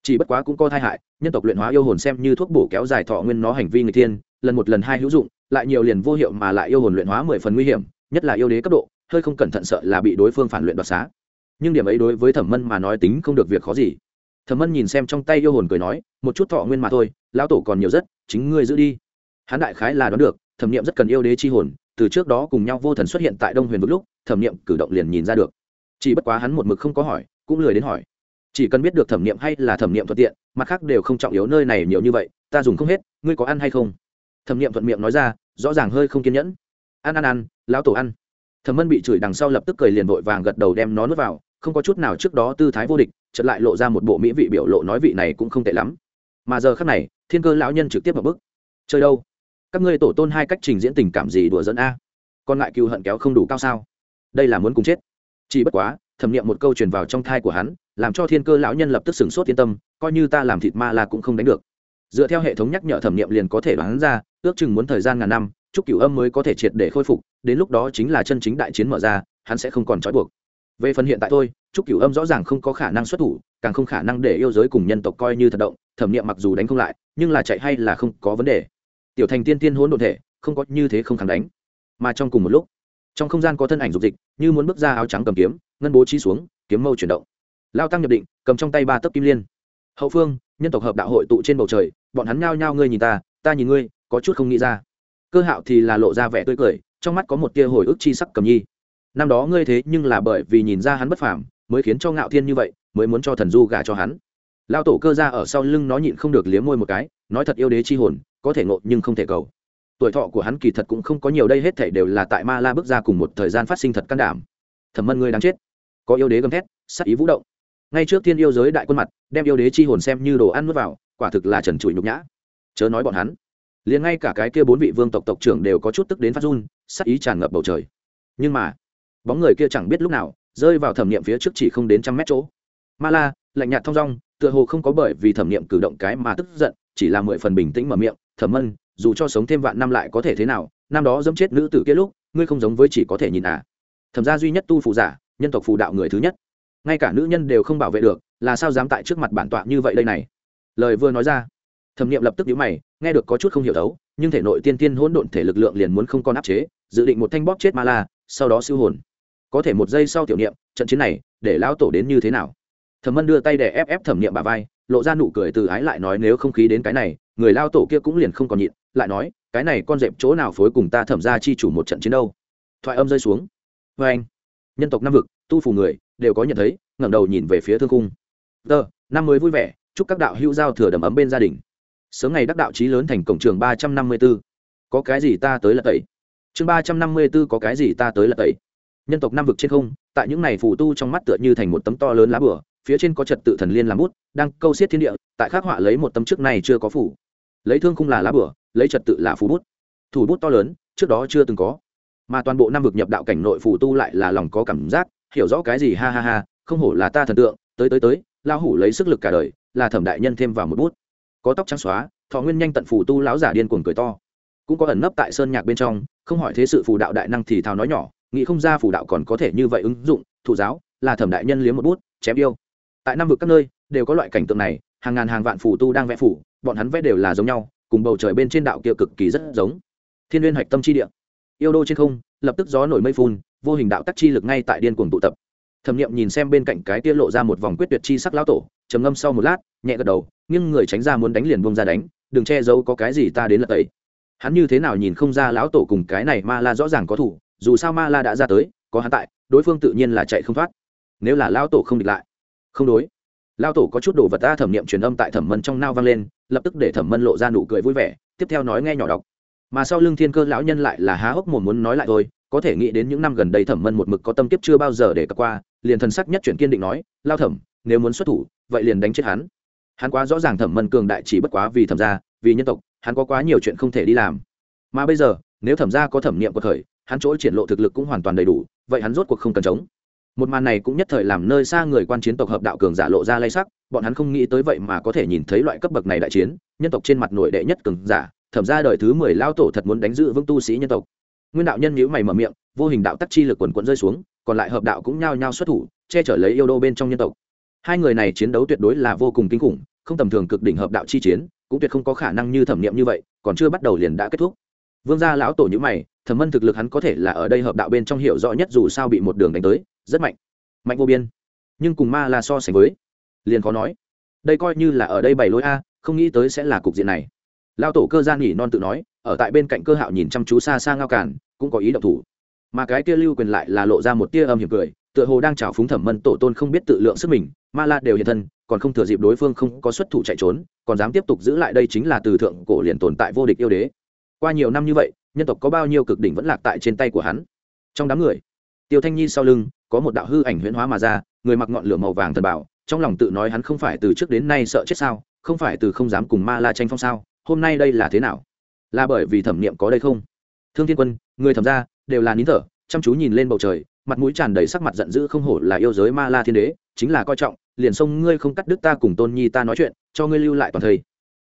Speaker 1: Chỉ bất quá cũng có tai hại, nhân tộc luyện hóa yêu hồn xem như thuốc bổ kéo dài thọ nguyên nó hành vi người thiên, lần một lần hai hữu dụng lại nhiều liền vô hiệu mà lại yêu hồn luyện hóa mười phần nguy hiểm, nhất là yêu đế cấp độ, hơi không cẩn thận sợ là bị đối phương phản luyện đoạt xá. Nhưng điểm ấy đối với thẩm mân mà nói tính không được việc khó gì. Thẩm mân nhìn xem trong tay yêu hồn cười nói, một chút thọ nguyên mà thôi, lão tổ còn nhiều rất, chính ngươi giữ đi. Hắn đại khái là đoán được, thẩm nghiệm rất cần yêu đế chi hồn, từ trước đó cùng nhau vô thần xuất hiện tại đông huyền vực lúc, thẩm nghiệm cử động liền nhìn ra được. Chỉ bất quá hắn một mực không có hỏi, cũng lười đến hỏi. Chỉ cần biết được thẩm nghiệm hay là thẩm nghiệm thuận tiện, mặt khác đều không trọng yếu nơi này nhiều như vậy, ta dùng không hết, ngươi có ăn hay không? Thẩm nghiệm thuận miệng nói ra, rõ ràng hơi không kiên nhẫn. Ăn ăn ăn lão tổ ăn. Thẩm mân bị chửi đằng sau lập tức cười liền vội vàng gật đầu đem nó nuốt vào, không có chút nào trước đó tư thái vô địch, chợt lại lộ ra một bộ mỹ vị biểu lộ nói vị này cũng không tệ lắm. Mà giờ khác này, thiên cơ lão nhân trực tiếp vào bức. Chơi đâu? Các ngươi tổ tôn hai cách trình diễn tình cảm gì đùa dẫn a? Còn lại cựu hận kéo không đủ cao sao? Đây là muốn cùng chết. Chỉ bất quá, thẩm nghiệm một câu truyền vào trong thai của hắn, làm cho thiên cơ lão nhân lập tức sửng sốt yên tâm, coi như ta làm thịt ma là cũng không đánh được. Dựa theo hệ thống nhắc nhở thẩm nghiệm liền có thể đoán ra ước chừng muốn thời gian ngàn năm, chúc cửu âm mới có thể triệt để khôi phục, đến lúc đó chính là chân chính đại chiến mở ra, hắn sẽ không còn trói buộc. Về phần hiện tại thôi, chúc cửu âm rõ ràng không có khả năng xuất thủ, càng không khả năng để yêu giới cùng nhân tộc coi như thật động, thẩm nghiệm mặc dù đánh không lại, nhưng là chạy hay là không có vấn đề. Tiểu thành tiên tiên hỗn độn thể, không có như thế không kháng đánh. Mà trong cùng một lúc, trong không gian có thân ảnh dục dịch, như muốn bước ra áo trắng cầm kiếm, ngân bố trí xuống, kiếm mâu chuyển động. Lao tăng nhập định, cầm trong tay ba tấc kim liên. Hậu phương, nhân tộc hợp đạo hội tụ trên bầu trời, bọn hắn nhao nhao ngươi nhìn ta ta nhìn ngươi có chút không nghĩ ra. Cơ hạo thì là lộ ra vẻ tươi cười, trong mắt có một tia hồi ức chi sắc cầm nhi. Năm đó ngươi thế nhưng là bởi vì nhìn ra hắn bất phàm, mới khiến cho ngạo thiên như vậy, mới muốn cho thần du gả cho hắn. Lao tổ cơ ra ở sau lưng nó nhịn không được liếm môi một cái, nói thật yêu đế chi hồn, có thể ngộ nhưng không thể cầu. Tuổi thọ của hắn kỳ thật cũng không có nhiều, đây hết thể đều là tại ma la bước ra cùng một thời gian phát sinh thật can đảm. Thẩm mân ngươi đáng chết. Có yêu đế gầm thét, sắc ý vũ động. Ngay trước thiên yêu giới đại quân mặt, đem yêu đế chi hồn xem như đồ ăn nuốt vào, quả thực là trần trụi nhục nhã. Chớ nói bọn hắn liền ngay cả cái kia bốn vị vương tộc tộc trưởng đều có chút tức đến phát run, sắc ý tràn ngập bầu trời. Nhưng mà, bóng người kia chẳng biết lúc nào rơi vào thẩm nghiệm phía trước chỉ không đến trăm mét chỗ. Ma la, lạnh nhạt thong dong, tựa hồ không có bởi vì thẩm nghiệm cử động cái mà tức giận, chỉ là mười phần bình tĩnh mở miệng, thẩm mân, dù cho sống thêm vạn năm lại có thể thế nào? Năm đó dẫm chết nữ tử kia lúc, ngươi không giống với chỉ có thể nhìn à? Thẩm gia duy nhất tu phụ giả, nhân tộc phù đạo người thứ nhất. Ngay cả nữ nhân đều không bảo vệ được, là sao dám tại trước mặt bản tọa như vậy đây này? Lời vừa nói ra thẩm nghiệm lập tức nhíu mày, nghe được có chút không hiểu thấu, nhưng thể nội tiên tiên hỗn độn thể lực lượng liền muốn không còn áp chế, dự định một thanh bóp chết ma la, sau đó siêu hồn. Có thể một giây sau tiểu niệm, trận chiến này, để lão tổ đến như thế nào? Thẩm mân đưa tay để ép ép thẩm niệm bà vai, lộ ra nụ cười từ ái lại nói nếu không khí đến cái này, người lao tổ kia cũng liền không còn nhịn, lại nói, cái này con dẹp chỗ nào phối cùng ta thẩm ra chi chủ một trận chiến đâu? Thoại âm rơi xuống. Vê anh, nhân tộc năm vực, tu phù người, đều có nhận thấy, ngẩng đầu nhìn về phía thương cung tờ, năm mới vui vẻ, chúc các đạo hữu giao thừa đầm ấm bên gia đình sớm ngày đắc đạo trí lớn thành cổng trường ba trăm năm mươi b ố có cái gì ta tới là tẩy? Chương ba trăm năm mươi b ố có cái gì ta tới là tẩy? Nhân tộc năm vực trên không, tại những này phù tu trong mắt tựa như thành một tấm to lớn lá bửa phía trên có trật tự thần liên làm bút, đang câu xiết thiên địa, tại khắc họa lấy một tấm trước này chưa có phủ lấy thương khung là lá bửa lấy trật tự là phù bút. Thủ bút to lớn, trước đó chưa từng có. Mà toàn bộ năm vực nhập đạo cảnh nội phù tu lại là lòng có cảm giác, hiểu rõ cái gì, ha ha ha, không hổ là ta thần tượng, tới tới tới, lao hủ lấy sức lực cả đời, là thẩm đại nhân thêm vào một bút có tóc trắng xóa, thọ nguyên nhanh tận phù tu lão giả điên cuồng cười to. Cũng có ẩn nấp tại sơn nhạc bên trong, không hỏi thế sự phù đạo đại năng thì thào nói nhỏ, nghĩ không ra phù đạo còn có thể như vậy ứng dụng, thụ giáo, là thẩm đại nhân liếm một bút, chém yêu. Tại năm vực các nơi, đều có loại cảnh tượng này, hàng ngàn hàng vạn phù tu đang vẽ phủ bọn hắn vẽ đều là giống nhau, cùng bầu trời bên trên đạo kia cực kỳ rất giống. Thiên liên hạch tâm chi địa. Yêu đô trên không, lập tức gió nổi mây phun, vô hình đạo tắc chi lực ngay tại điên cuồng tụ tập. Thẩm nghiệm nhìn xem bên cạnh cái tia lộ ra một vòng quyết tuyệt chi sắc lão tổ trầm ngâm sau một lát, nhẹ gật đầu nhưng người tránh ra muốn đánh liền bông ra đánh, đừng che giấu có cái gì ta đến là tẩy. Hắn như thế nào nhìn không ra lão tổ cùng cái này ma la rõ ràng có thủ, dù sao ma la đã ra tới, có hắn tại, đối phương tự nhiên là chạy không thoát. Nếu là lão tổ không địch lại, không đối. Lão tổ có chút đồ vật ta thẩm nghiệm truyền âm tại thẩm mân trong nao vang lên, lập tức để thẩm mân lộ ra nụ cười vui vẻ, tiếp theo nói nghe nhỏ đọc. Mà sau lưng thiên cơ lão nhân lại là há hốc mồm muốn nói lại thôi, có thể nghĩ đến những năm gần đây thẩm mân một mực có tâm kiếp chưa bao giờ để cập qua, liền thần sắc nhất chuyển kiên định nói lao thẩm, nếu muốn xuất thủ vậy liền đánh chết hắn. Hắn quá rõ ràng thẩm mân cường đại chỉ bất quá vì thẩm gia, vì nhân tộc, hắn có quá nhiều chuyện không thể đi làm. Mà bây giờ, nếu thẩm gia có thẩm niệm của thời, hắn chỗ triển lộ thực lực cũng hoàn toàn đầy đủ, vậy hắn rốt cuộc không cần chống. Một màn này cũng nhất thời làm nơi xa người quan chiến tộc hợp đạo cường giả lộ ra lay sắc, bọn hắn không nghĩ tới vậy mà có thể nhìn thấy loại cấp bậc này đại chiến, nhân tộc trên mặt nội đệ nhất cường giả, thẩm ra đời thứ mười lao tổ thật muốn đánh giữ vững tu sĩ nhân tộc. Nguyên đạo nhân nhữ mày mở miệng, vô hình đạo tắc chi lực quần quận rơi xuống, còn lại hợp đạo cũng nhao nhao xuất thủ, che chở lấy yêu đô bên trong nhân tộc hai người này chiến đấu tuyệt đối là vô cùng kinh khủng, không tầm thường cực đỉnh hợp đạo chi chiến, cũng tuyệt không có khả năng như thẩm nghiệm như vậy, còn chưa bắt đầu liền đã kết thúc. Vương gia lão tổ nhữ mày, thẩm mân thực lực hắn có thể là ở đây hợp đạo bên trong hiểu rõ nhất dù sao bị một đường đánh tới, rất mạnh. Mạnh vô biên. Nhưng cùng ma là so sánh với, liền khó nói. Đây coi như là ở đây bày lối a, không nghĩ tới sẽ là cục diện này. Lao tổ cơ gian nghỉ non tự nói, ở tại bên cạnh cơ hạo nhìn chăm chú xa xa ngao cản cũng có ý động thủ. Mà cái kia lưu quyền lại là lộ ra một tia âm hiểm cười, tựa hồ đang trào phúng thẩm mân tổ tôn không biết tự lượng sức mình ma la đều hiện thân, còn không thừa dịp đối phương không có xuất thủ chạy trốn, còn dám tiếp tục giữ lại đây chính là từ thượng cổ liền tồn tại vô địch yêu đế. Qua nhiều năm như vậy, nhân tộc có bao nhiêu cực đỉnh vẫn lạc tại trên tay của hắn. Trong đám người, tiêu thanh nhi sau lưng, có một đạo hư ảnh huyễn hóa mà ra, người mặc ngọn lửa màu vàng thần bảo, trong lòng tự nói hắn không phải từ trước đến nay sợ chết sao, không phải từ không dám cùng ma la tranh phong sao, hôm nay đây là thế nào? Là bởi vì thẩm niệm có đây không? Thương thiên quân, người thẩm ra đều là nín thở, chăm chú nhìn lên bầu trời, mặt mũi tràn đầy sắc mặt giận dữ không hổ là yêu giới ma la thiên đế chính là coi trọng, liền sông ngươi không cắt đứt ta cùng tôn nhi ta nói chuyện, cho ngươi lưu lại toàn thời.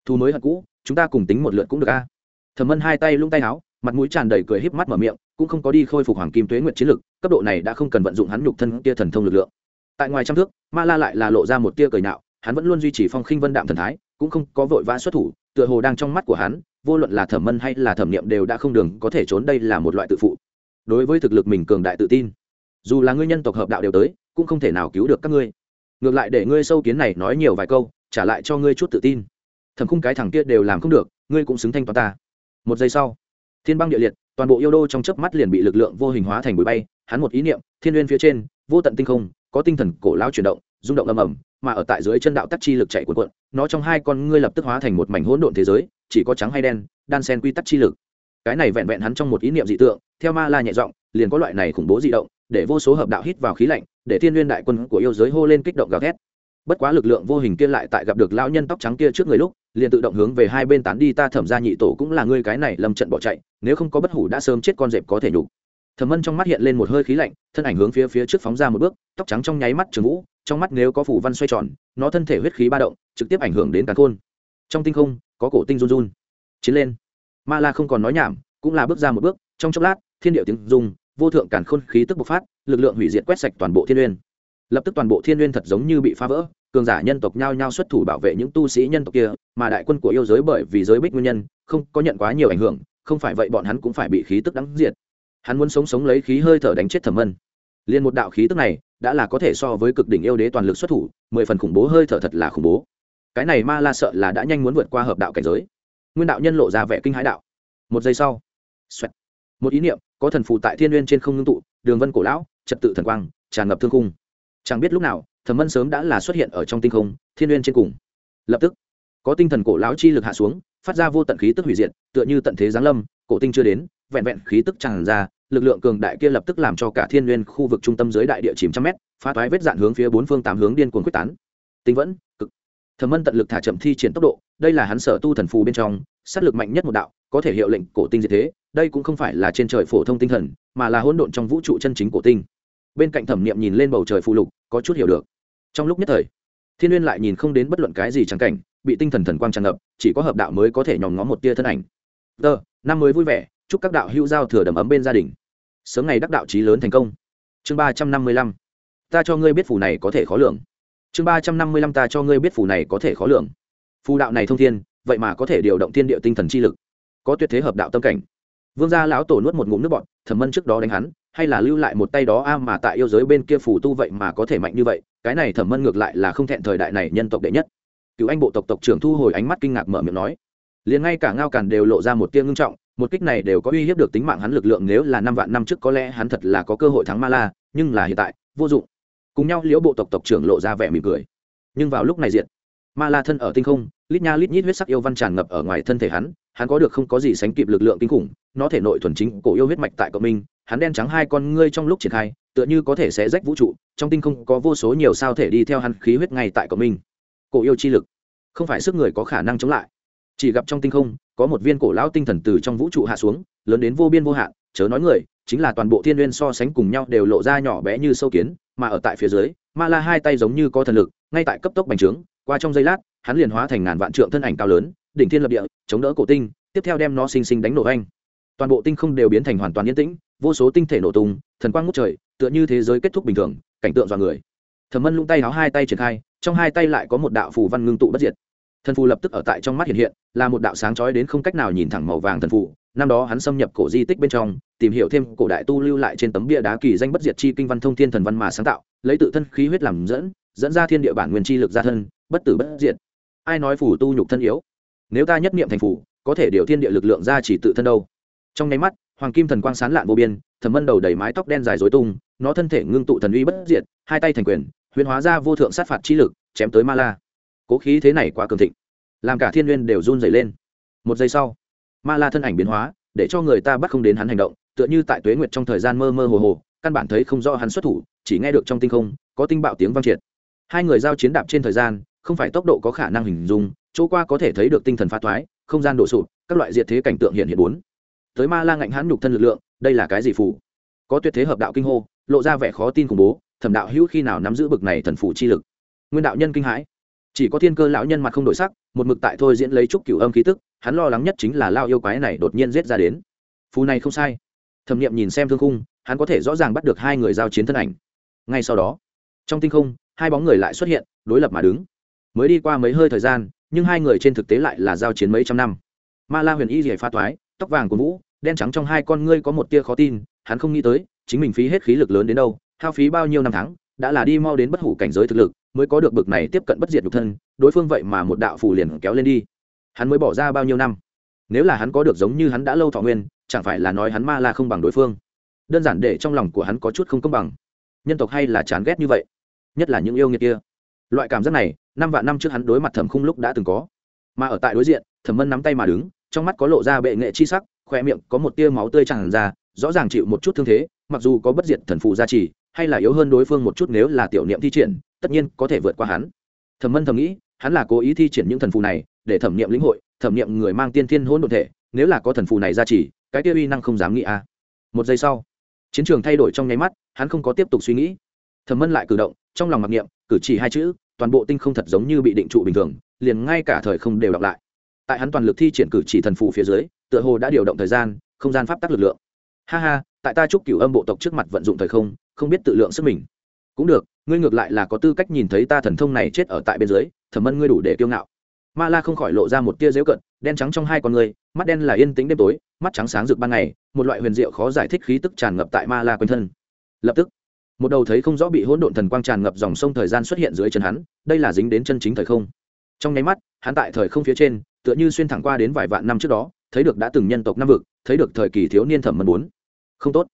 Speaker 1: thu mới hận cũ, chúng ta cùng tính một lượt cũng được a. Thẩm mân hai tay lung tay áo, mặt mũi tràn đầy cười híp mắt mở miệng, cũng không có đi khôi phục hoàng kim tuế nguyệt chiến lực, cấp độ này đã không cần vận dụng hắn nhục thân tia thần thông lực lượng. Tại ngoài trăm thước, ma la lại là lộ ra một tia cười nạo, hắn vẫn luôn duy trì phong khinh vân đạm thần thái, cũng không có vội vã xuất thủ, tựa hồ đang trong mắt của hắn, vô luận là thẩm mân hay là thẩm niệm đều đã không đường có thể trốn đây là một loại tự phụ. Đối với thực lực mình cường đại tự tin, dù là ngươi nhân tộc hợp đạo đều tới cũng không thể nào cứu được các ngươi. Ngược lại để ngươi sâu kiến này nói nhiều vài câu, trả lại cho ngươi chút tự tin. Thầm khung cái thằng kia đều làm không được, ngươi cũng xứng thanh toán ta. Một giây sau, thiên băng địa liệt, toàn bộ yêu đô trong chớp mắt liền bị lực lượng vô hình hóa thành bụi bay, hắn một ý niệm, thiên nguyên phía trên, vô tận tinh không, có tinh thần cổ lao chuyển động, rung động ầm ầm, mà ở tại dưới chân đạo tắc chi lực chạy cuộn cuộn, nó trong hai con ngươi lập tức hóa thành một mảnh hỗn độn thế giới, chỉ có trắng hay đen, đan sen quy tắc chi lực. Cái này vẹn vẹn hắn trong một ý niệm dị tượng, theo ma la nhẹ giọng, liền có loại này khủng bố dị động, để vô số hợp đạo hít vào khí lạnh để thiên nguyên đại quân của yêu giới hô lên kích động gào thét. Bất quá lực lượng vô hình kia lại tại gặp được lão nhân tóc trắng kia trước người lúc, liền tự động hướng về hai bên tán đi, ta thẩm ra nhị tổ cũng là ngươi cái này lâm trận bỏ chạy, nếu không có bất hủ đã sớm chết con dẹp có thể nhục. Thẩm mân trong mắt hiện lên một hơi khí lạnh, thân ảnh hướng phía phía trước phóng ra một bước, tóc trắng trong nháy mắt trường vũ, trong mắt nếu có phủ văn xoay tròn, nó thân thể huyết khí ba động, trực tiếp ảnh hưởng đến càn khôn trong tinh không, có cổ tinh run run, chiến lên. Ma la không còn nói nhảm, cũng là bước ra một bước, trong chốc lát, thiên điệu tiếng rung vô thượng càn khôn khí tức bộc phát, lực lượng hủy diệt quét sạch toàn bộ thiên uyên. Lập tức toàn bộ thiên uyên thật giống như bị phá vỡ, cường giả nhân tộc nhao nhao xuất thủ bảo vệ những tu sĩ nhân tộc kia, mà đại quân của yêu giới bởi vì giới bích nguyên nhân, không có nhận quá nhiều ảnh hưởng, không phải vậy bọn hắn cũng phải bị khí tức đắng diệt. Hắn muốn sống sống lấy khí hơi thở đánh chết thẩm mân. Liền một đạo khí tức này, đã là có thể so với cực đỉnh yêu đế toàn lực xuất thủ, mười phần khủng bố hơi thở thật là khủng bố. Cái này ma la sợ là đã nhanh muốn vượt qua hợp đạo cảnh giới. Nguyên đạo nhân lộ ra vẻ kinh hãi đạo. Một giây sau, xoẹt. một ý niệm có thần phụ tại thiên n g u y ê n trên không ngưng tụ, đường vân cổ lão, trật tự thần quang, tràn ngập thương cung chẳng biết lúc nào, thẩm mân sớm đã là xuất hiện ở trong tinh không, thiên n g u y ê n trên cùng. Lập tức, có tinh thần cổ lão chi lực hạ xuống, phát ra vô tận khí tức hủy diệt, tựa như tận thế giáng lâm, cổ tinh chưa đến, vẹn vẹn khí tức tràn ra, lực lượng cường đại kia lập tức làm cho cả thiên nguyên khu vực trung tâm dưới đại địa chìm trăm mét, phá toái vết dạn hướng phía bốn phương tám hướng điên cuồng quyết tán. Tinh vẫn, cực. Thẩm mân tận lực thả chậm thi triển tốc độ, đây là hắn sở tu thần phù bên trong, sát lực mạnh nhất một đạo, có thể hiệu lệnh cổ tinh diệt thế đây cũng không phải là trên trời phổ thông tinh thần, mà là hỗn độn trong vũ trụ chân chính cổ tinh. Bên cạnh thẩm niệm nhìn lên bầu trời phụ lục, có chút hiểu được. Trong lúc nhất thời, thiên nguyên lại nhìn không đến bất luận cái gì trắng cảnh, bị tinh thần thần quang tràn ngập, chỉ có hợp đạo mới có thể nhòm ngó một tia thân ảnh. Tờ năm mới vui vẻ, chúc các đạo hữu giao thừa đầm ấm bên gia đình. Sớm ngày đắc đạo trí lớn thành công. Chương ba trăm năm mươi lăm. Ta cho ngươi biết phù này có thể khó lường. Chương ba trăm năm mươi lăm ta cho ngươi biết phù này có thể khó lường. Phù đạo này thông thiên, vậy mà có thể điều động thiên địa tinh thần chi lực. Có tuyệt thế hợp đạo tâm cảnh vương gia lão tổ nuốt một ngụm nước bọt thẩm mân trước đó đánh hắn, hay là lưu lại một tay đó a à mà tại yêu giới bên kia phù tu vậy mà có thể mạnh như vậy, cái này thẩm mân ngược lại là không thẹn thời đại này nhân tộc đệ nhất. Cựu anh bộ tộc tộc trưởng thu hồi ánh mắt kinh ngạc mở miệng nói. Liền ngay cả ngao càn đều lộ ra một tia ngưng trọng, một kích này đều có uy hiếp được tính mạng hắn lực lượng nếu là năm vạn năm trước có lẽ hắn thật là có cơ hội thắng ma la, nhưng là hiện tại, vô dụng. Cùng nhau liễu bộ tộc tộc trưởng lộ ra vẻ mỉm cười. Nhưng vào lúc này diện ma la thân ở tinh không, lít nha lít nhít huyết sắc yêu văn tràn ngập ở ngoài thân thể hắn hắn có được không có gì sánh kịp lực lượng kinh khủng, nó thể nội thuần chính cổ yêu huyết mạch tại cộng minh, hắn đen trắng hai con ngươi trong lúc triển khai, tựa như có thể sẽ rách vũ trụ, trong tinh không có vô số nhiều sao thể đi theo hắn khí huyết ngay tại cộng minh. Cổ yêu chi lực, không phải sức người có khả năng chống lại. Chỉ gặp trong tinh không, có một viên cổ lão tinh thần từ trong vũ trụ hạ xuống, lớn đến vô biên vô hạn, chớ nói người, chính là toàn bộ thiên n so sánh cùng nhau đều lộ ra nhỏ bé như sâu kiến, mà ở tại phía dưới, ma la hai tay giống như có thần lực, ngay tại cấp tốc bành trướng, qua trong giây lát, hắn liền hóa thành ngàn vạn trượng thân ảnh cao lớn đỉnh thiên lập địa, chống đỡ cổ tinh, tiếp theo đem nó xinh xinh đánh nổ anh toàn bộ tinh không đều biến thành hoàn toàn yên tĩnh, vô số tinh thể nổ tung, thần quang ngút trời, tựa như thế giới kết thúc bình thường, cảnh tượng dọa người. Thẩm mân lung tay háo hai tay triển khai, trong hai tay lại có một đạo phù văn ngưng tụ bất diệt. Thần phù lập tức ở tại trong mắt hiện hiện, là một đạo sáng chói đến không cách nào nhìn thẳng màu vàng thần phù. Năm đó hắn xâm nhập cổ di tích bên trong, tìm hiểu thêm cổ đại tu lưu lại trên tấm bia đá kỳ danh bất diệt chi kinh văn thông thiên thần văn mà sáng tạo, lấy tự thân khí huyết làm dẫn dẫn ra thiên địa bản nguyên chi lực ra thân, bất tử bất diệt. Ai nói phủ tu nhục thân yếu? Nếu ta nhất niệm thành phủ, có thể điều thiên địa lực lượng ra chỉ tự thân đâu. Trong nháy mắt, hoàng kim thần quang sán lạn vô biên thẩm mân đầu đầy mái tóc đen dài dối tung, nó thân thể ngưng tụ thần uy bất diệt, hai tay thành quyền huyền hóa ra vô thượng sát phạt chi lực, chém tới ma la. Cố khí thế này quá cường thịnh, làm cả thiên nguyên đều run dày lên. Một giây sau, ma la thân ảnh biến hóa, để cho người ta bắt không đến hắn hành động, tựa như tại tuế nguyệt trong thời gian mơ mơ hồ hồ, căn bản thấy không rõ hắn xuất thủ, chỉ nghe được trong tinh không, có tinh bạo tiếng vang triệt. Hai người giao chiến đạp trên thời gian, không phải tốc độ có khả năng hình dung chỗ qua có thể thấy được tinh thần phá thoái, không gian đổ sụp, các loại diệt thế cảnh tượng hiện hiện bốn. Tới ma la ngạnh hãn nhục thân lực lượng, đây là cái gì phủ có tuyệt thế hợp đạo kinh hô, lộ ra vẻ khó tin khủng bố, thẩm đạo hữu khi nào nắm giữ bực này thần phủ chi lực? Nguyên đạo nhân kinh hãi. Chỉ có thiên cơ lão nhân mặt không đổi sắc, một mực tại thôi diễn lấy trúc cửu âm khí tức, hắn lo lắng nhất chính là lao yêu quái này đột nhiên giết ra đến. Phù này không sai. Thẩm nghiệm nhìn xem thương khung, hắn có thể rõ ràng bắt được hai người giao chiến thân ảnh. Ngay sau đó, trong tinh không, hai bóng người lại xuất hiện, đối lập mà đứng. Mới đi qua mấy hơi thời gian nhưng hai người trên thực tế lại là giao chiến mấy trăm năm. Ma la huyền y rỉa pha toái, tóc vàng của vũ, đen trắng trong hai con ngươi có một tia khó tin, hắn không nghĩ tới, chính mình phí hết khí lực lớn đến đâu, hao phí bao nhiêu năm tháng, đã là đi mau đến bất hủ cảnh giới thực lực, mới có được bực này tiếp cận bất diệt nhục thân, đối phương vậy mà một đạo phù liền kéo lên đi. Hắn mới bỏ ra bao nhiêu năm? Nếu là hắn có được giống như hắn đã lâu thọ nguyên, chẳng phải là nói hắn ma la không bằng đối phương? Đơn giản để trong lòng của hắn có chút không công bằng. Nhân tộc hay là chán ghét như vậy? Nhất là những yêu nghiệt kia loại cảm giác này, năm vạn năm trước hắn đối mặt thẩm khung lúc đã từng có. Mà ở tại đối diện, thẩm mân nắm tay mà đứng, trong mắt có lộ ra bệ nghệ chi sắc khoe miệng có một tia máu tươi tràn ra, rõ ràng chịu một chút thương thế, mặc dù có bất diệt thần phụ gia trì, hay là yếu hơn đối phương một chút nếu là tiểu niệm thi triển, tất nhiên có thể vượt qua hắn. Thẩm mân thầm nghĩ, hắn là cố ý thi triển những thần phù này, để thẩm nghiệm lĩnh hội, thẩm nghiệm người mang tiên thiên hỗn ộ thể, nếu là có thần phù này ra chỉ cái kia uy năng không dám nghĩ a. Một giây sau, chiến trường thay đổi trong nháy mắt, hắn không có tiếp tục suy nghĩ. Thẩm mân lại cử động, trong lòng mặc niệm, cử chỉ hai chữ toàn bộ tinh không thật giống như bị định trụ bình thường, liền ngay cả thời không đều đọc lại. Tại hắn toàn lực thi triển cử chỉ thần phù phía dưới, tựa hồ đã điều động thời gian, không gian pháp tắc lực lượng. Ha ha, tại ta chúc cửu âm bộ tộc trước mặt vận dụng thời không không biết tự lượng sức mình. Cũng được, ngươi ngược lại là có tư cách nhìn thấy ta thần thông này chết ở tại bên dưới, thẩm mân ngươi đủ để kiêu ngạo. Ma la không khỏi lộ ra một tia dễu cận, đen trắng trong hai con người, mắt đen là yên tĩnh đêm tối, mắt trắng sáng rực ban ngày, một loại huyền diệu khó giải thích khí tức tràn ngập tại ma la quanh thân. Lập tức một đầu thấy không rõ bị hỗn độn thần quang tràn ngập dòng sông thời gian xuất hiện dưới chân hắn, đây là dính đến chân chính thời không. Trong nháy mắt, hắn tại thời không phía trên, tựa như xuyên thẳng qua đến vài vạn năm trước đó, thấy được đã từng nhân tộc năm vực, thấy được thời kỳ thiếu niên thẩm mân bốn. Không tốt.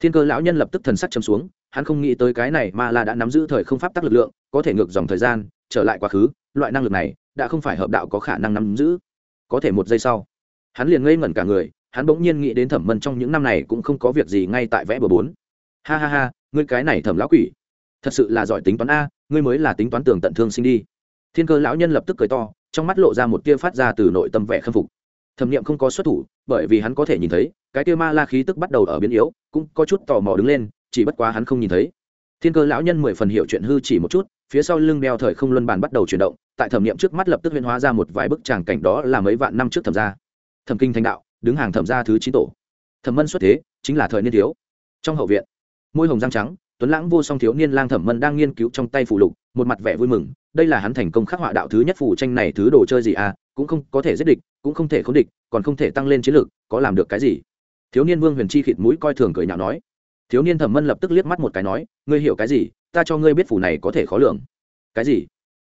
Speaker 1: Thiên cơ lão nhân lập tức thần sắc châm xuống, hắn không nghĩ tới cái này mà là đã nắm giữ thời không pháp tắc lực lượng, có thể ngược dòng thời gian, trở lại quá khứ, loại năng lực này, đã không phải hợp đạo có khả năng nắm giữ. Có thể một giây sau, hắn liền ngây ngẩn cả người, hắn bỗng nhiên nghĩ đến thẩm mân trong những năm này cũng không có việc gì ngay tại vẽ bờ bốn ha ha ha ngươi cái này thẩm lão quỷ. Thật sự là giỏi tính toán a, ngươi mới là tính toán tường tận thương sinh đi. Thiên cơ lão nhân lập tức cười to, trong mắt lộ ra một tia phát ra từ nội tâm vẻ khâm phục. Thẩm nghiệm không có xuất thủ, bởi vì hắn có thể nhìn thấy, cái tia ma la khí tức bắt đầu ở biến yếu, cũng có chút tò mò đứng lên, chỉ bất quá hắn không nhìn thấy. Thiên cơ lão nhân mười phần hiểu chuyện hư chỉ một chút, phía sau lưng đeo thời không luân bàn bắt đầu chuyển động, tại thẩm nghiệm trước mắt lập tức huyên hóa ra một vài bức tràng cảnh đó là mấy vạn năm trước thẩm gia. Thẩm kinh thành đạo, đứng hàng thẩm gia thứ chín tổ. Thẩm mân xuất thế, chính là thời niên thiếu. Trong hậu viện môi hồng răng trắng, tuấn lãng vô song thiếu niên lang thẩm mân đang nghiên cứu trong tay phù lục, một mặt vẻ vui mừng, đây là hắn thành công khắc họa đạo thứ nhất phù tranh này thứ đồ chơi gì à cũng không có thể giết địch, cũng không thể khống địch, còn không thể tăng lên chiến lược, có làm được cái gì? Thiếu niên vương huyền chi khịt mũi coi thường cười nhạo nói. Thiếu niên thẩm mân lập tức liếc mắt một cái nói, ngươi hiểu cái gì, ta cho ngươi biết phù này có thể khó lường. Cái gì?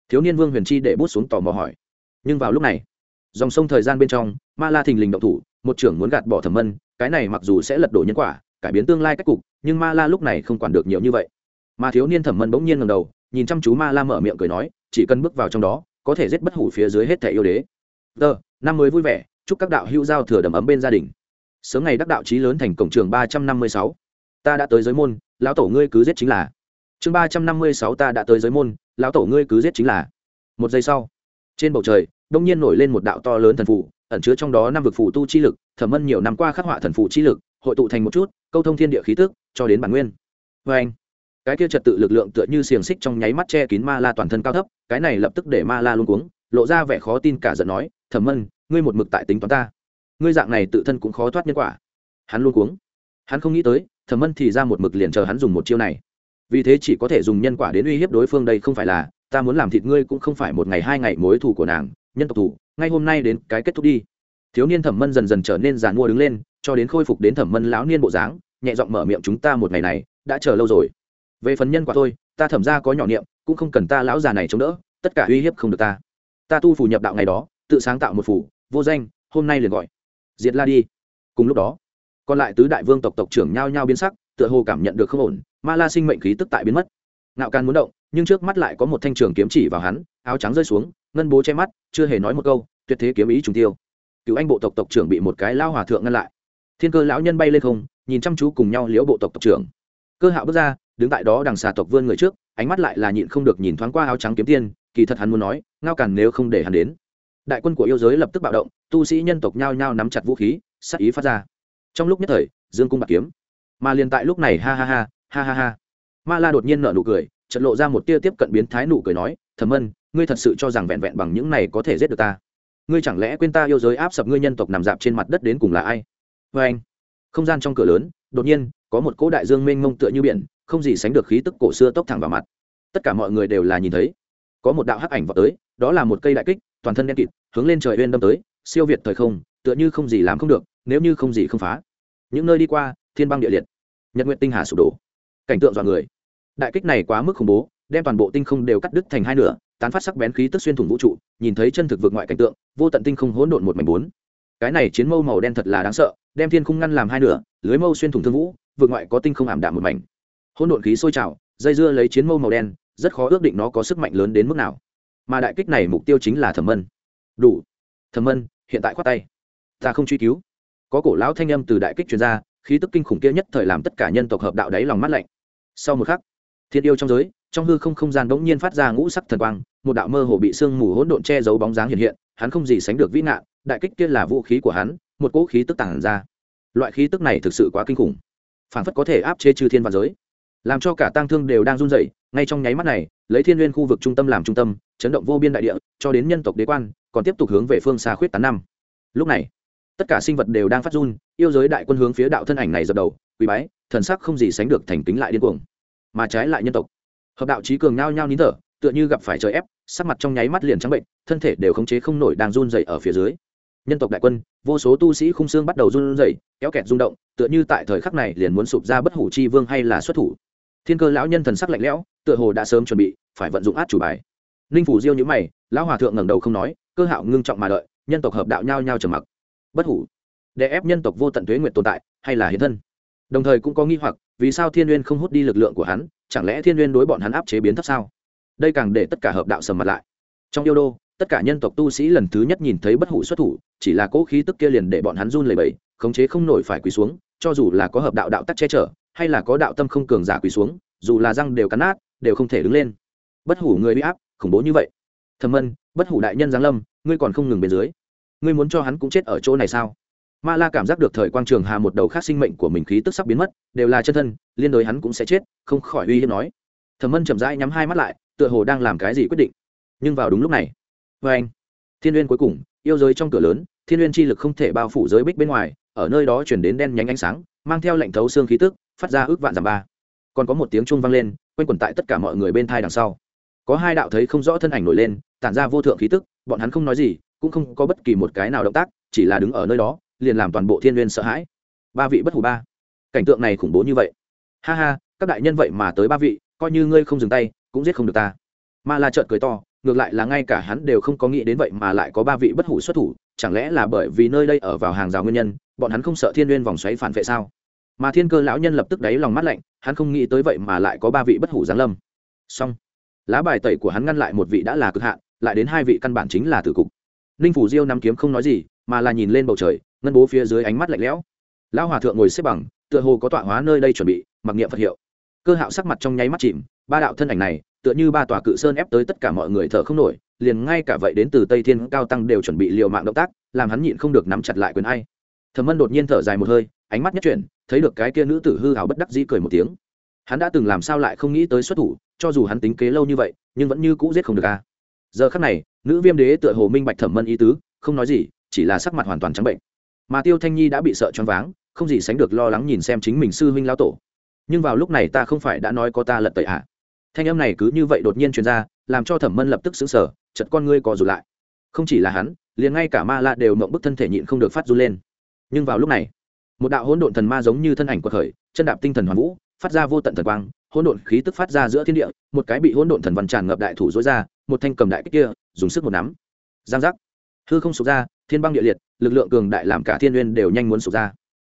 Speaker 1: Thiếu niên vương huyền chi để bút xuống tò mò hỏi. Nhưng vào lúc này, dòng sông thời gian bên trong, ma la thình lình động thủ, một trưởng muốn gạt bỏ thẩm mân, cái này mặc dù sẽ lật đổ nhân quả cải biến tương lai cách cục, nhưng ma la lúc này không quản được nhiều như vậy. Mà thiếu niên thẩm mân bỗng nhiên ngầm đầu, nhìn chăm chú ma la mở miệng cười nói, chỉ cần bước vào trong đó, có thể giết bất hủ phía dưới hết thẻ yêu đế. Tờ, năm mới vui vẻ, chúc các đạo hữu giao thừa đầm ấm bên gia đình. Sớm ngày đắc đạo trí lớn thành cổng trường ba trăm năm mươi sáu. Ta đã tới giới môn, lão tổ ngươi cứ giết chính là. Chương ba trăm năm mươi sáu ta đã tới giới môn, lão tổ ngươi cứ giết chính là. Một giây sau, trên bầu trời, đông nhiên nổi lên một đạo to lớn thần phụ ẩn chứa trong đó năm vực phù tu chi lực, thẩm mân nhiều năm qua khắc họa thần phụ chi lực hội tụ thành một chút câu thông thiên địa khí tức cho đến bản nguyên. Vê anh cái kia trật tự lực lượng tựa như xiềng xích trong nháy mắt che kín ma la toàn thân cao thấp cái này lập tức để ma la luôn cuống lộ ra vẻ khó tin cả giận nói thẩm mân ngươi một mực tại tính toán ta. Ngươi dạng này tự thân cũng khó thoát nhân quả. Hắn luôn cuống. Hắn không nghĩ tới thẩm mân thì ra một mực liền chờ hắn dùng một chiêu này. Vì thế chỉ có thể dùng nhân quả đến uy hiếp đối phương đây không phải là ta muốn làm thịt ngươi cũng không phải một ngày hai ngày mối thù của nàng nhân tộc thủ, ngay hôm nay đến cái kết thúc đi. Thiếu niên thẩm mân dần dần trở nên giàn mua đứng lên cho đến khôi phục đến thẩm mân lão niên bộ dáng, nhẹ giọng mở miệng chúng ta một ngày này, đã chờ lâu rồi. Về phần nhân quả thôi, ta thẩm ra có nhỏ niệm, cũng không cần ta lão già này chống đỡ, tất cả uy hiếp không được ta. Ta tu phủ nhập đạo ngày đó, tự sáng tạo một phủ vô danh, hôm nay liền gọi. Diệt la đi. Cùng lúc đó, còn lại tứ đại vương tộc tộc trưởng nhao nhao biến sắc, tựa hồ cảm nhận được không ổn, ma la sinh mệnh khí tức tại biến mất. Ngạo can muốn động, nhưng trước mắt lại có một thanh trường kiếm chỉ vào hắn, áo trắng rơi xuống, ngân bố che mắt, chưa hề nói một câu, tuyệt thế kiếm ý trùng tiêu. Cựu anh bộ tộc tộc trưởng bị một cái lao hòa thượng ngăn lại thiên cơ lão nhân bay lên không, nhìn chăm chú cùng nhau liễu bộ tộc tộc trưởng. Cơ hạo bước ra, đứng tại đó đằng xà tộc vươn người trước, ánh mắt lại là nhịn không được nhìn thoáng qua áo trắng kiếm tiên, kỳ thật hắn muốn nói, ngao cản nếu không để hắn đến. Đại quân của yêu giới lập tức bạo động, tu sĩ nhân tộc nhao nhao nắm chặt vũ khí sắc ý phát ra. Trong lúc nhất thời, dương cung bạc kiếm. Mà liền tại lúc này, ha ha ha ha ha ha. Ma la đột nhiên nở nụ cười trận lộ ra một tia tiếp cận biến thái nụ cười nói thầm ân ngươi thật sự cho rằng vẹn vẹn bằng những này có thể giết được ta? Ngươi chẳng lẽ quên ta yêu giới áp sập ngươi nhân tộc nằm dạp trên mặt đất đến cùng là ai? Vê anh, không gian trong cửa lớn, đột nhiên, có một cỗ đại dương mênh mông tựa như biển, không gì sánh được khí tức cổ xưa tốc thẳng vào mặt. Tất cả mọi người đều là nhìn thấy. Có một đạo hắc ảnh vào tới, đó là một cây đại kích, toàn thân đen kịt, hướng lên trời uyên đâm tới, siêu việt thời không, tựa như không gì làm không được, nếu như không gì không phá. Những nơi đi qua, thiên băng địa liệt. Nhật nguyện tinh hà sụp đổ. Cảnh tượng dọa người. Đại kích này quá mức khủng bố, đem toàn bộ tinh không đều cắt đứt thành hai nửa, tán phát sắc bén khí tức xuyên thủng vũ trụ, nhìn thấy chân thực vượt ngoại cảnh tượng, vô tận tinh không hỗn độn một mảnh bốn cái này chiến mâu màu đen thật là đáng sợ, đem thiên khung ngăn làm hai nửa, lưới mâu xuyên thủng thương vũ vượt ngoại có tinh không ảm đạm một mảnh. Hỗn độn khí sôi trào, dây dưa lấy chiến mâu màu đen, rất khó ước định nó có sức mạnh lớn đến mức nào. Mà đại kích này mục tiêu chính là thẩm mân. Đủ. Thẩm mân, hiện tại khoát tay. Ta không truy cứu. Có cổ lão thanh âm từ đại kích chuyên gia khí tức kinh khủng kia nhất thời làm tất cả nhân tộc hợp đạo đáy lòng mắt lạnh. Sau một khắc, thiên yêu trong giới, trong hư không không gian bỗng nhiên phát ra ngũ sắc thần quang, một đạo mơ hồ bị sương mù hỗn độn che giấu bóng dáng hiện hiện hắn không gì sánh được vĩ nạn đại kích kia là vũ khí của hắn, một cỗ khí tức tản ra. Loại khí tức này thực sự quá kinh khủng. Phản phất có thể áp chế chư thiên và giới. Làm cho cả tang thương đều đang run rẩy, ngay trong nháy mắt này, lấy thiên nguyên khu vực trung tâm làm trung tâm, chấn động vô biên đại địa, cho đến nhân tộc đế quan, còn tiếp tục hướng về phương xa khuyết tán năm. Lúc này, tất cả sinh vật đều đang phát run, yêu giới đại quân hướng phía đạo thân ảnh này dập đầu quý bái, thần sắc không gì sánh được thành kính lại điên cuồng, mà trái lại nhân tộc. Hợp đạo trí cường nhao nhao nín thở, tựa như gặp phải trời ép sắc mặt trong nháy mắt liền trắng bệnh, thân thể đều khống chế không nổi đang run dậy ở phía dưới. Nhân tộc đại quân, vô số tu sĩ khung xương bắt đầu run rẩy, kéo kẹt rung động, tựa như tại thời khắc này liền muốn sụp ra bất hủ chi vương hay là xuất thủ. Thiên cơ lão nhân thần sắc lạnh lẽo, tựa hồ đã sớm chuẩn bị, phải vận dụng át chủ bài. Ninh phủ diêu nhữ mày, lão hòa thượng ngẩng đầu không nói, cơ hạo ngưng trọng mà đợi, nhân tộc hợp đạo nhao nhao trầm mặc. Bất hủ, để ép nhân tộc vô tận tuế nguyện tồn tại, hay là hiện thân? Đồng thời cũng có nghi hoặc, vì sao thiên n không hút đi lực lượng của hắn, chẳng lẽ thiên n đối bọn hắn áp chế biến thấp sao? Đây càng để tất cả hợp đạo sầm mặt lại. Trong yêu đô, tất cả nhân tộc tu sĩ lần thứ nhất nhìn thấy bất hủ xuất thủ, chỉ là cỗ khí tức kia liền để bọn hắn run lẩy bẩy, khống chế không nổi phải quỳ xuống, cho dù là có hợp đạo đạo tắc che chở, hay là có đạo tâm không cường giả quỳ xuống, dù là răng đều cắn nát, đều không thể đứng lên. Bất hủ người bị áp, khủng bố như vậy. Thầm ân bất hủ đại nhân giáng lâm, ngươi còn không ngừng bên dưới. Ngươi muốn cho hắn cũng chết ở chỗ này sao? Ma la cảm giác được thời quang trường hà một đầu khác sinh mệnh của mình khí tức sắp biến mất, đều là chân thân, liên đối hắn cũng sẽ chết, không khỏi uy hiếp nói. Thẩm ân chậm rãi nhắm hai mắt lại tựa hồ đang làm cái gì quyết định. Nhưng vào đúng lúc này vê anh, thiên n cuối cùng, yêu giới trong cửa lớn, thiên n chi lực không thể bao phủ giới bích bên ngoài, ở nơi đó chuyển đến đen nhánh ánh sáng, mang theo lệnh thấu xương khí tức, phát ra ước vạn giảm ba. Còn có một tiếng chuông vang lên, quanh quẩn tại tất cả mọi người bên thai đằng sau. Có hai đạo thấy không rõ thân ảnh nổi lên, tản ra vô thượng khí tức, bọn hắn không nói gì, cũng không có bất kỳ một cái nào động tác, chỉ là đứng ở nơi đó, liền làm toàn bộ thiên n sợ hãi. Ba vị bất hủ ba. Cảnh tượng này khủng bố như vậy. Ha ha, các đại nhân vậy mà tới ba vị, coi như ngươi không dừng tay cũng giết không được ta. Ma la trợn cười to, ngược lại là ngay cả hắn đều không có nghĩ đến vậy mà lại có ba vị bất hủ xuất thủ, chẳng lẽ là bởi vì nơi đây ở vào hàng rào nguyên nhân, bọn hắn không sợ thiên n vòng xoáy phản vệ sao? Mà thiên cơ lão nhân lập tức đáy lòng mắt lạnh, hắn không nghĩ tới vậy mà lại có ba vị bất hủ giáng lâm. Song lá bài tẩy của hắn ngăn lại một vị đã là cực hạn, lại đến hai vị căn bản chính là tử cục. Ninh phủ diêu nắm kiếm không nói gì, mà là nhìn lên bầu trời, ngân bố phía dưới ánh mắt lạnh lẽo. Lão hòa thượng ngồi xếp bằng, tựa hồ có tọa hóa nơi đây chuẩn bị, mặc niệm phật hiệu. Cơ hạo sắc mặt trong nháy mắt chìm ba đạo thân ảnh này, tựa như ba tòa cự sơn ép tới tất cả mọi người thở không nổi, liền ngay cả vậy đến từ tây thiên cao tăng đều chuẩn bị liều mạng động tác, làm hắn nhịn không được nắm chặt lại quyền ai. Thẩm mân đột nhiên thở dài một hơi, ánh mắt nhất chuyển, thấy được cái kia nữ tử hư hào bất đắc dĩ cười một tiếng. Hắn đã từng làm sao lại không nghĩ tới xuất thủ, cho dù hắn tính kế lâu như vậy, nhưng vẫn như cũ giết không được a. Giờ khắc này, nữ viêm đế tựa hồ minh bạch thẩm mân ý tứ, không nói gì, chỉ là sắc mặt hoàn toàn trắng bệnh. Mà tiêu thanh nhi đã bị sợ choáng váng, không gì sánh được lo lắng nhìn xem chính mình sư huynh lao tổ. Nhưng vào lúc này ta không phải đã nói có ta lật tẩy ạ à thanh âm này cứ như vậy đột nhiên truyền ra, làm cho thẩm mân lập tức xứng sở chật con ngươi co rụt lại. Không chỉ là hắn, liền ngay cả ma la đều mộng bức thân thể nhịn không được phát run lên. Nhưng vào lúc này, một đạo hỗn độn thần ma giống như thân ảnh quật khởi, chân đạp tinh thần hoàn vũ, phát ra vô tận thần quang, hỗn độn khí tức phát ra giữa thiên địa, một cái bị hỗn độn thần văn tràn ngập đại thủ dối ra, một thanh cầm đại kích kia, dùng sức một nắm. Giang giác. Hư không sụp ra, thiên băng địa liệt, lực lượng cường đại làm cả thiên uyên đều nhanh muốn sụp ra.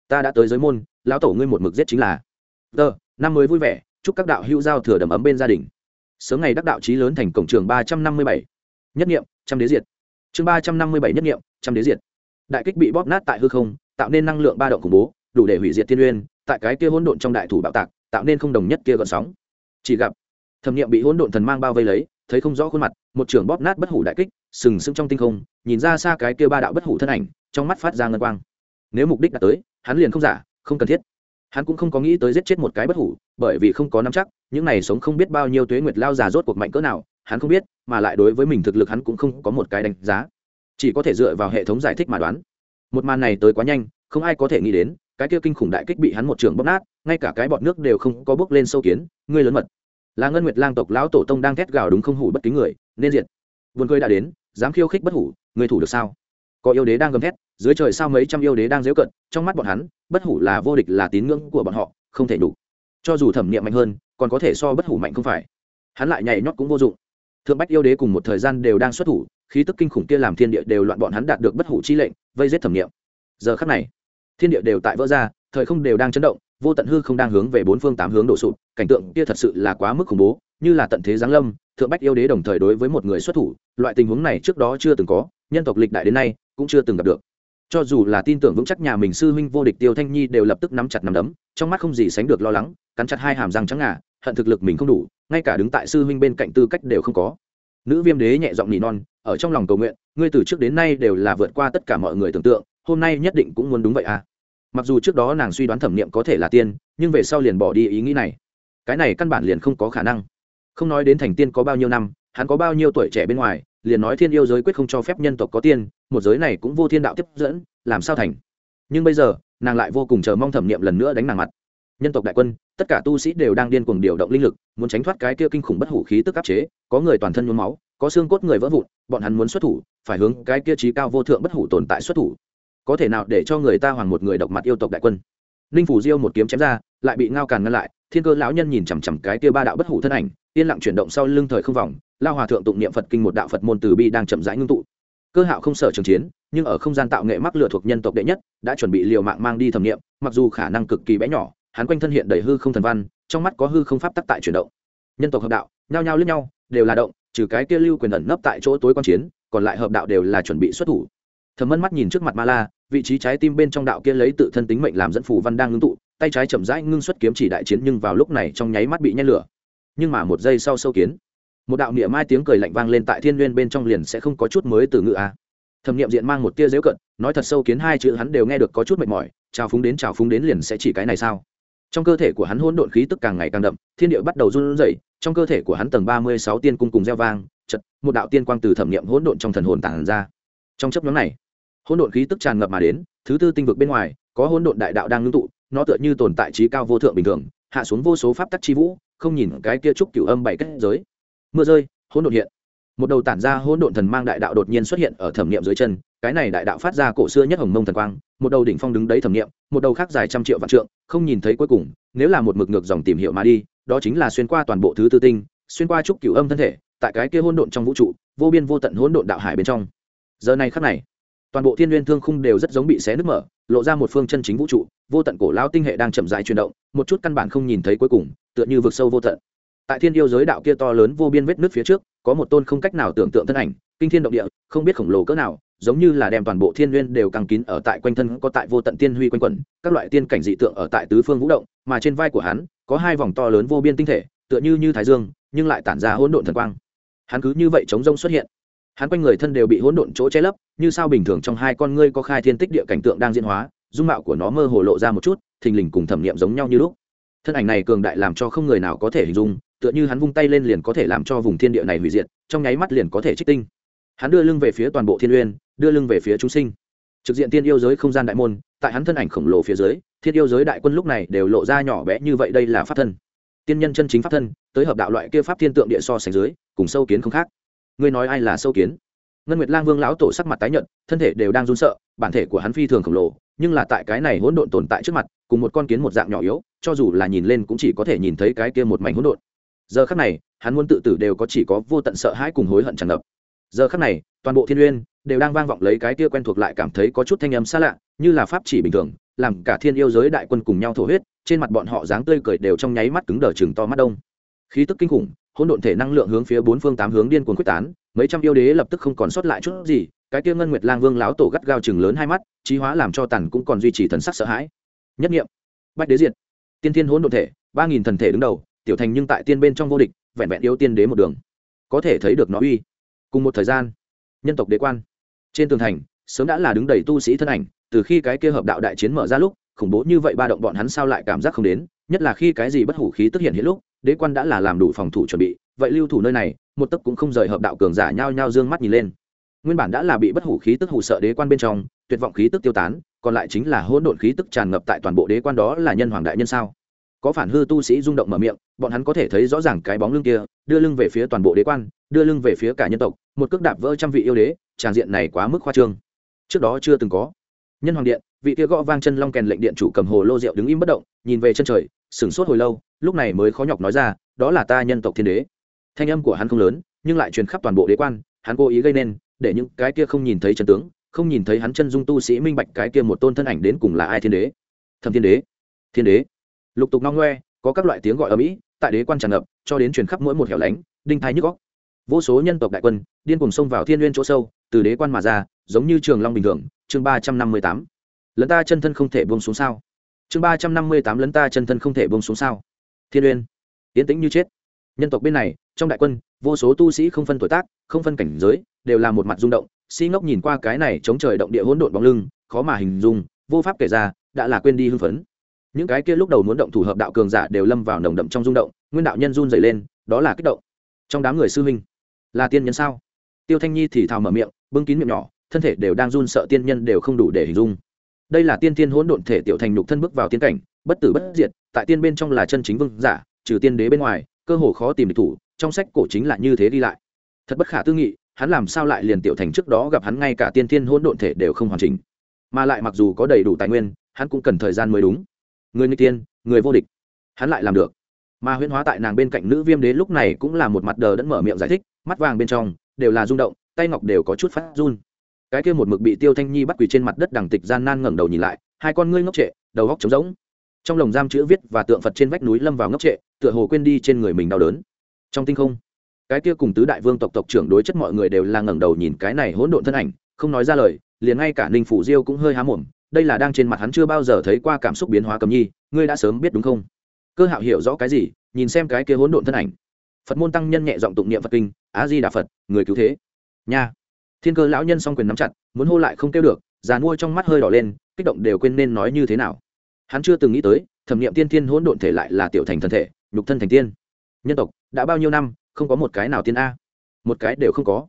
Speaker 1: Ta đã tới giới môn, lão tổ ngươi một mực giết chính là. Tờ, năm mới vui vẻ chúc các đạo hữu giao thừa đầm ấm bên gia đình. Sớm ngày đắc đạo trí lớn thành cổng trường ba trăm năm mươi bảy. Nhất nghiệm trăm đế diệt. Chương ba trăm năm mươi bảy nhất nghiệm trăm đế diệt. Đại kích bị bóp nát tại hư không, tạo nên năng lượng ba động khủng bố, đủ để hủy diệt thiên uyên, tại cái kia hỗn độn trong đại thủ bạo tạc, tạo nên không đồng nhất kia gợn sóng. Chỉ gặp, thẩm nghiệm bị hỗn độn thần mang bao vây lấy, thấy không rõ khuôn mặt, một trưởng bóp nát bất hủ đại kích, sừng sững trong tinh không, nhìn ra xa cái kia ba đạo bất hủ thân ảnh, trong mắt phát ra ngân quang. Nếu mục đích đã tới, hắn liền không giả, không cần thiết hắn cũng không có nghĩ tới giết chết một cái bất hủ, bởi vì không có nắm chắc, những này sống không biết bao nhiêu tuế nguyệt lao già rốt cuộc mạnh cỡ nào, hắn không biết, mà lại đối với mình thực lực hắn cũng không có một cái đánh giá. Chỉ có thể dựa vào hệ thống giải thích mà đoán. Một màn này tới quá nhanh, không ai có thể nghĩ đến, cái kia kinh khủng đại kích bị hắn một trường bóp nát, ngay cả cái bọt nước đều không có bước lên sâu kiến, ngươi lớn mật. Là ngân nguyệt lang tộc lão tổ tông đang thét gào đúng không hủ bất kính người, nên diệt. Vườn cười đã đến, dám khiêu khích bất hủ, người thủ được sao? Có yêu đế đang gầm thét dưới trời sao mấy trăm yêu đế đang dễu cận, trong mắt bọn hắn, bất hủ là vô địch là tín ngưỡng của bọn họ, không thể đủ. Cho dù thẩm niệm mạnh hơn, còn có thể so bất hủ mạnh không phải. Hắn lại nhảy nhót cũng vô dụng. Thượng bách yêu đế cùng một thời gian đều đang xuất thủ, khí tức kinh khủng kia làm thiên địa đều loạn bọn hắn đạt được bất hủ chi lệnh, vây giết thẩm niệm. Giờ khắc này, thiên địa đều tại vỡ ra, thời không đều đang chấn động, vô tận hư không đang hướng về bốn phương tám hướng đổ sụp, cảnh tượng kia thật sự là quá mức khủng bố, như là tận thế giáng lâm, thượng bách yêu đế đồng thời đối với một người xuất thủ, loại tình huống này trước đó chưa từng có, nhân tộc lịch đại đến nay cũng chưa từng gặp được cho dù là tin tưởng vững chắc nhà mình sư huynh vô địch tiêu thanh nhi đều lập tức nắm chặt nắm đấm, trong mắt không gì sánh được lo lắng, cắn chặt hai hàm răng trắng ngà, hận thực lực mình không đủ, ngay cả đứng tại sư huynh bên cạnh tư cách đều không có. Nữ viêm đế nhẹ giọng nỉ non, ở trong lòng cầu nguyện, ngươi từ trước đến nay đều là vượt qua tất cả mọi người tưởng tượng, hôm nay nhất định cũng muốn đúng vậy à. Mặc dù trước đó nàng suy đoán thẩm niệm có thể là tiên, nhưng về sau liền bỏ đi ý nghĩ này. Cái này căn bản liền không có khả năng. Không nói đến thành tiên có bao nhiêu năm, hắn có bao nhiêu tuổi trẻ bên ngoài, liền nói thiên yêu giới quyết không cho phép nhân tộc có tiên một giới này cũng vô thiên đạo tiếp dẫn, làm sao thành? Nhưng bây giờ, nàng lại vô cùng chờ mong thẩm nghiệm lần nữa đánh nàng mặt. Nhân tộc đại quân, tất cả tu sĩ đều đang điên cuồng điều động linh lực, muốn tránh thoát cái kia kinh khủng bất hủ khí tức áp chế, có người toàn thân nhuốm máu, có xương cốt người vỡ vụn, bọn hắn muốn xuất thủ, phải hướng cái kia trí cao vô thượng bất hủ tồn tại xuất thủ. Có thể nào để cho người ta hoàng một người độc mặt yêu tộc đại quân? Ninh phủ diêu một kiếm chém ra, lại bị ngao càn ngăn lại, thiên cơ lão nhân nhìn chằm chằm cái kia ba đạo bất hủ thân ảnh, yên lặng chuyển động sau lưng thời không vòng, lao hòa thượng tụng niệm phật kinh một đạo phật môn từ bi đang chậm rãi ngưng tụ cơ hạo không sợ trường chiến, nhưng ở không gian tạo nghệ mắc lửa thuộc nhân tộc đệ nhất, đã chuẩn bị liều mạng mang đi thẩm nghiệm. mặc dù khả năng cực kỳ bé nhỏ, hắn quanh thân hiện đầy hư không thần văn, trong mắt có hư không pháp tắc tại chuyển động nhân tộc hợp đạo, nhao nhao lướt nhau, đều là động, trừ cái kia lưu quyền ẩn nấp tại chỗ tối quan chiến, còn lại hợp đạo đều là chuẩn bị xuất thủ thầm mân mắt nhìn trước mặt ma la, vị trí trái tim bên trong đạo kia lấy tự thân tính mệnh làm dẫn phủ văn đang ngưng tụ, tay trái chậm rãi ngưng xuất kiếm chỉ đại chiến nhưng vào lúc này trong nháy mắt bị nhen lửa nhưng mà một giây sau sâu kiến một đạo niệm mai tiếng cười lạnh vang lên tại thiên nguyên bên trong liền sẽ không có chút mới từ ngữ a. À. thẩm niệm diện mang một tia dễu cận, nói thật sâu kiến hai chữ hắn đều nghe được có chút mệt mỏi, chào phúng đến chào phúng đến liền sẽ chỉ cái này sao? Trong cơ thể của hắn hỗn độn khí tức càng ngày càng đậm, thiên địa bắt đầu run rẩy, trong cơ thể của hắn tầng ba mươi sáu tiên cung cùng gieo vang, chật, một đạo tiên quang từ thẩm niệm hỗn độn trong thần hồn tản ra. Trong chấp nhóm này, hỗn độn khí tức tràn ngập mà đến, thứ tư tinh vực bên ngoài, có hỗn độn đại đạo đang ngưng tụ, nó tựa như tồn tại trí cao vô thượng bình thường, hạ xuống vô số pháp tắc chi vũ, không nhìn cái kia trúc cửu âm bảy kết giới mưa rơi, hỗn độn hiện. Một đầu tản ra hỗn độn thần mang đại đạo đột nhiên xuất hiện ở thẩm niệm dưới chân, cái này đại đạo phát ra cổ xưa nhất hồng mông thần quang, một đầu đỉnh phong đứng đấy thẩm niệm, một đầu khác dài trăm triệu vạn trượng, không nhìn thấy cuối cùng, nếu là một mực ngược dòng tìm hiểu mà đi, đó chính là xuyên qua toàn bộ thứ tư tinh, xuyên qua trúc cửu âm thân thể, tại cái kia hỗn độn trong vũ trụ, vô biên vô tận hỗn độn đạo hải bên trong. Giờ này khắc này, toàn bộ thiên n thương khung đều rất giống bị xé nứt mở, lộ ra một phương chân chính vũ trụ, vô tận cổ lao tinh hệ đang chậm dài chuyển động, một chút căn bản không nhìn thấy cuối cùng, tựa như vực sâu vô tận tại thiên yêu giới đạo kia to lớn vô biên vết nước phía trước, có một tôn không cách nào tưởng tượng thân ảnh, kinh thiên động địa, không biết khổng lồ cỡ nào, giống như là đem toàn bộ thiên nguyên đều căng kín ở tại quanh thân, có tại vô tận tiên huy quanh quẩn, các loại tiên cảnh dị tượng ở tại tứ phương vũ động, mà trên vai của hắn, có hai vòng to lớn vô biên tinh thể, tựa như như thái dương, nhưng lại tản ra hỗn độn thần quang. Hắn cứ như vậy chống rông xuất hiện. Hắn quanh người thân đều bị hỗn độn chỗ che lấp, như sao bình thường trong hai con ngươi có khai thiên tích địa cảnh tượng đang diễn hóa, dung mạo của nó mơ hồ lộ ra một chút, thình lình cùng thẩm nghiệm giống nhau như lúc. Thân ảnh này cường đại làm cho không người nào có thể hình dung tựa như hắn vung tay lên liền có thể làm cho vùng thiên địa này hủy diệt, trong nháy mắt liền có thể trích tinh. Hắn đưa lưng về phía toàn bộ thiên uyên, đưa lưng về phía chúng sinh. Trực diện tiên yêu giới không gian đại môn, tại hắn thân ảnh khổng lồ phía dưới, thiên yêu giới đại quân lúc này đều lộ ra nhỏ bé như vậy đây là pháp thân. Tiên nhân chân chính pháp thân, tới hợp đạo loại kia pháp thiên tượng địa so sánh dưới, cùng sâu kiến không khác. Ngươi nói ai là sâu kiến? Ngân nguyệt lang vương lão tổ sắc mặt tái nhợt, thân thể đều đang run sợ, bản thể của hắn phi thường khổng lồ, nhưng là tại cái này hỗn độn tồn tại trước mặt, cùng một con kiến một dạng nhỏ yếu, cho dù là nhìn lên cũng chỉ có thể nhìn thấy cái kia một mảnh hỗn độn giờ khắc này, hắn muốn tự tử đều có chỉ có vô tận sợ hãi cùng hối hận tràn ngập. Giờ khắc này, toàn bộ thiên uyên đều đang vang vọng lấy cái kia quen thuộc lại cảm thấy có chút thanh âm xa lạ, như là pháp chỉ bình thường, làm cả thiên yêu giới đại quân cùng nhau thổ huyết, trên mặt bọn họ dáng tươi cười đều trong nháy mắt cứng đờ chừng to mắt đông. Khí tức kinh khủng, hỗn độn thể năng lượng hướng phía bốn phương tám hướng điên cuồng quyết tán, mấy trăm yêu đế lập tức không còn sót lại chút gì, cái kia ngân nguyệt lang vương láo tổ gắt gao chừng lớn hai mắt, trí hóa làm cho tần cũng còn duy trì thần sắc sợ hãi. Nhất nghiệm. Bách đế diện tiên thiên hỗn độn thể, ba nghìn thần thể đứng đầu tiểu thành nhưng tại tiên bên trong vô địch, vẹn vẹn yếu tiên đế một đường. Có thể thấy được nó uy. Cùng một thời gian, nhân tộc đế quan. Trên tường thành, sớm đã là đứng đầy tu sĩ thân ảnh, từ khi cái kia hợp đạo đại chiến mở ra lúc, khủng bố như vậy ba động bọn hắn sao lại cảm giác không đến, nhất là khi cái gì bất hủ khí tức hiện hiện lúc, đế quan đã là làm đủ phòng thủ chuẩn bị, vậy lưu thủ nơi này, một tấc cũng không rời hợp đạo cường giả nhao nhao dương mắt nhìn lên. Nguyên bản đã là bị bất hủ khí tức hủ sợ đế quan bên trong, tuyệt vọng khí tức tiêu tán, còn lại chính là hỗn độn khí tức tràn ngập tại toàn bộ đế quan đó là nhân hoàng đại nhân sao? Có phản hư tu sĩ rung động mở miệng, bọn hắn có thể thấy rõ ràng cái bóng lưng kia, đưa lưng về phía toàn bộ đế quan, đưa lưng về phía cả nhân tộc, một cước đạp vỡ trăm vị yêu đế, tràng diện này quá mức khoa trương. Trước đó chưa từng có. Nhân hoàng điện, vị kia gõ vang chân long kèn lệnh điện chủ cầm hồ lô rượu đứng im bất động, nhìn về chân trời, sửng sốt hồi lâu, lúc này mới khó nhọc nói ra, đó là ta nhân tộc thiên đế. Thanh âm của hắn không lớn, nhưng lại truyền khắp toàn bộ đế quan, hắn cố ý gây nên, để những cái kia không nhìn thấy chân tướng, không nhìn thấy hắn chân dung tu sĩ minh bạch cái kia một tôn thân ảnh đến cùng là ai thiên đế. Thâm thiên đế. Thiên đế lục tục ngong ngoe, có các loại tiếng gọi ở mỹ, tại đế quan tràn ngập, cho đến truyền khắp mỗi một hẻo lánh, đinh thái nhức góc vô số nhân tộc đại quân, điên cùng xông vào thiên n chỗ sâu, từ đế quan mà ra, giống như trường long bình thường. Chương ba trăm năm mươi tám. Lấn ta chân thân không thể buông xuống sao? Chương ba trăm năm mươi tám, lấn ta chân thân không thể buông xuống sao? Thiên uyên yến tĩnh như chết. Nhân tộc bên này, trong đại quân, vô số tu sĩ không phân tuổi tác, không phân cảnh giới, đều là một mặt rung động, si ngốc nhìn qua cái này chống trời động địa hỗn độn bóng lưng, khó mà hình dung, vô pháp kể ra, đã là quên đi hưng phấn những cái kia lúc đầu muốn động thủ hợp đạo cường giả đều lâm vào nồng đậm trong rung động, nguyên đạo nhân run dày lên, đó là kích động. Trong đám người sư huynh, là tiên nhân sao? Tiêu thanh nhi thì thào mở miệng, bưng kín miệng nhỏ, thân thể đều đang run sợ tiên nhân đều không đủ để hình dung. Đây là tiên tiên hỗn độn thể tiểu thành nhục thân bước vào tiên cảnh, bất tử bất diệt, tại tiên bên trong là chân chính vương giả, trừ tiên đế bên ngoài, cơ hồ khó tìm được thủ, trong sách cổ chính là như thế đi lại. Thật bất khả tư nghị, hắn làm sao lại liền tiểu thành trước đó gặp hắn ngay cả tiên tiên hỗn độn thể đều không hoàn chỉnh. Mà lại mặc dù có đầy đủ tài nguyên, hắn cũng cần thời gian mới đúng người nghịch tiên người vô địch. Hắn lại làm được. Mà huyễn hóa tại nàng bên cạnh nữ viêm đế lúc này cũng là một mặt đờ đẫn mở miệng giải thích, mắt vàng bên trong đều là rung động, tay ngọc đều có chút phát run. Cái kia một mực bị tiêu thanh nhi bắt quỳ trên mặt đất đằng tịch gian nan ngẩng đầu nhìn lại, hai con ngươi ngốc trệ, đầu góc trống rỗng. Trong lồng giam chữ viết và tượng phật trên vách núi lâm vào ngốc trệ, tựa hồ quên đi trên người mình đau đớn. Trong tinh không, cái kia cùng tứ đại vương tộc tộc trưởng đối chất mọi người đều là ngẩng đầu nhìn cái này hỗn độn thân ảnh, không nói ra lời, liền ngay cả ninh phủ diêu cũng hơi há mồm đây là đang trên mặt hắn chưa bao giờ thấy qua cảm xúc biến hóa cầm nhi, ngươi đã sớm biết đúng không? Cơ hạo hiểu rõ cái gì, nhìn xem cái kia hỗn độn thân ảnh. Phật môn tăng nhân nhẹ giọng tụng niệm phật kinh á di đà phật, người cứu thế. Nha. Thiên cơ lão nhân s o n g quyền nắm chặt, muốn hô lại không kêu được, già nuôi trong mắt hơi đỏ lên, kích động đều quên nên nói như thế nào. Hắn chưa từng nghĩ tới, thẩm niệm tiên thiên hỗn độn thể lại là tiểu thành thân thể, nhục thân thành tiên. Nhân tộc, đã bao nhiêu năm, không có một cái nào tiên a. Một cái đều không có.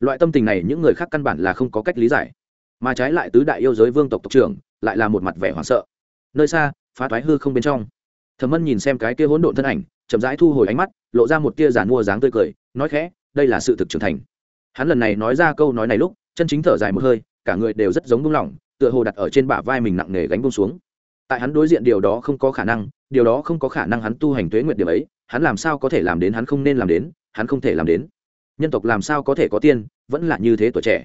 Speaker 1: Loại tâm tình này những người khác căn bản là không có cách lý giải mà trái lại tứ đại yêu giới vương tộc tộc trưởng lại là một mặt vẻ hoảng sợ. Nơi xa, phá thoái hư không bên trong. Thẩm mân nhìn xem cái kia hỗn độn thân ảnh, chậm rãi thu hồi ánh mắt, lộ ra một tia giàn mua dáng tươi cười, nói khẽ, đây là sự thực trưởng thành. Hắn lần này nói ra câu nói này lúc, chân chính thở dài một hơi, cả người đều rất giống buông lỏng, tựa hồ đặt ở trên bả vai mình nặng nề gánh buông xuống. Tại hắn đối diện điều đó không có khả năng, điều đó không có khả năng hắn tu hành tuế nguyện điểm ấy, hắn làm sao có thể làm đến hắn không nên làm đến, hắn không thể làm đến. Nhân tộc làm sao có thể có tiên, vẫn là như thế tuổi trẻ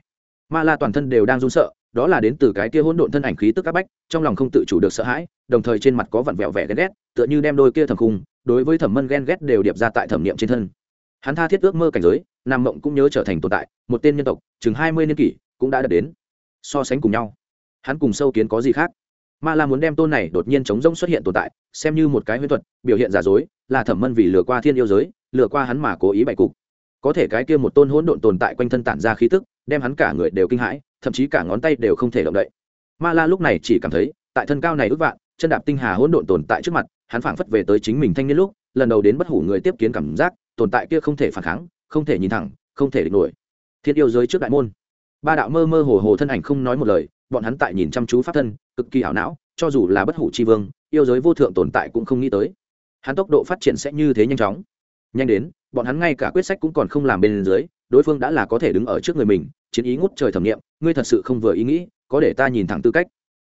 Speaker 1: ma la toàn thân đều đang run sợ, đó là đến từ cái kia hỗn độn thân ảnh khí tức áp bách, trong lòng không tự chủ được sợ hãi, đồng thời trên mặt có vặn vẹo vẻ ghen ghét, tựa như đem đôi kia thầm khung, đối với thẩm mân ghen ghét đều điệp ra tại thẩm niệm trên thân. Hắn tha thiết ước mơ cảnh giới, nam mộng cũng nhớ trở thành tồn tại, một tên nhân tộc, chừng hai mươi niên kỷ, cũng đã đạt đến so sánh cùng nhau. Hắn cùng sâu kiến có gì khác? Ma la muốn đem tôn này đột nhiên chống rông xuất hiện tồn tại, xem như một cái huyễn thuật, biểu hiện giả dối, là thẩm mân vì lừa qua thiên yêu giới, lừa qua hắn mà cố ý bày cục có thể cái kia một tôn hỗn độn tồn tại quanh thân tản ra khí tức, đem hắn cả người đều kinh hãi, thậm chí cả ngón tay đều không thể động đậy. Ma la lúc này chỉ cảm thấy, tại thân cao này ước vạn, chân đạp tinh hà hỗn độn tồn tại trước mặt, hắn phảng phất về tới chính mình thanh niên lúc, lần đầu đến bất hủ người tiếp kiến cảm giác, tồn tại kia không thể phản kháng, không thể nhìn thẳng, không thể địch nổi. Thiên yêu giới trước đại môn. Ba đạo mơ mơ hồ hồ thân ảnh không nói một lời, bọn hắn tại nhìn chăm chú pháp thân, cực kỳ ảo não, cho dù là bất hủ c h i vương, yêu giới vô thượng tồn tại cũng không nghĩ tới. Hắn tốc độ phát triển sẽ như thế nhanh chóng. Nhanh đến bọn hắn ngay cả quyết sách cũng còn không làm bên dưới, đối phương đã là có thể đứng ở trước người mình, chiến ý ngút trời thẩm nghiệm, ngươi thật sự không vừa ý nghĩ, có để ta nhìn thẳng tư cách.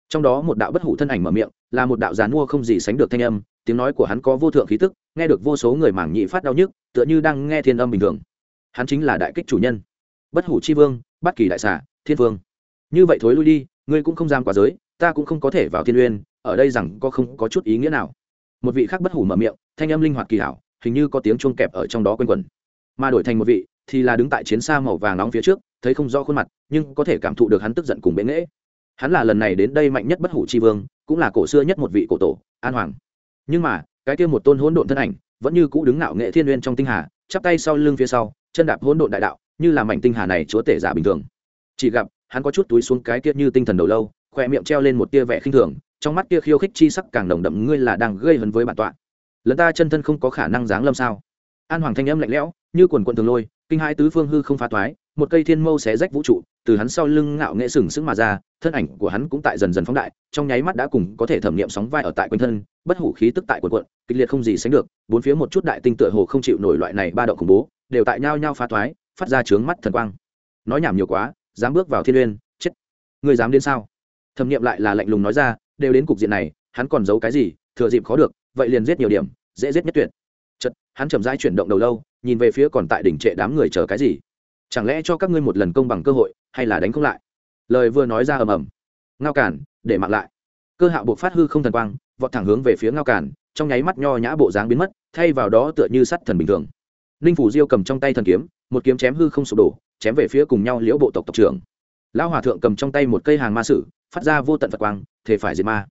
Speaker 1: Trong đó một đạo bất hủ thân ảnh mở miệng, là một đạo giàn mua không gì sánh được thanh âm, tiếng nói của hắn có vô thượng khí tức, nghe được vô số người mảng nhị phát đau nhức, tựa như đang nghe thiên âm bình thường. Hắn chính là đại kích chủ nhân. Bất hủ c h i vương, bất kỳ đại xà, thiên vương. Như vậy thối lui đi, ngươi cũng không giam quá giới, ta cũng không có thể vào thiên uyên, ở đây rằng có không có chút ý nghĩa nào. Một vị khác bất hủ mở miệng, thanh âm linh hoạt kỳ hảo hình như có tiếng chuông kẹp ở trong đó quanh quẩn. Mà đổi thành một vị, thì là đứng tại chiến xa màu vàng nóng phía trước, thấy không rõ khuôn mặt, nhưng có thể cảm thụ được hắn tức giận cùng bệ nghễ. Hắn là lần này đến đây mạnh nhất bất hủ tri vương, cũng là cổ xưa nhất một vị cổ tổ, an hoàng. Nhưng mà, cái kia một tôn hỗn độn thân ảnh, vẫn như cũ đứng ngạo nghệ thiên nguyên trong tinh hà, chắp tay sau lưng phía sau, chân đạp hỗn độn đại đạo, như là mảnh tinh hà này chúa tể giả bình thường. Chỉ gặp, hắn có chút túi xuống cái kia như tinh thần đầu lâu khoe miệng treo lên một tia vẻ khinh thường, trong mắt kia khiêu khích chi sắc càng nồng đậm, ngươi là đang gây hấn với bản tọa lần ta chân thân không có khả năng giáng lâm sao? An hoàng thanh âm lạnh lẽo, như quần quận thường lôi, kinh hai tứ phương hư không phá toái, một cây thiên mâu xé rách vũ trụ, từ hắn sau lưng ngạo nghệ sừng sững mà ra, thân ảnh của hắn cũng tại dần dần phóng đại, trong nháy mắt đã cùng có thể thẩm nghiệm sóng vai ở tại quanh thân, bất hủ khí tức tại quần quận, kịch liệt không gì sánh được, bốn phía một chút đại tinh tựa hồ không chịu nổi loại này ba đậu khủng bố, đều tại nhao nhao phá toái, phát ra trướng mắt thần quang. Nói nhảm nhiều quá, dám bước vào thiên uyên, chết. Người dám đến sao? Thẩm nghiệm lại là lạnh lùng nói ra, đều đến cục diện này, hắn còn giấu cái gì, thừa dịp khó được vậy liền giết nhiều điểm, dễ giết nhất tuyệt. Chật hắn chậm rãi chuyển động đầu lâu, nhìn về phía còn tại đỉnh trệ đám người chờ cái gì? Chẳng lẽ cho các ngươi một lần công bằng cơ hội, hay là đánh không lại? Lời vừa nói ra ầm ầm. Ngao cản để mặc lại. Cơ hạo buộc phát hư không thần quang, vọt thẳng hướng về phía ngao cản trong nháy mắt nho nhã bộ dáng biến mất, thay vào đó tựa như sắt thần bình thường. Ninh phủ diêu cầm trong tay thần kiếm, một kiếm chém hư không sụp đổ, chém về phía cùng nhau liễu bộ tộc tộc trưởng. Lão hòa thượng cầm trong tay một cây hàng ma sử, phát ra vô tận phật quang, thể phải diệt ma.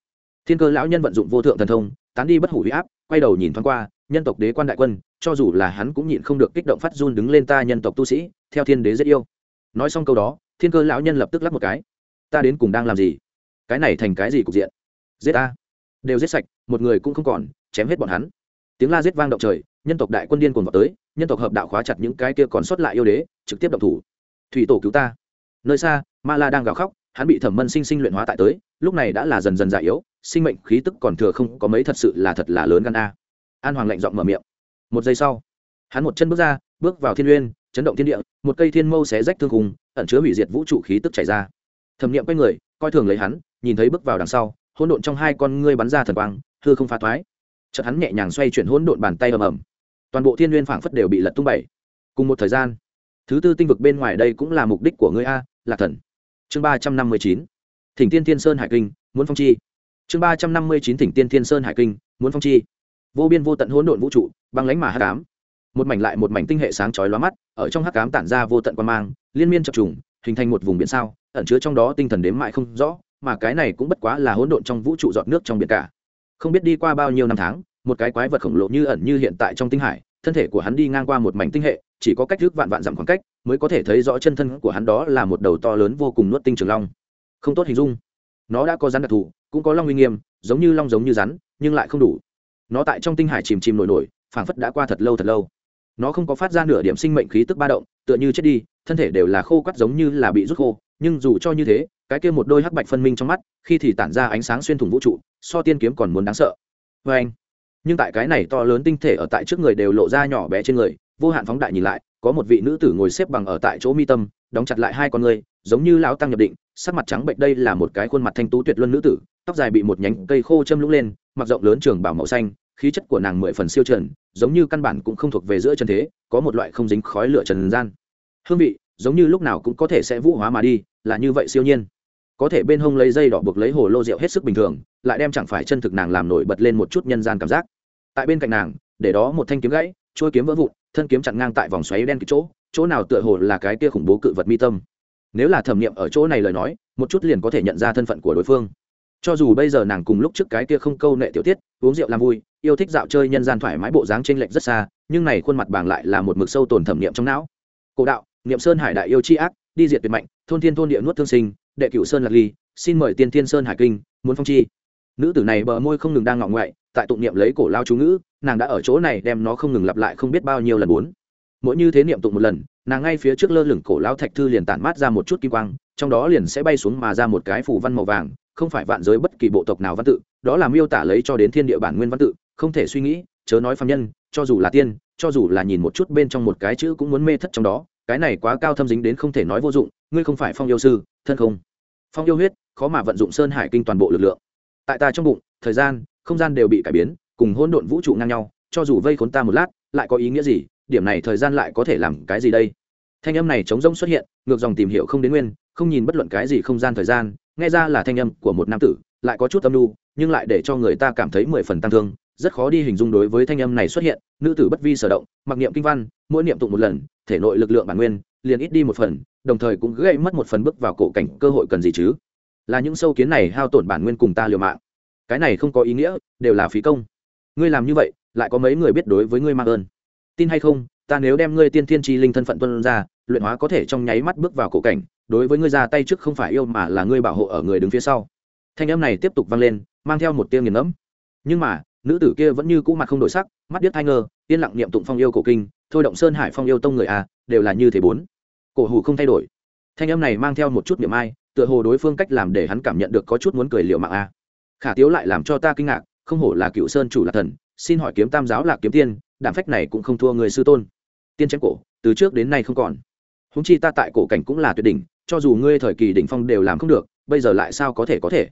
Speaker 1: Thiên cơ lão nhân vận dụng vô thượng thần thông tán đi bất hủ huy áp, quay đầu nhìn thoáng qua, nhân tộc đế quan đại quân, cho dù là hắn cũng nhịn không được kích động phát run đứng lên ta nhân tộc tu sĩ, theo thiên đế rất yêu. Nói xong câu đó, thiên cơ lão nhân lập tức lắp một cái. Ta đến cùng đang làm gì? Cái này thành cái gì cục diện? Giết ta. Đều giết sạch, một người cũng không còn, chém hết bọn hắn. Tiếng la giết vang động trời, nhân tộc đại quân điên cuồng vào tới, nhân tộc hợp đạo khóa chặt những cái kia còn sót lại yêu đế, trực tiếp động thủ. Thủy tổ cứu ta. Nơi xa, ma la đang gào khóc, hắn bị thẩm mân sinh sinh luyện hóa tại tới, lúc này đã là dần dần già yếu sinh mệnh khí tức còn thừa không có mấy thật sự là thật là lớn gan a. An hoàng lạnh giọng mở miệng. Một giây sau, hắn một chân bước ra, bước vào thiên uyên, chấn động thiên địa, một cây thiên mâu xé rách thương cùng ẩn chứa hủy diệt vũ trụ khí tức chảy ra. Thẩm niệm quay người, coi thường lấy hắn, nhìn thấy bước vào đằng sau, hỗn độn trong hai con ngươi bắn ra thần quang, hư không phá thoái. Chợt hắn nhẹ nhàng xoay chuyển hỗn độn bàn tay ầm ầm. Toàn bộ thiên nguyên phảng phất đều bị lật tung bảy cùng một thời gian, thứ tư tinh vực bên ngoài đây cũng là mục đích của ngươi a, lạc thần. Chương ba trăm năm mươi chín. Thỉnh tiên thiên sơn hải kinh, muốn phong chi chương ba trăm năm mươi chín thỉnh tiên thiên sơn hải kinh, muốn phong chi. Vô biên vô tận hỗn độn vũ trụ, băng lánh mà hắc ám. Một mảnh lại một mảnh tinh hệ sáng chói lóa mắt, ở trong hắc ám tản ra vô tận quan mang, liên miên chập trùng, hình thành một vùng biển sao, ẩn chứa trong đó tinh thần đếm mãi không rõ, mà cái này cũng bất quá là hỗn độn trong vũ trụ giọt nước trong biển cả. Không biết đi qua bao nhiêu năm tháng, một cái quái vật khổng lồ như ẩn như hiện tại trong tinh hải, thân thể của hắn đi ngang qua một mảnh tinh hệ, chỉ có cách thức vạn vạn dặm khoảng cách, mới có thể thấy rõ chân thân của hắn đó là một đầu to lớn vô cùng nuốt tinh trường long. Không tốt hình dung. Nó đã có rắn đặc thù cũng có long uy nghiêm, giống như long giống như rắn, nhưng lại không đủ. Nó tại trong tinh hải chìm chìm nổi nổi, phảng phất đã qua thật lâu thật lâu. Nó không có phát ra nửa điểm sinh mệnh khí tức ba động, tựa như chết đi, thân thể đều là khô quắt giống như là bị rút khô, nhưng dù cho như thế, cái kia một đôi hắc bạch phân minh trong mắt, khi thì tản ra ánh sáng xuyên thủng vũ trụ, so tiên kiếm còn muốn đáng sợ. Vê anh, nhưng tại cái này to lớn tinh thể ở tại trước người đều lộ ra nhỏ bé trên người, vô hạn phóng đại nhìn lại, có một vị nữ tử ngồi xếp bằng ở tại chỗ mi tâm, đóng chặt lại hai con người, giống như lão tăng nhập định sắc mặt trắng bệnh đây là một cái khuôn mặt thanh tú tuyệt luân nữ tử, tóc dài bị một nhánh cây khô châm lũng lên, mặc rộng lớn trường bảo màu xanh, khí chất của nàng mười phần siêu trần, giống như căn bản cũng không thuộc về giữa trần thế, có một loại không dính khói lửa trần gian. Hương vị, giống như lúc nào cũng có thể sẽ vũ hóa mà đi, là như vậy siêu nhiên. Có thể bên hông lấy dây đỏ buộc lấy hồ lô rượu hết sức bình thường, lại đem chẳng phải chân thực nàng làm nổi bật lên một chút nhân gian cảm giác. Tại bên cạnh nàng, để đó một thanh kiếm gãy trôi kiếm vỡ vụn, thân kiếm chặn ngang tại vòng xoáy đen kịp chỗ chỗ nào tựa hồ là cái kia khủng bố cự vật mi tâm nếu là thẩm nghiệm ở chỗ này lời nói, một chút liền có thể nhận ra thân phận của đối phương. Cho dù bây giờ nàng cùng lúc trước cái kia không câu nệ tiểu tiết, uống rượu làm vui, yêu thích dạo chơi nhân gian thoải mái bộ dáng t r ê n lệch rất xa, nhưng này khuôn mặt bàng lại là một mực sâu tồn thẩm niệm trong não. Cổ đạo, niệm sơn hải đại yêu c h i ác, đi diệt tuyệt mạnh, thôn thiên thôn địa nuốt thương sinh, đệ cựu sơn lạc ly, xin mời tiên thiên sơn hải kinh, muốn phong chi. Nữ tử này bờ môi không ngừng đang ngọ ngoại, tại tụng niệm lấy cổ lao chú ngữ, nàng đã ở chỗ này đem nó không ngừng lặp lại không biết bao nhiêu lần bốn. Mỗi như thế niệm tụng một lần nàng ngay phía trước lơ lửng cổ lão thạch thư liền tản mát ra một chút kim quang, trong đó liền sẽ bay xuống mà ra một cái phủ văn màu vàng, không phải vạn giới bất kỳ bộ tộc nào văn tự, đó là miêu tả lấy cho đến thiên địa bản nguyên văn tự, không thể suy nghĩ, chớ nói phạm nhân, cho dù là tiên, cho dù là nhìn một chút bên trong một cái chữ cũng muốn mê thất trong đó, cái này quá cao thâm dính đến không thể nói vô dụng, ngươi không phải phong yêu sư, thân không? Phong yêu huyết, khó mà vận dụng sơn hải kinh toàn bộ lực lượng. Tại ta trong bụng, thời gian, không gian đều bị cải biến, cùng hỗn độn vũ trụ ngang nhau, cho dù vây khốn ta một lát, lại có ý nghĩa gì? Điểm này thời gian lại có thể làm cái gì đây? Thanh âm này chống rỗng xuất hiện, ngược dòng tìm hiểu không đến nguyên, không nhìn bất luận cái gì không gian thời gian, nghe ra là thanh âm của một nam tử, lại có chút âm lưu nhưng lại để cho người ta cảm thấy mười phần tăng thương, rất khó đi hình dung đối với thanh âm này xuất hiện, nữ tử bất vi sở động, mặc niệm kinh văn, mỗi niệm tụng một lần, thể nội lực lượng bản nguyên, liền ít đi một phần, đồng thời cũng gây mất một phần bước vào cổ cảnh cơ hội cần gì chứ? Là những sâu kiến này hao tổn bản nguyên cùng ta liều mạng. Cái này không có ý nghĩa, đều là phí công. Ngươi làm như vậy, lại có mấy người biết đối với ngươi mang ơn? Tin hay không, ta nếu đem ngươi tiên thiên tri linh thân phận tuân ra, luyện hóa có thể trong nháy mắt bước vào cổ cảnh, đối với ngươi ra tay trước không phải yêu mà là ngươi bảo hộ ở người đứng phía sau. Thanh âm này tiếp tục vang lên, mang theo một tiếng nghiền ngẫm. Nhưng mà, nữ tử kia vẫn như cũ mặt không đổi sắc, mắt biết hai ngơ, yên lặng niệm tụng phong yêu cổ kinh, thôi động sơn hải phong yêu tông người a, đều là như thế bốn. Cổ hủ không thay đổi. Thanh âm này mang theo một chút niệm ai, tựa hồ đối phương cách làm để hắn cảm nhận được có chút muốn cười liệu mạng a. Khả tiếu lại làm cho ta kinh ngạc, không hổ là cựu sơn chủ là thần xin hỏi kiếm tam giáo lạc kiếm tiên đảm phách này cũng không thua người sư tôn. Tiên chém cổ, từ trước đến nay không còn. Húng chi ta tại cổ cảnh cũng là tuyệt đỉnh, cho dù ngươi thời kỳ đỉnh phong đều làm không được, bây giờ lại sao có thể có thể?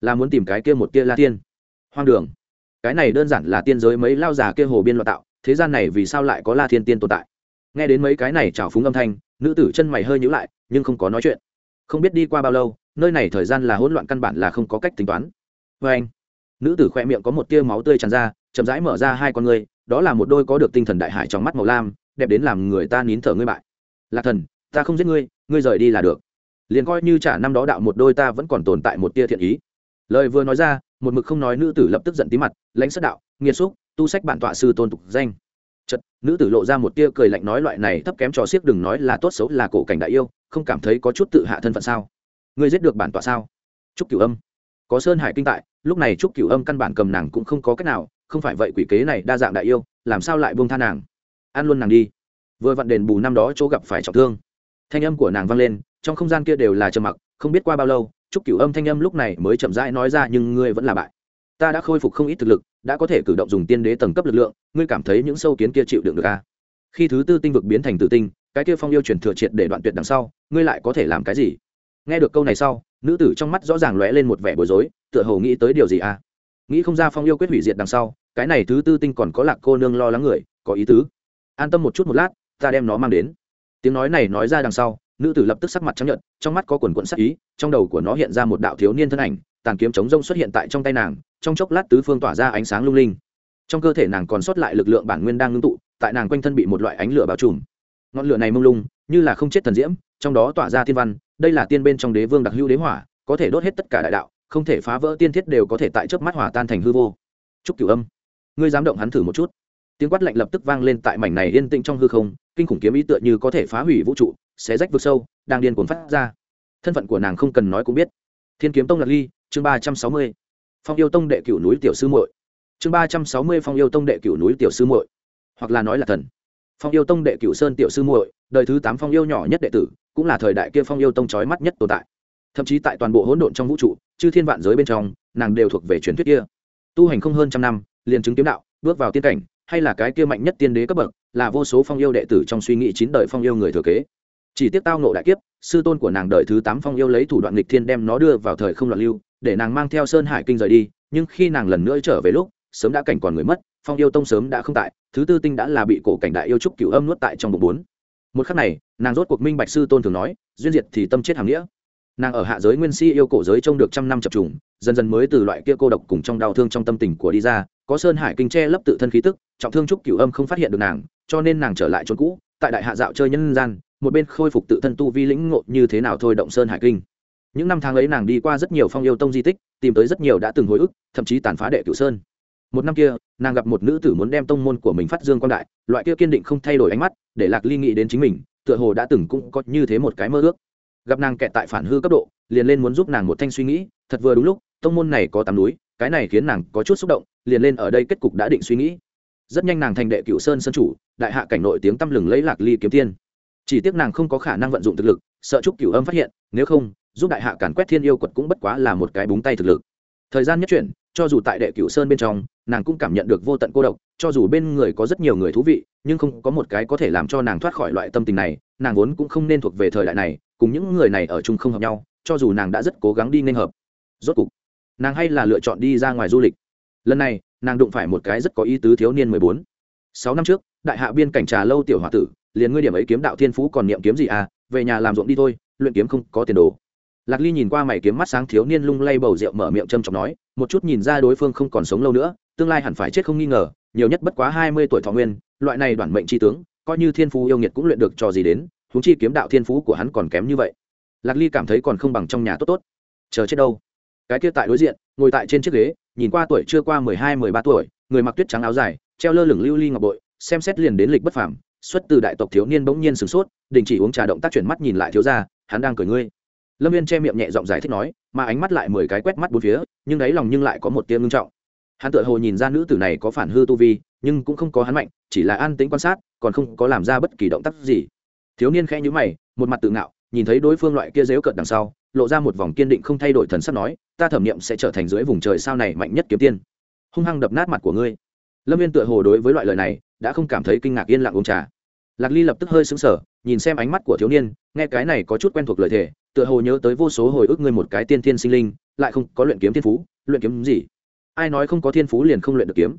Speaker 1: Là muốn tìm cái kia một kia la tiên hoang đường. Cái này đơn giản là tiên giới mấy lao già kia hồ biên loạn tạo, thế gian này vì sao lại có la thiên tiên tồn tại? Nghe đến mấy cái này trào phúng âm thanh, nữ tử chân mày hơi nhữ lại, nhưng không có nói chuyện. Không biết đi qua bao lâu, nơi này thời gian là hỗn loạn căn bản là không có cách tính toán. Vê anh nữ tử khoe miệng có một tia máu tươi tràn ra, chậm rãi mở ra hai con ngươi, đó là một đôi có được tinh thần đại hải trong mắt màu lam, đẹp đến làm người ta nín thở ngươi bại. Lạc thần, ta không giết ngươi ngươi rời đi là được. Liền coi như trả năm đó đạo một đôi ta vẫn còn tồn tại một tia thiện ý. Lời vừa nói ra, một mực không nói nữ tử lập tức giận tí mặt, lãnh sát đạo nghiệt xúc, tu sách bản tọa sư tôn tục danh. Chật nữ tử lộ ra một tia cười lạnh nói loại này thấp kém trò xiếc đừng nói là tốt xấu là cổ cảnh đại yêu, không cảm thấy có chút tự hạ thân phận sao? Ngươi giết được bản tọa sao? Trúc cửu âm có sơn hải kinh tại, lúc này trúc cửu âm căn bản cầm nàng cũng không có cách nào, không phải vậy quỷ kế này đa dạng đại yêu, làm sao lại buông tha nàng? Ăn luôn nàng đi. Vừa vặn đền bù năm đó chỗ gặp phải trọng thương. Thanh âm của nàng vang lên, trong không gian kia đều là trầm mặc, không biết qua bao lâu, trúc cửu âm thanh âm lúc này mới chậm rãi nói ra, nhưng ngươi vẫn là bại. Ta đã khôi phục không ít thực lực, đã có thể cử động dùng tiên đế tầng cấp lực lượng, ngươi cảm thấy những sâu kiến kia chịu đựng được à? khi thứ tư tinh vực biến thành tự tinh, cái kia phong yêu chuyển thừa triệt để đoạn tuyệt đằng sau, ngươi lại có thể làm cái gì? Nghe được câu này sau nữ tử trong mắt rõ ràng lóe lên một vẻ bối rối, tựa hồ nghĩ tới điều gì à? Nghĩ không ra phong yêu quyết hủy diệt đằng sau, cái này thứ tư tinh còn có lạc cô nương lo lắng người, có ý tứ. An tâm một chút một lát, ta đem nó mang đến. Tiếng nói này nói ra đằng sau, nữ tử lập tức sắc mặt chấp nhận trong mắt có quần quận sắc ý, trong đầu của nó hiện ra một đạo thiếu niên thân ảnh, tàn kiếm chống rông xuất hiện tại trong tay nàng, trong chốc lát tứ phương tỏa ra ánh sáng lung linh. Trong cơ thể nàng còn sót lại lực lượng bản nguyên đang ngưng tụ, tại nàng quanh thân bị một loại ánh lửa bao trùm ngọn lửa này mông lung, như là không chết thần diễm, trong đó tỏa ra thiên văn, đây là tiên bên trong đế vương đặc hữu đế hỏa, có thể đốt hết tất cả đại đạo, không thể phá vỡ tiên thiết đều có thể tại chớp mắt hỏa tan thành hư vô. Chúc cửu âm. Ngươi dám động hắn thử một chút. Tiếng quát lạnh lập tức vang lên tại mảnh này yên tĩnh trong hư không, kinh khủng kiếm ý tựa như có thể phá hủy vũ trụ, xé rách vực sâu, đang điên cuồng phát ra. Thân phận của nàng không cần nói cũng biết. Thiên kiếm tông lạc ly, chương ba trăm sáu mươi. Phong yêu tông đệ cửu núi tiểu sư muội. Chương ba trăm sáu mươi phong yêu tông đệ cửu núi tiểu sư muội. Hoặc là nói là thần phong yêu tông đệ cửu sơn tiểu sư muội, đời thứ tám phong yêu nhỏ nhất đệ tử, cũng là thời đại kia phong yêu tông trói mắt nhất tồn tại. Thậm chí tại toàn bộ hỗn độn trong vũ trụ, chư thiên vạn giới bên trong, nàng đều thuộc về truyền thuyết kia. Tu hành không hơn trăm năm, liền chứng kiếm đạo, bước vào tiên cảnh, hay là cái kia mạnh nhất tiên đế cấp bậc, là vô số phong yêu đệ tử trong suy nghĩ chín đời phong yêu người thừa kế. Chỉ tiếc tao nộ đại kiếp, sư tôn của nàng đời thứ tám phong yêu lấy thủ đoạn lịch thiên đem nó đưa vào thời không loạn lưu, để nàng mang theo sơn hải kinh rời đi, nhưng khi nàng lần nữa trở về lúc, sớm đã cảnh còn người mất phong yêu tông sớm đã không tại, thứ tư tinh đã là bị cổ cảnh đại yêu trúc cửu âm nuốt tại trong bụng bốn. Một khắc này, nàng rốt cuộc minh bạch sư tôn thường nói, duyên diệt thì tâm chết hàng nghĩa. Nàng ở hạ giới nguyên si yêu cổ giới trông được trăm năm chập trùng, dần dần mới từ loại kia cô độc cùng trong đau thương trong tâm tình của đi ra, có sơn hải kinh tre lấp tự thân khí tức, trọng thương trúc cửu âm không phát hiện được nàng, cho nên nàng trở lại chốn cũ, tại đại hạ dạo chơi nhân gian, một bên khôi phục tự thân tu vi lĩnh ngộ như thế nào thôi động sơn hải kinh. Những năm tháng ấy nàng đi qua rất nhiều phong yêu tông di tích, tìm tới rất nhiều đã từng hồi ức, thậm chí tàn phá đệ cửu sơn một năm kia, nàng gặp một nữ tử muốn đem tông môn của mình phát dương quan đại, loại kia kiên định không thay đổi ánh mắt, để lạc ly nghĩ đến chính mình, tựa hồ đã từng cũng có như thế một cái mơ ước. Gặp nàng kẹt tại phản hư cấp độ, liền lên muốn giúp nàng một thanh suy nghĩ, thật vừa đúng lúc, tông môn này có tám núi, cái này khiến nàng có chút xúc động, liền lên ở đây kết cục đã định suy nghĩ. Rất nhanh nàng thành đệ cựu sơn sơn chủ, đại hạ cảnh nội tiếng tăm lừng lấy lạc ly kiếm tiên. Chỉ tiếc nàng không có khả năng vận dụng thực lực, sợ chúc cửu âm phát hiện, nếu không, giúp đại hạ càn quét thiên yêu quật cũng bất quá là một cái búng tay thực lực thời gian nhất chuyển, cho dù tại đệ cửu sơn bên trong, nàng cũng cảm nhận được vô tận cô độc, cho dù bên người có rất nhiều người thú vị, nhưng không có một cái có thể làm cho nàng thoát khỏi loại tâm tình này, nàng vốn cũng không nên thuộc về thời đại này, cùng những người này ở chung không hợp nhau, cho dù nàng đã rất cố gắng đi nên hợp. Rốt cục, nàng hay là lựa chọn đi ra ngoài du lịch. Lần này, nàng đụng phải một cái rất có ý tứ thiếu niên mười bốn. Sáu năm trước, đại hạ biên cảnh trà lâu tiểu h o a tử, liền ngươi điểm ấy kiếm đạo thiên phú còn niệm kiếm gì à về nhà làm ruộng đi thôi, luyện kiếm không có tiền đồ lạc ly nhìn qua mày kiếm mắt sáng thiếu niên lung lay bầu rượu mở miệng châm chọc nói, một chút nhìn ra đối phương không còn sống lâu nữa, tương lai hẳn phải chết không nghi ngờ, nhiều nhất bất quá hai mươi tuổi thọ nguyên, loại này đoàn mệnh tri tướng, coi như thiên phú yêu nghiệt cũng luyện được trò gì đến húng chi kiếm đạo thiên phú của hắn còn kém như vậy. Lạc ly cảm thấy còn không bằng trong nhà tốt tốt. Chờ chết đâu? Cái kia tại đối diện, ngồi tại trên chiếc ghế, nhìn qua tuổi chưa qua mười hai, mười ba tuổi, người mặc tuyết trắng áo dài, treo lơ lửng lưu ly ngọc bội, xem xét liền đến lịch bất phàm, xuất từ đại tộc thiếu niên bỗng nhiên sửng sốt, đình chỉ uống trà động tác chuyển mắt nhìn lại thiếu ra hắn đang cười ngươi lâm viên che miệng nhẹ giọng giải thích nói, mà ánh mắt lại mười cái quét mắt bốn phía, nhưng đáy lòng nhưng lại có một tiếng ngưng trọng. Hắn tự hồ nhìn ra nữ tử này có phản hư tu vi, nhưng cũng không có hắn mạnh, chỉ là an tĩnh quan sát, còn không có làm ra bất kỳ động tác gì. Thiếu niên khẽ nhữ mày, một mặt tự ngạo, nhìn thấy đối phương loại kia dếu cợt đằng sau, lộ ra một vòng kiên định không thay đổi thần sắc nói, ta thẩm nghiệm sẽ trở thành dưới vùng trời sao này mạnh nhất kiếm tiên. Hung hăng đập nát mặt của ngươi. Lâm viên tựa hồ đối với loại lời này, đã không cảm thấy kinh ngạc yên lặng uống trà. Lạc ly lập tức hơi sững sờ, nhìn xem ánh mắt của thiếu niên, nghe cái này có chút quen thuộc lời thề tựa hồ nhớ tới vô số hồi ức ngươi một cái tiên thiên sinh linh, lại không có luyện kiếm thiên phú, luyện kiếm gì? Ai nói không có thiên phú liền không luyện được kiếm?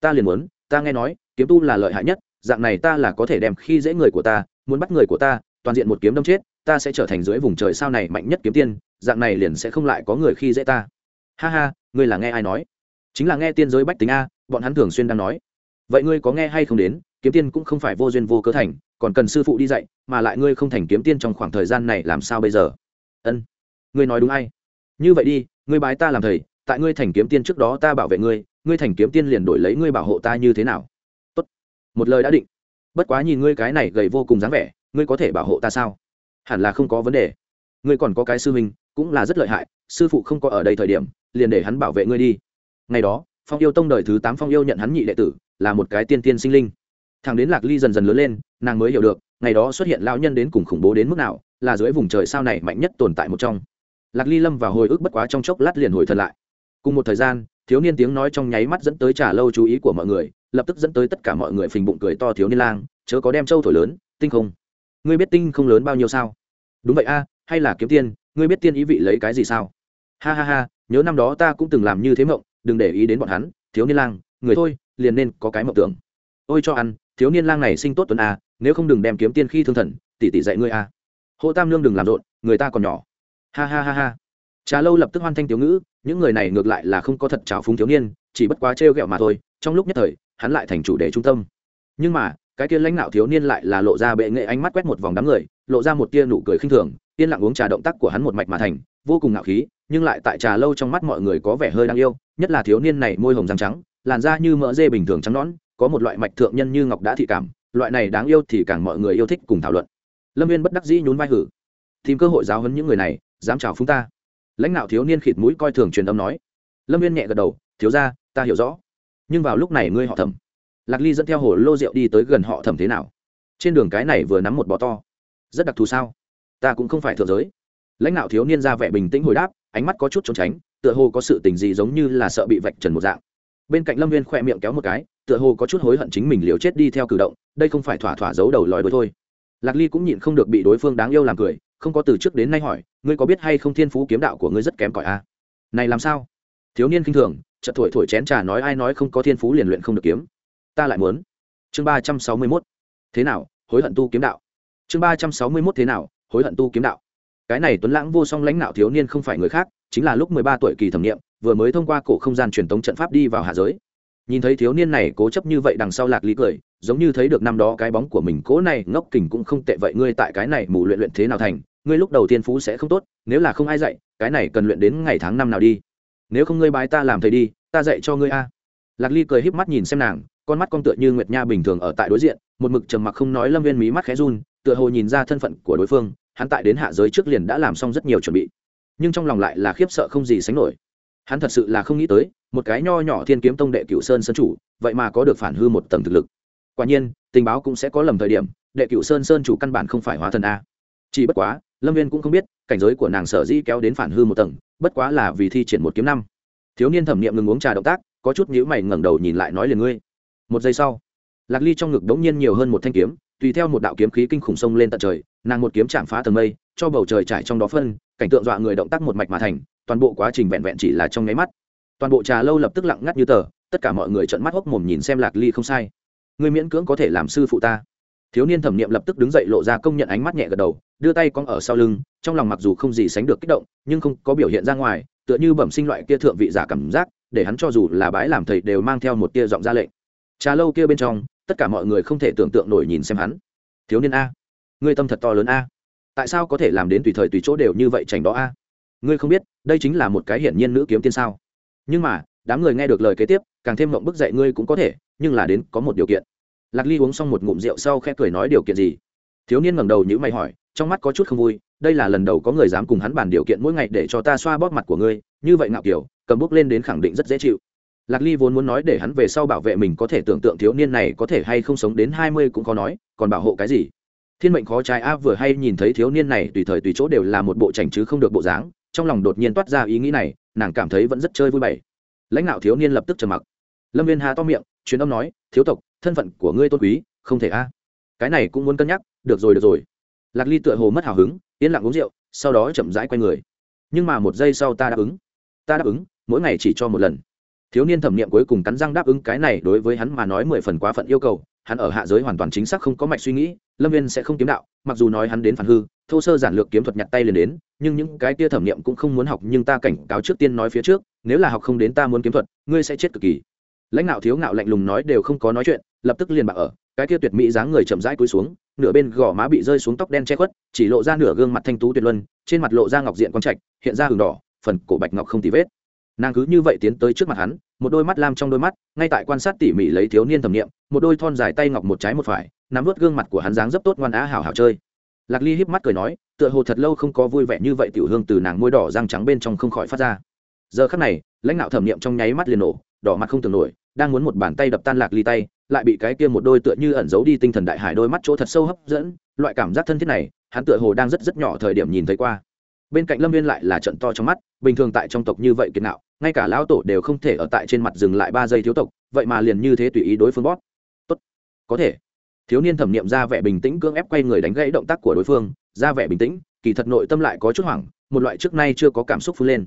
Speaker 1: Ta liền muốn, ta nghe nói, kiếm tu là lợi hại nhất, dạng này ta là có thể đem khi dễ người của ta, muốn bắt người của ta, toàn diện một kiếm đâm chết, ta sẽ trở thành dưới vùng trời sao này mạnh nhất kiếm tiên, dạng này liền sẽ không lại có người khi dễ ta. Ha ha, ngươi là nghe ai nói? Chính là nghe tiên giới bách tính a, bọn hắn thường xuyên đang nói. Vậy ngươi có nghe hay không đến, kiếm tiên cũng không phải vô duyên vô cớ thành còn cần sư phụ đi dạy, mà lại ngươi không thành kiếm tiên trong khoảng thời gian này làm sao bây giờ? Ân, ngươi nói đúng ai? Như vậy đi, ngươi bái ta làm thầy, tại ngươi thành kiếm tiên trước đó ta bảo vệ ngươi ngươi thành kiếm tiên liền đổi lấy ngươi bảo hộ ta như thế nào? Tốt, một lời đã định. Bất quá nhìn ngươi cái này gầy vô cùng dáng vẻ, ngươi có thể bảo hộ ta sao? Hẳn là không có vấn đề. Ngươi còn có cái sư huynh, cũng là rất lợi hại, sư phụ không có ở đây thời điểm, liền để hắn bảo vệ ngươi đi. Ngày đó, phong yêu tông đời thứ tám phong yêu nhận hắn nhị đệ tử, là một cái tiên tiên sinh linh thằng đến lạc ly dần dần lớn lên, nàng mới hiểu được, ngày đó xuất hiện lão nhân đến cùng khủng bố đến mức nào, là dưới vùng trời sao này mạnh nhất tồn tại một trong. Lạc ly lâm vào hồi ức bất quá trong chốc lát liền hồi thật lại. Cùng một thời gian, thiếu niên tiếng nói trong nháy mắt dẫn tới trả lâu chú ý của mọi người, lập tức dẫn tới tất cả mọi người phình bụng cười to thiếu niên lang, chớ có đem trâu thổi lớn, tinh không. Ngươi biết tinh không lớn bao nhiêu sao? Đúng vậy a, hay là kiếm tiên, ngươi biết tiên ý vị lấy cái gì sao? Ha ha ha, nhớ năm đó ta cũng từng làm như thế mộng, đừng để ý đến bọn hắn, thiếu niên lang, người thôi, liền nên có cái mộng tưởng. Ôi cho ăn thiếu niên lang này sinh tốt tuấn a, nếu không đừng đem kiếm tiên khi thương thần, tỷ tỷ dạy ngươi a. Hộ tam lương đừng làm rộn, người ta còn nhỏ. Ha ha ha ha. Trà lâu lập tức hoan thanh thiếu ngữ, những người này ngược lại là không có thật trào phúng thiếu niên, chỉ bất quá trêu ghẹo mà thôi, trong lúc nhất thời, hắn lại thành chủ đề trung tâm. Nhưng mà, cái kia lãnh đạo thiếu niên lại là lộ ra bệ nghệ ánh mắt quét một vòng đám người, lộ ra một tia nụ cười khinh thường, yên lặng uống trà động tác của hắn một mạch mà thành, vô cùng ngạo khí, nhưng lại tại trà lâu trong mắt mọi người có vẻ hơi đáng yêu, nhất là thiếu niên này môi hồng răng trắng, làn da như mỡ dê bình thường trắng nõn có một loại mạch thượng nhân như ngọc đã thị cảm, loại này đáng yêu thì càng mọi người yêu thích cùng thảo luận. Lâm viên bất đắc dĩ nhún vai hử. Tìm cơ hội giáo hấn những người này, dám chào phúng ta. Lãnh đạo thiếu niên khịt mũi coi thường truyền âm nói. Lâm viên nhẹ gật đầu, thiếu ra ta hiểu rõ. Nhưng vào lúc này ngươi họ thẩm. Lạc ly dẫn theo hồ lô rượu đi tới gần họ thẩm thế nào? Trên đường cái này vừa nắm một bó to. Rất đặc thù sao? Ta cũng không phải thượng giới. Lãnh đạo thiếu niên ra vẻ bình tĩnh hồi đáp, ánh mắt có chút trốn tránh, tựa hồ có sự tình gì giống như là sợ bị vạch trần một dạng bên cạnh lâm viên khỏe miệng kéo một cái tựa hồ có chút hối hận chính mình liều chết đi theo cử động đây không phải thỏa thỏa giấu đầu lòi đôi thôi lạc ly cũng nhịn không được bị đối phương đáng yêu làm cười không có từ trước đến nay hỏi ngươi có biết hay không thiên phú kiếm đạo của ngươi rất kém cỏi a à? này làm sao thiếu niên k i n h thường chợt thổi thổi chén trà nói ai nói không có thiên phú liền luyện không được kiếm ta lại muốn chương ba trăm sáu mươi mốt thế nào hối hận tu kiếm đạo chương ba trăm sáu mươi mốt thế nào hối hận tu kiếm đạo cái này tuấn lãng vô song lãnh đạo thiếu niên không phải người khác, chính là lúc mười ba tuổi kỳ thẩm nghiệm, vừa mới thông qua cổ không gian truyền tống trận pháp đi vào hạ giới. Nhìn thấy thiếu niên này cố chấp như vậy đằng sau lạc lý cười, giống như thấy được năm đó cái bóng của mình cố này, ngốc kình cũng không tệ vậy ngươi tại cái này mù luyện luyện thế nào thành, ngươi lúc đầu tiên phú sẽ không tốt, nếu là không ai dạy, cái này cần luyện đến ngày tháng năm nào đi. Nếu không ngươi bái ta làm thầy đi, ta dạy cho ngươi a. Lạc ly cười híp mắt nhìn xem nàng, con mắt con tựa như nguyệt nha bình thường ở tại đối diện, một mực trầm mặc không nói lâm viên mí mắt khẽ run, tựa hồ nhìn ra thân phận của đối phương hắn tại đến hạ giới trước liền đã làm xong rất nhiều chuẩn bị. Nhưng trong lòng lại là khiếp sợ không gì sánh nổi. Hắn thật sự là không nghĩ tới, một cái nho nhỏ thiên kiếm tông đệ cựu sơn sơn chủ, vậy mà có được phản hư một tầng thực lực. Quả nhiên, tình báo cũng sẽ có lầm thời điểm, đệ cựu sơn sơn chủ căn bản không phải hóa thần a. Chỉ bất quá, lâm viên cũng không biết, cảnh giới của nàng sở dĩ kéo đến phản hư một tầng, bất quá là vì thi triển một kiếm năm. Thiếu niên thẩm nghiệm ngừng uống trà động tác, có chút nhữ mày ngẩng đầu nhìn lại nói liền ngươi. Một giây sau, lạc ly trong ngực đống nhiên nhiều hơn một thanh kiếm tùy theo một đạo kiếm khí kinh khủng sông lên tận trời, nàng một kiếm chạm phá tầng mây, cho bầu trời trải trong đó phân, cảnh tượng dọa người động tác một mạch mà thành, toàn bộ quá trình vẹn vẹn chỉ là trong nháy mắt. Toàn bộ trà lâu lập tức lặng ngắt như tờ, tất cả mọi người trợn mắt hốc mồm nhìn xem lạc ly không sai. Người miễn cưỡng có thể làm sư phụ ta. Thiếu niên thẩm niệm lập tức đứng dậy lộ ra công nhận ánh mắt nhẹ gật đầu, đưa tay cong ở sau lưng, trong lòng mặc dù không gì sánh được kích động, nhưng không có biểu hiện ra ngoài, tựa như bẩm sinh loại kia thượng vị giả cảm giác, để hắn cho dù là bái làm thầy đều mang theo một tia giọng ra lệnh. Trà lâu kia bên trong tất cả mọi người không thể tưởng tượng nổi nhìn xem hắn. Thiếu niên a. Ngươi tâm thật to lớn a. Tại sao có thể làm đến tùy thời tùy chỗ đều như vậy chảnh đó a? Ngươi không biết, đây chính là một cái hiển nhiên nữ kiếm tiên sao? Nhưng mà, đám người nghe được lời kế tiếp, càng thêm mộng bức dậy ngươi cũng có thể, nhưng là đến có một điều kiện. Lạc ly uống xong một ngụm rượu sau khẽ cười nói điều kiện gì? Thiếu niên ngẩng đầu nhữ mày hỏi, trong mắt có chút không vui, đây là lần đầu có người dám cùng hắn bàn điều kiện mỗi ngày để cho ta xoa bóp mặt của ngươi, như vậy ngạo kiểu, cầm bút lên đến khẳng định rất dễ chịu lạc ly vốn muốn nói để hắn về sau bảo vệ mình có thể tưởng tượng thiếu niên này có thể hay không sống đến hai mươi cũng có nói, còn bảo hộ cái gì? Thiên mệnh khó trái a vừa hay nhìn thấy thiếu niên này, tùy thời tùy chỗ đều là một bộ chảnh chứ không được bộ dáng, trong lòng đột nhiên toát ra ý nghĩ này, nàng cảm thấy vẫn rất chơi vui bày. Lãnh đạo thiếu niên lập tức trầm mặc. Lâm viên hà to miệng, truyền âm nói, thiếu tộc, thân phận của ngươi tôn quý, không thể a. Cái này cũng muốn cân nhắc, được rồi được rồi. Lạc ly tựa hồ mất hào hứng, yên lặng uống rượu, sau đó chậm rãi quay người. Nhưng mà một giây sau ta đáp ứng. Ta đáp ứng, mỗi ngày chỉ cho một lần thiếu niên thẩm nghiệm cuối cùng cắn răng đáp ứng cái này đối với hắn mà nói mười phần quá phận yêu cầu, hắn ở hạ giới hoàn toàn chính xác không có mạch suy nghĩ, lâm viên sẽ không kiếm đạo, mặc dù nói hắn đến phản hư, thô sơ giản lược kiếm thuật nhặt tay liền đến, nhưng những cái kia thẩm nghiệm cũng không muốn học nhưng ta cảnh cáo trước tiên nói phía trước, nếu là học không đến ta muốn kiếm thuật, ngươi sẽ chết cực kỳ. Lãnh đạo thiếu ngạo lạnh lùng nói đều không có nói chuyện, lập tức liền bạc ở, cái kia tuyệt mỹ dáng người chậm rãi cúi xuống, nửa bên gò má bị rơi xuống tóc đen che khuất, chỉ lộ ra nửa gương mặt thanh tú tuyệt luân, trên mặt lộ ra ngọc diện quang trạch, hiện ra hừng đỏ, phần cổ bạch ngọc không tì vết nàng cứ như vậy tiến tới trước mặt hắn, một đôi mắt lam trong đôi mắt, ngay tại quan sát tỉ mỉ lấy thiếu niên thẩm nghiệm, một đôi thon dài tay ngọc một trái một phải, nắm vớt gương mặt của hắn dáng rất tốt ngoan á hảo hảo chơi. Lạc ly híp mắt cười nói, tựa hồ thật lâu không có vui vẻ như vậy tiểu hương từ nàng môi đỏ răng trắng bên trong không khỏi phát ra. Giờ khắc này, lãnh đạo thẩm nghiệm trong nháy mắt liền nổ, đỏ mặt không tưởng nổi, đang muốn một bàn tay đập tan lạc ly tay, lại bị cái kia một đôi tựa như ẩn giấu đi tinh thần đại hải đôi mắt chỗ thật sâu hấp dẫn, loại cảm giác thân thiết này, hắn tựa hồ đang rất rất nhỏ thời điểm nhìn thấy qua bên cạnh lâm viên lại là trận to trong mắt bình thường tại trong tộc như vậy kiệt nạo ngay cả lão tổ đều không thể ở tại trên mặt dừng lại ba giây thiếu tộc vậy mà liền như thế tùy ý đối phương bót tốt có thể thiếu niên thẩm nghiệm ra vẻ bình tĩnh cưỡng ép quay người đánh gãy động tác của đối phương ra vẻ bình tĩnh kỳ thật nội tâm lại có chút hoảng một loại trước nay chưa có cảm xúc phun lên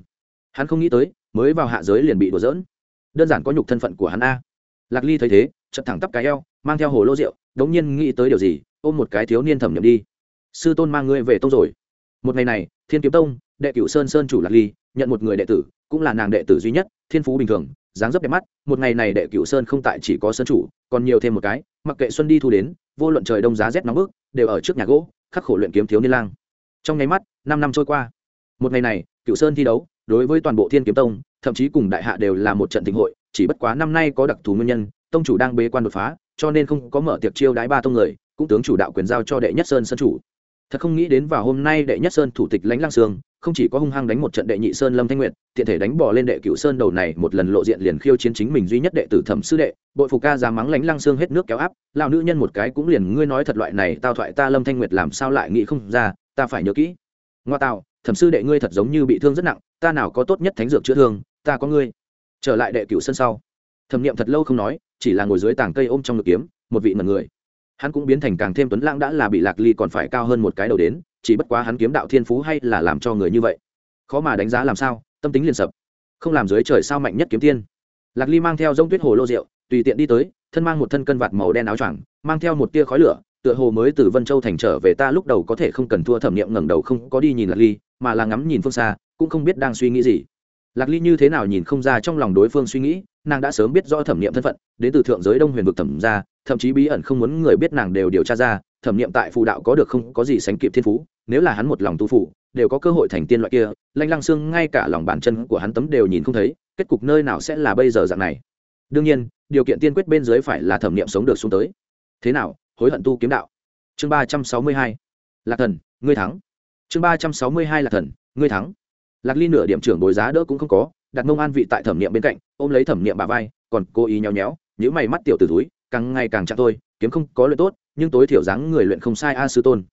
Speaker 1: hắn không nghĩ tới mới vào hạ giới liền bị đùa dỡn đơn giản có nhục thân phận của hắn a lạc ly thấy thế chật thẳng tắp cái eo mang theo hồ lô rượu đống nhiên nghĩ tới điều gì ôm một cái thiếu niên thẩm nhậm đi sư tôn mang ngươi về tông rồi một ngày này thiên kiếm tông, đệ cửu sơn sơn chủ lạc ly, nhận một người đệ tử, cũng là nàng đệ tử duy nhất, thiên phú bình thường, dáng dấp đẹp mắt, một ngày này đệ cửu sơn không tại chỉ có sơn chủ, còn nhiều thêm một cái, mặc kệ xuân đi thu đến, vô luận trời đông giá rét nóng bức, đều ở trước nhà gỗ, khắc khổ luyện kiếm thiếu niên lang. Trong nháy mắt, năm năm trôi qua. Một ngày này, cửu sơn thi đấu, đối với toàn bộ thiên kiếm tông, thậm chí cùng đại hạ đều là một trận tình hội, chỉ bất quá năm nay có đặc thù nguyên nhân, tông chủ đang bế quan đột phá, cho nên không có mở tiệc chiêu đái ba tông người, cũng tướng chủ đạo quyền giao cho đệ nhất sơn sơn chủ thật không nghĩ đến vào hôm nay đệ nhất sơn thủ tịch lãnh lang sương, không chỉ có hung hăng đánh một trận đệ nhị sơn lâm thanh nguyệt, tiện thể đánh bỏ lên đệ cửu sơn đầu này, một lần lộ diện liền khiêu chiến chính mình duy nhất đệ tử thẩm sư đệ, bội phục ca ra mắng lãnh lang sương hết nước kéo áp, lão nữ nhân một cái cũng liền ngươi nói thật loại này, tao thoại ta lâm thanh nguyệt làm sao lại nghĩ không ra, ta phải nhớ kỹ. Ngoa tạo, thẩm sư đệ ngươi thật giống như bị thương rất nặng, ta nào có tốt nhất thánh dược chữa thương, ta có ngươi. Trở lại đệ cửu sơn sau. Thẩm niệm thật lâu không nói, chỉ là ngồi dưới tảng cây ôm trong ngực kiếm, một vị mật người hắn cũng biến thành càng thêm tuấn lãng đã là bị lạc ly còn phải cao hơn một cái đầu đến, chỉ bất quá hắn kiếm đạo thiên phú hay là làm cho người như vậy. Khó mà đánh giá làm sao, tâm tính liền sập. Không làm dưới trời sao mạnh nhất kiếm tiên. Lạc ly mang theo g tuyết hồ lô rượu, tùy tiện đi tới, thân mang một thân cân vạt màu đen áo choàng, mang theo một tia khói lửa, tựa hồ mới từ vân châu thành trở về ta lúc đầu có thể không cần thua thẩm nghiệm ngẩng đầu không có đi nhìn lạc ly, mà là ngắm nhìn phương xa, cũng không biết đang suy nghĩ gì. Lạc ly như thế nào nhìn không ra trong lòng đối phương suy nghĩ nàng đã sớm biết rõ thẩm nghiệm thân phận, đến từ thượng giới đông huyền vực thẩm ra thậm chí bí ẩn không muốn người biết nàng đều điều tra ra, thẩm nghiệm tại phù đạo có được không, có gì sánh kịp thiên phú, nếu là hắn một lòng tu phủ đều có cơ hội thành tiên loại kia, lanh lăng xương ngay cả lòng bàn chân của hắn tấm đều nhìn không thấy, kết cục nơi nào sẽ là bây giờ dạng này. Đương nhiên, điều kiện tiên quyết bên dưới phải là thẩm nghiệm sống được xuống tới. Thế nào, hối hận tu kiếm đạo? Chương ba trăm sáu mươi hai. Lạc thần, ngươi thắng. Chương ba trăm sáu mươi hai lạc thần, ngươi thắng. Lạc ly nửa điểm trưởng bồi giá đỡ cũng không có đặt mông an vị tại thẩm nghiệm bên cạnh, ôm lấy thẩm nghiệm bà vai, còn cố ý nhéo nhéo nhữ mày mắt tiểu t túi, càng ngày càng chặt tôi kiếm không có luyện tốt, nhưng tối thiểu dáng người luyện không sai a sư tôn.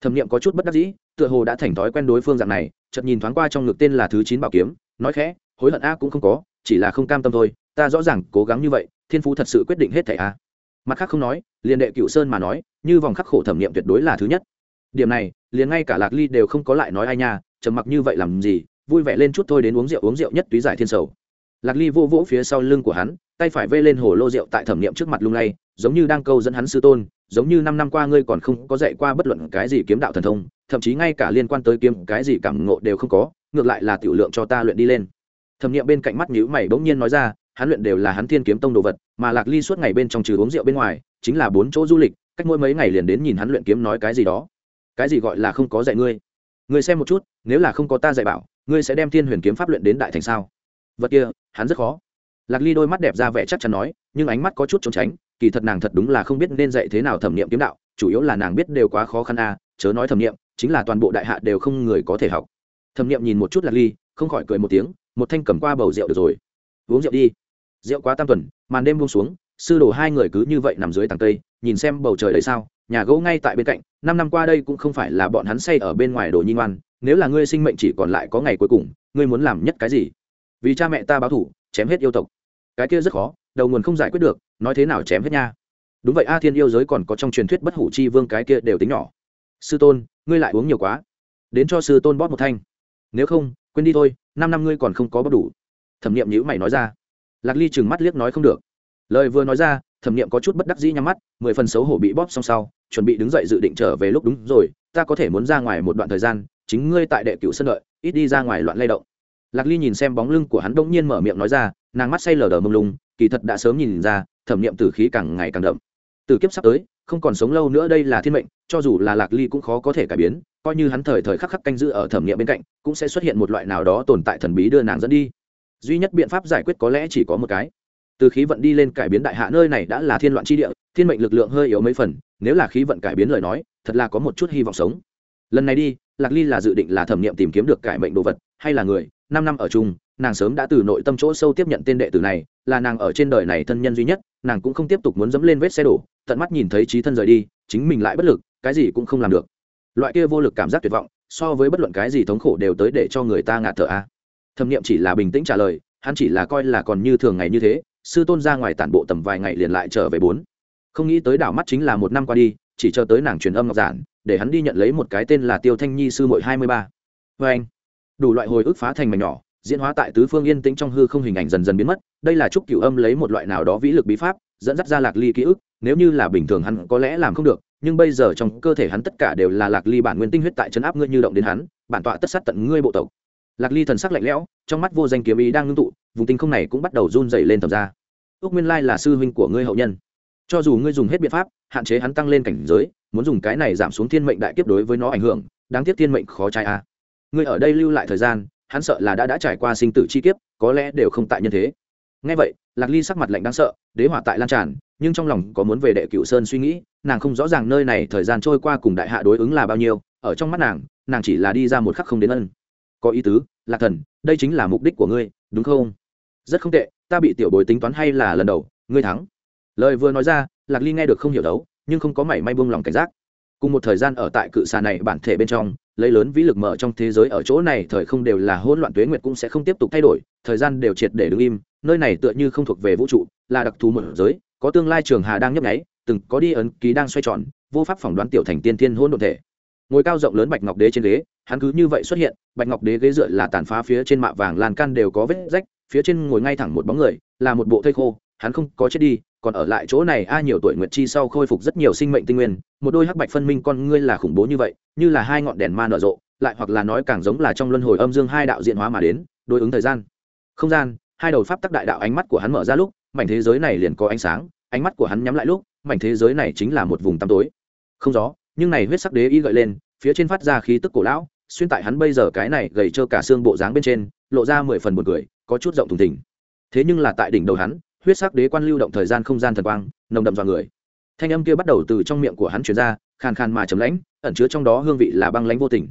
Speaker 1: Thẩm nghiệm có chút bất đắc dĩ, tựa hồ đã thành thói quen đối phương dạng này, chợt nhìn thoáng qua trong ngực tên là thứ chín bảo kiếm, nói khẽ, hối hận a cũng không có, chỉ là không cam tâm thôi, ta rõ ràng cố gắng như vậy, thiên phú thật sự quyết định hết thảy a. Mặt khác không nói, liền đệ cựu sơn mà nói, như vòng khắc khổ thẩm nghiệm tuyệt đối là thứ nhất. Điểm này, liền ngay cả lạc ly đều không có lại nói ai nha, trầm mặc như vậy làm gì vui vẻ lên chút thôi đến uống rượu uống rượu nhất túy giải thiên sầu. Lạc ly vô vỗ phía sau lưng của hắn, tay phải vê lên hồ lô rượu tại thẩm nghiệm trước mặt lung lay, giống như đang câu dẫn hắn sư tôn, giống như năm năm qua ngươi còn không có dạy qua bất luận cái gì kiếm đạo thần thông, thậm chí ngay cả liên quan tới kiếm, cái gì cảm ngộ đều không có, ngược lại là tiểu lượng cho ta luyện đi lên. Thẩm nghiệm bên cạnh mắt nhữ mày bỗng nhiên nói ra, hắn luyện đều là hắn thiên kiếm tông đồ vật, mà lạc ly suốt ngày bên trong trừ uống rượu bên ngoài, chính là bốn chỗ du lịch, cách mỗi mấy ngày liền đến nhìn hắn luyện kiếm nói cái gì đó. Cái gì gọi là không có dạy ngươi? Người xem một chút, nếu là không có ta dạy bảo ngươi sẽ đem thiên huyền kiếm pháp luyện đến đại thành sao? Vật kia, hắn rất khó. Lạc ly đôi mắt đẹp ra vẻ chắc chắn nói, nhưng ánh mắt có chút trốn tránh, kỳ thật nàng thật đúng là không biết nên dạy thế nào thẩm nghiệm kiếm đạo, chủ yếu là nàng biết đều quá khó khăn à chớ nói thẩm nghiệm, chính là toàn bộ đại hạ đều không người có thể học. Thẩm nghiệm nhìn một chút lạc ly, không khỏi cười một tiếng, một thanh cầm qua bầu rượu được rồi. Uống rượu đi. Rượu quá tam tuần, màn đêm buông xuống, sư đồ hai người cứ như vậy nằm dưới tàng cây, nhìn xem bầu trời đấy sao, nhà gỗ ngay tại bên cạnh, năm năm qua đây cũng không phải là bọn hắn say ở bên ngoài đồ nhi ngoan nếu là ngươi sinh mệnh chỉ còn lại có ngày cuối cùng, ngươi muốn làm nhất cái gì? Vì cha mẹ ta báo thủ chém hết yêu tộc. Cái kia rất khó, đầu nguồn không giải quyết được, nói thế nào chém hết nha? Đúng vậy, a thiên yêu giới còn có trong truyền thuyết bất hủ chi vương cái kia đều tính nhỏ. Sư tôn, ngươi lại uống nhiều quá. Đến cho sư tôn bóp một thanh. Nếu không, quên đi thôi, năm năm ngươi còn không có bóp đủ. Thẩm nghiệm nhữ mày nói ra. Lạc ly chừng mắt liếc nói không được. Lời vừa nói ra, thẩm nghiệm có chút bất đắc dĩ nhắm mắt, mười phần xấu hổ bị bóp xong sau, chuẩn bị đứng dậy dự định trở về lúc đúng rồi, ta có thể muốn ra ngoài một đoạn thời gian chính ngươi tại đệ cựu sân đợi, ít đi ra ngoài loạn lay động. Lạc ly nhìn xem bóng lưng của hắn đông nhiên mở miệng nói ra, nàng mắt say lờ đờ mông lung, kỳ thật đã sớm nhìn ra, thẩm nghiệm tử khí càng ngày càng đậm. Từ kiếp sắp tới, không còn sống lâu nữa đây là thiên mệnh, cho dù là lạc ly cũng khó có thể cải biến, coi như hắn thời thời khắc khắc canh giữ ở thẩm nghiệm bên cạnh, cũng sẽ xuất hiện một loại nào đó tồn tại thần bí đưa nàng dẫn đi. Duy nhất biện pháp giải quyết có lẽ chỉ có một cái. Từ khí vận đi lên cải biến đại hạ nơi này đã là thiên loạn chi địa, thiên mệnh lực lượng hơi yếu mấy phần, nếu là khí vận cải biến lời nói, thật là có một chút hy vọng sống lần này đi, lạc ly là dự định là thẩm nghiệm tìm kiếm được cải mệnh đồ vật, hay là người? Năm năm ở chung, nàng sớm đã từ nội tâm chỗ sâu tiếp nhận tên đệ tử này, là nàng ở trên đời này thân nhân duy nhất, nàng cũng không tiếp tục muốn dẫm lên vết xe đổ, tận mắt nhìn thấy trí thân rời đi, chính mình lại bất lực, cái gì cũng không làm được. Loại kia vô lực cảm giác tuyệt vọng, so với bất luận cái gì thống khổ đều tới để cho người ta ngạt thở a. Thẩm nghiệm chỉ là bình tĩnh trả lời, hắn chỉ là coi là còn như thường ngày như thế, sư tôn ra ngoài tản bộ tầm vài ngày liền lại trở về bốn. Không nghĩ tới đảo mắt chính là một năm qua đi, chỉ chờ tới nàng truyền âm ngọc giản để hắn đi nhận lấy một cái tên là tiêu thanh nhi sư mội hai mươi ba. Vê anh, đủ loại hồi ức phá thành mảnh nhỏ, diễn hóa tại tứ phương yên tĩnh trong hư không hình ảnh dần dần biến mất, đây là trúc cửu âm lấy một loại nào đó vĩ lực bí pháp, dẫn dắt ra lạc ly ký ức, nếu như là bình thường hắn có lẽ làm không được, nhưng bây giờ trong cơ thể hắn tất cả đều là lạc ly bản nguyên tinh huyết tại chấn áp ngươi như động đến hắn, bản tọa tất sát tận ngươi bộ tộc. Lạc ly thần sắc lạnh lẽo, trong mắt vô danh kiếm ý đang ngưng tụ, vùng tinh không này cũng bắt đầu run dày lên tầm ra. Ước nguyên lai là sư huynh của ngươi hậu nhân. Cho dù ngươi dùng hết biện pháp, hạn chế hắn tăng lên cảnh giới muốn dùng cái này giảm xuống thiên mệnh đại kiếp đối với nó ảnh hưởng, đáng tiếc thiên mệnh khó trai a. À. ngươi ở đây lưu lại thời gian, hắn sợ là đã đã trải qua sinh tử chi kiếp, có lẽ đều không tại nhân thế. Ngay vậy, lạc ly sắc mặt lạnh đáng sợ, đế hỏa tại lan tràn, nhưng trong lòng có muốn về đệ cựu sơn suy nghĩ, nàng không rõ ràng nơi này thời gian trôi qua cùng đại hạ đối ứng là bao nhiêu, ở trong mắt nàng nàng chỉ là đi ra một khắc không đến ân. Có ý tứ, lạc thần, đây chính là mục đích của ngươi, đúng không? Rất không tệ, ta bị tiểu bối tính toán hay là lần đầu, ngươi thắng. Lời vừa nói ra, lạc ly nghe được không hiểu đấu nhưng không có mảy may buông lòng cảnh giác. Cùng một thời gian ở tại cự xà này bản thể bên trong, lấy lớn vĩ lực mở trong thế giới ở chỗ này thời không đều là hỗn loạn tuế nguyệt cũng sẽ không tiếp tục thay đổi, thời gian đều triệt để đứng im, nơi này tựa như không thuộc về vũ trụ, là đặc thù mở giới, có tương lai trường hà đang nhấp nháy, từng có đi ấn ký đang xoay tròn, vô pháp phỏng đoán tiểu thành tiên thiên hôn đ ộ thể. Ngồi cao rộng lớn bạch ngọc đế trên ghế, hắn cứ như vậy xuất hiện, bạch ngọc đế ghế dựa là tàn phá phía trên mạ vàng lan can đều có vết rách, phía trên ngồi ngay thẳng một bóng người, là một bộ thây khô hắn không có chết đi, còn ở lại chỗ này, a, nhiều tuổi nguyệt chi sau khôi phục rất nhiều sinh mệnh tinh nguyên, một đôi hắc bạch phân minh con ngươi là khủng bố như vậy, như là hai ngọn đèn ma nở rộ, lại hoặc là nói càng giống là trong luân hồi âm dương hai đạo diện hóa mà đến, đối ứng thời gian. Không gian, hai đầu pháp tắc đại đạo ánh mắt của hắn mở ra lúc, mảnh thế giới này liền có ánh sáng, ánh mắt của hắn nhắm lại lúc, mảnh thế giới này chính là một vùng tăm tối. Không gió, nhưng này huyết sắc đế y gợi lên, phía trên phát ra khí tức cổ lão, xuyên tại hắn bây giờ cái này gầy trơ cả xương bộ dáng bên trên, lộ ra mười phần một người có chút rộng thùng thình. Thế nhưng là tại đỉnh đầu hắn huyết sắc đế quan lưu động thời gian không gian thần quang, nồng đậm vào người. Thanh âm kia bắt đầu từ trong miệng của hắn truyền ra, khàn khàn mà chấm lãnh, ẩn chứa trong đó hương vị là băng lãnh vô tình.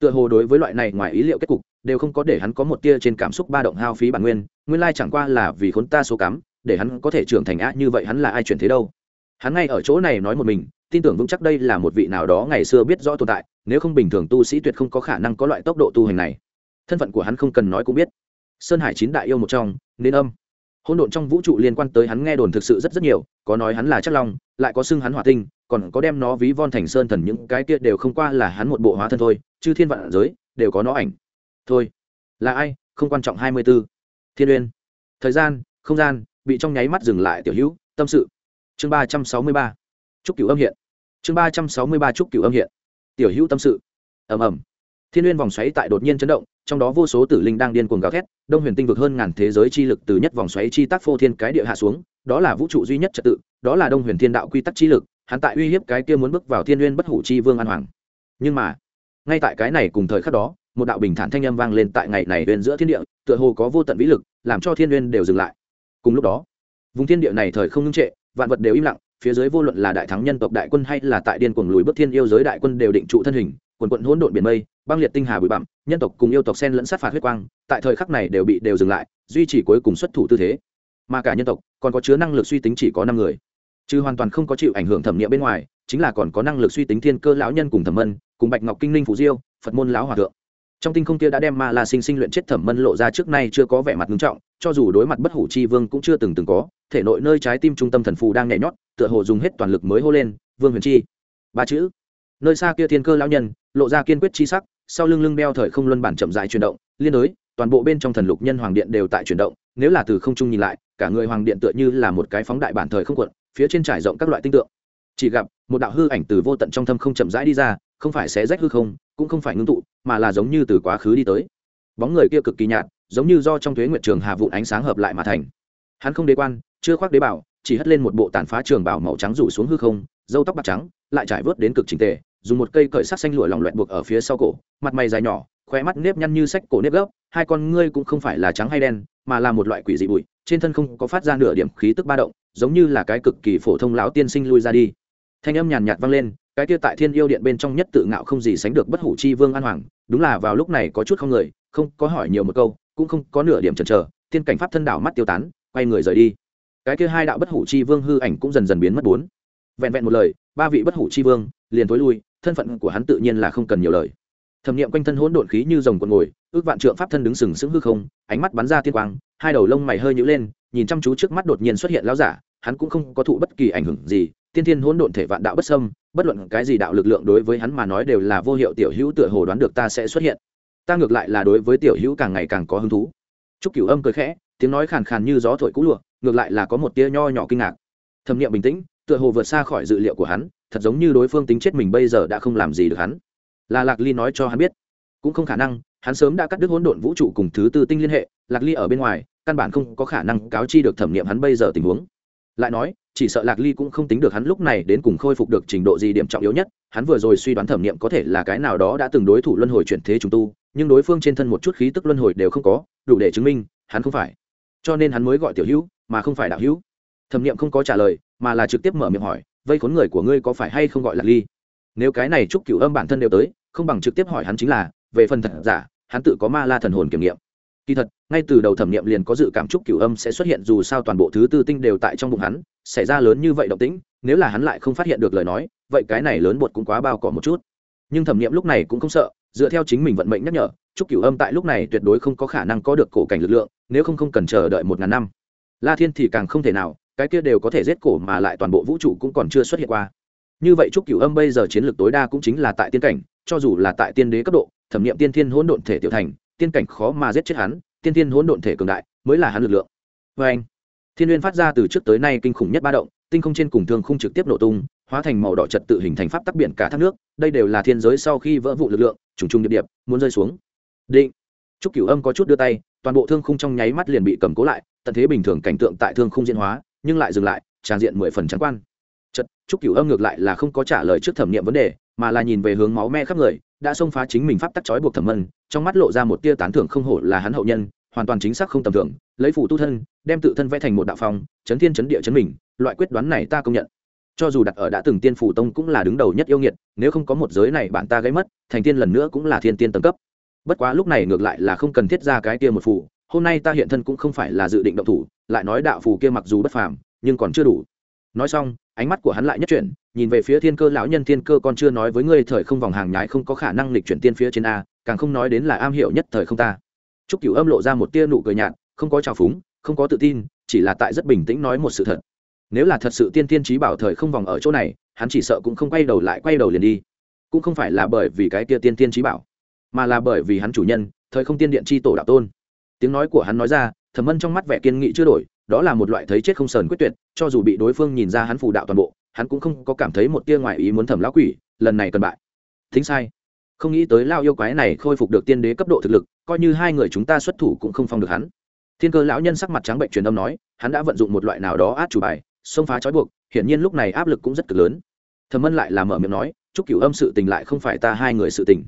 Speaker 1: Tựa hồ đối với loại này ngoài ý liệu kết cục, đều không có để hắn có một tia trên cảm xúc ba động hao phí bản nguyên nguyên lai chẳng qua là vì khốn ta số cắm, để hắn có thể trưởng thành á, như vậy hắn là ai chuyển thế đâu? Hắn ngay ở chỗ này nói một mình, tin tưởng vững chắc đây là một vị nào đó ngày xưa biết rõ tồn tại, nếu không bình thường tu sĩ tuyệt không có khả năng có loại tốc độ tu hành này. Thân phận của hắn không cần nói cũng biết. Sơn hải chín đại yêu một trong, nên âm hôn độn trong vũ trụ liên quan tới hắn nghe đồn thực sự rất rất nhiều, có nói hắn là chắc long, lại có xưng hắn hỏa tinh, còn có đem nó ví von thành sơn thần, những cái kia đều không qua là hắn một bộ hóa thân thôi chứ thiên vạn giới đều có nó ảnh. Thôi, là ai? Không quan trọng hai mươi b ố thiên uyên. Thời gian, không gian, bị trong nháy mắt dừng lại, tiểu hữu, tâm sự. Chương ba trăm sáu mươi ba. Chúc cửu âm hiện. Chương ba trăm sáu mươi ba, chúc cửu âm hiện. Tiểu hữu tâm sự. Ẩm ẩm thiên uyên vòng xoáy tại đột nhiên chấn động trong đó vô số tử linh đang điên cuồng gào thét, đông huyền tinh vực hơn ngàn thế giới chi lực từ nhất vòng xoáy chi tác phô thiên cái địa hạ xuống, đó là vũ trụ duy nhất trật tự, đó là đông huyền thiên đạo quy tắc chi lực, hắn tại uy hiếp cái kia muốn bước vào thiên nguyên bất hủ chi vương an hoàng. Nhưng mà, ngay tại cái này cùng thời khắc đó, một đạo bình thản thanh âm vang lên tại ngày này bên giữa thiên địa, tựa hồ có vô tận vĩ lực, làm cho thiên nguyên đều dừng lại. Cùng lúc đó, vùng thiên địa này thời không ngưng trệ, vạn vật đều im lặng, phía dưới vô luận là đại thắng nhân tộc đại quân hay là tại điên cuồng lùi bước thiên yêu giới đại quân đều định trụ thân hình, quần quận hỗn độn biển mây băng liệt tinh hà bụi bặm, nhân tộc cùng yêu tộc sen lẫn sát phạt huyết quang, tại thời khắc này đều bị đều dừng lại, duy trì cuối cùng xuất thủ tư thế. Mà cả nhân tộc còn có chứa năng lực suy tính chỉ có năm người, chứ hoàn toàn không có chịu ảnh hưởng thẩm nghiệm bên ngoài, chính là còn có năng lực suy tính thiên cơ lão nhân cùng thẩm mân, cùng bạch ngọc kinh linh phú diêu, phật môn lão hòa thượng. Trong tinh không kia đã đem ma la sinh sinh luyện chết thẩm mân lộ ra trước nay chưa có vẻ mặt nghiêm trọng, cho dù đối mặt bất hủ chi vương cũng chưa từng từng có, thể nội nơi trái tim trung tâm thần phù đang nhảy nhót, tựa hồ dùng hết toàn lực mới hô lên, vương huyền chi. Ba chữ. Nơi xa kia thiên cơ lão nhân, lộ ra kiên quyết chi sắc sau lưng lưng đeo thời không luân bản chậm rãi chuyển động, liên đối, toàn bộ bên trong thần lục nhân hoàng điện đều tại chuyển động, nếu là từ không trung nhìn lại, cả người hoàng điện tựa như là một cái phóng đại bản thời không quận phía trên trải rộng các loại tinh tượng. Chỉ gặp, một đạo hư ảnh từ vô tận trong thâm không chậm rãi đi ra, không phải xé rách hư không, cũng không phải ngưng tụ, mà là giống như từ quá khứ đi tới. Bóng người kia cực kỳ nhạt, giống như do trong thuế nguyệt trường hà vụn ánh sáng hợp lại mà thành. Hắn không đế quan, chưa khoác đế bảo, chỉ hất lên một bộ tàn phá trường bảo màu trắng rủ xuống hư không dâu tóc bạc trắng, lại trải vớt đến cực trình tề dùng một cây cởi sắc xanh lụa lòng loẹt buộc ở phía sau cổ, mặt mày dài nhỏ, khóe mắt nếp nhăn như sách cổ nếp gốc, hai con ngươi cũng không phải là trắng hay đen, mà là một loại quỷ dị bụi, trên thân không có phát ra nửa điểm khí tức ba động, giống như là cái cực kỳ phổ thông lão tiên sinh lui ra đi. Thanh âm nhàn nhạt vang lên, cái kia tại thiên yêu điện bên trong nhất tự ngạo không gì sánh được bất hủ chi vương an hoàng, đúng là vào lúc này có chút không người, không có hỏi nhiều một câu, cũng không có nửa điểm chần chờ, Thiên cảnh pháp thân đảo mắt tiêu tán, quay người rời đi. Cái kia hai đạo bất hủ chi vương hư ảnh cũng dần dần biến mất bốn. Vẹn vẹn một lời, ba vị bất hủ chi vương liền tối lui thân phận của hắn tự nhiên là không cần nhiều lời. Thẩm nghiệm quanh thân hỗn độn khí như rồng quần ngồi, ước vạn trượng pháp thân đứng sừng sững hư không, ánh mắt bắn ra tiên quang, hai đầu lông mày hơi nhữ lên, nhìn chăm chú trước mắt đột nhiên xuất hiện lão giả, hắn cũng không có thụ bất kỳ ảnh hưởng gì, tiên thiên hỗn độn thể vạn đạo bất sâm bất luận cái gì đạo lực lượng đối với hắn mà nói đều là vô hiệu tiểu hữu tựa hồ đoán được ta sẽ xuất hiện. Ta ngược lại là đối với tiểu hữu càng ngày càng có hứng thú. Trúc cửu âm cười khẽ, tiếng nói khàn khàn như gió thổi cũ lụa, ngược lại là có một tia nho nhỏ kinh ngạc. Thẩm nghiệm bình tĩnh, tựa hồ vượt xa khỏi dự liệu của hắn thật giống như đối phương tính chết mình bây giờ đã không làm gì được hắn. Là lạc ly nói cho hắn biết. Cũng không khả năng, hắn sớm đã cắt đứt hỗn độn vũ trụ cùng thứ tư tinh liên hệ, lạc ly ở bên ngoài, căn bản không có khả năng cáo chi được thẩm nghiệm hắn bây giờ tình huống. Lại nói, chỉ sợ lạc ly cũng không tính được hắn lúc này đến cùng khôi phục được trình độ gì điểm trọng yếu nhất, hắn vừa rồi suy đoán thẩm nghiệm có thể là cái nào đó đã từng đối thủ luân hồi chuyển thế chúng tu, nhưng đối phương trên thân một chút khí tức luân hồi đều không có, đủ để chứng minh, hắn không phải. Cho nên hắn mới gọi tiểu hữu, mà không phải đạo hữu. Thẩm nghiệm không có trả lời, mà là trực tiếp mở miệng hỏi vây khốn người của ngươi có phải hay không gọi là ly? Nếu cái này chúc cửu âm bản thân đều tới, không bằng trực tiếp hỏi hắn chính là, về phần thật giả, hắn tự có ma la thần hồn kiểm nghiệm. Kỳ thật, ngay từ đầu thẩm nghiệm liền có dự cảm chúc cửu âm sẽ xuất hiện dù sao toàn bộ thứ tư tinh đều tại trong bụng hắn, xảy ra lớn như vậy động tĩnh, nếu là hắn lại không phát hiện được lời nói, vậy cái này lớn bột cũng quá bao cỏ một chút. Nhưng thẩm nghiệm lúc này cũng không sợ, dựa theo chính mình vận mệnh nhắc nhở, chúc cửu âm tại lúc này tuyệt đối không có khả năng có được cổ cảnh lực lượng, nếu không không cần chờ đợi một ngàn năm. La thiên thì càng không thể nào cái kia đều có thể giết cổ mà lại toàn bộ vũ trụ cũng còn chưa xuất hiện qua. Như vậy chúc cửu âm bây giờ chiến lược tối đa cũng chính là tại tiên cảnh, cho dù là tại tiên đế cấp độ, thẩm nghiệm tiên thiên hỗn độn thể tiểu thành, tiên cảnh khó mà giết chết hắn, tiên thiên hỗn độn thể cường đại mới là hắn lực lượng. Vê anh, thiên liên phát ra từ trước tới nay kinh khủng nhất ba động, tinh không trên cùng thương không trực tiếp nổ tung, hóa thành màu đỏ trật tự hình thành pháp tắc biển cả thác nước, đây đều là thiên giới sau khi vỡ vụ lực lượng, trùng trùng điệp điệp, muốn rơi xuống. Định, trúc cửu âm có chút đưa tay, toàn bộ thương khung trong nháy mắt liền bị cầm cố lại, tận thế bình thường cảnh tượng tại thương khung diễn hóa nhưng lại dừng lại tràn diện mười phần trắng quan. Chật trúc cửu âm ngược lại là không có trả lời trước thẩm nghiệm vấn đề, mà là nhìn về hướng máu me khắp người, đã xông phá chính mình pháp tắc trói buộc thẩm mân, trong mắt lộ ra một tia tán thưởng không hổ là hắn hậu nhân, hoàn toàn chính xác không tầm thường, lấy phủ tu thân, đem tự thân vẽ thành một đạo phong, chấn thiên chấn địa chấn mình, loại quyết đoán này ta công nhận. Cho dù đặt ở đã từng tiên phủ tông cũng là đứng đầu nhất yêu nghiệt, nếu không có một giới này bạn ta gây mất, thành tiên lần nữa cũng là thiên tiên tầng cấp. Bất quá lúc này ngược lại là không cần thiết ra cái kia một phủ hôm nay ta hiện thân cũng không phải là dự định động thủ lại nói đạo phù kia mặc dù bất phàm nhưng còn chưa đủ nói xong ánh mắt của hắn lại nhất chuyển nhìn về phía thiên cơ lão nhân thiên cơ còn chưa nói với ngươi thời không vòng hàng nhái không có khả năng lịch chuyển tiên phía trên a càng không nói đến là am hiểu nhất thời không ta Trúc Cửu Âm lộ ra một tia nụ cười nhạt, không có trào phúng, không có tự tin, chỉ là tại rất bình tĩnh nói một sự thật. Nếu là thật sự tiên tiên trí bảo thời không vòng ở chỗ này, hắn chỉ sợ cũng không quay đầu lại quay đầu liền đi. Cũng không phải là bởi vì cái kia tiên tiên trí bảo, mà là bởi vì hắn chủ nhân, thời không tiên điện chi tổ đạo tôn. Tiếng nói của hắn nói ra, Thẩm Mân trong mắt vẻ kiên nghị chưa đổi, đó là một loại thấy chết không sờn quyết tuyệt, cho dù bị đối phương nhìn ra hắn phù đạo toàn bộ, hắn cũng không có cảm thấy một tia ngoại ý muốn thẩm lão quỷ, lần này cần bại. Thính sai. Không nghĩ tới lao yêu quái này khôi phục được tiên đế cấp độ thực lực coi như hai người chúng ta xuất thủ cũng không phong được hắn. Thiên cơ lão nhân sắc mặt trắng bệnh truyền âm nói hắn đã vận dụng một loại nào đó át chủ bài xông phá trói buộc hiển nhiên lúc này áp lực cũng rất cực lớn. Thẩm mân lại là mở miệng nói chúc cửu âm sự tình lại không phải ta hai người sự tình.